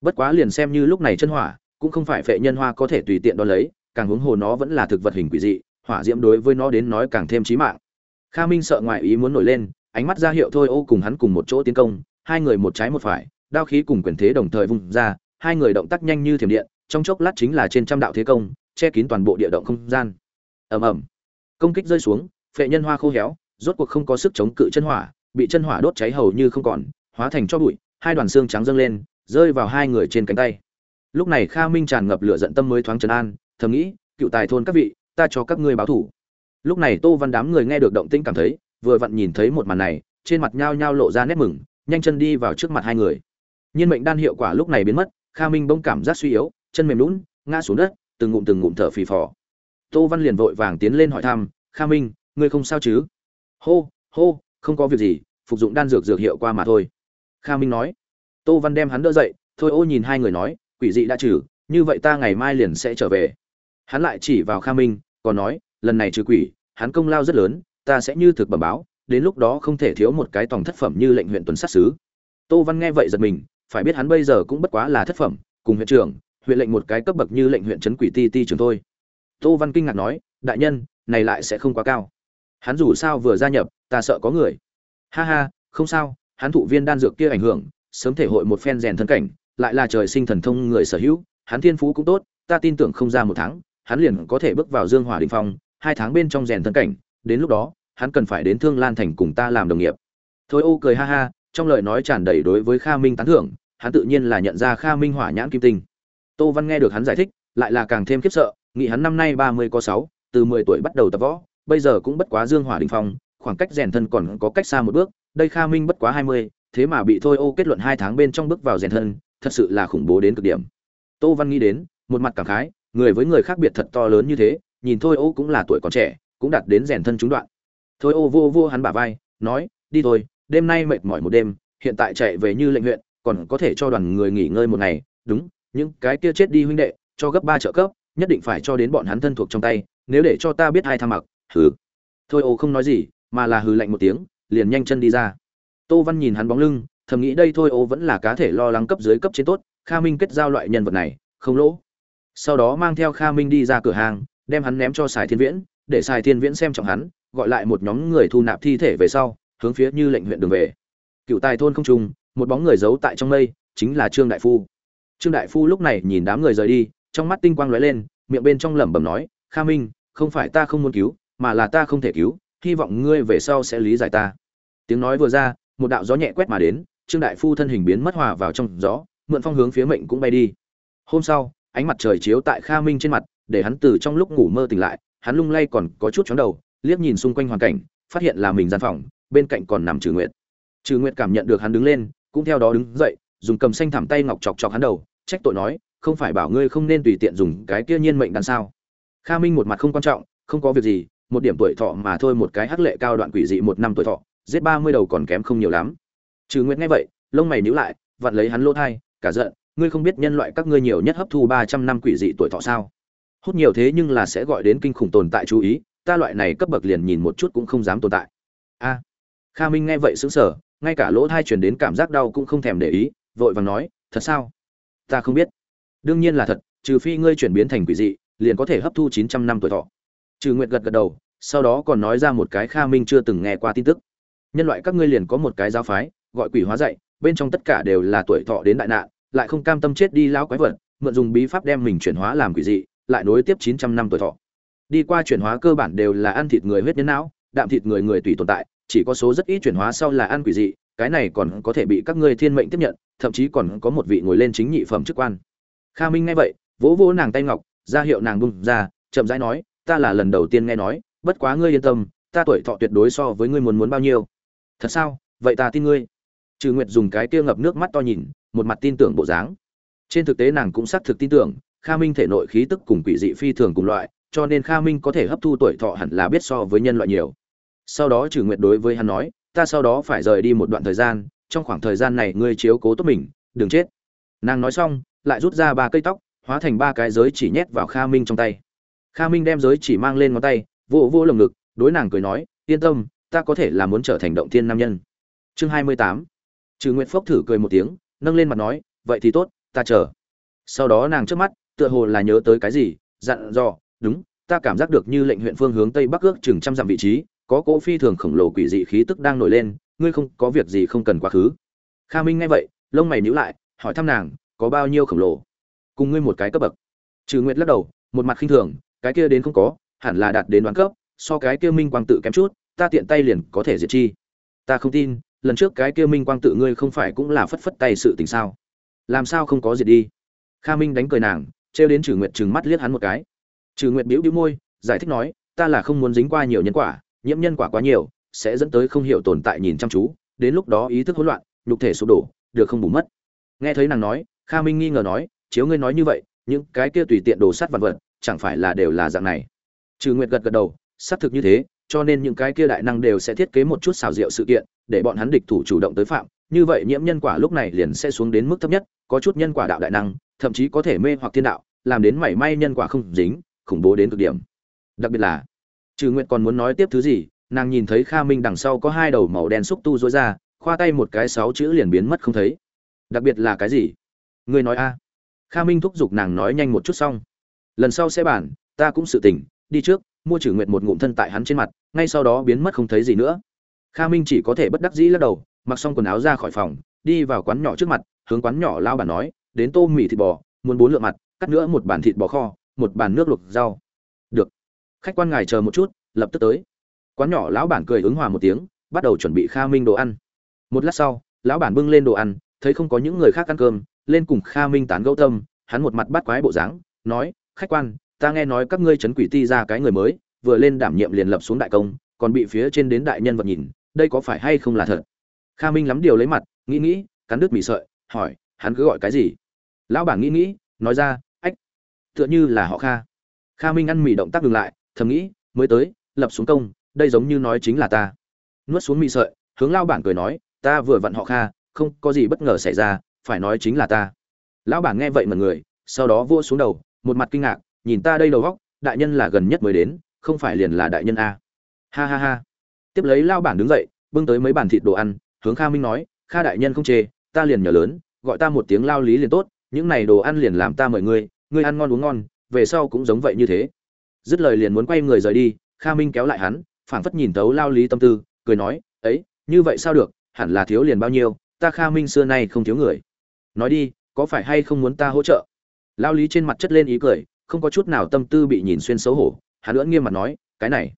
Bất quá liền xem như lúc này chân hỏa, cũng không phải phệ nhân hoa có thể tùy tiện đo lấy càng huống hồ nó vẫn là thực vật hình quỷ dị, hỏa diễm đối với nó đến nói càng thêm chí mạng. Kha minh sợ ngoại ý muốn nổi lên, ánh mắt ra hiệu thôi ô cùng hắn cùng một chỗ tiến công, hai người một trái một phải, đao khí cùng quyền thế đồng thời vung ra, hai người động tác nhanh như thiểm điện, trong chốc lát chính là trên trăm đạo thế công, che kín toàn bộ địa động không gian. Ầm ầm. Công kích rơi xuống, phệ nhân hoa khô héo, rốt cuộc không có sức chống cự chân hỏa, bị chân hỏa đốt cháy hầu như không còn, hóa thành cho bụi, hai đoàn xương trắng dâng lên, rơi vào hai người trên cánh tay. Lúc này kha minh tràn ngập lửa giận tâm mới thoáng trấn an thầm nghĩ, cựu tài thôn các vị, ta cho các ngươi báo thủ. Lúc này tô văn đám người nghe được động tĩnh cảm thấy, vừa vặn nhìn thấy một màn này, trên mặt nhao nhao lộ ra nét mừng, nhanh chân đi vào trước mặt hai người. Nhiên mệnh đan hiệu quả lúc này biến mất, kha minh bỗng cảm giác suy yếu, chân mềm lún, ngã xuống đất, từng ngụm từng ngụm thở phì phò. Tô văn liền vội vàng tiến lên hỏi thăm, kha minh, ngươi không sao chứ? Hô hô, không có việc gì, phục dụng đan dược dược hiệu qua mà thôi. Kha minh nói. Tô văn đem hắn đỡ dậy, thôi ô nhìn hai người nói, quỷ dị đã trừ, như vậy ta ngày mai liền sẽ trở về hắn lại chỉ vào kha minh, còn nói, lần này trừ quỷ, hắn công lao rất lớn, ta sẽ như thực bẩm báo, đến lúc đó không thể thiếu một cái tòng thất phẩm như lệnh huyện tuần sát xứ tô văn nghe vậy giật mình, phải biết hắn bây giờ cũng bất quá là thất phẩm, cùng huyện trưởng, huyện lệnh một cái cấp bậc như lệnh huyện trấn quỷ ti ti trưởng thôi. Tô văn kinh ngạc nói, đại nhân, này lại sẽ không quá cao. Hắn dù sao vừa gia nhập, ta sợ có người. Ha ha, không sao, hắn thụ viên đan dược kia ảnh hưởng, sớm thể hội một phen rèn thân cảnh, lại là trời sinh thần thông người sở hữu, hắn thiên phú cũng tốt, ta tin tưởng không ra một tháng hắn liền có thể bước vào dương hỏa đình phong, hai tháng bên trong rèn thân cảnh, đến lúc đó, hắn cần phải đến thương lan thành cùng ta làm đồng nghiệp. Thôi ô cười ha ha, trong lời nói tràn đầy đối với kha minh tán thưởng, hắn tự nhiên là nhận ra kha minh hỏa nhãn kim tinh. Tô văn nghe được hắn giải thích, lại là càng thêm khiếp sợ, nghĩ hắn năm nay ba mươi có sáu, từ mười tuổi bắt đầu tập võ, bây giờ cũng bất quá dương hỏa đình phong, khoảng cách rèn thân còn có cách xa một bước, đây kha minh bất quá hai mươi, thế mà bị thôi ô kết luận hai tháng bên trong bước vào rèn thân, thật sự là khủng bố đến cực điểm. Tô văn nghĩ đến, một mặt cảm khái người với người khác biệt thật to lớn như thế, nhìn thôi ô cũng là tuổi còn trẻ, cũng đạt đến rèn thân trúng đoạn. Thôi ô vô vô hắn bả vai, nói, đi thôi, đêm nay mệt mỏi một đêm, hiện tại chạy về như lệnh huyện, còn có thể cho đoàn người nghỉ ngơi một ngày. Đúng, những cái kia chết đi huynh đệ, cho gấp ba trợ cấp, nhất định phải cho đến bọn hắn thân thuộc trong tay, nếu để cho ta biết hai tham mặc, hừ. Thôi ô không nói gì, mà là hừ lạnh một tiếng, liền nhanh chân đi ra. Tô văn nhìn hắn bóng lưng, thầm nghĩ đây thôi ô vẫn là cá thể lo lắng cấp dưới cấp trên tốt, kha minh kết giao loại nhân vật này, không lỗ sau đó mang theo kha minh đi ra cửa hàng, đem hắn ném cho sài thiên viễn, để sài thiên viễn xem trọng hắn, gọi lại một nhóm người thu nạp thi thể về sau, hướng phía như lệnh huyện đường về. Cựu tài thôn không trung, một bóng người giấu tại trong mây, chính là trương đại phu. Trương đại phu lúc này nhìn đám người rời đi, trong mắt tinh quang lóe lên, miệng bên trong lẩm bẩm nói, kha minh, không phải ta không muốn cứu, mà là ta không thể cứu, hy vọng ngươi về sau sẽ lý giải ta. Tiếng nói vừa ra, một đạo gió nhẹ quét mà đến, trương đại phu thân hình biến mất hòa vào trong gió, mượn phong hướng phía mệnh cũng bay đi. Hôm sau ánh mặt trời chiếu tại kha minh trên mặt, để hắn từ trong lúc ngủ mơ tỉnh lại, hắn lung lay còn có chút chóng đầu, liếc nhìn xung quanh hoàn cảnh, phát hiện là mình gian phòng, bên cạnh còn nằm trừ nguyệt. Trừ nguyệt cảm nhận được hắn đứng lên, cũng theo đó đứng dậy, dùng cầm xanh thảm tay ngọc chọc chọc hắn đầu, trách tội nói, không phải bảo ngươi không nên tùy tiện dùng cái kia nhiên mệnh đằng sao? Kha minh một mặt không quan trọng, không có việc gì, một điểm tuổi thọ mà thôi, một cái hắc lệ cao đoạn quỷ dị một năm tuổi thọ, giết ba mươi đầu còn kém không nhiều lắm. Trừ nguyệt nghe vậy, lông mày nhíu lại, vặn lấy hắn lỗ thai, cả giận ngươi không biết nhân loại các ngươi nhiều nhất hấp thu ba trăm năm quỷ dị tuổi thọ sao? Hút nhiều thế nhưng là sẽ gọi đến kinh khủng tồn tại chú ý, ta loại này cấp bậc liền nhìn một chút cũng không dám tồn tại. A. Kha minh nghe vậy sững sờ, ngay cả lỗ thai truyền đến cảm giác đau cũng không thèm để ý, vội vàng nói, thật sao? Ta không biết. Đương nhiên là thật, trừ phi ngươi chuyển biến thành quỷ dị, liền có thể hấp thu chín trăm năm tuổi thọ. Trừ nguyệt gật gật đầu, sau đó còn nói ra một cái kha minh chưa từng nghe qua tin tức. Nhân loại các ngươi liền có một cái giáo phái, gọi quỷ hóa dạy, bên trong tất cả đều là tuổi thọ đến đại nạn lại không cam tâm chết đi lão quái vật, mượn dùng bí pháp đem mình chuyển hóa làm quỷ dị, lại nối tiếp chín trăm năm tuổi thọ. Đi qua chuyển hóa cơ bản đều là ăn thịt người huyết nhân não, đạm thịt người người tùy tồn tại, chỉ có số rất ít chuyển hóa sau là ăn quỷ dị, cái này còn có thể bị các ngươi thiên mệnh tiếp nhận, thậm chí còn có một vị ngồi lên chính nhị phẩm chức quan. Kha minh nghe vậy, vỗ vỗ nàng tay ngọc, ra hiệu nàng buông ra, chậm rãi nói, ta là lần đầu tiên nghe nói, bất quá ngươi yên tâm, ta tuổi thọ tuyệt đối so với ngươi muốn muốn bao nhiêu. Thật sao? Vậy ta tin ngươi. Trừ nguyệt dùng cái kia ngập nước mắt to nhìn một mặt tin tưởng bộ dáng. Trên thực tế nàng cũng xác thực tin tưởng, kha minh thể nội khí tức cùng quỷ dị phi thường cùng loại, cho nên kha minh có thể hấp thu tuổi thọ hẳn là biết so với nhân loại nhiều. Sau đó trừ nguyệt đối với hắn nói, ta sau đó phải rời đi một đoạn thời gian, trong khoảng thời gian này ngươi chiếu cố tốt mình, đừng chết. Nàng nói xong, lại rút ra ba cây tóc, hóa thành ba cái giới chỉ nhét vào kha minh trong tay. Kha minh đem giới chỉ mang lên ngón tay, vỗ vỗ lồng ngực, đối nàng cười nói, yên tâm, ta có thể là muốn trở thành động thiên nam nhân. Chương hai mươi tám. Trừ nguyệt phốc thử cười một tiếng nâng lên mặt nói, vậy thì tốt, ta chờ. Sau đó nàng trước mắt, tựa hồ là nhớ tới cái gì, dặn dò, đúng, ta cảm giác được như lệnh huyện phương hướng tây bắc ước chừng trăm dặm vị trí, có cỗ phi thường khổng lồ quỷ dị khí tức đang nổi lên, ngươi không có việc gì không cần quá khứ. Kha minh nghe vậy, lông mày nhíu lại, hỏi thăm nàng, có bao nhiêu khổng lồ? Cùng ngươi một cái cấp bậc. Trừ nguyệt lắc đầu, một mặt khinh thường, cái kia đến không có, hẳn là đạt đến đoán cấp, so cái kia minh quang tự kém chút, ta tiện tay liền có thể diệt chi. Ta không tin lần trước cái kia minh quang tự ngươi không phải cũng là phất phất tay sự tình sao? Làm sao không có gì đi? Kha minh đánh cười nàng, trêu đến trừ nguyệt trừng mắt liếc hắn một cái. Trừ nguyệt bĩu bĩu môi, giải thích nói, ta là không muốn dính qua nhiều nhân quả, nhiễm nhân quả quá nhiều, sẽ dẫn tới không hiểu tồn tại nhìn chăm chú, đến lúc đó ý thức hỗn loạn, nhục thể sụp đổ, được không bù mất. Nghe thấy nàng nói, kha minh nghi ngờ nói, chiếu ngươi nói như vậy, những cái kia tùy tiện đồ sắt vật vật, chẳng phải là đều là dạng này? Trừ nguyệt gật gật đầu xác thực như thế cho nên những cái kia đại năng đều sẽ thiết kế một chút xào rượu sự kiện, để bọn hắn địch thủ chủ động tới phạm. Như vậy nhiễm nhân quả lúc này liền sẽ xuống đến mức thấp nhất, có chút nhân quả đạo đại năng, thậm chí có thể mê hoặc thiên đạo, làm đến mảy may nhân quả không dính, khủng bố đến cực điểm. Đặc biệt là, trừ nguyện còn muốn nói tiếp thứ gì, nàng nhìn thấy kha minh đằng sau có hai đầu màu đen xúc tu dối ra, khoa tay một cái sáu chữ liền biến mất không thấy. Đặc biệt là cái gì? Ngươi nói a. Kha minh thúc giục nàng nói nhanh một chút xong. Lần sau sẽ bản ta cũng sự tỉnh, đi trước mua trừ nguyện một ngụm thân tại hắn trên mặt, ngay sau đó biến mất không thấy gì nữa. Kha minh chỉ có thể bất đắc dĩ lắc đầu, mặc xong quần áo ra khỏi phòng, đi vào quán nhỏ trước mặt, hướng quán nhỏ lao bản nói, đến tô mì thịt bò, muốn bốn lượng mặt, cắt nữa một bàn thịt bò kho, một bàn nước luộc rau. Được. Khách quan ngài chờ một chút, lập tức tới. Quán nhỏ lão bản cười ứng hòa một tiếng, bắt đầu chuẩn bị kha minh đồ ăn. Một lát sau, lão bản bưng lên đồ ăn, thấy không có những người khác ăn cơm, lên cùng kha minh tán gẫu tâm, hắn một mặt bắt quái bộ dáng, nói, khách quan ta nghe nói các ngươi chấn quỷ ti ra cái người mới, vừa lên đảm nhiệm liền lập xuống đại công, còn bị phía trên đến đại nhân vật nhìn, đây có phải hay không là thật? Kha minh lắm điều lấy mặt, nghĩ nghĩ, cắn đứt mì sợi, hỏi, hắn cứ gọi cái gì? Lão bản nghĩ nghĩ, nói ra, ách, tựa như là họ kha. Kha minh ăn mì động tác ngừng lại, thầm nghĩ, mới tới, lập xuống công, đây giống như nói chính là ta. Nuốt xuống mì sợi, hướng lão bản cười nói, ta vừa vặn họ kha, không có gì bất ngờ xảy ra, phải nói chính là ta. Lão bản nghe vậy mà người, sau đó vua xuống đầu, một mặt kinh ngạc nhìn ta đây đầu góc, đại nhân là gần nhất mới đến, không phải liền là đại nhân a. Ha ha ha. Tiếp lấy lao bản đứng dậy, bưng tới mấy bàn thịt đồ ăn, hướng kha minh nói, kha đại nhân không chê, ta liền nhờ lớn, gọi ta một tiếng lao lý liền tốt, những này đồ ăn liền làm ta mời ngươi ngươi ăn ngon uống ngon, về sau cũng giống vậy như thế. Dứt lời liền muốn quay người rời đi, kha minh kéo lại hắn, phảng phất nhìn tấu lao lý tâm tư, cười nói, ấy, như vậy sao được, hẳn là thiếu liền bao nhiêu, ta kha minh xưa nay không thiếu người. Nói đi, có phải hay không muốn ta hỗ trợ? Lao lý trên mặt chất lên ý cười không có chút nào tâm tư bị nhìn xuyên xấu hổ, hắn lưỡng nghiêm mặt nói, cái này,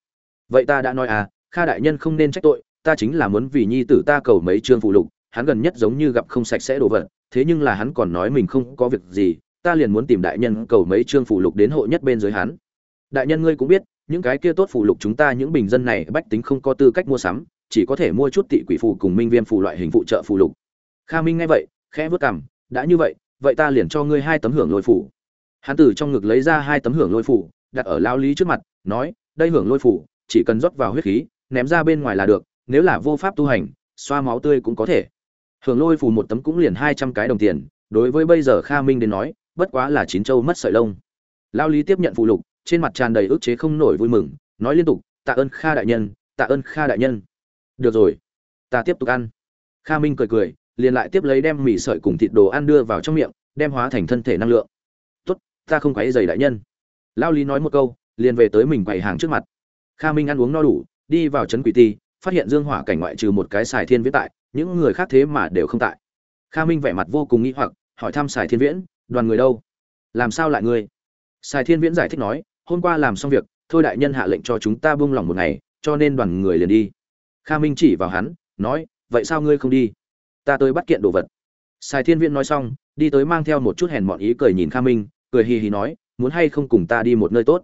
vậy ta đã nói à kha đại nhân không nên trách tội, ta chính là muốn vì nhi tử ta cầu mấy chương phụ lục, hắn gần nhất giống như gặp không sạch sẽ đồ vật, thế nhưng là hắn còn nói mình không có việc gì, ta liền muốn tìm đại nhân cầu mấy chương phụ lục đến hộ nhất bên dưới hắn. Đại nhân ngươi cũng biết, những cái kia tốt phụ lục chúng ta những bình dân này bách tính không có tư cách mua sắm, chỉ có thể mua chút tị quỷ phù cùng minh viêm phù loại hình phụ trợ phụ lục. Kha minh nghe vậy, khẽ vớt cằm, đã như vậy vậy ta liền cho ngươi hai tấm hưởng lôi phủ hắn từ trong ngực lấy ra hai tấm hưởng lôi phủ, đặt ở lao lý trước mặt, nói, đây hưởng lôi phủ, chỉ cần rót vào huyết khí, ném ra bên ngoài là được, nếu là vô pháp tu hành, xoa máu tươi cũng có thể. Hưởng lôi phủ một tấm cũng liền hai trăm cái đồng tiền, đối với bây giờ kha minh đến nói, bất quá là chín châu mất sợi lông. Lao lý tiếp nhận phụ lục, trên mặt tràn đầy ức chế không nổi vui mừng, nói liên tục, tạ ơn kha đại nhân, tạ ơn kha đại nhân. Được rồi, ta tiếp tục ăn. Kha minh cười cười, liền lại tiếp lấy đem mì sợi cùng thịt đồ ăn đưa vào trong miệng, đem hóa thành thân thể năng lượng ta không quấy giày đại nhân. Lao lý nói một câu, liền về tới mình quầy hàng trước mặt. Kha minh ăn uống no đủ, đi vào trấn quỷ ti, phát hiện dương hỏa cảnh ngoại trừ một cái xài thiên viễn tại, những người khác thế mà đều không tại. Kha minh vẻ mặt vô cùng nghĩ hoặc, hỏi thăm xài thiên viễn, đoàn người đâu? Làm sao lại ngươi? Xài thiên viễn giải thích nói, hôm qua làm xong việc, thôi đại nhân hạ lệnh cho chúng ta buông lỏng một ngày, cho nên đoàn người liền đi. Kha minh chỉ vào hắn, nói, vậy sao ngươi không đi? Ta tới bắt kiện đồ vật. Xài thiên viễn nói xong, đi tới mang theo một chút hèn mọn ý cười nhìn kha minh cười hì hì nói, muốn hay không cùng ta đi một nơi tốt?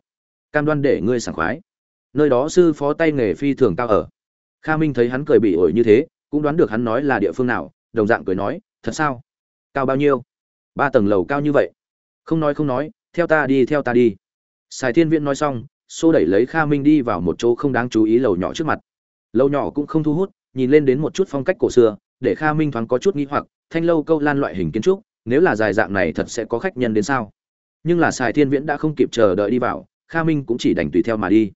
Cam đoan để ngươi sảng khoái. Nơi đó sư phó tay nghề phi thường cao ở. Kha minh thấy hắn cười bị ổi như thế, cũng đoán được hắn nói là địa phương nào, đồng dạng cười nói, thật sao? Cao bao nhiêu? Ba tầng lầu cao như vậy. Không nói không nói, theo ta đi, theo ta đi. Sài thiên viễn nói xong, xô đẩy lấy kha minh đi vào một chỗ không đáng chú ý lầu nhỏ trước mặt. Lầu nhỏ cũng không thu hút, nhìn lên đến một chút phong cách cổ xưa, để kha minh thoáng có chút nghĩ hoặc, thanh lâu câu lan loại hình kiến trúc, nếu là dài dạng này thật sẽ có khách nhân đến sao? Nhưng là sài thiên viễn đã không kịp chờ đợi đi vào, kha minh cũng chỉ đành tùy theo mà đi.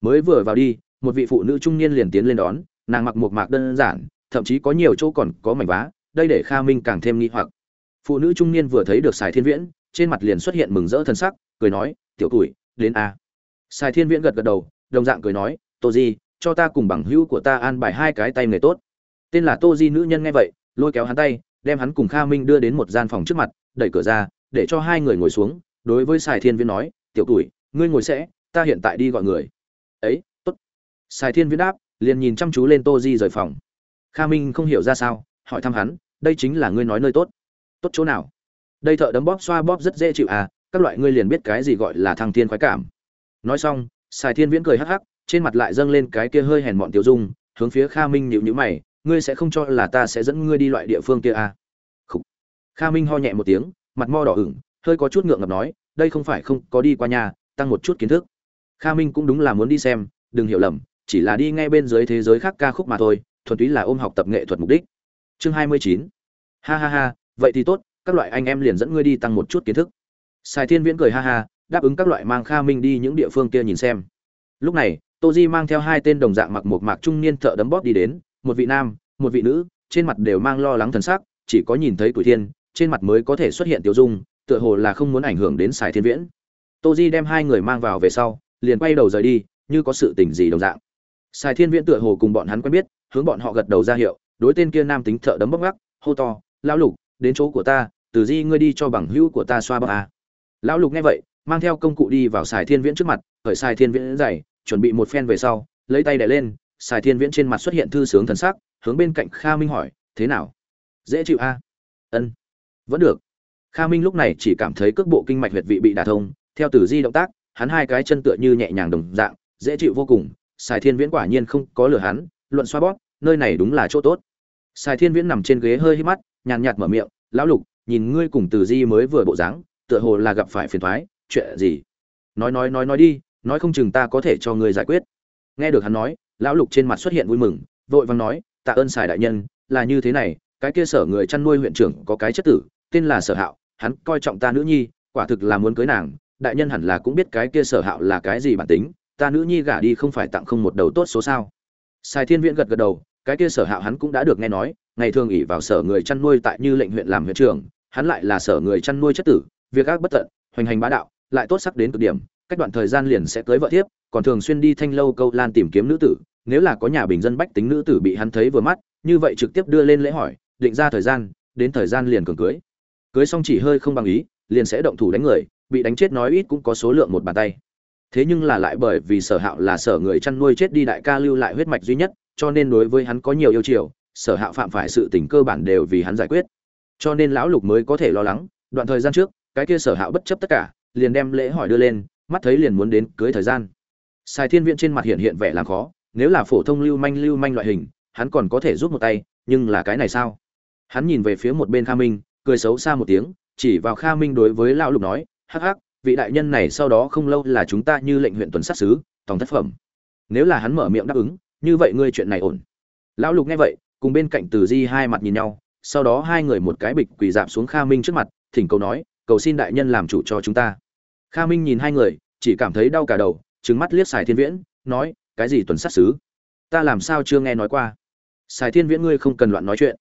Mới vừa vào đi, một vị phụ nữ trung niên liền tiến lên đón, nàng mặc một mạc đơn giản, thậm chí có nhiều chỗ còn có mảnh vá, đây để kha minh càng thêm nghi hoặc. Phụ nữ trung niên vừa thấy được sài thiên viễn, trên mặt liền xuất hiện mừng rỡ thân sắc, cười nói, tiểu tuổi đến a. Sài thiên viễn gật gật đầu, đồng dạng cười nói, tô di, cho ta cùng bằng hữu của ta an bài hai cái tay nghề tốt. Tên là tô di nữ nhân nghe vậy, lôi kéo hắn tay, đem hắn cùng kha minh đưa đến một gian phòng trước mặt, đẩy cửa ra để cho hai người ngồi xuống, đối với sài thiên viễn nói, tiểu tuổi ngươi ngồi sẽ, ta hiện tại đi gọi người. Ấy, tốt. Sài thiên viễn đáp, liền nhìn chăm chú lên tô di rời phòng. Kha minh không hiểu ra sao, hỏi thăm hắn, đây chính là ngươi nói nơi tốt. Tốt chỗ nào? Đây thợ đấm bóp xoa bóp rất dễ chịu à các loại ngươi liền biết cái gì gọi là thăng thiên khoái cảm. Nói xong, sài thiên viễn cười hắc hắc, trên mặt lại dâng lên cái kia hơi hèn mọn tiểu dung, hướng phía kha minh nhịu nhữ mày, ngươi sẽ không cho là ta sẽ dẫn ngươi đi loại địa phương kia à? Khủ. kha minh ho nhẹ một tiếng mặt mo đỏ ửng, hơi có chút ngượng ngập nói, đây không phải không có đi qua nhà, tăng một chút kiến thức. Kha minh cũng đúng là muốn đi xem, đừng hiểu lầm, chỉ là đi ngay bên dưới thế giới khác ca khúc mà thôi, thuần túy là ôm học tập nghệ thuật mục đích. Chương hai mươi chín. Ha ha ha, vậy thì tốt, các loại anh em liền dẫn ngươi đi tăng một chút kiến thức. Sài thiên viễn cười ha ha, đáp ứng các loại mang kha minh đi những địa phương kia nhìn xem. Lúc này, tô di mang theo hai tên đồng dạng mặc một mạc trung niên thợ đấm bóp đi đến, một vị nam, một vị nữ, trên mặt đều mang lo lắng thần sắc, chỉ có nhìn thấy tuổi thiên trên mặt mới có thể xuất hiện tiêu dung, tựa hồ là không muốn ảnh hưởng đến sài thiên viễn tô di đem hai người mang vào về sau, liền quay đầu rời đi, như có sự tình gì đồng dạng sài thiên viễn tựa hồ cùng bọn hắn quen biết, hướng bọn họ gật đầu ra hiệu, đối tên kia nam tính thợ đấm bốc gác, hô to, lão lục, đến chỗ của ta, từ di ngươi đi cho bằng hữu của ta xoa bóp à. lão lục nghe vậy, mang theo công cụ đi vào sài thiên viễn trước mặt, khởi sài thiên viễn dày chuẩn bị một phen về sau, lấy tay đẻ lên, sài thiên viễn trên mặt xuất hiện thư sướng thần sắc, hướng bên cạnh kha minh hỏi, thế nào dễ chịu a à? ân vẫn được. Kha minh lúc này chỉ cảm thấy cước bộ kinh mạch huyệt vị bị đả thông, theo Tử di động tác, hắn hai cái chân tựa như nhẹ nhàng đồng dạng, dễ chịu vô cùng. Sài thiên viễn quả nhiên không có lừa hắn, luận xoa bóp, nơi này đúng là chỗ tốt. Sài thiên viễn nằm trên ghế hơi hít mắt, nhàn nhạt mở miệng, lão lục, nhìn ngươi cùng Tử di mới vừa bộ dáng, tựa hồ là gặp phải phiền thoái chuyện gì? Nói nói nói nói đi, nói không chừng ta có thể cho ngươi giải quyết. Nghe được hắn nói, lão lục trên mặt xuất hiện vui mừng, vội vàng nói, tạ ơn sài đại nhân, là như thế này, cái kia sở người chăn nuôi huyện trưởng có cái chất tử tên là sở hạo, hắn coi trọng ta nữ nhi, quả thực là muốn cưới nàng, đại nhân hẳn là cũng biết cái kia sở hạo là cái gì bản tính, ta nữ nhi gả đi không phải tặng không một đầu tốt số sao. Sai thiên viễn gật gật đầu, cái kia sở hạo hắn cũng đã được nghe nói, ngày thường ỉ vào sở người chăn nuôi tại như lệnh huyện làm huyện trưởng, hắn lại là sở người chăn nuôi chất tử, việc ác bất tận, hoành hành bá đạo, lại tốt sắc đến cực điểm, cách đoạn thời gian liền sẽ cưới vợ thiếp, còn thường xuyên đi thanh lâu câu lan tìm kiếm nữ tử, nếu là có nhà bình dân bách tính nữ tử bị hắn thấy vừa mắt, như vậy trực tiếp đưa lên lễ hỏi, định ra thời gian, đến thời gian liền cường cưới cưới xong chỉ hơi không bằng ý, liền sẽ động thủ đánh người, bị đánh chết nói ít cũng có số lượng một bàn tay. Thế nhưng là lại bởi vì sở hạo là sở người chăn nuôi chết đi đại ca lưu lại huyết mạch duy nhất, cho nên đối với hắn có nhiều yêu chiều, sở hạo phạm phải sự tình cơ bản đều vì hắn giải quyết. Cho nên lão lục mới có thể lo lắng, đoạn thời gian trước, cái kia sở hạo bất chấp tất cả, liền đem lễ hỏi đưa lên, mắt thấy liền muốn đến cưới thời gian. Sài thiên viện trên mặt hiện hiện vẻ làm khó, nếu là phổ thông lưu manh lưu manh loại hình, hắn còn có thể giúp một tay, nhưng là cái này sao? Hắn nhìn về phía một bên kha minh cười xấu xa một tiếng, chỉ vào kha minh đối với lão lục nói, hắc hắc, vị đại nhân này sau đó không lâu là chúng ta như lệnh huyện tuần sát sứ tòng thất phẩm. Nếu là hắn mở miệng đáp ứng, như vậy ngươi chuyện này ổn. Lão lục nghe vậy, cùng bên cạnh từ di hai mặt nhìn nhau, sau đó hai người một cái bịch quỳ dạp xuống kha minh trước mặt, thỉnh cầu nói, cầu xin đại nhân làm chủ cho chúng ta. Kha minh nhìn hai người, chỉ cảm thấy đau cả đầu trứng mắt liếc xài thiên viễn, nói, cái gì tuần sát sứ? Ta làm sao chưa nghe nói qua? Xài thiên viễn ngươi không cần loạn nói chuyện.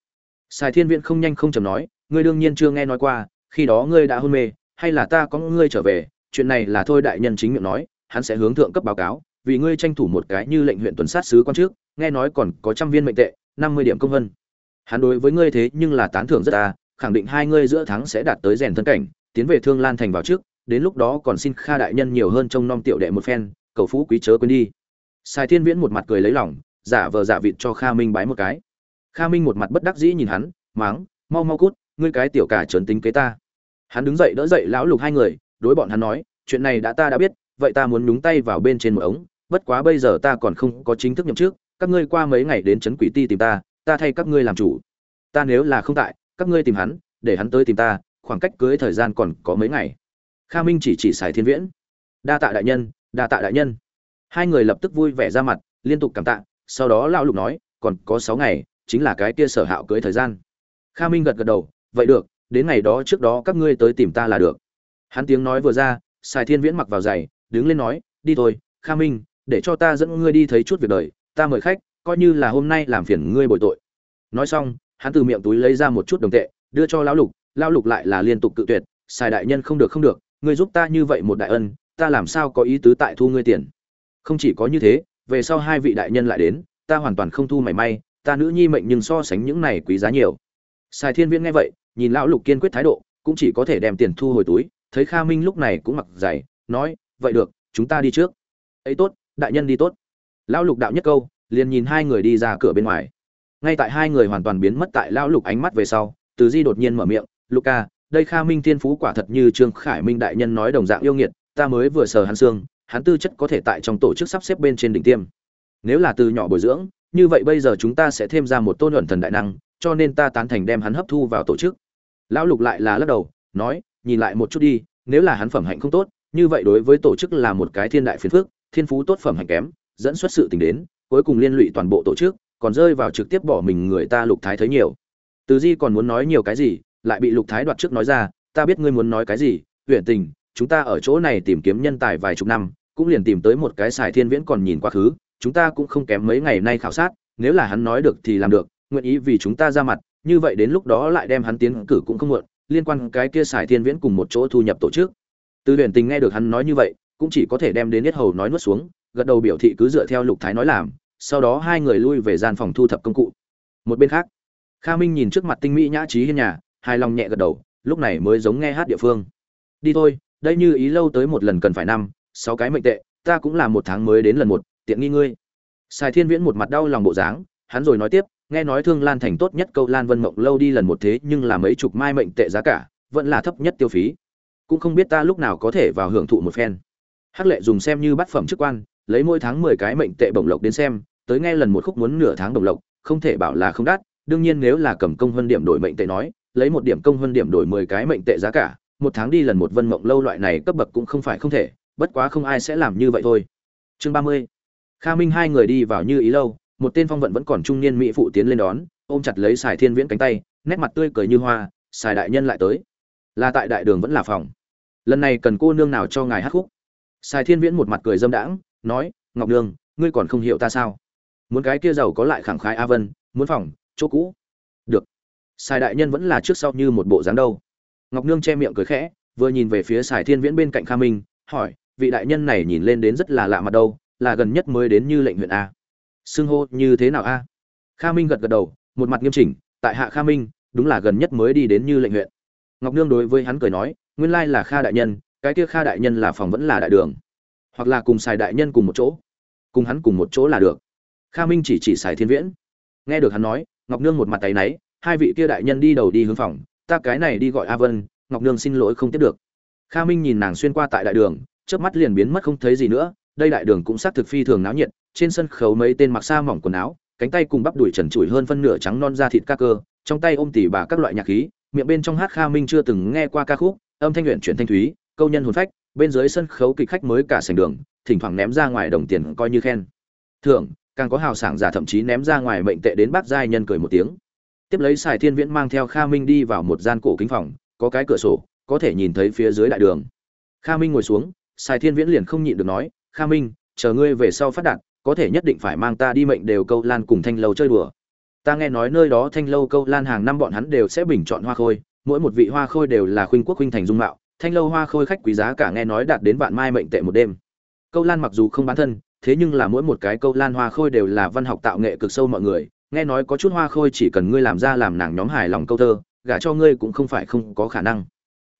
Xài thiên viễn không nhanh không chầm nói ngươi đương nhiên chưa nghe nói qua khi đó ngươi đã hôn mê hay là ta có ngươi trở về chuyện này là thôi đại nhân chính miệng nói hắn sẽ hướng thượng cấp báo cáo vì ngươi tranh thủ một cái như lệnh huyện tuần sát sứ quan trước nghe nói còn có trăm viên mệnh tệ năm mươi điểm công vân. Hắn đối với ngươi thế nhưng là tán thưởng rất ta khẳng định hai ngươi giữa tháng sẽ đạt tới rèn thân cảnh tiến về thương lan thành vào trước đến lúc đó còn xin kha đại nhân nhiều hơn trong nom tiểu đệ một phen cầu phú quý chớ quên đi. Sài Thiên Viễn một mặt cười lấy lòng, giả vờ giả vịt cho Kha Minh bái một cái. Kha Minh một mặt bất đắc dĩ nhìn hắn, mắng, mau mau cút, ngươi cái tiểu cả trớn tính kế ta. Hắn đứng dậy đỡ dậy lão lục hai người, đối bọn hắn nói, chuyện này đã ta đã biết, vậy ta muốn nhúng tay vào bên trên một ống, bất quá bây giờ ta còn không có chính thức nhậm chức, các ngươi qua mấy ngày đến trấn quỷ ti tìm ta, ta thay các ngươi làm chủ. Ta nếu là không tại, các ngươi tìm hắn, để hắn tới tìm ta, khoảng cách cưới thời gian còn có mấy ngày. Kha Minh chỉ chỉ xài Thiên Viễn. Đa tạ đại nhân, đa tạ đại nhân hai người lập tức vui vẻ ra mặt liên tục cảm tạ sau đó lão lục nói còn có sáu ngày chính là cái kia sở hạo cưới thời gian kha minh gật gật đầu vậy được, đến ngày đó trước đó các ngươi tới tìm ta là được. Hắn tiếng nói vừa ra, sài thiên viễn mặc vào giày, đứng lên nói, đi thôi, kha minh, để cho ta dẫn ngươi đi thấy chút việc đời, ta mời khách, coi như là hôm nay làm phiền ngươi bồi tội. Nói xong, hắn từ miệng túi lấy ra một chút đồng tệ, đưa cho lão lục lão lục lại là liên tục cự tuyệt xài đại nhân không được không được, ngươi giúp ta như vậy một đại ân, ta làm sao có ý tứ tại thu ngươi tiền? Không chỉ có như thế, về sau hai vị đại nhân lại đến, ta hoàn toàn không thu mảy may, ta nữ nhi mệnh nhưng so sánh những này quý giá nhiều. Sài thiên viễn nghe vậy nhìn lão lục kiên quyết thái độ cũng chỉ có thể đem tiền thu hồi túi thấy kha minh lúc này cũng mặc dày nói vậy được chúng ta đi trước ấy tốt đại nhân đi tốt lão lục đạo nhất câu liền nhìn hai người đi ra cửa bên ngoài ngay tại hai người hoàn toàn biến mất tại lão lục ánh mắt về sau từ di đột nhiên mở miệng luca đây kha minh thiên phú quả thật như trương khải minh đại nhân nói đồng dạng yêu nghiệt ta mới vừa sờ hắn xương hắn tư chất có thể tại trong tổ chức sắp xếp bên trên đỉnh tiêm. Nếu là từ nhỏ bồi dưỡng, như vậy bây giờ chúng ta sẽ thêm ra một tôn luận thần đại năng, cho nên ta tán thành đem hắn hấp thu vào tổ chức. Lão Lục lại là lắc đầu, nói, nhìn lại một chút đi, nếu là hắn phẩm hạnh không tốt, như vậy đối với tổ chức là một cái thiên đại phiền phức, thiên phú tốt phẩm hạnh kém, dẫn xuất sự tình đến, cuối cùng liên lụy toàn bộ tổ chức, còn rơi vào trực tiếp bỏ mình người ta Lục Thái thấy nhiều. Từ Di còn muốn nói nhiều cái gì, lại bị Lục Thái đoạt trước nói ra, ta biết ngươi muốn nói cái gì, huyện Tình, chúng ta ở chỗ này tìm kiếm nhân tài vài chục năm, cũng liền tìm tới một cái xài thiên viễn còn nhìn quá khứ chúng ta cũng không kém mấy ngày nay khảo sát nếu là hắn nói được thì làm được nguyện ý vì chúng ta ra mặt như vậy đến lúc đó lại đem hắn tiến cử cũng không muộn, liên quan cái kia xài thiên viễn cùng một chỗ thu nhập tổ chức. Từ huyền tình nghe được hắn nói như vậy, cũng chỉ có thể đem đến Niết hầu nói nuốt xuống, gật đầu biểu thị cứ dựa theo lục thái nói làm, sau đó hai người lui về gian phòng thu thập công cụ. Một bên khác, kha minh nhìn trước mặt tinh mỹ nhã trí hiên nhà, hài lòng nhẹ gật đầu, lúc này mới giống nghe hát địa phương. Đi thôi, đây như ý lâu tới một lần cần phải năm, sáu cái mệnh tệ, ta cũng là một tháng mới đến lần một, tiện nghi ngươi. Sài thiên viễn một mặt đau lòng bộ dáng, hắn rồi nói tiếp nghe nói thương lan thành tốt nhất câu lan vân mộng lâu đi lần một thế nhưng là mấy chục mai mệnh tệ giá cả, vẫn là thấp nhất tiêu phí. Cũng không biết ta lúc nào có thể vào hưởng thụ một phen. Hắc lệ dùng xem như bát phẩm chức quan, lấy mỗi tháng mười cái mệnh tệ bổng lộc đến xem, tới nghe lần một khúc muốn nửa tháng bổng lộc, không thể bảo là không đắt, đương nhiên nếu là cầm công hơn điểm đổi mệnh tệ nói, lấy một điểm công hơn điểm đổi mười cái mệnh tệ giá cả, một tháng đi lần một vân mộng lâu loại này cấp bậc cũng không phải không thể, bất quá không ai sẽ làm như vậy thôi. Chương ba mươi. Kha minh hai người đi vào như ý lâu một tên phong vận vẫn còn trung niên mỹ phụ tiến lên đón, ôm chặt lấy sài thiên viễn cánh tay, nét mặt tươi cười như hoa, sài đại nhân lại tới. Là tại đại đường vẫn là phòng. Lần này cần cô nương nào cho ngài hát khúc? Sài thiên viễn một mặt cười dâm đãng, nói, ngọc nương, ngươi còn không hiểu ta sao? Muốn cái kia giàu có lại khẳng khái a vân, muốn phòng, chỗ cũ. Được. Sài đại nhân vẫn là trước sau như một bộ dáng đâu. Ngọc nương che miệng cười khẽ, vừa nhìn về phía sài thiên viễn bên cạnh kha minh, hỏi, vị đại nhân này nhìn lên đến rất là lạ mặt đâu, là gần nhất mới đến như lệnh huyện a? Xưng hô như thế nào a? Kha minh gật gật đầu, một mặt nghiêm chỉnh, tại hạ kha minh, đúng là gần nhất mới đi đến như lệnh huyện. Ngọc nương đối với hắn cười nói, nguyên lai là kha đại nhân, cái kia kha đại nhân là phòng vẫn là đại đường. Hoặc là cùng xài đại nhân cùng một chỗ. Cùng hắn cùng một chỗ là được. Kha minh chỉ chỉ xài thiên viễn. Nghe được hắn nói, ngọc nương một mặt tay náy, hai vị kia đại nhân đi đầu đi hướng phòng, ta cái này đi gọi a vân, ngọc nương xin lỗi không tiếp được. Kha minh nhìn nàng xuyên qua tại đại đường, chớp mắt liền biến mất không thấy gì nữa, đây đại đường cũng xác thực phi thường náo nhiệt trên sân khấu mấy tên mặc sa mỏng quần áo, cánh tay cùng bắp đùi trần trụi hơn phân nửa trắng non da thịt ca cơ, trong tay ôm tỉ bà các loại nhạc khí, miệng bên trong hát kha minh chưa từng nghe qua ca khúc, âm thanh luyện chuyển thanh thúy, câu nhân hồn phách, bên dưới sân khấu kịch khách mới cả sảnh đường, thỉnh thoảng ném ra ngoài đồng tiền coi như khen. Thưởng, càng có hào sảng giả thậm chí ném ra ngoài mệnh tệ đến bác giai nhân cười một tiếng. Tiếp lấy sài thiên viễn mang theo kha minh đi vào một gian cổ kính phòng, có cái cửa sổ, có thể nhìn thấy phía dưới đại đường. Kha minh ngồi xuống, sài thiên viễn liền không nhịn được nói, kha minh, chờ ngươi về sau phát đạt có thể nhất định phải mang ta đi mệnh đều câu lan cùng thanh lâu chơi đùa. Ta nghe nói nơi đó thanh lâu câu lan hàng năm bọn hắn đều sẽ bình chọn hoa khôi, mỗi một vị hoa khôi đều là khuynh quốc khuynh thành dung mạo, thanh lâu hoa khôi khách quý giá cả nghe nói đạt đến vạn mai mệnh tệ một đêm. Câu lan mặc dù không bán thân, thế nhưng là mỗi một cái câu lan hoa khôi đều là văn học tạo nghệ cực sâu mọi người, nghe nói có chút hoa khôi chỉ cần ngươi làm ra làm nàng nhóm hài lòng câu thơ, gả cho ngươi cũng không phải không có khả năng.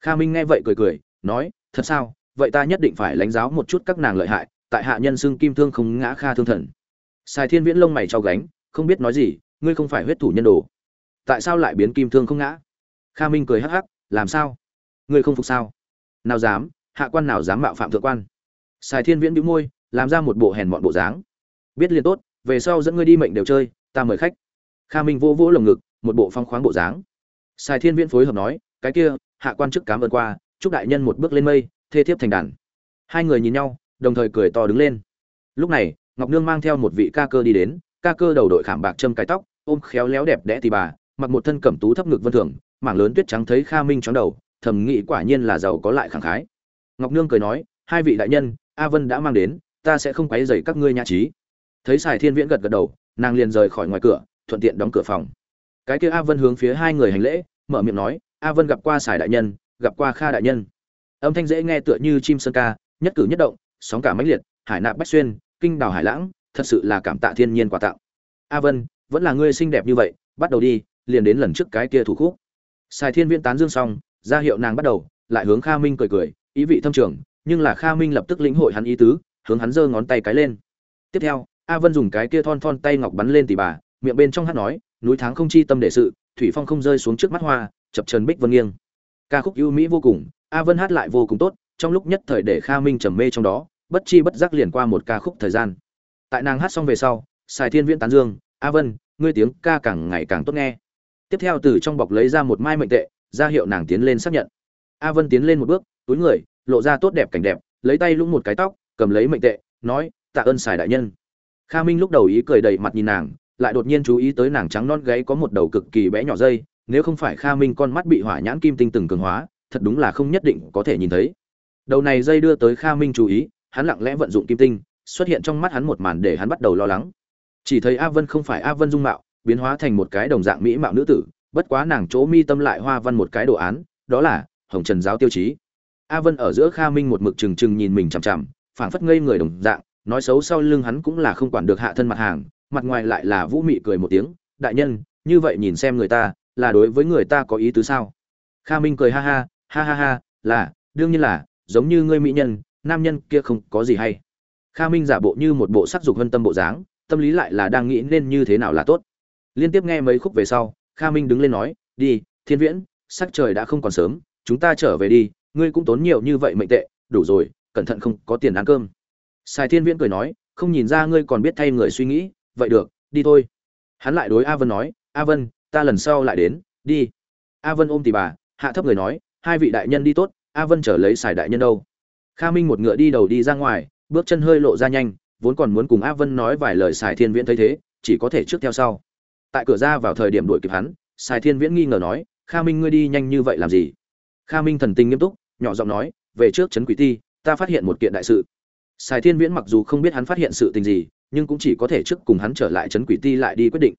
Kha minh nghe vậy cười cười, nói, thật sao? Vậy ta nhất định phải lãnh giáo một chút các nàng lợi hại tại hạ nhân xưng kim thương không ngã kha thương thần. Sài thiên viễn lông mày trao gánh, không biết nói gì, ngươi không phải huyết thủ nhân đồ. Tại sao lại biến kim thương không ngã? Kha minh cười hắc hắc, làm sao? Ngươi không phục sao? Nào dám, hạ quan nào dám mạo phạm thượng quan? Sài thiên viễn bĩu môi, làm ra một bộ hèn mọn bộ dáng. Biết liền tốt, về sau dẫn ngươi đi mệnh đều chơi, ta mời khách. Kha minh vỗ vỗ lồng ngực, một bộ phong khoáng bộ dáng. Sài thiên viễn phối hợp nói, cái kia, hạ quan chức cám ơn qua, chúc đại nhân một bước lên mây, thê thiếp thành đàn. Hai người nhìn nhau đồng thời cười to đứng lên. Lúc này, ngọc nương mang theo một vị ca cơ đi đến, ca cơ đầu đội khảm bạc châm cái tóc, ôm khéo léo đẹp đẽ tì bà, mặc một thân cẩm tú thấp ngực vân thường, mảng lớn tuyết trắng thấy kha minh chóng đầu, thầm nghĩ quả nhiên là giàu có lại khẳng khái. Ngọc nương cười nói, hai vị đại nhân, a vân đã mang đến, ta sẽ không quấy rầy các ngươi nhã trí. Thấy sài thiên viễn gật gật đầu, nàng liền rời khỏi ngoài cửa, thuận tiện đóng cửa phòng. Cái kia a vân hướng phía hai người hành lễ, mở miệng nói, a vân gặp qua sài đại nhân, gặp qua kha đại nhân. Âm thanh dễ nghe tựa như chim sơn ca, nhất cử nhất động sóng cả mãnh liệt, hải nạp bách xuyên, kinh đào hải lãng, thật sự là cảm tạ thiên nhiên quà tặng. A vân, vẫn là ngươi xinh đẹp như vậy, bắt đầu đi, liền đến lần trước cái kia thủ khúc. Sài thiên viễn tán dương xong, ra hiệu nàng bắt đầu, lại hướng kha minh cười cười, ý vị thâm trường, nhưng là kha minh lập tức lĩnh hội hắn ý tứ, hướng hắn giơ ngón tay cái lên. Tiếp theo, a vân dùng cái kia thon thon tay ngọc bắn lên tỷ bà, miệng bên trong hát nói, núi tháng không chi tâm đệ sự, thủy phong không rơi xuống trước mắt hoa, chập trần bích vân nghiêng. Ca khúc ưu mỹ vô cùng, a vân hát lại vô cùng tốt, trong lúc nhất thời để kha minh trầm mê trong đó bất chi bất giác liền qua một ca khúc thời gian. Tại nàng hát xong về sau, sài thiên viễn tán dương, a vân, ngươi tiếng ca càng ngày càng tốt nghe. Tiếp theo từ trong bọc lấy ra một mai mệnh tệ, ra hiệu nàng tiến lên xác nhận. A vân tiến lên một bước, túi người, lộ ra tốt đẹp cảnh đẹp, lấy tay lũng một cái tóc, cầm lấy mệnh tệ, nói, tạ ơn sài đại nhân. Kha minh lúc đầu ý cười đầy mặt nhìn nàng, lại đột nhiên chú ý tới nàng trắng non gáy có một đầu cực kỳ bé nhỏ dây, nếu không phải kha minh con mắt bị hỏa nhãn kim tinh từng cường hóa, thật đúng là không nhất định có thể nhìn thấy. Đầu này dây đưa tới kha minh chú ý hắn lặng lẽ vận dụng kim tinh, xuất hiện trong mắt hắn một màn để hắn bắt đầu lo lắng. Chỉ thấy a vân không phải a vân dung mạo, biến hóa thành một cái đồng dạng mỹ mạo nữ tử, bất quá nàng chỗ mi tâm lại hoa văn một cái đồ án, đó là hồng trần giáo tiêu chí. A vân ở giữa kha minh một mực trừng trừng nhìn mình chằm chằm, phảng phất ngây người đồng dạng, nói xấu sau lưng hắn cũng là không quản được hạ thân mặt hàng, mặt ngoài lại là vũ mị cười một tiếng, đại nhân, như vậy nhìn xem người ta, là đối với người ta có ý tứ sao? Kha minh cười ha ha ha ha ha, là, đương nhiên là, giống như ngươi mỹ nhân nam nhân kia không có gì hay. Kha minh giả bộ như một bộ sắc dục hân tâm bộ dáng, tâm lý lại là đang nghĩ nên như thế nào là tốt. Liên tiếp nghe mấy khúc về sau, kha minh đứng lên nói, đi, thiên viễn, sắc trời đã không còn sớm, chúng ta trở về đi, ngươi cũng tốn nhiều như vậy mệnh tệ, đủ rồi, cẩn thận không có tiền ăn cơm. Sài thiên viễn cười nói, không nhìn ra ngươi còn biết thay người suy nghĩ, vậy được, đi thôi. Hắn lại đối a vân nói, a vân, ta lần sau lại đến, đi. A vân ôm tì bà, hạ thấp người nói, hai vị đại nhân đi tốt, a vân trở lấy sài đại nhân đâu? Kha minh một ngựa đi đầu đi ra ngoài, bước chân hơi lộ ra nhanh, vốn còn muốn cùng a vân nói vài lời sài thiên viễn thấy thế, chỉ có thể trước theo sau. Tại cửa ra vào thời điểm đuổi kịp hắn, sài thiên viễn nghi ngờ nói, kha minh ngươi đi nhanh như vậy làm gì? Kha minh thần tình nghiêm túc, nhỏ giọng nói, về trước trấn quỷ ti, ta phát hiện một kiện đại sự. Sài thiên viễn mặc dù không biết hắn phát hiện sự tình gì, nhưng cũng chỉ có thể trước cùng hắn trở lại trấn quỷ ti lại đi quyết định.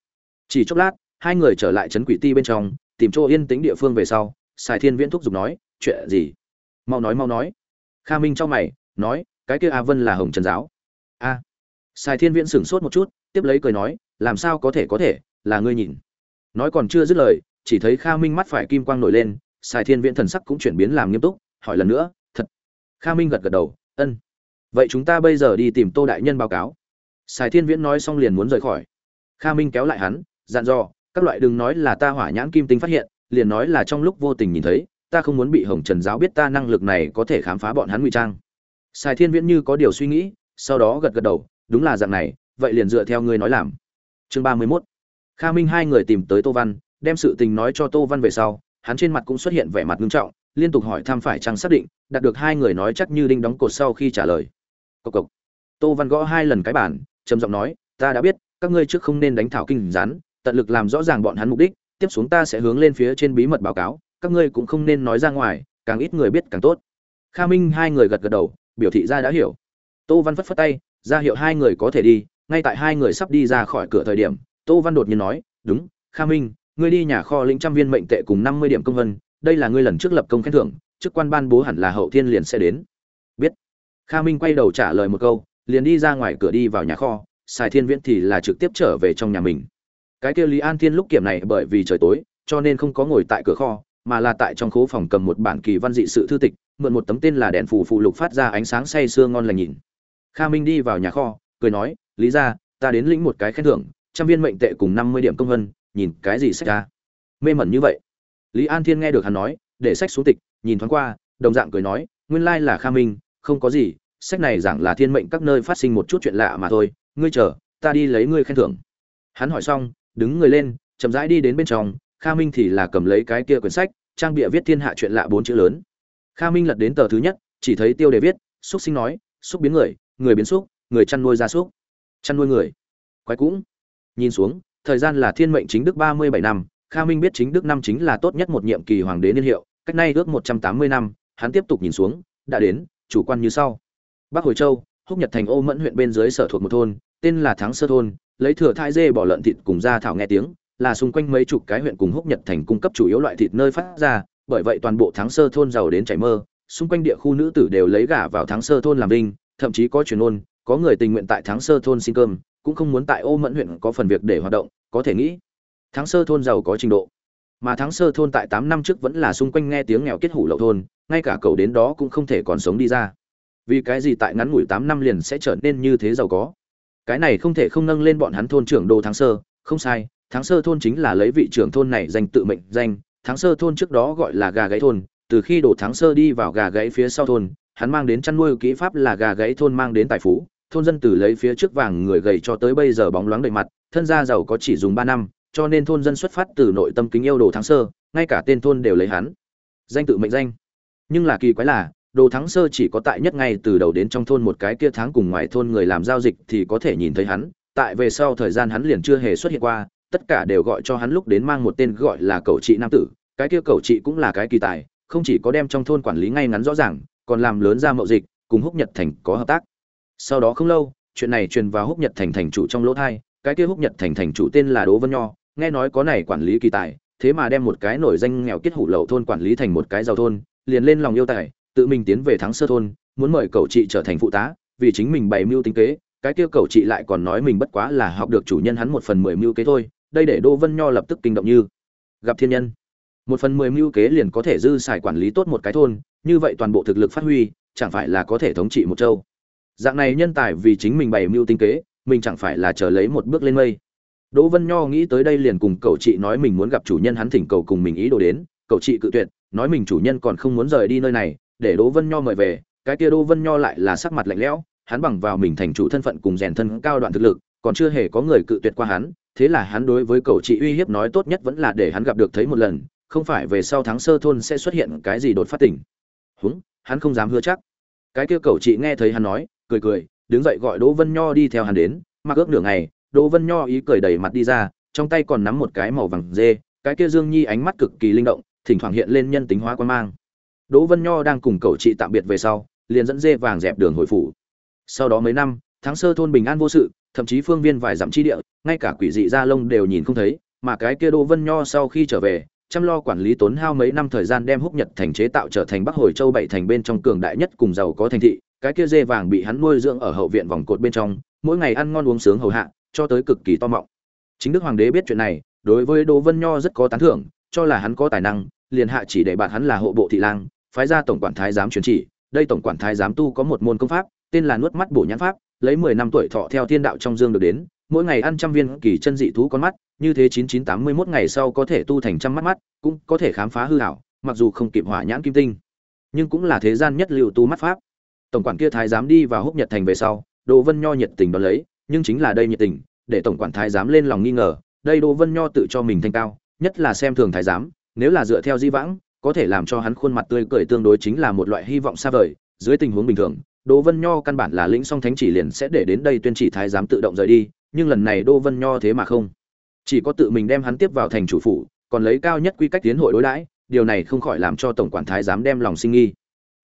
Chỉ chốc lát, hai người trở lại trấn quỷ ti bên trong, tìm chỗ yên tĩnh địa phương về sau, sài thiên viễn thúc giục nói, chuyện gì? Mau nói mau nói kha minh cho mày, nói, cái kia a vân là hồng trần giáo. A. Sài thiên viễn sửng sốt một chút, tiếp lấy cười nói, làm sao có thể có thể, là ngươi nhìn. Nói còn chưa dứt lời, chỉ thấy kha minh mắt phải kim quang nổi lên, sài thiên viễn thần sắc cũng chuyển biến làm nghiêm túc, hỏi lần nữa, thật? Kha minh gật gật đầu, ân. Vậy chúng ta bây giờ đi tìm tô đại nhân báo cáo. Sài thiên viễn nói xong liền muốn rời khỏi. Kha minh kéo lại hắn, dặn dò, các loại đừng nói là ta hỏa nhãn kim tinh phát hiện, liền nói là trong lúc vô tình nhìn thấy ta không muốn bị hồng trần giáo biết ta năng lực này có thể khám phá bọn hắn ngụy trang. Sài thiên viễn như có điều suy nghĩ, sau đó gật gật đầu, đúng là dạng này, vậy liền dựa theo ngươi nói làm. Chương ba mươi mốt. Kha minh hai người tìm tới tô văn, đem sự tình nói cho tô văn về sau, hắn trên mặt cũng xuất hiện vẻ mặt nghiêm trọng, liên tục hỏi thăm phải chăng xác định, đạt được hai người nói chắc như đinh đóng cột sau khi trả lời. Cộc cộc. Tô văn gõ hai lần cái bản, trầm giọng nói, ta đã biết, các ngươi trước không nên đánh thảo kinh rắn tận lực làm rõ ràng bọn hắn mục đích, tiếp xuống ta sẽ hướng lên phía trên bí mật báo cáo các ngươi cũng không nên nói ra ngoài, càng ít người biết càng tốt. Kha minh hai người gật gật đầu, biểu thị ra đã hiểu. Tô văn phất phất tay, ra hiệu hai người có thể đi, ngay tại hai người sắp đi ra khỏi cửa thời điểm, tô văn đột nhiên nói, đúng, kha minh, ngươi đi nhà kho lĩnh trăm viên mệnh tệ cùng năm mươi điểm công vân, đây là ngươi lần trước lập công khen thưởng, chức quan ban bố hẳn là hậu thiên liền sẽ đến. Biết. Kha minh quay đầu trả lời một câu, liền đi ra ngoài cửa đi vào nhà kho, sài thiên viễn thì là trực tiếp trở về trong nhà mình. Cái kia lý an thiên lúc kiểm này bởi vì trời tối, cho nên không có ngồi tại cửa kho mà là tại trong khố phòng cầm một bản kỳ văn dị sự thư tịch, mượn một tấm tên là đèn phù phụ lục phát ra ánh sáng say sưa ngon lành nhìn. Kha minh đi vào nhà kho, cười nói, lý ra ta đến lĩnh một cái khen thưởng, trăm viên mệnh tệ cùng năm mươi điểm công vân, nhìn cái gì sách ra? Mê mẩn như vậy. Lý an thiên nghe được hắn nói, để sách xuống tịch, nhìn thoáng qua, đồng dạng cười nói, nguyên lai là kha minh, không có gì, sách này giảng là thiên mệnh các nơi phát sinh một chút chuyện lạ mà thôi, ngươi chờ, ta đi lấy ngươi khen thưởng. Hắn hỏi xong, đứng người lên, chậm rãi đi đến bên trong kha minh thì là cầm lấy cái kia quyển sách, trang bịa viết thiên hạ chuyện lạ bốn chữ lớn. Kha minh lật đến tờ thứ nhất, chỉ thấy tiêu đề viết xúc sinh nói xúc biến người người biến xúc người chăn nuôi gia súc. Chăn nuôi người. Quái cũng. Nhìn xuống, thời gian là thiên mệnh chính đức ba mươi bảy năm, kha minh biết chính đức năm chính là tốt nhất một nhiệm kỳ hoàng đế niên hiệu, cách nay ước một trăm tám mươi năm, hắn tiếp tục nhìn xuống, đã đến, chủ quan như sau. Bắc hồi châu, húc nhật thành ô mẫn huyện bên dưới sở thuộc một thôn, tên là thắng sơ thôn, lấy thừa thai dê bỏ lợn thịt cùng ra thảo nghe tiếng là xung quanh mấy chục cái huyện cùng húc nhật thành cung cấp chủ yếu loại thịt nơi phát ra, bởi vậy toàn bộ thắng sơ thôn giàu đến chảy mơ, xung quanh địa khu nữ tử đều lấy gả vào thắng sơ thôn làm đinh, thậm chí có truyền ôn có người tình nguyện tại thắng sơ thôn xin cơm, cũng không muốn tại ô mẫn huyện có phần việc để hoạt động, có thể nghĩ, thắng sơ thôn giàu có trình độ. Mà thắng sơ thôn tại tám năm trước vẫn là xung quanh nghe tiếng nghèo kết hủ lậu thôn, ngay cả cầu đến đó cũng không thể còn sống đi ra. Vì cái gì tại ngắn ngủi tám năm liền sẽ trở nên như thế giàu có? Cái này không thể không nâng lên bọn hắn thôn trưởng đô thắng sơ, không sai thắng sơ thôn chính là lấy vị trưởng thôn này danh tự mệnh danh, thắng sơ thôn trước đó gọi là gà gáy thôn, từ khi đổ thắng sơ đi vào gà gáy phía sau thôn, hắn mang đến chăn nuôi kỹ pháp là gà gáy thôn mang đến tài phú, thôn dân từ lấy phía trước vàng người gầy cho tới bây giờ bóng loáng đầy mặt, thân gia giàu có chỉ dùng ba năm, cho nên thôn dân xuất phát từ nội tâm kính yêu đồ thắng sơ, ngay cả tên thôn đều lấy hắn. Danh tự mệnh danh. Nhưng là kỳ quái là, đồ thắng sơ chỉ có tại nhất ngay từ đầu đến trong thôn một cái kia tháng cùng ngoài thôn người làm giao dịch thì có thể nhìn thấy hắn, tại về sau thời gian hắn liền chưa hề xuất hiện qua tất cả đều gọi cho hắn lúc đến mang một tên gọi là cậu trị nam tử, cái kia cậu trị cũng là cái kỳ tài, không chỉ có đem trong thôn quản lý ngay ngắn rõ ràng, còn làm lớn ra mậu dịch, cùng húc nhật thành có hợp tác. Sau đó không lâu, chuyện này truyền vào húc nhật thành thành chủ trong lỗ thai, cái kia húc nhật thành thành chủ tên là đỗ vân nho, nghe nói có này quản lý kỳ tài, thế mà đem một cái nổi danh nghèo kết hủ lậu thôn quản lý thành một cái giàu thôn, liền lên lòng yêu tài, tự mình tiến về thắng sơ thôn, muốn mời cậu chị trở thành phụ tá, vì chính mình bày mưu tính kế, cái kia cậu chị lại còn nói mình bất quá là học được chủ nhân hắn một phần mười mưu kế thôi đây để đỗ vân nho lập tức kinh động như gặp thiên nhân. Một phần mười mưu kế liền có thể dư xài quản lý tốt một cái thôn, như vậy toàn bộ thực lực phát huy, chẳng phải là có thể thống trị một châu. Dạng này nhân tài vì chính mình bày mưu tinh kế, mình chẳng phải là chờ lấy một bước lên mây. Đỗ vân nho nghĩ tới đây liền cùng cậu chị nói mình muốn gặp chủ nhân hắn thỉnh cầu cùng mình ý đồ đến, cậu chị cự tuyệt, nói mình chủ nhân còn không muốn rời đi nơi này, để đỗ vân nho mời về, cái kia đỗ vân nho lại là sắc mặt lạnh lẽo, hắn bằng vào mình thành chủ thân phận cùng rèn thân cao đoạn thực lực còn chưa hề có người cự tuyệt qua hắn, thế là hắn đối với cậu chị uy hiếp nói tốt nhất vẫn là để hắn gặp được thấy một lần, không phải về sau tháng sơ thôn sẽ xuất hiện cái gì đột phát tỉnh húng, hắn không dám hứa chắc. Cái kia cậu chị nghe thấy hắn nói, cười cười, đứng dậy gọi đỗ vân nho đi theo hắn đến, mặc ước nửa ngày, đỗ vân nho ý cười đầy mặt đi ra, trong tay còn nắm một cái màu vàng dê, cái kia dương nhi ánh mắt cực kỳ linh động, thỉnh thoảng hiện lên nhân tính hóa quan mang. Đỗ vân nho đang cùng cậu chị tạm biệt về sau, liền dẫn dê vàng dẹp đường hồi phủ. Sau đó mấy năm tháng sơ thôn bình an vô sự thậm chí phương viên vài dặm chi địa, ngay cả quỷ dị gia lông đều nhìn không thấy, mà cái kia đỗ vân nho sau khi trở về, chăm lo quản lý tốn hao mấy năm thời gian đem húc nhật thành chế tạo trở thành bắc hồi châu bảy thành bên trong cường đại nhất cùng giàu có thành thị, cái kia dê vàng bị hắn nuôi dưỡng ở hậu viện vòng cột bên trong, mỗi ngày ăn ngon uống sướng hầu hạ, cho tới cực kỳ to mọng. Chính đức hoàng đế biết chuyện này, đối với đỗ vân nho rất có tán thưởng, cho là hắn có tài năng, liền hạ chỉ để bạn hắn là hộ bộ thị lang, phái ra tổng quản thái giám truyền chỉ, đây tổng quản thái giám tu có một môn công pháp, tên là nuốt mắt bổ nhãn pháp lấy mười năm tuổi thọ theo thiên đạo trong dương được đến, mỗi ngày ăn trăm viên kỳ chân dị thú con mắt, như thế chín chín tám mươi 9981 ngày sau có thể tu thành trăm mắt mắt, cũng có thể khám phá hư ảo. mặc dù không kịp hỏa nhãn kim tinh, nhưng cũng là thế gian nhất liệu tu mắt pháp tổng quản kia thái giám đi vào húc nhật thành về sau, đỗ vân nho nhiệt tình đón lấy, nhưng chính là đây nhiệt tình, để tổng quản thái giám lên lòng nghi ngờ, đây đỗ vân nho tự cho mình thanh cao, nhất là xem thường thái giám, nếu là dựa theo di vãng, có thể làm cho hắn khuôn mặt tươi cười tương đối chính là một loại hy vọng xa vời, dưới tình huống bình thường đỗ vân nho căn bản là lĩnh song thánh chỉ liền sẽ để đến đây tuyên chỉ thái giám tự động rời đi, nhưng lần này đỗ vân nho thế mà không. Chỉ có tự mình đem hắn tiếp vào thành chủ phủ, còn lấy cao nhất quy cách tiến hội đối đãi, điều này không khỏi làm cho tổng quản thái giám đem lòng sinh nghi.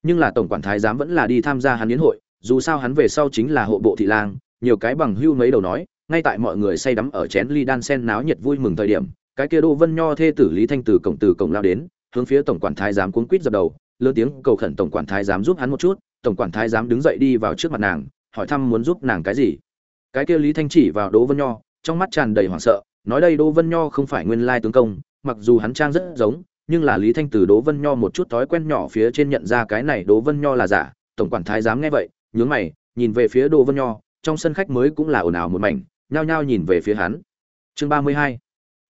Nhưng là tổng quản thái giám vẫn là đi tham gia hắn yến hội, dù sao hắn về sau chính là hộ bộ thị lang, nhiều cái bằng hưu mấy đầu nói, ngay tại mọi người say đắm ở chén ly đan sen náo nhiệt vui mừng thời điểm, cái kia đỗ vân nho thê tử lý thanh từ cổng từ cổng lao đến, hướng phía tổng quản thái giám cuống quýt dập đầu, lớn tiếng cầu khẩn tổng quản thái giám giúp hắn một chút tổng quản thái giám đứng dậy đi vào trước mặt nàng, hỏi thăm muốn giúp nàng cái gì. Cái kia lý thanh chỉ vào đỗ vân nho, trong mắt tràn đầy hoảng sợ, nói đây đỗ vân nho không phải nguyên lai tướng công, mặc dù hắn trang rất giống, nhưng là lý thanh từ đỗ vân nho một chút thói quen nhỏ phía trên nhận ra cái này đỗ vân nho là giả, tổng quản thái giám nghe vậy, nhướng mày, nhìn về phía đỗ vân nho, trong sân khách mới cũng là ồn ào một mảnh, nhao nhao nhìn về phía hắn. Chương ba mươi hai,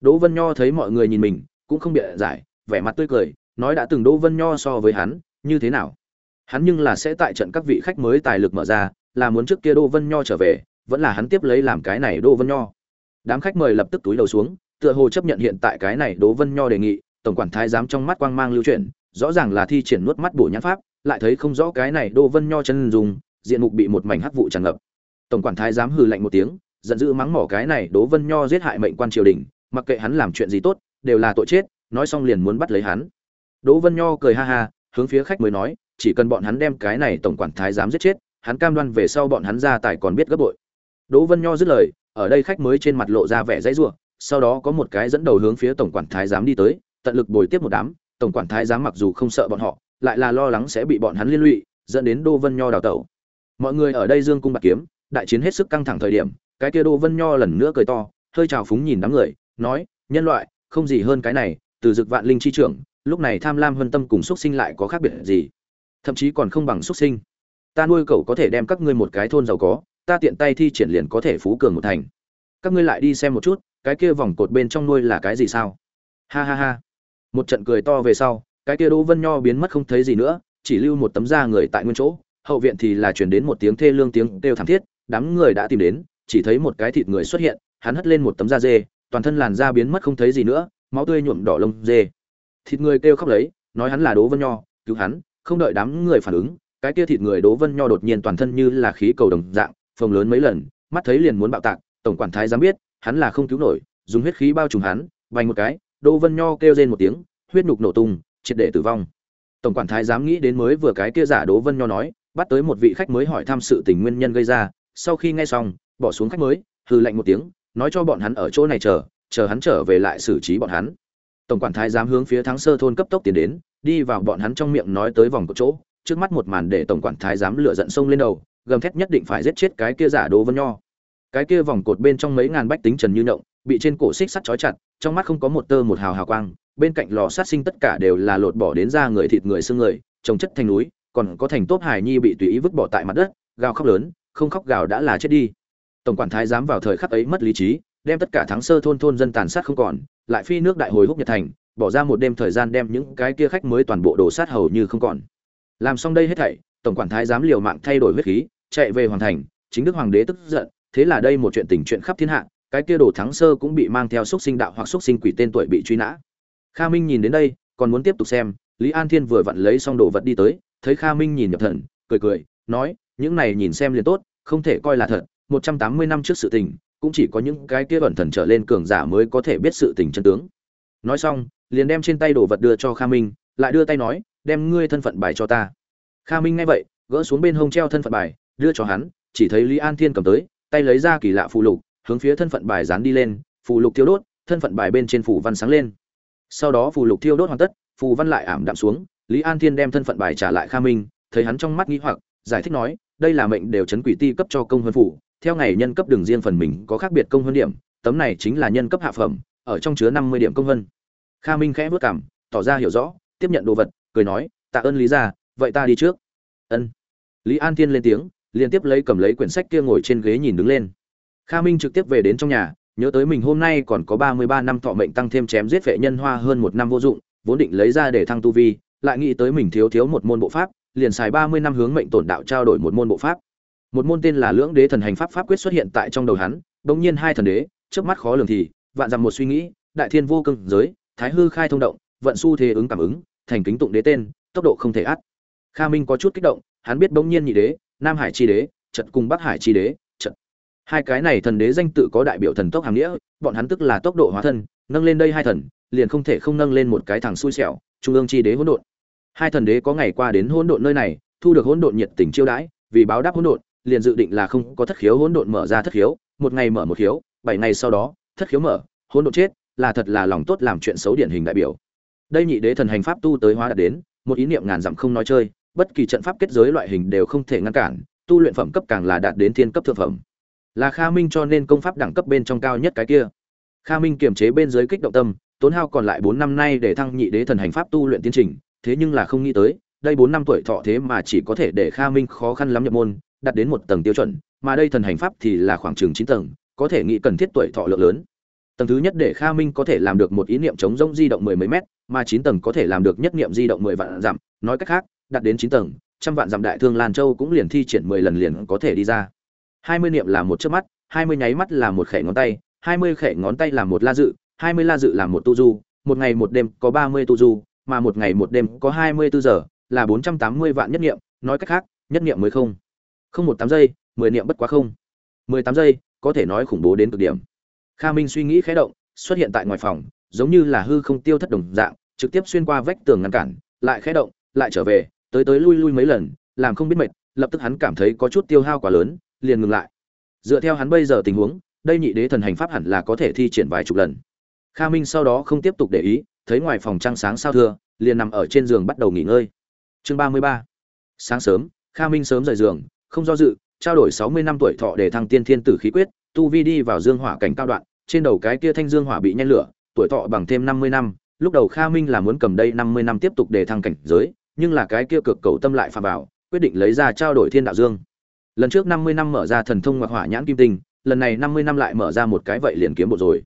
đỗ vân nho thấy mọi người nhìn mình, cũng không bịa giải, vẻ mặt tươi cười, nói đã từng đỗ vân nho so với hắn, như thế nào? Hắn nhưng là sẽ tại trận các vị khách mới tài lực mở ra, là muốn trước kia Đô vân nho trở về, vẫn là hắn tiếp lấy làm cái này Đô vân nho. Đám khách mời lập tức túi đầu xuống, tựa hồ chấp nhận hiện tại cái này Đô vân nho đề nghị, tổng quản thái giám trong mắt quang mang lưu chuyển, rõ ràng là thi triển nuốt mắt bổ nhãn pháp, lại thấy không rõ cái này Đô vân nho chân dùng, diện mục bị một mảnh hắc vụ tràn ngập. Tổng quản thái giám hừ lạnh một tiếng, giận dữ mắng mỏ cái này đố vân nho giết hại mệnh quan triều đình, mặc kệ hắn làm chuyện gì tốt, đều là tội chết, nói xong liền muốn bắt lấy hắn. Đỗ vân nho cười ha ha, hướng phía khách mới nói chỉ cần bọn hắn đem cái này tổng quản thái giám giết chết, hắn cam đoan về sau bọn hắn ra tài còn biết gấp bội. Đỗ vân nho dứt lời, ở đây khách mới trên mặt lộ ra vẻ dãy rủa, sau đó có một cái dẫn đầu hướng phía tổng quản thái giám đi tới, tận lực bồi tiếp một đám, tổng quản thái giám mặc dù không sợ bọn họ, lại là lo lắng sẽ bị bọn hắn liên lụy, dẫn đến đỗ vân nho đào tẩu. Mọi người ở đây dương cung bạc kiếm, đại chiến hết sức căng thẳng thời điểm, cái kia đỗ vân nho lần nữa cười to, hơi trào phúng nhìn đám người, nói, nhân loại, không gì hơn cái này, từ dực vạn linh chi trưởng, lúc này tham lam hơn tâm cùng xuất sinh lại có khác biệt gì? Thậm chí còn không bằng xuất sinh. Ta nuôi cậu có thể đem các ngươi một cái thôn giàu có, ta tiện tay thi triển liền có thể phú cường một thành. Các ngươi lại đi xem một chút, cái kia vòng cột bên trong nuôi là cái gì sao? Ha ha ha. Một trận cười to về sau, cái kia đỗ vân nho biến mất không thấy gì nữa, chỉ lưu một tấm da người tại nguyên chỗ, hậu viện thì là chuyển đến một tiếng thê lương tiếng kêu thảm thiết, đám người đã tìm đến, chỉ thấy một cái thịt người xuất hiện, hắn hất lên một tấm da dê, toàn thân làn da biến mất không thấy gì nữa, máu tươi nhuộm đỏ lông dê. Thịt người kêu khóc lấy, nói hắn là đỗ vân nho, cứu hắn không đợi đám người phản ứng, cái kia thịt người đỗ vân nho đột nhiên toàn thân như là khí cầu đồng dạng, phồng lớn mấy lần, mắt thấy liền muốn bạo tạc, tổng quản thái dám biết, hắn là không cứu nổi, dùng huyết khí bao trùm hắn vành một cái, đỗ vân nho kêu lên một tiếng, huyết nhục nổ tung, triệt để tử vong. Tổng quản thái dám nghĩ đến mới vừa cái kia giả đỗ vân nho nói, bắt tới một vị khách mới hỏi thăm sự tình nguyên nhân gây ra, sau khi nghe xong, bỏ xuống khách mới hư lạnh một tiếng, nói cho bọn hắn ở chỗ này chờ chờ hắn trở về lại xử trí bọn hắn. Tổng quản thái giám hướng phía thắng sơ thôn cấp tốc tiến đến đi vào bọn hắn trong miệng nói tới vòng cột chỗ, trước mắt một màn để tổng quản thái giám lựa giận sông lên đầu, gầm thét nhất định phải giết chết cái kia giả đồ vân nho. Cái kia vòng cột bên trong mấy ngàn bách tính trần như nhộng bị trên cổ xích sắt trói chặt, trong mắt không có một tơ một hào hào quang, bên cạnh lò sát sinh tất cả đều là lột bỏ đến da người thịt người xương người, trồng chất thành núi, còn có thành tốt hài nhi bị tùy ý vứt bỏ tại mặt đất, gào khóc lớn, không khóc gào đã là chết đi. Tổng quản thái giám vào thời khắc ấy mất lý trí, đem tất cả thắng sơ thôn thôn dân tàn sát không còn, lại phi nước đại hồi húc nhật thành bỏ ra một đêm thời gian đem những cái kia khách mới toàn bộ đổ sát hầu như không còn. Làm xong đây hết thảy, tổng quản thái giám liều mạng thay đổi huyết khí, chạy về hoàng thành, chính đức hoàng đế tức giận, thế là đây một chuyện tình chuyện khắp thiên hạ, cái kia đồ thắng sơ cũng bị mang theo xúc sinh đạo hoặc xúc sinh quỷ tên tuổi bị truy nã. Kha minh nhìn đến đây, còn muốn tiếp tục xem, lý an thiên vừa vặn lấy xong đồ vật đi tới, thấy kha minh nhìn nhập thần, cười cười, nói, những này nhìn xem liền tốt, không thể coi là thật, một trăm tám mươi năm trước sự tình, cũng chỉ có những cái kia ẩn thần trở lên cường giả mới có thể biết sự tình chân tướng. Nói xong liền đem trên tay đồ vật đưa cho kha minh, lại đưa tay nói, đem ngươi thân phận bài cho ta. Kha minh nghe vậy, gỡ xuống bên hông treo thân phận bài, đưa cho hắn, chỉ thấy lý an thiên cầm tới, tay lấy ra kỳ lạ phù lục, hướng phía thân phận bài dán đi lên, phù lục thiêu đốt, thân phận bài bên trên phù văn sáng lên. Sau đó phù lục thiêu đốt hoàn tất, phù văn lại ảm đạm xuống, lý an thiên đem thân phận bài trả lại kha minh, thấy hắn trong mắt nghi hoặc, giải thích nói, đây là mệnh đều chấn quỷ ti cấp cho công hơn phủ, theo ngày nhân cấp đường riêng phần mình có khác biệt công hơn điểm, tấm này chính là nhân cấp hạ phẩm, ở trong chứa năm mươi điểm công hơn kha minh khẽ vất cảm tỏ ra hiểu rõ, tiếp nhận đồ vật, cười nói, tạ ơn lý ra vậy ta đi trước. Ân. Lý an thiên lên tiếng, liên tiếp lấy cầm lấy quyển sách kia ngồi trên ghế nhìn đứng lên. Kha minh trực tiếp về đến trong nhà, nhớ tới mình hôm nay còn có ba mươi ba năm thọ mệnh tăng thêm chém giết vệ nhân hoa hơn một năm vô dụng, vốn định lấy ra để thăng tu vi, lại nghĩ tới mình thiếu thiếu một môn bộ pháp, liền xài ba mươi năm hướng mệnh tổn đạo trao đổi một môn bộ pháp. Một môn tên là lưỡng đế thần hành pháp pháp quyết xuất hiện tại trong đầu hắn, bỗng nhiên hai thần đế trước mắt khó lường thì, vạn dặm một suy nghĩ, đại thiên vô cương giới thái hư khai thông động, vận su thế ứng cảm ứng, thành kính tụng đế tên, tốc độ không thể át. Kha minh có chút kích động, hắn biết bỗng nhiên nhị đế, nam hải chi đế trận cùng bắc hải chi đế trận hai cái này thần đế danh tự có đại biểu thần tốc hàm nghĩa, bọn hắn tức là tốc độ hóa thân, nâng lên đây hai thần, liền không thể không nâng lên một cái thằng xui xẻo, trung ương chi đế hỗn độn. Hai thần đế có ngày qua đến hỗn độn nơi này, thu được hỗn độn nhiệt tình chiêu đãi, vì báo đáp hỗn độn, liền dự định là không có thất khiếu hỗn độn mở ra thất khiếu, một ngày mở một khiếu, bảy ngày sau đó, thất khiếu mở, hỗn độn chết là thật là lòng tốt làm chuyện xấu điển hình đại biểu. Đây nhị đế thần hành pháp tu tới hóa đạt đến, một ý niệm ngàn dặm không nói chơi, bất kỳ trận pháp kết giới loại hình đều không thể ngăn cản, tu luyện phẩm cấp càng là đạt đến thiên cấp thượng phẩm. Là kha minh cho nên công pháp đẳng cấp bên trong cao nhất cái kia. Kha minh kiềm chế bên dưới kích động tâm, tốn hao còn lại bốn năm nay để thăng nhị đế thần hành pháp tu luyện tiến trình, thế nhưng là không nghĩ tới, đây bốn năm tuổi thọ thế mà chỉ có thể để kha minh khó khăn lắm nhập môn, đạt đến một tầng tiêu chuẩn, mà đây thần hành pháp thì là khoảng chừng chín tầng, có thể nghĩ cần thiết tuổi thọ lượng lớn tầng thứ nhất để kha minh có thể làm được một ý niệm chống rông di động mười mấy mét, mà chín tầng có thể làm được nhất niệm di động mười vạn dặm. Nói cách khác, đạt đến chín tầng, trăm vạn dặm đại thương lan châu cũng liền thi triển mười lần liền có thể đi ra. Hai mươi niệm là một chớp mắt, hai mươi nháy mắt là một khẽ ngón tay, hai mươi khẽ ngón tay là một la dự, hai mươi la dự là một tu du, một ngày một đêm có ba mươi tu du, mà một ngày một đêm có hai mươi bốn giờ, là bốn trăm tám mươi vạn nhất niệm. Nói cách khác, nhất niệm mới không. Không một tám giây, mười niệm bất quá không. Mười tám giây, có thể nói khủng bố đến cực điểm kha minh suy nghĩ khẽ động, xuất hiện tại ngoài phòng, giống như là hư không tiêu thất đồng dạng, trực tiếp xuyên qua vách tường ngăn cản, lại khẽ động, lại trở về, tới tới lui lui mấy lần, làm không biết mệt, lập tức hắn cảm thấy có chút tiêu hao quá lớn, liền ngừng lại. Dựa theo hắn bây giờ tình huống, đây nhị đế thần hành pháp hẳn là có thể thi triển vài chục lần. Kha minh sau đó không tiếp tục để ý, thấy ngoài phòng trăng sáng sao thưa, liền nằm ở trên giường bắt đầu nghỉ ngơi. Chương ba mươi ba. Sáng sớm, kha minh sớm rời giường, không do dự, trao đổi sáu mươi năm tuổi thọ để thăng tiên thiên tử khí quyết, tu vi đi vào dương hỏa cảnh cao đoạn trên đầu cái kia thanh dương hỏa bị nhen lửa, tuổi thọ bằng thêm năm mươi năm, lúc đầu kha minh là muốn cầm đây năm mươi năm tiếp tục để thăng cảnh giới, nhưng là cái kia cực cầu tâm lại phàm bảo quyết định lấy ra trao đổi thiên đạo dương. Lần trước năm mươi năm mở ra thần thông ngoại hỏa nhãn kim tinh, lần này năm mươi năm lại mở ra một cái vậy liền kiếm bộ rồi.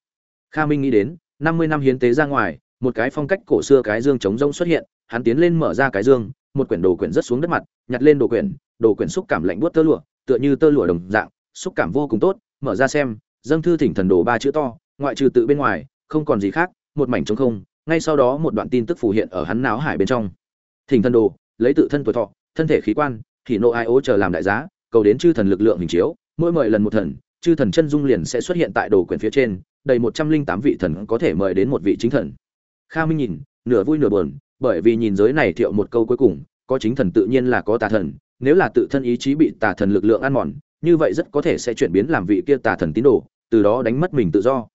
Kha minh nghĩ đến, năm mươi năm hiến tế ra ngoài, một cái phong cách cổ xưa cái dương chống rỗng xuất hiện, hắn tiến lên mở ra cái dương, một quyển đồ quyển rất xuống đất mặt, nhặt lên đồ quyển đồ quyển xúc cảm lạnh buốt tơ lụa, tựa như tơ lụa đồng dạng, xúc cảm vô cùng tốt, mở ra xem dâng thư thỉnh thần đồ ba chữ to, ngoại trừ tự bên ngoài, không còn gì khác, một mảnh trống không, ngay sau đó một đoạn tin tức phủ hiện ở hắn náo hải bên trong. Thỉnh thần đồ, lấy tự thân tuổi thọ, thân thể khí quan, thì nộ ai ố chờ làm đại giá, cầu đến chư thần lực lượng hình chiếu, mỗi mời lần một thần, chư thần chân dung liền sẽ xuất hiện tại đồ quyển phía trên, đầy một trăm linh tám vị thần có thể mời đến một vị chính thần. Kha minh nhìn, nửa vui nửa buồn, bởi vì nhìn giới này thiệu một câu cuối cùng, có chính thần tự nhiên là có tà thần, nếu là tự thân ý chí bị tà thần lực lượng ăn mòn, như vậy rất có thể sẽ chuyển biến làm vị kia tà thần tín đồ từ đó đánh mất mình tự do.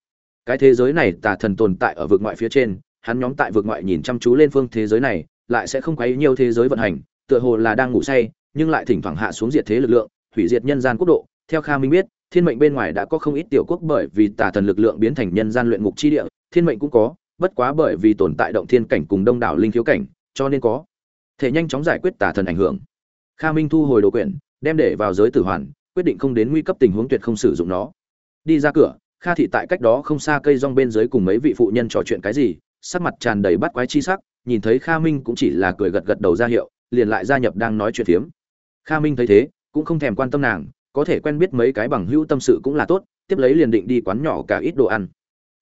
Cái thế giới này tà thần tồn tại ở vực ngoại phía trên, hắn nhóm tại vực ngoại nhìn chăm chú lên phương thế giới này, lại sẽ không quấy nhiều thế giới vận hành, tựa hồ là đang ngủ say, nhưng lại thỉnh thoảng hạ xuống diệt thế lực lượng, hủy diệt nhân gian quốc độ. Theo kha minh biết, thiên mệnh bên ngoài đã có không ít tiểu quốc bởi vì tà thần lực lượng biến thành nhân gian luyện ngục chi địa, thiên mệnh cũng có, bất quá bởi vì tồn tại động thiên cảnh cùng đông đảo linh thiếu cảnh, cho nên có thể nhanh chóng giải quyết tà thần ảnh hưởng. Kha minh thu hồi đồ quyển, đem để vào giới tử hoàn, quyết định không đến nguy cấp tình huống tuyệt không sử dụng nó đi ra cửa, kha thị tại cách đó không xa cây rong bên dưới cùng mấy vị phụ nhân trò chuyện cái gì, sắc mặt tràn đầy bắt quái chi sắc, nhìn thấy kha minh cũng chỉ là cười gật gật đầu ra hiệu, liền lại gia nhập đang nói chuyện phiếm. Kha minh thấy thế, cũng không thèm quan tâm nàng, có thể quen biết mấy cái bằng hữu tâm sự cũng là tốt, tiếp lấy liền định đi quán nhỏ cả ít đồ ăn.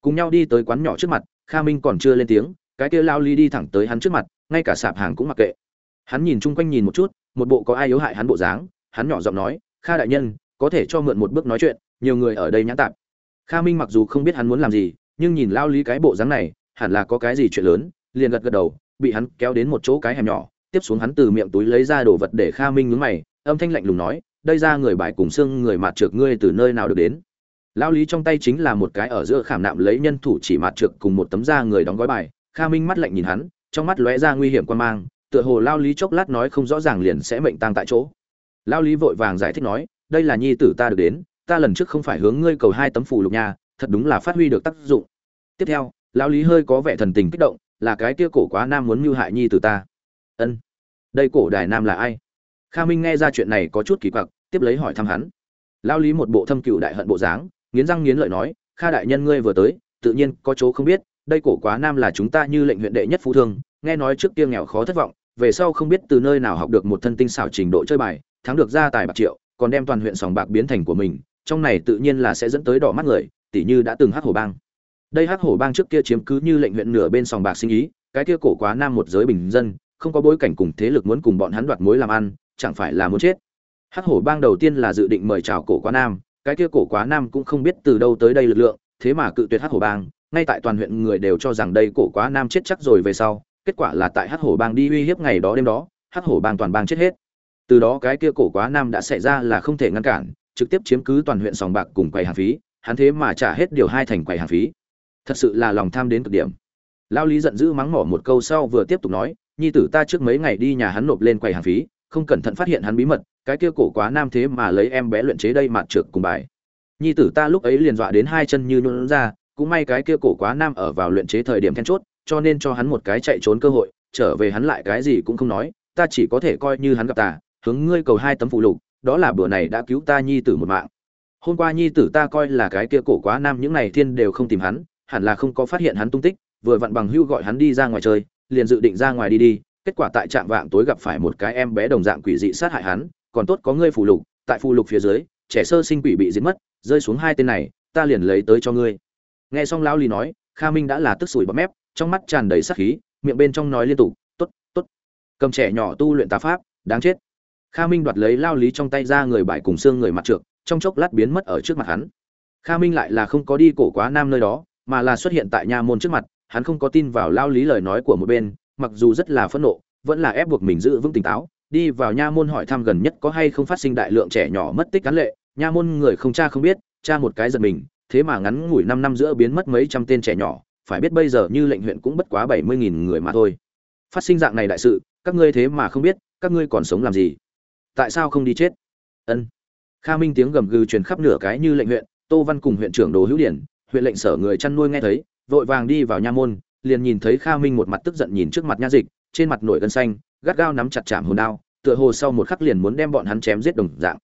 Cùng nhau đi tới quán nhỏ trước mặt, kha minh còn chưa lên tiếng, cái kia lao ly đi thẳng tới hắn trước mặt, ngay cả sạp hàng cũng mặc kệ. Hắn nhìn chung quanh nhìn một chút, một bộ có ai yếu hại hắn bộ dáng, hắn nhỏ giọng nói, kha đại nhân, có thể cho mượn một bước nói chuyện nhiều người ở đây nhãn tạp. Kha minh mặc dù không biết hắn muốn làm gì, nhưng nhìn lao lý cái bộ dáng này, hẳn là có cái gì chuyện lớn, liền gật gật đầu, bị hắn kéo đến một chỗ cái hẻm nhỏ, tiếp xuống hắn từ miệng túi lấy ra đồ vật để kha minh nhướng mày, âm thanh lạnh lùng nói, đây ra người bài cùng xương người mạt trượt ngươi từ nơi nào được đến? Lao lý trong tay chính là một cái ở giữa khảm nạm lấy nhân thủ chỉ mạt trượt cùng một tấm da người đóng gói bài, kha minh mắt lạnh nhìn hắn, trong mắt lóe ra nguy hiểm quan mang, tựa hồ lao lý chốc lát nói không rõ ràng liền sẽ mệnh tang tại chỗ. Lao lý vội vàng giải thích nói, đây là nhi tử ta được đến ta lần trước không phải hướng ngươi cầu hai tấm phù lục nha, thật đúng là phát huy được tác dụng. Tiếp theo, Lão lý hơi có vẻ thần tình kích động, là cái kia cổ quá nam muốn mưu hại nhi tử ta. Ân. Đây cổ đài nam là ai? Kha minh nghe ra chuyện này có chút kỳ quặc, tiếp lấy hỏi thăm hắn. Lão lý một bộ thâm cựu đại hận bộ dáng, nghiến răng nghiến lợi nói, kha đại nhân ngươi vừa tới, tự nhiên có chỗ không biết, đây cổ quá nam là chúng ta như lệnh huyện đệ nhất phú thương, nghe nói trước kia nghèo khó thất vọng, về sau không biết từ nơi nào học được một thân tinh xảo trình độ chơi bài, thắng được gia tài bạc triệu, còn đem toàn huyện sòng bạc biến thành của mình trong này tự nhiên là sẽ dẫn tới đỏ mắt người tỷ như đã từng hắc hổ bang. Đây hắc hổ bang trước kia chiếm cứ như lệnh huyện nửa bên sòng bạc sinh ý, cái kia cổ quá nam một giới bình dân, không có bối cảnh cùng thế lực muốn cùng bọn hắn đoạt mối làm ăn, chẳng phải là muốn chết. Hắc hổ bang đầu tiên là dự định mời chào cổ quá nam, cái kia cổ quá nam cũng không biết từ đâu tới đây lực lượng, thế mà cự tuyệt hắc hổ bang, ngay tại toàn huyện người đều cho rằng đây cổ quá nam chết chắc rồi về sau, kết quả là tại hắc hổ bang đi uy hiếp ngày đó đêm đó, hắc hổ bang toàn bang chết hết. Từ đó cái kia cổ quá nam đã xảy ra là không thể ngăn cản trực tiếp chiếm cứ toàn huyện sòng bạc cùng quầy hàng phí, hắn thế mà trả hết điều hai thành quầy hàng phí. Thật sự là lòng tham đến cực điểm. Lao lý giận dữ mắng mỏ một câu sau vừa tiếp tục nói, nhi tử ta trước mấy ngày đi nhà hắn nộp lên quầy hàng phí, không cẩn thận phát hiện hắn bí mật, cái kia cổ quá nam thế mà lấy em bé luyện chế đây mạt trượt cùng bài. Nhi tử ta lúc ấy liền dọa đến hai chân như nhuôn ra, cũng may cái kia cổ quá nam ở vào luyện chế thời điểm then chốt, cho nên cho hắn một cái chạy trốn cơ hội, trở về hắn lại cái gì cũng không nói, ta chỉ có thể coi như hắn gặp ta, hướng ngươi cầu hai tấm phụ lục đó là bữa này đã cứu ta nhi tử một mạng. Hôm qua nhi tử ta coi là cái kia cổ quá nam, những này thiên đều không tìm hắn, hẳn là không có phát hiện hắn tung tích, vừa vặn bằng hưu gọi hắn đi ra ngoài chơi, liền dự định ra ngoài đi đi, kết quả tại trạm vạng tối gặp phải một cái em bé đồng dạng quỷ dị sát hại hắn, còn tốt có ngươi phụ lục, tại phụ lục phía dưới, trẻ sơ sinh quỷ bị giết mất, rơi xuống hai tên này, ta liền lấy tới cho ngươi. Nghe xong lão lý nói, kha minh đã là tức sủi bọt mép, trong mắt tràn đầy sát khí, miệng bên trong nói liên tục, tốt tốt. Cầm trẻ nhỏ tu luyện tà pháp, đáng chết kha minh đoạt lấy lao lý trong tay ra người bại cùng xương người mặt trượt trong chốc lát biến mất ở trước mặt hắn. Kha minh lại là không có đi cổ quá nam nơi đó, mà là xuất hiện tại nha môn trước mặt, hắn không có tin vào lao lý lời nói của một bên, mặc dù rất là phẫn nộ, vẫn là ép buộc mình giữ vững tỉnh táo, đi vào nha môn hỏi thăm gần nhất có hay không phát sinh đại lượng trẻ nhỏ mất tích cán lệ, nha môn người không cha không biết, cha một cái giật mình, thế mà ngắn ngủi năm năm giữa biến mất mấy trăm tên trẻ nhỏ, phải biết bây giờ như lệnh huyện cũng bất quá bảy mươi nghìn người mà thôi. Phát sinh dạng này đại sự, các ngươi thế mà không biết, các ngươi còn sống làm gì? Tại sao không đi chết? Ân. Kha minh tiếng gầm gừ truyền khắp nửa cái như lệnh huyện, tô văn cùng huyện trưởng đồ hữu điển, huyện lệnh sở người chăn nuôi nghe thấy, vội vàng đi vào nha môn, liền nhìn thấy kha minh một mặt tức giận nhìn trước mặt nha dịch, trên mặt nổi gân xanh, gắt gao nắm chặt chạm hồn đao, tựa hồ sau một khắc liền muốn đem bọn hắn chém giết đồng dạng.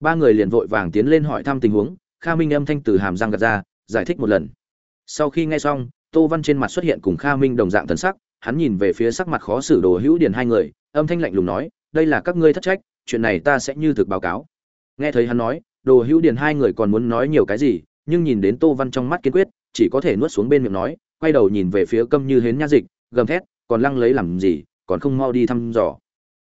Ba người liền vội vàng tiến lên hỏi thăm tình huống, kha minh âm thanh từ hàm răng gạt ra, giải thích một lần. Sau khi nghe xong, tô văn trên mặt xuất hiện cùng kha minh đồng dạng thần sắc, hắn nhìn về phía sắc mặt khó xử đồ hữu điền hai người, âm thanh lạnh lùng nói, đây là các ngươi thất trách chuyện này ta sẽ như thực báo cáo. Nghe thấy hắn nói, đồ hữu điền hai người còn muốn nói nhiều cái gì, nhưng nhìn đến tô văn trong mắt kiên quyết, chỉ có thể nuốt xuống bên miệng nói, quay đầu nhìn về phía câm như hến nha dịch, gầm thét, còn lăng lấy làm gì, còn không mau đi thăm dò.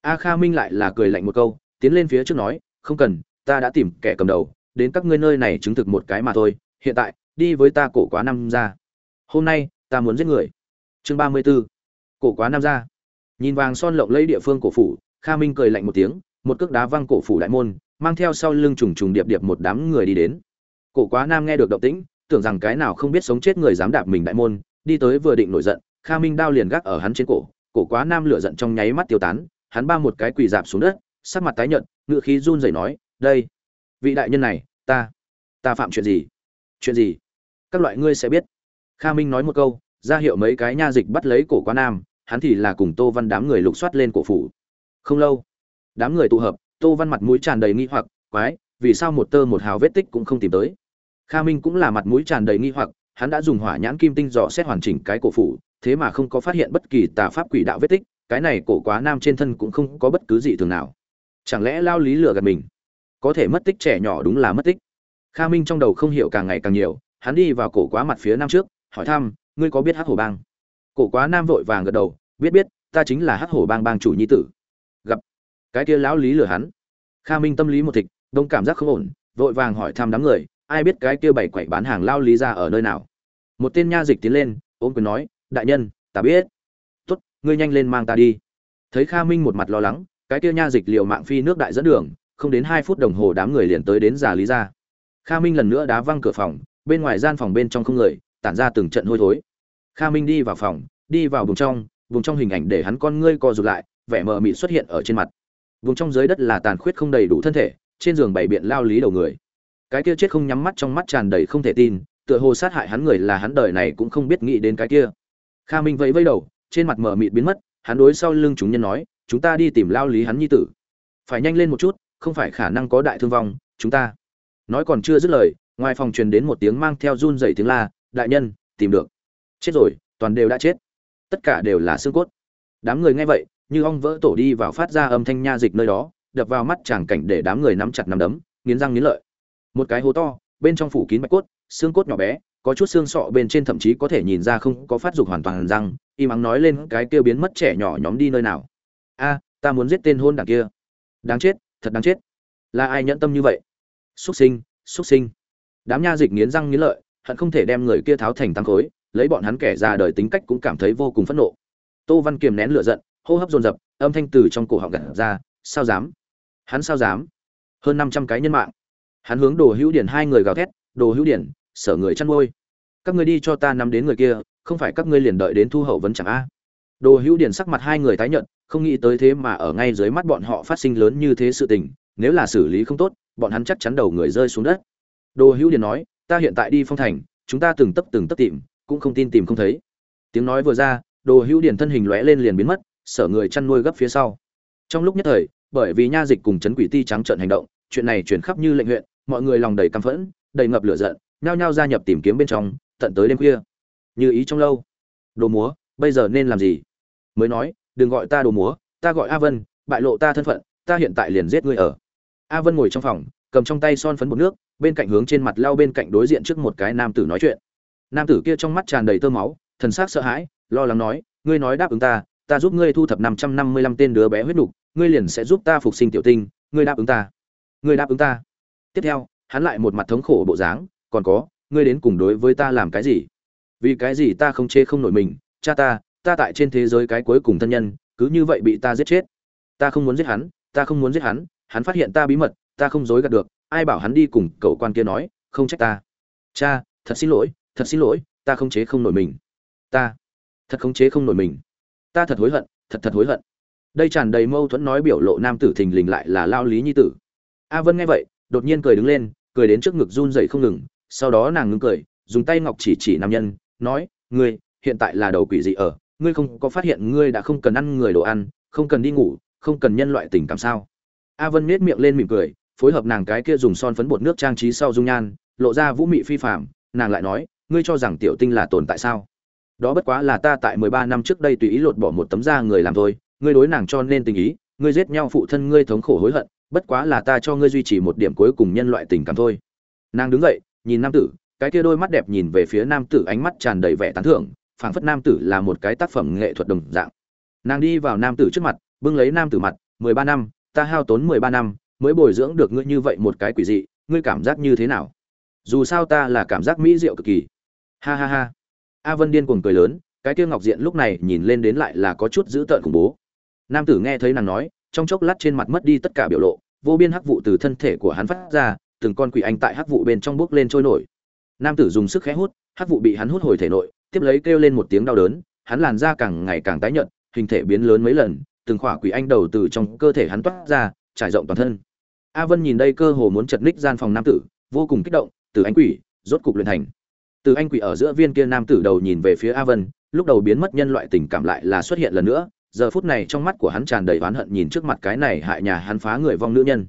A kha minh lại là cười lạnh một câu, tiến lên phía trước nói, không cần, ta đã tìm kẻ cầm đầu, đến các ngươi nơi này chứng thực một cái mà thôi, hiện tại, đi với ta cổ quá năm ra hôm nay, ta muốn giết người. Chương ba mươi b ố cổ quá năm ra nhìn vàng son lộng lấy địa phương cổ phủ, kha minh cười lạnh một tiếng một cước đá văng cổ phủ đại môn, mang theo sau lưng trùng trùng điệp điệp một đám người đi đến. Cổ quá nam nghe được động tĩnh, tưởng rằng cái nào không biết sống chết người dám đạp mình đại môn, đi tới vừa định nổi giận, kha minh đao liền gác ở hắn trên cổ cổ quá nam lửa giận trong nháy mắt tiêu tán, hắn ba một cái quỳ dạp xuống đất, sắc mặt tái nhợt ngựa khí run rẩy nói, đây, vị đại nhân này, ta ta phạm chuyện gì? Chuyện gì? Các loại ngươi sẽ biết. Kha minh nói một câu, ra hiệu mấy cái nha dịch bắt lấy cổ quá nam, hắn thì là cùng tô văn đám người lục soát lên cổ phủ. Không lâu đám người tụ hợp, tô văn mặt mũi tràn đầy nghi hoặc, quái, vì sao một tơ một hào vết tích cũng không tìm tới? Kha minh cũng là mặt mũi tràn đầy nghi hoặc, hắn đã dùng hỏa nhãn kim tinh dò xét hoàn chỉnh cái cổ phủ, thế mà không có phát hiện bất kỳ tà pháp quỷ đạo vết tích, cái này cổ quá nam trên thân cũng không có bất cứ gì thường nào. Chẳng lẽ lao lý lừa gạt mình? Có thể mất tích trẻ nhỏ đúng là mất tích. Kha minh trong đầu không hiểu càng ngày càng nhiều, hắn đi vào cổ quá mặt phía nam trước, hỏi thăm, ngươi có biết hát hổ bang? Cổ quá nam vội vàng gật đầu, biết biết, ta chính là hát hổ bang bang chủ nhi tử cái kia lão lý lừa hắn. Kha minh tâm lý một thịt, đông cảm giác không ổn vội vàng hỏi thăm đám người ai biết cái kia bảy quậy bán hàng lao lý ra ở nơi nào. Một tên nha dịch tiến lên ôm quyền nói đại nhân ta biết. Tốt ngươi nhanh lên mang ta đi. Thấy kha minh một mặt lo lắng cái kia nha dịch liệu mạng phi nước đại dẫn đường không đến hai phút đồng hồ đám người liền tới đến già lý ra. Kha minh lần nữa đá văng cửa phòng bên ngoài gian phòng bên trong không người tản ra từng trận hôi thối. Kha minh đi vào phòng đi vào vùng trong vùng trong hình ảnh để hắn con ngươi co rụt lại vẻ mờ mịt xuất hiện ở trên mặt vùng trong dưới đất là tàn khuyết không đầy đủ thân thể, trên giường bày biện lao lý đầu người. Cái kia chết không nhắm mắt trong mắt tràn đầy không thể tin, tựa hồ sát hại hắn người là hắn đời này cũng không biết nghĩ đến cái kia. Kha minh vẫy vẫy đầu, trên mặt mờ mịt biến mất, hắn đối sau lưng chúng nhân nói, chúng ta đi tìm lao lý hắn nhi tử. Phải nhanh lên một chút, không phải khả năng có đại thương vong, chúng ta. Nói còn chưa dứt lời, ngoài phòng truyền đến một tiếng mang theo run dày tiếng la, đại nhân, tìm được. Chết rồi, toàn đều đã chết. Tất cả đều là xương cốt. Đám người nghe vậy như ong vỡ tổ đi vào phát ra âm thanh nha dịch nơi đó, đập vào mắt chàng cảnh để đám người nắm chặt nắm đấm, nghiến răng nghiến lợi. Một cái hố to, bên trong phủ kín bạch cốt, xương cốt nhỏ bé, có chút xương sọ bên trên thậm chí có thể nhìn ra không có phát dục hoàn toàn răng, y mắng nói lên cái kia biến mất trẻ nhỏ nhóm đi nơi nào. A, ta muốn giết tên hôn đảng kia. Đáng chết, thật đáng chết. Là ai nhẫn tâm như vậy? Xuất sinh xuất sinh. Đám nha dịch nghiến răng nghiến lợi, hận không thể đem người kia tháo thành tăng khối, lấy bọn hắn kẻ già đời tính cách cũng cảm thấy vô cùng phẫn nộ. Tô văn kiềm nén lửa giận hô hấp dồn dập, âm thanh từ trong cổ họng gặt ra, sao dám? Hắn sao dám? Hơn năm trăm cái nhân mạng. Hắn hướng đồ hữu điển hai người gào thét, đồ hữu điển, sở người chăn nuôi. Các ngươi đi cho ta nắm đến người kia, không phải các ngươi liền đợi đến thu hậu vấn chẳng a? Đồ hữu điển sắc mặt hai người tái nhận không nghĩ tới thế mà ở ngay dưới mắt bọn họ phát sinh lớn như thế sự tình, nếu là xử lý không tốt, bọn hắn chắc chắn đầu người rơi xuống đất. Đồ hữu điển nói, ta hiện tại đi phong thành, chúng ta từng tấp từng tấp tìm, cũng không tin tìm không thấy. Tiếng nói vừa ra, đồ hữu điển thân hình lóe lên liền biến mất sở người chăn nuôi gấp phía sau. Trong lúc nhất thời, bởi vì nha dịch cùng chấn quỷ ti trắng trợn hành động, chuyện này truyền khắp như lệnh huyện, mọi người lòng đầy căm phẫn, đầy ngập lửa giận, nhao nhao gia nhập tìm kiếm bên trong, tận tới đêm khuya. Như ý trong lâu. Đồ múa, bây giờ nên làm gì? Mới nói, đừng gọi ta đồ múa, ta gọi a vân, bại lộ ta thân phận, ta hiện tại liền giết ngươi ở. A vân ngồi trong phòng, cầm trong tay son phấn bột nước, bên cạnh hướng trên mặt lao bên cạnh đối diện trước một cái nam tử nói chuyện. Nam tử kia trong mắt tràn đầy tơ máu, thần sắc sợ hãi, lo lắng nói, ngươi nói đáp ứng ta ta giúp ngươi thu thập năm trăm năm mươi lăm tên đứa bé huyết nục, ngươi liền sẽ giúp ta phục sinh tiểu tinh, ngươi đáp ứng ta. Ngươi đáp ứng ta. Tiếp theo, hắn lại một mặt thống khổ bộ dáng, còn có, ngươi đến cùng đối với ta làm cái gì? Vì cái gì ta không chê không nổi mình, cha ta ta tại trên thế giới cái cuối cùng thân nhân, cứ như vậy bị ta giết chết. Ta không muốn giết hắn, ta không muốn giết hắn hắn phát hiện ta bí mật, ta không dối gạt được, ai bảo hắn đi cùng cậu quan kia nói, không trách ta. Cha, thật xin lỗi, thật xin lỗi, ta không chế không nổi mình. Ta, thật không chế không nổi mình ta thật hối hận, thật thật hối hận. Đây tràn đầy mâu thuẫn nói biểu lộ nam tử thình lình lại là lao lý nhi tử. A vân nghe vậy, đột nhiên cười đứng lên, cười đến trước ngực run dậy không ngừng, sau đó nàng ngưng cười, dùng tay ngọc chỉ chỉ nam nhân, nói, ngươi, hiện tại là đầu quỷ gì ở, ngươi không có phát hiện ngươi đã không cần ăn người đồ ăn, không cần đi ngủ, không cần nhân loại tình cảm sao? A vân nết miệng lên mỉm cười, phối hợp nàng cái kia dùng son phấn bột nước trang trí sau dung nhan, lộ ra vũ mị phi phạm nàng lại nói, ngươi cho rằng tiểu tinh là tồn tại sao? Đó bất quá là ta tại mười ba năm trước đây tùy ý lột bỏ một tấm da người làm thôi, ngươi đối nàng cho nên tình ý, ngươi giết nhau phụ thân ngươi thống khổ hối hận, bất quá là ta cho ngươi duy trì một điểm cuối cùng nhân loại tình cảm thôi. Nàng đứng dậy, nhìn nam tử, cái kia đôi mắt đẹp nhìn về phía nam tử ánh mắt tràn đầy vẻ tán thưởng, phảng phất nam tử là một cái tác phẩm nghệ thuật đồng dạng. Nàng đi vào nam tử trước mặt, bưng lấy nam tử mặt, mười ba năm, ta hao tốn mười ba năm, mới bồi dưỡng được ngươi như vậy một cái quỷ dị, ngươi cảm giác như thế nào? Dù sao ta là cảm giác mỹ diệu cực kỳ. Ha ha ha a vân điên cuồng cười lớn, cái kia ngọc diện lúc này nhìn lên đến lại là có chút dữ tợn khủng bố. Nam tử nghe thấy nàng nói, trong chốc lát trên mặt mất đi tất cả biểu lộ, vô biên hắc vụ từ thân thể của hắn phát ra, từng con quỷ anh tại hắc vụ bên trong bước lên trôi nổi. Nam tử dùng sức khẽ hút, hắc vụ bị hắn hút hồi thể nội, tiếp lấy kêu lên một tiếng đau đớn, hắn làn da càng ngày càng tái nhợt, hình thể biến lớn mấy lần, từng khỏa quỷ anh đầu từ trong cơ thể hắn toát ra, trải rộng toàn thân. A vân nhìn đây cơ hồ muốn chật ních gian phòng nam tử, vô cùng kích động, từ anh quỷ, rốt cục luyện thành từ anh quỷ ở giữa viên kia nam tử đầu nhìn về phía a vân, lúc đầu biến mất nhân loại tình cảm lại là xuất hiện lần nữa, giờ phút này trong mắt của hắn tràn đầy oán hận nhìn trước mặt cái này hại nhà hắn phá người vong nữ nhân.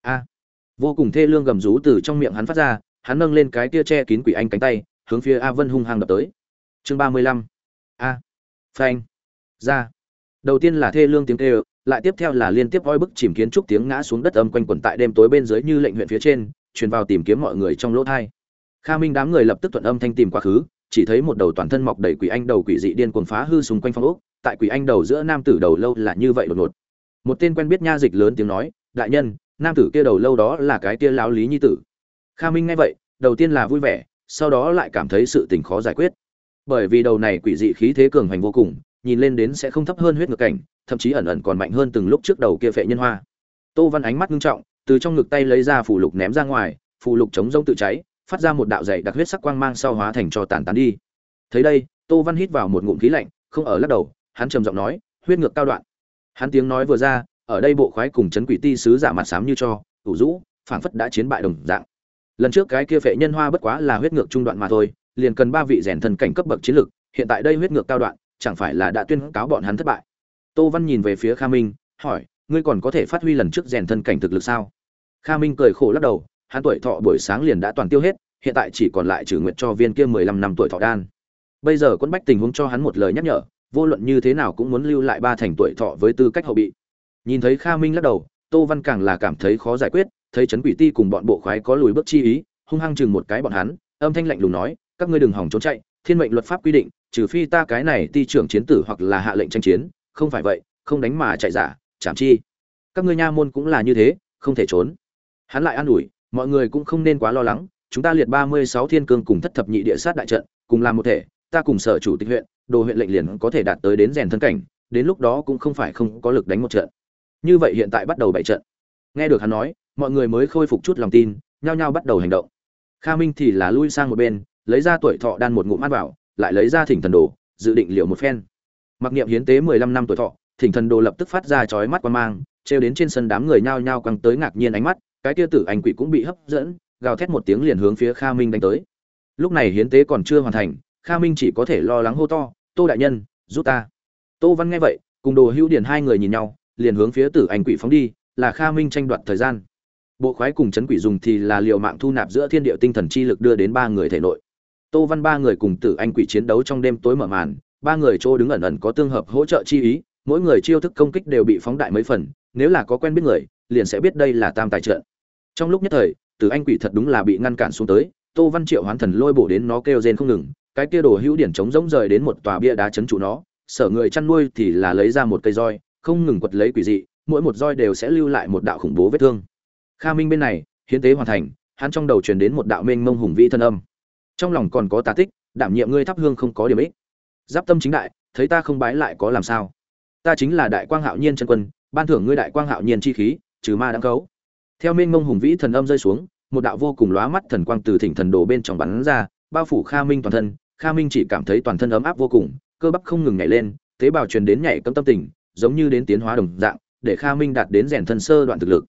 A, vô cùng thê lương gầm rú từ trong miệng hắn phát ra, hắn nâng lên cái tia che kín quỷ anh cánh tay, hướng phía a vân hung hăng đập tới. Chương ba mươi lăm. A, phanh. Ra. Đầu tiên là thê lương tiếng tê lại tiếp theo là liên tiếp oi bức chìm kiến trúc tiếng ngã xuống đất âm quanh quẩn tại đêm tối bên dưới như lệnh huyện phía trên, truyền vào tìm kiếm mọi người trong lỗ thai kha minh đám người lập tức thuận âm thanh tìm quá khứ, chỉ thấy một đầu toàn thân mọc đầy quỷ anh đầu quỷ dị điên cuồng phá hư xung quanh phong ốc, tại quỷ anh đầu giữa nam tử đầu lâu là như vậy đột ngột. Một tên quen biết nha dịch lớn tiếng nói, đại nhân, nam tử kia đầu lâu đó là cái kia lão lý nhi tử. Kha minh nghe vậy, đầu tiên là vui vẻ, sau đó lại cảm thấy sự tình khó giải quyết. Bởi vì đầu này quỷ dị khí thế cường hành vô cùng, nhìn lên đến sẽ không thấp hơn huyết ngược cảnh, thậm chí ẩn ẩn còn mạnh hơn từng lúc trước đầu kia phệ nhân hoa. Tô văn ánh mắt nghiêm trọng, từ trong ngực tay lấy ra phù lục ném ra ngoài, phù lục chống rông tự cháy phát ra một đạo dày đặc huyết sắc quang mang sau hóa thành cho tàn tán đi. Thấy đây, tô văn hít vào một ngụm khí lạnh, không ở lắc đầu, hắn trầm giọng nói, huyết ngược cao đoạn. Hắn tiếng nói vừa ra, ở đây bộ khoái cùng chấn quỷ ti sứ giả mặt sám như cho, ủ rũ, phảng phất đã chiến bại đồng dạng. Lần trước cái kia phệ nhân hoa bất quá là huyết ngược trung đoạn mà thôi, liền cần ba vị rèn thần cảnh cấp bậc chiến lực, hiện tại đây huyết ngược cao đoạn, chẳng phải là đã tuyên cáo bọn hắn thất bại? Tô văn nhìn về phía kha minh, hỏi, ngươi còn có thể phát huy lần trước rèn thân cảnh thực lực sao? Kha minh cười khổ lắc đầu hắn tuổi thọ buổi sáng liền đã toàn tiêu hết, hiện tại chỉ còn lại trừ nguyện cho viên kia mười lăm năm tuổi thọ đan. Bây giờ quân bách tình huống cho hắn một lời nhắc nhở, vô luận như thế nào cũng muốn lưu lại ba thành tuổi thọ với tư cách hậu bị. Nhìn thấy kha minh lắc đầu, tô văn càng là cảm thấy khó giải quyết, thấy trấn quỷ ti cùng bọn bộ khoái có lùi bước chi ý, hung hăng chừng một cái bọn hắn, âm thanh lạnh lùng nói, các ngươi đừng hỏng trốn chạy, thiên mệnh luật pháp quy định, trừ phi ta cái này ti trưởng chiến tử hoặc là hạ lệnh tranh chiến, không phải vậy, không đánh mà chạy giả, chảm chi. Các ngươi nha môn cũng là như thế, không thể trốn. Hắn lại an ủi mọi người cũng không nên quá lo lắng, chúng ta liệt ba mươi sáu thiên cương cùng thất thập nhị địa sát đại trận, cùng làm một thể, ta cùng sở chủ tịch huyện, đồ huyện lệnh liền có thể đạt tới đến rèn thân cảnh, đến lúc đó cũng không phải không có lực đánh một trận. Như vậy hiện tại bắt đầu bảy trận. Nghe được hắn nói, mọi người mới khôi phục chút lòng tin, nhao nhao bắt đầu hành động. Kha minh thì là lui sang một bên, lấy ra tuổi thọ đan một ngụm ăn vào, lại lấy ra thỉnh thần đồ, dự định liệu một phen. Mặc niệm hiến tế mười lăm năm tuổi thọ, thỉnh thần đồ lập tức phát ra chói mắt quan mang, trêu đến trên sân đám người nhao nhao căng tới ngạc nhiên ánh mắt cái kia tử anh quỷ cũng bị hấp dẫn, gào thét một tiếng liền hướng phía kha minh đánh tới. Lúc này hiến tế còn chưa hoàn thành, kha minh chỉ có thể lo lắng hô to, tô đại nhân, giúp ta. Tô văn nghe vậy, cùng đồ hữu điển hai người nhìn nhau, liền hướng phía tử anh quỷ phóng đi, là kha minh tranh đoạt thời gian. Bộ khoái cùng chấn quỷ dùng thì là liệu mạng thu nạp giữa thiên địa tinh thần chi lực đưa đến ba người thể nội. Tô văn ba người cùng tử anh quỷ chiến đấu trong đêm tối mở màn, ba người chỗ đứng ẩn ẩn có tương hợp hỗ trợ chi ý, mỗi người chiêu thức công kích đều bị phóng đại mấy phần, nếu là có quen biết người liền sẽ biết đây là tam tài trợ trong lúc nhất thời từ anh quỷ thật đúng là bị ngăn cản xuống tới, tô văn triệu hoán thần lôi bổ đến nó kêu rên không ngừng, cái kia đồ hữu điển chống rỗng rời đến một tòa bia đá chấn trụ nó, sở người chăn nuôi thì là lấy ra một cây roi, không ngừng quật lấy quỷ dị, mỗi một roi đều sẽ lưu lại một đạo khủng bố vết thương. Kha minh bên này, hiến tế hoàn thành, hắn trong đầu truyền đến một đạo mênh mông hùng vĩ thân âm. Trong lòng còn có tà tích, đảm nhiệm ngươi thắp hương không có điểm ích. Giáp tâm chính đại, thấy ta không bái lại có làm sao? Ta chính là đại quang hạo nhiên chân quân, ban thưởng ngươi đại quang hạo nhiên chi khí trừ ma đáng cấu theo minh mông hùng vĩ thần âm rơi xuống, một đạo vô cùng lóa mắt thần quang từ thỉnh thần đồ bên trong bắn ra, bao phủ kha minh toàn thân. Kha minh chỉ cảm thấy toàn thân ấm áp vô cùng, cơ bắp không ngừng nhảy lên, tế bào truyền đến nhảy cấm tâm tình, giống như đến tiến hóa đồng dạng, để kha minh đạt đến rèn thân sơ đoạn thực lực.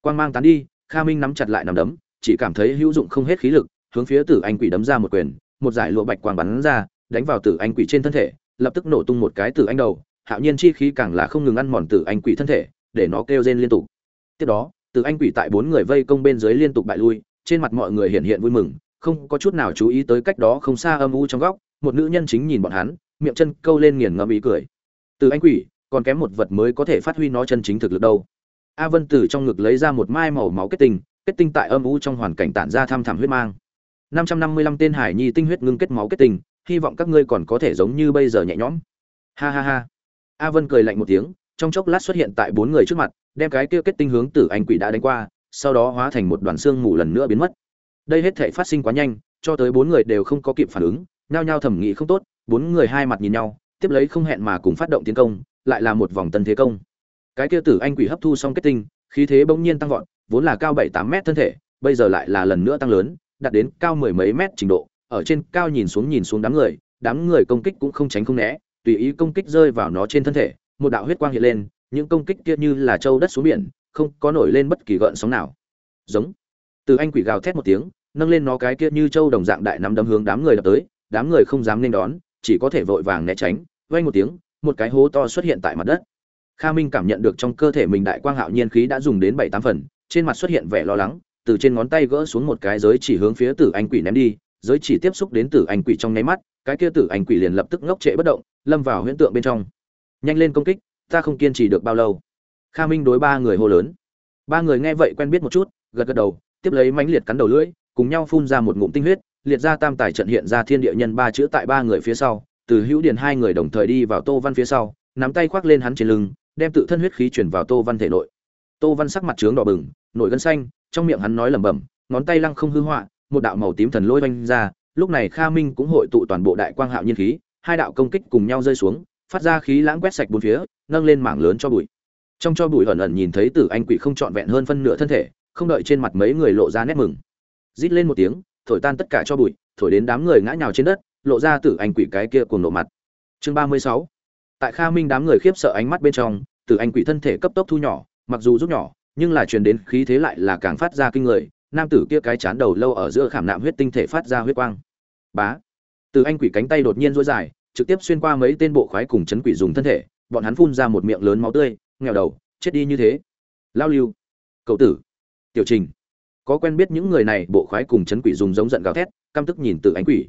Quang mang tán đi, kha minh nắm chặt lại nằm đấm, chỉ cảm thấy hữu dụng không hết khí lực, hướng phía tử anh quỷ đấm ra một quyền, một giải lụa bạch quang bắn ra, đánh vào tử anh quỷ trên thân thể, lập tức nổ tung một cái tử anh đầu, hạo nhiên chi khí càng là không ngừng ăn mòn tử anh quỷ thân thể, để nó kêu rên liên tục tiếp đó, từ anh quỷ tại bốn người vây công bên dưới liên tục bại lui, trên mặt mọi người hiện hiện vui mừng, không có chút nào chú ý tới cách đó không xa âm u trong góc, một nữ nhân chính nhìn bọn hắn, miệng chân câu lên nghiền ngẫm ý cười. Từ anh quỷ, còn kém một vật mới có thể phát huy nó chân chính thực lực đâu. A vân từ trong ngực lấy ra một mai màu máu kết tinh kết tinh tại âm u trong hoàn cảnh tản ra thăm thẳm huyết mang. năm trăm năm mươi lăm tên hải nhi tinh huyết ngưng kết máu kết tinh, hy vọng các ngươi còn có thể giống như bây giờ nhẹ nhõm. Ha ha ha. A vân cười lạnh một tiếng trong chốc lát xuất hiện tại bốn người trước mặt, đem cái kia kết tinh hướng tử anh quỷ đã đánh qua, sau đó hóa thành một đoàn xương mù lần nữa biến mất. Đây hết thể phát sinh quá nhanh, cho tới bốn người đều không có kịp phản ứng, nhao nhao thẩm nghĩ không tốt, bốn người hai mặt nhìn nhau, tiếp lấy không hẹn mà cùng phát động tiến công, lại là một vòng tân thế công. Cái kia tử anh quỷ hấp thu xong kết tinh, khí thế bỗng nhiên tăng vọt, vốn là cao bảy tám mét thân thể, bây giờ lại là lần nữa tăng lớn, đạt đến cao mười mấy mét trình độ, ở trên cao nhìn xuống nhìn xuống đám người đám người công kích cũng không tránh không né, tùy ý công kích rơi vào nó trên thân thể một đạo huyết quang hiện lên, những công kích kia như là trâu đất xuống biển, không có nổi lên bất kỳ gợn sóng nào. Giống. Từ anh quỷ gào thét một tiếng, nâng lên nó cái kia như trâu đồng dạng đại nắm đấm hướng đám người đập tới, đám người không dám nên đón, chỉ có thể vội vàng né tránh vay một tiếng, một cái hố to xuất hiện tại mặt đất. Kha minh cảm nhận được trong cơ thể mình đại quang hạo nhiên khí đã dùng đến bảy tám phần, trên mặt xuất hiện vẻ lo lắng, từ trên ngón tay gỡ xuống một cái giới chỉ hướng phía tử anh quỷ ném đi, giới chỉ tiếp xúc đến tử anh quỷ trong nháy mắt, cái kia tử anh quỷ liền lập tức ngốc trệ bất động, lâm vào huyễn tượng bên trong nhanh lên công kích, ta không kiên trì được bao lâu. Kha minh đối ba người hô lớn. Ba người nghe vậy quen biết một chút, gật gật đầu, tiếp lấy mãnh liệt cắn đầu lưỡi, cùng nhau phun ra một ngụm tinh huyết, liệt ra tam tài trận hiện ra thiên địa nhân ba chữ tại ba người phía sau, từ hữu điền hai người đồng thời đi vào tô văn phía sau, nắm tay khoác lên hắn trên lưng, đem tự thân huyết khí chuyển vào tô văn thể nội. Tô văn sắc mặt trướng đỏ bừng nổi gân xanh, trong miệng hắn nói lẩm bẩm, ngón tay lăng không hư họa, một đạo màu tím thần lôi vanh ra, lúc này kha minh cũng hội tụ toàn bộ đại quang hạo nhiên khí, hai đạo công kích cùng nhau rơi xuống phát ra khí lãng quét sạch bốn phía, nâng lên mảng lớn cho bụi. Trong cho bụi ẩn ẩn nhìn thấy tử anh quỷ không trọn vẹn hơn phân nửa thân thể, không đợi trên mặt mấy người lộ ra nét mừng. Rít lên một tiếng, thổi tan tất cả cho bụi, thổi đến đám người ngã nhào trên đất, lộ ra tử anh quỷ cái kia cuồng nộ mặt. Chương ba mươi sáu. Tại kha minh đám người khiếp sợ ánh mắt bên trong, tử anh quỷ thân thể cấp tốc thu nhỏ, mặc dù rút nhỏ, nhưng là truyền đến khí thế lại là càng phát ra kinh người, nam tử kia cái chán đầu lâu ở giữa khảm nạm huyết tinh thể phát ra huyết quang. Bá. Từ anh quỷ cánh tay đột nhiên rối dài trực tiếp xuyên qua mấy tên bộ khoái cùng chấn quỷ dùng thân thể, bọn hắn phun ra một miệng lớn máu tươi, nghèo đầu, chết đi như thế. Lao lưu, cậu tử, tiểu trình, có quen biết những người này bộ khoái cùng chấn quỷ dùng giống giận gào thét, căm tức nhìn từ ánh quỷ.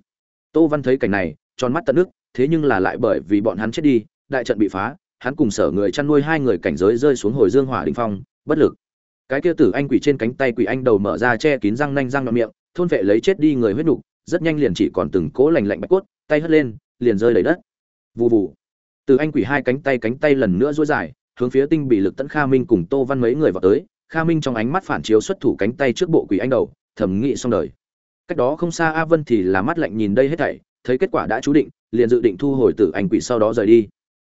Tô văn thấy cảnh này, tròn mắt tận nước, thế nhưng là lại bởi vì bọn hắn chết đi, đại trận bị phá, hắn cùng sở người chăn nuôi hai người cảnh giới rơi xuống hồi dương hỏa đình phong, bất lực. Cái kia tử anh quỷ trên cánh tay quỷ anh đầu mở ra che kín răng nanh răng nhọn miệng, thôn vệ lấy chết đi người huyết nục, rất nhanh liền chỉ còn từng cố lành lạnh bạch cốt, tay hất lên liền rơi đầy đất. Vù vù. Từ anh quỷ hai cánh tay cánh tay lần nữa duỗi dài, hướng phía tinh bị lực tấn kha minh cùng tô văn mấy người vào tới. Kha minh trong ánh mắt phản chiếu xuất thủ cánh tay trước bộ quỷ anh đầu thẩm nghị xong đời. Cách đó không xa a vân thì là mắt lạnh nhìn đây hết thảy, thấy kết quả đã chú định, liền dự định thu hồi tử anh quỷ sau đó rời đi.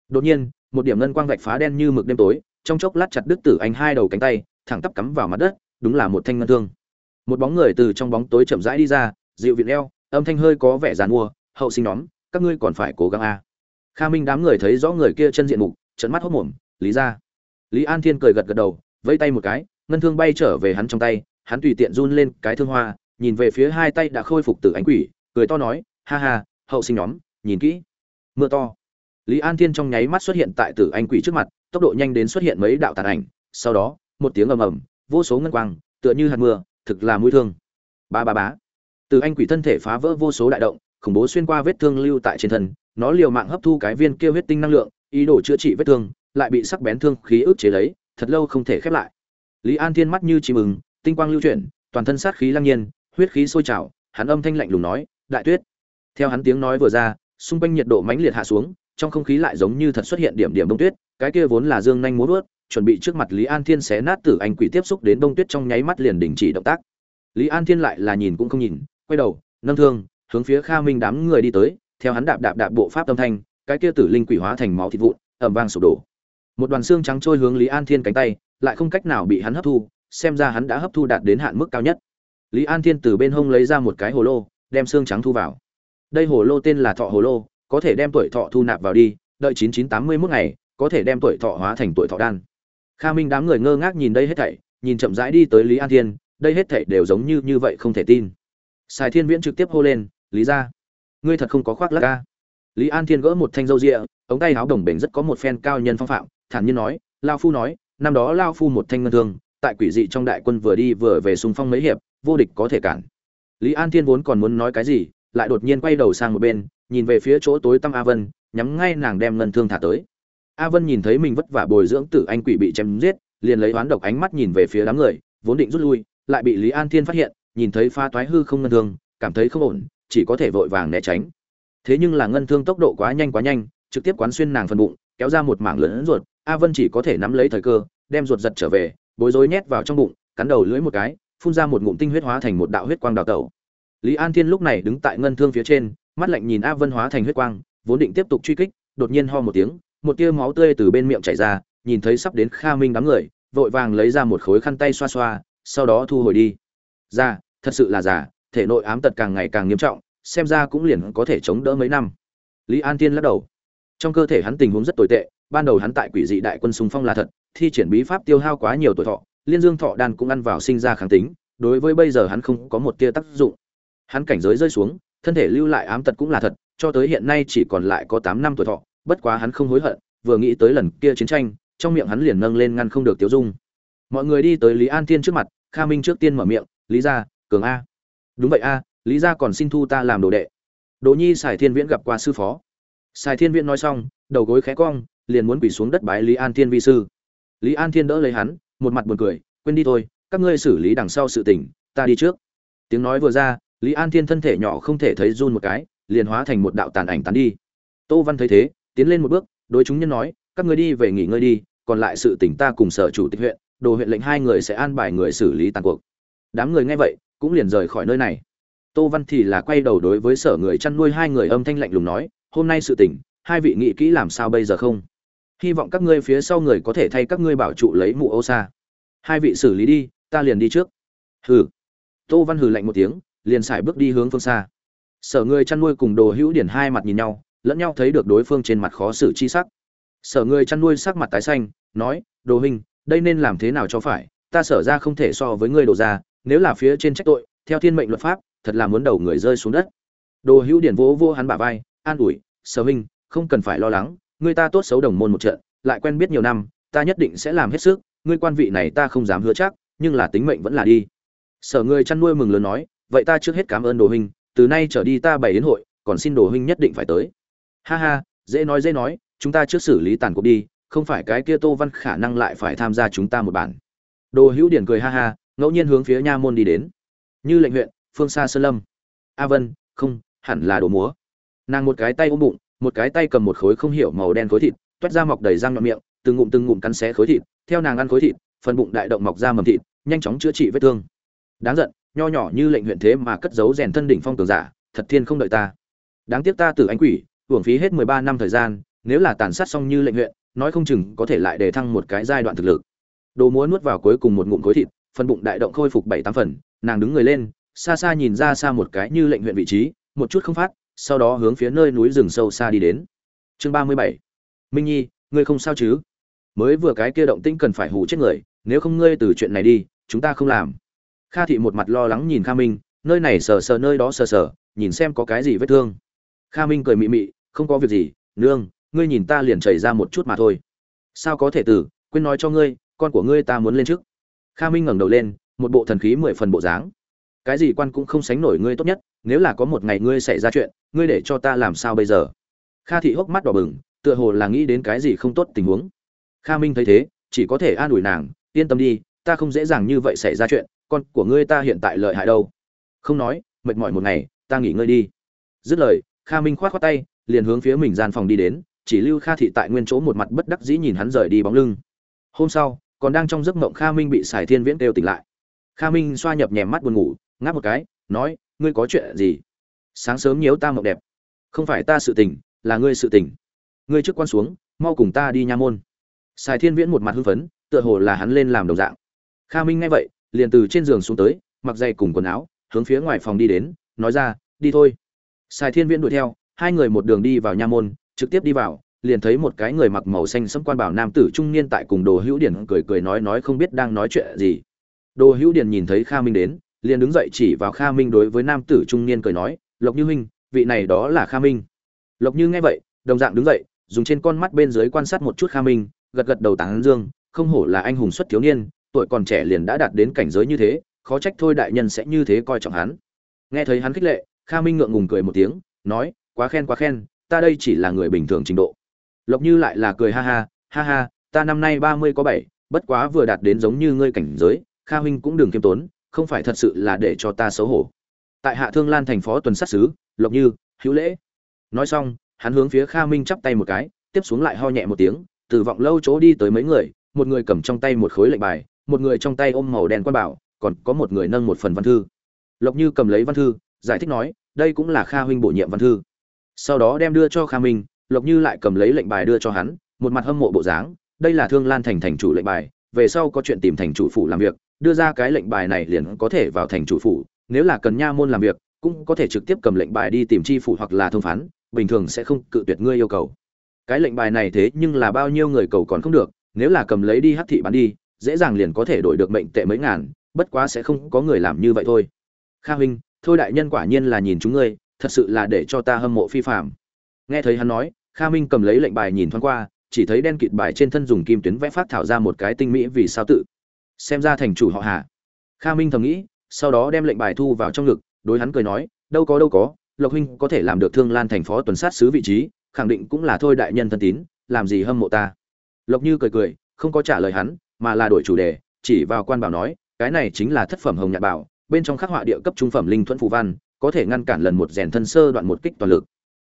Đột nhiên, một điểm ngân quang vạch phá đen như mực đêm tối, trong chốc lát chặt đứt tử anh hai đầu cánh tay, thẳng tắp cắm vào mặt đất, đúng là một thanh ngân thương. Một bóng người từ trong bóng tối chậm rãi đi ra, dịu viện eo, âm thanh hơi có vẻ giàn mua, hậu sinh nhóm các ngươi còn phải cố gắng a. Kha minh đám người thấy rõ người kia chân diện mục trận mắt hốc mồm, lý ra lý an thiên cười gật gật đầu, vẫy tay một cái, ngân thương bay trở về hắn trong tay, hắn tùy tiện run lên cái thương hoa, nhìn về phía hai tay đã khôi phục từ ánh quỷ, cười to nói, ha ha, hậu sinh nhóm, nhìn kỹ. Mưa to. Lý an thiên trong nháy mắt xuất hiện tại tử anh quỷ trước mặt, tốc độ nhanh đến xuất hiện mấy đạo tàn ảnh, sau đó, một tiếng ầm ầm, vô số ngân quang, tựa như hạt mưa, thực là mũi thương. Ba ba bá từ anh quỷ thân thể phá vỡ vô số đại động khủng bố xuyên qua vết thương lưu tại trên thân nó liều mạng hấp thu cái viên kia huyết tinh năng lượng ý đồ chữa trị vết thương lại bị sắc bén thương khí ức chế lấy thật lâu không thể khép lại. Lý an thiên mắt như chim mừng, tinh quang lưu chuyển toàn thân sát khí lăng nhiên huyết khí sôi trào hắn âm thanh lạnh lùng nói đại tuyết. Theo hắn tiếng nói vừa ra xung quanh nhiệt độ mãnh liệt hạ xuống trong không khí lại giống như thật xuất hiện điểm điểm bông tuyết cái kia vốn là dương nhanh muốn vớt chuẩn bị trước mặt lý an thiên xé nát tử anh quỷ tiếp xúc đến bông tuyết trong nháy mắt liền đình chỉ động tác. Lý an thiên lại là nhìn cũng không nhìn quay đầu nâng thương hướng phía kha minh đám người đi tới, theo hắn đạp đạp đạp bộ pháp âm thanh, cái kia tử linh quỷ hóa thành máu thịt vụn, ầm vang sụp đổ. Một đoàn xương trắng trôi hướng lý an thiên cánh tay, lại không cách nào bị hắn hấp thu, xem ra hắn đã hấp thu đạt đến hạn mức cao nhất. Lý an thiên từ bên hông lấy ra một cái hồ lô, đem xương trắng thu vào. Đây hồ lô tên là thọ hồ lô, có thể đem tuổi thọ thu nạp vào đi, đợi chín chín tám mươi mốt ngày, có thể đem tuổi thọ hóa thành tuổi thọ đan. Kha minh đám người ngơ ngác nhìn đây hết thảy, nhìn chậm rãi đi tới lý an thiên, đây hết thảy đều giống như như vậy không thể tin. Sài thiên viễn trực tiếp hô lên lý ra, ngươi thật không có khoác lắc ca lý an thiên gỡ một thanh râu rịa, ống tay áo đồng bình rất có một phen cao nhân phong phạm, thản nhiên nói lao phu nói, năm đó lao phu một thanh ngân thương, tại quỷ dị trong đại quân vừa đi vừa về xung phong mấy hiệp, vô địch có thể cản. Lý an thiên vốn còn muốn nói cái gì, lại đột nhiên quay đầu sang một bên, nhìn về phía chỗ tối tăm a vân, nhắm ngay nàng đem ngân thương thả tới. A vân nhìn thấy mình vất vả bồi dưỡng tử anh quỷ bị chém giết, liền lấy oán độc ánh mắt nhìn về phía đám người, vốn định rút lui, lại bị lý an thiên phát hiện, nhìn thấy pha toái hư không ngân thương, cảm thấy không ổn chỉ có thể vội vàng né tránh. Thế nhưng là ngân thương tốc độ quá nhanh quá nhanh, trực tiếp quán xuyên nàng phần bụng, kéo ra một mảng lớn ruột, a vân chỉ có thể nắm lấy thời cơ, đem ruột giật trở về, bối rối nhét vào trong bụng, cắn đầu lưỡi một cái, phun ra một ngụm tinh huyết hóa thành một đạo huyết quang đào tẩu. Lý an thiên lúc này đứng tại ngân thương phía trên, mắt lạnh nhìn a vân hóa thành huyết quang, vốn định tiếp tục truy kích, đột nhiên ho một tiếng, một tia máu tươi từ bên miệng chảy ra, nhìn thấy sắp đến kha minh đám người, vội vàng lấy ra một khối khăn tay xoa xoa, sau đó thu hồi đi. Ra thật sự là giả thể nội ám tật càng ngày càng nghiêm trọng, xem ra cũng liền có thể chống đỡ mấy năm. Lý an tiên lắc đầu. Trong cơ thể hắn tình huống rất tồi tệ, ban đầu hắn tại quỷ dị đại quân súng phong là thật, thi triển bí pháp tiêu hao quá nhiều tuổi thọ, liên dương thọ đan cũng ăn vào sinh ra kháng tính, đối với bây giờ hắn không có một tia tác dụng. Hắn cảnh giới rơi xuống, thân thể lưu lại ám tật cũng là thật, cho tới hiện nay chỉ còn lại có tám năm tuổi thọ, bất quá hắn không hối hận, vừa nghĩ tới lần kia chiến tranh, trong miệng hắn liền nâng lên ngăn không được tiêu dung. Mọi người đi tới lý an thiên trước mặt, kha minh trước tiên mở miệng, lý gia, cường a đúng vậy a, lý gia còn xin thu ta làm đồ đệ. Đỗ nhi, sài thiên viễn gặp qua sư phó. Sài thiên viễn nói xong, đầu gối khẽ cong, liền muốn quỳ xuống đất bái lý an thiên vi sư. Lý an thiên đỡ lấy hắn, một mặt buồn cười, quên đi thôi, các ngươi xử lý đằng sau sự tình, ta đi trước. Tiếng nói vừa ra, lý an thiên thân thể nhỏ không thể thấy run một cái, liền hóa thành một đạo tàn ảnh tán đi. Tô văn thấy thế, tiến lên một bước, đối chúng nhân nói, các ngươi đi về nghỉ ngơi đi, còn lại sự tỉnh ta cùng sở chủ tịch huyện, đồ huyện lệnh hai người sẽ an bài người xử lý tàn cuộc. Đám người nghe vậy cũng liền rời khỏi nơi này. Tô văn thì là quay đầu đối với sở người chăn nuôi hai người âm thanh lạnh lùng nói, hôm nay sự tỉnh hai vị nghĩ kỹ làm sao bây giờ không? Hy vọng các ngươi phía sau người có thể thay các ngươi bảo trụ lấy mụ ô xa. Hai vị xử lý đi, ta liền đi trước. Hừ. Tô văn hừ lạnh một tiếng, liền xài bước đi hướng phương xa. Sở người chăn nuôi cùng đồ hữu điển hai mặt nhìn nhau, lẫn nhau thấy được đối phương trên mặt khó xử chi sắc. Sở người chăn nuôi sắc mặt tái xanh, nói, đồ huynh, đây nên làm thế nào cho phải? Ta sở ra không thể so với ngươi đồ ra nếu là phía trên trách tội, theo thiên mệnh luật pháp, thật là muốn đầu người rơi xuống đất. Đồ hữu điển vỗ vô hắn bả vai, an ủi, sở huynh, không cần phải lo lắng, người ta tốt xấu đồng môn một trận, lại quen biết nhiều năm, ta nhất định sẽ làm hết sức, ngươi quan vị này ta không dám hứa chắc, nhưng là tính mệnh vẫn là đi. Sở người chăn nuôi mừng lớn nói, vậy ta trước hết cảm ơn đồ huynh, từ nay trở đi ta bày đến hội, còn xin đồ huynh nhất định phải tới. Ha ha, dễ nói dễ nói, chúng ta trước xử lý tàn cuộc đi, không phải cái kia tô văn khả năng lại phải tham gia chúng ta một bản. Đồ hữu điển cười ha ha ngẫu nhiên hướng phía nha môn đi đến. Như lệnh huyện, phương xa sơn lâm. A vân, không, hẳn là đồ múa. Nàng một cái tay ôm bụng, một cái tay cầm một khối không hiểu màu đen khối thịt, toét ra mọc đầy răng nhọn miệng, từng ngụm từng ngụm cắn xé khối thịt, theo nàng ăn khối thịt, phần bụng đại động mọc ra mầm thịt, nhanh chóng chữa trị vết thương. Đáng giận, nho nhỏ như lệnh huyện thế mà cất giấu rèn thân đỉnh phong tường giả, thật thiên không đợi ta. Đáng tiếc ta từ ánh quỷ, hưởng phí hết mười ba năm thời gian, nếu là tàn sát xong như lệnh huyện, nói không chừng có thể lại đề thăng một cái giai đoạn thực lực. Đồ múa nuốt vào cuối cùng một ngụm khối thịt phần bụng đại động khôi phục bảy tám phần, nàng đứng người lên, xa xa nhìn ra xa một cái như lệnh huyện vị trí, một chút không phát, sau đó hướng phía nơi núi rừng sâu xa đi đến. Chương ba mươi bảy. Minh nhi, ngươi không sao chứ? Mới vừa cái kia động tĩnh cần phải hù chết người, nếu không ngươi từ chuyện này đi, chúng ta không làm. Kha thị một mặt lo lắng nhìn kha minh, nơi này sờ sờ nơi đó sờ sờ, nhìn xem có cái gì vết thương. Kha minh cười mị mị, không có việc gì, nương, ngươi nhìn ta liền chảy ra một chút mà thôi. Sao có thể từ quên nói cho ngươi, con của ngươi ta muốn lên trước kha minh ngẩng đầu lên, một bộ thần khí mười phần bộ dáng. Cái gì quan cũng không sánh nổi ngươi tốt nhất, nếu là có một ngày ngươi xảy ra chuyện, ngươi để cho ta làm sao bây giờ? Kha thị hốc mắt đỏ bừng, tựa hồ là nghĩ đến cái gì không tốt tình huống. Kha minh thấy thế, chỉ có thể an ủi nàng, yên tâm đi, ta không dễ dàng như vậy xảy ra chuyện, con của ngươi ta hiện tại lợi hại đâu. Không nói, mệt mỏi một ngày, ta nghỉ ngơi đi. Dứt lời, kha minh khoát khoát tay, liền hướng phía mình gian phòng đi đến, chỉ lưu kha thị tại nguyên chỗ một mặt bất đắc dĩ nhìn hắn rời đi bóng lưng. Hôm sau còn đang trong giấc mộng kha minh bị sài thiên viễn kêu tỉnh lại. Kha minh xoa nhập nhèm mắt buồn ngủ, ngáp một cái, nói, ngươi có chuyện gì? Sáng sớm nhiễu ta mộng đẹp. Không phải ta sự tình, là ngươi sự tình. Ngươi trước quan xuống, mau cùng ta đi nha môn. Sài thiên viễn một mặt hưng phấn, tựa hồ là hắn lên làm đồng dạng. Kha minh nghe vậy, liền từ trên giường xuống tới, mặc giày cùng quần áo, hướng phía ngoài phòng đi đến, nói ra, đi thôi. Sài thiên viễn đuổi theo, hai người một đường đi vào nha môn, trực tiếp đi vào liền thấy một cái người mặc màu xanh sẫm quan bảo nam tử trung niên tại cùng đồ hữu điển cười cười nói nói không biết đang nói chuyện gì. Đồ hữu điển nhìn thấy kha minh đến, liền đứng dậy chỉ vào kha minh đối với nam tử trung niên cười nói, lộc như huynh, vị này đó là kha minh. Lộc như nghe vậy, đồng dạng đứng dậy, dùng trên con mắt bên dưới quan sát một chút kha minh, gật gật đầu tán dương, không hổ là anh hùng xuất thiếu niên, tuổi còn trẻ liền đã đạt đến cảnh giới như thế, khó trách thôi đại nhân sẽ như thế coi trọng hắn. Nghe thấy hắn khích lệ, kha minh ngượng ngùng cười một tiếng, nói, quá khen quá khen, ta đây chỉ là người bình thường trình độ lộc như lại là cười ha ha ha ha, ta năm nay ba mươi có bảy, bất quá vừa đạt đến giống như ngươi cảnh giới, kha huynh cũng đừng kiêm tốn, không phải thật sự là để cho ta xấu hổ. Tại hạ thương lan thành phó tuần sát sứ, lộc như, hữu lễ. Nói xong, hắn hướng phía kha minh chắp tay một cái, tiếp xuống lại ho nhẹ một tiếng, từ vọng lâu chỗ đi tới mấy người, một người cầm trong tay một khối lệnh bài, một người trong tay ôm màu đen quan bảo, còn có một người nâng một phần văn thư. Lộc như cầm lấy văn thư, giải thích nói, đây cũng là kha huynh bổ nhiệm văn thư. Sau đó đem đưa cho kha minh lộc như lại cầm lấy lệnh bài đưa cho hắn, một mặt hâm mộ bộ dáng, đây là thương lan thành thành chủ lệnh bài, về sau có chuyện tìm thành chủ phủ làm việc, đưa ra cái lệnh bài này liền có thể vào thành chủ phủ, nếu là cần nha môn làm việc, cũng có thể trực tiếp cầm lệnh bài đi tìm chi phủ hoặc là thông phán, bình thường sẽ không cự tuyệt ngươi yêu cầu. Cái lệnh bài này thế nhưng là bao nhiêu người cầu còn không được, nếu là cầm lấy đi hắc thị bán đi, dễ dàng liền có thể đổi được mệnh tệ mấy ngàn, bất quá sẽ không có người làm như vậy thôi. Kha huynh, thôi đại nhân quả nhiên là nhìn chúng ngươi, thật sự là để cho ta hâm mộ phi phạm nghe thấy hắn nói kha minh cầm lấy lệnh bài nhìn thoáng qua, chỉ thấy đen kịt bài trên thân dùng kim tuyến vẽ phát thảo ra một cái tinh mỹ vì sao tự. Xem ra thành chủ họ Hạ. kha minh thầm nghĩ, sau đó đem lệnh bài thu vào trong ngực, đối hắn cười nói, đâu có đâu có, lộc huynh có thể làm được thương lan thành phó tuần sát sứ vị trí, khẳng định cũng là thôi đại nhân thân tín, làm gì hâm mộ ta. Lộc như cười cười, không có trả lời hắn, mà là đổi chủ đề, chỉ vào quan bảo nói, cái này chính là thất phẩm hồng nhạn bảo, bên trong khắc họa địa cấp trung phẩm linh thuần phù văn, có thể ngăn cản lần một rèn thân sơ đoạn một kích toàn lực.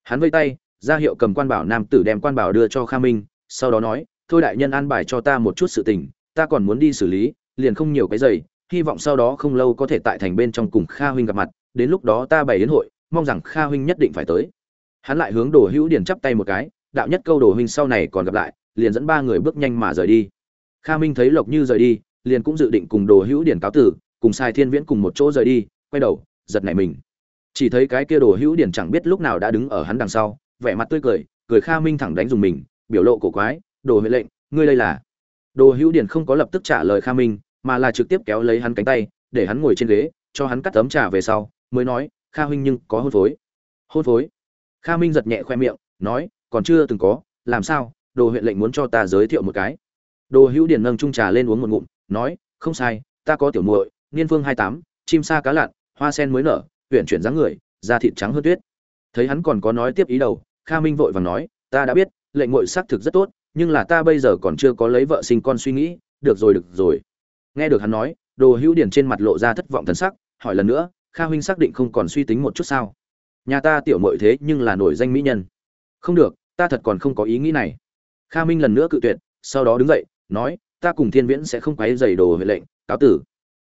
Hắn vây tay ra hiệu cầm quan bảo nam tử đem quan bảo đưa cho kha minh, sau đó nói, thôi đại nhân an bài cho ta một chút sự tình, ta còn muốn đi xử lý, liền không nhiều cái giày, hy vọng sau đó không lâu có thể tại thành bên trong cùng kha huynh gặp mặt, đến lúc đó ta bày đến hội, mong rằng kha huynh nhất định phải tới. Hắn lại hướng đồ hữu điền chắp tay một cái, đạo nhất câu đồ huynh sau này còn gặp lại, liền dẫn ba người bước nhanh mà rời đi. Kha minh thấy lộc như rời đi, liền cũng dự định cùng đồ hữu điển cáo tử, cùng sai thiên viễn cùng một chỗ rời đi, quay đầu, giật nảy mình. Chỉ thấy cái kia đồ hữu điển chẳng biết lúc nào đã đứng ở hắn đằng sau vẻ mặt tươi cười cười kha minh thẳng đánh dùng mình, biểu lộ cổ quái, đồ huệ lệnh, ngươi đây là? Đồ hữu điển không có lập tức trả lời kha minh, mà là trực tiếp kéo lấy hắn cánh tay, để hắn ngồi trên ghế, cho hắn cắt tấm trà về sau, mới nói, kha huynh nhưng có hôn phối. Hôn phối? Kha minh giật nhẹ khoe miệng, nói, còn chưa từng có, làm sao? Đồ huyện lệnh muốn cho ta giới thiệu một cái. Đồ hữu điển nâng trung trà lên uống một ngụm, nói, không sai, ta có tiểu muội, niên phương hai tám, chim sa cá lặn, hoa sen mới nở huyện chuyển dáng người, da thịt trắng hơn tuyết. Thấy hắn còn có nói tiếp ý đầu kha minh vội vàng nói, ta đã biết, lệnh muội xác thực rất tốt, nhưng là ta bây giờ còn chưa có lấy vợ sinh con suy nghĩ, được rồi được rồi. Nghe được hắn nói, đồ hữu điển trên mặt lộ ra thất vọng thần sắc, hỏi lần nữa, kha huynh xác định không còn suy tính một chút sao? Nhà ta tiểu muội thế nhưng là nổi danh mỹ nhân. Không được, ta thật còn không có ý nghĩ này. Kha minh lần nữa cự tuyệt, sau đó đứng dậy, nói, ta cùng thiên viễn sẽ không quấy rầy đồ huệ lệnh, cáo tử.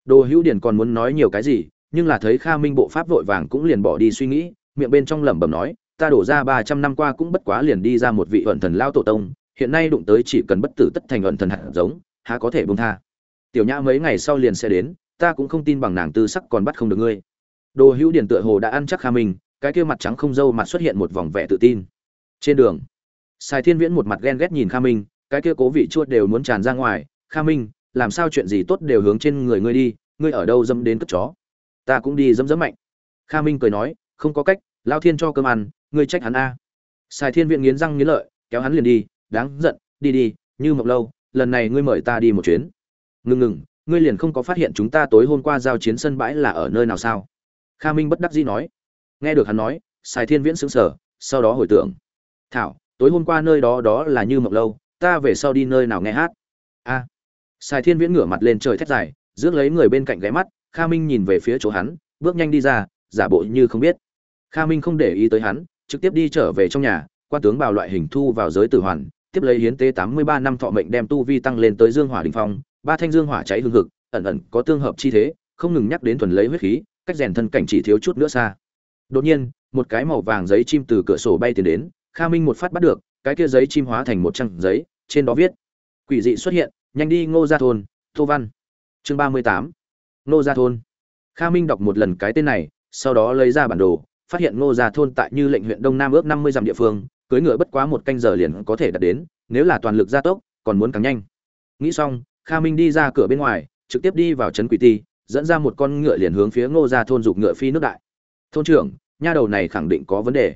Đồ hữu điển còn muốn nói nhiều cái gì, nhưng là thấy kha minh bộ pháp vội vàng cũng liền bỏ đi suy nghĩ, miệng bên trong lẩm bẩm nói ta đổ ra ba trăm năm qua cũng bất quá liền đi ra một vị ẩn thần lao tổ tông, hiện nay đụng tới chỉ cần bất tử tất thành ẩn thần hạt giống, há có thể buông tha. Tiểu nhã mấy ngày sau liền sẽ đến, ta cũng không tin bằng nàng tư sắc còn bắt không được ngươi. Đồ hữu điển tựa hồ đã ăn chắc kha minh, cái kia mặt trắng không dâu mặt xuất hiện một vòng vẻ tự tin. Trên đường, sài thiên viễn một mặt ghen ghét nhìn kha minh, cái kia cố vị chuột đều muốn tràn ra ngoài, kha minh, làm sao chuyện gì tốt đều hướng trên người ngươi đi, ngươi ở đâu dâm đến cất chó? Ta cũng đi dẫm dẫm mạnh. Kha minh cười nói, không có cách Lão thiên cho cơm ăn ngươi trách hắn a. Sài thiên viện nghiến răng nghiến lợi, kéo hắn liền đi, đáng giận, đi đi, như mộng lâu, lần này ngươi mời ta đi một chuyến. Ngừng ngừng, ngươi liền không có phát hiện chúng ta tối hôm qua giao chiến sân bãi là ở nơi nào sao? Kha minh bất đắc dĩ nói. Nghe được hắn nói, sài thiên viễn sững sờ, sau đó hồi tưởng. Thảo, tối hôm qua nơi đó đó là như mộng lâu, ta về sau đi nơi nào nghe hát? A. Sài thiên viễn ngửa mặt lên trời thét dài, rước lấy người bên cạnh ghé mắt, kha minh nhìn về phía chỗ hắn, bước nhanh đi ra, giả bộ như không biết. Kha minh không để ý tới hắn trực tiếp đi trở về trong nhà, quan tướng bào loại hình thu vào giới tử hoàn, tiếp lấy hiến tế tám mươi ba năm thọ mệnh đem tu vi tăng lên tới dương hỏa đình phong, ba thanh dương hỏa cháy hương hực, ẩn ẩn có tương hợp chi thế, không ngừng nhắc đến thuần lấy huyết khí, cách rèn thân cảnh chỉ thiếu chút nữa xa. Đột nhiên, một cái màu vàng giấy chim từ cửa sổ bay tiến đến, kha minh một phát bắt được, cái kia giấy chim hóa thành một trang giấy, trên đó viết, quỷ dị xuất hiện, nhanh đi ngô gia thôn, tô văn. Chương ba mươi tám. Ngô gia thôn. Kha minh đọc một lần cái tên này, sau đó lấy ra bản đồ phát hiện ngô gia thôn tại như lệnh huyện đông nam ước năm mươi dặm địa phương, cưỡi ngựa bất quá một canh giờ liền có thể đạt đến, nếu là toàn lực gia tốc, còn muốn càng nhanh. Nghĩ xong, kha minh đi ra cửa bên ngoài, trực tiếp đi vào trấn quỷ ti, dẫn ra một con ngựa liền hướng phía ngô gia thôn dục ngựa phi nước đại. Thôn trưởng, nha đầu này khẳng định có vấn đề.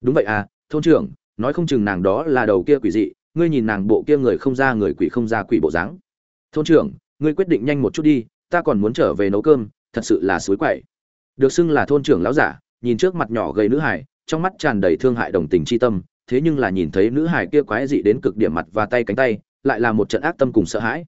Đúng vậy à thôn trưởng, nói không chừng nàng đó là đầu kia quỷ dị, ngươi nhìn nàng bộ kia người không ra người quỷ không ra quỷ bộ dáng. Thôn trưởng, ngươi quyết định nhanh một chút đi, ta còn muốn trở về nấu cơm, thật sự là suối quậy. Được xưng là thôn trưởng lão giả nhìn trước mặt nhỏ gầy nữ hải trong mắt tràn đầy thương hại đồng tình chi tâm, thế nhưng là nhìn thấy nữ hải kia quái dị đến cực điểm mặt và tay cánh tay, lại là một trận ác tâm cùng sợ hãi.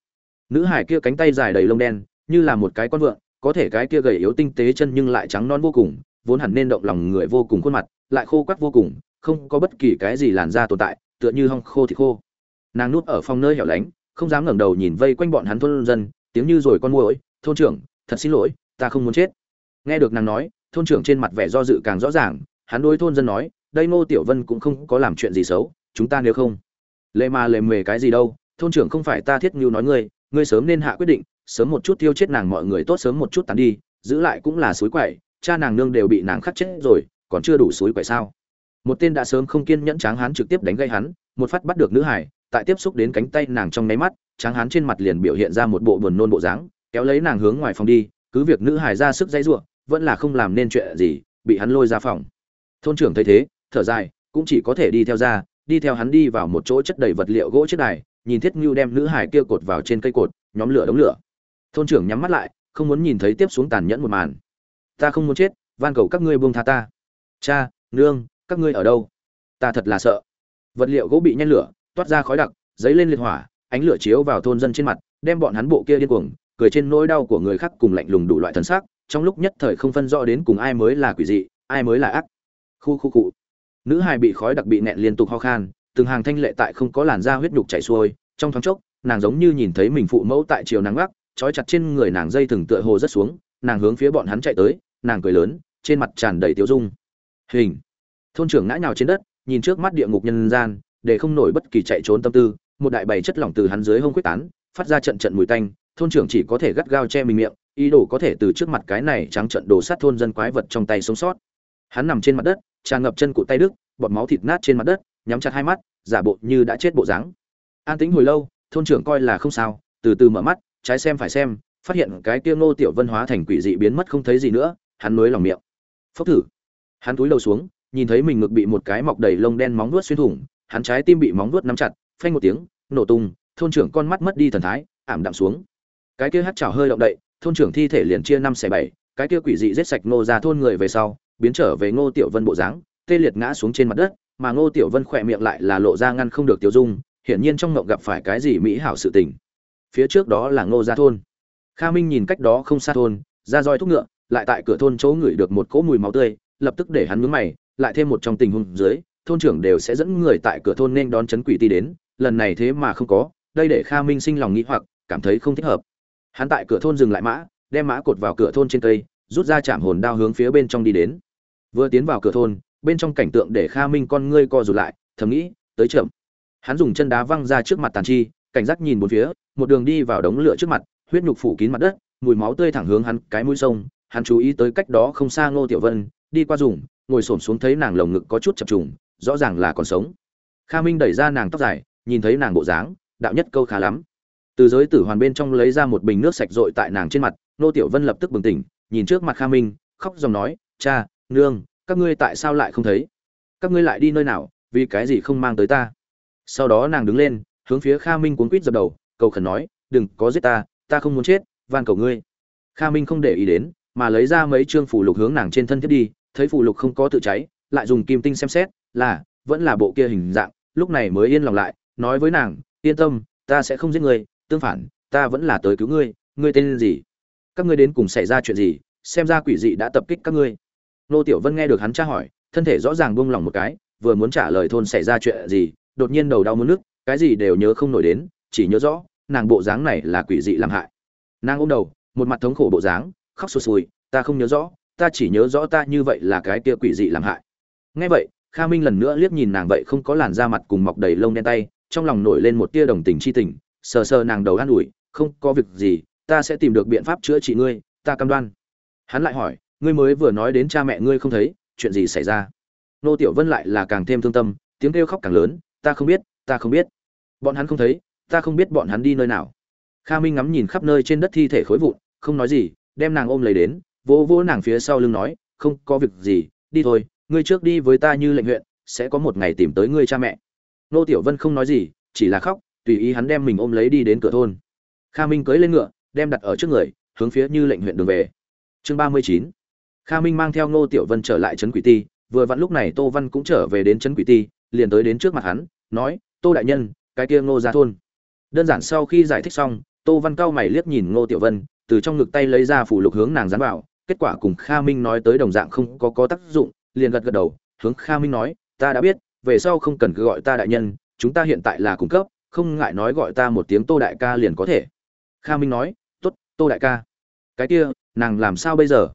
Nữ hải kia cánh tay dài đầy lông đen, như là một cái con vượn, có thể cái kia gầy yếu tinh tế chân nhưng lại trắng non vô cùng, vốn hẳn nên động lòng người vô cùng khuôn mặt, lại khô quắc vô cùng, không có bất kỳ cái gì làn da tồn tại, tựa như hong khô thì khô. Nàng núp ở phòng nơi hẻo lánh, không dám ngẩng đầu nhìn vây quanh bọn hắn thôn dân, tiếng như rồi con muỗi, thôn trưởng, thật xin lỗi, ta không muốn chết. Nghe được nàng nói thôn trưởng trên mặt vẻ do dự càng rõ ràng, hắn đối thôn dân nói, đây ngô tiểu vân cũng không có làm chuyện gì xấu, chúng ta nếu không. Lệ mà lệ mề cái gì đâu, thôn trưởng không phải ta thiết ngưu nói ngươi ngươi sớm nên hạ quyết định, sớm một chút tiêu chết nàng mọi người tốt sớm một chút tán đi, giữ lại cũng là suối quậy cha nàng nương đều bị nàng khắc chết rồi, còn chưa đủ suối quậy sao? Một tên đã sớm không kiên nhẫn tráng hán trực tiếp đánh gây hắn, một phát bắt được nữ hải, tại tiếp xúc đến cánh tay nàng trong nháy mắt, tráng hán trên mặt liền biểu hiện ra một bộ buồn nôn bộ dáng, kéo lấy nàng hướng ngoài phòng đi, cứ việc nữ hải ra sức dãy ruộng vẫn là không làm nên chuyện gì, bị hắn lôi ra phòng. Thôn trưởng thấy thế, thở dài, cũng chỉ có thể đi theo ra, đi theo hắn đi vào một chỗ chất đầy vật liệu gỗ chất đài, nhìn thiết ngưu đem nữ hải kia cột vào trên cây cột, nhóm lửa đống lửa. Thôn trưởng nhắm mắt lại, không muốn nhìn thấy tiếp xuống tàn nhẫn một màn. Ta không muốn chết, van cầu các ngươi buông tha ta. Cha, nương, các ngươi ở đâu? Ta thật là sợ. Vật liệu gỗ bị nhen lửa, toát ra khói đặc giấy lên liệt hỏa, ánh lửa chiếu vào thôn dân trên mặt, đem bọn hắn bộ kia điên cuồng, cười trên nỗi đau của người khác cùng lạnh lùng đủ loại thần sắc trong lúc nhất thời không phân rõ đến cùng ai mới là quỷ dị, ai mới là ác. Khu khu cụ nữ hài bị khói đặc bị nẹn liên tục ho khan, từng hàng thanh lệ tại không có làn da huyết nhục chảy xuôi, trong thoáng chốc, nàng giống như nhìn thấy mình phụ mẫu tại chiều nắng gắt trói chặt trên người nàng dây thừng tựa hồ rất xuống, nàng hướng phía bọn hắn chạy tới, nàng cười lớn, trên mặt tràn đầy tiêu dung. Hình. Thôn trưởng ngã nhào trên đất, nhìn trước mắt địa ngục nhân gian, để không nổi bất kỳ chạy trốn tâm tư, một đại bầy chất lỏng từ hắn dưới hông quyết tán, phát ra trận trận mùi tanh, thôn trưởng chỉ có thể gắt gao che mình miệng ý đồ có thể từ trước mặt cái này trắng trận đồ sát thôn dân quái vật trong tay sống sót. Hắn nằm trên mặt đất, tràn ngập chân cụ tay đức bọt máu thịt nát trên mặt đất, nhắm chặt hai mắt, giả bộ như đã chết bộ dáng. An tính hồi lâu, thôn trưởng coi là không sao, từ từ mở mắt, trái xem phải xem, phát hiện cái kia ngô tiểu vân hóa thành quỷ dị biến mất không thấy gì nữa, hắn nối lòng miệng. Phốc thử. Hắn túi đầu xuống, nhìn thấy mình ngực bị một cái mọc đầy lông đen móng vuốt xuyên thủng, hắn trái tim bị móng vuốt nắm chặt, phanh một tiếng, nổ tung, thôn trưởng con mắt mất đi thần thái, ảm đạm xuống. Cái kia hắt chảo hơi động đậy thôn trưởng thi thể liền chia năm xẻ bảy, cái kia quỷ dị giết sạch ngô ra thôn người về sau, biến trở về ngô tiểu vân bộ dáng, tê liệt ngã xuống trên mặt đất, mà ngô tiểu vân khỏe miệng lại là lộ ra ngăn không được tiêu dung, hiển nhiên trong ngộng gặp phải cái gì mỹ hảo sự tình. Phía trước đó là ngô gia thôn. Kha minh nhìn cách đó không xa thôn, ra roi thúc ngựa, lại tại cửa thôn chỗ ngửi được một cỗ mùi máu tươi, lập tức để hắn nhướng mày, lại thêm một trong tình huống dưới, thôn trưởng đều sẽ dẫn người tại cửa thôn nên đón chấn quỷ ti đến, lần này thế mà không có, đây để kha minh sinh lòng nghĩ hoặc, cảm thấy không thích hợp hắn tại cửa thôn dừng lại mã, đem mã cột vào cửa thôn trên cây, rút ra chạm hồn đao hướng phía bên trong đi đến. Vừa tiến vào cửa thôn, bên trong cảnh tượng để kha minh con ngươi co rụt lại, thầm nghĩ, tới chậm. Hắn dùng chân đá văng ra trước mặt tàn chi, cảnh giác nhìn bốn phía, một đường đi vào đống lửa trước mặt, huyết nhục phủ kín mặt đất, mùi máu tươi thẳng hướng hắn cái mũi sông, hắn chú ý tới cách đó không xa ngô tiểu vân, đi qua dùng, ngồi xổm xuống thấy nàng lồng ngực có chút chập trùng, rõ ràng là còn sống. Kha minh đẩy ra nàng tóc dài, nhìn thấy nàng bộ dáng, đạo nhất câu khá lắm từ giới tử hoàn bên trong lấy ra một bình nước sạch dội tại nàng trên mặt, nô tiểu vân lập tức bừng tỉnh, nhìn trước mặt kha minh, khóc dòng nói, cha, nương, các ngươi tại sao lại không thấy? Các ngươi lại đi nơi nào, vì cái gì không mang tới ta? Sau đó nàng đứng lên, hướng phía kha minh cuốn quýt dập đầu, cầu khẩn nói, đừng có giết ta ta không muốn chết, van cầu ngươi. Kha minh không để ý đến, mà lấy ra mấy chương phủ lục hướng nàng trên thân thiết đi, thấy phủ lục không có tự cháy, lại dùng kim tinh xem xét, là, vẫn là bộ kia hình dạng, lúc này mới yên lòng lại, nói với nàng, yên tâm, ta sẽ không giết ngươi tương phản, ta vẫn là tới cứu ngươi ngươi tên gì? Các ngươi đến cùng xảy ra chuyện gì? Xem ra quỷ dị đã tập kích các ngươi. Nô tiểu vân nghe được hắn tra hỏi, thân thể rõ ràng buông lỏng một cái, vừa muốn trả lời thôn xảy ra chuyện gì, đột nhiên đầu đau muốn nước cái gì đều nhớ không nổi đến, chỉ nhớ rõ, nàng bộ dáng này là quỷ dị làm hại. Nàng ôm đầu, một mặt thống khổ bộ dáng, khóc sụt sùi, ta không nhớ rõ, ta chỉ nhớ rõ ta như vậy là cái kia quỷ dị làm hại. Nghe vậy, kha minh lần nữa liếc nhìn nàng vậy không có làn da mặt cùng mọc đầy lông đen tay, trong lòng nổi lên một tia đồng tình chi tình sờ sờ nàng đầu an ủi, không có việc gì, ta sẽ tìm được biện pháp chữa trị ngươi, ta cam đoan. Hắn lại hỏi, ngươi mới vừa nói đến cha mẹ ngươi không thấy, chuyện gì xảy ra? Nô tiểu vân lại là càng thêm thương tâm, tiếng kêu khóc càng lớn, ta không biết, ta không biết. Bọn hắn không thấy, ta không biết bọn hắn đi nơi nào. Kha minh ngắm nhìn khắp nơi trên đất thi thể khối vụn, không nói gì, đem nàng ôm lấy đến, vỗ vỗ nàng phía sau lưng nói, không có việc gì, đi thôi, ngươi trước đi với ta như lệnh huyện, sẽ có một ngày tìm tới ngươi cha mẹ. Nô tiểu vân không nói gì, chỉ là khóc tùy ý hắn đem mình ôm lấy đi đến cửa thôn. Kha minh cưỡi lên ngựa, đem đặt ở trước người, hướng phía như lệnh huyện đường về. Chương ba mươi chín. Kha minh mang theo ngô tiểu vân trở lại trấn quỷ ti, vừa vặn lúc này tô văn cũng trở về đến trấn quỷ ti, liền tới đến trước mặt hắn, nói, tô đại nhân, cái kia ngô ra thôn. Đơn giản sau khi giải thích xong, tô văn cao mày liếc nhìn ngô tiểu vân, từ trong ngực tay lấy ra phủ lục hướng nàng dán vào, kết quả cùng kha minh nói tới đồng dạng không có có tác dụng, liền gật gật đầu, hướng kha minh nói, ta đã biết, về sau không cần cứ gọi ta đại nhân, chúng ta hiện tại là cung cấp không ngại nói gọi ta một tiếng tô đại ca liền có thể. Kha minh nói t ố t tô đại ca. Cái kia, nàng làm sao bây giờ?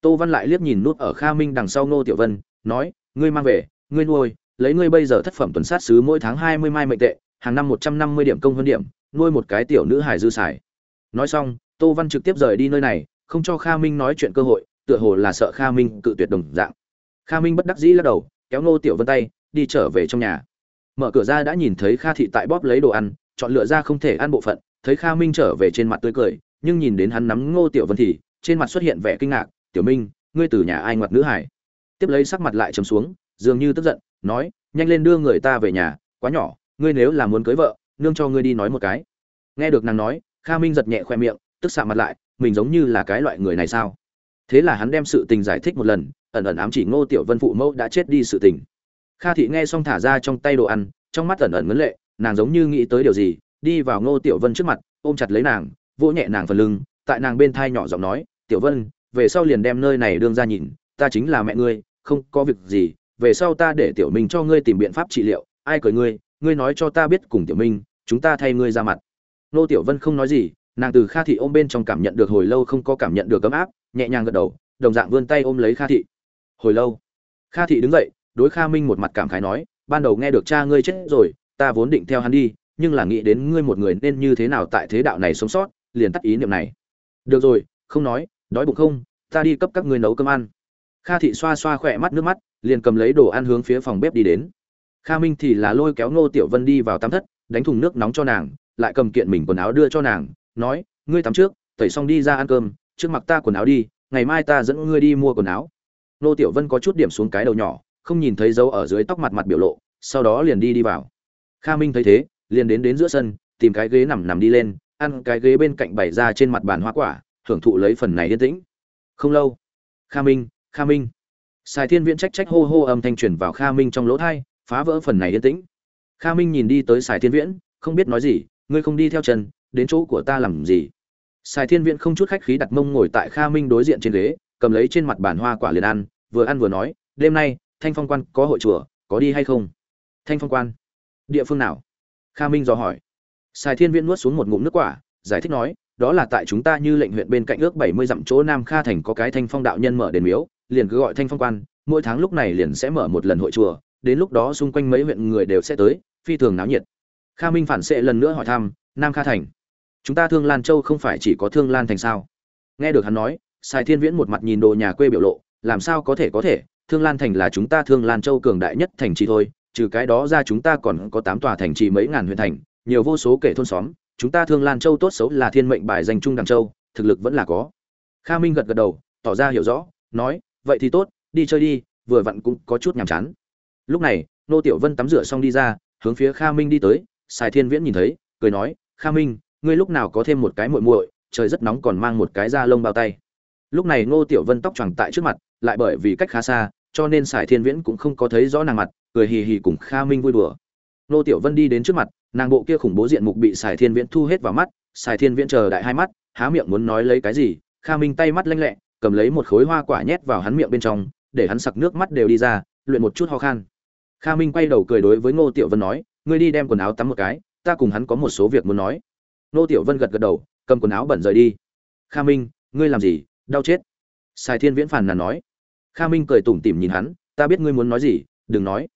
Tô văn lại liếc nhìn nút ở kha minh đằng sau ngô tiểu vân, nói, ngươi mang về, ngươi nuôi, lấy ngươi bây giờ thất phẩm tuần sát sứ mỗi tháng hai mươi mai mệnh tệ, hàng năm một trăm năm mươi điểm công hơn điểm, nuôi một cái tiểu nữ hải dư xài. Nói xong, tô văn trực tiếp rời đi nơi này, không cho kha minh nói chuyện cơ hội, tựa hồ là sợ kha minh cự tuyệt đồng dạng. Kha minh bất đắc dĩ lắc đầu, kéo ngô tiểu vân tay, đi trở về trong nhà mở cửa ra đã nhìn thấy kha thị tại bóp lấy đồ ăn, chọn lựa ra không thể ăn bộ phận, thấy kha minh trở về trên mặt tươi cười, nhưng nhìn đến hắn nắm ngô tiểu vân thì trên mặt xuất hiện vẻ kinh ngạc, tiểu minh, ngươi từ nhà ai ngoặt nữ hải? Tiếp lấy sắc mặt lại trầm xuống, dường như tức giận, nói, nhanh lên đưa người ta về nhà, quá nhỏ, ngươi nếu là muốn cưới vợ, nương cho ngươi đi nói một cái. Nghe được nàng nói, kha minh giật nhẹ khoe miệng, tức xạ mặt lại, mình giống như là cái loại người này sao? Thế là hắn đem sự tình giải thích một lần, ẩn ẩn ám chỉ ngô tiểu vân phụ mẫu đã chết đi sự tình kha thị nghe xong thả ra trong tay đồ ăn, trong mắt ẩn ẩn ngấn lệ, nàng giống như nghĩ tới điều gì, đi vào ngô tiểu vân trước mặt, ôm chặt lấy nàng, vỗ nhẹ nàng phần lưng, tại nàng bên thai nhỏ giọng nói, tiểu vân, về sau liền đem nơi này đương ra nhìn, ta chính là mẹ ngươi, không có việc gì, về sau ta để tiểu minh cho ngươi tìm biện pháp trị liệu, ai cười ngươi ngươi nói cho ta biết cùng tiểu minh, chúng ta thay ngươi ra mặt. Nô tiểu vân không nói gì, nàng từ kha thị ôm bên trong cảm nhận được hồi lâu không có cảm nhận được ấm áp, nhẹ nhàng gật đầu, đồng dạng vươn tay ôm lấy kha thị. Hồi lâu? Kha thị đứng dậy đối kha minh một mặt cảm khái nói, ban đầu nghe được cha ngươi chết rồi, ta vốn định theo hắn đi, nhưng là nghĩ đến ngươi một người nên như thế nào tại thế đạo này sống sót, liền tắt ý niệm này. Được rồi, không nói, đói bụng không, ta đi cấp các ngươi nấu cơm ăn. Kha thị xoa xoa khỏe mắt nước mắt, liền cầm lấy đồ ăn hướng phía phòng bếp đi đến. Kha minh thì là lôi kéo ngô tiểu vân đi vào tắm thất, đánh thùng nước nóng cho nàng, lại cầm kiện mình quần áo đưa cho nàng, nói, ngươi tắm trước, tẩy xong đi ra ăn cơm, trước mặc ta quần áo đi, ngày mai ta dẫn ngươi đi mua quần áo. Nô tiểu vân có chút điểm xuống cái đầu nhỏ không nhìn thấy dấu ở dưới tóc mặt mặt biểu lộ, sau đó liền đi đi vào. Kha minh thấy thế, liền đến đến giữa sân, tìm cái ghế nằm nằm đi lên, ăn cái ghế bên cạnh bày ra trên mặt bàn hoa quả hưởng thụ lấy phần này yên tĩnh. Không lâu, kha minh kha minh. Sài thiên viễn trách trách hô hô âm thanh truyền vào kha minh trong lỗ thai, phá vỡ phần này yên tĩnh. Kha minh nhìn đi tới sài thiên viễn, không biết nói gì, ngươi không đi theo chân, đến chỗ của ta làm gì? Sài thiên viễn không chút khách khí đặt mông ngồi tại kha minh đối diện trên ghế, cầm lấy trên mặt bàn hoa quả liền ăn, vừa ăn vừa nói, đêm nay thanh phong quan có hội chùa, có đi hay không? Thanh phong quan, địa phương nào? Kha minh dò hỏi. Sài thiên viễn nuốt xuống một ngụm nước quả, giải thích nói, đó là tại chúng ta như lệnh huyện bên cạnh ước bảy mươi dặm chỗ nam kha thành có cái thanh phong đạo nhân mở đền miếu, liền cứ gọi thanh phong quan, mỗi tháng lúc này liền sẽ mở một lần hội chùa, đến lúc đó xung quanh mấy huyện người đều sẽ tới, phi thường náo nhiệt. Kha minh phản xệ lần nữa hỏi thăm, nam kha thành, chúng ta thương lan châu không phải chỉ có thương lan thành sao? Nghe được hắn nói, sài thiên viễn một mặt nhìn đồ nhà quê biểu lộ, làm sao có thể có thể? Thương lan thành là chúng ta thương lan châu cường đại nhất thành trì thôi, trừ cái đó ra chúng ta còn có tám tòa thành trì mấy ngàn huyện thành, nhiều vô số kể thôn xóm. Chúng ta thương lan châu tốt xấu là thiên mệnh bài danh trung đẳng châu, thực lực vẫn là có. Kha minh gật gật đầu, tỏ ra hiểu rõ, nói, vậy thì tốt, đi chơi đi, vừa vặn cũng có chút nhàm chán. Lúc này, nô tiểu vân tắm rửa xong đi ra, hướng phía kha minh đi tới. Sài thiên viễn nhìn thấy, cười nói, kha minh, ngươi lúc nào có thêm một cái muội muội, trời rất nóng còn mang một cái da lông bao tay. Lúc này ngô tiểu vân tóc choàng tại trước mặt, lại bởi vì cách khá xa cho nên Sải thiên viễn cũng không có thấy rõ nàng mặt, cười hì hì cùng kha minh vui đùa. Ngô tiểu vân đi đến trước mặt, nàng bộ kia khủng bố diện mục bị Sải thiên viễn thu hết vào mắt, Sải thiên viễn chờ đại hai mắt, há miệng muốn nói lấy cái gì, kha minh tay mắt lênh lẹ, cầm lấy một khối hoa quả nhét vào hắn miệng bên trong, để hắn sặc nước mắt đều đi ra, luyện một chút ho khan. Kha minh quay đầu cười đối với ngô tiểu vân nói, ngươi đi đem quần áo tắm một cái, ta cùng hắn có một số việc muốn nói. Ngô tiểu vân gật gật đầu, cầm quần áo bẩn rời đi. Kha minh, ngươi làm gì? Đau chết. Sài thiên viễn phàn nàn nói kha minh cười tủm tỉm nhìn hắn, ta biết ngươi muốn nói gì, đừng nói.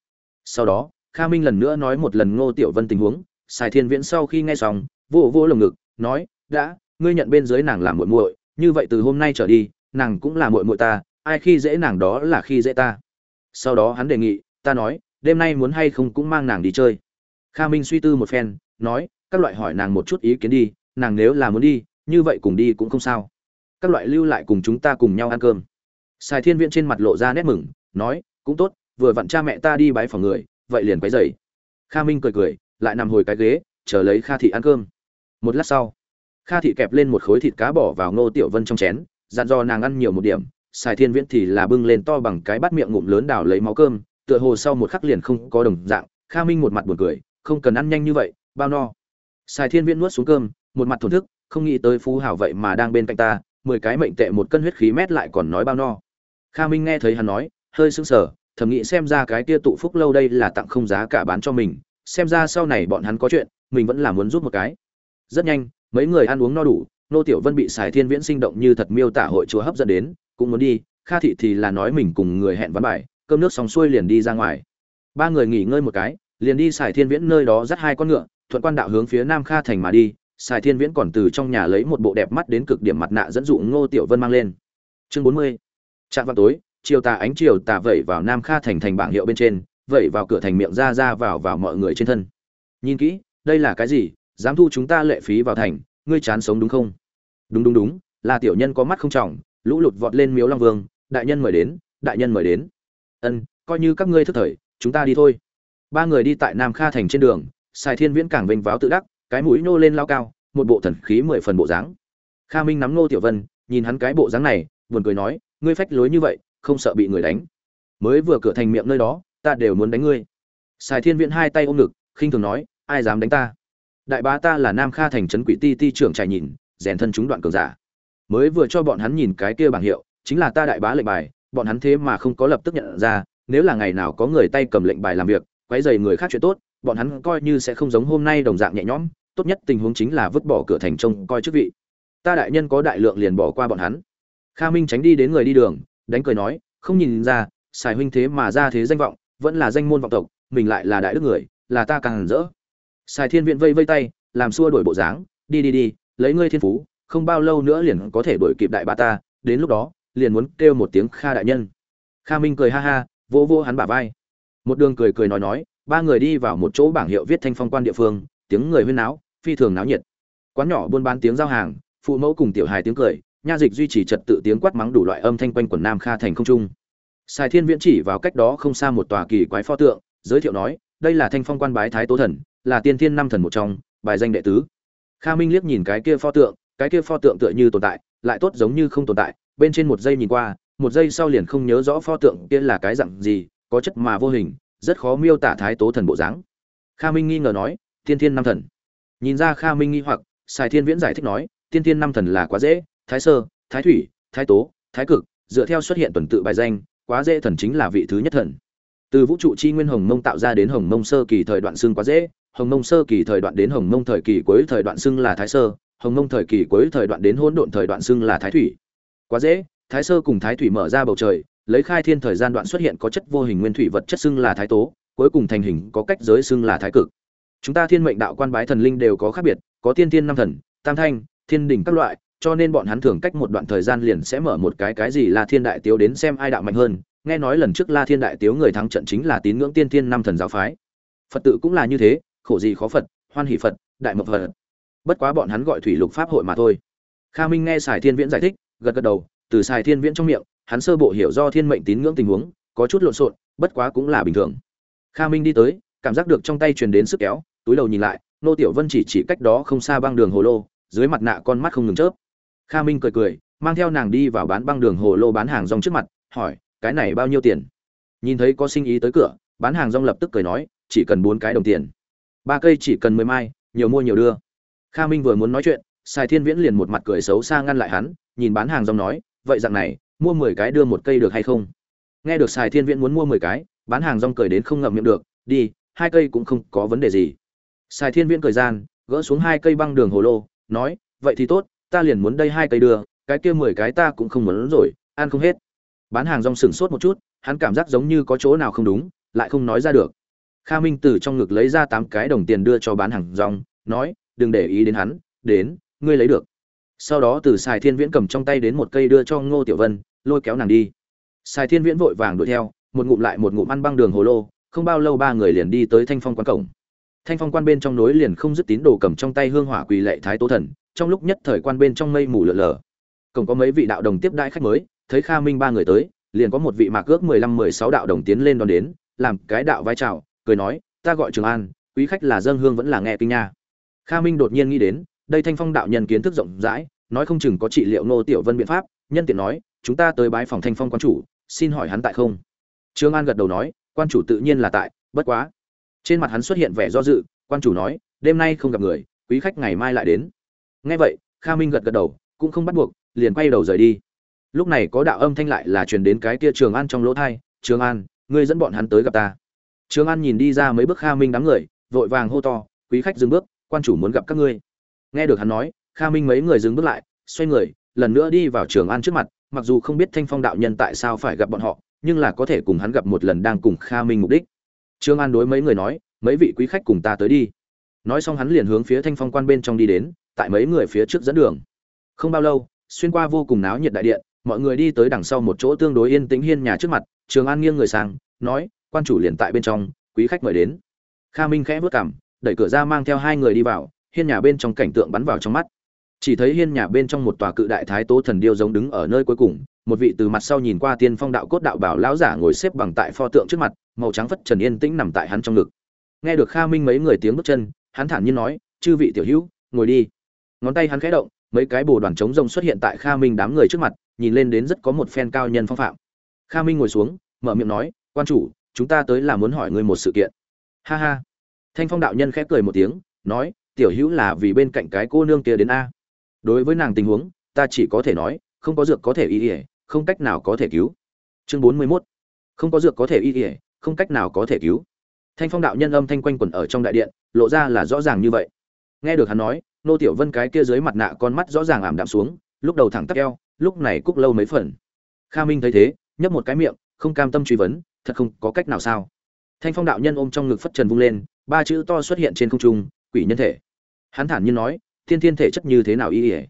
Sau đó, kha minh lần nữa nói một lần ngô tiểu vân tình huống. Sài thiên viễn sau khi nghe xong, vô vô lồng ngực, nói, đã, ngươi nhận bên dưới nàng làm muội muội, như vậy từ hôm nay trở đi, nàng cũng là muội muội ta, ai khi dễ nàng đó là khi dễ ta. Sau đó hắn đề nghị, ta nói, đêm nay muốn hay không cũng mang nàng đi chơi. Kha minh suy tư một phen, nói, các loại hỏi nàng một chút ý kiến đi, nàng nếu là muốn đi, như vậy cùng đi cũng không sao. Các loại lưu lại cùng chúng ta cùng nhau ăn cơm sài thiên viễn trên mặt lộ ra nét mừng, nói, cũng tốt, vừa vặn cha mẹ ta đi bái phòng người, vậy liền quấy dậy kha minh cười cười, lại nằm hồi cái ghế, chờ lấy kha thị ăn cơm. Một lát sau, kha thị kẹp lên một khối thịt cá bỏ vào ngô tiểu vân trong chén, dặn dò nàng ăn nhiều một điểm, sài thiên viễn thì là bưng lên to bằng cái bát miệng ngụm lớn đào lấy máu cơm, tựa hồ sau một khắc liền không có đồng dạng, kha minh một mặt buồn cười, không cần ăn nhanh như vậy, bao no. Sài thiên viễn nuốt xuống cơm, một mặt thổn thức, không nghĩ tới phú hảo vậy mà đang bên cạnh ta, mười cái mệnh tệ một cân huyết khí mét lại còn nói bao no kha minh nghe thấy hắn nói, hơi sững sờ, thầm nghĩ xem ra cái kia tụ phúc lâu đây là tặng không giá cả bán cho mình, xem ra sau này bọn hắn có chuyện, mình vẫn là muốn giúp một cái. Rất nhanh, mấy người ăn uống no đủ, nô tiểu vân bị sài thiên viễn sinh động như thật miêu tả hội chùa hấp dẫn đến, cũng muốn đi, kha thị thì là nói mình cùng người hẹn ván bài, cơm nước xong xuôi liền đi ra ngoài. Ba người nghỉ ngơi một cái, liền đi sài thiên viễn nơi đó dắt hai con ngựa, thuận quan đạo hướng phía nam kha thành mà đi, sài thiên viễn còn từ trong nhà lấy một bộ đẹp mắt đến cực điểm mặt nạ dẫn dụ ngô tiểu vân mang lên. Chương bốn mươi trạm vào tối, chiều tà ánh chiều tà vẩy vào nam kha thành thành bảng hiệu bên trên, vẩy vào cửa thành miệng ra ra vào vào mọi người trên thân. Nhìn kỹ, đây là cái gì? Dám thu chúng ta lệ phí vào thành, ngươi chán sống đúng không? Đúng đúng đúng, là tiểu nhân có mắt không trọng, lũ lụt vọt lên miếu long vương, đại nhân mời đến, đại nhân mời đến. Ân, coi như các ngươi thức thời, chúng ta đi thôi. Ba người đi tại nam kha thành trên đường, sài thiên viễn càng vênh váo tự đắc, cái mũi nô lên lao cao, một bộ thần khí mười phần bộ dáng. Kha minh nắm ngô tiểu vân, nhìn hắn cái bộ dáng này, buồn cười nói ngươi phách lối như vậy, không sợ bị người đánh. Mới vừa cửa thành miệng nơi đó, ta đều muốn đánh ngươi. Sài thiên viễn hai tay ôm ngực, khinh thường nói, ai dám đánh ta? Đại bá ta là nam kha thành trấn quỷ ti ti trưởng trải nhìn, rèn thân chúng đoạn cường giả. Mới vừa cho bọn hắn nhìn cái kia bảng hiệu, chính là ta đại bá lệnh bài, bọn hắn thế mà không có lập tức nhận ra, nếu là ngày nào có người tay cầm lệnh bài làm việc, quấy dày người khác chuyện tốt, bọn hắn coi như sẽ không giống hôm nay đồng dạng nhẹ nhõm, tốt nhất tình huống chính là vứt bỏ cửa thành trông coi chức vị. Ta đại nhân có đại lượng liền bỏ qua bọn hắn kha minh tránh đi đến người đi đường, đánh cười nói, không nhìn ra xài huynh thế mà ra thế danh vọng, vẫn là danh môn vọng tộc, mình lại là đại đức người, là ta càng hẳn rỡ. Xài thiên viện vây vây tay, làm xua đổi bộ dáng, đi đi đi, lấy ngươi thiên phú, không bao lâu nữa liền có thể đuổi kịp đại ba ta, đến lúc đó, liền muốn kêu một tiếng kha đại nhân. Kha minh cười ha ha vô vô hắn bả vai. Một đường cười cười nói nói, ba người đi vào một chỗ bảng hiệu viết thanh phong quan địa phương, tiếng người huyên náo, phi thường náo nhiệt. Quán nhỏ buôn bán tiếng giao hàng, phụ mẫu cùng tiểu hài tiếng cười nha dịch duy trì trật tự tiếng quát mắng đủ loại âm thanh quanh quần nam kha thành không trung. Sài thiên viễn chỉ vào cách đó không xa một tòa kỳ quái pho tượng, giới thiệu nói, đây là thanh phong quan bái thái tố thần, là tiên thiên năm thần một trong, bài danh đệ tứ. Kha minh liếc nhìn cái kia pho tượng, cái kia pho tượng tựa như tồn tại, lại tốt giống như không tồn tại, bên trên một giây nhìn qua, một giây sau liền không nhớ rõ pho tượng kia là cái dạng gì, có chất mà vô hình, rất khó miêu tả thái tố thần bộ dáng. Kha minh nghi ngờ nói, tiên thiên năm thần. Nhìn ra kha minh nghi hoặc, sài thiên viễn giải thích nói, tiên thiên năm thần là quá dễ thái sơ, thái thủy, thái tố, thái cực, dựa theo xuất hiện tuần tự bài danh, quá dễ thần chính là vị thứ nhất thần. Từ vũ trụ chi nguyên hồng mông tạo ra đến hồng mông sơ kỳ thời đoạn xương quá dễ, hồng mông sơ kỳ thời đoạn đến hồng mông thời kỳ cuối thời đoạn xưng là thái sơ, hồng mông thời kỳ cuối thời đoạn đến hỗn độn thời đoạn xưng là thái thủy. Quá dễ, thái sơ cùng thái thủy mở ra bầu trời, lấy khai thiên thời gian đoạn xuất hiện có chất vô hình nguyên thủy vật chất xưng là thái tố, cuối cùng thành hình có cách giới xưng là thái cực. Chúng ta thiên mệnh đạo quan bái thần linh đều có khác biệt, có tiên tiên năm thần, tam thanh, thiên đình các loại cho nên bọn hắn thường cách một đoạn thời gian liền sẽ mở một cái cái gì là thiên đại tiếu đến xem ai đạo mạnh hơn. Nghe nói lần trước la thiên đại tiếu người thắng trận chính là tín ngưỡng tiên thiên năm thần giáo phái. Phật tự cũng là như thế, khổ gì khó phật, hoan hỷ phật, đại mộc phật. Bất quá bọn hắn gọi thủy lục pháp hội mà thôi. Kha minh nghe sài thiên viễn giải thích, gật gật đầu, từ sài thiên viễn trong miệng, hắn sơ bộ hiểu do thiên mệnh tín ngưỡng tình huống, có chút lộn xộn, bất quá cũng là bình thường. Kha minh đi tới, cảm giác được trong tay truyền đến sức kéo, túi đầu nhìn lại, nô tiểu vân chỉ chỉ cách đó không xa băng đường hồ lô, dưới mặt nạ con mắt không ngừng chớp kha minh cười cười, mang theo nàng đi vào bán băng đường hồ lô bán hàng rong trước mặt, hỏi, cái này bao nhiêu tiền? Nhìn thấy có sinh ý tới cửa, bán hàng rong lập tức cười nói, chỉ cần bốn cái đồng tiền. Ba cây chỉ cần mười mai, nhiều mua nhiều đưa. Kha minh vừa muốn nói chuyện, sài thiên viễn liền một mặt cười xấu xa ngăn lại hắn, nhìn bán hàng rong nói, vậy dạng này, mua mười cái đưa một cây được hay không? Nghe được sài thiên viễn muốn mua mười cái, bán hàng rong cười đến không ngậm miệng được, đi, hai cây cũng không có vấn đề gì. Sài thiên viễn cười gian, gỡ xuống hai cây băng đường hồ lô, nói, vậy thì tốt ta liền muốn đây hai cây đưa, cái kia mười cái ta cũng không muốn rồi, ăn không hết. Bán hàng rong sửng sốt một chút, hắn cảm giác giống như có chỗ nào không đúng, lại không nói ra được. Kha minh từ trong ngực lấy ra tám cái đồng tiền đưa cho bán hàng rong, nói, đừng để ý đến hắn, đến, ngươi lấy được. Sau đó từ sài thiên viễn cầm trong tay đến một cây đưa cho ngô tiểu vân, lôi kéo nàng đi. Sài thiên viễn vội vàng đuổi theo, một ngụm lại một ngụm ăn băng đường hồ lô, không bao lâu ba người liền đi tới thanh phong quán cổng thanh phong quan bên trong nối liền không dứt tín đồ cầm trong tay hương hỏa quỳ lệ thái tố thần, trong lúc nhất thời quan bên trong mây mù lở lở. Cổng có mấy vị đạo đồng tiếp đãi khách mới, thấy kha minh ba người tới, liền có một vị mạc ước mười lăm mười sáu đạo đồng tiến lên đón đến, làm cái đạo vai chào, cười nói, ta gọi trường an, quý khách là dân hương vẫn là nghe kinh nha. Kha minh đột nhiên nghĩ đến, đây thanh phong đạo nhân kiến thức rộng rãi, nói không chừng có trị liệu nô tiểu vân biện pháp, nhân tiện nói, chúng ta tới bái phòng thanh phong quan chủ, xin hỏi hắn tại không? Trương an gật đầu nói, quan chủ tự nhiên là tại, bất quá trên mặt hắn xuất hiện vẻ do dự, quan chủ nói, đêm nay không gặp người, quý khách ngày mai lại đến. Nghe vậy, kha minh gật gật đầu, cũng không bắt buộc, liền quay đầu rời đi. Lúc này có đạo âm thanh lại là truyền đến cái kia trường an trong lỗ thai, trường an, ngươi dẫn bọn hắn tới gặp ta. Trường an nhìn đi ra mấy bước kha minh đám người, vội vàng hô to, quý khách dừng bước, quan chủ muốn gặp các ngươi. Nghe được hắn nói, kha minh mấy người dừng bước lại, xoay người, lần nữa đi vào trường an trước mặt, mặc dù không biết thanh phong đạo nhân tại sao phải gặp bọn họ, nhưng là có thể cùng hắn gặp một lần đang cùng kha minh mục đích trương an đối mấy người nói, mấy vị quý khách cùng ta tới đi. Nói xong hắn liền hướng phía thanh phong quan bên trong đi đến, tại mấy người phía trước dẫn đường. Không bao lâu, xuyên qua vô cùng náo nhiệt đại điện, mọi người đi tới đằng sau một chỗ tương đối yên tĩnh hiên nhà trước mặt trường an nghiêng người sang, nói, quan chủ liền tại bên trong, quý khách mời đến. Kha minh khẽ vớt cảm đẩy cửa ra mang theo hai người đi vào, hiên nhà bên trong cảnh tượng bắn vào trong mắt chỉ thấy hiên nhà bên trong một tòa cự đại thái tố thần điêu giống đứng ở nơi cuối cùng, một vị từ mặt sau nhìn qua tiên phong đạo cốt đạo bảo lão giả ngồi xếp bằng tại pho tượng trước mặt, màu trắng phất trần yên tĩnh nằm tại hắn trong ngực. Nghe được kha minh mấy người tiếng bước chân, hắn thản nhiên nói, chư vị tiểu hữu, ngồi đi. Ngón tay hắn khẽ động, mấy cái bồ đoàn trống rông xuất hiện tại kha minh đám người trước mặt, nhìn lên đến rất có một phen cao nhân phong phạm. Kha minh ngồi xuống, mở miệng nói, quan chủ, chúng ta tới là muốn hỏi ngươi một sự kiện. Ha ha. Thanh phong đạo nhân khẽ cười một tiếng, nói, tiểu hữu là vì bên cạnh cái cô nương kia đến a đối với nàng tình huống, ta chỉ có thể nói, không có dược có thể y ỉa không cách nào có thể cứu. Chương bốn mươi mốt. Không có dược có thể y ỉa không cách nào có thể cứu. Thanh phong đạo nhân âm thanh quanh quẩn ở trong đại điện, lộ ra là rõ ràng như vậy. Nghe được hắn nói, nô tiểu vân cái kia dưới mặt nạ con mắt rõ ràng ảm đạm xuống, lúc đầu thẳng tắp eo, lúc này cúc lâu mấy phần. Kha minh thấy thế, nhấp một cái miệng, không cam tâm truy vấn, thật không có cách nào sao? Thanh phong đạo nhân ôm trong ngực phất trần vung lên, ba chữ to xuất hiện trên không trung, quỷ nhân thể. Hắn thản nhiên nói tiên tiên thể chất như thế nào y ỉa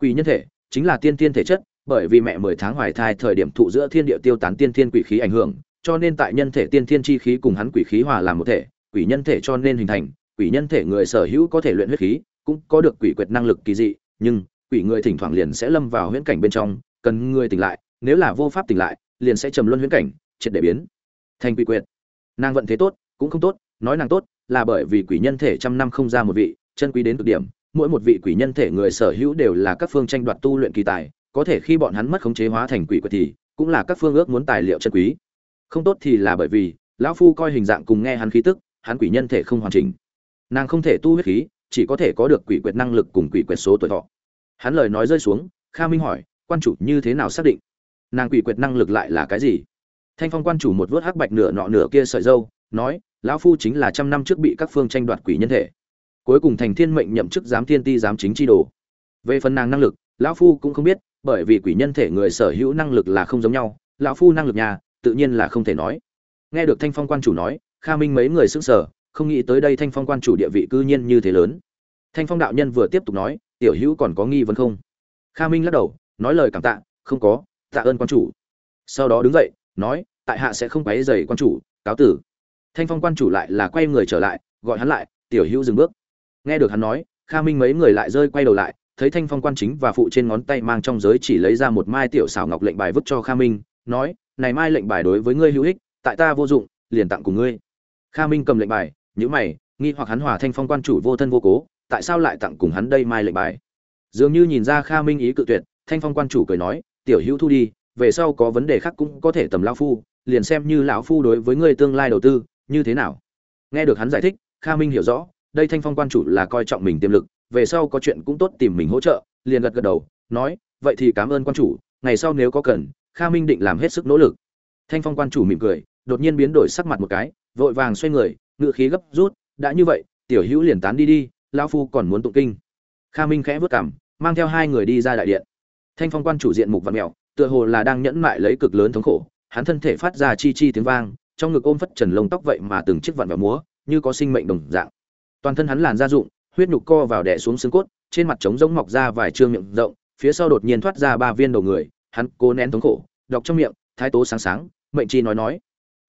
quỷ nhân thể, chính là tiên tiên thể chất, bởi vì mẹ mười tháng hoài thai thời điểm thụ giữa thiên địa tiêu tán tiên tiên quỷ khí ảnh hưởng, cho nên tại nhân thể tiên thiên chi khí cùng hắn quỷ khí hòa làm một thể, quỷ nhân thể cho nên hình thành, quỷ nhân thể người sở hữu có thể luyện huyết khí, cũng có được quỷ quyệt năng lực kỳ dị, nhưng quỷ người thỉnh thoảng liền sẽ lâm vào huyễn cảnh bên trong, cần người tỉnh lại, nếu là vô pháp tỉnh lại, liền sẽ trầm luân huyễn cảnh, triệt để biến thành quỷ quyệt. Nàng vận thế tốt, cũng không tốt, nói nàng tốt, là bởi vì quỷ nhân thể trăm năm không ra một vị, chân quý đến cực điểm mỗi một vị quỷ nhân thể người sở hữu đều là các phương tranh đoạt tu luyện kỳ tài, có thể khi bọn hắn mất khống chế hóa thành quỷ quật thì, cũng là các phương ước muốn tài liệu chân quý. Không tốt thì là bởi vì, lão phu coi hình dạng cùng nghe hắn khí tức, hắn quỷ nhân thể không hoàn chỉnh. Nàng không thể tu huyết khí, chỉ có thể có được quỷ quyệt năng lực cùng quỷ quyệt số tuổi thọ. Hắn lời nói rơi xuống, kha minh hỏi, quan chủ như thế nào xác định? Nàng quỷ quyệt năng lực lại là cái gì? Thanh phong quan chủ một vớt hắc bạch nửa nọ nửa kia sợi dâu, nói, lão phu chính là trăm năm trước bị các phương tranh đoạt quỷ nhân thể cuối cùng thành thiên mệnh nhậm chức giám thiên ti giám chính chi đồ. Về phần nàng năng lực, lão phu cũng không biết, bởi vì quỷ nhân thể người sở hữu năng lực là không giống nhau, lão phu năng lực nhà, tự nhiên là không thể nói. Nghe được thanh phong quan chủ nói, kha minh mấy người sững sờ, không nghĩ tới đây thanh phong quan chủ địa vị cư nhiên như thế lớn. Thanh phong đạo nhân vừa tiếp tục nói, tiểu hữu còn có nghi vấn không? Kha minh lắc đầu, nói lời cảm tạ, không có, tạ ơn quan chủ. Sau đó đứng dậy, nói, tại hạ sẽ không quấy dày quan chủ, cáo tử. Thanh phong quan chủ lại là quay người trở lại, gọi hắn lại, tiểu hữu dừng bước nghe được hắn nói, kha minh mấy người lại rơi quay đầu lại, thấy thanh phong quan chính và phụ trên ngón tay mang trong giới chỉ lấy ra một mai tiểu xảo ngọc lệnh bài vứt cho kha minh, nói, này mai lệnh bài đối với ngươi hữu ích, tại ta vô dụng, liền tặng cùng ngươi. Kha minh cầm lệnh bài nhữ mày, nghi hoặc hắn hòa thanh phong quan chủ vô thân vô cố, tại sao lại tặng cùng hắn đây mai lệnh bài? Dường như nhìn ra kha minh ý cự tuyệt, thanh phong quan chủ cười nói, tiểu hữu thu đi, về sau có vấn đề khác cũng có thể tầm lão phu, liền xem như lão phu đối với ngươi tương lai đầu tư, như thế nào? Nghe được hắn giải thích, kha minh hiểu rõ đây thanh phong quan chủ là coi trọng mình tiềm lực, về sau có chuyện cũng tốt tìm mình hỗ trợ, liền gật gật đầu, nói, vậy thì cảm ơn quan chủ, ngày sau nếu có cần, kha minh định làm hết sức nỗ lực. Thanh phong quan chủ mỉm cười, đột nhiên biến đổi sắc mặt một cái, vội vàng xoay người, ngựa khí gấp rút, đã như vậy, tiểu hữu liền tán đi đi, lão phu còn muốn tụng kinh. Kha minh khẽ vớt cảm mang theo hai người đi ra đại điện. Thanh phong quan chủ diện mục văn mèo, tựa hồ là đang nhẫn mại lấy cực lớn thống khổ, hắn thân thể phát ra chi chi tiếng vang, trong ngực ôm phất trần lông tóc vậy mà từng chiếc vặn vẹo múa, như có sinh mệnh đồng dạng toàn thân hắn làn da rụng, huyết nhục co vào đè xuống xương cốt, trên mặt trống rỗng mọc ra vài trương miệng rộng, phía sau đột nhiên thoát ra ba viên đầu người, hắn cố nén thống khổ, đọc trong miệng, thái tố sáng sáng, mệnh chi nói nói.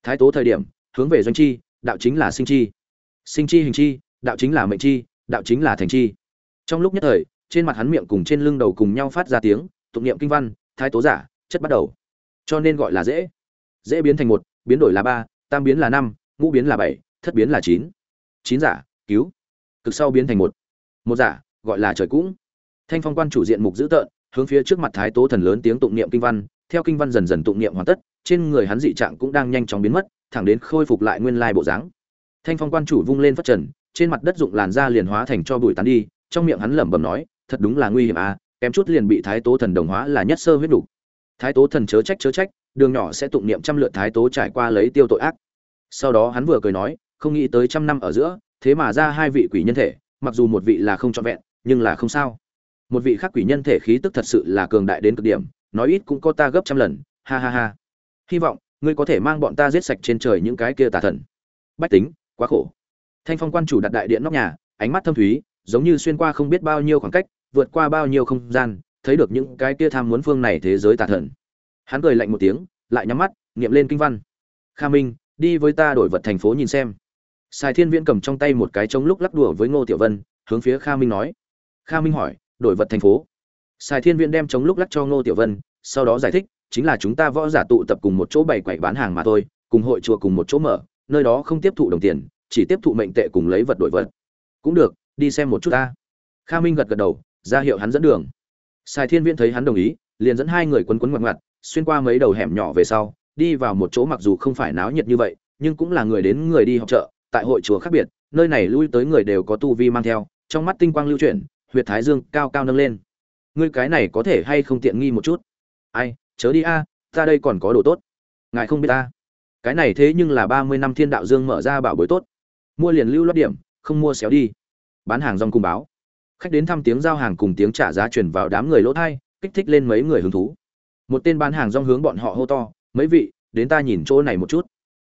Thái tố thời điểm, hướng về doanh chi, đạo chính là sinh chi. Sinh chi hình chi, đạo chính là mệnh chi, đạo chính là thành chi. Trong lúc nhất thời, trên mặt hắn miệng cùng trên lưng đầu cùng nhau phát ra tiếng, tụng niệm kinh văn, thái tố giả, chất bắt đầu. Cho nên gọi là dễ. Dễ biến thành một, biến đổi là ba, tam biến là năm, ngũ biến là bảy, thất biến là chín. Chín giả cứu. Cực sau biến thành một. Một giả, gọi là trời cũng. Thanh phong quan chủ diện mục dữ tợn, hướng phía trước mặt thái tố thần lớn tiếng tụng niệm kinh văn, theo kinh văn dần dần tụng niệm hoàn tất, trên người hắn dị trạng cũng đang nhanh chóng biến mất, thẳng đến khôi phục lại nguyên lai bộ dáng. Thanh phong quan chủ vung lên phát trần, trên mặt đất dụng làn da liền hóa thành cho bụi tán đi, trong miệng hắn lẩm bẩm nói, thật đúng là nguy hiểm à kém chút liền bị thái tố thần đồng hóa là nhất sơ huyết đủ. Thái tố thần chớ trách chớ trách, đường nhỏ sẽ tụng niệm trăm lượt thái tố trải qua lấy tiêu tội ác. Sau đó hắn vừa cười nói, không nghĩ tới trăm năm ở giữa thế mà ra hai vị quỷ nhân thể, mặc dù một vị là không trọn vẹn, nhưng là không sao. Một vị khác quỷ nhân thể khí tức thật sự là cường đại đến cực điểm, nói ít cũng có ta gấp trăm lần, ha ha ha. Hy vọng, ngươi có thể mang bọn ta giết sạch trên trời những cái kia tà thần. Bách tính, quá khổ. Thanh phong quan chủ đặt đại điện nóc nhà, ánh mắt thâm thúy, giống như xuyên qua không biết bao nhiêu khoảng cách, vượt qua bao nhiêu không gian, thấy được những cái kia tham muốn phương này thế giới tà thần. Hắn cười lạnh một tiếng, lại nhắm mắt, niệm lên kinh văn. Kha minh, đi với ta đổi vật thành phố nhìn xem sài thiên viễn cầm trong tay một cái trống lúc lắc đùa với ngô tiểu vân, hướng phía kha minh nói. Kha minh hỏi, đổi vật thành phố. Sài thiên viễn đem trống lúc lắc cho ngô tiểu vân, sau đó giải thích, chính là chúng ta võ giả tụ tập cùng một chỗ bày quầy bán hàng mà thôi, cùng hội chùa cùng một chỗ mở, nơi đó không tiếp thụ đồng tiền, chỉ tiếp thụ mệnh tệ cùng lấy vật đổi vật. Cũng được, đi xem một chút ta. Kha minh gật gật đầu, ra hiệu hắn dẫn đường. Sài thiên viễn thấy hắn đồng ý, liền dẫn hai người quấn quấn ngoặt ngoặt, xuyên qua mấy đầu hẻm nhỏ về sau, đi vào một chỗ mặc dù không phải náo nhiệt như vậy, nhưng cũng là người đến người đi học chợ tại hội chùa khác biệt, nơi này lui tới người đều có tu vi mang theo, trong mắt tinh quang lưu chuyển, huyệt thái dương cao cao nâng lên. Ngươi cái này có thể hay không tiện nghi một chút? Ai, chớ đi a, ta đây còn có đồ tốt. Ngài không biết ta. Cái này thế nhưng là ba mươi năm thiên đạo dương mở ra bảo bối tốt. Mua liền lưu lót điểm, không mua xéo đi. Bán hàng rong cung báo. Khách đến thăm tiếng giao hàng cùng tiếng trả giá truyền vào đám người lỗ thai, kích thích lên mấy người hứng thú. Một tên bán hàng rong hướng bọn họ hô to, mấy vị, đến ta nhìn chỗ này một chút.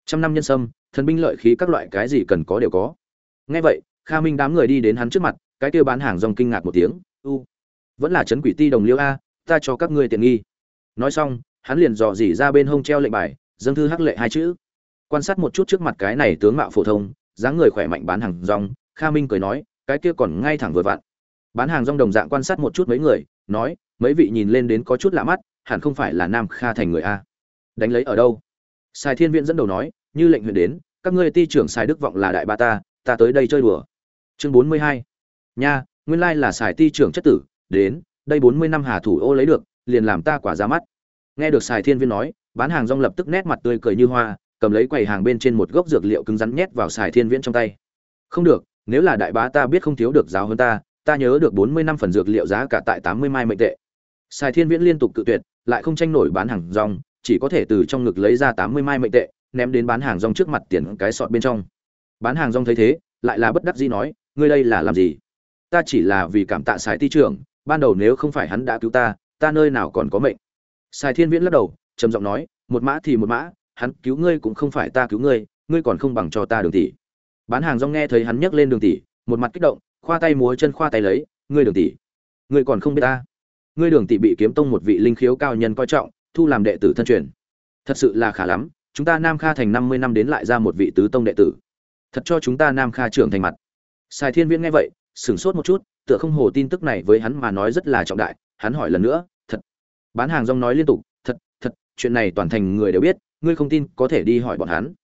Trăm năm nhân sâm thần binh lợi khí các loại cái gì cần có đều có. Nghe vậy, kha minh đám người đi đến hắn trước mặt, cái kia bán hàng rong kinh ngạc một tiếng, u, vẫn là trấn quỷ ti đồng liêu a, ta cho các ngươi tiện nghi. Nói xong, hắn liền dò dỉ ra bên hông treo lệnh bài, dâng thư hắc lệ hai chữ. Quan sát một chút trước mặt cái này tướng mạo phổ thông, dáng người khỏe mạnh bán hàng rong, kha minh cười nói, cái kia còn ngay thẳng vừa vặn. Bán hàng rong đồng dạng quan sát một chút mấy người, nói, mấy vị nhìn lên đến có chút lạ mắt, hẳn không phải là nam kha thành người a. Đánh lấy ở đâu? Sài thiên viện dẫn đầu nói như lệnh huyện đến, các ngươi ti trưởng sài đức vọng là đại ba ta ta tới đây chơi đùa. Chương bốn mươi hai. Nha, nguyên lai là sài ti trưởng chất tử, đến, đây bốn mươi năm hà thủ ô lấy được, liền làm ta quả ra mắt. Nghe được sài thiên viên nói, bán hàng rong lập tức nét mặt tươi cười như hoa, cầm lấy quầy hàng bên trên một gốc dược liệu cứng rắn nhét vào sài thiên viễn trong tay. Không được, nếu là đại bá ta biết không thiếu được giáo hơn ta ta nhớ được bốn mươi năm phần dược liệu giá cả tại tám mươi mai mệnh tệ. Sài thiên viễn liên tục cự tuyệt, lại không tranh nổi bán hàng rong, chỉ có thể từ trong ngực lấy ra tám mươi mai mệnh tệ ném đến bán hàng rong trước mặt tiền cái sọt bên trong. Bán hàng rong thấy thế, lại là bất đắc dĩ nói, ngươi đây là làm gì? Ta chỉ là vì cảm tạ sài ti trưởng, ban đầu nếu không phải hắn đã cứu ta ta nơi nào còn có mệnh. Sài thiên viễn lắc đầu, trầm giọng nói, một mã thì một mã, hắn cứu ngươi cũng không phải ta cứu ngươi ngươi còn không bằng cho ta đường tỷ. Bán hàng rong nghe thấy hắn nhấc lên đường tỷ, một mặt kích động, khoa tay múa chân khoa tay lấy, ngươi đường tỷ, ngươi còn không biết ta. Ngươi đường tỷ bị kiếm tông một vị linh khiếu cao nhân coi trọng, thu làm đệ tử thân truyền. Thật sự là khả lắm chúng ta nam kha thành năm mươi năm đến lại ra một vị tứ tông đệ tử. Thật cho chúng ta nam kha trưởng thành mặt. Sài thiên viễn nghe vậy, sửng sốt một chút, tựa không hồ tin tức này với hắn mà nói rất là trọng đại. Hắn hỏi lần nữa, thật. Bán hàng rong nói liên tục, thật thật, chuyện này toàn thành người đều biết, ngươi không tin có thể đi hỏi bọn hắn.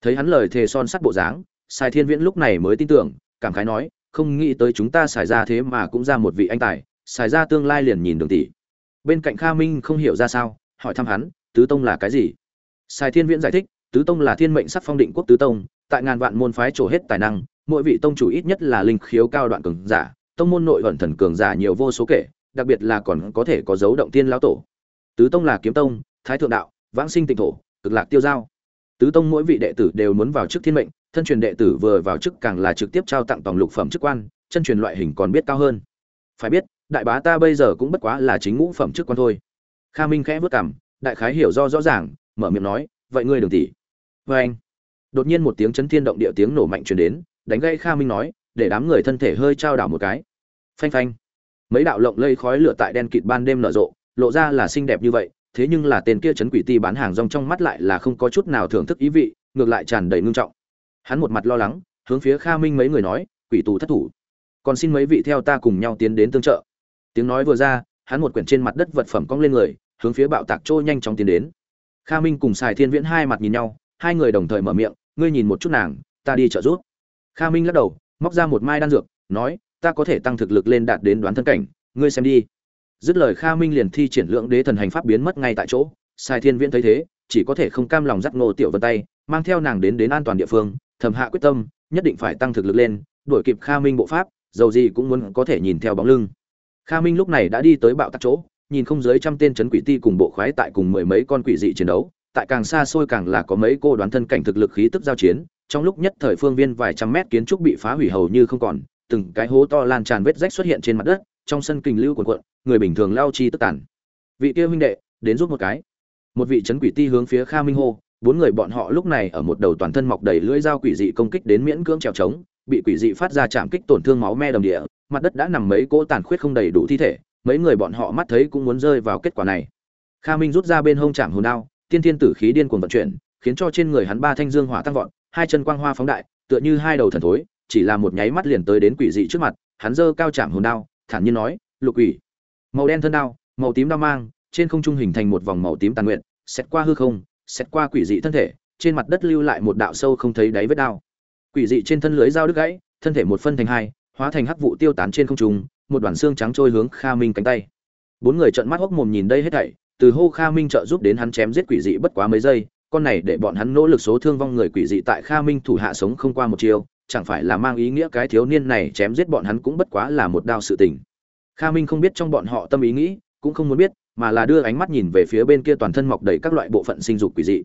Thấy hắn lời thề son sắt bộ dáng, sài thiên viễn lúc này mới tin tưởng, cảm khái nói, không nghĩ tới chúng ta xài ra thế mà cũng ra một vị anh tài, xài ra tương lai liền nhìn đường tỷ. Bên cạnh kha minh không hiểu ra sao, hỏi thăm hắn, tứ tông là cái gì? Sai thiên viễn giải thích tứ tông là thiên mệnh sắc phong định quốc tứ tông tại ngàn vạn môn phái trổ hết tài năng mỗi vị tông chủ ít nhất là linh khiếu cao đoạn cường giả tông môn nội vận thần cường giả nhiều vô số kể đặc biệt là còn có thể có dấu động tiên lão tổ. Tứ tông là kiếm tông thái thượng đạo vãng sinh tịnh thổ cực lạc tiêu giao. Tứ tông mỗi vị đệ tử đều muốn vào chức thiên mệnh thân truyền đệ tử vừa vào chức càng là trực tiếp trao tặng tổng lục phẩm chức quan chân truyền loại hình còn biết cao hơn. Phải biết đại bá ta bây giờ cũng bất quá là chính ngũ phẩm chức quan thôi. Kha minh khẽ bước cằm, đại khái hiểu do rõ ràng mở miệng nói, vậy ngươi đường tỷ. Vê anh, đột nhiên một tiếng chấn thiên động địa tiếng nổ mạnh truyền đến, đánh gây kha minh nói, để đám người thân thể hơi trao đảo một cái. Phanh phanh. Mấy đạo lộng lây khói lửa tại đen kịt ban đêm nở rộ, lộ ra là xinh đẹp như vậy, thế nhưng là tên kia chấn quỷ ti bán hàng rong trong mắt lại là không có chút nào thưởng thức ý vị, ngược lại tràn đầy ngưng trọng. Hắn một mặt lo lắng, hướng phía kha minh mấy người nói, quỷ tù thất thủ. Còn xin mấy vị theo ta cùng nhau tiến đến tương trợ. Tiếng nói vừa ra, hắn một quyển trên mặt đất vật phẩm cong lên người, hướng phía bạo tạc trôi nhanh chóng tiến đến kha minh cùng sài thiên viễn hai mặt nhìn nhau, hai người đồng thời mở miệng, ngươi nhìn một chút nàng, ta đi trợ giúp. Kha minh lắc đầu, móc ra một mai đan dược, nói, ta có thể tăng thực lực lên đạt đến đoán thân cảnh, ngươi xem đi. Dứt lời kha minh liền thi triển lượng đế thần hành pháp biến mất ngay tại chỗ. Sai thiên viễn thấy thế, chỉ có thể không cam lòng dắt ngô tiểu vân tay, mang theo nàng đến đến an toàn địa phương, thầm hạ quyết tâm, nhất định phải tăng thực lực lên, đuổi kịp kha minh bộ pháp, dầu gì cũng muốn có thể nhìn theo bóng lưng. Kha minh lúc này đã đi tới bạo tắc chỗ nhìn không dưới trăm tên chấn quỷ ti cùng bộ khoái tại cùng mười mấy con quỷ dị chiến đấu, tại càng xa xôi càng là có mấy cô đoán thân cảnh thực lực khí tức giao chiến, trong lúc nhất thời phương viên vài trăm mét kiến trúc bị phá hủy hầu như không còn, từng cái hố to lan tràn vết rách xuất hiện trên mặt đất, trong sân kình lưu quần quận người bình thường lao chi tức tàn. Vị kia huynh đệ, đến giúp một cái. Một vị chấn quỷ ti hướng phía kha minh hô, bốn người bọn họ lúc này ở một đầu toàn thân mọc đầy lưỡi dao quỷ dị công kích đến miễn cưỡng trèo trống, bị quỷ dị phát ra chạm kích tổn thương máu me đầm địa, mặt đất đã nằm mấy cỗ tàn khuyết không đầy đủ thi thể mấy người bọn họ mắt thấy cũng muốn rơi vào kết quả này. Kha minh rút ra bên hông chạm hồn đao, tiên thiên tử khí điên cuồng vận chuyển, khiến cho trên người hắn ba thanh dương hỏa tăng vọt, hai chân quang hoa phóng đại, tựa như hai đầu thần thối, chỉ là một nháy mắt liền tới đến quỷ dị trước mặt, hắn giơ cao chạm hồn đao, thản nhiên nói, lục quỷ. Màu đen thân đao, màu tím đao mang, trên không trung hình thành một vòng màu tím tàn nguyện xét qua hư không xét qua quỷ dị thân thể, trên mặt đất lưu lại một đạo sâu không thấy đáy vết đao. Quỷ dị trên thân lưới dao đứt gãy, thân thể một phân thành hai, hóa thành hắc vụ tiêu tán trên không trung một đoàn xương trắng trôi hướng kha minh cánh tay. Bốn người trợn mắt hốc mồm nhìn đây hết thảy, từ hô kha minh trợ giúp đến hắn chém giết quỷ dị bất quá mấy giây, con này để bọn hắn nỗ lực số thương vong người quỷ dị tại kha minh thủ hạ sống không qua một chiều chẳng phải là mang ý nghĩa cái thiếu niên này chém giết bọn hắn cũng bất quá là một đao sự tình. Kha minh không biết trong bọn họ tâm ý nghĩ, cũng không muốn biết, mà là đưa ánh mắt nhìn về phía bên kia toàn thân mọc đầy các loại bộ phận sinh dục quỷ dị.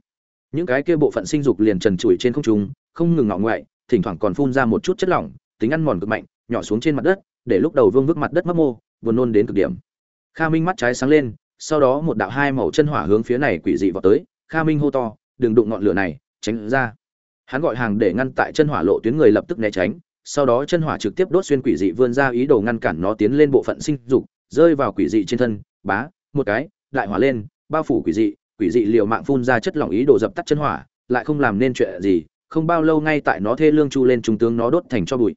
Những cái kia bộ phận sinh dục liền trần trụi trên không trung, không ngừng ngọ ngoại, thỉnh thoảng còn phun ra một chút chất lỏng, tính ăn mòn cực mạnh, nhỏ xuống trên mặt đất để lúc đầu vương vức mặt đất mấp mô, buồn nôn đến cực điểm. Kha minh mắt trái sáng lên, sau đó một đạo hai màu chân hỏa hướng phía này quỷ dị vào tới. Kha minh hô to, đừng đụng ngọn lửa này, tránh ra. Hắn gọi hàng để ngăn tại chân hỏa lộ tuyến người lập tức né tránh, sau đó chân hỏa trực tiếp đốt xuyên quỷ dị vươn ra ý đồ ngăn cản nó tiến lên bộ phận sinh dục, rơi vào quỷ dị trên thân, bá, một cái lại hỏa lên, bao phủ quỷ dị quỷ dị liều mạng phun ra chất lỏng ý đồ dập tắt chân hỏa, lại không làm nên chuyện gì, không bao lâu ngay tại nó thê lương chu lên trung tướng nó đốt thành cho bụi.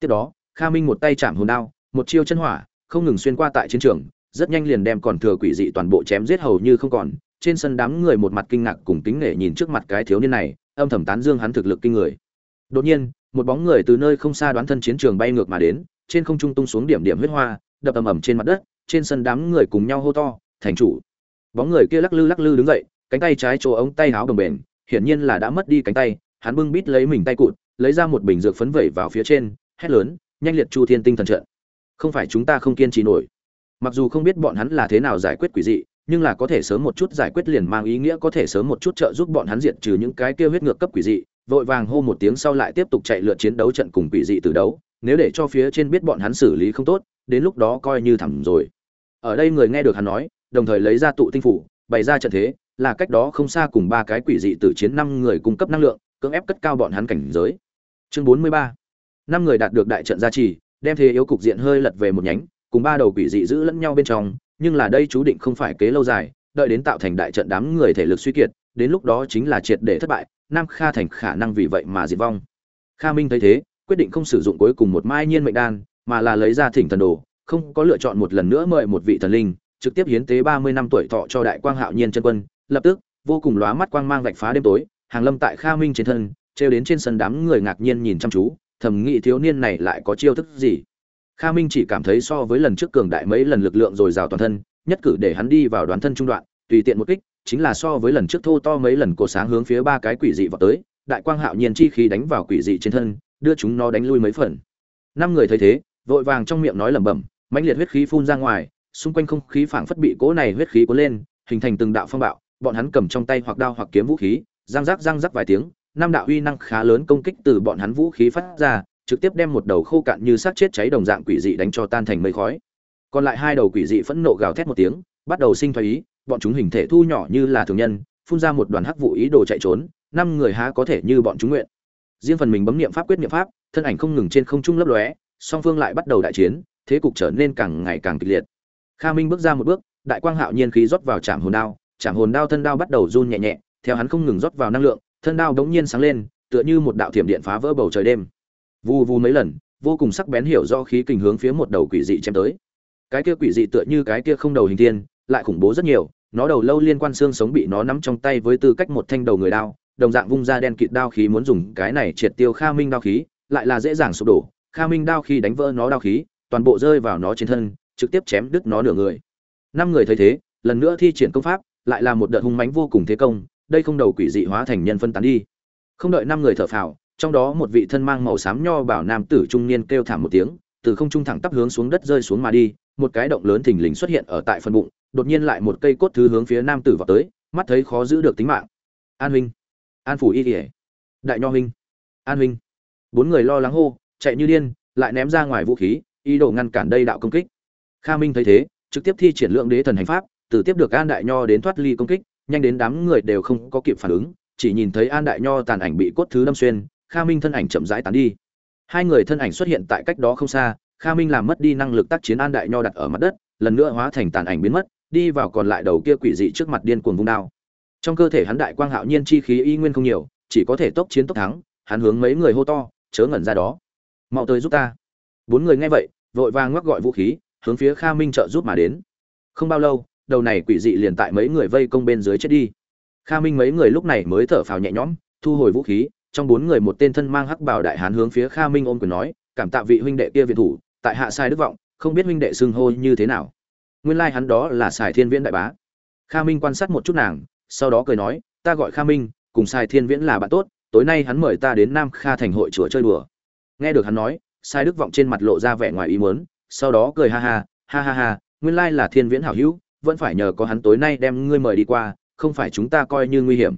Tiếp đó kha minh một tay chạm hồn đao, một chiêu chân hỏa, không ngừng xuyên qua tại chiến trường, rất nhanh liền đem còn thừa quỷ dị toàn bộ chém giết hầu như không còn. Trên sân đám người một mặt kinh ngạc cùng kính nể nhìn trước mặt cái thiếu niên này, âm thầm tán dương hắn thực lực kinh người. Đột nhiên, một bóng người từ nơi không xa đoán thân chiến trường bay ngược mà đến, trên không trung tung xuống điểm điểm huyết hoa, đập ầm ầm trên mặt đất, trên sân đám người cùng nhau hô to, thành chủ! Bóng người kia lắc lư lắc lư đứng dậy, cánh tay trái chỗ ống tay áo đồng bền, hiển nhiên là đã mất đi cánh tay, hắn bưng bít lấy mình tay cụt, lấy ra một bình dược phấn vẩy vào phía trên, hét lớn nhanh liệt chu thiên tinh thần trận. Không phải chúng ta không kiên trì nổi. Mặc dù không biết bọn hắn là thế nào giải quyết quỷ dị, nhưng là có thể sớm một chút giải quyết liền mang ý nghĩa có thể sớm một chút trợ giúp bọn hắn diệt trừ những cái kia huyết ngược cấp quỷ dị, vội vàng hô một tiếng sau lại tiếp tục chạy lượt chiến đấu trận cùng quỷ dị từ đấu. Nếu để cho phía trên biết bọn hắn xử lý không tốt, đến lúc đó coi như thẳng rồi. Ở đây người nghe được hắn nói, đồng thời lấy ra tụ tinh phủ, bày ra trận thế, là cách đó không xa cùng ba cái quỷ dị tử chiến năm người cung cấp năng lượng, cưỡng ép cất cao bọn hắn cảnh giới. Chương bốn mươi ba năm người đạt được đại trận gia trì, đem thế yếu cục diện hơi lật về một nhánh, cùng ba đầu quỷ dị giữ lẫn nhau bên trong, nhưng là đây chú định không phải kế lâu dài, đợi đến tạo thành đại trận đám người thể lực suy kiệt, đến lúc đó chính là triệt để thất bại, nam kha thành khả năng vì vậy mà diệt vong. Kha minh thấy thế, quyết định không sử dụng cuối cùng một mai nhiên mệnh đan, mà là lấy ra thỉnh thần đồ, không có lựa chọn một lần nữa mời một vị thần linh, trực tiếp hiến tế ba mươi năm tuổi thọ cho đại quang hạo nhiên chân quân, lập tức, vô cùng lóa mắt quang mang vạch phá đêm tối, hàng lâm tại kha minh trên thân, trêu đến trên sân đám người ngạc nhiên nhìn chăm chú thầm nghĩ thiếu niên này lại có chiêu thức gì. Kha minh chỉ cảm thấy so với lần trước cường đại mấy lần lực lượng dồi dào toàn thân, nhất cử để hắn đi vào đoán thân trung đoạn, tùy tiện một kích, chính là so với lần trước thô to mấy lần cổ sáng hướng phía ba cái quỷ dị vào tới, đại quang hạo nhiên chi khí đánh vào quỷ dị trên thân, đưa chúng nó đánh lui mấy phần. Năm người thấy thế, vội vàng trong miệng nói lẩm bẩm, mãnh liệt huyết khí phun ra ngoài, xung quanh không khí phảng phất bị cỗ này huyết khí cuốn lên, hình thành từng đạo phong bạo, bọn hắn cầm trong tay hoặc đao hoặc kiếm vũ khí, răng rắc răng rắc vài tiếng năm đạo uy năng khá lớn công kích từ bọn hắn vũ khí phát ra, trực tiếp đem một đầu khô cạn như xác chết cháy đồng dạng quỷ dị đánh cho tan thành mây khói. Còn lại hai đầu quỷ dị phẫn nộ gào thét một tiếng, bắt đầu sinh thoái ý, bọn chúng hình thể thu nhỏ như là thường nhân, phun ra một đoàn hắc vụ ý đồ chạy trốn, năm người há có thể như bọn chúng nguyện. Riêng phần mình bấm niệm pháp quyết niệm pháp, thân ảnh không ngừng trên không trung lấp lóe, song phương lại bắt đầu đại chiến, thế cục trở nên càng ngày càng kịch liệt. Kha minh bước ra một bước, đại quang hạo nhiên khí rót vào trạm hồn đao trạm hồn đao thân đao bắt đầu run nhẹ nhẹ, theo hắn không ngừng rót vào năng lượng thân đao đống nhiên sáng lên, tựa như một đạo thiểm điện phá vỡ bầu trời đêm. Vù vù mấy lần, vô cùng sắc bén hiểu do khí kình hướng phía một đầu quỷ dị chém tới. Cái kia quỷ dị tựa như cái kia không đầu hình tiên lại khủng bố rất nhiều, nó đầu lâu liên quan xương sống bị nó nắm trong tay với tư cách một thanh đầu người đao, đồng dạng vung ra đen kịt đao khí muốn dùng cái này triệt tiêu kha minh đao khí, lại là dễ dàng sụp đổ. Kha minh đao khí đánh vỡ nó đao khí, toàn bộ rơi vào nó trên thân, trực tiếp chém đứt nó nửa người. Năm người thấy thế, lần nữa thi triển công pháp, lại là một đợt hung mãnh vô cùng thế công đây không đầu quỷ dị hóa thành nhân phân tán đi. Không đợi năm người thở phào, trong đó một vị thân mang màu xám nho bảo nam tử trung niên kêu thảm một tiếng, từ không trung thẳng tắp hướng xuống đất rơi xuống mà đi, một cái động lớn thình lình xuất hiện ở tại phần bụng, đột nhiên lại một cây cốt thứ hướng phía nam tử vào tới, mắt thấy khó giữ được tính mạng. An huynh, an phủ y kỉa đại nho huynh, an huynh. Bốn người lo lắng hô, chạy như điên, lại ném ra ngoài vũ khí, ý đồ ngăn cản đây đạo công kích. Kha minh thấy thế, trực tiếp thi triển lượng đế thần hành pháp, từ tiếp được an đại nho đến thoát ly công kích nhanh đến đám người đều không có kịp phản ứng, chỉ nhìn thấy an đại nho tàn ảnh bị cốt thứ đâm xuyên, kha minh thân ảnh chậm rãi tán đi. Hai người thân ảnh xuất hiện tại cách đó không xa, kha minh làm mất đi năng lực tác chiến an đại nho đặt ở mặt đất, lần nữa hóa thành tàn ảnh biến mất, đi vào còn lại đầu kia quỷ dị trước mặt điên cuồng vung đao. Trong cơ thể hắn đại quang hạo nhiên chi khí y nguyên không nhiều, chỉ có thể tốc chiến tốc thắng, hắn hướng mấy người hô to, chớ ngẩn ra đó. Mau tới giúp ta. Bốn người nghe vậy, vội vàng ngoắc gọi vũ khí, hướng phía kha minh trợ giúp mà đến. Không bao lâu đầu này quỷ dị liền tại mấy người vây công bên dưới chết đi. Kha minh mấy người lúc này mới thở phào nhẹ nhõm, thu hồi vũ khí, trong bốn người một tên thân mang hắc bảo đại hán hướng phía kha minh ôm quyền nói, cảm tạ vị huynh đệ kia viện thủ, tại hạ sai đức vọng, không biết huynh đệ xưng hô như thế nào. Nguyên lai like hắn đó là sài thiên viễn đại bá. Kha minh quan sát một chút nàng, sau đó cười nói, ta gọi kha minh, cùng sài thiên viễn là bạn tốt, tối nay hắn mời ta đến nam kha thành hội chùa chơi đùa. Nghe được hắn nói sai đức vọng trên mặt lộ ra vẻ ngoài ý muốn, sau đó cười ha ha ha ha ha, nguyên lai là thiên viễn hảo hữu vẫn phải nhờ có hắn tối nay đem ngươi mời đi qua, không phải chúng ta coi như nguy hiểm.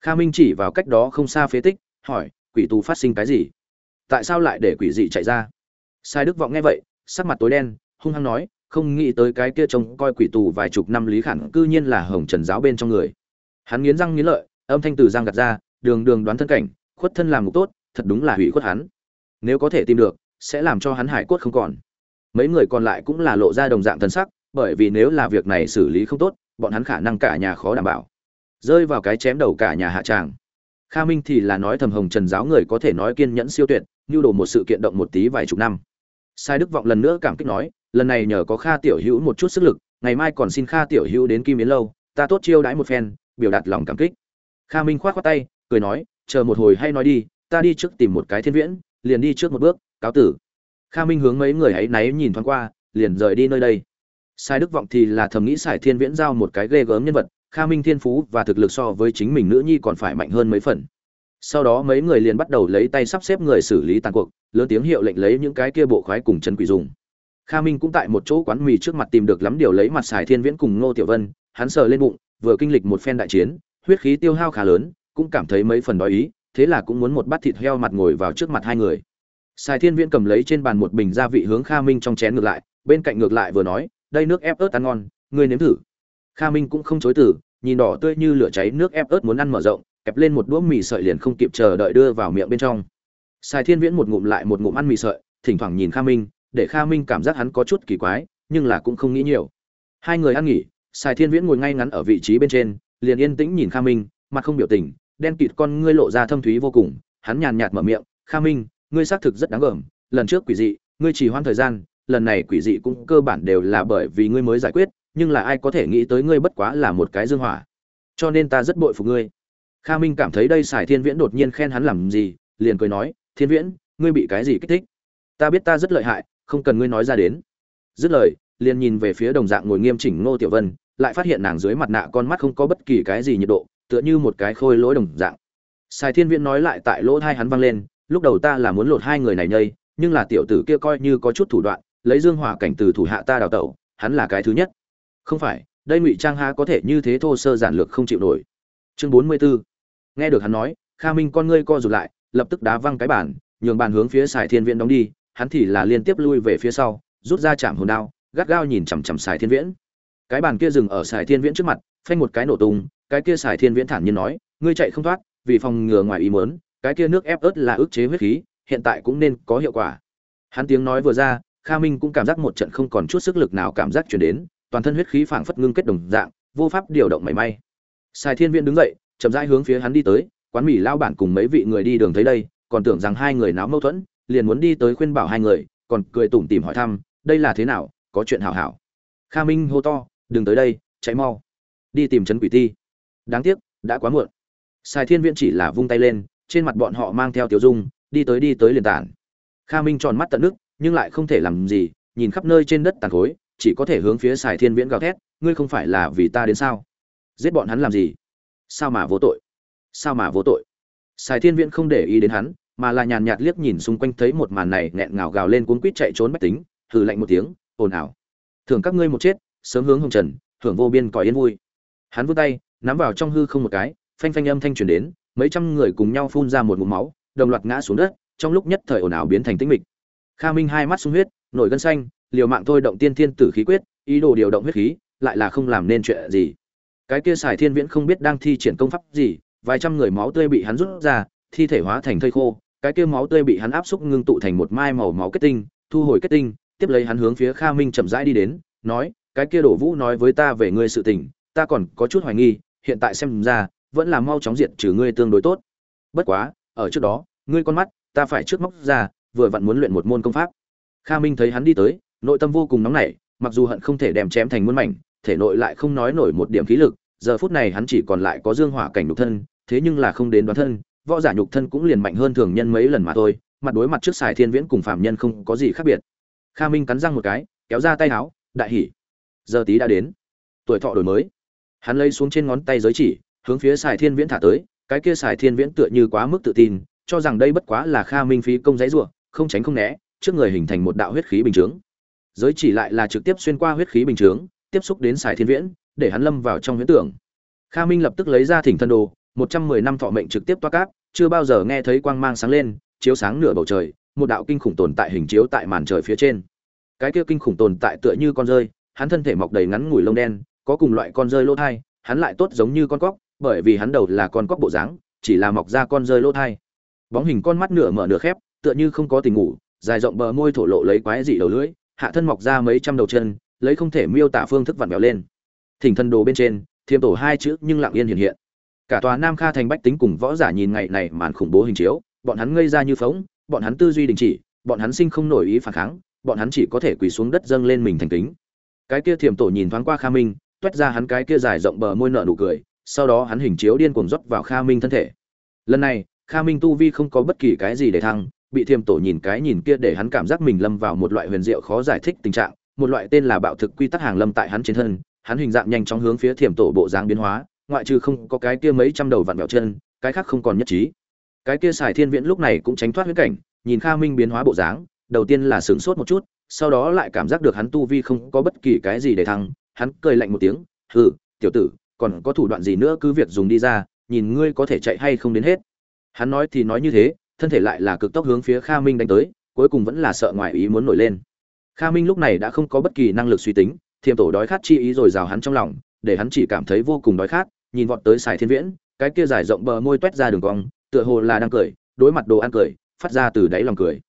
Kha minh chỉ vào cách đó không xa phế tích, hỏi, quỷ tù phát sinh cái gì? Tại sao lại để quỷ dị chạy ra? Sai đức vọng nghe vậy, sắc mặt tối đen, hung hăng nói, không nghĩ tới cái kia trông coi quỷ tù vài chục năm lý khẳng cư nhiên là hồng trần giáo bên trong người. Hắn nghiến răng nghiến lợi, âm thanh từ giang gạt ra, đường đường đoán thân cảnh, khuất thân làm ngục tốt, thật đúng là hủy khuất hắn. Nếu có thể tìm được, sẽ làm cho hắn hải cốt không còn. Mấy người còn lại cũng là lộ ra đồng dạng thân sắc bởi vì nếu là việc này xử lý không tốt, bọn hắn khả năng cả nhà khó đảm bảo. Rơi vào cái chém đầu cả nhà hạ tràng. Kha minh thì là nói thầm hồng trần giáo người có thể nói kiên nhẫn siêu tuyệt như đồ một sự kiện động một tí vài chục năm. Sai đức vọng lần nữa cảm kích nói, lần này nhờ có kha tiểu hữu một chút sức lực, ngày mai còn xin kha tiểu hữu đến kim yến lâu, ta tốt chiêu đãi một phen, biểu đạt lòng cảm kích. Kha minh khoát khoát tay, cười nói, chờ một hồi hay nói đi, ta đi trước tìm một cái thiên viễn, liền đi trước một bước, cáo tử. Kha minh hướng mấy người ấy náy nhìn thoáng qua, liền rời đi nơi đây sai đức vọng thì là thầm nghĩ sải thiên viễn giao một cái ghê gớm nhân vật, kha minh thiên phú và thực lực so với chính mình nữ nhi còn phải mạnh hơn mấy phần. Sau đó mấy người liền bắt đầu lấy tay sắp xếp người xử lý tàn cuộc, lớn tiếng hiệu lệnh lấy những cái kia bộ khoái cùng chân quỷ dùng. Kha minh cũng tại một chỗ quán mì trước mặt tìm được lắm điều lấy mặt Sải thiên viễn cùng ngô tiểu vân, hắn sờ lên bụng, vừa kinh lịch một phen đại chiến, huyết khí tiêu hao khá lớn, cũng cảm thấy mấy phần đói ý, thế là cũng muốn một bát thịt heo mặt ngồi vào trước mặt hai người. Sài thiên viễn cầm lấy trên bàn một bình gia vị hướng kha minh trong chén ngược lại, bên cạnh ngược lại vừa nói đây nước ép ớt ăn ngon, ngươi nếm thử. Kha minh cũng không chối từ, nhìn đỏ tươi như lửa cháy nước ép ớt muốn ăn mở rộng, kẹp lên một đũa mì sợi liền không kịp chờ đợi đưa vào miệng bên trong. Sài thiên viễn một ngụm lại một ngụm ăn mì sợi, thỉnh thoảng nhìn kha minh, để kha minh cảm giác hắn có chút kỳ quái, nhưng là cũng không nghĩ nhiều. Hai người ăn nghỉ sài thiên viễn ngồi ngay ngắn ở vị trí bên trên, liền yên tĩnh nhìn kha minh, mặt không biểu tình, đen kịt con ngươi lộ ra thâm thúy vô cùng, hắn nhàn nhạt mở miệng, kha minh, ngươi xác thực rất đáng gờm, lần trước quỷ dị, ngươi chỉ hoãn thời gian lần này quỷ dị cũng cơ bản đều là bởi vì ngươi mới giải quyết, nhưng là ai có thể nghĩ tới ngươi bất quá là một cái dương hỏa. Cho nên ta rất bội phục ngươi. Kha minh cảm thấy đây sài thiên viễn đột nhiên khen hắn làm gì, liền cười nói, thiên viễn, ngươi bị cái gì kích thích? Ta biết ta rất lợi hại, không cần ngươi nói ra đến. Dứt lời, liền nhìn về phía đồng dạng ngồi nghiêm chỉnh ngô tiểu vân, lại phát hiện nàng dưới mặt nạ con mắt không có bất kỳ cái gì nhiệt độ, tựa như một cái khôi lỗi đồng dạng. Sài thiên viễn nói lại tại lỗ thai hắn vang lên, lúc đầu ta là muốn lột hai người này nhây, nhưng là tiểu tử kia coi như có chút thủ đoạn lấy dương hỏa cảnh từ thủ hạ ta đào tẩu, hắn là cái thứ nhất. Không phải, đây ngụy trang há có thể như thế thô sơ giản lược không chịu nổi. Chương bốn mươi 44. nghe được hắn nói, kha minh con ngươi co rụt lại, lập tức đá văng cái bàn, nhường bàn hướng phía sài thiên viễn đóng đi, hắn thì là liên tiếp lui về phía sau, rút ra chạm hồn đao, gắt gao nhìn chằm chằm sài thiên viễn. Cái bàn kia dừng ở sài thiên viễn trước mặt, phanh một cái nổ tung, cái kia sài thiên viễn thản nhiên nói, ngươi chạy không thoát, vì phòng ngừa ngoài ý mớn cái kia nước ép ớt là ức chế huyết khí, hiện tại cũng nên có hiệu quả. Hắn tiếng nói vừa ra kha minh cũng cảm giác một trận không còn chút sức lực nào cảm giác truyền đến, toàn thân huyết khí phảng phất ngưng kết đồng dạng, vô pháp điều động mảy may. Sài thiên viễn đứng dậy, chậm rãi hướng phía hắn đi tới, quán mì lao bản cùng mấy vị người đi đường thấy đây, còn tưởng rằng hai người náo mâu thuẫn, liền muốn đi tới khuyên bảo hai người, còn cười tủm tỉm hỏi thăm, đây là thế nào? Có chuyện hảo hảo. Kha minh hô to, đừng tới đây, chạy mau. Đi tìm trấn quỷ ti. Đáng tiếc, đã quá muộn. Sài thiên viễn chỉ là vung tay lên, trên mặt bọn họ mang theo tiểu dung, đi tới đi tới liền tản. Kha minh tròn mắt tận nước nhưng lại không thể làm gì, nhìn khắp nơi trên đất tàn khối, chỉ có thể hướng phía sài thiên viễn gào thét, ngươi không phải là vì ta đến sao? Giết bọn hắn làm gì? Sao mà vô tội? Sao mà vô tội? Sài thiên viễn không để ý đến hắn, mà là nhàn nhạt liếc nhìn xung quanh thấy một màn này nghẹn ngào gào lên cuốn quýt chạy trốn bách tính, hừ lạnh một tiếng, ồn ào. Thường các ngươi một chết, sớm hướng hồng trần hưởng vô biên cõi yên vui. Hắn vươn tay, nắm vào trong hư không một cái, phanh phanh âm thanh truyền đến, mấy trăm người cùng nhau phun ra một ngụm máu, đồng loạt ngã xuống đất, trong lúc nhất thời ồn ào biến thành tĩnh mịch kha minh hai mắt sung huyết, nổi gân xanh, liều mạng thôi động tiên thiên tử khí quyết, ý đồ điều động huyết khí, lại là không làm nên chuyện gì. Cái kia xài thiên viễn không biết đang thi triển công pháp gì, vài trăm người máu tươi bị hắn rút ra, thi thể hóa thành thây khô, cái kia máu tươi bị hắn áp xúc ngưng tụ thành một mai màu máu kết tinh, thu hồi kết tinh, tiếp lấy hắn hướng phía kha minh chậm rãi đi đến, nói, cái kia đổ vũ nói với ta về ngươi sự tình, ta còn có chút hoài nghi, hiện tại xem ra, vẫn là mau chóng diệt trừ ngươi tương đối tốt. Bất quá, ở trước đó, ngươi con mắt, ta phải trước móc ra vừa vặn muốn luyện một môn công pháp. Kha minh thấy hắn đi tới, nội tâm vô cùng nóng nảy, mặc dù hận không thể đem chém thành muôn mảnh, thể nội lại không nói nổi một điểm khí lực, giờ phút này hắn chỉ còn lại có dương hỏa cảnh nhục thân, thế nhưng là không đến đoán thân, võ giả nhục thân cũng liền mạnh hơn thường nhân mấy lần mà thôi, mặt đối mặt trước xài thiên viễn cùng phạm nhân không có gì khác biệt. Kha minh cắn răng một cái, kéo ra tay áo đại hỉ, giờ tí đã đến, tuổi thọ đổi mới. Hắn lấy xuống trên ngón tay giới chỉ, hướng phía xài thiên viễn thả tới, cái kia xài thiên viễn tựa như quá mức tự tin, cho rằng đây bất quá là kha minh phí công giấy ruộng không tránh không né, trước người hình thành một đạo huyết khí bình chướng. Giới chỉ lại là trực tiếp xuyên qua huyết khí bình chướng, tiếp xúc đến sài thiên viễn, để hắn lâm vào trong huyễn tưởng. Kha minh lập tức lấy ra thỉnh thân đồ, một trăm mười năm thọ mệnh trực tiếp toa cáp, chưa bao giờ nghe thấy quang mang sáng lên, chiếu sáng nửa bầu trời, một đạo kinh khủng tồn tại hình chiếu tại màn trời phía trên. Cái kia kinh khủng tồn tại tựa như con rơi, hắn thân thể mọc đầy ngắn ngủi lông đen, có cùng loại con rơi lỗ thai, hắn lại tốt giống như con cóc, bởi vì hắn đầu là con cóc bộ dáng, chỉ là mọc ra con rơi lỗ thai. Bóng hình con mắt nửa mở nửa khép tựa như không có tình ngủ, dài rộng bờ môi thổ lộ lấy quái dị đầu lưỡi, hạ thân mọc ra mấy trăm đầu chân, lấy không thể miêu tả phương thức vặn vẹo lên. Thỉnh thân đồ bên trên thiêm tổ hai chữ nhưng lặng yên hiện hiện. Cả tòa nam kha thành bách tính cùng võ giả nhìn ngày này màn khủng bố hình chiếu, bọn hắn ngây ra như phóng bọn hắn tư duy đình chỉ, bọn hắn sinh không nổi ý phản kháng, bọn hắn chỉ có thể quỳ xuống đất dâng lên mình thành kính. Cái kia thiểm tổ nhìn thoáng qua kha minh, toét ra hắn cái kia dài rộng bờ môi nợ nụ cười, sau đó hắn hình chiếu điên cuồng rót vào kha minh thân thể. Lần này, kha minh tu vi không có bất kỳ cái gì để thăng bị thiềm tổ nhìn cái nhìn kia để hắn cảm giác mình lâm vào một loại huyền diệu khó giải thích tình trạng, một loại tên là bạo thực quy tắc hàng lâm tại hắn trên thân, hắn hình dạng nhanh chóng hướng phía thiềm tổ bộ dáng biến hóa, ngoại trừ không có cái kia mấy trăm đầu vặn vẹo chân, cái khác không còn nhất trí. Cái kia xài thiên viễn lúc này cũng tránh thoát huyết cảnh, nhìn kha minh biến hóa bộ dáng, đầu tiên là sửng sốt một chút, sau đó lại cảm giác được hắn tu vi không có bất kỳ cái gì để thăng, hắn cười lạnh một tiếng, hừ, tiểu tử, còn có thủ đoạn gì nữa cứ việc dùng đi ra, nhìn ngươi có thể chạy hay không đến hết. Hắn nói thì nói như thế thân thể lại là cực tốc hướng phía kha minh đánh tới, cuối cùng vẫn là sợ ngoài ý muốn nổi lên. Kha minh lúc này đã không có bất kỳ năng lực suy tính, thiềm tổ đói khát chi ý rồi rào hắn trong lòng, để hắn chỉ cảm thấy vô cùng đói khát, nhìn vọt tới xài thiên viễn, cái kia dài rộng bờ môi toét ra đường cong, tựa hồ là đang cười, đối mặt đồ ăn cười, phát ra từ đáy lòng cười.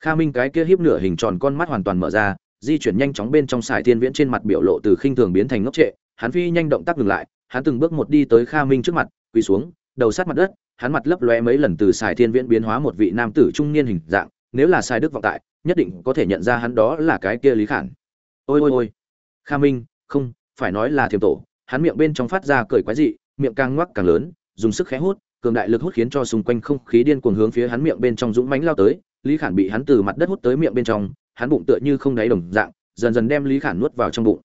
Kha minh cái kia hiếp nửa hình tròn con mắt hoàn toàn mở ra, di chuyển nhanh chóng bên trong xài thiên viễn trên mặt biểu lộ từ khinh thường biến thành ngốc trệ, hắn phi nhanh động tác ngừng lại, hắn từng bước một đi tới kha minh trước mặt, quỳ xuống, đầu sát mặt đất hắn mặt lấp lóe mấy lần từ xài thiên viễn biến hóa một vị nam tử trung niên hình dạng, nếu là sai đức vọng tại, nhất định có thể nhận ra hắn đó là cái kia lý khản. Ôi ôi ôi. Kha minh, không, phải nói là thiềm tổ, hắn miệng bên trong phát ra cười quái dị, miệng càng ngoắc càng lớn, dùng sức khẽ hút, cường đại lực hút khiến cho xung quanh không khí điên cuồng hướng phía hắn miệng bên trong dũng mãnh lao tới, lý khản bị hắn từ mặt đất hút tới miệng bên trong, hắn bụng tựa như không đáy đồng dạng, dần dần đem lý khản nuốt vào trong bụng.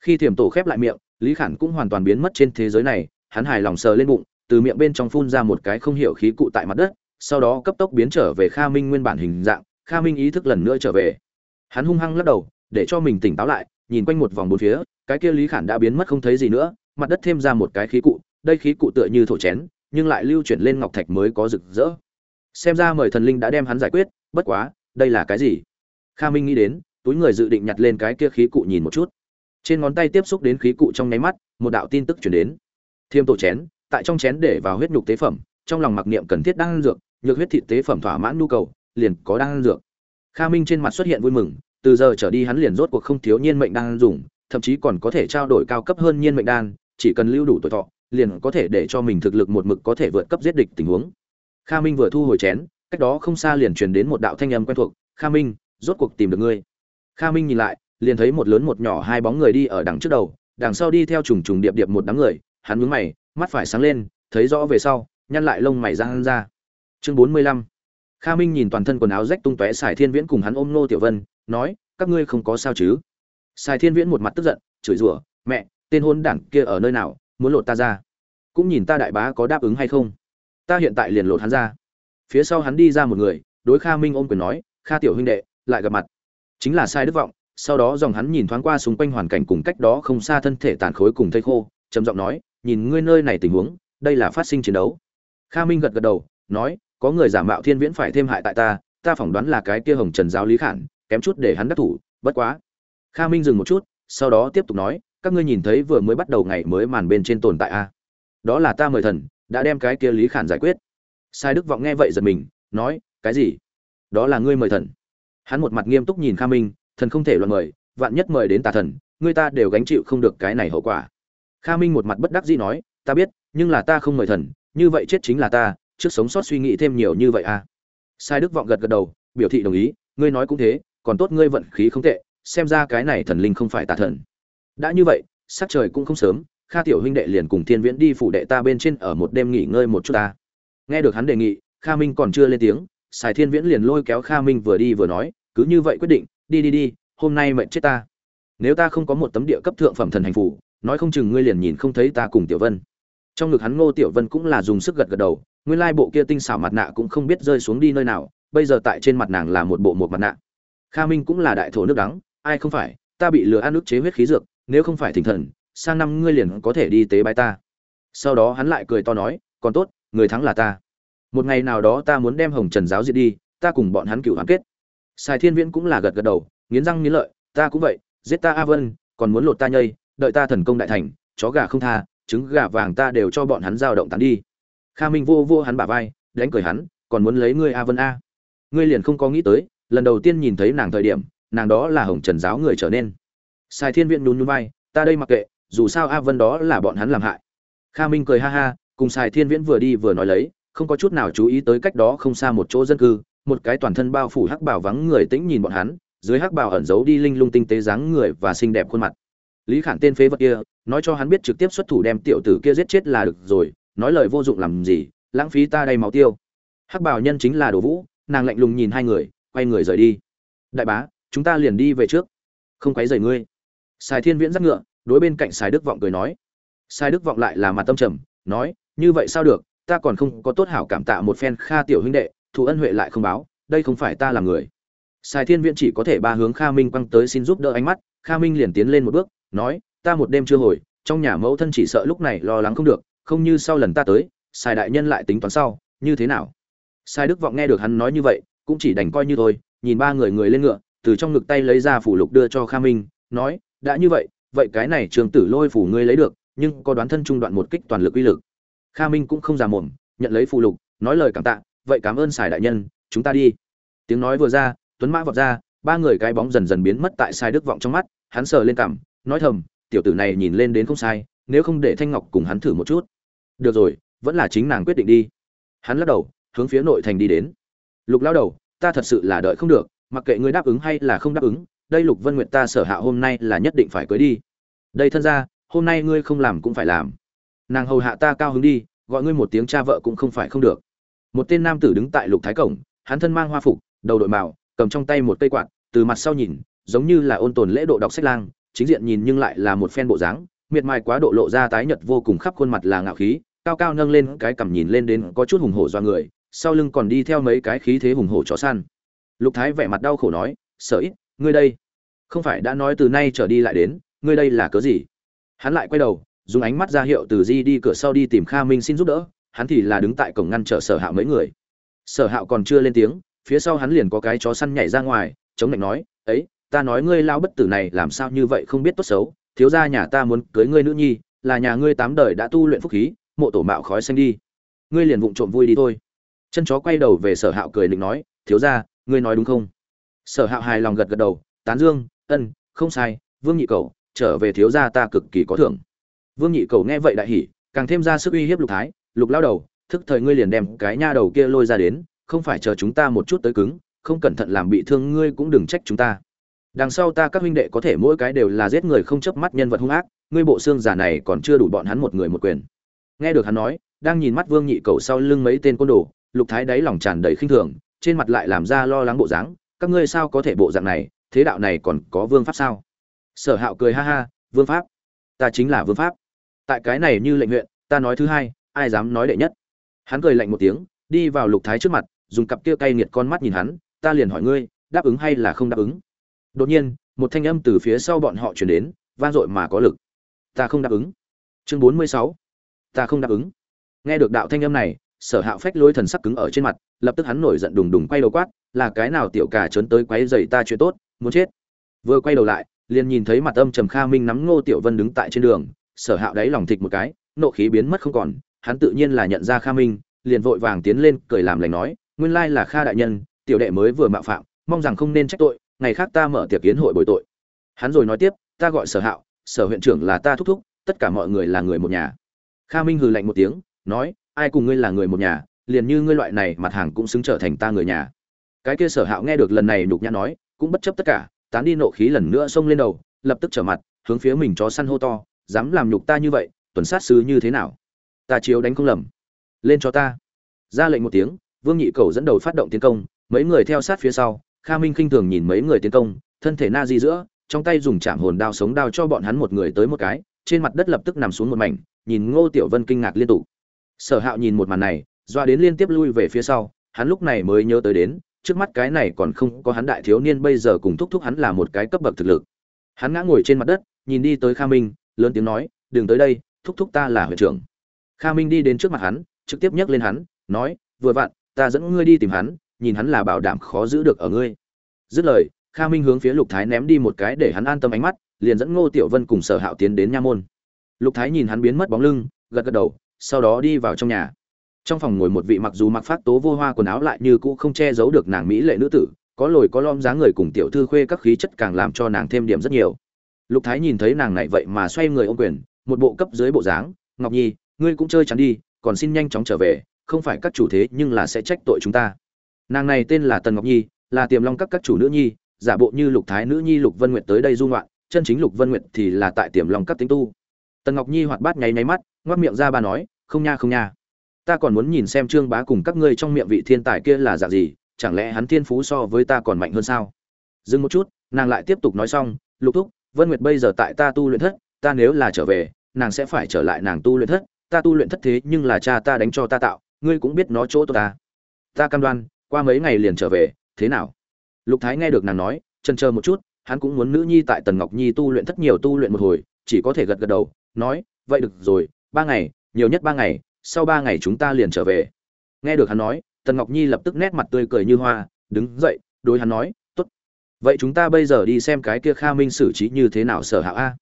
Khi thiềm tổ khép lại miệng, lý khản cũng hoàn toàn biến mất trên thế giới này, hắn hài lòng sờ lên bụng từ miệng bên trong phun ra một cái không hiểu khí cụ tại mặt đất, sau đó cấp tốc biến trở về kha minh nguyên bản hình dạng, kha minh ý thức lần nữa trở về. Hắn hung hăng lắc đầu, để cho mình tỉnh táo lại, nhìn quanh một vòng bốn phía, cái kia lý khản đã biến mất không thấy gì nữa, mặt đất thêm ra một cái khí cụ, đây khí cụ tựa như thổ chén, nhưng lại lưu chuyển lên ngọc thạch mới có rực rỡ. Xem ra mời thần linh đã đem hắn giải quyết, bất quá, đây là cái gì? Kha minh nghĩ đến, túi người dự định nhặt lên cái kia khí cụ nhìn một chút. Trên ngón tay tiếp xúc đến khí cụ trong nháy mắt, một đạo tin tức truyền đến. Thiêm tổ chén tại trong chén để vào huyết nhục tế phẩm, trong lòng mặc niệm cần thiết đang ăn dược, nhược huyết thịt tế phẩm thỏa mãn nhu cầu, liền có đang ăn dược. Kha minh trên mặt xuất hiện vui mừng, từ giờ trở đi hắn liền rốt cuộc không thiếu nhiên mệnh đang dùng, thậm chí còn có thể trao đổi cao cấp hơn nhiên mệnh đan, chỉ cần lưu đủ tuổi thọ, liền có thể để cho mình thực lực một mực có thể vượt cấp giết địch tình huống. Kha minh vừa thu hồi chén, cách đó không xa liền truyền đến một đạo thanh âm quen thuộc, kha minh, rốt cuộc tìm được ngươi. Kha minh nhìn lại, liền thấy một lớn một nhỏ hai bóng người đi ở đằng trước đầu, đằng sau đi theo trùng trùng điệp điệp một đám người, hắn nhướng mày mắt phải sáng lên, thấy rõ về sau, nhăn lại lông mày ra ra. Chương bốn mươi lăm. Kha minh nhìn toàn thân quần áo rách tung tóe xài thiên viễn cùng hắn ôm nô tiểu vân, nói, các ngươi không có sao chứ? Xài thiên viễn một mặt tức giận, chửi rủa, mẹ, tên hôn đảng kia ở nơi nào, muốn lột ta ra? Cũng nhìn ta đại bá có đáp ứng hay không? Ta hiện tại liền lột hắn ra. Phía sau hắn đi ra một người, đối kha minh ôm quyền nói, kha tiểu huynh đệ, lại gặp mặt. Chính là sai đức vọng, sau đó dòng hắn nhìn thoáng qua xung quanh hoàn cảnh cùng cách đó không xa thân thể tàn khối cùng thây khô, trầm giọng nói nhìn ngươi nơi này tình huống, đây là phát sinh chiến đấu. Kha minh gật gật đầu, nói, có người giả mạo thiên viễn phải thêm hại tại ta ta phỏng đoán là cái kia hồng trần giáo lý khản, kém chút để hắn đắc thủ, bất quá. Kha minh dừng một chút, sau đó tiếp tục nói, các ngươi nhìn thấy vừa mới bắt đầu ngày mới màn bên trên tồn tại a đó là ta mời thần, đã đem cái kia lý khản giải quyết. Sai đức vọng nghe vậy giật mình, nói, cái gì? Đó là ngươi mời thần. Hắn một mặt nghiêm túc nhìn kha minh, thần không thể loạn mời, vạn nhất mời đến tà thần ngươi ta đều gánh chịu không được cái này hậu quả kha minh một mặt bất đắc dĩ nói, ta biết, nhưng là ta không mời thần, như vậy chết chính là ta, trước sống sót suy nghĩ thêm nhiều như vậy à? Sai đức vọng gật gật đầu, biểu thị đồng ý, ngươi nói cũng thế, còn tốt ngươi vận khí không tệ, xem ra cái này thần linh không phải tà thần. Đã như vậy sát trời cũng không sớm, kha tiểu huynh đệ liền cùng thiên viễn đi phủ đệ ta bên trên ở một đêm nghỉ ngơi một chút ta. Nghe được hắn đề nghị, kha minh còn chưa lên tiếng sài thiên viễn liền lôi kéo kha minh vừa đi vừa nói, cứ như vậy quyết định, đi đi đi, hôm nay mệnh chết ta. Nếu ta không có một tấm địa cấp thượng phẩm thần hành phủ nói không chừng ngươi liền nhìn không thấy ta cùng tiểu vân. Trong ngực hắn ngô tiểu vân cũng là dùng sức gật gật đầu, nguyên lai bộ kia tinh xảo mặt nạ cũng không biết rơi xuống đi nơi nào, bây giờ tại trên mặt nàng là một bộ một mặt nạ. Kha minh cũng là đại thổ nước đắng, ai không phải, ta bị lừa ăn nước chế huyết khí dược, nếu không phải thỉnh thần, sang năm ngươi liền có thể đi tế bái ta. Sau đó hắn lại cười to nói, còn tốt, người thắng là ta. Một ngày nào đó ta muốn đem hồng trần giáo diệt đi, ta cùng bọn hắn cựu hắn kết. Sài thiên viễn cũng là gật gật đầu, nghiến răng nghiến lợi, ta cũng vậy, giết ta a vân, còn muốn lột ta nhây đợi ta thần công đại thành, chó gà không tha, trứng gà vàng ta đều cho bọn hắn giao động tán đi. Kha minh vô vô hắn bả vai, đánh cười hắn, còn muốn lấy ngươi a vân a. Ngươi liền không có nghĩ tới, lần đầu tiên nhìn thấy nàng thời điểm, nàng đó là hồng trần giáo người trở nên. Sai thiên viện nhún nhún vai, ta đây mặc kệ, dù sao a vân đó là bọn hắn làm hại. Kha minh cười ha ha, cùng sai thiên viễn vừa đi vừa nói lấy, không có chút nào chú ý tới cách đó không xa một chỗ dân cư, một cái toàn thân bao phủ hắc bảo vắng người tĩnh nhìn bọn hắn, dưới hắc bảo ẩn giấu đi linh lung tinh tế dáng người và xinh đẹp khuôn mặt lý khản tên phế vật kia, nói cho hắn biết trực tiếp xuất thủ đem tiểu tử kia giết chết là được rồi, nói lời vô dụng làm gì, lãng phí ta đây máu tiêu. Hắc bảo nhân chính là đồ vũ, nàng lạnh lùng nhìn hai người, quay người rời đi. Đại bá, chúng ta liền đi về trước. Không quấy rầy ngươi. Sài thiên viễn dắt ngựa, đối bên cạnh sài đức vọng cười nói. Sài đức vọng lại là mặt tâm trầm, nói, như vậy sao được, ta còn không có tốt hảo cảm tạ một phen kha tiểu huynh đệ, thù ân huệ lại không báo, đây không phải ta là người. Sài thiên viễn chỉ có thể ba hướng kha minh quăng tới xin giúp đỡ ánh mắt, kha minh liền tiến lên một bước nói, ta một đêm chưa hồi, trong nhà mẫu thân chỉ sợ lúc này lo lắng không được, không như sau lần ta tới, sai đại nhân lại tính toán sau, như thế nào? Sai đức vọng nghe được hắn nói như vậy, cũng chỉ đành coi như thôi, nhìn ba người người lên ngựa, từ trong ngực tay lấy ra phủ lục đưa cho kha minh, nói, đã như vậy vậy cái này trường tử lôi phủ ngươi lấy được, nhưng có đoán thân trung đoạn một kích toàn lực uy lực. Kha minh cũng không già mồm, nhận lấy phù lục, nói lời cảm tạ, vậy cảm ơn sài đại nhân, chúng ta đi. Tiếng nói vừa ra, tuấn mã vọt ra, ba người cái bóng dần dần biến mất tại sai đức vọng trong mắt, hắn sờ lên cằm nói thầm, tiểu tử này nhìn lên đến không sai, nếu không để thanh ngọc cùng hắn thử một chút. Được rồi, vẫn là chính nàng quyết định đi. Hắn lắc đầu, hướng phía nội thành đi đến. Lục lao đầu, ta thật sự là đợi không được, mặc kệ ngươi đáp ứng hay là không đáp ứng, đây lục vân nguyệt ta sở hạ hôm nay là nhất định phải cưới đi. Đây thân ra hôm nay ngươi không làm cũng phải làm. Nàng hầu hạ ta cao hứng đi, gọi ngươi một tiếng cha vợ cũng không phải không được. Một tên nam tử đứng tại lục thái cổng, hắn thân mang hoa phục, đầu đội mạo, cầm trong tay một cây quạt, từ mặt sau nhìn, giống như là ôn tồn lễ độ đọc sách lang chính diện nhìn nhưng lại là một phen bộ dáng, miệt mài quá độ lộ ra tái nhợt vô cùng khắp khuôn mặt là ngạo khí, cao cao nâng lên cái cằm nhìn lên đến có chút hùng hổ do người, sau lưng còn đi theo mấy cái khí thế hùng hổ chó săn. Lục thái vẻ mặt đau khổ nói sợ ít, ngươi đây, không phải đã nói từ nay trở đi lại đến, ngươi đây là cớ gì? Hắn lại quay đầu, dùng ánh mắt ra hiệu từ di đi cửa sau đi tìm kha minh xin giúp đỡ, hắn thì là đứng tại cổng ngăn chở sở hạo mấy người. Sở hạo còn chưa lên tiếng, phía sau hắn liền có cái chó săn nhảy ra ngoài, chống lạnh nói, ấy ta nói ngươi lao bất tử này làm sao như vậy không biết tốt xấu, thiếu gia nhà ta muốn cưới ngươi nữ nhi, là nhà ngươi tám đời đã tu luyện phúc khí, mộ tổ mạo khói xanh đi. Ngươi liền vụng trộm vui đi thôi. Chân chó quay đầu về sở hạo cười định nói, thiếu gia, ngươi nói đúng không? Sở hạo hài lòng gật gật đầu, tán dương, ân, không sai, vương nhị cầu trở về thiếu gia ta cực kỳ có thưởng. Vương nhị cầu nghe vậy đại hỉ, càng thêm ra sức uy hiếp lục thái, lục lao đầu, thức thời ngươi liền đem cái nha đầu kia lôi ra đến, không phải chờ chúng ta một chút tới cứng, không cẩn thận làm bị thương ngươi cũng đừng trách chúng ta đằng sau ta các huynh đệ có thể mỗi cái đều là giết người không chớp mắt nhân vật hung ác, ngươi bộ xương giả này còn chưa đủ bọn hắn một người một quyền. Nghe được hắn nói, đang nhìn mắt vương nhị cầu sau lưng mấy tên côn đồ, lục thái đáy lòng tràn đầy khinh thường, trên mặt lại làm ra lo lắng bộ dáng, các ngươi sao có thể bộ dạng này, thế đạo này còn có vương pháp sao? Sở hạo cười ha ha, vương pháp? Ta chính là vương pháp. Tại cái này như lệnh huyện, ta nói thứ hai, ai dám nói đệ nhất? Hắn cười lạnh một tiếng, đi vào lục thái trước mặt, dùng cặp kia cay nghiệt con mắt nhìn hắn, ta liền hỏi ngươi, đáp ứng hay là không đáp ứng? Đột nhiên, một thanh âm từ phía sau bọn họ chuyển đến, vang dội mà có lực. Ta không đáp ứng. Chương bốn mươi sáu. Ta không đáp ứng. Nghe được đạo thanh âm này, sở hạo phách lôi thần sắc cứng ở trên mặt, lập tức hắn nổi giận đùng đùng quay đầu quát, là cái nào tiểu cà trốn tới quấy dậy ta chuyện tốt, muốn chết? Vừa quay đầu lại, liền nhìn thấy mặt âm trầm kha minh nắm ngô tiểu vân đứng tại trên đường, sở hạo đáy lòng thịt một cái, nộ khí biến mất không còn, hắn tự nhiên là nhận ra kha minh, liền vội vàng tiến lên cười làm lành nói, nguyên lai là kha đại nhân, tiểu đệ mới vừa mạo phạm, mong rằng không nên trách tội ngày khác ta mở tiệc kiến hội bồi tội. Hắn rồi nói tiếp, ta gọi sở hạo, sở huyện trưởng là ta thúc thúc, tất cả mọi người là người một nhà. Kha minh hừ lạnh một tiếng, nói, ai cùng ngươi là người một nhà, liền như ngươi loại này mặt hàng cũng xứng trở thành ta người nhà. Cái kia sở hạo nghe được lần này nhục nhã nói, cũng bất chấp tất cả, tán đi nộ khí lần nữa xông lên đầu, lập tức trở mặt, hướng phía mình chó săn hô to, dám làm nhục ta như vậy, tuần sát sứ như thế nào? Ta chiếu đánh không lầm. Lên cho ta. Ra lệnh một tiếng, vương nhị cầu dẫn đầu phát động tiến công, mấy người theo sát phía sau kha minh khinh thường nhìn mấy người tiến công, thân thể na di giữa, trong tay dùng chạm hồn đao sống đao cho bọn hắn một người tới một cái, trên mặt đất lập tức nằm xuống một mảnh, nhìn ngô tiểu vân kinh ngạc liên tục. Sở hạo nhìn một màn này, doa đến liên tiếp lui về phía sau, hắn lúc này mới nhớ tới đến, trước mắt cái này còn không có hắn đại thiếu niên bây giờ cùng thúc thúc hắn là một cái cấp bậc thực lực. Hắn ngã ngồi trên mặt đất, nhìn đi tới kha minh, lớn tiếng nói, đừng tới đây, thúc thúc ta là huyện trưởng. Kha minh đi đến trước mặt hắn, trực tiếp nhấc lên hắn, nói, vừa vặn, ta dẫn ngươi đi tìm hắn nhìn hắn là bảo đảm khó giữ được ở ngươi. Dứt lời, kha minh hướng phía lục thái ném đi một cái để hắn an tâm ánh mắt, liền dẫn ngô tiểu vân cùng sở hạo tiến đến nha môn. Lục thái nhìn hắn biến mất bóng lưng, gật gật đầu, sau đó đi vào trong nhà. Trong phòng ngồi một vị mặc dù mặc phát tố vô hoa quần áo lại như cũ không che giấu được nàng mỹ lệ nữ tử, có lồi có lom dáng người cùng tiểu thư khuê các khí chất càng làm cho nàng thêm điểm rất nhiều. Lục thái nhìn thấy nàng này vậy mà xoay người ôm quyền, một bộ cấp dưới bộ dáng, ngọc nhi, ngươi cũng chơi chắn đi, còn xin nhanh chóng trở về, không phải các chủ thế nhưng là sẽ trách tội chúng ta nàng này tên là tần ngọc nhi là tiềm long các các chủ nữ nhi giả bộ như lục thái nữ nhi lục vân nguyệt tới đây du loạn, chân chính lục vân nguyệt thì là tại tiềm long các tính tu. Tần ngọc nhi hoạt bát nháy nháy mắt ngoắc miệng ra bà nói không nha không nha. Ta còn muốn nhìn xem trương bá cùng các ngươi trong miệng vị thiên tài kia là dạng gì chẳng lẽ hắn thiên phú so với ta còn mạnh hơn sao? Dừng một chút nàng lại tiếp tục nói xong lục thúc vân nguyệt bây giờ tại ta tu luyện thất ta nếu là trở về nàng sẽ phải trở lại nàng tu luyện thất. Ta tu luyện thất thế nhưng là cha ta đánh cho ta tạo ngươi cũng biết nó chỗ tôi ta. Ta cam đoan qua mấy ngày liền trở về, thế nào? Lục thái nghe được nàng nói chân chờ một chút, hắn cũng muốn nữ nhi tại tần ngọc nhi tu luyện thất nhiều tu luyện một hồi, chỉ có thể gật gật đầu, nói, vậy được rồi, ba ngày, nhiều nhất ba ngày, sau ba ngày chúng ta liền trở về. Nghe được hắn nói, tần ngọc nhi lập tức nét mặt tươi cười như hoa, đứng dậy, đối hắn nói, tốt. Vậy chúng ta bây giờ đi xem cái kia kha minh xử trí như thế nào sở hạo a.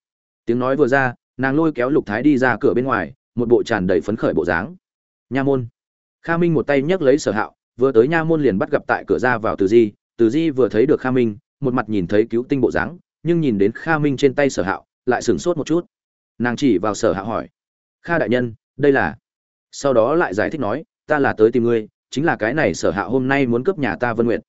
Tiếng nói vừa ra, nàng lôi kéo lục thái đi ra cửa bên ngoài, một bộ tràn đầy phấn khởi bộ dáng. Nha môn. Kha minh một tay nhấc lấy sở hạo vừa tới nha môn liền bắt gặp tại cửa ra vào từ di từ di vừa thấy được kha minh, một mặt nhìn thấy cứu tinh bộ dáng, nhưng nhìn đến kha minh trên tay sở hạo, lại sửng sốt một chút. Nàng chỉ vào sở hạo hỏi, kha đại nhân, đây là? Sau đó lại giải thích nói, ta là tới tìm ngươi, chính là cái này sở hạo hôm nay muốn cướp nhà ta vân nguyện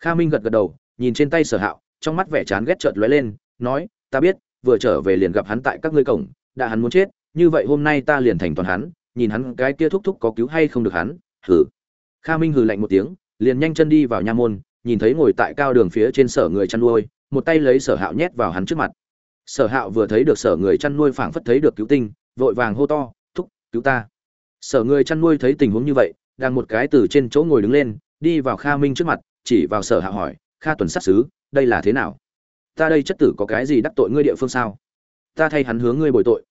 kha minh gật gật đầu, nhìn trên tay sở hạo, trong mắt vẻ chán ghét chợt lóe lên, nói, ta biết, vừa trở về liền gặp hắn tại các ngươi cổng, đã hắn muốn chết, như vậy hôm nay ta liền thành toàn hắn, nhìn hắn cái kia thúc thúc có cứu hay không được hắn, hừ kha minh hừ lạnh một tiếng, liền nhanh chân đi vào nha môn, nhìn thấy ngồi tại cao đường phía trên sở người chăn nuôi, một tay lấy sở hạo nhét vào hắn trước mặt. Sở hạo vừa thấy được sở người chăn nuôi phảng phất thấy được cứu tinh, vội vàng hô to, thúc, cứu ta. Sở người chăn nuôi thấy tình huống như vậy, đang một cái từ trên chỗ ngồi đứng lên, đi vào kha minh trước mặt, chỉ vào sở hạo hỏi, kha tuần sát xứ đây là thế nào? Ta đây chất tử có cái gì đắc tội ngươi địa phương sao? Ta thay hắn hướng ngươi bồi tội.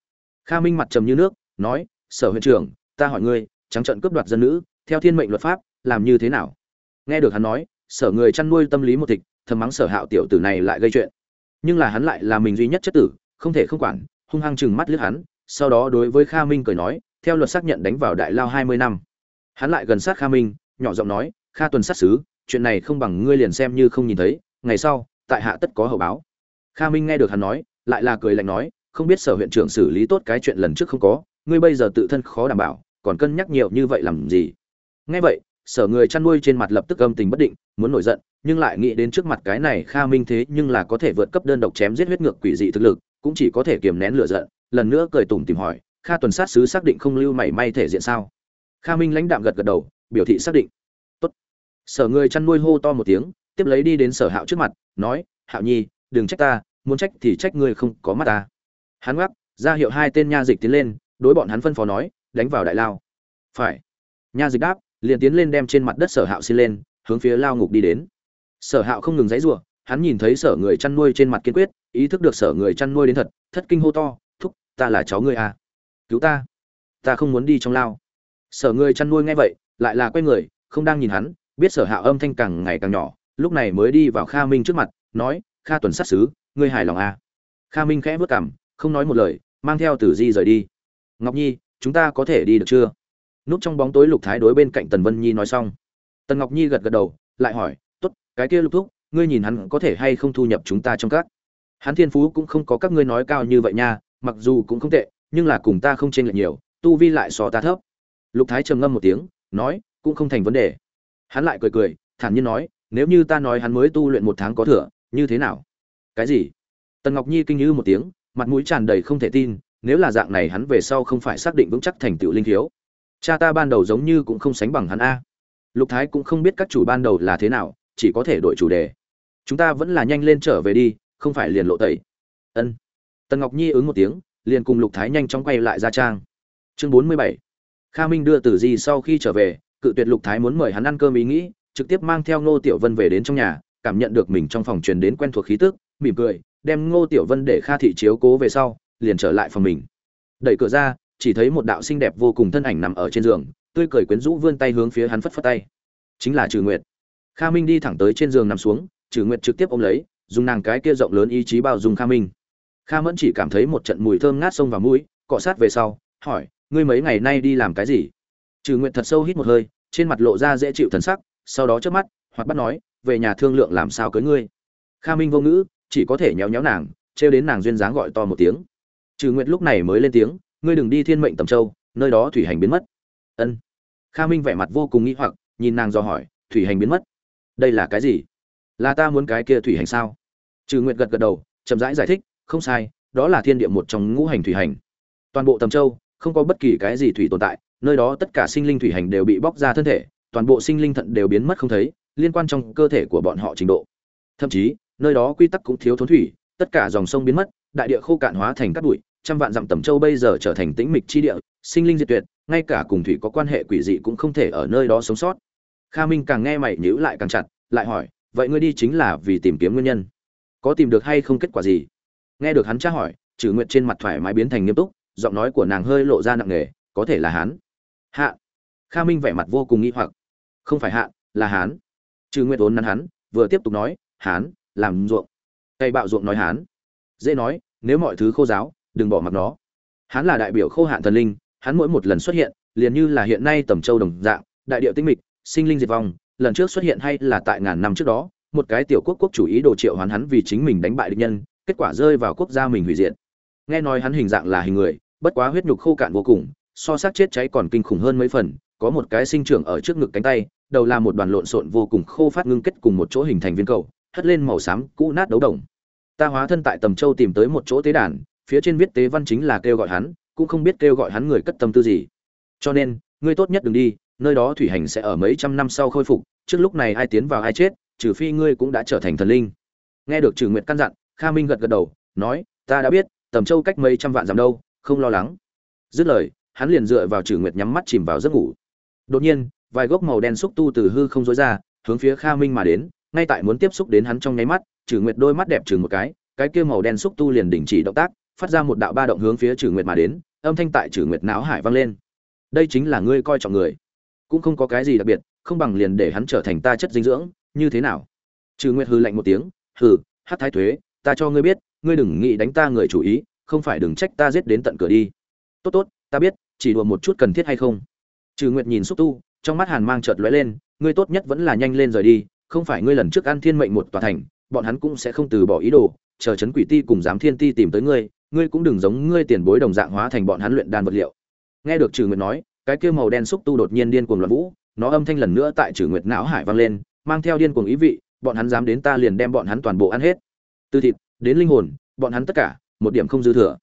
Kha minh mặt trầm như nước, nói, sở huyện trưởng, ta hỏi ngươi, trắng trận cướp đoạt dân nữ, theo thiên mệnh luật pháp làm như thế nào? Nghe được hắn nói, sở người chăn nuôi tâm lý một thịt thầm mắng sở hạo tiểu tử này lại gây chuyện. Nhưng là hắn lại là mình duy nhất chất tử, không thể không quản, hung hăng chừng mắt liếc hắn, sau đó đối với kha minh cười nói, theo luật xác nhận đánh vào đại lao hai mươi năm. Hắn lại gần sát kha minh, nhỏ giọng nói, kha tuần sát xứ, chuyện này không bằng ngươi liền xem như không nhìn thấy, ngày sau, tại hạ tất có hậu báo. Kha minh nghe được hắn nói, lại là cười lạnh nói, không biết sở huyện trưởng xử lý tốt cái chuyện lần trước không có, ngươi bây giờ tự thân khó đảm bảo, còn cân nhắc nhiều như vậy làm gì? Nghe vậy sở người chăn nuôi trên mặt lập tức âm tình bất định, muốn nổi giận, nhưng lại nghĩ đến trước mặt cái này kha minh thế nhưng là có thể vượt cấp đơn độc chém giết huyết ngược quỷ dị thực lực, cũng chỉ có thể kiềm nén lửa giận, lần nữa cười tủm tìm hỏi, kha tuần sát sứ xác định không lưu mảy may thể diện sao? Kha minh lãnh đạm gật gật đầu, biểu thị xác định. Tốt. sở người chăn nuôi hô to một tiếng, tiếp lấy đi đến sở hạo trước mặt, nói, hạo nhi, đừng trách ta, muốn trách thì trách ngươi không có mắt ta. Hắn gác ra hiệu hai tên nha dịch tiến lên, đối bọn hắn phân phó nói, đánh vào đại lao. Phải. Nha dịch đáp liền tiến lên đem trên mặt đất sở hạo xin lên, hướng phía lao ngục đi đến. Sở hạo không ngừng dãy giụa hắn nhìn thấy sở người chăn nuôi trên mặt kiên quyết, ý thức được sở người chăn nuôi đến thật, thất kinh hô to, thúc, ta là cháu ngươi à? Cứu ta ta không muốn đi trong lao. Sở người chăn nuôi nghe vậy, lại là quay người, không đang nhìn hắn, biết sở hạo âm thanh càng ngày càng nhỏ, lúc này mới đi vào kha minh trước mặt, nói, kha tuần sát xứ ngươi hài lòng à? Kha minh khẽ vớt cảm không nói một lời, mang theo tử di rời đi. Ngọc nhi, chúng ta có thể đi được chưa? Núp trong bóng tối lục thái đối bên cạnh tần vân nhi nói xong. Tần ngọc nhi gật gật đầu, lại hỏi t ố t cái kia lục thúc, ngươi nhìn hắn có thể hay không thu nhập chúng ta trong các? Hắn thiên phú cũng không có các ngươi nói cao như vậy nha, mặc dù cũng không tệ, nhưng là cùng ta không chênh lệch nhiều, tu vi lại so ta thấp. Lục thái trầm ngâm một tiếng, nói, cũng không thành vấn đề. Hắn lại cười cười, thản nhiên nói, nếu như ta nói hắn mới tu luyện một tháng có thừa, như thế nào? Cái gì? Tần ngọc nhi kinh như một tiếng, mặt mũi tràn đầy không thể tin, nếu là dạng này hắn về sau không phải xác định vững chắc thành tựu linh thiếu cha ta ban đầu giống như cũng không sánh bằng hắn a. Lục thái cũng không biết các chủ ban đầu là thế nào, chỉ có thể đổi chủ đề. Chúng ta vẫn là nhanh lên trở về đi, không phải liền lộ tẩy. Ân. Tần ngọc nhi ứng một tiếng, liền cùng lục thái nhanh chóng quay lại ra trang. Chương bốn mươi bảy. Kha minh đưa tử di sau khi trở về, cự tuyệt lục thái muốn mời hắn ăn cơm ý nghĩ, trực tiếp mang theo ngô tiểu vân về đến trong nhà, cảm nhận được mình trong phòng truyền đến quen thuộc khí tức, mỉm cười, đem ngô tiểu vân để kha thị chiếu cố về sau, liền trở lại phòng mình. Đẩy cửa ra chỉ thấy một đạo xinh đẹp vô cùng thân ảnh nằm ở trên giường, tươi cười quyến rũ vươn tay hướng phía hắn phất phất tay. Chính là trừ nguyệt. Kha minh đi thẳng tới trên giường nằm xuống trừ nguyệt trực tiếp ôm lấy, dùng nàng cái kia rộng lớn ý chí bao dung kha minh. Kha mẫn chỉ cảm thấy một trận mùi thơm ngát sông vào mũi, cọ sát về sau, hỏi, ngươi mấy ngày nay đi làm cái gì? Trừ nguyệt thật sâu hít một hơi, trên mặt lộ ra dễ chịu thần sắc, sau đó trước mắt, hoặc bắt nói, về nhà thương lượng làm sao cưới ngươi. Kha minh vô ngữ, chỉ có thể nhéo nhéo nàng, trêu đến nàng duyên dáng gọi to một tiếng. Trừ nguyệt lúc này mới lên tiếng ngươi đừng đi thiên mệnh tầm châu nơi đó thủy hành biến mất. Ân. Kha minh vẻ mặt vô cùng nghĩ hoặc nhìn nàng do hỏi thủy hành biến mất? Đây là cái gì? Là ta muốn cái kia thủy hành sao? Trừ nguyện gật gật đầu chậm rãi giải, giải thích không sai đó là thiên địa một trong ngũ hành thủy hành. Toàn bộ tầm châu không có bất kỳ cái gì thủy tồn tại nơi đó tất cả sinh linh thủy hành đều bị bóc ra thân thể toàn bộ sinh linh thận đều biến mất không thấy liên quan trong cơ thể của bọn họ trình độ. Thậm chí nơi đó quy tắc cũng thiếu thốn thủy tất cả dòng sông biến mất đại địa khô cạn hóa thành cát bụi trăm vạn dặm tầm châu bây giờ trở thành tĩnh mịch chi địa, sinh linh diệt tuyệt, ngay cả cùng thủy có quan hệ quỷ dị cũng không thể ở nơi đó sống sót. Kha minh càng nghe mày nhíu lại càng chặt, lại hỏi, vậy ngươi đi chính là vì tìm kiếm nguyên nhân? Có tìm được hay không kết quả gì? Nghe được hắn tra hỏi trừ nguyện trên mặt thoải mái biến thành nghiêm túc, giọng nói của nàng hơi lộ ra nặng nề, có thể là hán. Hạ? Kha minh vẻ mặt vô cùng nghi hoặc. Không phải hạ, là hán. Trừ nguyệt vốn nắn hắn, vừa tiếp tục nói, hán, làm ruộng. Cây bạo ruộng nói hán. Dễ nói, nếu mọi thứ khô giáo đừng bỏ mặc nó. Hắn là đại biểu khô hạn thần linh, hắn mỗi một lần xuất hiện, liền như là hiện nay tầm châu đồng dạng, đại điệu tinh mịch, sinh linh diệt vong, lần trước xuất hiện hay là tại ngàn năm trước đó, một cái tiểu quốc quốc chủ ý đồ triệu hoán hắn vì chính mình đánh bại địch nhân, kết quả rơi vào quốc gia mình hủy diệt. Nghe nói hắn hình dạng là hình người, bất quá huyết nhục khô cạn vô cùng, so xác chết cháy còn kinh khủng hơn mấy phần, có một cái sinh trưởng ở trước ngực cánh tay, đầu là một đoàn lộn xộn vô cùng khô phát ngưng kết cùng một chỗ hình thành viên cầu, hất lên màu xám cũ nát đấu đồng. Ta hóa thân tại tầm châu tìm tới một chỗ tế đàn phía trên viết tế văn chính là kêu gọi hắn, cũng không biết kêu gọi hắn người cất tâm tư gì. Cho nên, ngươi tốt nhất đừng đi, nơi đó thủy hành sẽ ở mấy trăm năm sau khôi phục, trước lúc này ai tiến vào ai chết, trừ phi ngươi cũng đã trở thành thần linh. Nghe được trừ nguyệt căn dặn, kha minh gật gật đầu, nói, ta đã biết, tầm châu cách mấy trăm vạn dặm đâu, không lo lắng. Dứt lời, hắn liền dựa vào trừ nguyệt nhắm mắt chìm vào giấc ngủ. Đột nhiên, vài gốc màu đen xúc tu từ hư không dối ra, hướng phía kha minh mà đến, ngay tại muốn tiếp xúc đến hắn trong nháy mắt, trừ nguyệt đôi mắt đẹp trừ một cái cái kia màu đen xúc tu liền đình chỉ động tác phát ra một đạo ba động hướng phía Trử nguyệt mà đến, âm thanh tại Trử nguyệt não hải vang lên. Đây chính là ngươi coi trọng người. Cũng không có cái gì đặc biệt, không bằng liền để hắn trở thành ta chất dinh dưỡng, như thế nào? Trừ nguyệt hư lạnh một tiếng, hừ hát thái thuế, ta cho ngươi biết, ngươi đừng nghĩ đánh ta người chủ ý, không phải đừng trách ta giết đến tận cửa đi. Tốt tốt, ta biết, chỉ đùa một chút cần thiết hay không? Trừ nguyệt nhìn xúc tu, trong mắt hàn mang chợt lóe lên, ngươi tốt nhất vẫn là nhanh lên rời đi, không phải ngươi lần trước ăn thiên mệnh một tòa thành, bọn hắn cũng sẽ không từ bỏ ý đồ, chờ chấn quỷ ti cùng giám thiên ti tìm tới ngươi ngươi cũng đừng giống ngươi tiền bối đồng dạng hóa thành bọn hắn luyện đan vật liệu. Nghe được trừ nguyệt nói, cái kia màu đen xúc tu đột nhiên điên cuồng loạn vũ, nó âm thanh lần nữa tại trừ nguyệt não hải vang lên, mang theo điên cuồng ý vị, bọn hắn dám đến ta liền đem bọn hắn toàn bộ ăn hết. Từ thịt, đến linh hồn, bọn hắn tất cả, một điểm không dư thừa.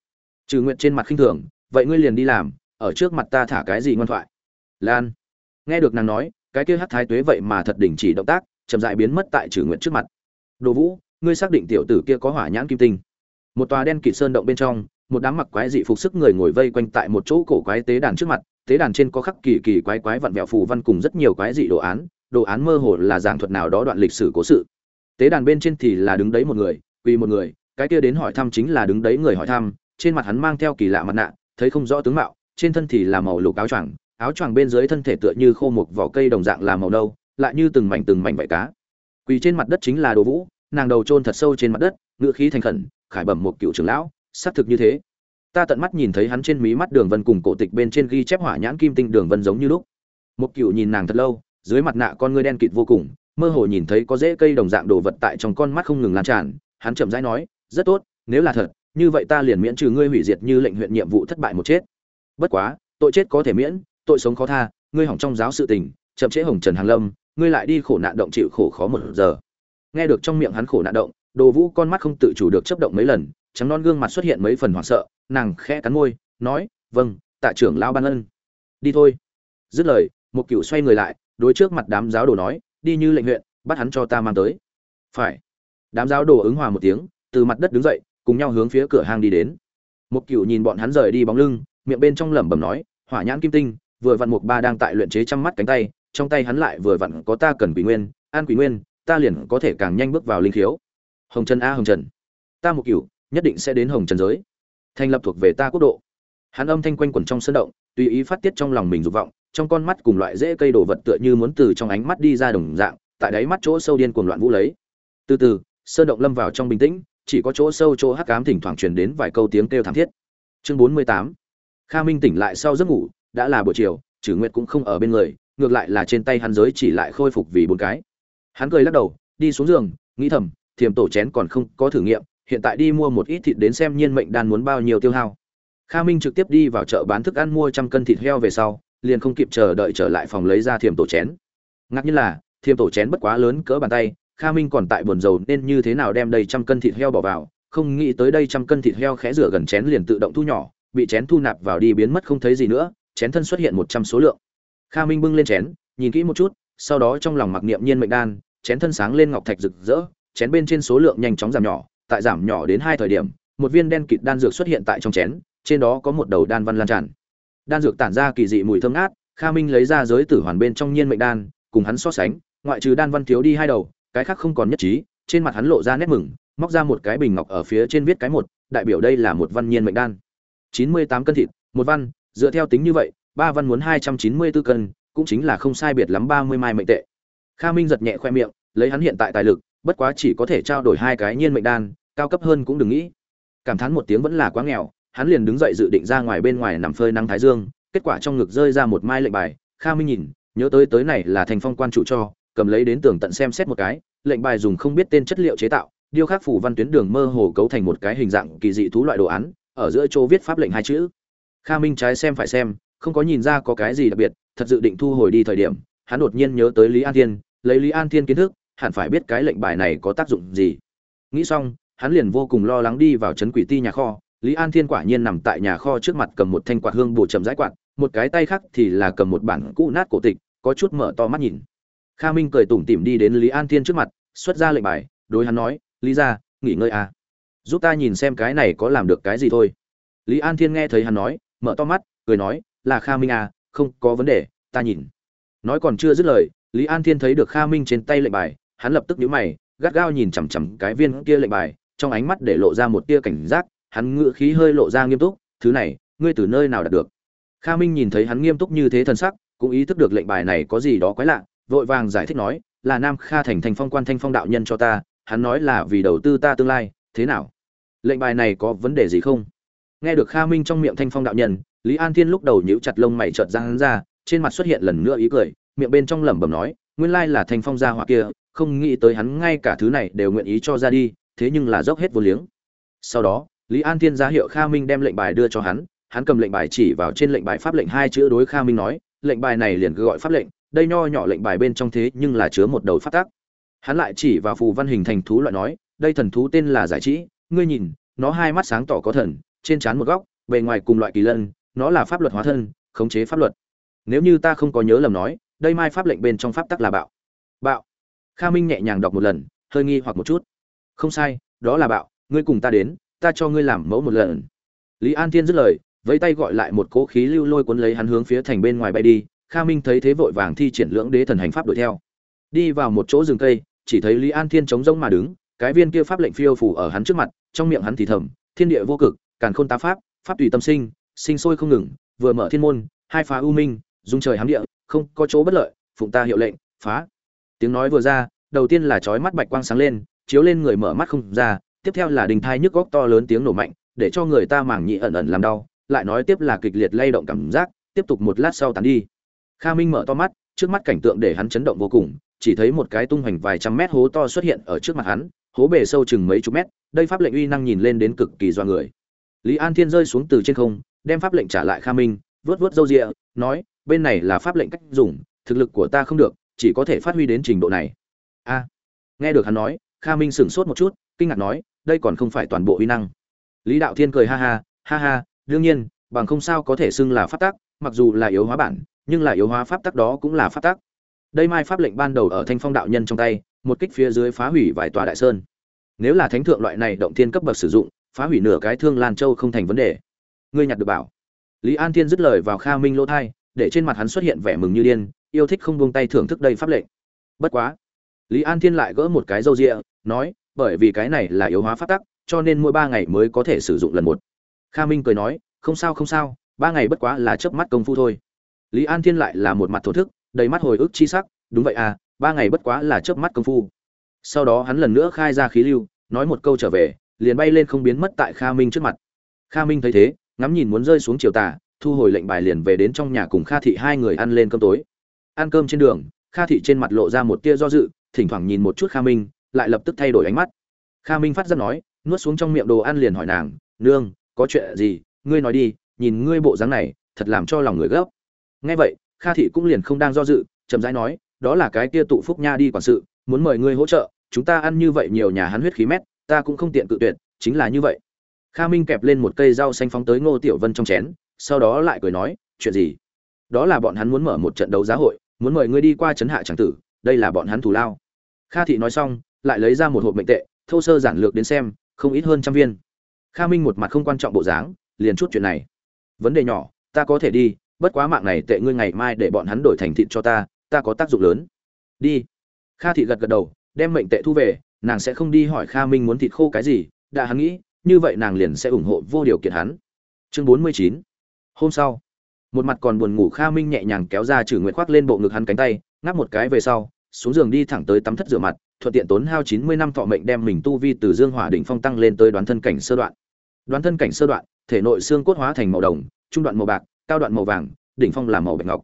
Trừ nguyệt trên mặt khinh thường, vậy ngươi liền đi làm, ở trước mặt ta thả cái gì ngoan thoại? Lan. Nghe được nàng nói, cái kia hắc thái tuế vậy mà thật đình chỉ động tác, chậm dại biến mất tại trừ nguyệt trước mặt. Đồ vũ, ngươi xác định tiểu tử kia có hỏa nhãn kim tinh một tòa đen kịt sơn động bên trong, một đám mặc quái dị phục sức người ngồi vây quanh tại một chỗ cổ quái tế đàn trước mặt. Tế đàn trên có khắc kỳ kỳ quái quái vặn vẹo phù văn cùng rất nhiều quái dị đồ án. Đồ án mơ hồ là giảng thuật nào đó đoạn lịch sử cố sự. Tế đàn bên trên thì là đứng đấy một người, quỳ một người, cái kia đến hỏi thăm chính là đứng đấy người hỏi thăm. Trên mặt hắn mang theo kỳ lạ mặt nạ, thấy không rõ tướng mạo, trên thân thì là màu lục áo choàng. Áo choàng bên dưới thân thể tựa như khô mục vỏ cây đồng dạng là màu nâu, lại như từng mảnh từng mảnh vải cá. Quỳ trên mặt đất chính là đồ vũ, nàng đầu chôn thật sâu trên mặt đất, ngựa khí thành khẩn khải bẩm một cựu trưởng lão, xác thực như thế. Ta tận mắt nhìn thấy hắn trên mí mắt đường vân cùng cổ tịch bên trên ghi chép hỏa nhãn kim tinh đường vân giống như lúc. Một cựu nhìn nàng thật lâu, dưới mặt nạ con ngươi đen kịt vô cùng, mơ hồ nhìn thấy có rễ cây đồng dạng đồ vật tại trong con mắt không ngừng lan tràn. Hắn chậm rãi nói, rất tốt, nếu là thật, như vậy ta liền miễn trừ ngươi hủy diệt như lệnh huyện nhiệm vụ thất bại một chết. Bất quá, tội chết có thể miễn, tội sống khó tha, ngươi hỏng trong giáo sự tình, chậm trễ hồng trần hàng lâm, ngươi lại đi khổ nạn động chịu khổ khó một giờ. Nghe được trong miệng hắn khổ nạn động đồ vũ con mắt không tự chủ được chấp động mấy lần, trắng non gương mặt xuất hiện mấy phần hoảng sợ, nàng khẽ cắn môi, nói vâng tạ trưởng lão ban ân. Đi thôi. Dứt lời, một cựu xoay người lại, đối trước mặt đám giáo đồ nói, đi như lệnh huyện, bắt hắn cho ta mang tới. Phải. Đám giáo đồ ứng hòa một tiếng, từ mặt đất đứng dậy, cùng nhau hướng phía cửa hang đi đến. Một cựu nhìn bọn hắn rời đi bóng lưng, miệng bên trong lẩm bẩm nói, hỏa nhãn kim tinh, vừa vặn một ba đang tại luyện chế trăm mắt cánh tay, trong tay hắn lại vừa vặn có ta cần quỷ nguyên, an quỷ nguyên, ta liền có thể càng nhanh bước vào linh khiếu hồng trần a hồng trần. Ta một cửu nhất định sẽ đến hồng trần giới. Thành lập thuộc về ta quốc độ. Hắn âm thanh quanh quẩn trong sân động, tùy ý phát tiết trong lòng mình dục vọng, trong con mắt cùng loại dễ cây đồ vật tựa như muốn từ trong ánh mắt đi ra đồng dạng, tại đáy mắt chỗ sâu điên cuồng loạn vũ lấy. Từ từ, sơn động lâm vào trong bình tĩnh, chỉ có chỗ sâu chỗ hắc cám thỉnh thoảng truyền đến vài câu tiếng kêu thảm thiết. Chương bốn mươi tám. Kha minh tỉnh lại sau giấc ngủ, đã là buổi chiều trừ nguyệt cũng không ở bên người, ngược lại là trên tay hắn giới chỉ lại khôi phục vì bốn cái. Hắn cười lắc đầu, đi xuống giường, nghĩ thầm thiềm tổ chén còn không có thử nghiệm, hiện tại đi mua một ít thịt đến xem nhiên mệnh đan muốn bao nhiêu tiêu hao. Kha minh trực tiếp đi vào chợ bán thức ăn mua trăm cân thịt heo về sau, liền không kịp chờ đợi trở lại phòng lấy ra thiềm tổ chén. Ngạc nhiên là, thiềm tổ chén bất quá lớn cỡ bàn tay, kha minh còn tại buồn dầu nên như thế nào đem đầy trăm cân thịt heo bỏ vào, không nghĩ tới đây trăm cân thịt heo khẽ rửa gần chén liền tự động thu nhỏ, bị chén thu nạp vào đi biến mất không thấy gì nữa, chén thân xuất hiện một trăm số lượng. Kha minh bưng lên chén, nhìn kỹ một chút, sau đó trong lòng mặc niệm nhiên mệnh đan, chén thân sáng lên ngọc thạch rực rỡ chén bên trên số lượng nhanh chóng giảm nhỏ, tại giảm nhỏ đến hai thời điểm, một viên đen kịt đan dược xuất hiện tại trong chén, trên đó có một đầu đan văn lan tràn. Đan dược tản ra kỳ dị mùi thơm ngát, kha minh lấy ra giới tử hoàn bên trong nhiên mệnh đan, cùng hắn so sánh, ngoại trừ đan văn thiếu đi hai đầu, cái khác không còn nhất trí, trên mặt hắn lộ ra nét mừng, móc ra một cái bình ngọc ở phía trên viết cái một, đại biểu đây là một văn nhiên mệnh đan. Chín mươi tám cân thịt, một văn, dựa theo tính như vậy, ba văn muốn hai trăm chín mươi 294 cân, cũng chính là không sai biệt lắm ba mươi mai mệnh tệ. Kha minh giật nhẹ khoe miệng, lấy hắn hiện tại tài lực bất quá chỉ có thể trao đổi hai cái nhiên mệnh đan, cao cấp hơn cũng đừng nghĩ. Cảm thán một tiếng vẫn là quá nghèo, hắn liền đứng dậy dự định ra ngoài bên ngoài nằm phơi nắng thái dương, kết quả trong ngực rơi ra một mai lệnh bài, kha minh nhìn, nhớ tới tới này là thành phong quan chủ cho, cầm lấy đến tường tận xem xét một cái, lệnh bài dùng không biết tên chất liệu chế tạo, điêu khắc phủ văn tuyến đường mơ hồ cấu thành một cái hình dạng kỳ dị thú loại đồ án, ở giữa chỗ viết pháp lệnh hai chữ. Kha minh trái xem phải xem, không có nhìn ra có cái gì đặc biệt, thật dự định thu hồi đi thời điểm, hắn đột nhiên nhớ tới lý an thiên, lấy lý an thiên kiến thức hẳn phải biết cái lệnh bài này có tác dụng gì. Nghĩ xong, hắn liền vô cùng lo lắng đi vào trấn quỷ ti nhà kho. Lý an thiên quả nhiên nằm tại nhà kho trước mặt cầm một thanh quạt hương bổ chậm rãi quạt, một cái tay khác thì là cầm một bản cũ nát cổ tịch, có chút mở to mắt nhìn. Kha minh cười tủm tỉm đi đến lý an thiên trước mặt, xuất ra lệnh bài, đối hắn nói, lý ra nghỉ ngơi à. giúp ta nhìn xem cái này có làm được cái gì thôi. Lý an thiên nghe thấy hắn nói, mở to mắt, cười nói, là kha minh à không có vấn đề, ta nhìn. Nói còn chưa dứt lời, lý an thiên thấy được kha minh trên tay lệnh bài hắn lập tức nhíu mày, gắt gao nhìn chằm chằm cái viên kia lệnh bài, trong ánh mắt để lộ ra một tia cảnh giác, hắn ngựa khí hơi lộ ra nghiêm túc, thứ này, ngươi từ nơi nào đạt được? Kha minh nhìn thấy hắn nghiêm túc như thế thần sắc, cũng ý thức được lệnh bài này có gì đó quái lạ, vội vàng giải thích nói, là nam kha thành thành phong quan thanh phong đạo nhân cho ta, hắn nói là vì đầu tư ta tương lai, thế nào? Lệnh bài này có vấn đề gì không? Nghe được kha minh trong miệng thanh phong đạo nhân, lý an thiên lúc đầu nhíu chặt lông mày chợt ra hắn ra, trên mặt xuất hiện lần nữa ý cười, miệng bên trong lẩm bẩm nói, nguyên lai là thanh phong gia hỏa kia không nghĩ tới hắn ngay cả thứ này đều nguyện ý cho ra đi, thế nhưng là dốc hết vô liếng. Sau đó, lý an thiên ra hiệu kha minh đem lệnh bài đưa cho hắn hắn cầm lệnh bài chỉ vào trên lệnh bài pháp lệnh hai chữ đối kha minh nói, lệnh bài này liền cứ gọi pháp lệnh, đây nho nhỏ lệnh bài bên trong thế nhưng là chứa một đầu pháp tắc. hắn lại chỉ vào phù văn hình thành thú loại nói, đây thần thú tên là giải trí ngươi nhìn, nó hai mắt sáng tỏ có thần, trên trán một góc, bề ngoài cùng loại kỳ lân, nó là pháp luật hóa thân, khống chế pháp luật. Nếu như ta không có nhớ lầm nói, đây mai pháp lệnh bên trong pháp tắc là bạo kha minh nhẹ nhàng đọc một lần, hơi nghi hoặc một chút. Không sai, đó là bạo, ngươi cùng ta đến, ta cho ngươi làm mẫu một lần. Lý an thiên dứt lời, vẫy tay gọi lại một cỗ khí lưu lôi cuốn lấy hắn hướng phía thành bên ngoài bay đi. Kha minh thấy thế vội vàng thi triển lưỡng đế thần hành pháp đuổi theo. Đi vào một chỗ rừng cây, chỉ thấy lý an thiên chống rỗng mà đứng, cái viên kia pháp lệnh phiêu phủ ở hắn trước mặt, trong miệng hắn thì thầm, thiên địa vô cực, càn khôn tá pháp pháp tùy tâm sinh sinh sôi không ngừng, vừa mở thiên môn, hai phá u minh, dung trời hám địa, không có chỗ bất lợi, phụng ta hiệu lệnh, phá tiếng nói vừa ra, đầu tiên là chói mắt bạch quang sáng lên, chiếu lên người mở mắt không ra, tiếp theo là đình thai nhức góc to lớn tiếng nổ mạnh, để cho người ta mảng nhị ẩn ẩn làm đau, lại nói tiếp là kịch liệt lay động cảm giác, tiếp tục một lát sau tàn đi. Kha minh mở to mắt, trước mắt cảnh tượng để hắn chấn động vô cùng, chỉ thấy một cái tung hoành vài trăm mét hố to xuất hiện ở trước mặt hắn, hố bề sâu chừng mấy chục mét, đây pháp lệnh uy năng nhìn lên đến cực kỳ do người. Lý an thiên rơi xuống từ trên không, đem pháp lệnh trả lại kha minh vớt vớt râu rịa, nói, bên này là pháp lệnh cách dùng, thực lực của ta không được chỉ có thể phát huy đến trình độ này. A, nghe được hắn nói, kha minh sửng sốt một chút, kinh ngạc nói, đây còn không phải toàn bộ uy năng. Lý đạo thiên cười ha ha ha ha, đương nhiên, bằng không sao có thể xưng là pháp tắc, mặc dù là yếu hóa bản, nhưng là yếu hóa pháp tắc đó cũng là pháp tắc. Đây mai pháp lệnh ban đầu ở thanh phong đạo nhân trong tay, một kích phía dưới phá hủy vài tòa đại sơn. Nếu là thánh thượng loại này động thiên cấp bậc sử dụng, phá hủy nửa cái thương lan châu không thành vấn đề. Ngươi nhặt được bảo. Lý an thiên dứt lời vào kha minh lỗ thai, để trên mặt hắn xuất hiện vẻ mừng như điên yêu thích không buông tay thưởng thức đây pháp lệnh. Bất quá, lý an thiên lại gỡ một cái râu rịa nói, bởi vì cái này là yếu hóa pháp tắc, cho nên mỗi ba ngày mới có thể sử dụng lần một. Kha minh cười nói, không sao không sao, ba ngày bất quá là chớp mắt công phu thôi. Lý an thiên lại là một mặt thổ thức, đầy mắt hồi ức chi sắc, đúng vậy à ba ngày bất quá là chớp mắt công phu. Sau đó hắn lần nữa khai ra khí lưu, nói một câu trở về, liền bay lên không biến mất tại kha minh trước mặt. Kha minh thấy thế, ngắm nhìn muốn rơi xuống chiều tà, thu hồi lệnh bài liền về đến trong nhà cùng kha thị hai người ăn lên cơm tối ăn cơm trên đường, kha thị trên mặt lộ ra một tia do dự, thỉnh thoảng nhìn một chút kha minh, lại lập tức thay đổi ánh mắt. Kha minh phát ra nói, nuốt xuống trong miệng đồ ăn liền hỏi nàng, nương, có chuyện gì? Ngươi nói đi, nhìn ngươi bộ dáng này, thật làm cho lòng người gấp. Nghe vậy, kha thị cũng liền không đang do dự, chậm rãi nói, đó là cái kia tụ phúc nha đi quản sự, muốn mời ngươi hỗ trợ, chúng ta ăn như vậy nhiều nhà hắn huyết khí mét, ta cũng không tiện cự tuyệt, chính là như vậy. Kha minh kẹp lên một cây rau xanh phóng tới ngô tiểu vân trong chén, sau đó lại cười nói, chuyện gì? Đó là bọn hắn muốn mở một trận đấu giá hội muốn mời ngươi đi qua chấn hạ tràng tử, đây là bọn hắn thù lao. Kha thị nói xong, lại lấy ra một hộp mệnh tệ, thô sơ giản lược đến xem, không ít hơn trăm viên. Kha minh một mặt không quan trọng bộ dáng, liền chút chuyện này. Vấn đề nhỏ, ta có thể đi, bất quá mạng này tệ ngươi ngày mai để bọn hắn đổi thành thịt cho ta ta có tác dụng lớn. Đi. Kha thị gật gật đầu, đem mệnh tệ thu về, nàng sẽ không đi hỏi kha minh muốn thịt khô cái gì, đã hắn nghĩ, như vậy nàng liền sẽ ủng hộ vô điều kiện hắn. Chương bốn mươi chín. Hôm sau một mặt còn buồn ngủ kha minh nhẹ nhàng kéo ra trừ nguyện khoác lên bộ ngực hắn cánh tay, ngáp một cái về sau, xuống giường đi thẳng tới tắm thất rửa mặt, thuận tiện tốn hao chín mươi năm thọ mệnh đem mình tu vi từ dương hỏa đỉnh phong tăng lên tới đoán thân cảnh sơ đoạn. Đoán thân cảnh sơ đoạn, thể nội xương cốt hóa thành màu đồng, trung đoạn màu bạc, cao đoạn màu vàng, đỉnh phong là màu bạch ngọc.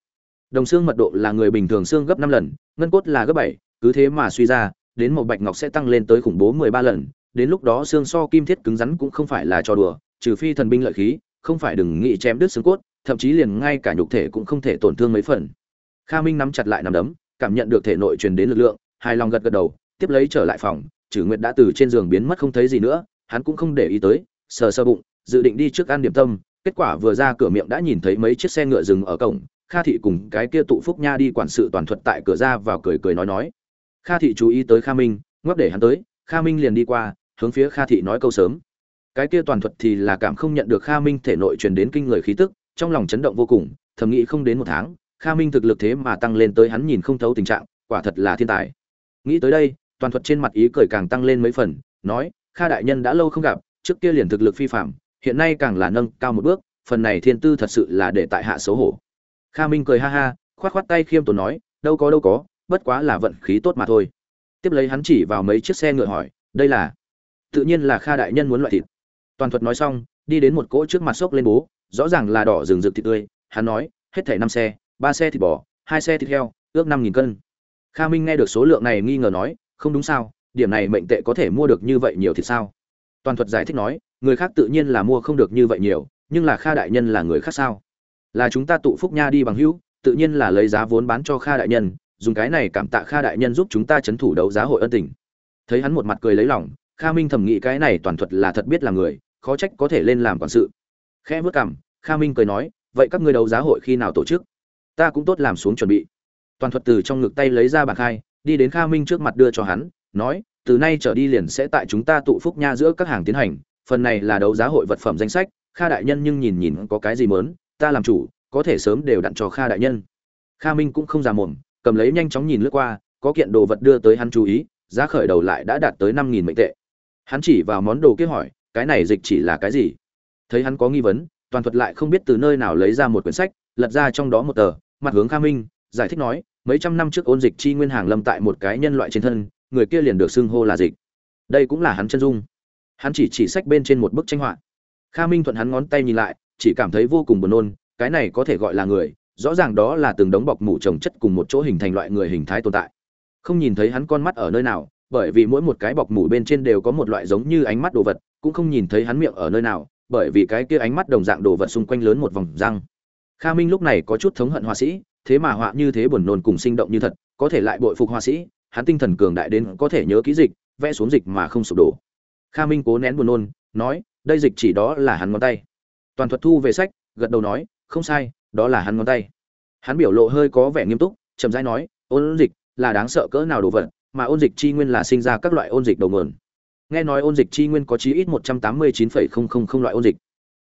Đồng xương mật độ là người bình thường xương gấp năm lần, ngân cốt là gấp bảy, cứ thế mà suy ra, đến màu bạch ngọc sẽ tăng lên tới khủng bố mười ba lần, đến lúc đó xương so kim thiết cứng rắn cũng không phải là trò đùa, trừ phi thần binh lợi khí, không phải đừng nghĩ chém đứt xương cốt thậm chí liền ngay cả nhục thể cũng không thể tổn thương mấy phần. Kha minh nắm chặt lại nắm đấm, cảm nhận được thể nội truyền đến lực lượng, hài lòng gật gật đầu, tiếp lấy trở lại phòng, Trử nguyệt đã từ trên giường biến mất không thấy gì nữa, hắn cũng không để ý tới, sờ sơ bụng, dự định đi trước ăn điểm tâm, kết quả vừa ra cửa miệng đã nhìn thấy mấy chiếc xe ngựa dừng ở cổng, kha thị cùng cái kia tụ phúc nha đi quản sự toàn thuật tại cửa ra vào cười cười nói nói. Kha thị chú ý tới kha minh, ngoắc để hắn tới, kha minh liền đi qua, hướng phía kha thị nói câu sớm. Cái kia toàn thuật thì là cảm không nhận được kha minh thể nội truyền đến kinh người khí tức trong lòng chấn động vô cùng, thầm nghĩ không đến một tháng, kha minh thực lực thế mà tăng lên tới hắn nhìn không thấu tình trạng, quả thật là thiên tài. Nghĩ tới đây, toàn thuật trên mặt ý cười càng tăng lên mấy phần, nói, kha đại nhân đã lâu không gặp, trước kia liền thực lực phi phạm hiện nay càng là nâng cao một bước, phần này thiên tư thật sự là để tại hạ xấu hổ. Kha minh cười ha ha, khoát khoát tay khiêm tốn nói, đâu có đâu có, bất quá là vận khí tốt mà thôi. Tiếp lấy hắn chỉ vào mấy chiếc xe ngựa hỏi, đây là? Tự nhiên là kha đại nhân muốn loại thịt. Toàn thuật nói xong, đi đến một cỗ trước mặt xốc lên bố rõ ràng là đỏ rừng rực thịt tươi, hắn nói, hết thảy năm xe, ba xe thịt bò, hai xe thịt heo, ước năm nghìn cân. Kha minh nghe được số lượng này nghi ngờ nói, không đúng sao, điểm này mệnh tệ có thể mua được như vậy nhiều thì sao? Toàn thuật giải thích nói, người khác tự nhiên là mua không được như vậy nhiều, nhưng là kha đại nhân là người khác sao? Là chúng ta tụ phúc nha đi bằng hữu, tự nhiên là lấy giá vốn bán cho kha đại nhân, dùng cái này cảm tạ kha đại nhân giúp chúng ta chấn thủ đấu giá hội ân tình. Thấy hắn một mặt cười lấy lòng, kha minh thầm nghĩ cái này toàn thuật là thật biết là người, khó trách có thể lên làm quản sự khẽ vớt cảm kha minh cười nói, vậy các ngươi đấu giá hội khi nào tổ chức? Ta cũng tốt làm xuống chuẩn bị. Toàn thuật từ trong ngực tay lấy ra bảng khai, đi đến kha minh trước mặt đưa cho hắn, nói, từ nay trở đi liền sẽ tại chúng ta tụ phúc nha giữa các hàng tiến hành, phần này là đấu giá hội vật phẩm danh sách, kha đại nhân nhưng nhìn nhìn có cái gì mớn ta làm chủ, có thể sớm đều đặn cho kha đại nhân. Kha minh cũng không già mồm, cầm lấy nhanh chóng nhìn lướt qua, có kiện đồ vật đưa tới hắn chú ý, giá khởi đầu lại đã đạt tới năm nghìn mệnh tệ. Hắn chỉ vào món đồ kia hỏi, cái này dịch chỉ là cái gì? Thấy hắn có nghi vấn, toàn thuật lại không biết từ nơi nào lấy ra một quyển sách, lật ra trong đó một tờ, mặt hướng kha minh, giải thích nói, mấy trăm năm trước ôn dịch chi nguyên hàng lâm tại một cái nhân loại trên thân, người kia liền được xưng hô là dịch. Đây cũng là hắn chân dung. Hắn chỉ chỉ sách bên trên một bức tranh họa. Kha minh thuận hắn ngón tay nhìn lại, chỉ cảm thấy vô cùng buồn nôn, cái này có thể gọi là người, rõ ràng đó là từng đống bọc mủ trồng chất cùng một chỗ hình thành loại người hình thái tồn tại. Không nhìn thấy hắn con mắt ở nơi nào, bởi vì mỗi một cái bọc mủ bên trên đều có một loại giống như ánh mắt đồ vật, cũng không nhìn thấy hắn miệng ở nơi nào bởi vì cái kia ánh mắt đồng dạng đồ vật xung quanh lớn một vòng răng. Kha minh lúc này có chút thống hận họa sĩ, thế mà họa như thế buồn nôn cùng sinh động như thật, có thể lại bội phục họa sĩ, hắn tinh thần cường đại đến có thể nhớ kỹ dịch, vẽ xuống dịch mà không sụp đổ. Kha minh cố nén buồn nôn, nói, đây dịch chỉ đó là hắn ngón tay. Toàn thuật thu về sách, gật đầu nói, không sai, đó là hắn ngón tay. Hắn biểu lộ hơi có vẻ nghiêm túc, chậm rãi nói, ôn dịch là đáng sợ cỡ nào đồ vật, mà ôn dịch chi nguyên là sinh ra các loại ôn dịch đầu nguồn nghe nói ôn dịch chi nguyên có chí ít một trăm tám mươi chín phẩy không không không loại ôn dịch.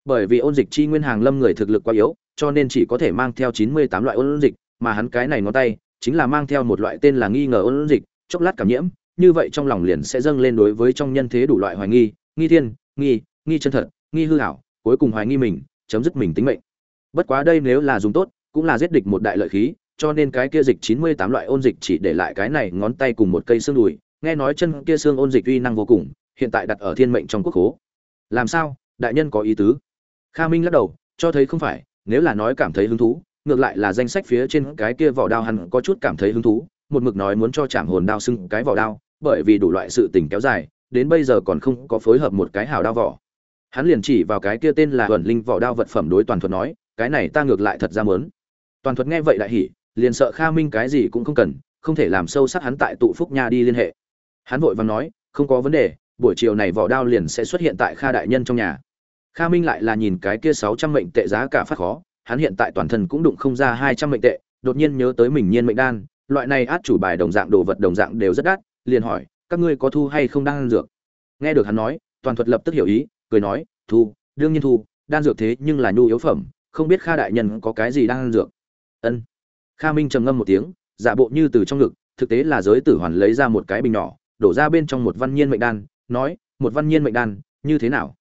Bởi vì ôn dịch chi nguyên hàng lâm người thực lực quá yếu, cho nên chỉ có thể mang theo chín mươi tám loại ôn dịch, mà hắn cái này ngón tay, chính là mang theo một loại tên là nghi ngờ ôn dịch, chốc lát cảm nhiễm, như vậy trong lòng liền sẽ dâng lên đối với trong nhân thế đủ loại hoài nghi nghi thiên, nghi nghi chân thật, nghi hư hảo cuối cùng hoài nghi mình, chấm dứt mình tính mệnh. Bất quá đây nếu là dùng tốt, cũng là giết địch một đại lợi khí, cho nên cái kia dịch chín mươi tám loại ôn dịch chỉ để lại cái này ngón tay cùng một cây xương đùi nghe nói chân kia xương ôn dịch uy năng vô cùng, hiện tại đặt ở thiên mệnh trong quốc hố làm sao? Đại nhân có ý tứ. Kha minh lắc đầu, cho thấy không phải, nếu là nói cảm thấy hứng thú, ngược lại là danh sách phía trên cái kia vỏ đao hắn có chút cảm thấy hứng thú, một mực nói muốn cho chạm hồn đao xưng cái vỏ đao, bởi vì đủ loại sự tình kéo dài, đến bây giờ còn không có phối hợp một cái hào đao vỏ. Hắn liền chỉ vào cái kia tên là ẩn linh vỏ đao vật phẩm đối toàn thuật nói, cái này ta ngược lại thật ra mớn toàn thuật nghe vậy đại hỉ, liền sợ kha minh cái gì cũng không cần, không thể làm sâu sắc hắn tại tụ phúc nha đi liên hệ hắn vội vàng nói, không có vấn đề, buổi chiều này vỏ đao liền sẽ xuất hiện tại kha đại nhân trong nhà. Kha minh lại là nhìn cái kia sáu trăm mệnh tệ giá cả phát khó, hắn hiện tại toàn thân cũng đụng không ra hai trăm mệnh tệ, đột nhiên nhớ tới mình nhiên mệnh đan, loại này át chủ bài đồng dạng đồ vật đồng dạng đều rất đắt, liền hỏi, các ngươi có thu hay không đan dược? Nghe được hắn nói, toàn thuật lập tức hiểu ý, cười nói, thu, đương nhiên thu, đan dược thế nhưng là nhu yếu phẩm, không biết kha đại nhân có cái gì đan dược? Ân. Kha minh trầm ngâm một tiếng, giả bộ như từ trong ngực, thực tế là giới tử hoàn lấy ra một cái bình nhỏ đổ ra bên trong một văn nhiên mệnh đan, nói, một văn nhiên mệnh đan, như thế nào?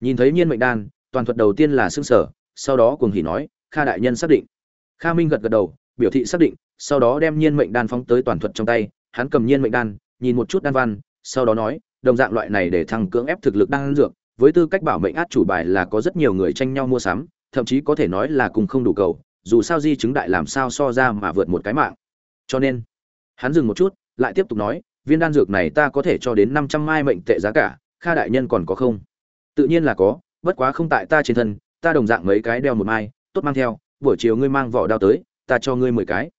Nhìn thấy nhiên mệnh đan, toàn thuật đầu tiên là xương sở sau đó cùng hỉ nói, kha đại nhân xác định. Kha minh gật gật đầu, biểu thị xác định, sau đó đem nhiên mệnh đan phóng tới toàn thuật trong tay, hắn cầm nhiên mệnh đan, nhìn một chút đan văn, sau đó nói, đồng dạng loại này để thăng cưỡng ép thực lực đan dược, với tư cách bảo mệnh át chủ bài là có rất nhiều người tranh nhau mua sắm, thậm chí có thể nói là cùng không đủ cầu, dù sao di chứng đại làm sao so ra mà vượt một cái mạng. Cho nên, hắn dừng một chút, lại tiếp tục nói viên đan dược này ta có thể cho đến năm trăm mai mệnh tệ giá cả, kha đại nhân còn có không? Tự nhiên là có, bất quá không tại ta trên thân, ta đồng dạng mấy cái đeo một mai, tốt mang theo, buổi chiều ngươi mang vỏ đao tới, ta cho ngươi mười cái.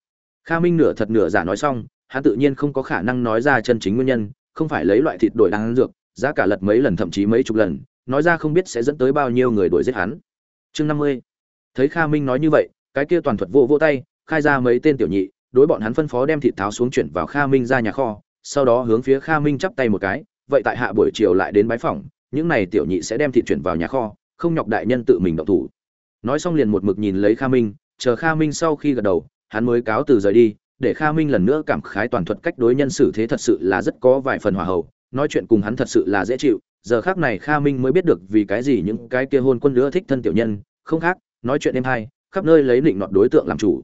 Kha minh nửa thật nửa giả nói xong, hắn tự nhiên không có khả năng nói ra chân chính nguyên nhân, không phải lấy loại thịt đổi đan dược, giá cả lật mấy lần thậm chí mấy chục lần, nói ra không biết sẽ dẫn tới bao nhiêu người đuổi giết hắn. Chương năm mươi. Thấy kha minh nói như vậy, cái kia toàn thuật vô vô tay, khai ra mấy tên tiểu nhị, đối bọn hắn phân phó đem thịt tháo xuống chuyển vào kha minh ra nhà kho sau đó hướng phía kha minh chắp tay một cái, vậy tại hạ buổi chiều lại đến bái phòng những này tiểu nhị sẽ đem thịt chuyển vào nhà kho, không nhọc đại nhân tự mình động thủ. Nói xong liền một mực nhìn lấy kha minh, chờ kha minh sau khi gật đầu, hắn mới cáo từ rời đi, để kha minh lần nữa cảm khái toàn thuật cách đối nhân xử thế thật sự là rất có vài phần hòa hậu, nói chuyện cùng hắn thật sự là dễ chịu, giờ khác này kha minh mới biết được vì cái gì những cái kia hôn quân nữa thích thân tiểu nhân, không khác, nói chuyện êm hay, khắp nơi lấy định nọt đối tượng làm chủ.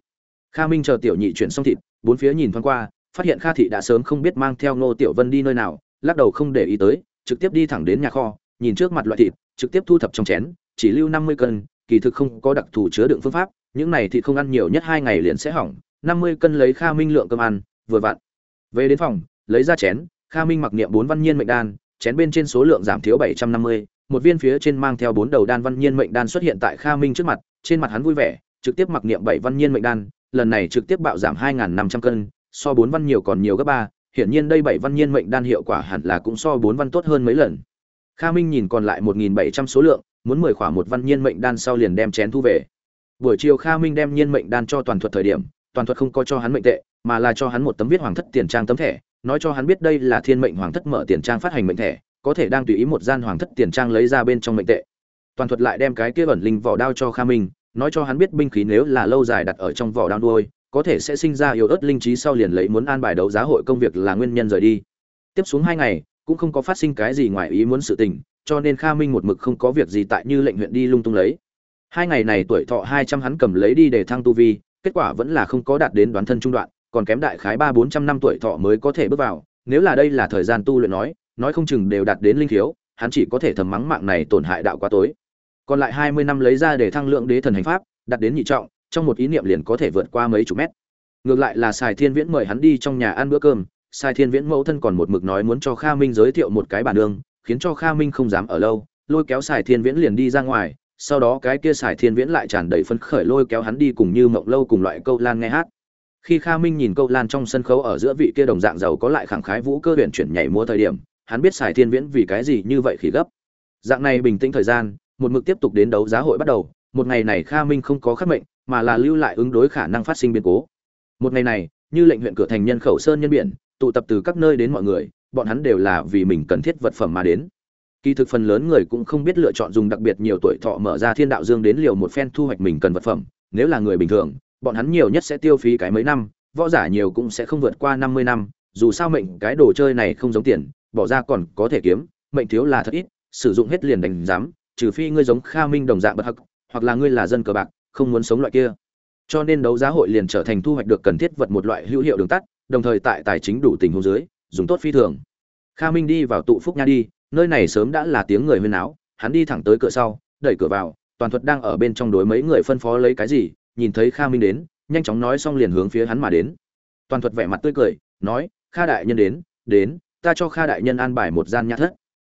Kha minh chờ tiểu nhị chuyển xong thịt, bốn phía nhìn thoáng qua phát hiện kha thị đã sớm không biết mang theo ngô tiểu vân đi nơi nào, lắc đầu không để ý tới, trực tiếp đi thẳng đến nhà kho, nhìn trước mặt loại thịt, trực tiếp thu thập trong chén, chỉ lưu năm mươi cân, kỳ thực không có đặc thù chứa đựng phương pháp, những này thịt không ăn nhiều nhất hai ngày liền sẽ hỏng, năm mươi cân lấy kha minh lượng cơm ăn, vừa vặn. Về đến phòng, lấy ra chén, kha minh mặc niệm bốn văn nhiên mệnh đan, chén bên trên số lượng giảm thiếu bảy trăm năm mươi, một viên phía trên mang theo bốn đầu đan văn nhiên mệnh đan xuất hiện tại kha minh trước mặt, trên mặt hắn vui vẻ, trực tiếp mặc niệm bảy văn nhiên mệnh đan, lần này trực tiếp bạo giảm hai năm trăm cân so bốn văn nhiều còn nhiều gấp ba, hiển nhiên đây bảy văn nhiên mệnh đan hiệu quả hẳn là cũng so bốn văn tốt hơn mấy lần. Kha minh nhìn còn lại một nghìn bảy trăm số lượng, muốn mười khỏa một văn nhiên mệnh đan sau liền đem chén thu về. Buổi chiều kha minh đem nhiên mệnh đan cho toàn thuật thời điểm, toàn thuật không có cho hắn mệnh tệ, mà là cho hắn một tấm viết hoàng thất tiền trang tấm thẻ, nói cho hắn biết đây là thiên mệnh hoàng thất mở tiền trang phát hành mệnh thẻ, có thể đang tùy ý một gian hoàng thất tiền trang lấy ra bên trong mệnh tệ. Toàn thuật lại đem cái kia ẩn linh vỏ đao cho kha minh, nói cho hắn biết binh khí nếu là lâu dài đặt ở trong vỏ đao đuôi có thể sẽ sinh ra yếu ớt linh trí sau liền lấy muốn an bài đấu giá hội công việc là nguyên nhân rời đi. Tiếp xuống hai ngày, cũng không có phát sinh cái gì ngoài ý muốn sự tình, cho nên kha minh một mực không có việc gì tại như lệnh huyện đi lung tung lấy. Hai ngày này tuổi thọ hai trăm hắn cầm lấy đi để thăng tu vi, kết quả vẫn là không có đạt đến đoán thân trung đoạn, còn kém đại khái ba bốn trăm năm tuổi thọ mới có thể bước vào. Nếu là đây là thời gian tu luyện nói nói không chừng đều đạt đến linh thiếu hắn chỉ có thể thầm mắng mạng này tổn hại đạo quá tối. Còn lại hai mươi năm lấy ra để thăng lượng đế thần hành pháp, đạt đến nhị trọng trong một ý niệm liền có thể vượt qua mấy chục mét. Ngược lại là sài thiên viễn mời hắn đi trong nhà ăn bữa cơm, sài thiên viễn mẫu thân còn một mực nói muốn cho kha minh giới thiệu một cái bản đường, khiến cho kha minh không dám ở lâu, lôi kéo sài thiên viễn liền đi ra ngoài, sau đó cái kia sài thiên viễn lại tràn đầy phấn khởi lôi kéo hắn đi cùng như mộng lâu cùng loại câu lan nghe hát. Khi kha minh nhìn câu lan trong sân khấu ở giữa vị kia đồng dạng giàu có lại khẳng khái vũ cơ huyện chuyển nhảy múa thời điểm, hắn biết sài thiên viễn vì cái gì như vậy khi gấp. Dạng này bình tĩnh thời gian, một mực tiếp tục đến đấu giá hội bắt đầu, một ngày này kha minh không có khắc mệnh mà là lưu lại ứng đối khả năng phát sinh biến cố. Một ngày này, như lệnh huyện cửa thành nhân khẩu sơn nhân biển, tụ tập từ các nơi đến mọi người, bọn hắn đều là vì mình cần thiết vật phẩm mà đến. Kỳ thực phần lớn người cũng không biết lựa chọn dùng đặc biệt nhiều tuổi thọ mở ra thiên đạo dương đến liều một phen thu hoạch mình cần vật phẩm. Nếu là người bình thường, bọn hắn nhiều nhất sẽ tiêu phí cái mấy năm, võ giả nhiều cũng sẽ không vượt qua năm mươi năm, dù sao mệnh cái đồ chơi này không giống tiền, bỏ ra còn có thể kiếm, mệnh thiếu là thật ít, sử dụng hết liền đánh giám trừ phi ngươi giống kha minh đồng dạng bất hắc, hoặc là ngươi là dân cờ bạc không muốn sống loại kia. Cho nên đấu giá hội liền trở thành thu hoạch được cần thiết vật một loại hữu hiệu đường tắt, đồng thời tại tài chính đủ tình huống dưới, dùng tốt phi thường. Kha minh đi vào tụ phúc nha đi, nơi này sớm đã là tiếng người huyên áo hắn đi thẳng tới cửa sau, đẩy cửa vào, toàn thuật đang ở bên trong đối mấy người phân phó lấy cái gì, nhìn thấy kha minh đến, nhanh chóng nói xong liền hướng phía hắn mà đến. Toàn thuật vẻ mặt tươi cười, nói, kha đại nhân đến đến, ta cho kha đại nhân an bài một gian nhã thất.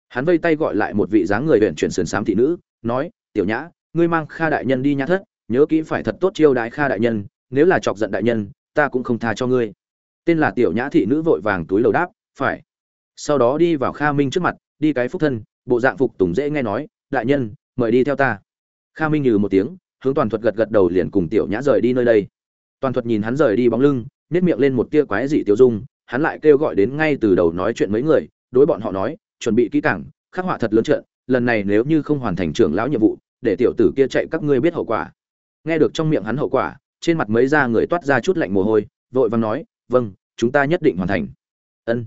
Hắn vây tay gọi lại một vị dáng người huyện chuyển sườn xám thị nữ, nói, tiểu nhã, ngươi mang kha đại nhân đi nhã thất nhớ kỹ phải thật tốt chiêu đại kha đại nhân, nếu là chọc giận đại nhân, ta cũng không tha cho ngươi. Tên là tiểu nhã thị nữ vội vàng túi lầu đáp, phải. Sau đó đi vào kha minh trước mặt, đi cái phúc thân, bộ dạng phục tùng dễ nghe nói, đại nhân, mời đi theo ta. Kha minh nhừ một tiếng, hướng toàn thuật gật gật đầu liền cùng tiểu nhã rời đi nơi đây. Toàn thuật nhìn hắn rời đi bóng lưng nếp miệng lên một tia quái dị tiêu dung, hắn lại kêu gọi đến ngay từ đầu nói chuyện mấy người, đối bọn họ nói, chuẩn bị kỹ càng, khắc họa thật lớn trận, lần này nếu như không hoàn thành trưởng lão nhiệm vụ, để tiểu tử kia chạy các ngươi biết hậu quả nghe được trong miệng hắn hậu quả, trên mặt mấy da người toát ra chút lạnh mồ hôi, vội vàng nói vâng chúng ta nhất định hoàn thành. Ân.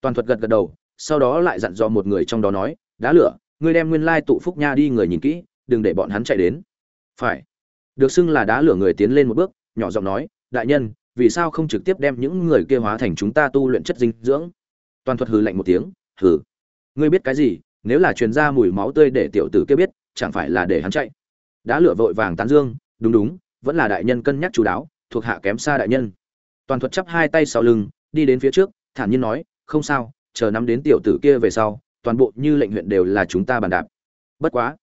Toàn thuật gật gật đầu, sau đó lại dặn dò một người trong đó nói, đá lửa, ngươi đem nguyên lai tụ phúc nha đi người nhìn kỹ, đừng để bọn hắn chạy đến. Phải. Được xưng là đá lửa người tiến lên một bước, nhỏ giọng nói, đại nhân, vì sao không trực tiếp đem những người kia hóa thành chúng ta tu luyện chất dinh dưỡng? Toàn thuật hừ lạnh một tiếng, hừ. Ngươi biết cái gì, nếu là truyền ra mùi máu tươi để tiểu tử kia biết, chẳng phải là để hắn chạy. Đá lửa vội vàng tán dương đúng đúng, vẫn là đại nhân cân nhắc chú đáo, thuộc hạ kém xa đại nhân. Toàn thuật chắp hai tay sau lưng, đi đến phía trước, thản nhiên nói, không sao, chờ nắm đến tiểu tử kia về sau, toàn bộ như lệnh huyện đều là chúng ta bàn đạp. Bất quá,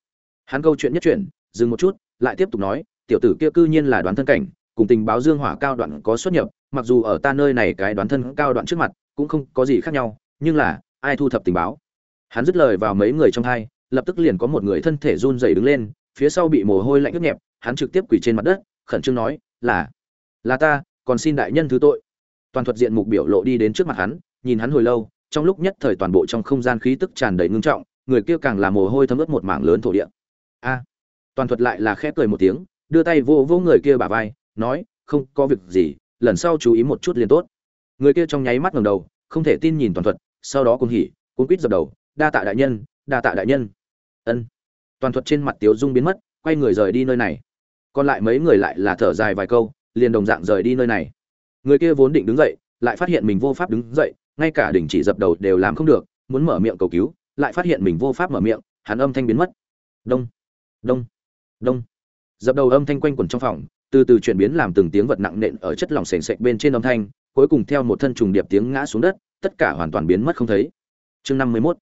hắn câu chuyện nhất chuyển, dừng một chút, lại tiếp tục nói, tiểu tử kia cư nhiên là đoán thân cảnh, cùng tình báo dương hỏa cao đoạn có xuất nhập, mặc dù ở ta nơi này cái đoán thân cao đoạn trước mặt, cũng không có gì khác nhau, nhưng là, ai thu thập tình báo? Hắn dứt lời vào mấy người trong hai, lập tức liền có một người thân thể run rẩy đứng lên phía sau bị mồ hôi lạnh ướt nhẹp, hắn trực tiếp quỳ trên mặt đất, khẩn trương nói, là là ta, còn xin đại nhân thứ tội. Toàn thuật diện mục biểu lộ đi đến trước mặt hắn, nhìn hắn hồi lâu, trong lúc nhất thời toàn bộ trong không gian khí tức tràn đầy ngưng trọng, người kia càng là mồ hôi thấm ướt một mảng lớn thổ địa. A, toàn thuật lại là khẽ cười một tiếng, đưa tay vô vô người kia bả vai, nói, không có việc gì, lần sau chú ý một chút liền tốt. Người kia trong nháy mắt ngẩng đầu, không thể tin nhìn toàn thuật, sau đó cùng hỉ cũng quýt dập đầu, đa tạ đại nhân, đa tạ đại nhân. Ân toàn thuật trên mặt tiếu dung biến mất, quay người rời đi nơi này. Còn lại mấy người lại là thở dài vài câu, liền đồng dạng rời đi nơi này. Người kia vốn định đứng dậy, lại phát hiện mình vô pháp đứng dậy, ngay cả đỉnh chỉ dập đầu đều làm không được, muốn mở miệng cầu cứu, lại phát hiện mình vô pháp mở miệng, hắn âm thanh biến mất. Đông đông đông. Dập đầu âm thanh quanh quẩn trong phòng, từ từ chuyển biến làm từng tiếng vật nặng nện ở chất lỏng sền sệt bên trên âm thanh, cuối cùng theo một thân trùng điệp tiếng ngã xuống đất, tất cả hoàn toàn biến mất không thấy. Chương năm mươi mốt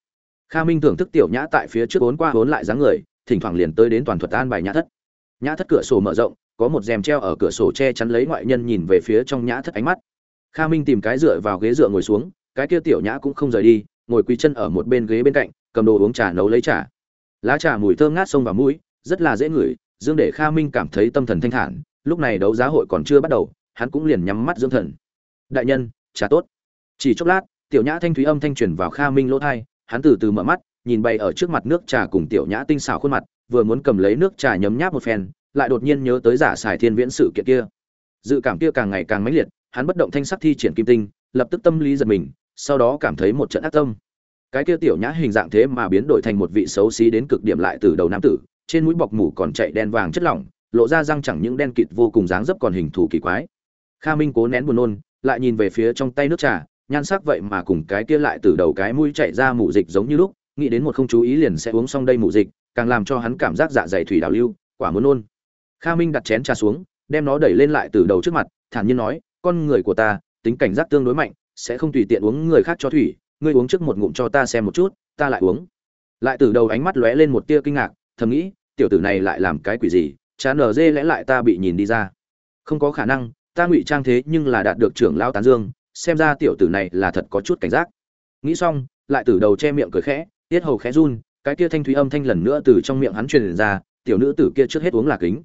kha minh thưởng thức tiểu nhã tại phía trước bốn qua bốn lại dáng người, thỉnh thoảng liền tới đến toàn thuật an bài nhã thất. Nhã thất cửa sổ mở rộng, có một rèm treo ở cửa sổ che chắn lấy ngoại nhân nhìn về phía trong nhã thất ánh mắt. Kha minh tìm cái dựa vào ghế dựa ngồi xuống, cái kia tiểu nhã cũng không rời đi, ngồi quỳ chân ở một bên ghế bên cạnh, cầm đồ uống trà nấu lấy trà. Lá trà mùi thơm ngát sông vào mũi, rất là dễ ngửi, dương để kha minh cảm thấy tâm thần thanh thản, lúc này đấu giá hội còn chưa bắt đầu, hắn cũng liền nhắm mắt dưỡng thần. Đại nhân, trà tốt. Chỉ chốc lát, tiểu nhã thanh thúy âm thanh truyền vào kha minh lỗ thai hắn từ từ mở mắt, nhìn bay ở trước mặt nước trà cùng tiểu nhã tinh xảo khuôn mặt, vừa muốn cầm lấy nước trà nhấm nháp một phen, lại đột nhiên nhớ tới giả xài thiên viễn sự kiện kia. Dự cảm kia càng ngày càng mãnh liệt, hắn bất động thanh sắc thi triển kim tinh, lập tức tâm lý giật mình, sau đó cảm thấy một trận ác tâm. Cái kia tiểu nhã hình dạng thế mà biến đổi thành một vị xấu xí đến cực điểm lại từ đầu nam tử, trên mũi bọc mủ còn chạy đen vàng chất lỏng, lộ ra răng chẳng những đen kịt vô cùng dáng dấp còn hình thù kỳ quái. Kha minh cố nén buồn nôn, lại nhìn về phía trong tay nước trà nhan sắc vậy mà cùng cái kia lại từ đầu cái mũi chạy ra mủ dịch giống như lúc, nghĩ đến một không chú ý liền sẽ uống xong đây mủ dịch, càng làm cho hắn cảm giác dạ dày thủy đào lưu, quả muốn nôn. Kha minh đặt chén trà xuống, đem nó đẩy lên lại từ đầu trước mặt, thản nhiên nói, con người của ta, tính cảnh giác tương đối mạnh, sẽ không tùy tiện uống người khác cho thủy, ngươi uống trước một ngụm cho ta xem một chút, ta lại uống. Lại từ đầu ánh mắt lóe lên một tia kinh ngạc, thầm nghĩ, tiểu tử này lại làm cái quỷ gì chán nở dê lẽ lại ta bị nhìn đi ra. Không có khả năng, ta ngụy trang thế nhưng là đạt được trưởng lao tán dương xem ra tiểu tử này là thật có chút cảnh giác. Nghĩ xong, lại từ đầu che miệng cười khẽ, tiết hầu khẽ run, cái kia thanh thúy âm thanh lần nữa từ trong miệng hắn truyền ra, tiểu nữ tử kia trước hết uống là kính.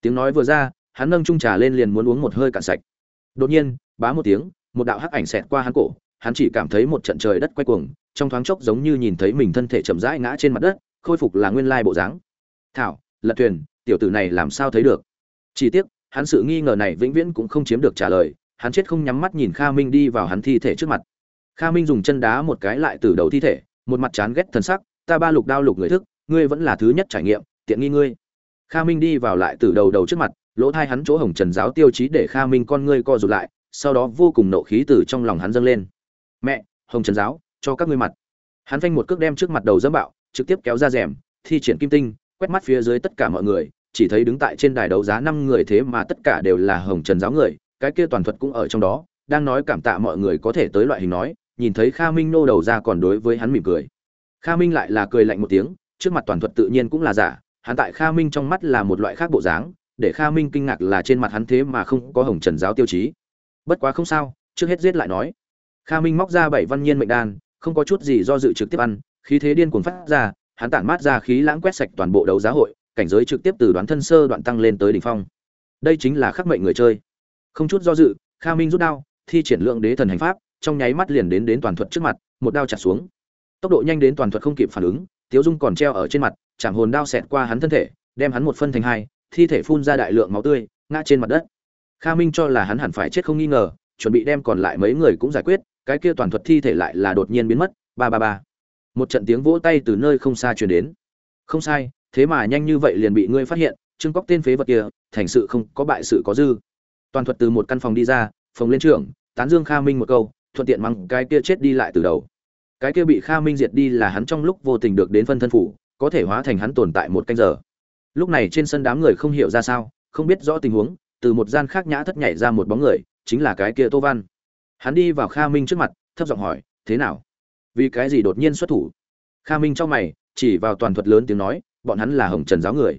Tiếng nói vừa ra, hắn nâng chung trà lên liền muốn uống một hơi cạn sạch. Đột nhiên, bá một tiếng, một đạo hắc ảnh xẹt qua hắn cổ, hắn chỉ cảm thấy một trận trời đất quay cuồng, trong thoáng chốc giống như nhìn thấy mình thân thể chậm rãi ngã trên mặt đất, khôi phục là nguyên lai bộ dáng. Thảo, lật thuyền, tiểu tử này làm sao thấy được? Chỉ tiếc, hắn sự nghi ngờ này vĩnh viễn cũng không chiếm được trả lời hắn chết không nhắm mắt nhìn kha minh đi vào hắn thi thể trước mặt. Kha minh dùng chân đá một cái lại từ đầu thi thể, một mặt chán ghét thần sắc, ta ba lục đao lục người thức, ngươi vẫn là thứ nhất trải nghiệm, tiện nghi ngươi. Kha minh đi vào lại từ đầu đầu trước mặt, lỗ thai hắn chỗ hồng trần giáo tiêu chí để kha minh con ngươi co rụt lại, sau đó vô cùng nộ khí từ trong lòng hắn dâng lên. Mẹ, hồng trần giáo, cho các ngươi mặt. Hắn phanh một cước đem trước mặt đầu dẫm bạo, trực tiếp kéo ra rèm, thi triển kim tinh, quét mắt phía dưới tất cả mọi người, chỉ thấy đứng tại trên đài đấu giá năm người thế mà tất cả đều là hồng trần giáo người cái kia toàn thuật cũng ở trong đó, đang nói cảm tạ mọi người có thể tới loại hình nói, nhìn thấy kha minh nô đầu ra còn đối với hắn mỉm cười. Kha minh lại là cười lạnh một tiếng, trước mặt toàn thuật tự nhiên cũng là giả, hắn tại kha minh trong mắt là một loại khác bộ dáng, để kha minh kinh ngạc là trên mặt hắn thế mà không có hồng trần giáo tiêu chí. Bất quá không sao, trước hết giết lại nói. Kha minh móc ra bảy văn nhiên mệnh đan, không có chút gì do dự trực tiếp ăn, khí thế điên cuồng phát ra, hắn tản mát ra khí lãng quét sạch toàn bộ đấu giá hội, cảnh giới trực tiếp từ đoán thân sơ đoạn tăng lên tới đỉnh phong. Đây chính là khắc mệnh người chơi không chút do dự, kha minh rút đao, thi triển lượng đế thần hành pháp, trong nháy mắt liền đến đến toàn thuật trước mặt, một đao chặt xuống. Tốc độ nhanh đến toàn thuật không kịp phản ứng, tiếu dung còn treo ở trên mặt, chạm hồn đao xẹt qua hắn thân thể, đem hắn một phân thành hai, thi thể phun ra đại lượng máu tươi, ngã trên mặt đất. Kha minh cho là hắn hẳn phải chết không nghi ngờ, chuẩn bị đem còn lại mấy người cũng giải quyết, cái kia toàn thuật thi thể lại là đột nhiên biến mất, ba ba ba. Một trận tiếng vỗ tay từ nơi không xa truyền đến. Không sai, thế mà nhanh như vậy liền bị ngươi phát hiện, trương cóc tên phế vật kia, thành sự không có bại sự có dư toàn thuật từ một căn phòng đi ra phòng lên trưởng tán dương kha minh một câu, thuận tiện mắng cái kia chết đi lại từ đầu. Cái kia bị kha minh diệt đi là hắn trong lúc vô tình được đến phân thân phủ, có thể hóa thành hắn tồn tại một canh giờ. Lúc này trên sân đám người không hiểu ra sao, không biết rõ tình huống, từ một gian khác nhã thất nhảy ra một bóng người, chính là cái kia tô văn. Hắn đi vào kha minh trước mặt, thấp giọng hỏi, thế nào? Vì cái gì đột nhiên xuất thủ? Kha minh trong mày, chỉ vào toàn thuật lớn tiếng nói, bọn hắn là hồng trần giáo người.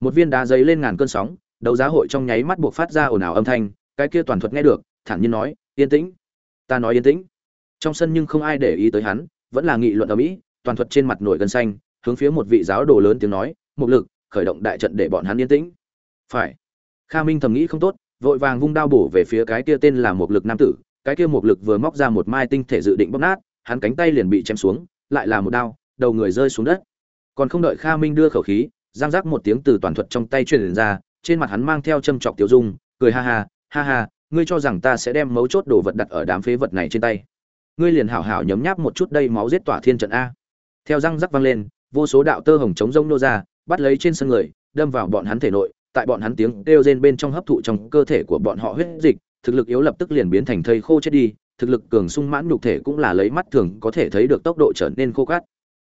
Một viên đá giấy lên ngàn cơn sóng đấu giá hội trong nháy mắt buộc phát ra ồn ào âm thanh, cái kia toàn thuật nghe được, thản nhiên nói, yên tĩnh, ta nói yên tĩnh. Trong sân nhưng không ai để ý tới hắn, vẫn là nghị luận ở mỹ, toàn thuật trên mặt nổi gân xanh, hướng phía một vị giáo đồ lớn tiếng nói, mục lực, khởi động đại trận để bọn hắn yên tĩnh. Phải. Kha minh thầm nghĩ không tốt, vội vàng vung đao bổ về phía cái kia tên là mục lực nam tử, cái kia mục lực vừa móc ra một mai tinh thể dự định bóc nát, hắn cánh tay liền bị chém xuống, lại là một đao, đầu người rơi xuống đất. Còn không đợi kha minh đưa khẩu khí, giang giác một tiếng từ toàn thuật trong tay truyền ra trên mặt hắn mang theo châm chọc tiêu dung, cười ha ha ha ha, ngươi cho rằng ta sẽ đem mấu chốt đồ vật đặt ở đám phế vật này trên tay. Ngươi liền hảo hảo nhấm nháp một chút đây máu giết tỏa thiên trận a. Theo răng rắc vang lên, vô số đạo tơ hồng chống rông nô ra, bắt lấy trên sân người, đâm vào bọn hắn thể nội, tại bọn hắn tiếng kêu rên bên trong hấp thụ trong cơ thể của bọn họ huyết dịch, thực lực yếu lập tức liền biến thành thây khô chết đi, thực lực cường sung mãn nhục thể cũng là lấy mắt thường có thể thấy được tốc độ trở nên khô cát.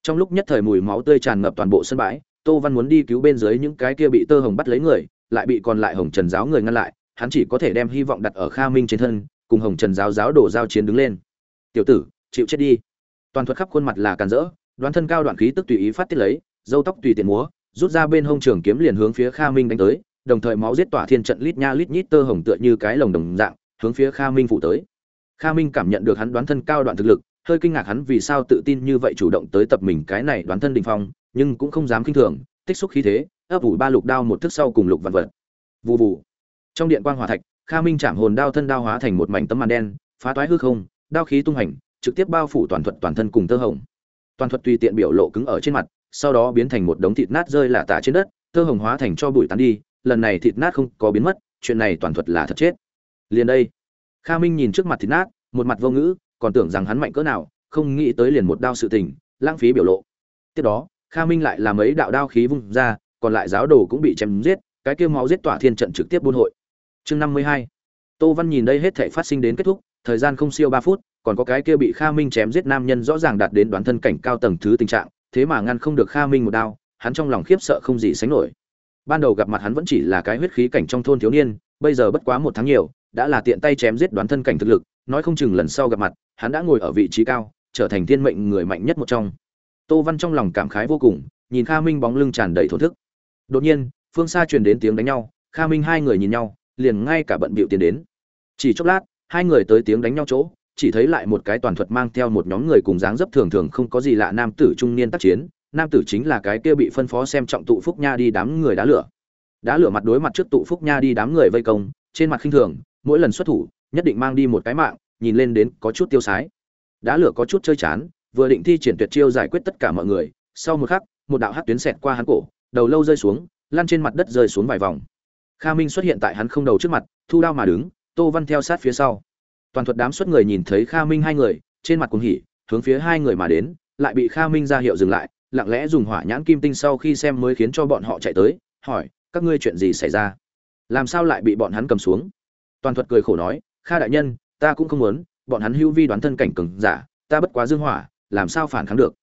Trong lúc nhất thời mùi máu tươi tràn ngập toàn bộ sân bãi, tô văn muốn đi cứu bên dưới những cái kia bị tơ hồng bắt lấy người lại bị còn lại hồng trần giáo người ngăn lại, hắn chỉ có thể đem hy vọng đặt ở kha minh trên thân, cùng hồng trần giáo giáo đổ giao chiến đứng lên. Tiểu tử, chịu chết đi. Toàn thuật khắp khuôn mặt là càn rỡ, đoán thân cao đoạn khí tức tùy ý phát tiết lấy dâu tóc tùy tiện múa, rút ra bên hông trường kiếm liền hướng phía kha minh đánh tới, đồng thời máu giết tỏa thiên trận lít nha lít nhít tơ hồng tựa như cái lồng đồng dạng, hướng phía kha minh phụ tới. Kha minh cảm nhận được hắn đoán thân cao đoạn thực lực, hơi kinh ngạc hắn vì sao tự tin như vậy chủ động tới tập mình cái này đoán thân đình phong, nhưng cũng không dám kinh thường tích xúc khí thế, ấp ủ ba lục đao một thức sau cùng lục vạn vật. Vụ vụ trong điện quang hòa thạch, kha minh chạm hồn đao thân đao hóa thành một mảnh tấm màn đen, phá toái hư không, đao khí tung hành, trực tiếp bao phủ toàn thuật toàn thân cùng tơ hồng. Toàn thuật tùy tiện biểu lộ cứng ở trên mặt, sau đó biến thành một đống thịt nát rơi lả tả trên đất, tơ hồng hóa thành cho bụi tán đi, lần này thịt nát không có biến mất, chuyện này toàn thuật là thật chết. Liền đây, kha minh nhìn trước mặt thịt nát, một mặt vô ngữ, còn tưởng rằng hắn mạnh cỡ nào, không nghĩ tới liền một đao sự tình, lãng phí biểu lộ. Tiếp đó kha minh lại làm mấy đạo đao khí vung ra, còn lại giáo đồ cũng bị chém giết, cái kia máu giết tỏa thiên trận trực tiếp buôn hội. Chương năm mươi hai. Tô văn nhìn đây hết thể phát sinh đến kết thúc, thời gian không siêu ba phút, còn có cái kia bị kha minh chém giết nam nhân rõ ràng đạt đến đoán thân cảnh cao tầng thứ tình trạng, thế mà ngăn không được kha minh một đao, hắn trong lòng khiếp sợ không gì sánh nổi. Ban đầu gặp mặt hắn vẫn chỉ là cái huyết khí cảnh trong thôn thiếu niên, bây giờ bất quá một tháng nhiều, đã là tiện tay chém giết đoán thân cảnh thực lực, nói không chừng lần sau gặp mặt, hắn đã ngồi ở vị trí cao, trở thành thiên mệnh người mạnh nhất một trong tô văn trong lòng cảm khái vô cùng, nhìn kha minh bóng lưng tràn đầy thổ thức. Đột nhiên, phương xa truyền đến tiếng đánh nhau, kha minh hai người nhìn nhau, liền ngay cả bận bịu tiến đến. Chỉ chốc lát, hai người tới tiếng đánh nhau chỗ, chỉ thấy lại một cái toàn thuật mang theo một nhóm người cùng dáng dấp thường thường không có gì lạ nam tử trung niên tác chiến, nam tử chính là cái kia bị phân phó xem trọng tụ phúc nha đi đám người đá lửa. Đá lửa mặt đối mặt trước tụ phúc nha đi đám người vây công, trên mặt khinh thường, mỗi lần xuất thủ, nhất định mang đi một cái mạng, nhìn lên đến có chút tiêu sái. Đá lửa có chút chơi chán vừa định thi triển tuyệt chiêu giải quyết tất cả mọi người, sau một khắc, một đạo hát tuyến xẹt qua hắn cổ, đầu lâu rơi xuống, lăn trên mặt đất rơi xuống vài vòng. Kha minh xuất hiện tại hắn không đầu trước mặt, thu đao mà đứng, tô văn theo sát phía sau. Toàn thuật đám xuất người nhìn thấy kha minh hai người, trên mặt cùng hỉ, hướng phía hai người mà đến, lại bị kha minh ra hiệu dừng lại, lặng lẽ dùng hỏa nhãn kim tinh sau khi xem mới khiến cho bọn họ chạy tới, hỏi, các ngươi chuyện gì xảy ra? Làm sao lại bị bọn hắn cầm xuống? Toàn thuật cười khổ nói, kha đại nhân, ta cũng không muốn, bọn hắn hữu vi đoán thân cảnh cường giả, ta bất quá dương hỏa làm sao phản kháng được?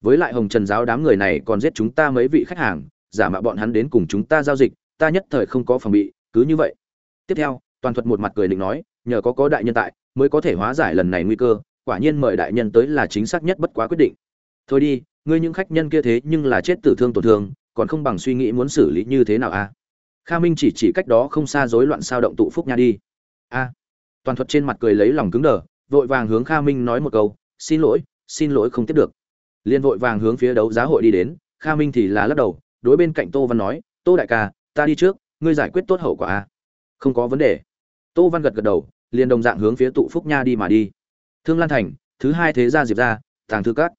Với lại hồng trần giáo đám người này còn giết chúng ta mấy vị khách hàng, giả mạo bọn hắn đến cùng chúng ta giao dịch, ta nhất thời không có phòng bị, cứ như vậy. Tiếp theo, toàn thuật một mặt cười định nói, nhờ có có đại nhân tại, mới có thể hóa giải lần này nguy cơ, quả nhiên mời đại nhân tới là chính xác nhất bất quá quyết định. Thôi đi, ngươi những khách nhân kia thế nhưng là chết tử thương tổn thương, còn không bằng suy nghĩ muốn xử lý như thế nào a à? kha minh chỉ chỉ cách đó không xa rối loạn sao động tụ phúc nha đi. A. Toàn thuật trên mặt cười lấy lòng cứng đờ, vội vàng hướng kha minh nói một câu, xin lỗi xin lỗi không tiếp được. Liên vội vàng hướng phía đấu giá hội đi đến, kha minh thì là lắc đầu, đối bên cạnh tô văn nói, tô đại ca, ta đi trước, ngươi giải quyết tốt hậu quả a không có vấn đề. Tô văn gật gật đầu, liền đồng dạng hướng phía tụ phúc nha đi mà đi. Thương lan thành, thứ hai thế gia diệp ra tàng thư cát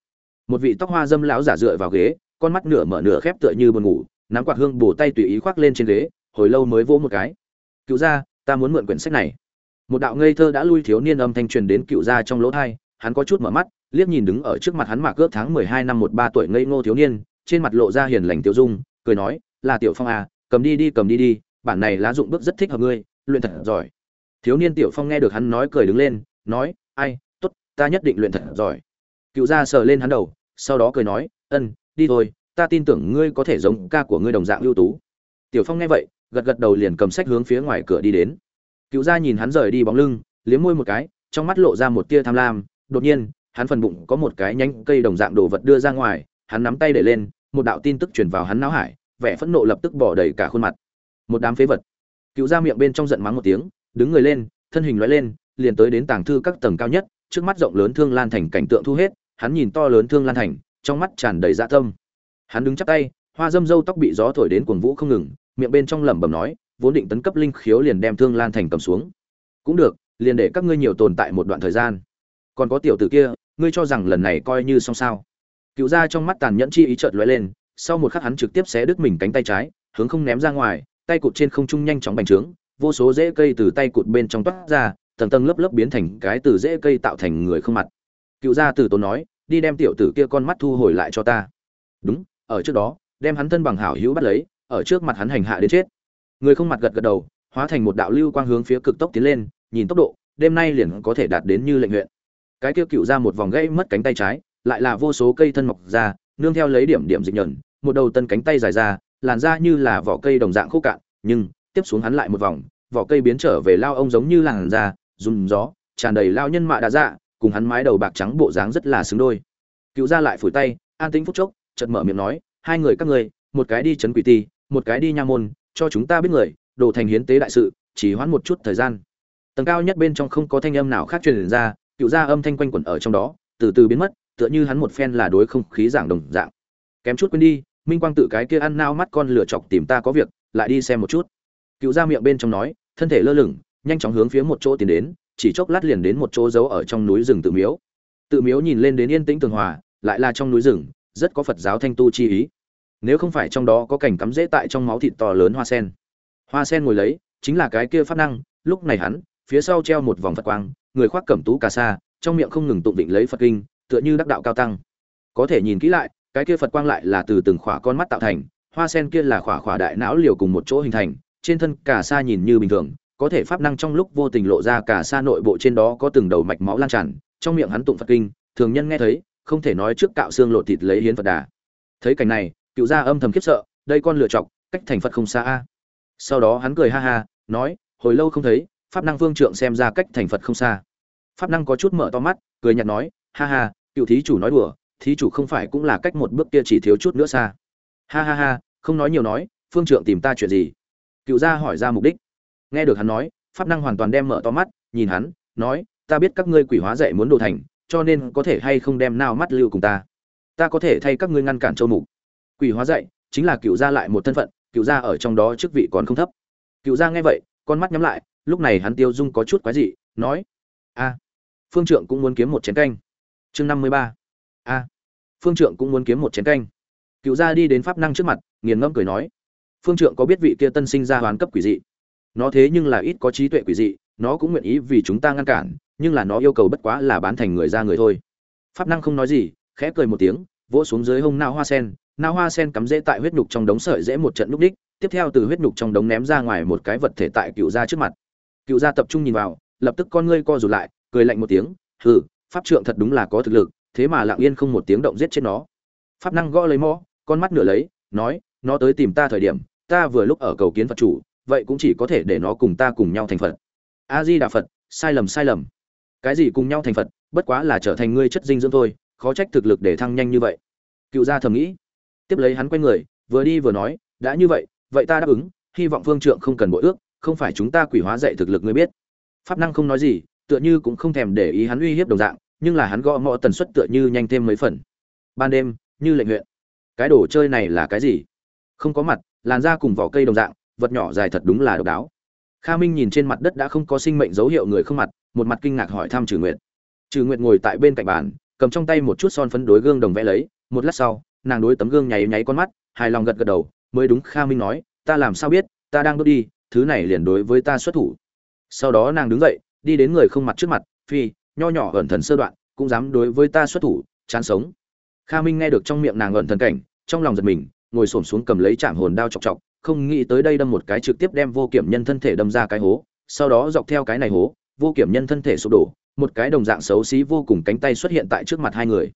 một vị tóc hoa dâm lão giả dựa vào ghế, con mắt nửa mở nửa khép tựa như buồn ngủ, nắm quạt hương bổ tay tùy ý khoác lên trên ghế, hồi lâu mới vỗ một cái. Cựu gia, ta muốn mượn quyển sách này. Một đạo ngây thơ đã lui thiếu niên âm thanh truyền đến cựu gia trong lỗ thai, hắn có chút mở mắt liếc nhìn đứng ở trước mặt hắn mạc cướp tháng mười hai năm một ba tuổi ngây ngô thiếu niên, trên mặt lộ ra hiền lành tiểu dung, cười nói, là tiểu phong à cầm đi đi, cầm đi đi, bản này lá dụng bước rất thích hợp ngươi, luyện thật giỏi. Thiếu niên tiểu phong nghe được hắn nói cười đứng lên, nói, ai, tốt, ta nhất định luyện thật giỏi. Cựu gia sờ lên hắn đầu, sau đó cười nói, ân, đi thôi, ta tin tưởng ngươi có thể giống ca của ngươi đồng dạng ưu tú. Tiểu phong nghe vậy, gật gật đầu liền cầm sách hướng phía ngoài cửa đi đến. Cựu gia nhìn hắn rời đi bóng lưng, liếm môi một cái, trong mắt lộ ra một tia tham lam, đột nhiên hắn phần bụng có một cái nhánh cây đồng dạng đồ vật đưa ra ngoài, hắn nắm tay để lên, một đạo tin tức truyền vào hắn não hải, vẻ phẫn nộ lập tức bỏ đầy cả khuôn mặt. Một đám phế vật. Cựu ra miệng bên trong giận mắng một tiếng, đứng người lên, thân hình lóe lên, liền tới đến tàng thư các tầng cao nhất, trước mắt rộng lớn thương lan thành cảnh tượng thu hết, hắn nhìn to lớn thương lan thành, trong mắt tràn đầy dạ tâm. Hắn đứng chắp tay, hoa dâm râu tóc bị gió thổi đến cuồng vũ không ngừng, miệng bên trong lẩm bẩm nói, vốn định tấn cấp linh khiếu liền đem thương lan thành cầm xuống. Cũng được, liền để các ngươi nhiều tồn tại một đoạn thời gian. Còn có tiểu tử kia ngươi cho rằng lần này coi như xong sao? Cựu ra trong mắt tàn nhẫn chi ý chợt lóe lên, sau một khắc hắn trực tiếp xé đứt mình cánh tay trái, hướng không ném ra ngoài, tay cụt trên không trung nhanh chóng bành trướng, vô số rễ cây từ tay cụt bên trong toát ra, tầng tầng lớp lớp biến thành cái từ rễ cây tạo thành người không mặt. Cựu gia từ tốn nói, đi đem tiểu tử kia con mắt thu hồi lại cho ta. Đúng, ở trước đó, đem hắn thân bằng hảo hữu bắt lấy, ở trước mặt hắn hành hạ đến chết. Người không mặt gật gật đầu, hóa thành một đạo lưu quang hướng phía cực tốc tiến lên, nhìn tốc độ, đêm nay liền có thể đạt đến như lệnh huyện cái kia cựu ra một vòng gãy mất cánh tay trái, lại là vô số cây thân mọc ra, nương theo lấy điểm điểm dịch nhẫn, một đầu tân cánh tay dài ra, làn ra như là vỏ cây đồng dạng khô cạn, nhưng tiếp xuống hắn lại một vòng, vỏ cây biến trở về lao ông giống như làn da dùng gió, tràn đầy lao nhân mạ đã dạ cùng hắn mái đầu bạc trắng bộ dáng rất là xứng đôi. Cựu ra lại phủi tay, an tĩnh phút chốc, chợt mở miệng nói, hai người các ngươi, một cái đi chấn quỷ ti, một cái đi nha môn, cho chúng ta biết người, đồ thành hiến tế đại sự, chỉ hoãn một chút thời gian. Tầng cao nhất bên trong không có thanh âm nào khác truyền ra cựu gia âm thanh quanh quẩn ở trong đó, từ từ biến mất, tựa như hắn một phen là đối không khí giảng đồng dạng. Kém chút quên đi, minh quang tự cái kia ăn nao mắt con lửa chọc tìm ta có việc, lại đi xem một chút. Cựu gia miệng bên trong nói, thân thể lơ lửng, nhanh chóng hướng phía một chỗ tiến đến, chỉ chốc lát liền đến một chỗ giấu ở trong núi rừng tự miếu. Tự miếu nhìn lên đến yên tĩnh tường hòa, lại là trong núi rừng, rất có phật giáo thanh tu chi ý. Nếu không phải trong đó có cảnh cắm rễ tại trong máu thịt to lớn hoa sen. Hoa sen ngồi lấy, chính là cái kia phát năng, lúc này hắn, phía sau treo một vòng phật quang người khoác cẩm tú cà sa, trong miệng không ngừng tụng định lấy phật kinh, tựa như đắc đạo cao tăng. Có thể nhìn kỹ lại, cái kia phật quang lại là từ từng khỏa con mắt tạo thành, hoa sen kia là khỏa khỏa đại não liều cùng một chỗ hình thành, trên thân cà sa nhìn như bình thường, có thể pháp năng trong lúc vô tình lộ ra cà sa nội bộ trên đó có từng đầu mạch máu lan tràn, trong miệng hắn tụng phật kinh, thường nhân nghe thấy, không thể nói trước cạo xương lộ thịt lấy hiến phật đà. Thấy cảnh này, cựu gia âm thầm khiếp sợ, đây con lựa chọc, cách thành phật không xa a. Sau đó hắn cười ha ha, nói, hồi lâu không thấy, pháp năng vương trượng xem ra cách thành phật không xa pháp năng có chút mở to mắt, cười nhạt nói, ha ha, cựu thí chủ nói đùa, thí chủ không phải cũng là cách một bước kia chỉ thiếu chút nữa xa. Ha ha ha, không nói nhiều nói, phương trượng tìm ta chuyện gì? Cựu gia hỏi ra mục đích. Nghe được hắn nói, pháp năng hoàn toàn đem mở to mắt, nhìn hắn, nói, ta biết các ngươi quỷ hóa dạy muốn đồ thành, cho nên có thể hay không đem nào mắt lưu cùng ta? Ta có thể thay các ngươi ngăn cản châu mục. Quỷ hóa dạy, chính là cựu gia lại một thân phận, cựu gia ở trong đó chức vị còn không thấp. Cựu gia nghe vậy, con mắt nhắm lại, lúc này hắn tiêu dung có chút quái dị, nói, a phương trượng cũng muốn kiếm một chén canh. Chương năm mươi ba. A. Phương trượng cũng muốn kiếm một chén canh. Cựu gia đi đến pháp năng trước mặt, nghiền ngẫm cười nói. Phương trượng có biết vị kia tân sinh ra hoán cấp quỷ dị? Nó thế nhưng là ít có trí tuệ quỷ dị, nó cũng nguyện ý vì chúng ta ngăn cản, nhưng là nó yêu cầu bất quá là bán thành người ra người thôi. Pháp năng không nói gì, khẽ cười một tiếng, vỗ xuống dưới hông nao hoa sen. Nao hoa sen cắm rễ tại huyết nhục trong đống sợi dễ một trận lúc đích, tiếp theo từ huyết nhục trong đống ném ra ngoài một cái vật thể tại cựu gia trước mặt. Cựu gia tập trung nhìn vào, lập tức con ngươi co rụt lại cười lạnh một tiếng, hừ, pháp trượng thật đúng là có thực lực, thế mà lặng yên không một tiếng động giết chết nó. Pháp năng gõ lấy mõ, con mắt nửa lấy, nói, nó tới tìm ta thời điểm, ta vừa lúc ở cầu kiến phật chủ, vậy cũng chỉ có thể để nó cùng ta cùng nhau thành phật. A di đà phật, sai lầm sai lầm. Cái gì cùng nhau thành phật, bất quá là trở thành ngươi chất dinh dưỡng thôi, khó trách thực lực để thăng nhanh như vậy. Cựu gia thầm nghĩ. Tiếp lấy hắn quay người, vừa đi vừa nói, đã như vậy vậy ta đáp ứng, hy vọng phương trượng không cần bội ước, không phải chúng ta quỷ hóa dạy thực lực ngươi biết. Pháp năng không nói gì tựa như cũng không thèm để ý hắn uy hiếp đồng dạng, nhưng là hắn gõ mõ tần suất tựa như nhanh thêm mấy phần. Ban đêm, như lệnh huyện. Cái đồ chơi này là cái gì? Không có mặt, làn da cùng vỏ cây đồng dạng, vật nhỏ dài thật đúng là độc đáo. Kha minh nhìn trên mặt đất đã không có sinh mệnh dấu hiệu người không mặt, một mặt kinh ngạc hỏi thăm trừ nguyệt. Trừ nguyệt ngồi tại bên cạnh bàn, cầm trong tay một chút son phấn đối gương đồng vẽ lấy, một lát sau, nàng đối tấm gương nháy nháy con mắt, hài lòng gật gật đầu, mới đúng kha minh nói, ta làm sao biết, ta đang bước đi, thứ này liền đối với ta xuất thủ. Sau đó nàng đứng dậy đi đến người không mặt trước mặt, phi, nho nhỏ ẩn thần sơ đoạn, cũng dám đối với ta xuất thủ, chán sống. Kha minh nghe được trong miệng nàng ẩn thần cảnh, trong lòng giật mình, ngồi xổm xuống cầm lấy chạm hồn đao chọc chọc, không nghĩ tới đây đâm một cái trực tiếp đem vô kiểm nhân thân thể đâm ra cái hố, sau đó dọc theo cái này hố, vô kiểm nhân thân thể sụp đổ, một cái đồng dạng xấu xí vô cùng cánh tay xuất hiện tại trước mặt hai người.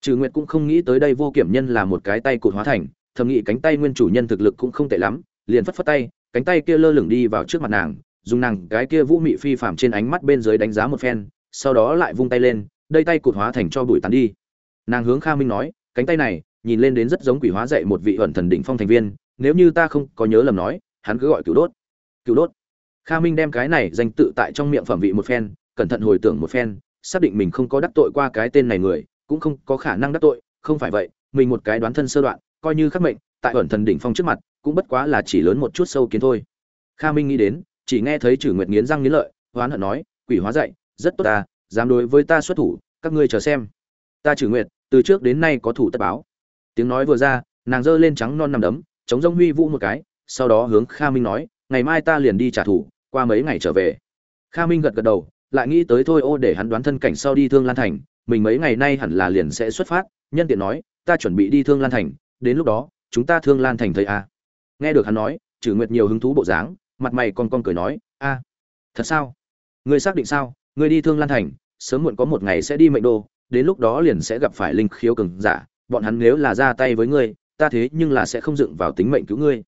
Trừ nguyệt cũng không nghĩ tới đây vô kiểm nhân là một cái tay cụt hóa thành, thầm nghĩ cánh tay nguyên chủ nhân thực lực cũng không tệ lắm, liền phất phất tay, cánh tay kia lơ lửng đi vào trước mặt nàng dùng nàng cái kia vũ mị phi phạm trên ánh mắt bên dưới đánh giá một phen, sau đó lại vung tay lên, đây tay cụt hóa thành cho bụi tán đi. Nàng hướng kha minh nói, cánh tay này, nhìn lên đến rất giống quỷ hóa dạy một vị ẩn thần đỉnh phong thành viên, nếu như ta không có nhớ lầm nói, hắn cứ gọi cựu đốt. Cựu đốt. Kha minh đem cái này danh tự tại trong miệng phẩm vị một phen, cẩn thận hồi tưởng một phen, xác định mình không có đắc tội qua cái tên này người, cũng không có khả năng đắc tội, không phải vậy, mình một cái đoán thân sơ đoạn, coi như khắc mệnh, tại ẩn thần đỉnh phong trước mặt, cũng bất quá là chỉ lớn một chút sâu kiến thôi. Kha minh nghĩ đến chỉ nghe thấy chử nguyệt nghiến răng nghiến lợi hoán hận nói, quỷ hóa dạy, rất tốt ta, dám đối với ta xuất thủ, các ngươi chờ xem. Ta chử nguyệt, từ trước đến nay có thủ tất báo. Tiếng nói vừa ra, nàng giơ lên trắng non nằm đấm, chống rông huy vũ một cái, sau đó hướng kha minh nói, ngày mai ta liền đi trả thù, qua mấy ngày trở về. Kha minh gật gật đầu, lại nghĩ tới thôi, ô, để hắn đoán thân cảnh sau đi thương lan thành, mình mấy ngày nay hẳn là liền sẽ xuất phát. Nhân tiện nói, ta chuẩn bị đi thương lan thành, đến lúc đó, chúng ta thương lan thành thấy a nghe được hắn nói trừ nguyệt nhiều hứng thú bộ dáng mặt mày con con cười nói, a, thật sao? Người xác định sao? Người đi thương lan thành, sớm muộn có một ngày sẽ đi mệnh đô, đến lúc đó liền sẽ gặp phải linh khiếu cường giả, bọn hắn nếu là ra tay với ngươi, ta thế nhưng là sẽ không dựng vào tính mệnh cứu ngươi.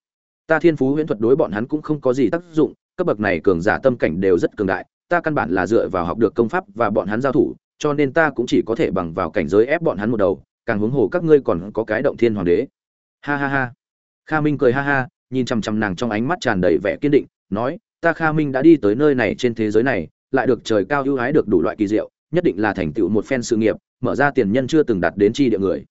Ta thiên phú huyễn thuật đối bọn hắn cũng không có gì tác dụng, cấp bậc này cường giả tâm cảnh đều rất cường đại, ta căn bản là dựa vào học được công pháp và bọn hắn giao thủ, cho nên ta cũng chỉ có thể bằng vào cảnh giới ép bọn hắn một đầu, càng huống hồ các ngươi còn có cái động thiên hoàng đế. Ha ha ha. Kha minh cười ha ha nhìn chằm chằm nàng trong ánh mắt tràn đầy vẻ kiên định, nói, ta kha minh đã đi tới nơi này trên thế giới này, lại được trời cao ưu ái được đủ loại kỳ diệu, nhất định là thành tựu một phen sự nghiệp, mở ra tiền nhân chưa từng đạt đến chi địa người.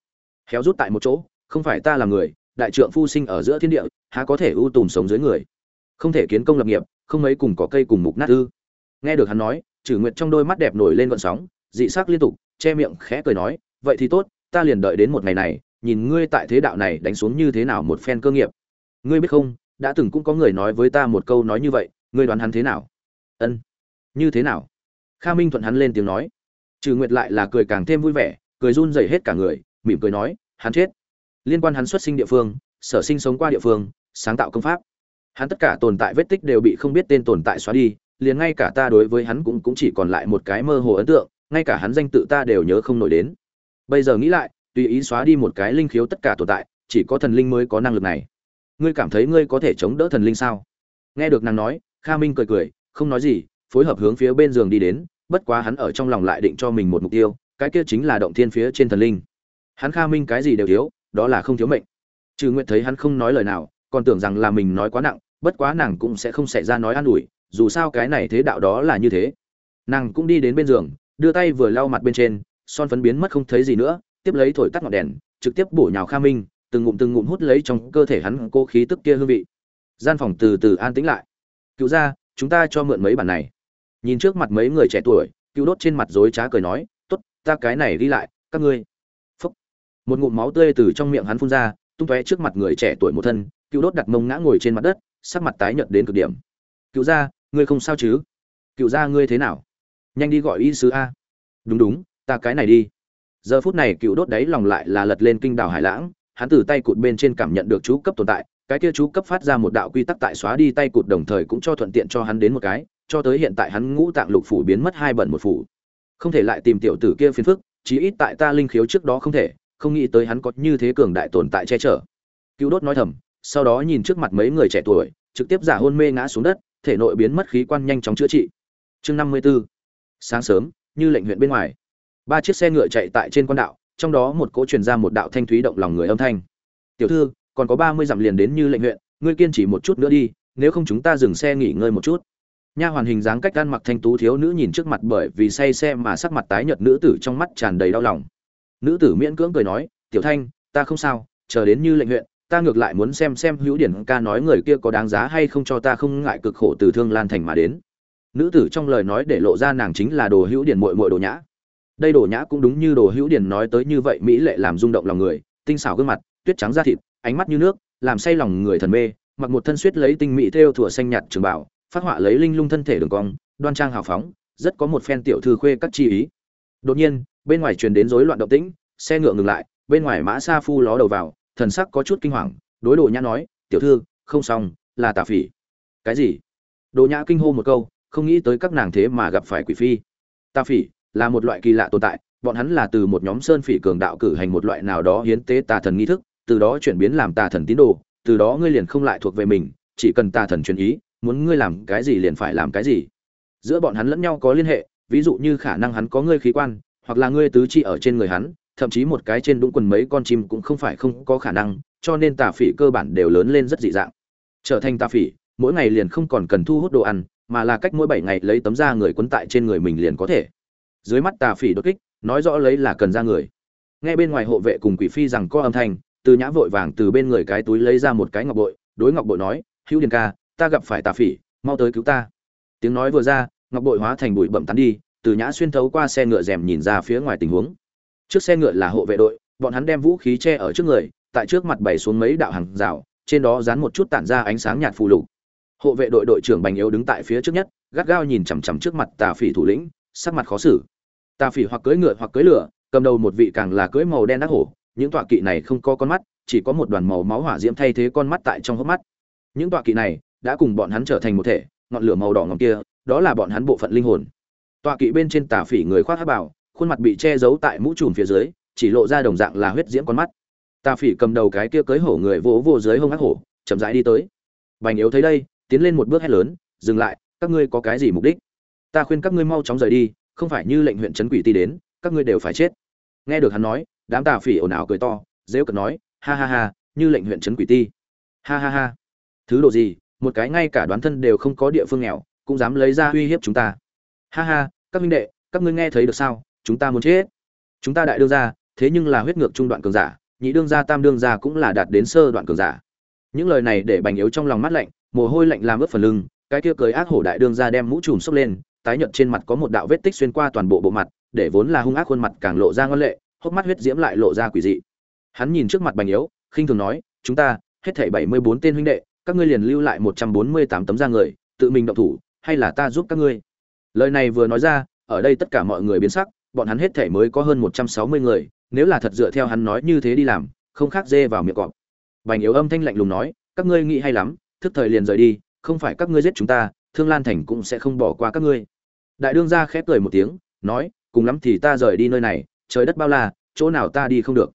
Héo rút tại một chỗ, không phải ta là người, đại trượng phu sinh ở giữa thiên địa, há có thể ưu tùm sống dưới người? Không thể kiến công lập nghiệp, không mấy cùng có cây cùng mục nát ư? Nghe được hắn nói, Trử nguyệt trong đôi mắt đẹp nổi lên gợn sóng, dị sắc liên tục, che miệng khẽ cười nói, vậy thì tốt, ta liền đợi đến một ngày này, nhìn ngươi tại thế đạo này đánh xuống như thế nào một phen cơ nghiệp ngươi biết không, đã từng cũng có người nói với ta một câu nói như vậy, ngươi đoán hắn thế nào? Ân, như thế nào? Kha minh thuận hắn lên tiếng nói. Trừ nguyệt lại là cười càng thêm vui vẻ, cười run rẩy hết cả người, mỉm cười nói, hắn chết. Liên quan hắn xuất sinh địa phương, sở sinh sống qua địa phương, sáng tạo công pháp. Hắn tất cả tồn tại vết tích đều bị không biết tên tồn tại xóa đi, liền ngay cả ta đối với hắn cũng cũng chỉ còn lại một cái mơ hồ ấn tượng, ngay cả hắn danh tự ta đều nhớ không nổi đến. Bây giờ nghĩ lại, tùy ý xóa đi một cái linh khiếu tất cả tồn tại, chỉ có thần linh mới có năng lực này ngươi cảm thấy ngươi có thể chống đỡ thần linh sao? Nghe được nàng nói, kha minh cười cười, không nói gì, phối hợp hướng phía bên giường đi đến, bất quá hắn ở trong lòng lại định cho mình một mục tiêu, cái kia chính là động thiên phía trên thần linh. Hắn kha minh cái gì đều thiếu, đó là không thiếu mệnh. Trừ nguyện thấy hắn không nói lời nào, còn tưởng rằng là mình nói quá nặng, bất quá nàng cũng sẽ không xảy ra nói an ủi, dù sao cái này thế đạo đó là như thế. Nàng cũng đi đến bên giường, đưa tay vừa lau mặt bên trên, son phấn biến mất không thấy gì nữa, tiếp lấy thổi tắt ngọn đèn, trực tiếp bổ nhào kha minh từng ngụm từng ngụm hút lấy trong cơ thể hắn cô khí tức kia hương vị. Gian phòng từ từ an tĩnh lại. Cựu ra chúng ta cho mượn mấy bản này. Nhìn trước mặt mấy người trẻ tuổi, cựu đốt trên mặt dối trá cười nói t ố t ta cái này đi lại, các ngươi. Phúc. Một ngụm máu tươi từ trong miệng hắn phun ra, tung tóe trước mặt người trẻ tuổi một thân, cựu đốt đặt mông ngã ngồi trên mặt đất, sắc mặt tái nhợt đến cực điểm. Cựu ra ngươi không sao chứ? Cựu ra ngươi thế nào? Nhanh đi gọi y sứ a. Đúng đúng, ta cái này đi. Giờ phút này cựu đốt đấy lòng lại là lật lên kinh đảo hải lãng hắn từ tay cụt bên trên cảm nhận được chú cấp tồn tại, cái kia chú cấp phát ra một đạo quy tắc tại xóa đi tay cụt đồng thời cũng cho thuận tiện cho hắn đến một cái, cho tới hiện tại hắn ngũ tạng lục phủ biến mất hai bẩn một phủ. Không thể lại tìm tiểu tử kia phiền phức, chí ít tại ta linh khiếu trước đó không thể, không nghĩ tới hắn có như thế cường đại tồn tại che chở. Cứu đốt nói thầm, sau đó nhìn trước mặt mấy người trẻ tuổi, trực tiếp giả hôn mê ngã xuống đất, thể nội biến mất khí quan nhanh chóng chữa trị. Chương năm mươi 54. sáng sớm, như lệnh huyện bên ngoài. Ba chiếc xe ngựa chạy tại trên quan đạo trong đó một cỗ truyền ra một đạo thanh thúy động lòng người âm thanh. Tiểu thư, còn có ba mươi dặm liền đến như lệnh huyện, ngươi kiên trì một chút nữa đi, nếu không chúng ta dừng xe nghỉ ngơi một chút. Nha hoàn hình dáng cách ăn mặc thanh tú thiếu nữ nhìn trước mặt bởi vì say xe mà sắc mặt tái nhợt nữ tử trong mắt tràn đầy đau lòng. Nữ tử miễn cưỡng cười nói, tiểu thanh, ta không sao, chờ đến như lệnh huyện, ta ngược lại muốn xem xem hữu điển ca nói người kia có đáng giá hay không cho ta không ngại cực khổ từ thương lan thành mà đến. Nữ tử trong lời nói để lộ ra nàng chính là đồ hữu điển muội muội đồ nhã đây đồ nhã cũng đúng như đồ hữu điển nói tới như vậy, mỹ lệ làm rung động lòng người, tinh xảo gương mặt, tuyết trắng da thịt, ánh mắt như nước, làm say lòng người thần mê, mặc một thân suýt lấy tinh mỹ theo thủa xanh nhạt trường bảo phát họa lấy linh lung thân thể đường cong, đoan trang hào phóng, rất có một phen tiểu thư khuê các chi ý. Đột nhiên, bên ngoài truyền đến rối loạn động tĩnh, xe ngựa ngừng lại, bên ngoài mã sa phu ló đầu vào, thần sắc có chút kinh hoàng, đối đồ nhã nói, tiểu thư, không xong, là tà phỉ. Cái gì? Đồ nhã kinh hô một câu, không nghĩ tới các nàng thế mà gặp phải quỷ phi. Tà phỉ là một loại kỳ lạ tồn tại, bọn hắn là từ một nhóm sơn phỉ cường đạo cử hành một loại nào đó hiến tế tà thần nghi thức, từ đó chuyển biến làm tà thần tín đồ, từ đó ngươi liền không lại thuộc về mình, chỉ cần tà thần truyền ý, muốn ngươi làm cái gì liền phải làm cái gì. Giữa bọn hắn lẫn nhau có liên hệ, ví dụ như khả năng hắn có ngươi khí quan, hoặc là ngươi tứ chi ở trên người hắn, thậm chí một cái trên đúng quần mấy con chim cũng không phải không có khả năng, cho nên tà phỉ cơ bản đều lớn lên rất dị dạng. Trở thành tà phỉ, mỗi ngày liền không còn cần thu hút đồ ăn, mà là cách mỗi bảy ngày lấy tấm da người quấn tại trên người mình liền có thể dưới mắt tà phỉ đột kích, nói rõ lấy là cần ra người. Nghe bên ngoài hộ vệ cùng quỷ phi rằng có âm thanh, từ nhã vội vàng từ bên người cái túi lấy ra một cái ngọc bội, đối ngọc bội nói, hữu điền ca, ta gặp phải tà phỉ, mau tới cứu ta. Tiếng nói vừa ra, ngọc bội hóa thành bụi bậm tắn đi, từ nhã xuyên thấu qua xe ngựa rèm nhìn ra phía ngoài tình huống. Trước xe ngựa là hộ vệ đội, bọn hắn đem vũ khí che ở trước người, tại trước mặt bày xuống mấy đạo hàng rào, trên đó dán một chút tản ra ánh sáng nhạt phù lục. Hộ vệ đội đội trưởng bành yếu đứng tại phía trước nhất, gắt gao nhìn chằm chằm trước mặt tà phỉ thủ lĩnh, sắc mặt khó xử tà phỉ hoặc cưỡi ngựa hoặc cưỡi lửa, cầm đầu một vị càng là cưỡi màu đen đắc hổ, những tọa kỵ này không có con mắt, chỉ có một đoàn màu máu hỏa diễm thay thế con mắt tại trong hốc mắt. Những tọa kỵ này đã cùng bọn hắn trở thành một thể, ngọn lửa màu đỏ ngòm kia, đó là bọn hắn bộ phận linh hồn. Tọa kỵ bên trên tà phỉ người khoác hát bảo khuôn mặt bị che giấu tại mũ trùm phía dưới, chỉ lộ ra đồng dạng là huyết diễm con mắt. Tà phỉ cầm đầu cái kia cưới hổ người vỗ vỗ dưới hông ác hổ, chậm rãi đi tới. Bành yếu thấy đây, tiến lên một bước hét lớn, dừng lại, các ngươi có cái gì mục đích? Ta khuyên các ngươi mau chóng rời đi không phải như lệnh huyện trấn quỷ ti đến, các ngươi đều phải chết. Nghe được hắn nói, đám tà phỉ ồn ào cười to dễu cợt nói, ha ha ha, như lệnh huyện trấn quỷ ti. Ha ha ha. Thứ độ gì, một cái ngay cả đoán thân đều không có địa phương nghèo, cũng dám lấy ra uy hiếp chúng ta. Ha ha, các minh đệ, các ngươi nghe thấy được sao? Chúng ta muốn chết. Chúng ta đại đương gia, thế nhưng là huyết ngược trung đoạn cường giả, nhị đương gia, tam đương gia cũng là đạt đến sơ đoạn cường giả. Những lời này để bành yếu trong lòng mắt lạnh, mồ hôi lạnh làm ướt phần lưng, cái kia cười ác hổ đại đương gia đem mũ trùm xốc lên tái nhợt trên mặt có một đạo vết tích xuyên qua toàn bộ bộ mặt, để vốn là hung ác khuôn mặt càng lộ ra ngoan lệ, hốc mắt huyết diễm lại lộ ra quỷ dị. Hắn nhìn trước mặt bành yếu, khinh thường nói, chúng ta, hết thảy bảy mươi bốn tên huynh đệ, các ngươi liền lưu lại một trăm bốn mươi tám tấm da người, tự mình động thủ, hay là ta giúp các ngươi? Lời này vừa nói ra, ở đây tất cả mọi người biến sắc, bọn hắn hết thảy mới có hơn một trăm sáu mươi người, nếu là thật dựa theo hắn nói như thế đi làm, không khác dê vào miệng cọp. Bành yếu âm thanh lạnh lùng nói, các ngươi nghĩ hay lắm, thức thời liền rời đi, không phải các ngươi giết chúng ta, thương lan thành cũng sẽ không bỏ qua các ngươi đại đương gia khép cười một tiếng, nói, cùng lắm thì ta rời đi nơi này, trời đất bao la, chỗ nào ta đi không được.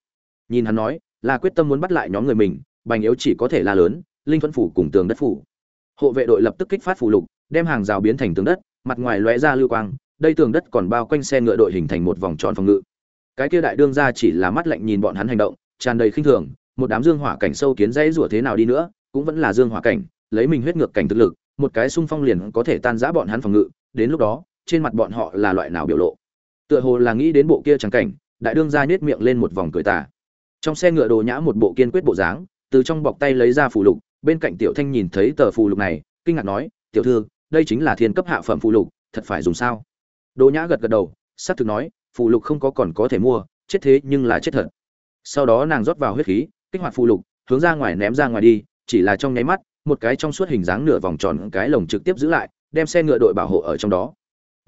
Nhìn hắn nói, là quyết tâm muốn bắt lại nhóm người mình, bành yếu chỉ có thể la lớn, linh thuẫn phủ cùng tường đất phủ. Hộ vệ đội lập tức kích phát phủ lục, đem hàng rào biến thành tường đất, mặt ngoài lóe ra lưu quang, đây tường đất còn bao quanh xe ngựa đội hình thành một vòng tròn phòng ngự. Cái kia đại đương gia chỉ là mắt lạnh nhìn bọn hắn hành động, tràn đầy khinh thường, một đám dương hỏa cảnh sâu kiến dãy rủa thế nào đi nữa, cũng vẫn là dương hỏa cảnh, lấy mình huyết ngược cảnh thực lực, một cái xung phong liền có thể tan rã bọn hắn phòng ngự, đến lúc đó trên mặt bọn họ là loại nào biểu lộ. Tựa hồ là nghĩ đến bộ kia trắng cảnh, đại đương gia nhếch miệng lên một vòng cười tà. Trong xe ngựa đồ nhã một bộ kiên quyết bộ dáng, từ trong bọc tay lấy ra phù lục, bên cạnh tiểu thanh nhìn thấy tờ phù lục này, kinh ngạc nói, tiểu thư, đây chính là thiên cấp hạ phẩm phù lục, thật phải dùng sao? Đồ nhã gật gật đầu s thực nói, phù lục không có còn có thể mua, chết thế nhưng là chết thật. Sau đó nàng rót vào huyết khí, kích hoạt phù lục, hướng ra ngoài ném ra ngoài đi, chỉ là trong nháy mắt, một cái trong suốt hình dáng nửa vòng tròn cái lồng trực tiếp giữ lại, đem xe ngựa đội bảo hộ ở trong đó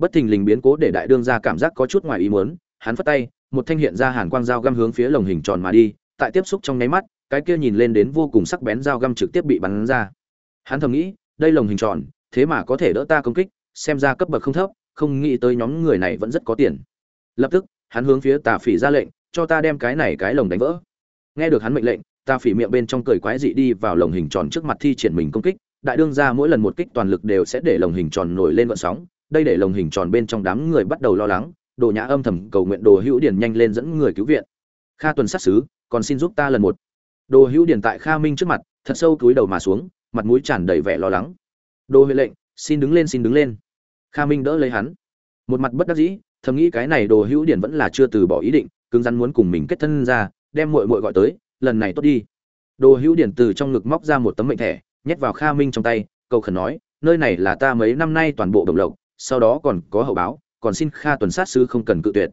bất thình lình biến cố để đại đương ra cảm giác có chút ngoài ý muốn, hắn phất tay, một thanh hiện ra hàn quang dao găm hướng phía lồng hình tròn mà đi, tại tiếp xúc trong nháy mắt, cái kia nhìn lên đến vô cùng sắc bén dao găm trực tiếp bị bắn ra. Hắn thầm nghĩ, đây lồng hình tròn, thế mà có thể đỡ ta công kích, xem ra cấp bậc không thấp, không nghĩ tới nhóm người này vẫn rất có tiền. Lập tức, hắn hướng phía tà phỉ ra lệnh, cho ta đem cái này cái lồng đánh vỡ. Nghe được hắn mệnh lệnh, tà phỉ miệng bên trong cười quái dị đi vào lồng hình tròn trước mặt thi triển mình công kích, đại đương ra mỗi lần một kích toàn lực đều sẽ để lồng hình tròn nổi lên vận sóng đây để lồng hình tròn bên trong đám người bắt đầu lo lắng, đồ nhã âm thầm cầu nguyện đồ hữu điển nhanh lên dẫn người cứu viện. Kha tuần sát xứ còn xin giúp ta lần một. Đồ hữu điển tại kha minh trước mặt, thật sâu túi đầu mà xuống, mặt mũi tràn đầy vẻ lo lắng. Đồ huệ lệnh, xin đứng lên, xin đứng lên. Kha minh đỡ lấy hắn. Một mặt bất đắc dĩ, thầm nghĩ cái này đồ hữu điển vẫn là chưa từ bỏ ý định, cứng rắn muốn cùng mình kết thân ra, đem muội muội gọi tới, lần này tốt đi. Đồ hữu điển từ trong ngực móc ra một tấm mệnh thẻ, nhét vào kha minh trong tay, cầu khẩn nói, nơi này là ta mấy năm nay toàn bộ đồng lộc sau đó còn có hậu báo, còn xin kha tuần sát sư không cần cự tuyệt.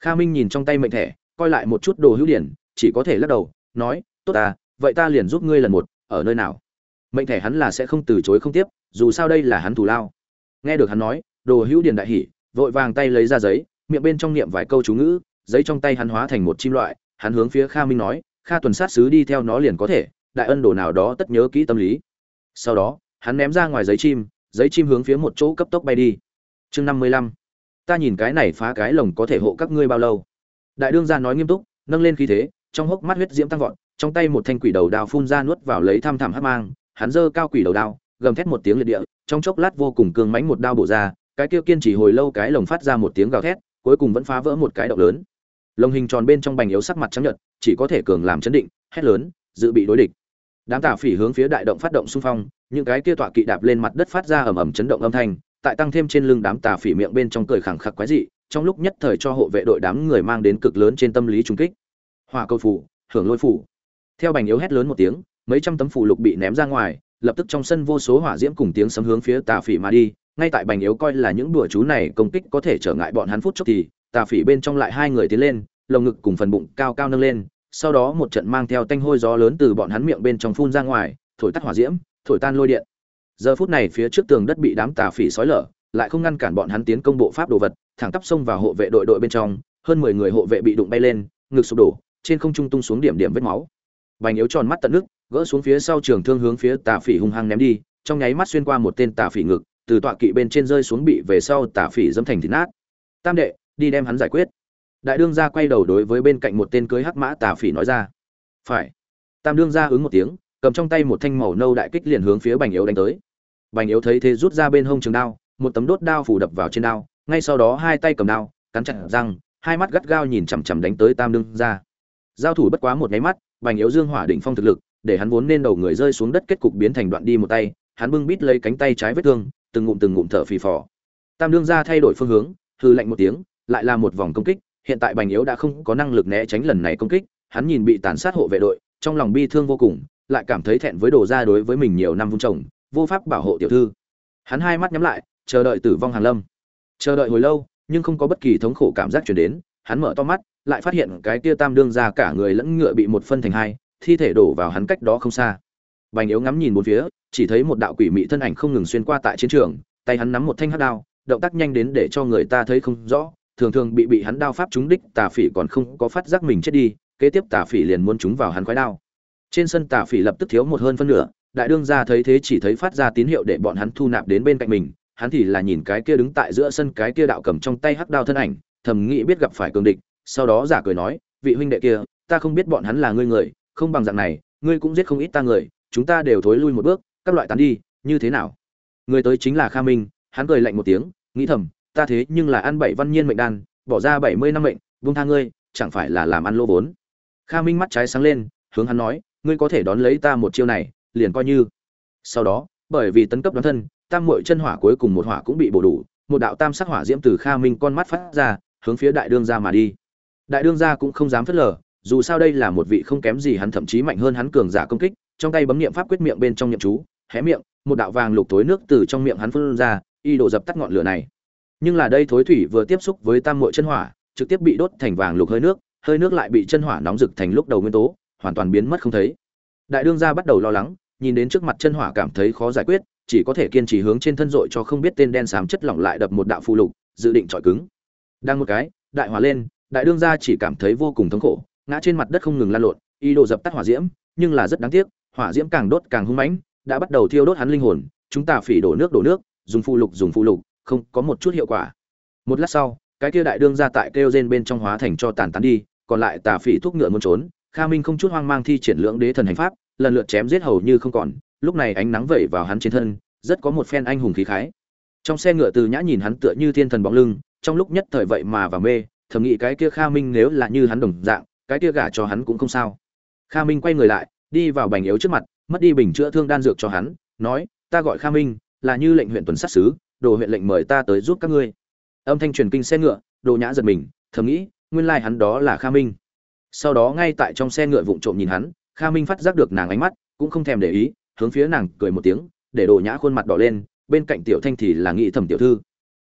Kha minh nhìn trong tay mệnh thẻ, coi lại một chút đồ hữu điển, chỉ có thể lắc đầu, nói, tốt ta, vậy ta liền giúp ngươi lần một, ở nơi nào? Mệnh thẻ hắn là sẽ không từ chối không tiếp, dù sao đây là hắn thù lao. Nghe được hắn nói, đồ hữu điển đại hỉ, vội vàng tay lấy ra giấy, miệng bên trong niệm vài câu chú ngữ, giấy trong tay hắn hóa thành một chim loại, hắn hướng phía kha minh nói, kha tuần sát sứ đi theo nó liền có thể, đại ân đồ nào đó tất nhớ kỹ tâm lý. Sau đó, hắn ném ra ngoài giấy chim giấy chim hướng phía một chỗ cấp tốc bay đi chương năm mươi lăm. Ta nhìn cái này phá cái lồng có thể hộ các ngươi bao lâu? Đại đương gia nói nghiêm túc, nâng lên khí thế, trong hốc mắt huyết diễm tăng vọt, trong tay một thanh quỷ đầu đao phun ra nuốt vào lấy thăm thẳm hắc mang, hắn giơ cao quỷ đầu đao, gầm thét một tiếng liệt địa, trong chốc lát vô cùng cường mãnh một đao bổ ra, cái kia kiên trì hồi lâu cái lồng phát ra một tiếng gào thét, cuối cùng vẫn phá vỡ một cái động lớn. Lồng hình tròn bên trong bành yếu sắc mặt trắng nhợt, chỉ có thể cường làm chấn định, hét lớn, dự bị đối địch. Đám tả phỉ hướng phía đại động phát động xung phong, những cái kia tọa kỵ đạp lên mặt đất phát ra ầm ầm chấn động âm thanh tại tăng thêm trên lưng đám tà phỉ miệng bên trong cười khẳng khặc quái dị, trong lúc nhất thời cho hộ vệ đội đám người mang đến cực lớn trên tâm lý trung kích. Hòa câu phủ, hưởng lôi phủ. Theo bành yếu hét lớn một tiếng, mấy trăm tấm phủ lục bị ném ra ngoài, lập tức trong sân vô số hỏa diễm cùng tiếng sấm hướng phía tà phỉ mà đi, ngay tại bành yếu coi là những đùa chú này công kích có thể trở ngại bọn hắn phút chốc thì, tà phỉ bên trong lại hai người tiến lên, lồng ngực cùng phần bụng cao cao nâng lên, sau đó một trận mang theo tanh hôi gió lớn từ bọn hắn miệng bên trong phun ra ngoài, thổi tắt hỏa diễm, thổi tan lôi điện giờ phút này phía trước tường đất bị đám tà phỉ sói lở, lại không ngăn cản bọn hắn tiến công bộ pháp đồ vật, thẳng tắp xông vào hộ vệ đội đội bên trong, hơn mười người hộ vệ bị đụng bay lên, ngực sụp đổ, trên không trung tung xuống điểm điểm vết máu. Bành yếu tròn mắt tận nước, gỡ xuống phía sau trường thương hướng phía tà phỉ hung hăng ném đi, trong nháy mắt xuyên qua một tên tà phỉ ngực, từ tọa kỵ bên trên rơi xuống bị về sau tà phỉ dâm thành thịt nát. Tam đệ, đi đem hắn giải quyết. Đại đương gia quay đầu đối với bên cạnh một tên cưới hắc mã tà phỉ nói ra. Phải. Tam đương gia ứng một tiếng, cầm trong tay một thanh màu nâu đại kích liền hướng phía bành yếu đánh tới bành yếu thấy thế rút ra bên hông trường đao, một tấm đốt đao phủ đập vào trên đao, ngay sau đó hai tay cầm đao, cắn chặt răng, hai mắt gắt gao nhìn chằm chằm đánh tới tam đương gia. Giao thủ bất quá một cái mắt, bành yếu dương hỏa đỉnh phong thực lực, để hắn vốn nên đầu người rơi xuống đất kết cục biến thành đoạn đi một tay, hắn bưng bít lấy cánh tay trái vết thương, từng ngụm từng ngụm thở phì phò. Tam đương gia thay đổi phương hướng hư lạnh một tiếng, lại là một vòng công kích, hiện tại bành yếu đã không có năng lực né tránh lần này công kích, hắn nhìn bị tàn sát hộ vệ đội, trong lòng bi thương vô cùng, lại cảm thấy thẹn với đồ gia đối với mình nhiều năm vung trồng vô pháp bảo hộ tiểu thư. Hắn hai mắt nhắm lại, chờ đợi tử vong hàn lâm. Chờ đợi hồi lâu, nhưng không có bất kỳ thống khổ cảm giác truyền đến, hắn mở to mắt, lại phát hiện cái kia tam đương gia cả người lẫn ngựa bị một phân thành hai, thi thể đổ vào hắn cách đó không xa. Bành yếu ngắm nhìn bốn phía, chỉ thấy một đạo quỷ mị thân ảnh không ngừng xuyên qua tại chiến trường, tay hắn nắm một thanh hắc đao, động tác nhanh đến để cho người ta thấy không rõ, thường thường bị bị hắn đao pháp trúng đích tà phỉ còn không có phát giác mình chết đi, kế tiếp tà phỉ liền muốn trúng vào hắn khoái đao. Trên sân tà phỉ lập tức thiếu một hơn phân nửa đại đương gia thấy thế chỉ thấy phát ra tín hiệu để bọn hắn thu nạp đến bên cạnh mình, hắn thì là nhìn cái kia đứng tại giữa sân cái kia đạo cầm trong tay hắc đao thân ảnh, thầm nghĩ biết gặp phải cường địch, sau đó giả cười nói, vị huynh đệ kia, ta không biết bọn hắn là ngươi người, không bằng dạng này, ngươi cũng giết không ít ta người, chúng ta đều thối lui một bước, các loại tán đi, như thế nào? Người tới chính là kha minh, hắn cười lạnh một tiếng, nghĩ thầm, ta thế nhưng là ăn bảy văn nhiên mệnh đan, bỏ ra bảy mươi năm mệnh vung tha ngươi, chẳng phải là làm ăn lô vốn? Kha minh mắt trái sáng lên, hướng hắn nói, ngươi có thể đón lấy ta một chiêu này liền coi như. Sau đó, bởi vì tấn cấp đoán thân, tam muội chân hỏa cuối cùng một hỏa cũng bị bổ đủ, một đạo tam sắc hỏa diễm từ kha minh con mắt phát ra, hướng phía đại đương gia mà đi. Đại đương gia cũng không dám phớt lờ, dù sao đây là một vị không kém gì hắn thậm chí mạnh hơn hắn cường giả công kích, trong tay bấm niệm pháp quyết miệng bên trong niệm chú, hé miệng, một đạo vàng lục tối nước từ trong miệng hắn phun ra, y đổ dập tắt ngọn lửa này. Nhưng là đây thối thủy vừa tiếp xúc với tam muội chân hỏa, trực tiếp bị đốt thành vàng lục hơi nước hơi nước lại bị chân hỏa nóng rực thành lúc đầu nguyên tố, hoàn toàn biến mất không thấy. Đại đương gia bắt đầu lo lắng nhìn đến trước mặt chân hỏa cảm thấy khó giải quyết, chỉ có thể kiên trì hướng trên thân dội cho không biết tên đen xám chất lỏng lại đập một đạo phụ lục, dự định trọi cứng. Đang một cái, đại hỏa lên, đại đương gia chỉ cảm thấy vô cùng thống khổ, ngã trên mặt đất không ngừng lan lộn, ý đồ dập tắt hỏa diễm, nhưng là rất đáng tiếc, hỏa diễm càng đốt càng hung mãnh, đã bắt đầu thiêu đốt hắn linh hồn, chúng ta phỉ đổ nước đổ nước, dùng phụ lục dùng phụ lục, không có một chút hiệu quả. Một lát sau, cái kia đại đương gia tại kêu rên bên trong hóa thành cho tàn tán đi, còn lại tà phỉ thuốc ngựa muốn trốn, kha minh không chút hoang mang thi triển lưỡng đế thần hành pháp lần lượt chém giết hầu như không còn, lúc này ánh nắng vẩy vào hắn trên thân, rất có một phen anh hùng khí khái. Trong xe ngựa từ nhã nhìn hắn tựa như thiên thần bóng lưng, trong lúc nhất thời vậy mà và mê, thầm nghĩ cái kia kha minh nếu là như hắn đồng dạng, cái kia gả cho hắn cũng không sao. Kha minh quay người lại, đi vào bành yếu trước mặt, mất đi bình chữa thương đan dược cho hắn, nói, ta gọi kha minh, là như lệnh huyện tuần sát sứ, đồ huyện lệnh mời ta tới giúp các ngươi. Âm thanh truyền kinh xe ngựa, đồ nhã giật mình, thầm nghĩ, nguyên lai hắn đó là kha minh. Sau đó ngay tại trong xe ngựa vụng trộm nhìn hắn kha minh phát giác được nàng ánh mắt, cũng không thèm để ý, hướng phía nàng cười một tiếng, để đồ nhã khuôn mặt đỏ lên, bên cạnh tiểu thanh thì là nghĩ thầm tiểu thư.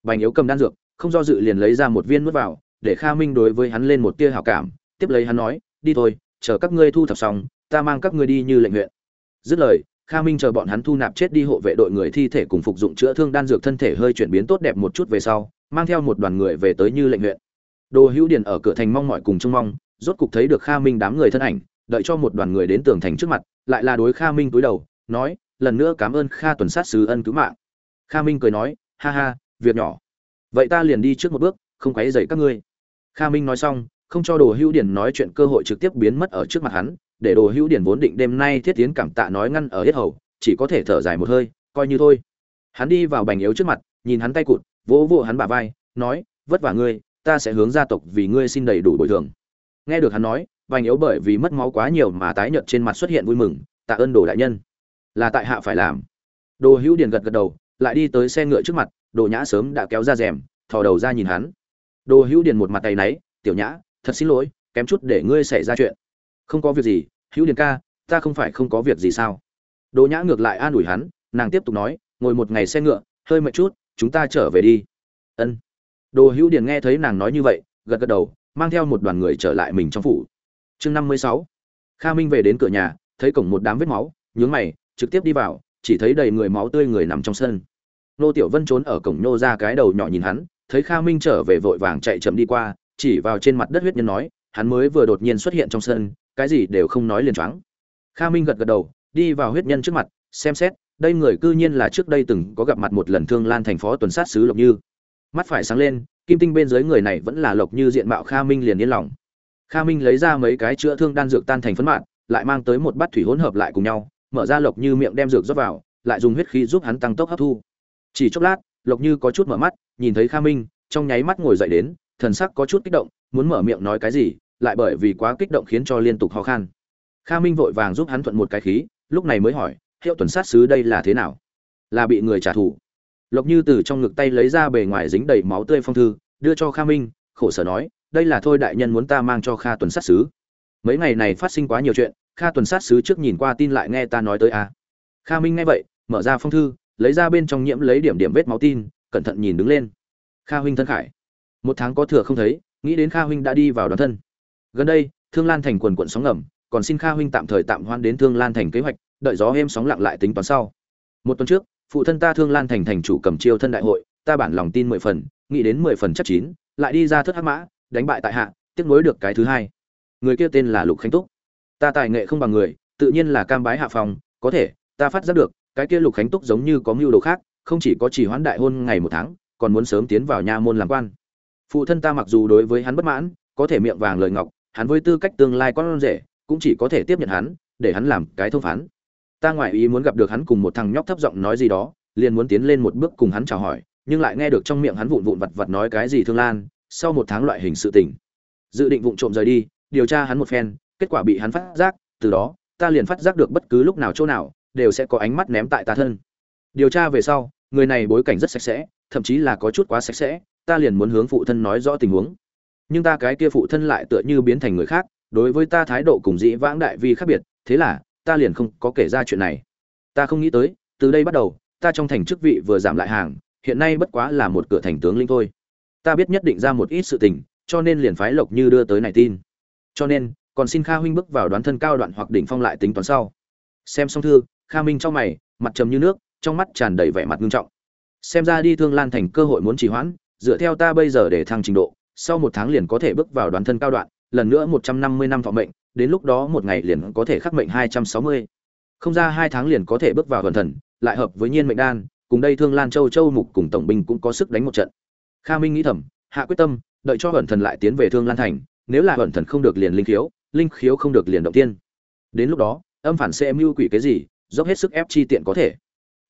Bành yếu cầm đan dược, không do dự liền lấy ra một viên nuốt vào, để kha minh đối với hắn lên một tia hảo cảm, tiếp lấy hắn nói, đi thôi, chờ các ngươi thu thập xong, ta mang các ngươi đi như lệnh huyện dứt lời, kha minh chờ bọn hắn thu nạp chết đi hộ vệ đội người thi thể cùng phục dụng chữa thương đan dược thân thể hơi chuyển biến tốt đẹp một chút về sau, mang theo một đoàn người về tới như lệnh huyện đồ hữu điền ở cửa thành mong mọi cùng trông mong, rốt cục thấy được kha minh đám người thân ảnh đợi cho một đoàn người đến tường thành trước mặt, lại là đối kha minh túi đầu, nói, lần nữa cảm ơn kha tuần sát sứ ân cứu mạng. Kha minh cười nói, ha ha, việc nhỏ. Vậy ta liền đi trước một bước, không quấy rầy các ngươi. Kha minh nói xong, không cho đồ hữu điển nói chuyện cơ hội trực tiếp biến mất ở trước mặt hắn, để đồ hữu điển vốn định đêm nay thiết tiến cảm tạ nói ngăn ở hết hầu, chỉ có thể thở dài một hơi, coi như thôi. Hắn đi vào bành yếu trước mặt, nhìn hắn tay cụt, vỗ vỗ hắn bả vai, nói, vất vả ngươi, ta sẽ hướng gia tộc vì ngươi xin đầy đủ bồi thường. Nghe được hắn nói Vành yếu bởi vì mất máu quá nhiều mà tái nhợt trên mặt xuất hiện vui mừng tạ ơn đồ đại nhân. Là tại hạ phải làm. Đồ hữu Điền gật gật đầu lại đi tới xe ngựa trước mặt đồ nhã sớm đã kéo ra rèm thò đầu ra nhìn hắn. Đồ hữu Điền một mặt tay nấy, tiểu nhã thật xin lỗi kém chút để ngươi xảy ra chuyện. Không có việc gì hữu Điền ca ta không phải không có việc gì sao? Đồ nhã ngược lại an ủi hắn nàng tiếp tục nói ngồi một ngày xe ngựa hơi mệt chút chúng ta trở về đi. Ân. Đồ hữu Điền nghe thấy nàng nói như vậy gật gật đầu mang theo một đoàn người trở lại mình trong phủ chương năm mươi sáu. Kha minh về đến cửa nhà, thấy cổng một đám vết máu, nhướng mày, trực tiếp đi vào, chỉ thấy đầy người máu tươi người nằm trong sân. Nô tiểu vân trốn ở cổng nhô ra cái đầu nhỏ nhìn hắn, thấy kha minh trở về vội vàng chạy chậm đi qua, chỉ vào trên mặt đất huyết nhân nói, hắn mới vừa đột nhiên xuất hiện trong sân, cái gì đều không nói liền choáng. Kha minh gật gật đầu, đi vào huyết nhân trước mặt, xem xét, đây người cư nhiên là trước đây từng có gặp mặt một lần thương lan thành phó tuần sát sứ lộc như. Mắt phải sáng lên, kim tinh bên dưới người này vẫn là lộc như diện mạo kha minh liền yên lòng kha minh lấy ra mấy cái chữa thương đan dược tan thành phấn mạn lại mang tới một bát thủy hỗn hợp lại cùng nhau, mở ra lộc như miệng đem dược rót vào, lại dùng huyết khí giúp hắn tăng tốc hấp thu. Chỉ chốc lát, lộc như có chút mở mắt, nhìn thấy kha minh, trong nháy mắt ngồi dậy đến, thần sắc có chút kích động, muốn mở miệng nói cái gì, lại bởi vì quá kích động khiến cho liên tục ho khan. Kha minh vội vàng giúp hắn thuận một cái khí, lúc này mới hỏi, hiệu tuần sát sứ đây là thế nào? Là bị người trả thù. Lộc như từ trong ngực tay lấy ra bề ngoài dính đầy máu tươi phong thư, đưa cho kha minh, khổ sở nói đây là thôi đại nhân muốn ta mang cho kha tuần sát sứ. Mấy ngày này phát sinh quá nhiều chuyện, kha tuần sát sứ trước nhìn qua tin lại nghe ta nói tới a kha minh nghe vậy, mở ra phong thư, lấy ra bên trong nhiễm lấy điểm điểm vết máu tin, cẩn thận nhìn đứng lên. Kha huynh thân khải. Một tháng có thừa không thấy, nghĩ đến kha huynh đã đi vào đoàn thân. Gần đây, thương lan thành quần quận sóng ngầm, còn xin kha huynh tạm thời tạm hoan đến thương lan thành kế hoạch, đợi gió êm sóng lặng lại tính toán sau. Một tuần trước, phụ thân ta thương lan thành thành chủ cầm chiêu thân đại hội, ta bản lòng tin mười phần, nghĩ đến mười phần chắc chín, lại đi ra thất hắc mã đánh bại tại hạ tiếc nối được cái thứ hai. Người kia tên là lục khánh túc. Ta tài nghệ không bằng người, tự nhiên là cam bái hạ phòng, có thể, ta phát giác được, cái kia lục khánh túc giống như có mưu đồ khác, không chỉ có chỉ hoãn đại hôn ngày một tháng, còn muốn sớm tiến vào nha môn làm quan. Phụ thân ta mặc dù đối với hắn bất mãn, có thể miệng vàng lời ngọc, hắn với tư cách tương lai con rể, cũng chỉ có thể tiếp nhận hắn, để hắn làm cái thông phán. Ta ngoại ý muốn gặp được hắn cùng một thằng nhóc thấp giọng nói gì đó, liền muốn tiến lên một bước cùng hắn chào hỏi, nhưng lại nghe được trong miệng hắn vụn vụn vặt vặt nói cái gì thương lan sau một tháng loại hình sự tình. Dự định vụng trộm rời đi, điều tra hắn một phen, kết quả bị hắn phát giác, từ đó, ta liền phát giác được bất cứ lúc nào chỗ nào, đều sẽ có ánh mắt ném tại ta thân. Điều tra về sau, người này bối cảnh rất sạch sẽ, thậm chí là có chút quá sạch sẽ, ta liền muốn hướng phụ thân nói rõ tình huống. Nhưng ta cái kia phụ thân lại tựa như biến thành người khác, đối với ta thái độ cùng dĩ vãng đại vi khác biệt, thế là, ta liền không có kể ra chuyện này. Ta không nghĩ tới, từ đây bắt đầu, ta trong thành chức vị vừa giảm lại hàng, hiện nay bất quá là một cửa thành tướng linh thôi ta biết nhất định ra một ít sự tình, cho nên liền phái lộc như đưa tới này tin. Cho nên, còn xin kha huynh bước vào đoán thân cao đoạn hoặc đỉnh phong lại tính toán sau. Xem xong thư, kha minh trong mày, mặt trầm như nước, trong mắt tràn đầy vẻ mặt nghiêm trọng. Xem ra đi thương lan thành cơ hội muốn trì hoãn, dựa theo ta bây giờ để thăng trình độ, sau một tháng liền có thể bước vào đoán thân cao đoạn, lần nữa một trăm năm mươi năm thọ mệnh, đến lúc đó một ngày liền có thể khắc mệnh hai trăm sáu mươi. Không ra hai tháng liền có thể bước vào thuần thần, lại hợp với nhiên mệnh đan, cùng đây thương lan châu châu mục cùng tổng binh cũng có sức đánh một trận kha minh nghĩ thầm, hạ quyết tâm, đợi cho hận thần lại tiến về thương lan thành, nếu là hận thần không được liền linh khiếu linh khiếu không được liền động tiên. Đến lúc đó, âm phản sẽ mưu quỷ cái gì, dốc hết sức ép chi tiện có thể.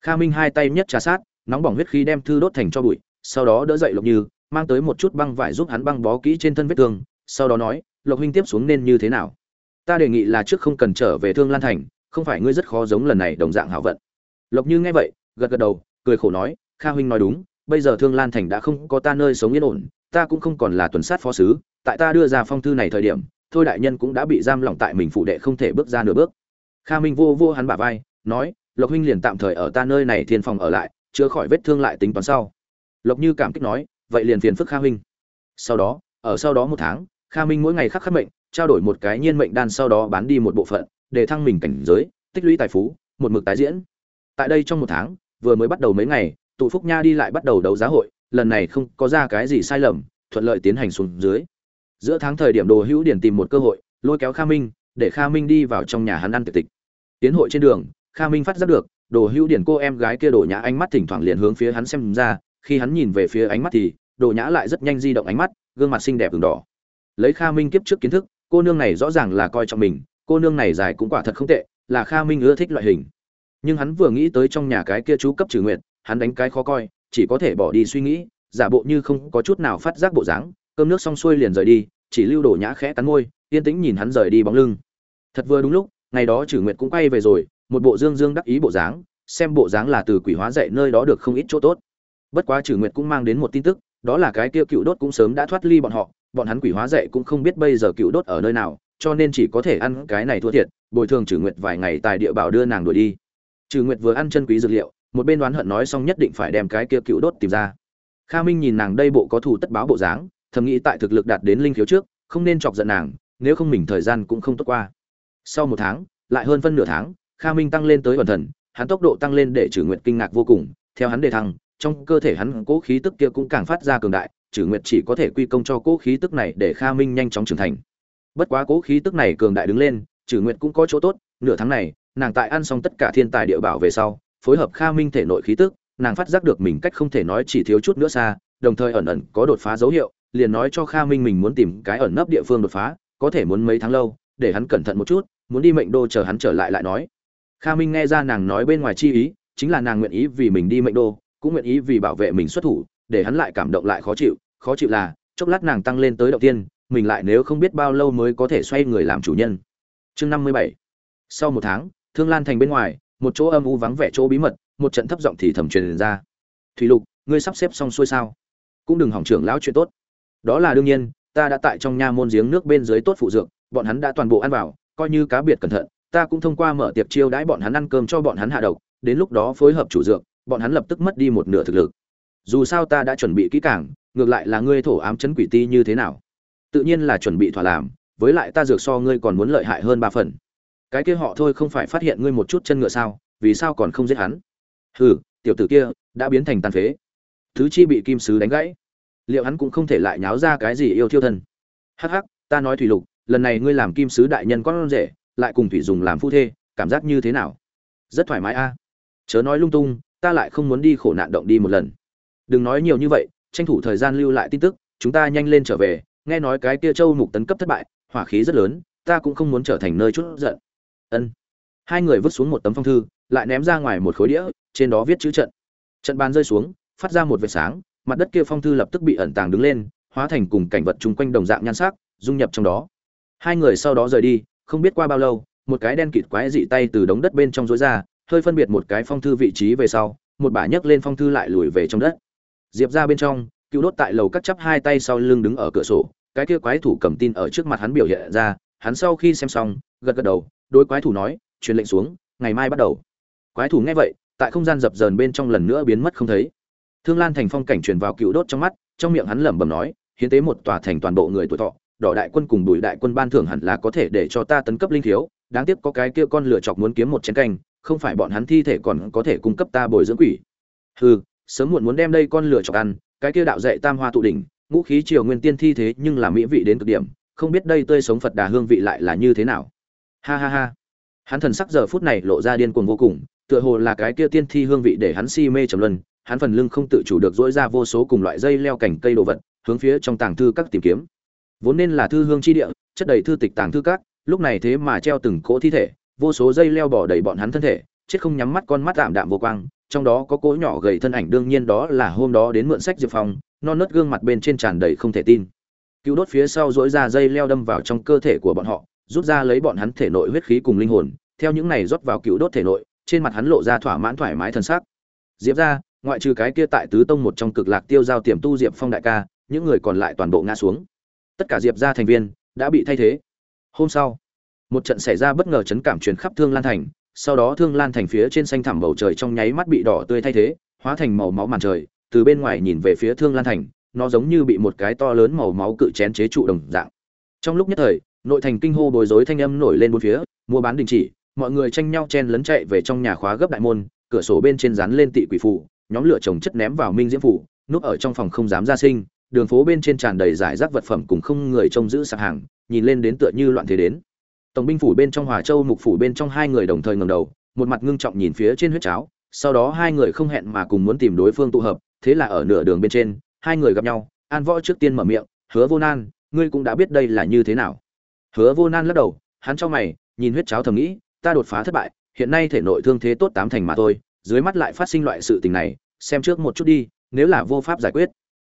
Kha minh hai tay nhất trà sát, nóng bỏng huyết khí đem thư đốt thành cho bụi, sau đó đỡ dậy lộc như, mang tới một chút băng vải giúp hắn băng bó kỹ trên thân vết thương, sau đó nói, lộc huynh tiếp xuống nên như thế nào? Ta đề nghị là trước không cần trở về thương lan thành, không phải ngươi rất khó giống lần này đồng dạng hảo vận. Lộc như nghe vậy, gật gật đầu, cười khổ nói, kha huynh nói đúng bây giờ thương lan thành đã không có ta nơi sống yên ổn, ta cũng không còn là tuần sát phó sứ, tại ta đưa ra phong thư này thời điểm, thôi đại nhân cũng đã bị giam lỏng tại mình phụ đệ không thể bước ra nửa bước. Kha minh vô vô hắn bả vai, nói, lộc huynh liền tạm thời ở ta nơi này thiên phòng ở lại, chữa khỏi vết thương lại tính toán sau. Lộc như cảm kích nói, vậy liền phiền phức kha huynh. Sau đó, ở sau đó một tháng, kha minh mỗi ngày khắc khắc mệnh, trao đổi một cái nhiên mệnh đan sau đó bán đi một bộ phận, để thăng mình cảnh giới, tích lũy tài phú, một mực tái diễn. Tại đây trong một tháng, vừa mới bắt đầu mấy ngày tụ phúc nha đi lại bắt đầu đấu giá hội, lần này không có ra cái gì sai lầm, thuận lợi tiến hành xuống dưới. Giữa tháng thời điểm đồ hữu điển tìm một cơ hội, lôi kéo kha minh, để kha minh đi vào trong nhà hắn ăn tiệc tịch. Tiến hội trên đường, kha minh phát giác được, đồ hữu điển cô em gái kia đổ nhã ánh mắt thỉnh thoảng liền hướng phía hắn xem ra, khi hắn nhìn về phía ánh mắt thì, đồ nhã lại rất nhanh di động ánh mắt, gương mặt xinh đẹp ửng đỏ. Lấy kha minh kiếp trước kiến thức, cô nương này rõ ràng là coi trọng mình, cô nương này dài cũng quả thật không tệ, là kha minh ưa thích loại hình. Nhưng hắn vừa nghĩ tới trong nhà cái kia chú cấp trừ nguyện hắn đánh cái khó coi, chỉ có thể bỏ đi suy nghĩ, giả bộ như không có chút nào phát giác bộ dáng, cơm nước xong xuôi liền rời đi, chỉ lưu đổ nhã khẽ cắn môi, yên tĩnh nhìn hắn rời đi bóng lưng. Thật vừa đúng lúc, ngày đó trừ nguyệt cũng quay về rồi, một bộ dương dương đắc ý bộ dáng, xem bộ dáng là từ quỷ hóa dạy nơi đó được không ít chỗ tốt. Bất quá trừ nguyệt cũng mang đến một tin tức, đó là cái kia cựu đốt cũng sớm đã thoát ly bọn họ, bọn hắn quỷ hóa dạy cũng không biết bây giờ cựu đốt ở nơi nào, cho nên chỉ có thể ăn cái này thua thiệt, bồi thường trừ nguyệt vài ngày tại địa bảo đưa nàng đuổi đi. Trừ nguyệt vừa ăn chân quý dược liệu một bên đoán hận nói xong nhất định phải đem cái kia cựu đốt tìm ra. Kha minh nhìn nàng đây bộ có thù tất báo bộ dáng, thầm nghĩ tại thực lực đạt đến linh khiếu trước, không nên chọc giận nàng, nếu không mình thời gian cũng không tốt qua. Sau một tháng, lại hơn phân nửa tháng, kha minh tăng lên tới ẩn thần, hắn tốc độ tăng lên để trừ nguyệt kinh ngạc vô cùng, theo hắn đề thăng, trong cơ thể hắn cố khí tức kia cũng càng phát ra cường đại trừ nguyệt chỉ có thể quy công cho cố khí tức này để kha minh nhanh chóng trưởng thành. Bất quá cố khí tức này cường đại đứng lên trừ nguyệt cũng có chỗ tốt, nửa tháng này, nàng tại ăn xong tất cả thiên tài địa bảo về sau phối hợp kha minh thể nội khí tức, nàng phát giác được mình cách không thể nói chỉ thiếu chút nữa xa, đồng thời ẩn ẩn có đột phá dấu hiệu, liền nói cho kha minh mình muốn tìm cái ẩn nấp địa phương đột phá, có thể muốn mấy tháng lâu, để hắn cẩn thận một chút, muốn đi mệnh đô chờ hắn trở lại lại nói. Kha minh nghe ra nàng nói bên ngoài chi ý, chính là nàng nguyện ý vì mình đi mệnh đô, cũng nguyện ý vì bảo vệ mình xuất thủ, để hắn lại cảm động lại khó chịu khó chịu là, chốc lát nàng tăng lên tới đầu tiên, mình lại nếu không biết bao lâu mới có thể xoay người làm chủ nhân. Chương năm mươi bảy. Sau một tháng, thương lan thành bên ngoài một chỗ âm u vắng vẻ chỗ bí mật, một trận thấp giọng thì thầm truyền ra. Thủy lục, ngươi sắp xếp xong xuôi sao? Cũng đừng hỏng trưởng lão chuyện tốt. Đó là đương nhiên, ta đã tại trong nha môn giếng nước bên dưới tốt phụ dược, bọn hắn đã toàn bộ ăn vào, coi như cá biệt cẩn thận, ta cũng thông qua mở tiệc chiêu đãi bọn hắn ăn cơm cho bọn hắn hạ độc, đến lúc đó phối hợp chủ dược, bọn hắn lập tức mất đi một nửa thực lực. Dù sao ta đã chuẩn bị kỹ càng, ngược lại là ngươi thổ ám chấn quỷ ti như thế nào? Tự nhiên là chuẩn bị thỏa làm, với lại ta dược so ngươi còn muốn lợi hại hơn ba phần cái kia họ thôi không phải phát hiện ngươi một chút chân ngựa sao, vì sao còn không giết hắn? Hừ, tiểu tử kia, đã biến thành tàn phế. Thứ chi bị kim sứ đánh gãy. Liệu hắn cũng không thể lại nháo ra cái gì yêu thiêu thân. Hắc hắc, ta nói thủy lục, lần này ngươi làm kim sứ đại nhân con rể, lại cùng thủy dùng làm phu thê, cảm giác như thế nào? Rất thoải mái a. Chớ nói lung tung, ta lại không muốn đi khổ nạn động đi một lần. Đừng nói nhiều như vậy, tranh thủ thời gian lưu lại tin tức, chúng ta nhanh lên trở về, nghe nói cái kia châu mục tấn cấp thất bại, hỏa khí rất lớn, ta cũng không muốn trở thành nơi chút giận ân. Hai người vứt xuống một tấm phong thư, lại ném ra ngoài một khối đĩa, trên đó viết chữ trận. Trận bàn rơi xuống, phát ra một vệt sáng, mặt đất kia phong thư lập tức bị ẩn tàng đứng lên, hóa thành cùng cảnh vật chung quanh đồng dạng nhan sắc, dung nhập trong đó. Hai người sau đó rời đi, không biết qua bao lâu, một cái đen kịt quái dị tay từ đống đất bên trong rối ra, hơi phân biệt một cái phong thư vị trí về sau, một bả nhấc lên phong thư lại lùi về trong đất. Diệp ra bên trong, cựu đốt tại lầu cắt chắp hai tay sau lưng đứng ở cửa sổ, cái kia quái thủ cầm tin ở trước mặt hắn biểu hiện ra hắn sau khi xem xong, gật gật đầu, đối quái thủ nói, truyền lệnh xuống, ngày mai bắt đầu. Quái thủ nghe vậy, tại không gian dập dờn bên trong lần nữa biến mất không thấy. Thương lan thành phong cảnh truyền vào cựu đốt trong mắt, trong miệng hắn lẩm bẩm nói, hiến tế một tòa thành toàn bộ người tuổi thọ, đỏ đại quân cùng bùi đại quân ban thưởng hẳn là có thể để cho ta tấn cấp linh thiếu đáng tiếc có cái kia con lửa chọc muốn kiếm một chén canh, không phải bọn hắn thi thể còn có thể cung cấp ta bồi dưỡng quỷ. Hừ, sớm muộn muốn đem đây con lửa chọc ăn, cái kia đạo dạy tam hoa tụ đỉnh, ngũ khí triều nguyên tiên thi thế nhưng là mỹ vị đến cực điểm không biết đây tươi sống phật đà hương vị lại là như thế nào. Ha ha ha. Hắn thần sắc giờ phút này lộ ra điên cuồng vô cùng, tựa hồ là cái kia tiên thi hương vị để hắn si mê trầm luân, hắn phần lưng không tự chủ được dỗi ra vô số cùng loại dây leo cảnh cây đồ vật, hướng phía trong tàng thư các tìm kiếm. Vốn nên là thư hương chi địa, chất đầy thư tịch tàng thư các, lúc này thế mà treo từng cỗ thi thể, vô số dây leo bỏ đầy bọn hắn thân thể, chết không nhắm mắt con mắt tạm đạm vô quang, trong đó có cỗ nhỏ gầy thân ảnh, đương nhiên đó là hôm đó đến mượn sách diệp phong, non nớt gương mặt bên trên tràn đầy không thể tin cứu đốt phía sau dỗi ra dây leo đâm vào trong cơ thể của bọn họ, rút ra lấy bọn hắn thể nội huyết khí cùng linh hồn. Theo những này rót vào cứu đốt thể nội, trên mặt hắn lộ ra thỏa mãn thoải mái thần sắc. Diệp ra, ngoại trừ cái kia tại tứ tông một trong cực lạc tiêu giao tiềm tu diệp phong đại ca, những người còn lại toàn bộ ngã xuống. Tất cả diệp ra thành viên đã bị thay thế. Hôm sau, một trận xảy ra bất ngờ chấn cảm truyền khắp thương lan thành. Sau đó thương lan thành phía trên xanh thẳm bầu trời trong nháy mắt bị đỏ tươi thay thế, hóa thành màu máu màn trời, từ bên ngoài nhìn về phía thương lan thành nó giống như bị một cái to lớn màu máu cự chén chế trụ đồng dạng. Trong lúc nhất thời, nội thành kinh hô bối rối thanh âm nổi lên bốn phía, mua bán đình chỉ, mọi người tranh nhau chen lấn chạy về trong nhà khóa gấp đại môn, cửa sổ bên trên dán lên tị quỷ phủ nhóm lửa trồng chất ném vào minh diễm phủ núp ở trong phòng không dám ra sinh, đường phố bên trên tràn đầy giải rác vật phẩm cùng không người trông giữ sạp hàng, nhìn lên đến tựa như loạn thế đến. Tổng binh phủ bên trong hòa châu, mục phủ bên trong hai người đồng thời ngẩng đầu, một mặt ngưng trọng nhìn phía trên huyết cháo, sau đó hai người không hẹn mà cùng muốn tìm đối phương tụ hợp, thế là ở nửa đường bên trên hai người gặp nhau, an võ trước tiên mở miệng, hứa vô nan, ngươi cũng đã biết đây là như thế nào? Hứa vô nan lắc đầu, hắn cho mày, nhìn huyết cháo thầm nghĩ, ta đột phá thất bại, hiện nay thể nội thương thế tốt tám thành mà thôi, dưới mắt lại phát sinh loại sự tình này, xem trước một chút đi, nếu là vô pháp giải quyết.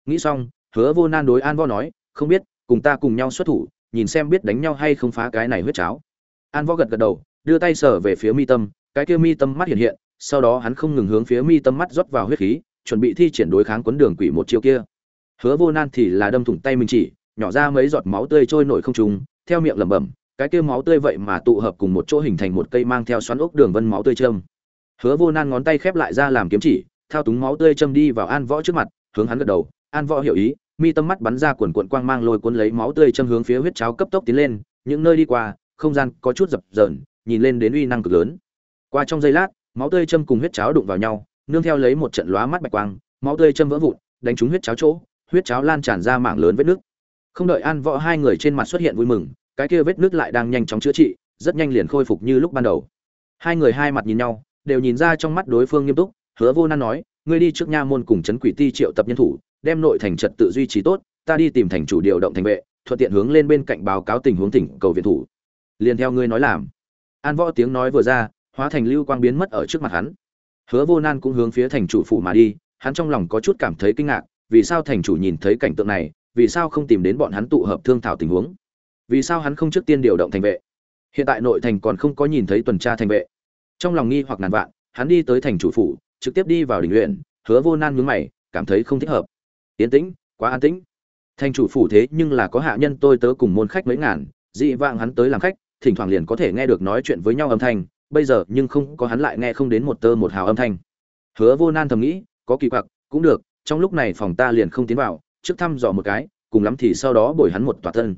Nghĩ xong, hứa vô nan đối an võ nói, không biết, cùng ta cùng nhau xuất thủ, nhìn xem biết đánh nhau hay không phá cái này huyết cháo. An võ gật gật đầu, đưa tay sờ về phía mi tâm, cái kia mi tâm mắt hiện hiện, sau đó hắn không ngừng hướng phía mi tâm mắt rót vào huyết khí chuẩn bị thi triển đối kháng quấn đường quỷ một chiêu kia. Hứa vô nan thì là đâm thủng tay mình chỉ, nhỏ ra mấy giọt máu tươi trôi nổi không trùng theo miệng lẩm bẩm, cái kia máu tươi vậy mà tụ hợp cùng một chỗ hình thành một cây mang theo xoắn ốc đường vân máu tươi châm. Hứa vô nan ngón tay khép lại ra làm kiếm chỉ, thao túng máu tươi châm đi vào an võ trước mặt, hướng hắn gật đầu. An võ hiểu ý, mi tâm mắt bắn ra quần quần quang mang lôi cuốn lấy máu tươi châm hướng phía huyết cháo cấp tốc tiến lên, những nơi đi qua, không gian có chút dập dờn, nhìn lên đến uy năng cực lớn. Qua trong giây lát, máu tươi châm cùng huyết cháo đụng vào nhau nương theo lấy một trận lóa mắt bạch quang, máu tươi châm vỡ vụn, đánh trúng huyết cháo chỗ, huyết cháo lan tràn ra mảng lớn vết nước. Không đợi an võ hai người trên mặt xuất hiện vui mừng, cái kia vết nước lại đang nhanh chóng chữa trị, rất nhanh liền khôi phục như lúc ban đầu. Hai người hai mặt nhìn nhau, đều nhìn ra trong mắt đối phương nghiêm túc, hứa vô nan nói, ngươi đi trước nha môn cùng chấn quỷ ti triệu tập nhân thủ, đem nội thành trật tự duy trì tốt, ta đi tìm thành chủ điều động thành vệ, thuận tiện hướng lên bên cạnh báo cáo tình huống tỉnh cầu viện thủ. Liền theo ngươi nói làm. An võ tiếng nói vừa ra, hóa thành lưu quang biến mất ở trước mặt hắn hứa vô nan cũng hướng phía thành chủ phủ mà đi, hắn trong lòng có chút cảm thấy kinh ngạc, vì sao thành chủ nhìn thấy cảnh tượng này, vì sao không tìm đến bọn hắn tụ hợp thương thảo tình huống? Vì sao hắn không trước tiên điều động thành vệ? Hiện tại nội thành còn không có nhìn thấy tuần tra thành vệ. Trong lòng nghi hoặc ngàn vạn, hắn đi tới thành chủ phủ, trực tiếp đi vào đình luyện, hứa vô nan nhướng mày, cảm thấy không thích hợp. Yên tĩnh, quá an tĩnh. Thành chủ phủ thế nhưng là có hạ nhân tôi tớ cùng môn khách mấy ngàn, dị vạng hắn tới làm khách, thỉnh thoảng liền có thể nghe được nói chuyện với nhau âm thanh bây giờ nhưng không có hắn lại nghe không đến một tơ một hào âm thanh. Hứa vô nan thầm nghĩ, có kỳ quặc, cũng được, trong lúc này phòng ta liền không tiến vào, trước thăm dò một cái, cùng lắm thì sau đó bồi hắn một tòa thân.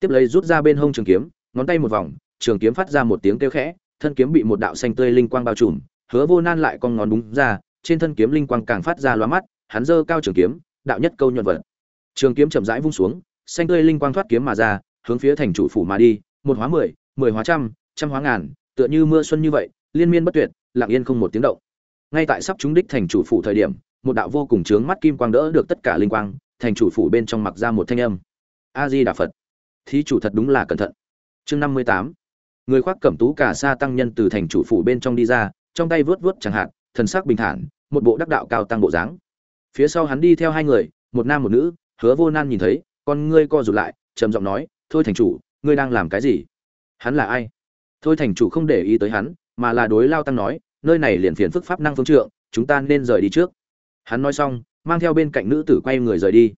Tiếp lấy rút ra bên hông trường kiếm, ngón tay một vòng, trường kiếm phát ra một tiếng kêu khẽ, thân kiếm bị một đạo xanh tươi linh quang bao trùm, hứa vô nan lại con ngón búng ra, trên thân kiếm linh quang càng phát ra lóa mắt, hắn giơ cao trường kiếm, đạo nhất câu nhuận vật. Trường kiếm chậm rãi vung xuống, xanh tươi linh quang thoát kiếm mà ra, hướng phía thành chủ phủ mà đi, một hóa mười mười hóa trăm trăm hóa ngàn tựa như mưa xuân như vậy, liên miên bất tuyệt, lặng yên không một tiếng động. Ngay tại sắp chúng đích thành chủ phủ thời điểm, một đạo vô cùng chướng mắt kim quang đỡ được tất cả linh quang, thành chủ phủ bên trong mặc ra một thanh âm. A di đà phật. Thí chủ thật đúng là cẩn thận. Chương năm mươi tám. Người khoác cẩm tú cả sa tăng nhân từ thành chủ phủ bên trong đi ra, trong tay vớt vớt chẳng hạn, thần sắc bình thản, một bộ đắc đạo cao tăng bộ dáng. Phía sau hắn đi theo hai người, một nam một nữ, hứa vô nan nhìn thấy, con ngươi co rụt lại, trầm giọng nói, thôi thành chủ, ngươi đang làm cái gì? Hắn là ai? Thôi thành chủ không để ý tới hắn, mà là đối lao tăng nói, nơi này liền phiền phức pháp năng phương trượng, chúng ta nên rời đi trước. Hắn nói xong, mang theo bên cạnh nữ tử quay người rời đi.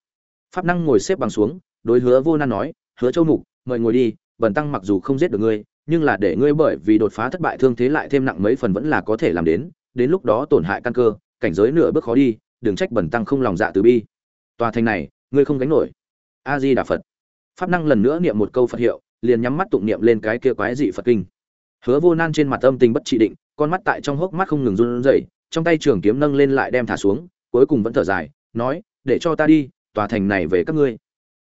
Pháp năng ngồi xếp bằng xuống, đối hứa vô nan nói, hứa châu mục, mời ngồi đi, bần tăng mặc dù không giết được ngươi, nhưng là để ngươi bởi vì đột phá thất bại thương thế lại thêm nặng mấy phần vẫn là có thể làm đến đến lúc đó tổn hại căn cơ, cảnh giới nửa bước khó đi, đừng trách bần tăng không lòng dạ từ bi. Tòa thành này, ngươi không gánh nổi. A di đà phật. Pháp năng lần nữa niệm một câu phật hiệu, liền nhắm mắt tụng niệm lên cái kia quái dị phật kinh hứa vô nan trên mặt âm tình bất trị định, con mắt tại trong hốc mắt không ngừng run rẩy, trong tay trường kiếm nâng lên lại đem thả xuống, cuối cùng vẫn thở dài, nói, để cho ta đi, tòa thành này về các ngươi.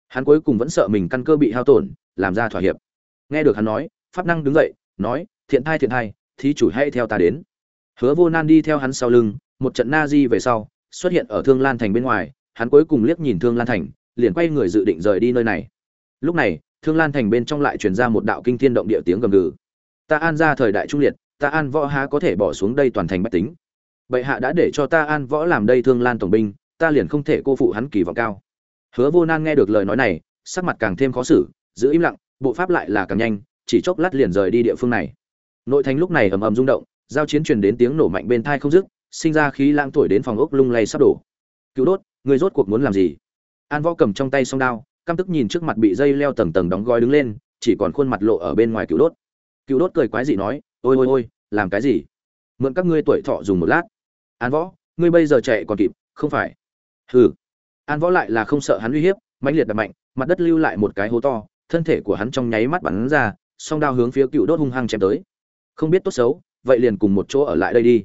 Hắn cuối cùng vẫn sợ mình căn cơ bị hao tổn, làm ra thỏa hiệp. Nghe được hắn nói, pháp năng đứng dậy, nói, thiện thai thiện thai, thí chủ hãy theo ta đến. Hứa vô nan đi theo hắn sau lưng, một trận na di về sau, xuất hiện ở thương lan thành bên ngoài, hắn cuối cùng liếc nhìn thương lan thành, liền quay người dự định rời đi nơi này. Lúc này, thương lan thành bên trong lại truyền ra một đạo kinh thiên động địa tiếng gầm gừ ta an ra thời đại trung liệt, ta an võ há có thể bỏ xuống đây toàn thành bách tính. Bệ hạ đã để cho ta an võ làm đây thương lan tổng binh, ta liền không thể cô phụ hắn kỳ vọng cao. Hứa vô nan nghe được lời nói này, sắc mặt càng thêm khó xử, giữ im lặng, bộ pháp lại là càng nhanh, chỉ chốc lát liền rời đi địa phương này. Nội thành lúc này ầm ầm rung động, giao chiến truyền đến tiếng nổ mạnh bên thai không dứt, sinh ra khí lãng tuổi đến phòng ốc lung lay sắp đổ. Cứu đốt, người rốt cuộc muốn làm gì? An võ cầm trong tay song đao, căm tức nhìn trước mặt bị dây leo tầng tầng đóng gói đứng lên, chỉ còn khuôn mặt lộ ở bên ngoài cứu đốt cựu đốt cười quái dị nói, ôi ôi ôi, làm cái gì? Mượn các ngươi tuổi thọ dùng một lát. An võ, ngươi bây giờ chạy còn kịp, không phải? Hừ. An võ lại là không sợ hắn uy hiếp, mãnh liệt đập mạnh, mặt đất lưu lại một cái hố to, thân thể của hắn trong nháy mắt bắn ra, song đao hướng phía cựu đốt hung hăng chém tới. Không biết tốt xấu, vậy liền cùng một chỗ ở lại đây đi.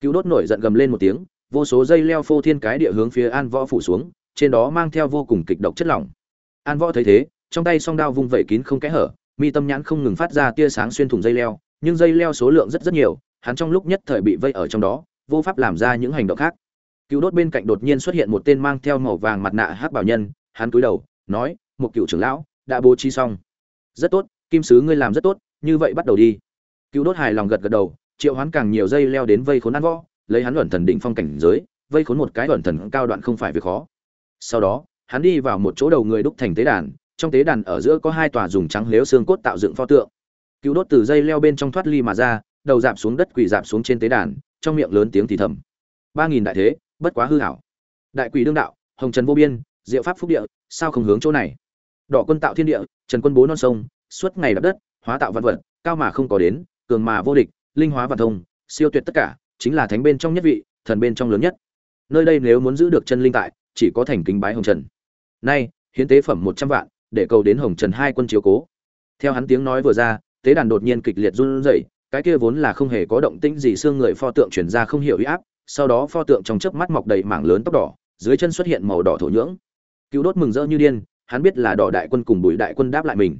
Cựu đốt nổi giận gầm lên một tiếng, vô số dây leo phô thiên cái địa hướng phía an võ phủ xuống, trên đó mang theo vô cùng kịch độc chất lỏng. An võ thấy thế, trong tay song đao vung vẩy kín không kẽ hở mi tâm nhãn không ngừng phát ra tia sáng xuyên thủng dây leo, nhưng dây leo số lượng rất rất nhiều, hắn trong lúc nhất thời bị vây ở trong đó, vô pháp làm ra những hành động khác. Cựu đốt bên cạnh đột nhiên xuất hiện một tên mang theo màu vàng mặt nạ hắc bảo nhân, hắn cúi đầu, nói, một cựu trưởng lão, đã bố trí xong. Rất tốt, kim sứ ngươi làm rất tốt, như vậy bắt đầu đi. Cựu đốt hài lòng gật gật đầu, triệu hoán càng nhiều dây leo đến vây khốn ăn võ, lấy hắn luẩn thần định phong cảnh giới, vây khốn một cái luẩn thần cao đoạn không phải việc khó. Sau đó, hắn đi vào một chỗ đầu người đúc thành tế đàn trong tế đàn ở giữa có hai tòa dùng trắng lếu xương cốt tạo dựng pho tượng. Cứu đốt từ dây leo bên trong thoát ly mà ra, đầu dạp xuống đất, quỳ dạp xuống trên tế đàn, trong miệng lớn tiếng thì thầm. Ba nghìn đại thế, bất quá hư hảo. Đại quỷ đương đạo, hồng trần vô biên, diệu pháp phúc địa, sao không hướng chỗ này? Đỏ quân tạo thiên địa, trần quân bố non sông, suốt ngày đập đất, hóa tạo văn vật, cao mà không có đến, cường mà vô địch, linh hóa và thông, siêu tuyệt tất cả, chính là thánh bên trong nhất vị, thần bên trong lớn nhất. Nơi đây nếu muốn giữ được chân linh tại, chỉ có thành kính bái hồng trần. Nay, hiến tế phẩm một trăm vạn để cầu đến hồng trần hai quân chiếu cố. Theo hắn tiếng nói vừa ra, tế đàn đột nhiên kịch liệt run rẩy, cái kia vốn là không hề có động tĩnh gì xương người pho tượng chuyển ra không hiểu uy áp, sau đó pho tượng trong chớp mắt mọc đầy mảng lớn tóc đỏ, dưới chân xuất hiện màu đỏ thổ nhưỡng. Cứu đốt mừng rỡ như điên, hắn biết là đỏ đại quân cùng bùi đại quân đáp lại mình.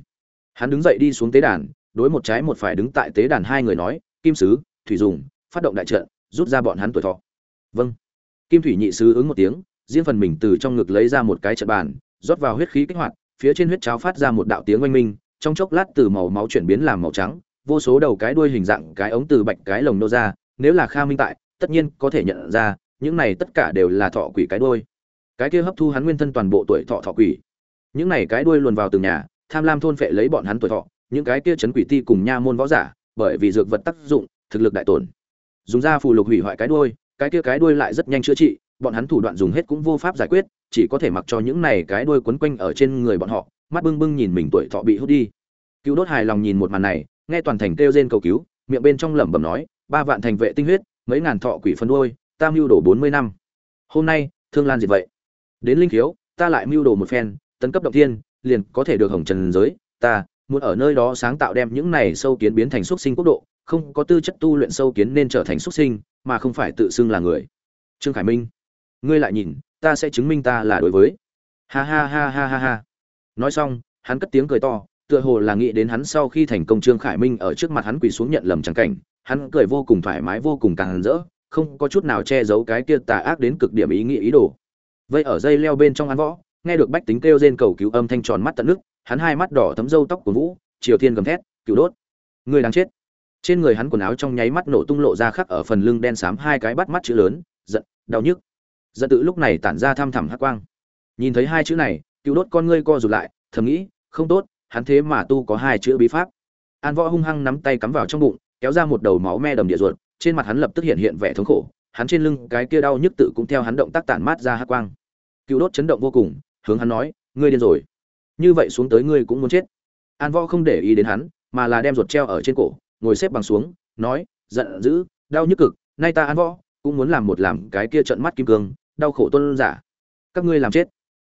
Hắn đứng dậy đi xuống tế đàn, đối một trái một phải đứng tại tế đàn hai người nói, kim sứ, thủy dùng, phát động đại trận, rút ra bọn hắn tuổi thọ. Vâng. Kim thủy nhị sứ ứng một tiếng, riêng phần mình từ trong ngực lấy ra một cái trận bàn, rót vào huyết khí kích hoạt phía trên huyết cháo phát ra một đạo tiếng oanh minh, trong chốc lát từ màu máu chuyển biến làm màu trắng, vô số đầu cái đuôi hình dạng cái ống từ bạch cái lồng nô ra, nếu là kha minh tại, tất nhiên có thể nhận ra, những này tất cả đều là thọ quỷ cái đuôi. Cái kia hấp thu hắn nguyên thân toàn bộ tuổi thọ thọ quỷ. Những này cái đuôi luồn vào từng nhà, tham lam thôn phệ lấy bọn hắn tuổi thọ, những cái kia chấn quỷ ti cùng nha môn võ giả, bởi vì dược vật tác dụng, thực lực đại tổn. Dùng ra phù lục hủy hoại cái đuôi, cái kia cái đuôi lại rất nhanh chữa trị bọn hắn thủ đoạn dùng hết cũng vô pháp giải quyết, chỉ có thể mặc cho những này cái đuôi quấn quanh ở trên người bọn họ, mắt bưng bưng nhìn mình tuổi thọ bị hút đi. Cứu đốt hài lòng nhìn một màn này, nghe toàn thành kêu rên cầu cứu, miệng bên trong lẩm bẩm nói, ba vạn thành vệ tinh huyết, mấy ngàn thọ quỷ phân đôi ta mưu đồ bốn mươi năm. Hôm nay, thương lan diệt vậy. Đến linh khiếu, ta lại mưu đồ một phen, tấn cấp động thiên, liền có thể được hồng trần giới. Ta muốn ở nơi đó sáng tạo đem những này sâu kiến biến thành xuất sinh quốc độ, không có tư chất tu luyện sâu kiến nên trở thành xuất sinh, mà không phải tự xưng là người. Trương khải minh ngươi lại nhìn, ta sẽ chứng minh ta là đối với. Ha ha ha ha ha ha. Nói xong, hắn cất tiếng cười to, tựa hồ là nghĩ đến hắn sau khi thành công trương khải minh ở trước mặt hắn quỳ xuống nhận lầm trắng cảnh. Hắn cười vô cùng thoải mái, vô cùng càng rỡ, không có chút nào che giấu cái kia tà ác đến cực điểm ý nghĩ ý đồ. Vây ở dây leo bên trong ăn võ, nghe được bách tính kêu rên cầu cứu âm thanh tròn mắt tận nước, hắn hai mắt đỏ thấm râu tóc của vũ, triều thiên gầm thét, cứu đốt! Người đang chết! Trên người hắn quần áo trong nháy mắt nổ tung lộ ra khắc ở phần lưng đen xám hai cái bắt mắt chữ lớn, giận, đau nhức giận tự lúc này tản ra thăm thẳm hắc quang. Nhìn thấy hai chữ này, cựu đốt con ngươi co rụt lại, thầm nghĩ, không tốt, hắn thế mà tu có hai chữ bí pháp. An võ hung hăng nắm tay cắm vào trong bụng, kéo ra một đầu máu me đầm địa ruột, trên mặt hắn lập tức hiện hiện vẻ thống khổ, hắn trên lưng cái kia đau nhức tự cũng theo hắn động tác tản mát ra hắc quang. Cựu đốt chấn động vô cùng, hướng hắn nói, ngươi điên rồi. Như vậy xuống tới ngươi cũng muốn chết. An võ không để ý đến hắn, mà là đem ruột treo ở trên cổ, ngồi xếp bằng xuống, nói, giận dữ, đau nhức cực, nay ta an võ cũng muốn làm một làm cái kia trận mắt kim cương đau khổ tuân giả. Các ngươi làm chết.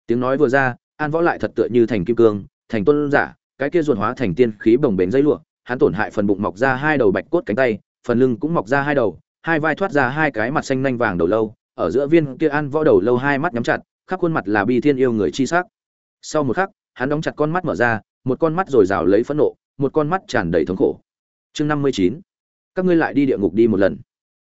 Tiếng nói vừa ra, an võ lại thật tựa như thành kim cương, thành tuân giả, cái kia ruột hóa thành tiên khí bồng bềnh dây lụa, hắn tổn hại phần bụng mọc ra hai đầu bạch cốt cánh tay, phần lưng cũng mọc ra hai đầu, hai vai thoát ra hai cái mặt xanh nanh vàng đầu lâu, ở giữa viên kia an võ đầu lâu hai mắt nhắm chặt, khắp khuôn mặt là bi thiên yêu người chi sắc. Sau một khắc, hắn đóng chặt con mắt mở ra, một con mắt rồi rào lấy phẫn nộ, một con mắt tràn đầy thống khổ. Chương năm mươi chín. Các ngươi lại đi địa ngục đi một lần.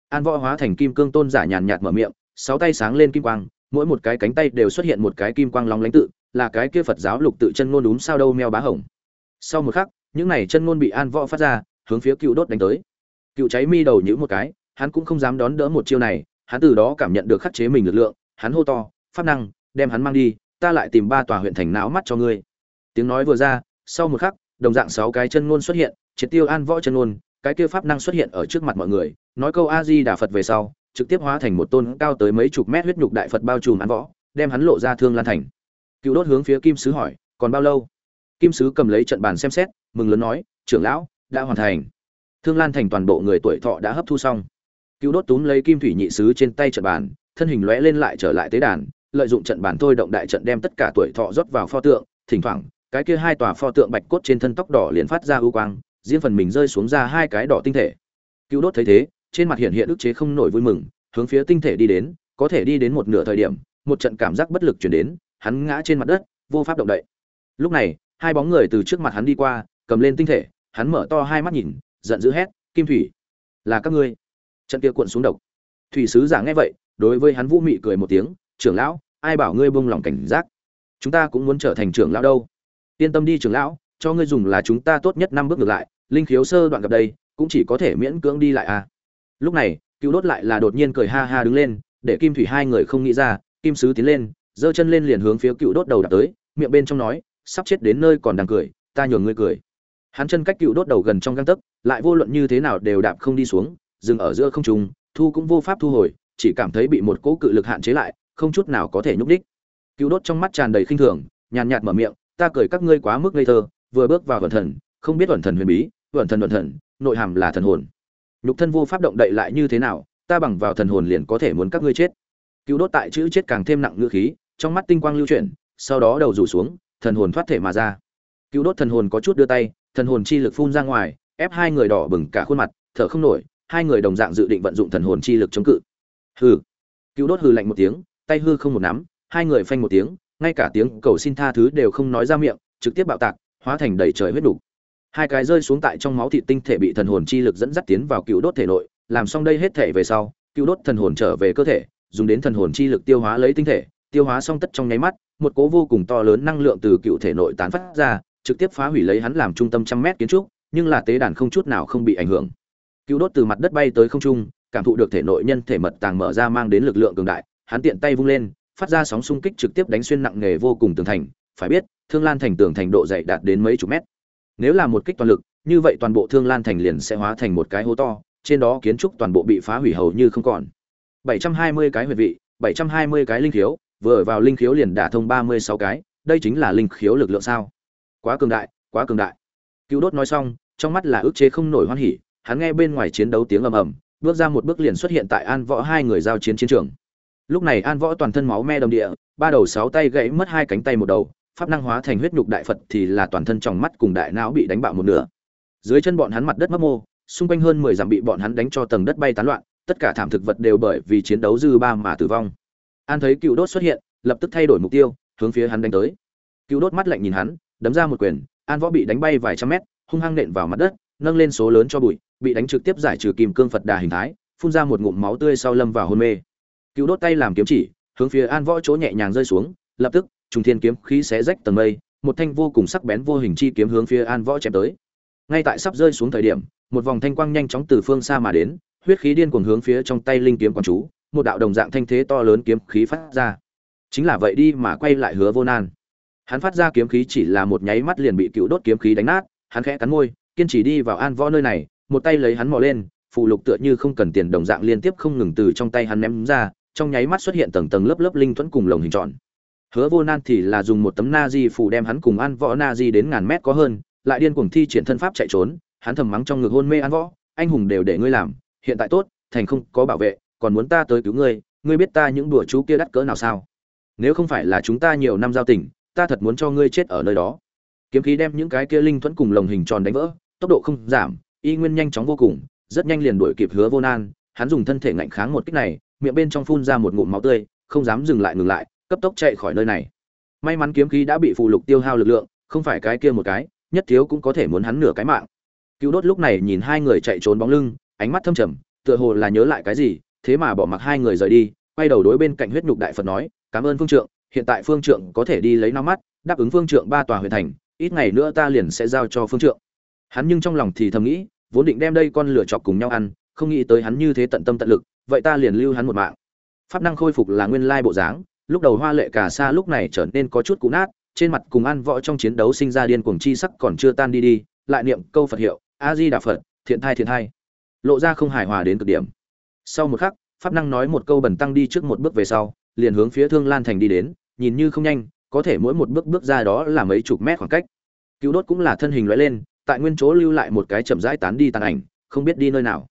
An võ hóa thành kim cương tôn giả nhàn nhạt mở miệng sáu tay sáng lên kim quang, mỗi một cái cánh tay đều xuất hiện một cái kim quang long lánh tự, là cái kia phật giáo lục tự chân ngôn đúng sao đâu meo bá hồng. Sau một khắc, những này chân ngôn bị an võ phát ra, hướng phía cựu đốt đánh tới. Cựu cháy mi đầu nhữ một cái, hắn cũng không dám đón đỡ một chiêu này, hắn từ đó cảm nhận được khắc chế mình lực lượng, hắn hô to, pháp năng, đem hắn mang đi, ta lại tìm ba tòa huyện thành não mắt cho ngươi. Tiếng nói vừa ra, sau một khắc, đồng dạng sáu cái chân ngôn xuất hiện, triệt tiêu an võ chân ngôn, cái kia pháp năng xuất hiện ở trước mặt mọi người, nói câu a di đà phật về sau trực tiếp hóa thành một tôn cao tới mấy chục mét huyết nhục đại phật bao trùm án võ, đem hắn lộ ra thương lan thành. Cựu đốt hướng phía kim sứ hỏi, còn bao lâu? Kim sứ cầm lấy trận bàn xem xét, mừng lớn nói, trưởng lão, đã hoàn thành. Thương lan thành toàn bộ người tuổi thọ đã hấp thu xong. Cựu đốt túm lấy kim thủy nhị sứ trên tay trận bàn, thân hình lóe lên lại trở lại tế đàn, lợi dụng trận bàn thôi động đại trận đem tất cả tuổi thọ rót vào pho tượng, thỉnh thoảng, cái kia hai tòa pho tượng bạch cốt trên thân tóc đỏ liền phát ra ưu quang, riêng phần mình rơi xuống ra hai cái đỏ tinh thể. Cựu đốt thấy thế trên mặt hiện hiện ức chế không nổi vui mừng, hướng phía tinh thể đi đến, có thể đi đến một nửa thời điểm, một trận cảm giác bất lực truyền đến, hắn ngã trên mặt đất, vô pháp động đậy. Lúc này, hai bóng người từ trước mặt hắn đi qua, cầm lên tinh thể, hắn mở to hai mắt nhìn, giận dữ hét, kim thủy, là các ngươi. Trận kia cuộn xuống độc. Thủy sứ giả nghe vậy, đối với hắn vũ mị cười một tiếng, trưởng lão, ai bảo ngươi buông lòng cảnh giác? Chúng ta cũng muốn trở thành trưởng lão đâu. Yên tâm đi trưởng lão, cho ngươi dùng là chúng ta tốt nhất năm bước ngược lại, linh khiếu sơ đoạn gặp đây, cũng chỉ có thể miễn cưỡng đi lại à lúc này, cựu đốt lại là đột nhiên cười ha ha đứng lên, để kim thủy hai người không nghĩ ra, kim sứ tiến lên, giơ chân lên liền hướng phía cựu đốt đầu đạp tới, miệng bên trong nói, sắp chết đến nơi còn đang cười, ta nhường ngươi cười. Hắn chân cách cựu đốt đầu gần trong găng tấc, lại vô luận như thế nào đều đạp không đi xuống, dừng ở giữa không trung, thu cũng vô pháp thu hồi, chỉ cảm thấy bị một cỗ cự lực hạn chế lại, không chút nào có thể nhúc đích cựu đốt trong mắt tràn đầy khinh thường, nhàn nhạt mở miệng, ta cười các ngươi quá mức ngây thơ, vừa bước vào vận thần, không biết vận thần huyền bí vận thần vận thần, nội hàm là thần hồn nhục thân vô pháp động đậy lại như thế nào, ta bằng vào thần hồn liền có thể muốn các ngươi chết. Cựu đốt tại chữ chết càng thêm nặng ngữ khí, trong mắt tinh quang lưu chuyển, sau đó đầu rủ xuống, thần hồn thoát thể mà ra. Cựu đốt thần hồn có chút đưa tay, thần hồn chi lực phun ra ngoài, ép hai người đỏ bừng cả khuôn mặt, thở không nổi, hai người đồng dạng dự định vận dụng thần hồn chi lực chống cự. Hừ. Cựu đốt hừ lạnh một tiếng, tay hư không một nắm, hai người phanh một tiếng, ngay cả tiếng cầu xin tha thứ đều không nói ra miệng, trực tiếp bạo tạc, hóa thành đầy trời huyết đủ hai cái rơi xuống tại trong máu thịt tinh thể bị thần hồn chi lực dẫn dắt tiến vào cựu đốt thể nội, làm xong đây hết thể về sau, cựu đốt thần hồn trở về cơ thể, dùng đến thần hồn chi lực tiêu hóa lấy tinh thể, tiêu hóa xong tất trong nháy mắt, một cố vô cùng to lớn năng lượng từ cựu thể nội tán phát ra, trực tiếp phá hủy lấy hắn làm trung tâm trăm mét kiến trúc, nhưng là tế đàn không chút nào không bị ảnh hưởng. Cựu đốt từ mặt đất bay tới không trung, cảm thụ được thể nội nhân thể mật tàng mở ra mang đến lực lượng cường đại, hắn tiện tay vung lên, phát ra sóng xung kích trực tiếp đánh xuyên nặng nề vô cùng tường thành, phải biết, thương lan thành tường thành độ dày đạt đến mấy chục mét nếu là một kích toàn lực, như vậy toàn bộ thương lan thành liền sẽ hóa thành một cái hố to, trên đó kiến trúc toàn bộ bị phá hủy hầu như không còn. 720 cái huyệt vị 720 cái linh khiếu, vừa vào linh khiếu liền đả thông 36 cái, đây chính là linh khiếu lực lượng sao? Quá cường đại, quá cường đại. Cựu đốt nói xong, trong mắt là ức chế không nổi hoan hỉ, hắn nghe bên ngoài chiến đấu tiếng ầm ầm, bước ra một bước liền xuất hiện tại an võ hai người giao chiến chiến trường. Lúc này an võ toàn thân máu me đồng địa, ba đầu sáu tay gãy mất hai cánh tay một đầu pháp năng hóa thành huyết nhục đại phật thì là toàn thân trong mắt cùng đại não bị đánh bạo một nửa. Dưới chân bọn hắn mặt đất mấp mô, xung quanh hơn mười dặm bị bọn hắn đánh cho tầng đất bay tán loạn, tất cả thảm thực vật đều bởi vì chiến đấu dư ba mà tử vong. An thấy cựu đốt xuất hiện, lập tức thay đổi mục tiêu, hướng phía hắn đánh tới. Cựu đốt mắt lạnh nhìn hắn, đấm ra một quyền, an võ bị đánh bay vài trăm mét, hung hăng nện vào mặt đất, nâng lên số lớn cho bụi, bị đánh trực tiếp giải trừ kim cương phật đà hình thái, phun ra một ngụm máu tươi sau lâm vào hôn mê. Cựu đốt tay làm kiếm chỉ, hướng phía an võ chỗ nhẹ nhàng rơi xuống, lập tức trùng thiên kiếm khí xé rách tầng mây, một thanh vô cùng sắc bén vô hình chi kiếm hướng phía an võ chém tới. Ngay tại sắp rơi xuống thời điểm, một vòng thanh quang nhanh chóng từ phương xa mà đến, huyết khí điên cuồng hướng phía trong tay linh kiếm quan chú, một đạo đồng dạng thanh thế to lớn kiếm khí phát ra. Chính là vậy đi mà quay lại hứa vô nan. Hắn phát ra kiếm khí chỉ là một nháy mắt liền bị cựu đốt kiếm khí đánh nát, hắn khẽ cắn môi, kiên trì đi vào an võ nơi này, một tay lấy hắn mò lên phụ lục tựa như không cần tiền đồng dạng liên tiếp không ngừng từ trong tay hắn ném ra, trong nháy mắt xuất hiện tầng tầng lớp lớp linh thuẫn cùng lồng hình tròn hứa vô nan thì là dùng một tấm na di phủ đem hắn cùng an võ na di đến ngàn mét có hơn, lại điên cuồng thi triển thân pháp chạy trốn, hắn thầm mắng trong ngực hôn mê an võ, anh hùng đều để ngươi làm, hiện tại tốt, thành không có bảo vệ, còn muốn ta tới cứu ngươi ngươi biết ta những đùa chú kia đắt cỡ nào sao? Nếu không phải là chúng ta nhiều năm giao tình, ta thật muốn cho ngươi chết ở nơi đó. Kiếm khí đem những cái kia linh thuẫn cùng lồng hình tròn đánh vỡ, tốc độ không giảm, y nguyên nhanh chóng vô cùng, rất nhanh liền đuổi kịp hứa vô nan, hắn dùng thân thể ngạnh kháng một kích này, miệng bên trong phun ra một ngụm máu tươi, không dám dừng lại ngừng lại cấp tốc chạy khỏi nơi này. May mắn kiếm khí đã bị phụ lục tiêu hao lực lượng, không phải cái kia một cái, nhất thiếu cũng có thể muốn hắn nửa cái mạng. Cứu đốt lúc này nhìn hai người chạy trốn bóng lưng, ánh mắt thâm trầm, tựa hồ là nhớ lại cái gì, thế mà bỏ mặc hai người rời đi, quay đầu đối bên cạnh huyết nhục đại phật nói, cảm ơn phương trượng, hiện tại phương trượng có thể đi lấy năm mắt, đáp ứng phương trượng ba tòa huyện thành, ít ngày nữa ta liền sẽ giao cho phương trượng. Hắn nhưng trong lòng thì thầm nghĩ, vốn định đem đây con lửa chọc cùng nhau ăn, không nghĩ tới hắn như thế tận tâm tận lực, vậy ta liền lưu hắn một mạng. Pháp năng khôi phục là nguyên lai bộ dáng lúc đầu hoa lệ cả xa lúc này trở nên có chút cũ nát, trên mặt cùng ăn võ trong chiến đấu sinh ra điên cuồng chi sắc còn chưa tan đi đi, lại niệm câu phật hiệu, a di đà phật, thiện thai thiện thai. Lộ ra không hài hòa đến cực điểm. Sau một khắc, pháp năng nói một câu bẩn tăng đi trước một bước về sau, liền hướng phía thương lan thành đi đến, nhìn như không nhanh, có thể mỗi một bước bước ra đó là mấy chục mét khoảng cách. Cứu đốt cũng là thân hình loại lên, tại nguyên chỗ lưu lại một cái chậm rãi tán đi tàn ảnh, không biết đi nơi nào.